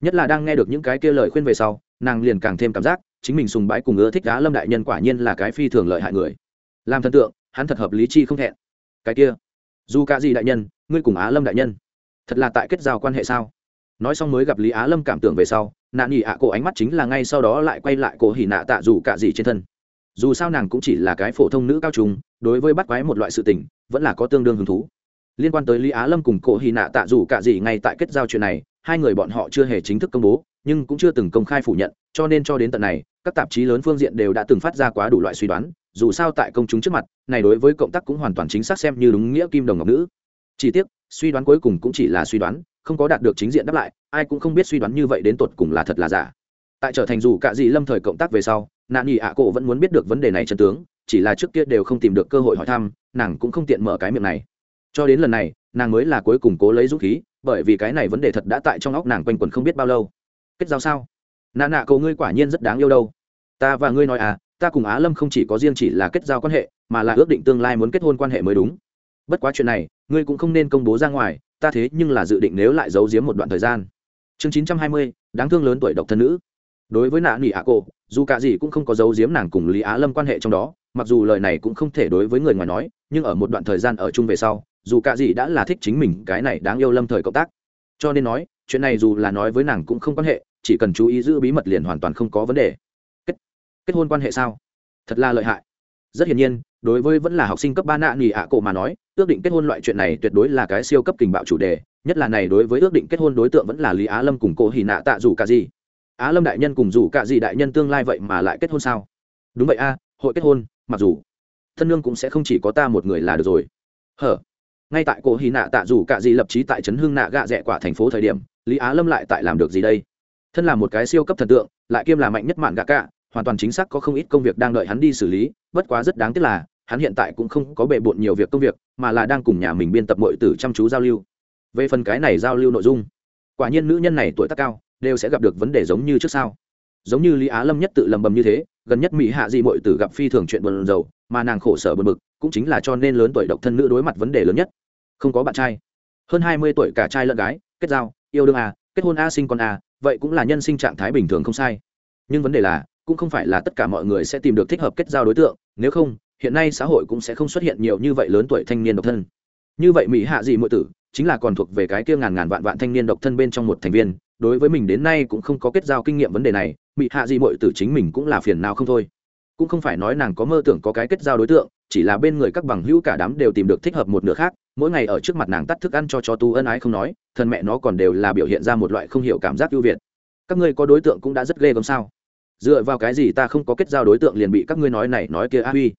nhất là đang nghe được những cái kia lời khuyên về sau, nàng liền càng thêm cảm giác chính mình sùng bái cùng ưa thích á lâm đại nhân quả nhiên là cái phi thường lợi hại người. Làm thần tượng, hắn thật hợp lý chi không thẹn. Cái kia, dù cả gì đại nhân, ngươi cùng á lâm đại nhân, thật là tại kết giao quan hệ sao? Nói xong mới gặp lý á lâm cảm tưởng về sau, nạn nghỉ ạ cổ ánh mắt chính là ngay sau đó lại quay lại cổ hỉ nạ tạ dù cả gì trên thân. Dù sao nàng cũng chỉ là cái phổ thông nữ cao trung, đối với bắt quái một loại sự tình, vẫn là có tương đương hứng thú. Liên quan tới lý á lâm cùng cổ hỉ nạ tạ dù cả gì ngay tại kết giao chuyện này hai người bọn họ chưa hề chính thức công bố, nhưng cũng chưa từng công khai phủ nhận, cho nên cho đến tận này, các tạp chí lớn phương diện đều đã từng phát ra quá đủ loại suy đoán, dù sao tại công chúng trước mặt, này đối với cộng tác cũng hoàn toàn chính xác xem như đúng nghĩa kim đồng ngọc nữ. Chỉ tiếc, suy đoán cuối cùng cũng chỉ là suy đoán, không có đạt được chính diện đáp lại, ai cũng không biết suy đoán như vậy đến tột cùng là thật là giả. Tại trở thành dù cả gì lâm thời cộng tác về sau nạn nhị ạ cổ vẫn muốn biết được vấn đề này chân tướng, chỉ là trước kia đều không tìm được cơ hội hỏi thăm, nàng cũng không tiện mở cái miệng này. Cho đến lần này, nàng mới là cuối cùng cố lấy dũng khí bởi vì cái này vấn đề thật đã tại trong óc nàng quanh quẩn không biết bao lâu. Kết giao sao? Nạ nạ cậu ngươi quả nhiên rất đáng yêu đâu. Ta và ngươi nói à ta cùng á lâm không chỉ có riêng chỉ là kết giao quan hệ, mà là ước định tương lai muốn kết hôn quan hệ mới đúng. Bất quá chuyện này, ngươi cũng không nên công bố ra ngoài, ta thế nhưng là dự định nếu lại giấu giếm một đoạn thời gian. Chương chín trăm hai mươi, đáng thương lớn tuổi độc thân nữ. Đối với nạ nỉ ạ cô dù cả gì cũng không có giấu giếm nàng cùng lý á lâm quan hệ trong đó, mặc dù lời này cũng không thể đối với người ngoài nói, nhưng ở một đoạn thời gian ở chung về sau dù cả gì đã là thích chính mình cái này đáng yêu lâm thời cộng tác. Cho nên nói chuyện này dù là nói với nàng cũng không quan hệ chỉ cần chú ý giữ bí mật liền hoàn toàn không có vấn đề. Kết, kết hôn quan hệ sao? Thật là lợi hại. Rất hiển nhiên đối với vẫn là học sinh cấp ba nạ nghỉ ạ cổ mà nói ước định kết hôn loại chuyện này tuyệt đối là cái siêu cấp kình bạo chủ đề nhất là này đối với ước định kết hôn đối tượng vẫn là lý á lâm cùng cô hì nạ tạ dù cả gì. Á lâm đại nhân cùng dù cả gì đại nhân tương lai vậy mà lại kết hôn sao? Đúng vậy a hội kết hôn mặc dù thân nương cũng sẽ không chỉ có ta một người là được rồi. Hở? Ngay tại cô hy nạ tạ dù cả gì lập trí tại trấn hương nạ gạ rẽ quả thành phố thời điểm, lý á lâm lại tại làm được gì đây? Thân là một cái siêu cấp thần tượng, lại kiêm là mạnh nhất mạn gạ cả, hoàn toàn chính xác có không ít công việc đang đợi hắn đi xử lý, bất quá rất đáng tiếc là, hắn hiện tại cũng không có bề bộn nhiều việc công việc, mà là đang cùng nhà mình biên tập mọi tử chăm chú giao lưu. Về phần cái này giao lưu nội dung, quả nhiên nữ nhân này tuổi tác cao, đều sẽ gặp được vấn đề giống như trước sau giống như lý á lâm nhất tự lầm bầm như thế gần nhất mỹ hạ di mội tử gặp phi thường chuyện buồn rầu, mà nàng khổ sở buồn bực, cũng chính là cho nên lớn tuổi độc thân nữ đối mặt vấn đề lớn nhất. Không có bạn trai. Hơn hai mươi tuổi cả trai lẫn gái, kết giao, yêu đương à kết hôn a sinh con a vậy cũng là nhân sinh trạng thái bình thường không sai. Nhưng vấn đề là, cũng không phải là tất cả mọi người sẽ tìm được thích hợp kết giao đối tượng, nếu không, hiện nay xã hội cũng sẽ không xuất hiện nhiều như vậy lớn tuổi thanh niên độc thân. Như vậy mỹ hạ dị muội tử, chính là còn thuộc về cái kia ngàn ngàn vạn vạn thanh niên độc thân bên trong một thành viên đối với mình đến nay cũng không có kết giao kinh nghiệm vấn đề này mỹ hạ di mội tử chính mình cũng là phiền nào không thôi. Cũng không phải nói nàng có mơ tưởng có cái kết giao đối tượng, chỉ là bên người các bằng hữu cả đám đều tìm được thích hợp một nửa khác, mỗi ngày ở trước mặt nàng tắt thức ăn cho chó tu ân ái không nói, thân mẹ nó còn đều là biểu hiện ra một loại không hiểu cảm giác ưu việt. Các ngươi có đối tượng cũng đã rất ghê gớm sao? Dựa vào cái gì ta không có kết giao đối tượng liền bị các ngươi nói này nói kia a huy?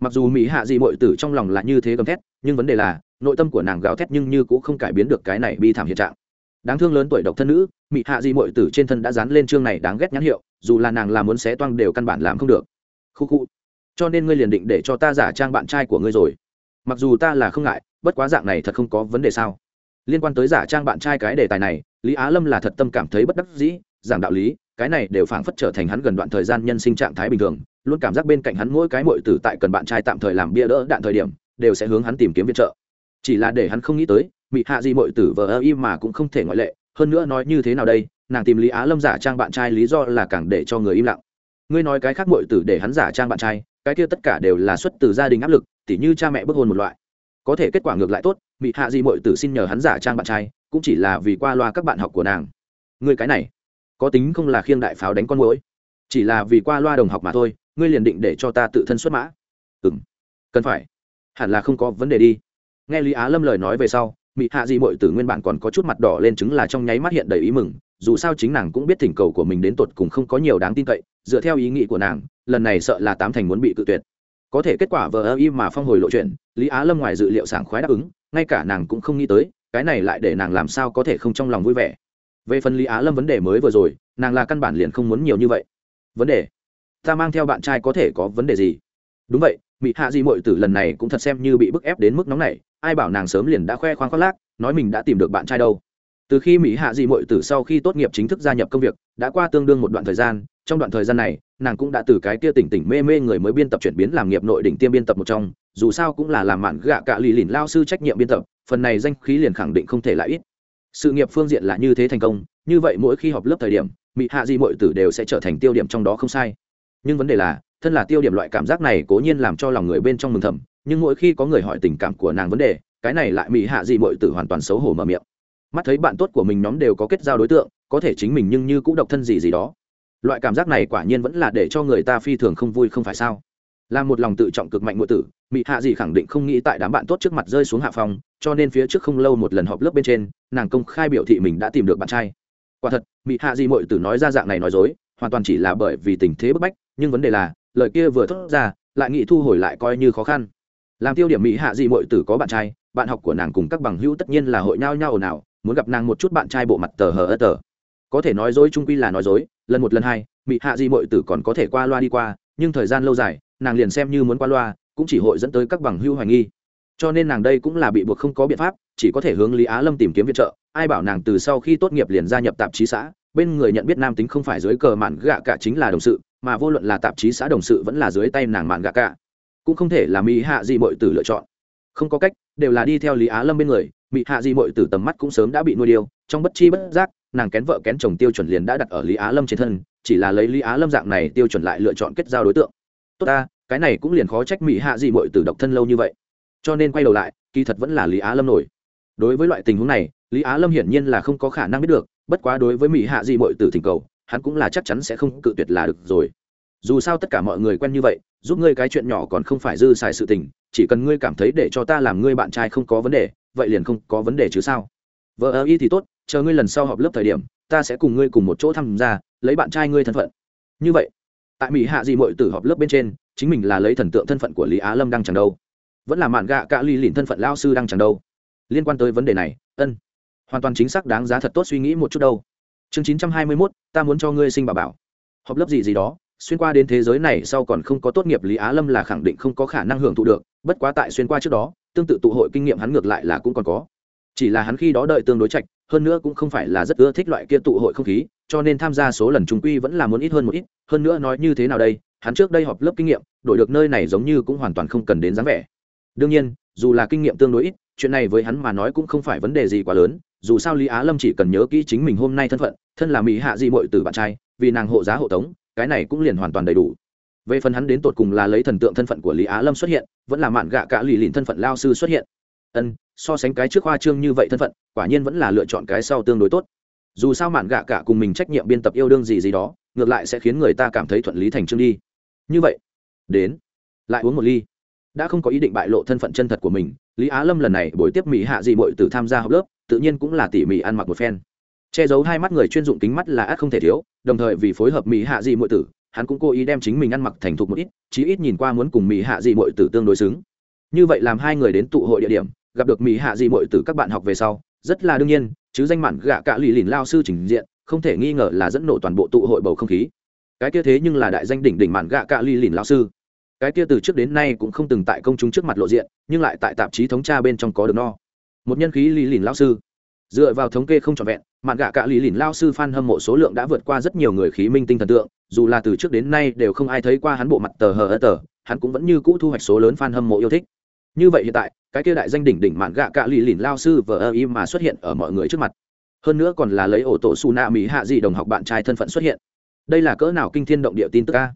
Mặc dù mỹ hạ dị mội tử trong lòng là như thế gầm thét, nhưng vấn đề là, nội tâm của nàng gào thét nhưng như cũng không cải biến được cái này bi thảm hiện trạng đáng thương lớn tuổi độc thân nữ, mị hạ di mội tử trên thân đã dán lên chương này đáng ghét nhãn hiệu, dù là nàng làm muốn xé toang đều căn bản làm không được. Khu khu. Cho nên ngươi liền định để cho ta giả trang bạn trai của ngươi rồi. Mặc dù ta là không ngại, bất quá dạng này thật không có vấn đề sao? Liên quan tới giả trang bạn trai cái đề tài này, lý á lâm là thật tâm cảm thấy bất đắc dĩ, giảng đạo lý, cái này đều phảng phất trở thành hắn gần đoạn thời gian nhân sinh trạng thái bình thường, luôn cảm giác bên cạnh hắn mỗi cái mội tử tại cần bạn trai tạm thời làm bia đỡ đạn thời điểm, đều sẽ hướng hắn tìm kiếm viện trợ chỉ là để hắn không nghĩ tới bị hạ gì mọi tử vờ ơ y mà cũng không thể ngoại lệ. Hơn nữa nói như thế nào đây? Nàng tìm lý á lâm giả trang bạn trai, lý do là càng để cho người im lặng. Ngươi nói cái khác mọi tử để hắn giả trang bạn trai, cái kia tất cả đều là xuất từ gia đình áp lực, tỉ như cha mẹ bức hôn một loại. Có thể kết quả ngược lại tốt bị hạ gì mọi tử xin nhờ hắn giả trang bạn trai, cũng chỉ là vì qua loa các bạn học của nàng. Ngươi cái này, có tính không là khiêng đại pháo đánh con mũi chỉ là vì qua loa đồng học mà thôi, ngươi liền định để cho ta tự thân xuất mã. Ừ m cần phải. Hẳn là không có vấn đề đi nghe lý á lâm lời nói về sau, mị hạ dị mội tử nguyên bản còn có chút mặt đỏ lên chứng là trong nháy mắt hiện đầy ý mừng, dù sao chính nàng cũng biết thỉnh cầu của mình đến tột cùng không có nhiều đáng tin cậy, dựa theo ý nghĩ của nàng, lần này sợ là tám thành muốn bị cự tuyệt. Có thể kết quả vờ ơ y mà phong hồi lộ chuyện, lý á lâm ngoài dự liệu sảng khoái đáp ứng, ngay cả nàng cũng không nghĩ tới, cái này lại để nàng làm sao có thể không trong lòng vui vẻ. Về phần lý á lâm vấn đề mới vừa rồi, nàng là căn bản liền không muốn nhiều như vậy. Vấn đề? Ta mang theo bạn trai có thể có vấn đề gì? Đúng vậy, mị hạ di mội tử lần này cũng thật xem như bị bức ép đến mức nóng này ai bảo nàng sớm liền đã khoe khoang khoác lác, nói mình đã tìm được bạn trai đâu. Từ khi mỹ hạ di mội tử sau khi tốt nghiệp chính thức gia nhập công việc, đã qua tương đương một đoạn thời gian, trong đoạn thời gian này, nàng cũng đã từ cái kia tỉnh tỉnh mê mê người mới biên tập chuyển biến làm nghiệp nội đỉnh tiêm biên tập một trong, dù sao cũng là làm mạn gạ cạ lì lìn lao sư trách nhiệm biên tập, phần này danh khí liền khẳng định không thể lại ít. Sự nghiệp phương diện là như thế thành công, như vậy mỗi khi họp lớp thời điểm, mỹ hạ di mội tử đều sẽ trở thành tiêu điểm trong đó không sai. Nhưng vấn đề là, thân là tiêu điểm loại cảm giác này cố nhiên làm cho lòng người bên trong mừng thầm nhưng mỗi khi có người hỏi tình cảm của nàng vấn đề, cái này lại mỹ hạ dị mọi tử hoàn toàn xấu hổ mở miệng. Mắt thấy bạn tốt của mình nhóm đều có kết giao đối tượng, có thể chính mình nhưng như cũng độc thân gì gì đó. Loại cảm giác này quả nhiên vẫn là để cho người ta phi thường không vui không phải sao? Là một lòng tự trọng cực mạnh ngụy tử mỹ hạ dị khẳng định không nghĩ tại đám bạn tốt trước mặt rơi xuống hạ phòng cho nên phía trước không lâu một lần họp lớp bên trên, nàng công khai biểu thị mình đã tìm được bạn trai. Quả thật mỹ hạ dị mọi tử nói ra dạng này nói dối, hoàn toàn chỉ là bởi vì tình thế bức bách, nhưng vấn đề là, lời kia vừa thốt ra, lại nghĩ thu hồi lại coi như khó khăn làm tiêu điểm mỹ hạ dị mội tử có bạn trai, bạn học của nàng cùng các bằng hữu tất nhiên là hội nhau nhau ồn ào, muốn gặp nàng một chút bạn trai bộ mặt tờ hờ ơ tờ. Có thể nói dối trung quy là nói dối, lần một lần hai, mỹ hạ dị mội tử còn có thể qua loa đi qua, nhưng thời gian lâu dài, nàng liền xem như muốn qua loa, cũng chỉ hội dẫn tới các bằng hữu hoài nghi. Cho nên nàng đây cũng là bị buộc không có biện pháp, chỉ có thể hướng lý á lâm tìm kiếm viện trợ, ai bảo nàng từ sau khi tốt nghiệp liền gia nhập tạp chí xã, bên người nhận biết nam tính không phải dưới cờ mạn gạ cả chính là đồng sự, mà vô luận là tạp chí xã đồng sự vẫn là dưới tay nàng mạn gạ cả cũng không thể là mỹ hạ gì mọi tử lựa chọn. Không có cách, đều là đi theo lý á lâm bên người, mỹ hạ gì mọi tử tầm mắt cũng sớm đã bị nuôi điêu, trong bất chi bất giác, nàng kén vợ kén chồng tiêu chuẩn liền đã đặt ở lý á lâm trên thân, chỉ là lấy lý á lâm dạng này tiêu chuẩn lại lựa chọn kết giao đối tượng. Tốt ta, cái này cũng liền khó trách mỹ hạ gì mọi tử độc thân lâu như vậy. Cho nên quay đầu lại, kỳ thật vẫn là lý á lâm nổi. Đối với loại tình huống này, lý á lâm hiển nhiên là không có khả năng biết được, bất quá đối với mỹ hạ dị mọi tử thỉnh cầu, hắn cũng là chắc chắn sẽ không cự tuyệt là được rồi dù sao tất cả mọi người quen như vậy, giúp ngươi cái chuyện nhỏ còn không phải dư xài sự tình, chỉ cần ngươi cảm thấy để cho ta làm ngươi bạn trai không có vấn đề, vậy liền không có vấn đề chứ sao? Vợ ơ y thì tốt, chờ ngươi lần sau họp lớp thời điểm, ta sẽ cùng ngươi cùng một chỗ tham gia, lấy bạn trai ngươi thân phận. Như vậy, tại mỹ hạ dị mội tử họp lớp bên trên, chính mình là lấy thần tượng thân phận của lý á lâm đang chẳng đâu. Vẫn là mạn gạ cạ ly lìn thân phận lao sư đang chẳng đâu. Liên quan tới vấn đề này, ân, hoàn toàn chính xác đáng giá thật tốt suy nghĩ một chút đâu. Chương chín trăm hai mươi mốt, ta muốn cho ngươi sinh bà bảo. Họp lớp gì gì đó xuyên qua đến thế giới này sau còn không có tốt nghiệp lý á lâm là khẳng định không có khả năng hưởng thụ được, bất quá tại xuyên qua trước đó, tương tự tụ hội kinh nghiệm hắn ngược lại là cũng còn có. Chỉ là hắn khi đó đợi tương đối chạch, hơn nữa cũng không phải là rất ưa thích loại kia tụ hội không khí, cho nên tham gia số lần trung quy vẫn là muốn ít hơn một ít, hơn nữa nói như thế nào đây, hắn trước đây họp lớp kinh nghiệm, đổi được nơi này giống như cũng hoàn toàn không cần đến dáng vẻ. Đương nhiên, dù là kinh nghiệm tương đối ít, chuyện này với hắn mà nói cũng không phải vấn đề gì quá lớn, dù sao lý á lâm chỉ cần nhớ kỹ chính mình hôm nay thân phận, thân là mỹ hạ di mội từ bạn trai, vì nàng hộ giá hộ tống cái này cũng liền hoàn toàn đầy đủ. Về phần hắn đến tột cùng là lấy thần tượng thân phận của lý á lâm xuất hiện, vẫn là mạn gạ cả lì lìn thân phận lao sư xuất hiện. Ân, so sánh cái trước khoa trương như vậy thân phận, quả nhiên vẫn là lựa chọn cái sau tương đối tốt. Dù sao mạn gạ cả cùng mình trách nhiệm biên tập yêu đương gì gì đó, ngược lại sẽ khiến người ta cảm thấy thuận lý thành chương đi. Như vậy, đến, lại uống một ly. Đã không có ý định bại lộ thân phận chân thật của mình, lý á lâm lần này buổi tiếp mỹ hạ dị bội từ tham gia học lớp, tự nhiên cũng là tỉ mỉ ăn mặc một phen che giấu hai mắt người chuyên dụng kính mắt là ác không thể thiếu, đồng thời vì phối hợp mỹ hạ dị mọi tử, hắn cũng cố ý đem chính mình ăn mặc thành thục một ít, chí ít nhìn qua muốn cùng mỹ hạ dị mọi tử tương đối xứng. Như vậy làm hai người đến tụ hội địa điểm, gặp được mỹ hạ dị mọi tử các bạn học về sau, rất là đương nhiên, chứ danh mạn gạ cả lì lìn lao sư trình diện, không thể nghi ngờ là dẫn nổ toàn bộ tụ hội bầu không khí. Cái kia thế nhưng là đại danh đỉnh đỉnh mạn gạ cả lì lìn lao sư. Cái kia từ trước đến nay cũng không từng tại công chúng trước mặt lộ diện, nhưng lại tại tạp chí thống tra bên trong có được no. Một nhân khí lì lìn lao sư. Dựa vào thống kê không trọn vẹn mạn gạ cạ lì lìn lao sư f a n hâm mộ số lượng đã vượt qua rất nhiều người khí minh tinh thần tượng, dù là từ trước đến nay đều không ai thấy qua hắn bộ mặt tờ hờ ơ tờ, hắn cũng vẫn như cũ thu hoạch số lớn f a n hâm mộ yêu thích. Như vậy hiện tại, cái kia đại danh đỉnh đỉnh mạn gạ cạ lì lìn lao sư vờ ơ y mà xuất hiện ở mọi người trước mặt. Hơn nữa còn là lấy ổ tổ su na mỹ hạ dị đồng học bạn trai thân phận xuất hiện. Đây là cỡ nào kinh thiên động địa tin tức ca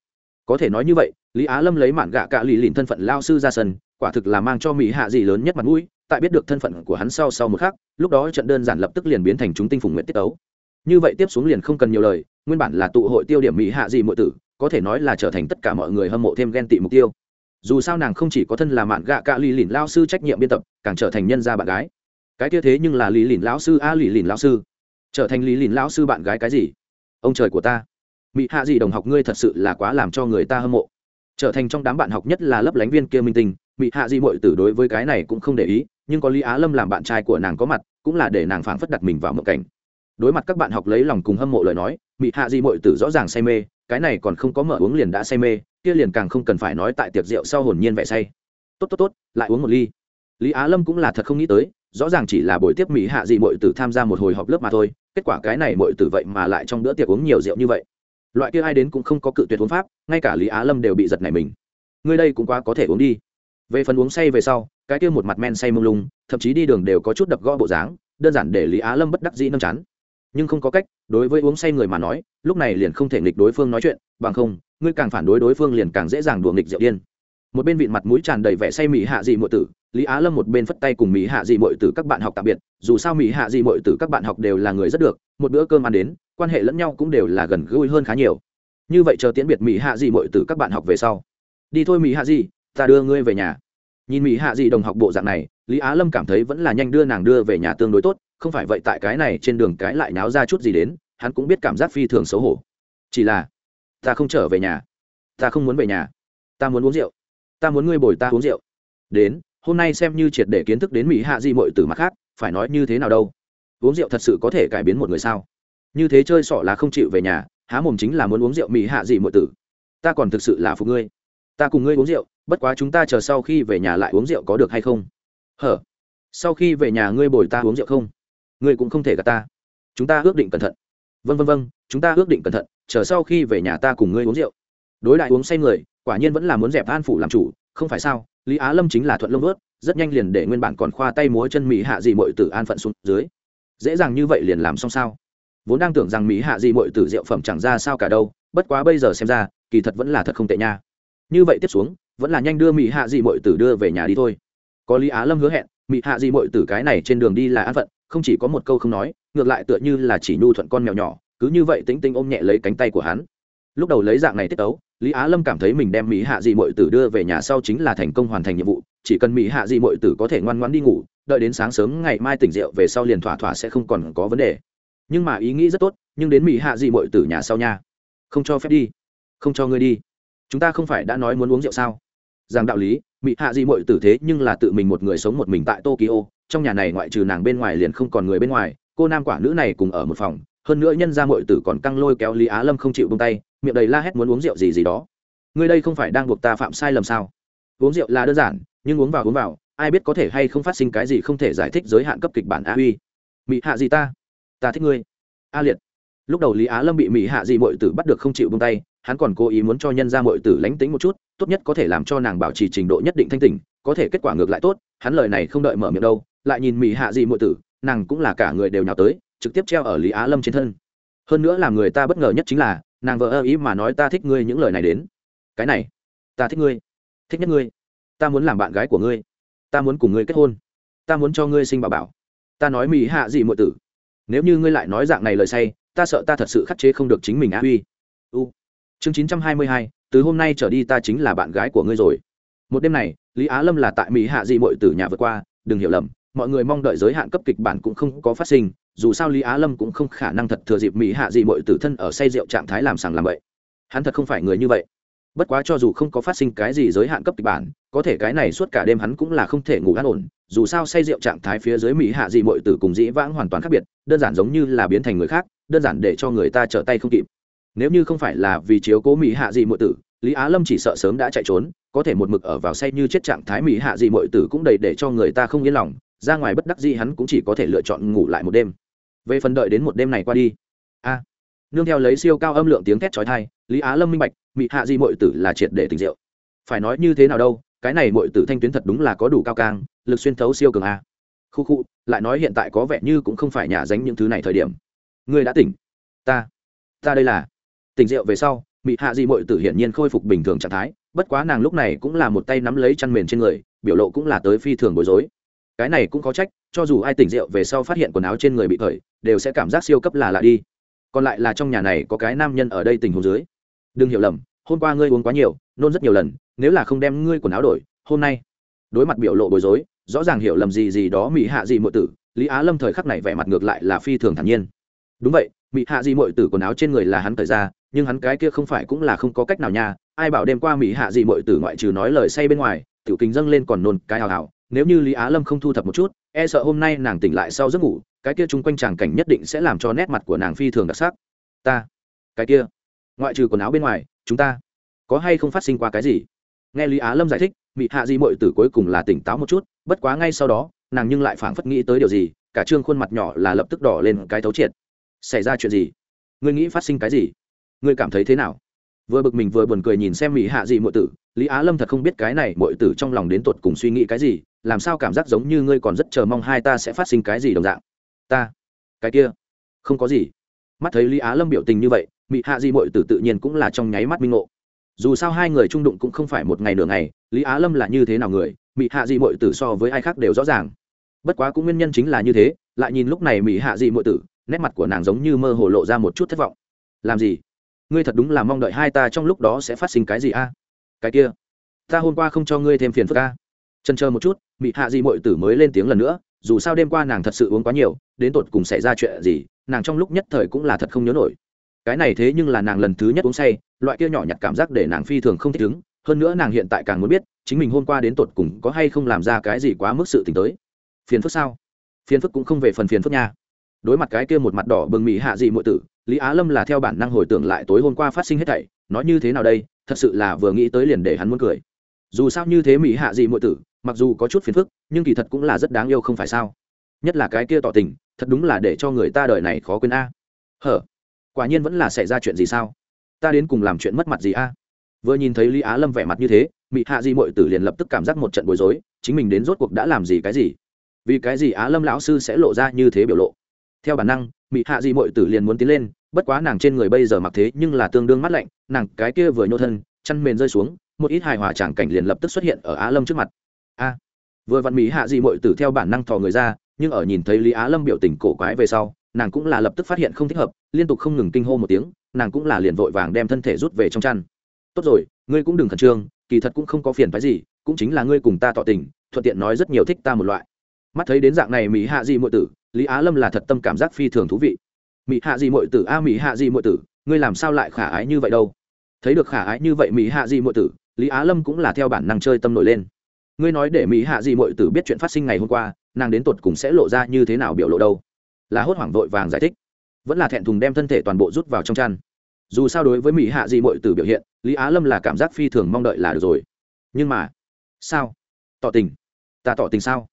có thể nói như vậy, lý á lâm lấy mạn gạ cạ lì lìn thân phận lao sư ra sân, quả thực là mang cho mỹ hạ dị lớn nhất mặt mũi tại biết được thân phận của hắn sau sau một khắc, lúc đó trận đơn giản lập tức liền biến thành chúng tinh phùng nguyện tiết ấu như vậy tiếp xuống liền không cần nhiều lời, nguyên bản là tụ hội tiêu điểm mỹ hạ dị mọi tử, có thể nói là trở thành tất cả mọi người hâm mộ thêm ghen tị mục tiêu. Dù sao nàng không chỉ có thân là mạn gạ cạ lì lìn lao sư trách nhiệm biên tập, càng trở thành nhân gia bạn gái. Cái kia thế nhưng là lì lìn lão sư a lì lìn lão sư. Trở thành lì lìn lão sư bạn gái cái gì? Ông trời của ta. Mỹ hạ gì đồng học ngươi thật sự là quá làm cho người ta hâm mộ. Trở thành trong đám bạn học nhất là lớp lánh viên kia minh tinh, mỹ hạ di muội tử đối với cái này cũng không để ý nhưng có lý á lâm làm bạn trai của nàng có mặt cũng là để nàng phảng phất đặt mình vào mộng cảnh đối mặt các bạn học lấy lòng cùng hâm mộ lời nói mị hạ di mội tử rõ ràng say mê cái này còn không có mở uống liền đã say mê kia liền càng không cần phải nói tại tiệc rượu sau hồn nhiên vẻ say tốt tốt tốt lại uống một ly lý á lâm cũng là thật không nghĩ tới rõ ràng chỉ là buổi tiếp mỹ hạ dị mội tử tham gia một hồi họp lớp mà thôi kết quả cái này mội tử vậy mà lại trong bữa tiệc uống nhiều rượu như vậy loại kia ai đến cũng không có cự tuyệt uống pháp ngay cả lý á lâm đều bị giật này mình ngươi đây cũng quá có thể uống đi về phần uống say về sau, cái kia một mặt men say mông lung, thậm chí đi đường đều có chút đập gõ bộ dáng, đơn giản để lý á lâm bất đắc dĩ nâng chán. Nhưng không có cách, đối với uống say người mà nói, lúc này liền không thể nghịch đối phương nói chuyện, bằng không, ngươi càng phản đối đối phương liền càng dễ dàng đùa nghịch rượu điên. Một bên vịn mặt mũi tràn đầy vẻ say mỹ hạ dị mọi tử, lý á lâm một bên phất tay cùng mỹ hạ dị mọi tử các bạn học tạm biệt, dù sao mỹ hạ dị mọi tử các bạn học đều là người rất được, một bữa cơm ăn đến, quan hệ lẫn nhau cũng đều là gần gũi hơn khá nhiều. Như vậy chờ tiễn biệt mỹ hạ dị mọi tử các bạn học về sau. Đi thôi mỹ hạ dị ta đưa ngươi về nhà. Nhìn mỹ hạ dị đồng học bộ dạng này, lý á lâm cảm thấy vẫn là nhanh đưa nàng đưa về nhà tương đối tốt, không phải vậy tại cái này trên đường cái lại náo ra chút gì đến, hắn cũng biết cảm giác phi thường xấu hổ. Chỉ là, ta không trở về nhà. Ta không muốn về nhà. Ta muốn uống rượu. Ta muốn ngươi bồi ta uống rượu. Đến, hôm nay xem như triệt để kiến thức đến mỹ hạ di mội từ mặt khác, phải nói như thế nào đâu? Uống rượu thật sự có thể cải biến một người sao? Như thế chơi sỏ là không chịu về nhà, há mồm chính là muốn uống rượu mỹ hạ di mội tử ta còn thực sự là phụ ngươi. Ta cùng ngươi uống rượu bất quá chúng ta chờ sau khi về nhà lại uống rượu có được hay không? Hở? Sau khi về nhà ngươi bồi ta uống rượu không? Ngươi cũng không thể gạt ta. Chúng ta ước định cẩn thận. Vân vân vân chúng ta ước định cẩn thận, chờ sau khi về nhà ta cùng ngươi uống rượu. Đối đại uống say người, quả nhiên vẫn là muốn dẹp an phủ làm chủ, không phải sao? Lý á lâm chính là thuận lông vớt rất nhanh liền để nguyên bản còn khoa tay múa chân mỹ hạ dị mội tử an phận xuống dưới. Dễ dàng như vậy liền làm xong sao? Vốn đang tưởng rằng mỹ hạ dị mội tử rượu phẩm chẳng ra sao cả đâu, bất quá bây giờ xem ra, kỳ thật vẫn là thật không tệ nha. Như vậy tiếp xuống vẫn là nhanh đưa mỹ hạ dị mội tử đưa về nhà đi thôi. Có lý á lâm hứa hẹn mỹ hạ dị mội tử cái này trên đường đi là an phận, không chỉ có một câu không nói, ngược lại tựa như là chỉ nhu thuận con mèo nhỏ, cứ như vậy tính tinh ôm nhẹ lấy cánh tay của hắn. Lúc đầu lấy dạng này tiết tấu, lý á lâm cảm thấy mình đem mỹ hạ dị mội tử đưa về nhà sau chính là thành công hoàn thành nhiệm vụ, chỉ cần mỹ hạ dị mội tử có thể ngoan ngoan đi ngủ, đợi đến sáng sớm ngày mai tỉnh rượu về sau liền thỏa thỏa sẽ không còn có vấn đề. Nhưng mà ý nghĩ rất tốt, nhưng đến mỹ hạ dị mội tử nhà sau nha. Không cho phép đi. Không cho ngươi đi. Chúng ta không phải đã nói muốn uống rượu sao? Rằng đạo lý mỹ hạ dị mội tử thế nhưng là tự mình một người sống một mình tại tokyo, trong nhà này ngoại trừ nàng bên ngoài liền không còn người bên ngoài, cô nam quả nữ này cùng ở một phòng, hơn nữa nhân ra mội tử còn căng lôi kéo lý á lâm không chịu bông tay, miệng đầy la hét muốn uống rượu gì gì đó. Ngươi đây không phải đang buộc ta phạm sai lầm sao? Uống rượu là đơn giản, nhưng uống vào uống vào, ai biết có thể hay không phát sinh cái gì không thể giải thích giới hạn cấp kịch bản a uy mỹ hạ gì ta ta thích ngươi. A liệt lúc đầu lý á lâm bị mỹ hạ Dị mội tử bắt được không chịu bông tay, hắn còn cố ý muốn cho nhân ra mội tử lánh tính một chút, tốt nhất có thể làm cho nàng bảo trì trình độ nhất định thanh tỉnh, có thể kết quả ngược lại tốt, hắn lời này không đợi mở miệng đâu, lại nhìn mỹ hạ Dị mội tử, nàng cũng là cả người đều nhào tới, trực tiếp treo ở lý á lâm trên thân. Hơn nữa làm người ta bất ngờ nhất chính là, nàng vợ ơ ý mà nói ta thích ngươi những lời này đến. Cái này, ta thích ngươi, thích nhất ngươi, ta muốn làm bạn gái của ngươi, ta muốn cùng ngươi kết hôn, ta muốn cho ngươi sinh bảo bảo, ta nói mỹ hạ Dị muội tử, nếu như ngươi lại nói dạng này lời say ta sợ ta thật sự khắc chế không được chính mình á uy u. Chương chín trăm hai mươi hai, từ hôm nay trở đi ta chính là bạn gái của ngươi rồi. Một đêm này, lý á lâm là tại mỹ hạ dị muội tử nhà vượt qua, đừng hiểu lầm, mọi người mong đợi giới hạn cấp kịch bản cũng không có phát sinh, dù sao lý á lâm cũng không khả năng thật thừa dịp mỹ hạ dị muội tử thân ở say rượu trạng thái làm sàng làm vậy hắn thật không phải người như vậy bất quá cho dù không có phát sinh cái gì giới hạn cấp kịch bản, có thể cái này suốt cả đêm hắn cũng là không thể ngủ an ổn, dù sao say rượu trạng thái phía dưới mỹ hạ dị muội tử cùng dĩ vãng hoàn toàn khác biệt, đơn giản giống như là biến thành người khác, đơn giản để cho người ta trở tay không kịp. Nếu như không phải là vì chiếu cố mỹ hạ dị muội tử, lý á lâm chỉ sợ sớm đã chạy trốn, có thể một mực ở vào say như chết trạng thái mỹ hạ dị muội tử cũng đầy để cho người ta không yên lòng, ra ngoài bất đắc gì hắn cũng chỉ có thể lựa chọn ngủ lại một đêm. Về phần đợi đến một đêm này qua đi. A nương theo lấy siêu cao âm lượng tiếng thét chói tai, lý á lâm minh bạch mỹ hạ di muội tử là triệt để tỉnh rượu. Phải nói như thế nào đâu, cái này muội tử thanh tuyến thật đúng là có đủ cao cang, lực xuyên thấu siêu cường a. Khu khu, lại nói hiện tại có vẻ như cũng không phải nhà dánh những thứ này thời điểm. Ngươi đã tỉnh. Ta ta đây là tỉnh rượu về sau. Mỹ hạ di mội tử hiển nhiên khôi phục bình thường trạng thái, bất quá nàng lúc này cũng là một tay nắm lấy chăn mền trên người, biểu lộ cũng là tới phi thường bối rối. Cái này cũng có trách, cho dù ai tỉnh rượu về sau phát hiện quần áo trên người bị cởi đều sẽ cảm giác siêu cấp là lạ đi còn lại là trong nhà này có cái nam nhân ở đây tình hồ dưới. Đừng hiểu lầm, hôm qua ngươi uống quá nhiều, nôn rất nhiều lần, nếu là không đem ngươi quần áo đổi, hôm nay. Đối mặt biểu lộ bối rối, rõ ràng hiểu lầm gì gì đó mỹ hạ gì mọi tử, lý á lâm thời khắc này vẻ mặt ngược lại là phi thường thản nhiên. Đúng vậy mỹ hạ gì mọi tử quần áo trên người là hắn thời ra, nhưng hắn cái kia không phải cũng là không có cách nào nha, ai bảo đêm qua mỹ hạ gì mọi tử ngoại trừ nói lời say bên ngoài, tiểu kính dâng lên còn nôn cái hào hào, nếu như lý á lâm không thu thập một chút e sợ hôm nay nàng tỉnh lại sau giấc ngủ cái kia chung quanh tràng cảnh nhất định sẽ làm cho nét mặt của nàng phi thường đặc sắc. Ta, cái kia, ngoại trừ quần áo bên ngoài, chúng ta có hay không phát sinh qua cái gì? Nghe lý á lâm giải thích, mị hạ di mội tử cuối cùng là tỉnh táo một chút, bất quá ngay sau đó, nàng nhưng lại phảng phất nghĩ tới điều gì, cả trương khuôn mặt nhỏ là lập tức đỏ lên cái thấu triệt. Xảy ra chuyện gì? Ngươi nghĩ phát sinh cái gì? Ngươi cảm thấy thế nào? Vừa bực mình vừa buồn cười nhìn xem mỹ hạ dị mội tử, lý á lâm thật không biết cái này mội tử trong lòng đến tột cùng suy nghĩ cái gì, làm sao cảm giác giống như ngươi còn rất chờ mong hai ta sẽ phát sinh cái gì đồng dạng ta, cái kia, không có gì. Mắt thấy lý á lâm biểu tình như vậy, mị hạ Di mội tử tự nhiên cũng là trong nháy mắt minh ngộ. Dù sao hai người trung đụng cũng không phải một ngày nửa ngày, lý á lâm là như thế nào người, mị hạ Di mội tử so với ai khác đều rõ ràng. Bất quá cũng nguyên nhân chính là như thế, lại nhìn lúc này mị hạ Di mội tử, nét mặt của nàng giống như mơ hồ lộ ra một chút thất vọng. Làm gì? Ngươi thật đúng là mong đợi hai ta trong lúc đó sẽ phát sinh cái gì a? Cái kia, ta hôm qua không cho ngươi thêm phiền phức a. Chân chờ một chút, mị hạ Di mội tử mới lên tiếng lần nữa dù sao đêm qua nàng thật sự uống quá nhiều, đến tột cùng xảy ra chuyện gì, nàng trong lúc nhất thời cũng là thật không nhớ nổi. Cái này thế nhưng là nàng lần thứ nhất uống say, loại kia nhỏ nhặt cảm giác để nàng phi thường không thích ứng. Hơn nữa nàng hiện tại càng muốn biết, chính mình hôm qua đến tột cùng có hay không làm ra cái gì quá mức sự t ì n h tới. Phiền phức sao? Phiền phức cũng không về phần phiền phức nha. Đối mặt cái kia một mặt đỏ bừng mỹ hạ dị mội tử, lý á lâm là theo bản năng hồi tưởng lại tối hôm qua phát sinh hết thảy, nói như thế nào đây, thật sự là vừa nghĩ tới liền để hắn muốn cười. Dù sao như thế mỹ hạ dị mội tử mặc dù có chút phiền phức, nhưng kỳ thật cũng là rất đáng yêu không phải sao? Nhất là cái kia tỏ tình, thật đúng là để cho người ta đời này khó quên a. Hở, quả nhiên vẫn là xảy ra chuyện gì sao? Ta đến cùng làm chuyện mất mặt gì a? Vừa nhìn thấy lý á lâm vẻ mặt như thế, mị hạ di mội tử liền lập tức cảm giác một trận bối rối, chính mình đến rốt cuộc đã làm gì cái gì? Vì cái gì á lâm lão sư sẽ lộ ra như thế biểu lộ? Theo bản năng, mị hạ di mội tử liền muốn tiến lên, bất quá nàng trên người bây giờ mặc thế nhưng là tương đương mắt lạnh, nàng cái kia vừa nhô thân, chăn mền rơi xuống, một ít hài hòa tràng cảnh liền lập tức xuất hiện ở á lâm trước mặt a vừa vặn mỹ hạ dị mội tử theo bản năng thò người ra, nhưng ở nhìn thấy lý á lâm biểu tình cổ quái về sau, nàng cũng là lập tức phát hiện không thích hợp, liên tục không ngừng kinh hô một tiếng, nàng cũng là liền vội vàng đem thân thể rút về trong chăn. Tốt rồi, ngươi cũng đừng khẩn trương, kỳ thật cũng không có phiền phái gì, cũng chính là ngươi cùng ta tỏ tình, thuận tiện nói rất nhiều thích ta một loại. Mắt thấy đến dạng này mỹ hạ dị muội tử, lý á lâm là thật tâm cảm giác phi thường thú vị. Mỹ hạ dị muội tử, a mỹ hạ dị muội tử, ngươi làm sao lại khả ái như vậy đâu? Thấy được khả ái như vậy mỹ hạ dị muội tử, lý á lâm cũng là theo bản năng chơi tâm nổi lên ngươi nói để mỹ hạ di muội tử biết chuyện phát sinh ngày hôm qua, nàng đến tột cùng sẽ lộ ra như thế nào biểu lộ đâu? Là hốt hoảng vội vàng giải thích. Vẫn là thẹn thùng đem thân thể toàn bộ rút vào trong chăn. Dù sao đối với mỹ hạ dị mội tử biểu hiện, lý á lâm là cảm giác phi thường mong đợi là được rồi. Nhưng mà, sao? Tỏ tình. Ta tỏ tình sao?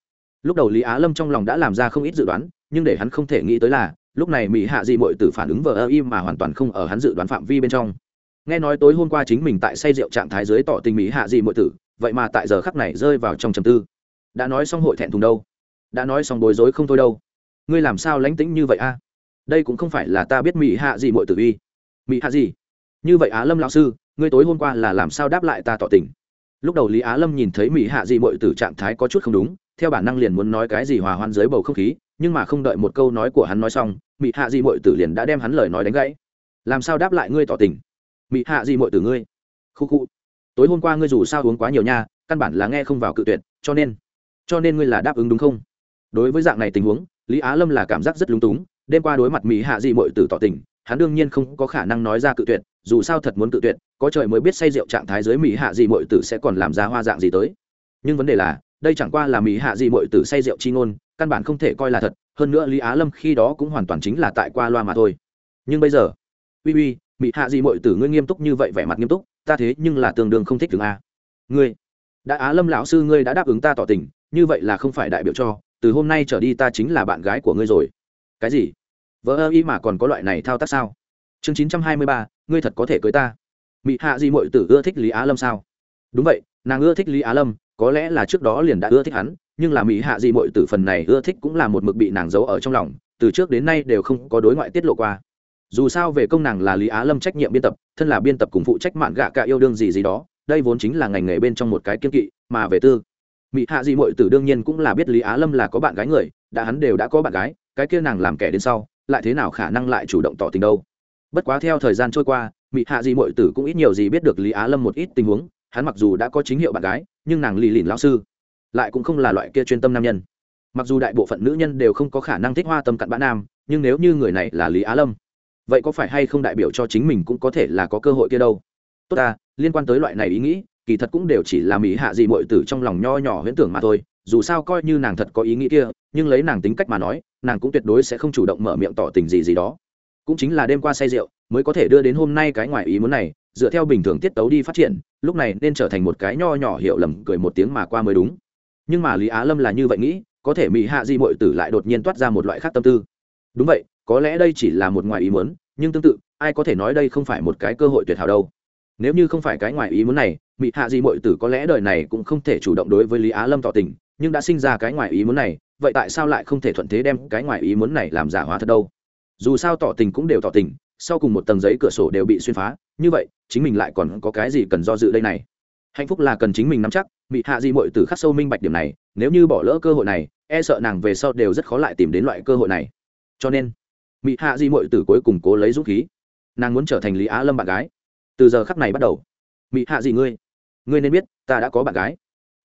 Lúc đầu lý á lâm trong lòng đã làm ra không ít dự đoán, nhưng để hắn không thể nghĩ tới là, lúc này mỹ hạ dị mội tử phản ứng vờ ơ im mà hoàn toàn không ở hắn dự đoán phạm vi bên trong. Nghe nói tối hôm qua chính mình tại say rượu trạng thái dưới tỏ tình mỹ hạ dị mội tử vậy mà tại giờ khắc này rơi vào trong trầm tư. Đã nói xong hội thẹn thùng đâu? Đã nói xong bối rối không thôi đâu. Ngươi làm sao lánh tĩnh như vậy a? Đây cũng không phải là ta biết mỹ hạ gì mọi tử uy. Mỹ hạ gì như vậy á lâm lão sư, ngươi tối hôm qua là làm sao đáp lại ta tỏ tình? Lúc đầu lý á lâm nhìn thấy mỹ hạ dị mội tử trạng thái có chút không đúng, theo bản năng liền muốn nói cái gì hòa hoan dưới bầu không khí, nhưng mà không đợi một câu nói của hắn nói xong mỹ hạ dị mội tử liền đã đem hắn lời nói đánh gãy. Làm sao đáp lại ngươi tỏ tình? Mỹ hạ dị mội tử ngươi. Khu khu tối hôm qua ngươi dù sao uống quá nhiều nha, căn bản là nghe không vào cự tuyệt, cho nên cho nên ngươi là đáp ứng đúng không? Đối với dạng này tình huống, lý á lâm là cảm giác rất lúng túng, đêm qua đối mặt mỹ hạ dị mội tử tỏ tình, hắn đương nhiên không có khả năng nói ra cự tuyệt, dù sao thật muốn cự tuyệt, có trời mới biết say rượu trạng thái dưới mỹ hạ dị mội tử sẽ còn làm ra hoa dạng gì tới. Nhưng vấn đề là, đây chẳng qua là mỹ hạ dị mội tử say rượu chi ngôn, căn bản không thể coi là thật, hơn nữa lý á lâm khi đó cũng hoàn toàn chính là tại qua loa mà thôi. Nhưng bây giờ, uy uy Bị hạ gì mọi tử ngươi nghiêm túc như vậy vẻ mặt nghiêm túc, ta thế nhưng là tương đương không thích thường a. Ngươi, đã á lâm lão sư ngươi đã đáp ứng ta tỏ tình, như vậy là không phải đại biểu cho, từ hôm nay trở đi ta chính là bạn gái của ngươi rồi. Cái gì? Vợ ơ y mà còn có loại này thao tác sao? Chương chín trăm hai mươi ba, ngươi thật có thể cưới ta. Mỹ hạ di mọi tử ưa thích lý á lâm sao? Đúng vậy, nàng ưa thích lý á lâm, có lẽ là trước đó liền đã ưa thích hắn, nhưng là mỹ hạ di mọi tử phần này ưa thích cũng là một mực bị nàng giấu ở trong lòng, từ trước đến nay đều không có đối ngoại tiết lộ qua dù sao về công nàng là lý á lâm trách nhiệm biên tập, thân là biên tập cùng phụ trách mạn gạ cả yêu đương gì gì đó, đây vốn chính là ngành nghề bên trong một cái kiên kỵ, mà về tư mỹ hạ di mội tử đương nhiên cũng là biết lý á lâm là có bạn gái người, đã hắn đều đã có bạn gái, cái kia nàng làm kẻ đến sau, lại thế nào khả năng lại chủ động tỏ tình đâu? Bất quá theo thời gian trôi qua mỹ hạ di mội tử cũng ít nhiều gì biết được lý á lâm một ít tình huống, hắn mặc dù đã có chính hiệu bạn gái, nhưng nàng lì lìn lao sư lại cũng không là loại kia chuyên tâm nam nhân. Mặc dù đại bộ phận nữ nhân đều không có khả năng thích hoa tâm cặn bã nam, nhưng nếu như người này là lý á lâm vậy có phải hay không đại biểu cho chính mình cũng có thể là có cơ hội kia đâu? Tốt ta, liên quan tới loại này ý nghĩ, kỳ thật cũng đều chỉ là mỹ hạ dị mội tử trong lòng nho nhỏ huyễn tưởng mà thôi. Dù sao coi như nàng thật có ý nghĩ kia, nhưng lấy nàng tính cách mà nói, nàng cũng tuyệt đối sẽ không chủ động mở miệng tỏ tình gì gì đó. Cũng chính là đêm qua say rượu, mới có thể đưa đến hôm nay cái ngoài ý muốn này, dựa theo bình thường tiết tấu đi phát triển, lúc này nên trở thành một cái nho nhỏ hiểu lầm cười một tiếng mà qua mới đúng. Nhưng mà lý á lâm là như vậy nghĩ, có thể mỹ hạ di mội tử lại đột nhiên toát ra một loại khác tâm tư. Đúng vậy có lẽ đây chỉ là một ngoài ý muốn, nhưng tương tự, ai có thể nói đây không phải một cái cơ hội tuyệt hảo đâu. Nếu như không phải cái ngoài ý muốn này, mị hạ di mội tử có lẽ đời này cũng không thể chủ động đối với lý á lâm tỏ tình, nhưng đã sinh ra cái ngoài ý muốn này, vậy tại sao lại không thể thuận thế đem cái ngoài ý muốn này làm giả hóa thật đâu? Dù sao tỏ tình cũng đều tỏ tình, sau cùng một tầng giấy cửa sổ đều bị xuyên phá, như vậy, chính mình lại còn có cái gì cần do dự đây này? Hạnh phúc là cần chính mình nắm chắc, mị hạ di mội tử khắc sâu minh bạch điểm này, nếu như bỏ lỡ cơ hội này e sợ nàng về sau đều rất khó lại tìm đến loại cơ hội này. Cho nên mỹ hạ di mội từ cuối cùng cố lấy dũng khí. Nàng muốn trở thành lý á lâm bạn gái. Từ giờ khắc này bắt đầu mỹ hạ di ngươi ngươi nên biết, ta đã có bạn gái.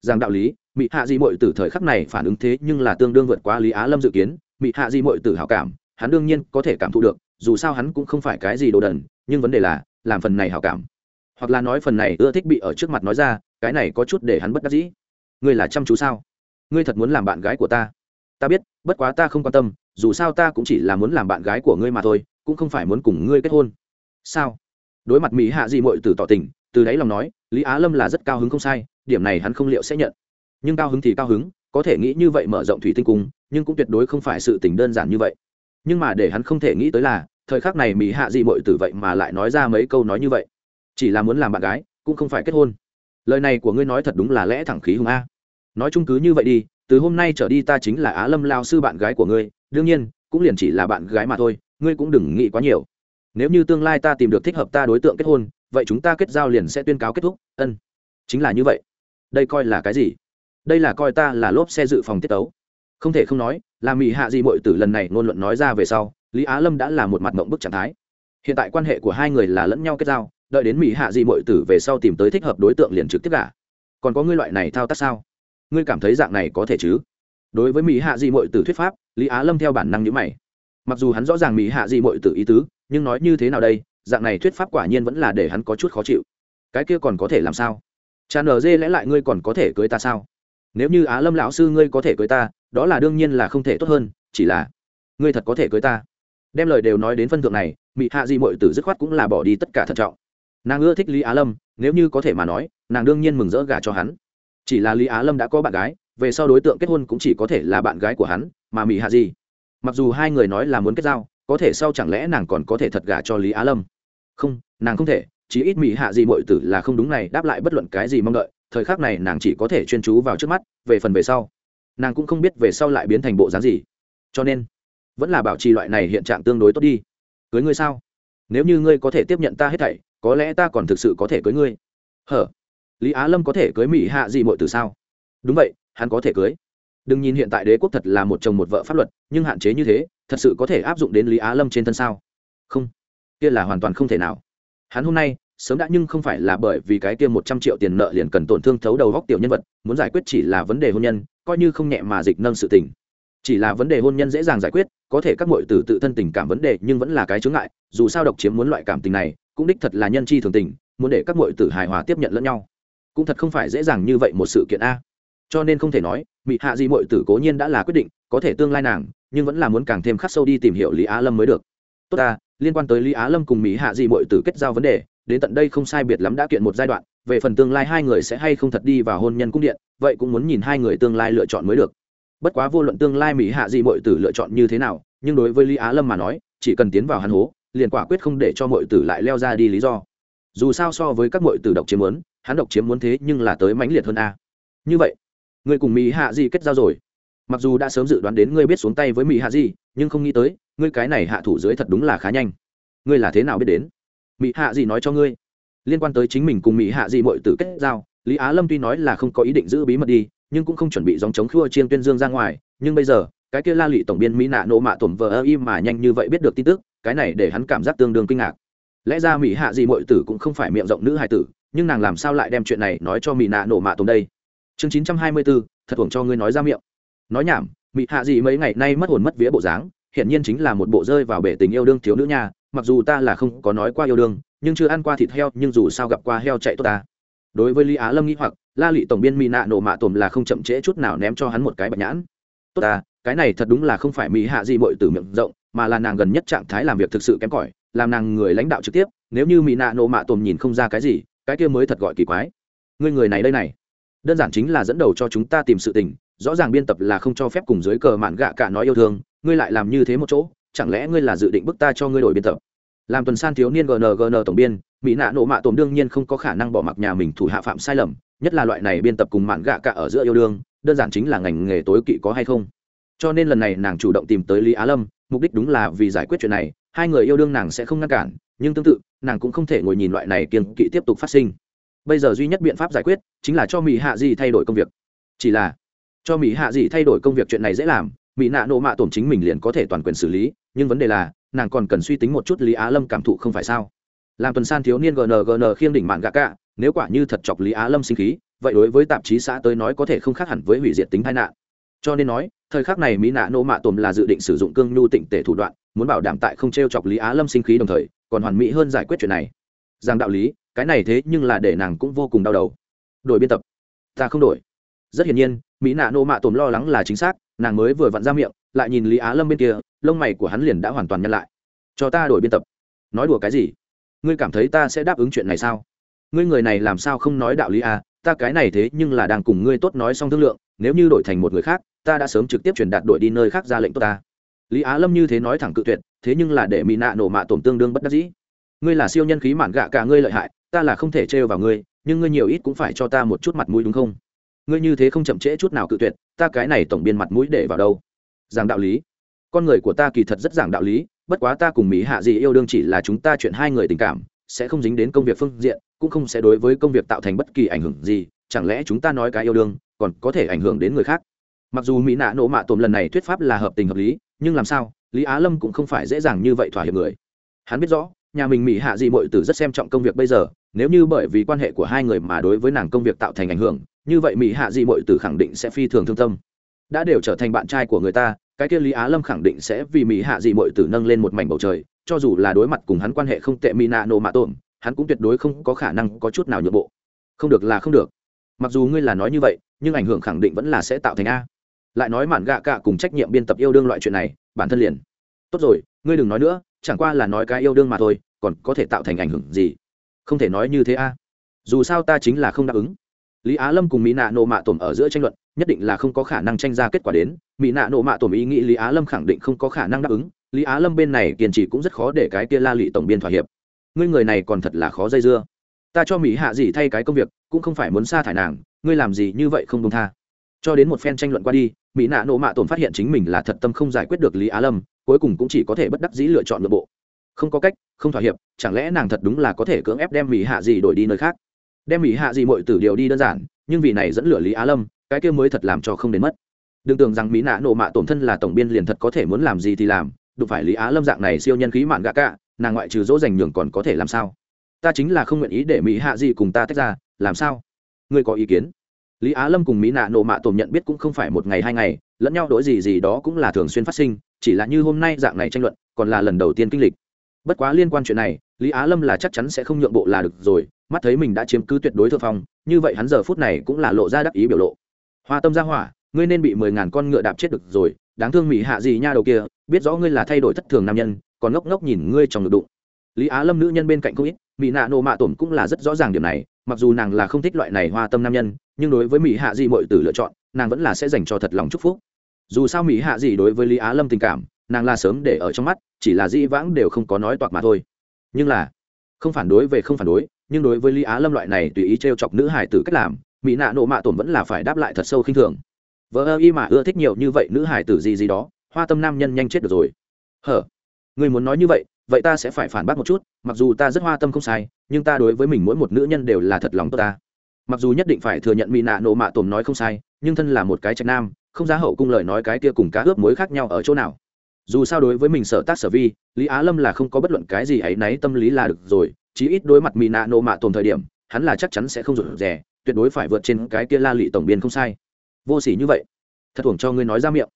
Rằng đạo lý mỹ hạ di mội từ thời khắc này phản ứng thế nhưng là tương đương vượt qua lý á lâm dự kiến. Mỹ hạ di mội từ hảo cảm, hắn đương nhiên có thể cảm thụ được, dù sao hắn cũng không phải cái gì đồ đần, nhưng vấn đề là, làm phần này hảo cảm. Hoặc là nói phần này ưa thích bị ở trước mặt nói ra, cái này có chút để hắn bất đắc dĩ. Ngươi là chăm chú sao? Ngươi thật muốn làm bạn gái của ta? Ta biết, bất quá ta không quan tâm dù sao ta cũng chỉ là muốn làm bạn gái của ngươi mà thôi, cũng không phải muốn cùng ngươi kết hôn. Sao? Đối mặt mỹ hạ dị mội từ tỏ tình, từ đấy lòng nói, lý á lâm là rất cao hứng không sai, điểm này hắn không liệu sẽ nhận. Nhưng cao hứng thì cao hứng, có thể nghĩ như vậy mở rộng thủy tinh cung, nhưng cũng tuyệt đối không phải sự tình đơn giản như vậy. Nhưng mà để hắn không thể nghĩ tới là, thời khắc này mỹ hạ dị mội từ vậy mà lại nói ra mấy câu nói như vậy. Chỉ là muốn làm bạn gái, cũng không phải kết hôn. Lời này của ngươi nói thật đúng là lẽ thẳng khí hùng a. Nói chung cứ như vậy đi, từ hôm nay trở đi ta chính là á lâm lao sư bạn gái của ngươi đương nhiên, cũng liền chỉ là bạn gái mà thôi, ngươi cũng đừng nghĩ quá nhiều. Nếu như tương lai ta tìm được thích hợp ta đối tượng kết hôn, vậy chúng ta kết giao liền sẽ tuyên cáo kết thúc, ân. Chính là như vậy. Đây coi là cái gì? Đây là coi ta là lốp xe dự phòng tiết tấu. Không thể không nói, là mỹ hạ di bội tử lần này ngôn luận nói ra về sau, lý á lâm đã là một mặt mộng bức trạng thái. Hiện tại quan hệ của hai người là lẫn nhau kết giao, đợi đến mỹ hạ di bội tử về sau tìm tới thích hợp đối tượng liền trực tiếp cả còn có ngươi loại này thao tác sao? Ngươi cảm thấy dạng này có thể chứ? Đối với mỹ hạ di bội tử thuyết pháp lý á lâm theo bản năng nhữ mày. Mặc dù hắn rõ ràng mỹ hạ dị mội tử ý tứ, nhưng nói như thế nào đây, dạng này thuyết pháp quả nhiên vẫn là để hắn có chút khó chịu. Cái kia còn có thể làm sao? Cha nở dê lẽ lại ngươi còn có thể cưới ta sao? Nếu như á lâm lão sư ngươi có thể cưới ta, đó là đương nhiên là không thể tốt hơn, chỉ là ngươi thật có thể cưới ta. Đem lời đều nói đến phân thượng này mỹ hạ di mội tử dứt khoát cũng là bỏ đi tất cả thận trọng. Nàng ưa thích lý á lâm, nếu như có thể mà nói, nàng đương nhiên mừng rỡ gà cho hắn. Chỉ là lý á lâm đã có bạn gái, về sau đối tượng kết hôn cũng chỉ có thể là bạn gái của hắn mà mỹ hạ di mặc dù hai người nói là muốn kết giao, có thể sau chẳng lẽ nàng còn có thể thật gả cho lý á lâm? Không, nàng không thể, chí ít mỹ hạ di mội tử là không đúng này, đáp lại bất luận cái gì mong đợi, thời khắc này nàng chỉ có thể chuyên chú vào trước mắt, về phần về sau. Nàng cũng không biết về sau lại biến thành bộ dáng gì. Cho nên, vẫn là bảo trì loại này hiện trạng tương đối tốt đi. Cưới ngươi sao? Nếu như ngươi có thể tiếp nhận ta hết thảy, có lẽ ta còn thực sự có thể cưới ngươi. Hở? Lý á lâm có thể cưới mỹ hạ gì mọi từ sao? Đúng vậy, hắn có thể cưới đừng nhìn hiện tại đế quốc thật là một chồng một vợ pháp luật, nhưng hạn chế như thế, thật sự có thể áp dụng đến lý á lâm trên thân sao? Không. Kia là hoàn toàn không thể nào. Hắn hôm nay, sớm đã nhưng không phải là bởi vì cái kia một trăm triệu tiền nợ liền cần tổn thương thấu đầu góc tiểu nhân vật, muốn giải quyết chỉ là vấn đề hôn nhân, coi như không nhẹ mà dịch nâng sự tình. Chỉ là vấn đề hôn nhân dễ dàng giải quyết, có thể các m tử tự thân tình cảm vấn đề nhưng vẫn là cái chướng ngại, dù sao độc chiếm muốn loại cảm tình này, cũng đích thật là nhân chi thường tình, muốn để các m tử hài hòa tiếp nhận lẫn nhau. Cũng thật không phải dễ dàng như vậy một sự kiện a. Cho nên không thể nói Mị hạ di Mội tử cố nhiên đã là quyết định, có thể tương lai nàng, nhưng vẫn là muốn càng thêm khắc sâu đi tìm hiểu lý á lâm mới được. Tốt ta, liên quan tới lý á lâm cùng mỹ hạ di Mội tử kết giao vấn đề, đến tận đây không sai biệt lắm đã kiện một giai đoạn, về phần tương lai hai người sẽ hay không thật đi vào hôn nhân cung điện, vậy cũng muốn nhìn hai người tương lai lựa chọn mới được. Bất quá vô luận tương lai mỹ hạ Di Mội tử lựa chọn như thế nào, nhưng đối với lý á lâm mà nói, chỉ cần tiến vào hắn hố, liền quả quyết không để cho Mội tử lại leo ra đi lý do. Dù sao so với các Mội tử độc chiếm muốn, hắn độc chiếm muốn thế nhưng là tới mãnh liệt hơn a. Như vậy Ngươi cùng mỹ hạ Di kết giao rồi. Mặc dù đã sớm dự đoán đến ngươi biết xuống tay với mỹ hạ Di, nhưng không nghĩ tới ngươi cái này hạ thủ dưới thật đúng là khá nhanh. Ngươi là thế nào biết đến? Mỹ hạ Di nói cho ngươi. Liên quan tới chính mình cùng mỹ hạ Di mọi tử kết giao lý á lâm tuy nói là không có ý định giữ bí mật đi nhưng cũng không chuẩn bị dòng chống khua chiên tuyên dương ra ngoài nhưng bây giờ cái kia la lụy tổng biên mỹ nạ nộ mạ tổm vờ ơ im mà nhanh như vậy biết được tin tức cái này để hắn cảm giác tương đương kinh ngạc. Lẽ ra mỹ hạ dị mọi tử cũng không phải miệng rộng nữ hài tử nhưng nàng làm sao lại đem chuyện này nói cho mỹ nạ nộ mạ tổm đây? Chương chín trăm hai mươi bốn thật thuồng cho ngươi nói ra miệng. Nói nhảm, Mị hạ gì mấy ngày nay mất hồn mất vía bộ dáng hiện nhiên chính là một bộ rơi vào bể tình yêu đương thiếu nữ nha, mặc dù ta là không có nói qua yêu đương, nhưng chưa ăn qua thịt heo, nhưng dù sao gặp qua heo chạy tốt ta. Đối với lý á lâm nghĩ hoặc, la lị tổng biên mỹ nạ nổ mạ tồm là không chậm trễ chút nào ném cho hắn một cái bạch nhãn. Tốt ta, cái này thật đúng là không phải mỹ hạ gì mội từ miệng rộng, mà là nàng gần nhất trạng thái làm việc thực sự kém cỏi, làm nàng người lãnh đạo trực tiếp, nếu như mỹ nạ nổ mạ tồm nhìn không ra cái gì, cái kia mới thật gọi kỳ quái. Ngươi người này đây này đơn giản chính là dẫn đầu cho chúng ta tìm sự tình, rõ ràng biên tập là không cho phép cùng dưới cờ mạn gạ cả nói yêu thương, ngươi lại làm như thế một chỗ, chẳng lẽ ngươi là dự định bức ta cho ngươi đổi biên tập? Làm tuần san thiếu niên gngn tổng biên, mỹ nạ nộ mạ tổm đương nhiên không có khả năng bỏ mặc nhà mình thủ hạ phạm sai lầm, nhất là loại này biên tập cùng mạn gạ cả ở giữa yêu đương, đơn giản chính là ngành nghề tối kỵ có hay không? Cho nên lần này nàng chủ động tìm tới lý á lâm, mục đích đúng là vì giải quyết chuyện này, hai người yêu đương nàng sẽ không ngăn cản, nhưng tương tự, nàng cũng không thể ngồi nhìn loại này kiên kỵ tiếp tục phát sinh bây giờ duy nhất biện pháp giải quyết chính là cho mỹ hạ gì thay đổi công việc. Chỉ là, cho mỹ hạ gì thay đổi công việc chuyện này dễ làm, mỹ nạ nộ mạ tổn chính mình liền có thể toàn quyền xử lý, nhưng vấn đề là, nàng còn cần suy tính một chút lý á lâm cảm thụ không phải sao? Làm tuần san thiếu niên gngn khiêng đỉnh mạng gạ cạ, nếu quả như thật chọc lý á lâm sinh khí, vậy đối với tạp chí xã tới nói có thể không khác hẳn với hủy diệt tính tai nạn. Cho nên nói, thời khắc này mỹ nạ nô mạ tổn là dự định sử dụng cương nhu tịnh tể thủ đoạn, muốn bảo đảm tại không t r e o chọc lý á lâm sinh khí đồng thời, còn hoàn mỹ hơn giải quyết chuyện này rằng đạo lý, cái này thế nhưng là để nàng cũng vô cùng đau đầu. Đổi biên tập. Ta không đổi. Rất hiển nhiên, mỹ nạ nô mạ tồn lo lắng là chính xác, nàng mới vừa vặn ra miệng, lại nhìn lý á lâm bên kia, lông mày của hắn liền đã hoàn toàn nhăn lại. Cho ta đổi biên tập. Nói đùa cái gì? Ngươi cảm thấy ta sẽ đáp ứng chuyện này sao? Ngươi người này làm sao không nói đạo lý à? Ta cái này thế nhưng là đang cùng ngươi tốt nói xong thương lượng, nếu như đổi thành một người khác, ta đã sớm trực tiếp truyền đạt đổi đi nơi khác ra lệnh tốt ta. Lý á lâm như thế nói thẳng cự tuyệt, thế nhưng là để mỹ nạ nổ mạ tổn tương đương bất đắc dĩ ngươi là siêu nhân khí mạn gạ cả ngươi lợi hại, ta là không thể trêu vào ngươi, nhưng ngươi nhiều ít cũng phải cho ta một chút mặt mũi đúng không? Ngươi như thế không chậm trễ chút nào cự tuyệt, ta cái này tổng biên mặt mũi để vào đâu? Giảng đạo lý. Con người của ta kỳ thật rất giảng đạo lý, bất quá ta cùng mỹ hạ gì yêu đương chỉ là chúng ta chuyện hai người tình cảm, sẽ không dính đến công việc phương diện, cũng không sẽ đối với công việc tạo thành bất kỳ ảnh hưởng gì, chẳng lẽ chúng ta nói cái yêu đương, còn có thể ảnh hưởng đến người khác? Mặc dù mỹ nạ nộ mạ tồn lần này thuyết pháp là hợp tình hợp lý, nhưng làm sao, lý á lâm cũng không phải dễ dàng như vậy thỏa hiệp người. Hắn biết rõ nhà mình mỹ hạ dị mội tử rất xem trọng công việc bây giờ, nếu như bởi vì quan hệ của hai người mà đối với nàng công việc tạo thành ảnh hưởng, như vậy mỹ hạ dị mội tử khẳng định sẽ phi thường thương tâm. Đã đều trở thành bạn trai của người ta, cái kia lý á lâm khẳng định sẽ vì mỹ hạ dị mội tử nâng lên một mảnh bầu trời, cho dù là đối mặt cùng hắn quan hệ không tệ mỹ nạ nộ mạ tổn, hắn cũng tuyệt đối không có khả năng có chút nào nhượng bộ. Không được là không được. Mặc dù ngươi là nói như vậy, nhưng ảnh hưởng khẳng định vẫn là sẽ tạo thành a. Lại nói mản gạ cả cùng trách nhiệm biên tập yêu đương loại chuyện này, bản thân liền. Tốt rồi, ngươi đừng nói nữa, chẳng qua là nói cái yêu đương mà thôi còn có thể tạo thành ảnh hưởng gì? Không thể nói như thế a. Dù sao ta chính là không đáp ứng. Lý á lâm cùng mỹ nạ nộ mạ tổm ở giữa tranh luận, nhất định là không có khả năng tranh ra kết quả đến. Mỹ nạ nộ mạ tổm ý nghĩ lý á lâm khẳng định không có khả năng đáp ứng. Lý á lâm bên này kiên trì cũng rất khó để cái kia la lị tổng biên thỏa hiệp. Ngươi người này còn thật là khó dây dưa. Ta cho mỹ hạ gì thay cái công việc, cũng không phải muốn sa thải nàng. Ngươi làm gì như vậy không công tha. Cho đến một phen tranh luận qua đi, mỹ nạ nộ mạ tổn phát hiện chính mình là thật tâm không giải quyết được lý á lâm, cuối cùng cũng chỉ có thể bất đắc dĩ lựa chọn nội bộ không có cách, không thỏa hiệp, chẳng lẽ nàng thật đúng là có thể cưỡng ép đem mỹ hạ gì đổi đi nơi khác? Đem mỹ hạ gì mọi tử điều đi đơn giản, nhưng vì này dẫn lửa lý á lâm, cái kia mới thật làm cho không đến mất. Đừng tưởng rằng mỹ nạ nộ mạ tổn thân là tổng biên liền thật có thể muốn làm gì thì làm, đụng phải lý á lâm dạng này siêu nhân khí mạn gạ cả, nàng ngoại trừ dỗ dành nhường còn có thể làm sao? Ta chính là không nguyện ý để mỹ hạ gì cùng ta tách ra, làm sao? Ngươi có ý kiến? Lý á lâm cùng mỹ nạ nộ mạ tổn nhận biết cũng không phải một ngày hai ngày, lẫn nhau đổi gì gì đó cũng là thường xuyên phát sinh, chỉ là như hôm nay dạng này tranh luận, còn là lần đầu tiên kinh lịch bất quá liên quan chuyện này, lý á lâm là chắc chắn sẽ không nhượng bộ là được rồi, mắt thấy mình đã chiếm cứ tuyệt đối thượng phong, như vậy hắn giờ phút này cũng là lộ ra đắc ý biểu lộ. Hoa tâm ra hỏa, ngươi nên bị mười ngàn con ngựa đạp chết được rồi, đáng thương mỹ hạ gì nha đầu kia, biết rõ ngươi là thay đổi thất thường nam nhân, còn ngốc ngốc nhìn ngươi trong ngực đụng. Lý á lâm nữ nhân bên cạnh không ít mỹ nạ nộ mạ tổn cũng là rất rõ ràng điểm này, mặc dù nàng là không thích loại này hoa tâm nam nhân, nhưng đối với mỹ hạ dị mọi tử lựa chọn, nàng vẫn là sẽ dành cho thật lòng chúc phúc. Dù sao mỹ hạ dị đối với lý á lâm tình cảm nàng là sớm để ở trong mắt, chỉ là dĩ vãng đều không có nói toạc mà thôi. Nhưng là, không phản đối về không phản đối, nhưng đối với lý á lâm loại này tùy ý t r e o chọc nữ hải tử cách làm, mỹ nạ nộ mạ tổn vẫn là phải đáp lại thật sâu khinh thường. Vợ ơ y mà ưa thích nhiều như vậy nữ hải tử gì gì đó, hoa tâm nam nhân nhanh chết được rồi. Hở, người muốn nói như vậy vậy ta sẽ phải phản bác một chút, mặc dù ta rất hoa tâm không sai, nhưng ta đối với mình mỗi một nữ nhân đều là thật lòng tốt ta. Mặc dù nhất định phải thừa nhận mỹ nạ nộ mạ tổn nói không sai, nhưng thân là một cái trạch nam, không giá hậu cung lời nói cái kia cùng cá ướp mối khác nhau ở chỗ nào dù sao đối với mình sở tác sở vi, lý á lâm là không có bất luận cái gì ấ y náy tâm lý là được rồi, chí ít đối mặt mỹ nạ nộ mạ tồn thời điểm, hắn là chắc chắn sẽ không rụt rè, tuyệt đối phải vượt trên cái kia la lị tổng biên không sai. Vô s ỉ như vậy. Thật thuồng cho ngươi nói ra miệng.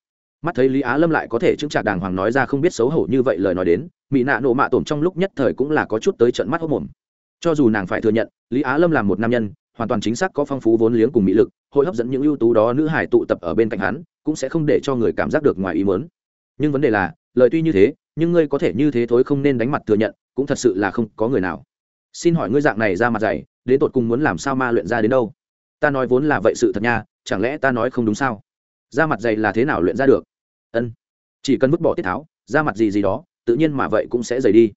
Mắt thấy lý á lâm lại có thể chứng trả đàng hoàng nói ra không biết xấu hổ như vậy lời nói đến mỹ nạ nộ mạ tổn trong lúc nhất thời cũng là có chút tới trận mắt hốc mồm. Cho dù nàng phải thừa nhận, lý á lâm là một nam nhân, hoàn toàn chính xác có phong phú vốn liếng cùng mỹ lực, hội hấp dẫn những ưu tú đó nữ hải tụ tập ở bên cạnh hắn, cũng sẽ không để cho người cảm giác được ngoài ý mớn nhưng vấn đề là, lời tuy như thế, nhưng ngươi có thể như thế thối không nên đánh mặt thừa nhận, cũng thật sự là không có người nào. Xin hỏi ngươi dạng này ra mặt dày, đến tột cùng muốn làm sao ma luyện ra đến đâu? Ta nói vốn là vậy sự thật nha, chẳng lẽ ta nói không đúng sao? Ra mặt dày là thế nào luyện ra được? Ân, chỉ cần vứt bỏ tiết tháo, ra mặt gì gì đó, tự nhiên mà vậy cũng sẽ dày đi.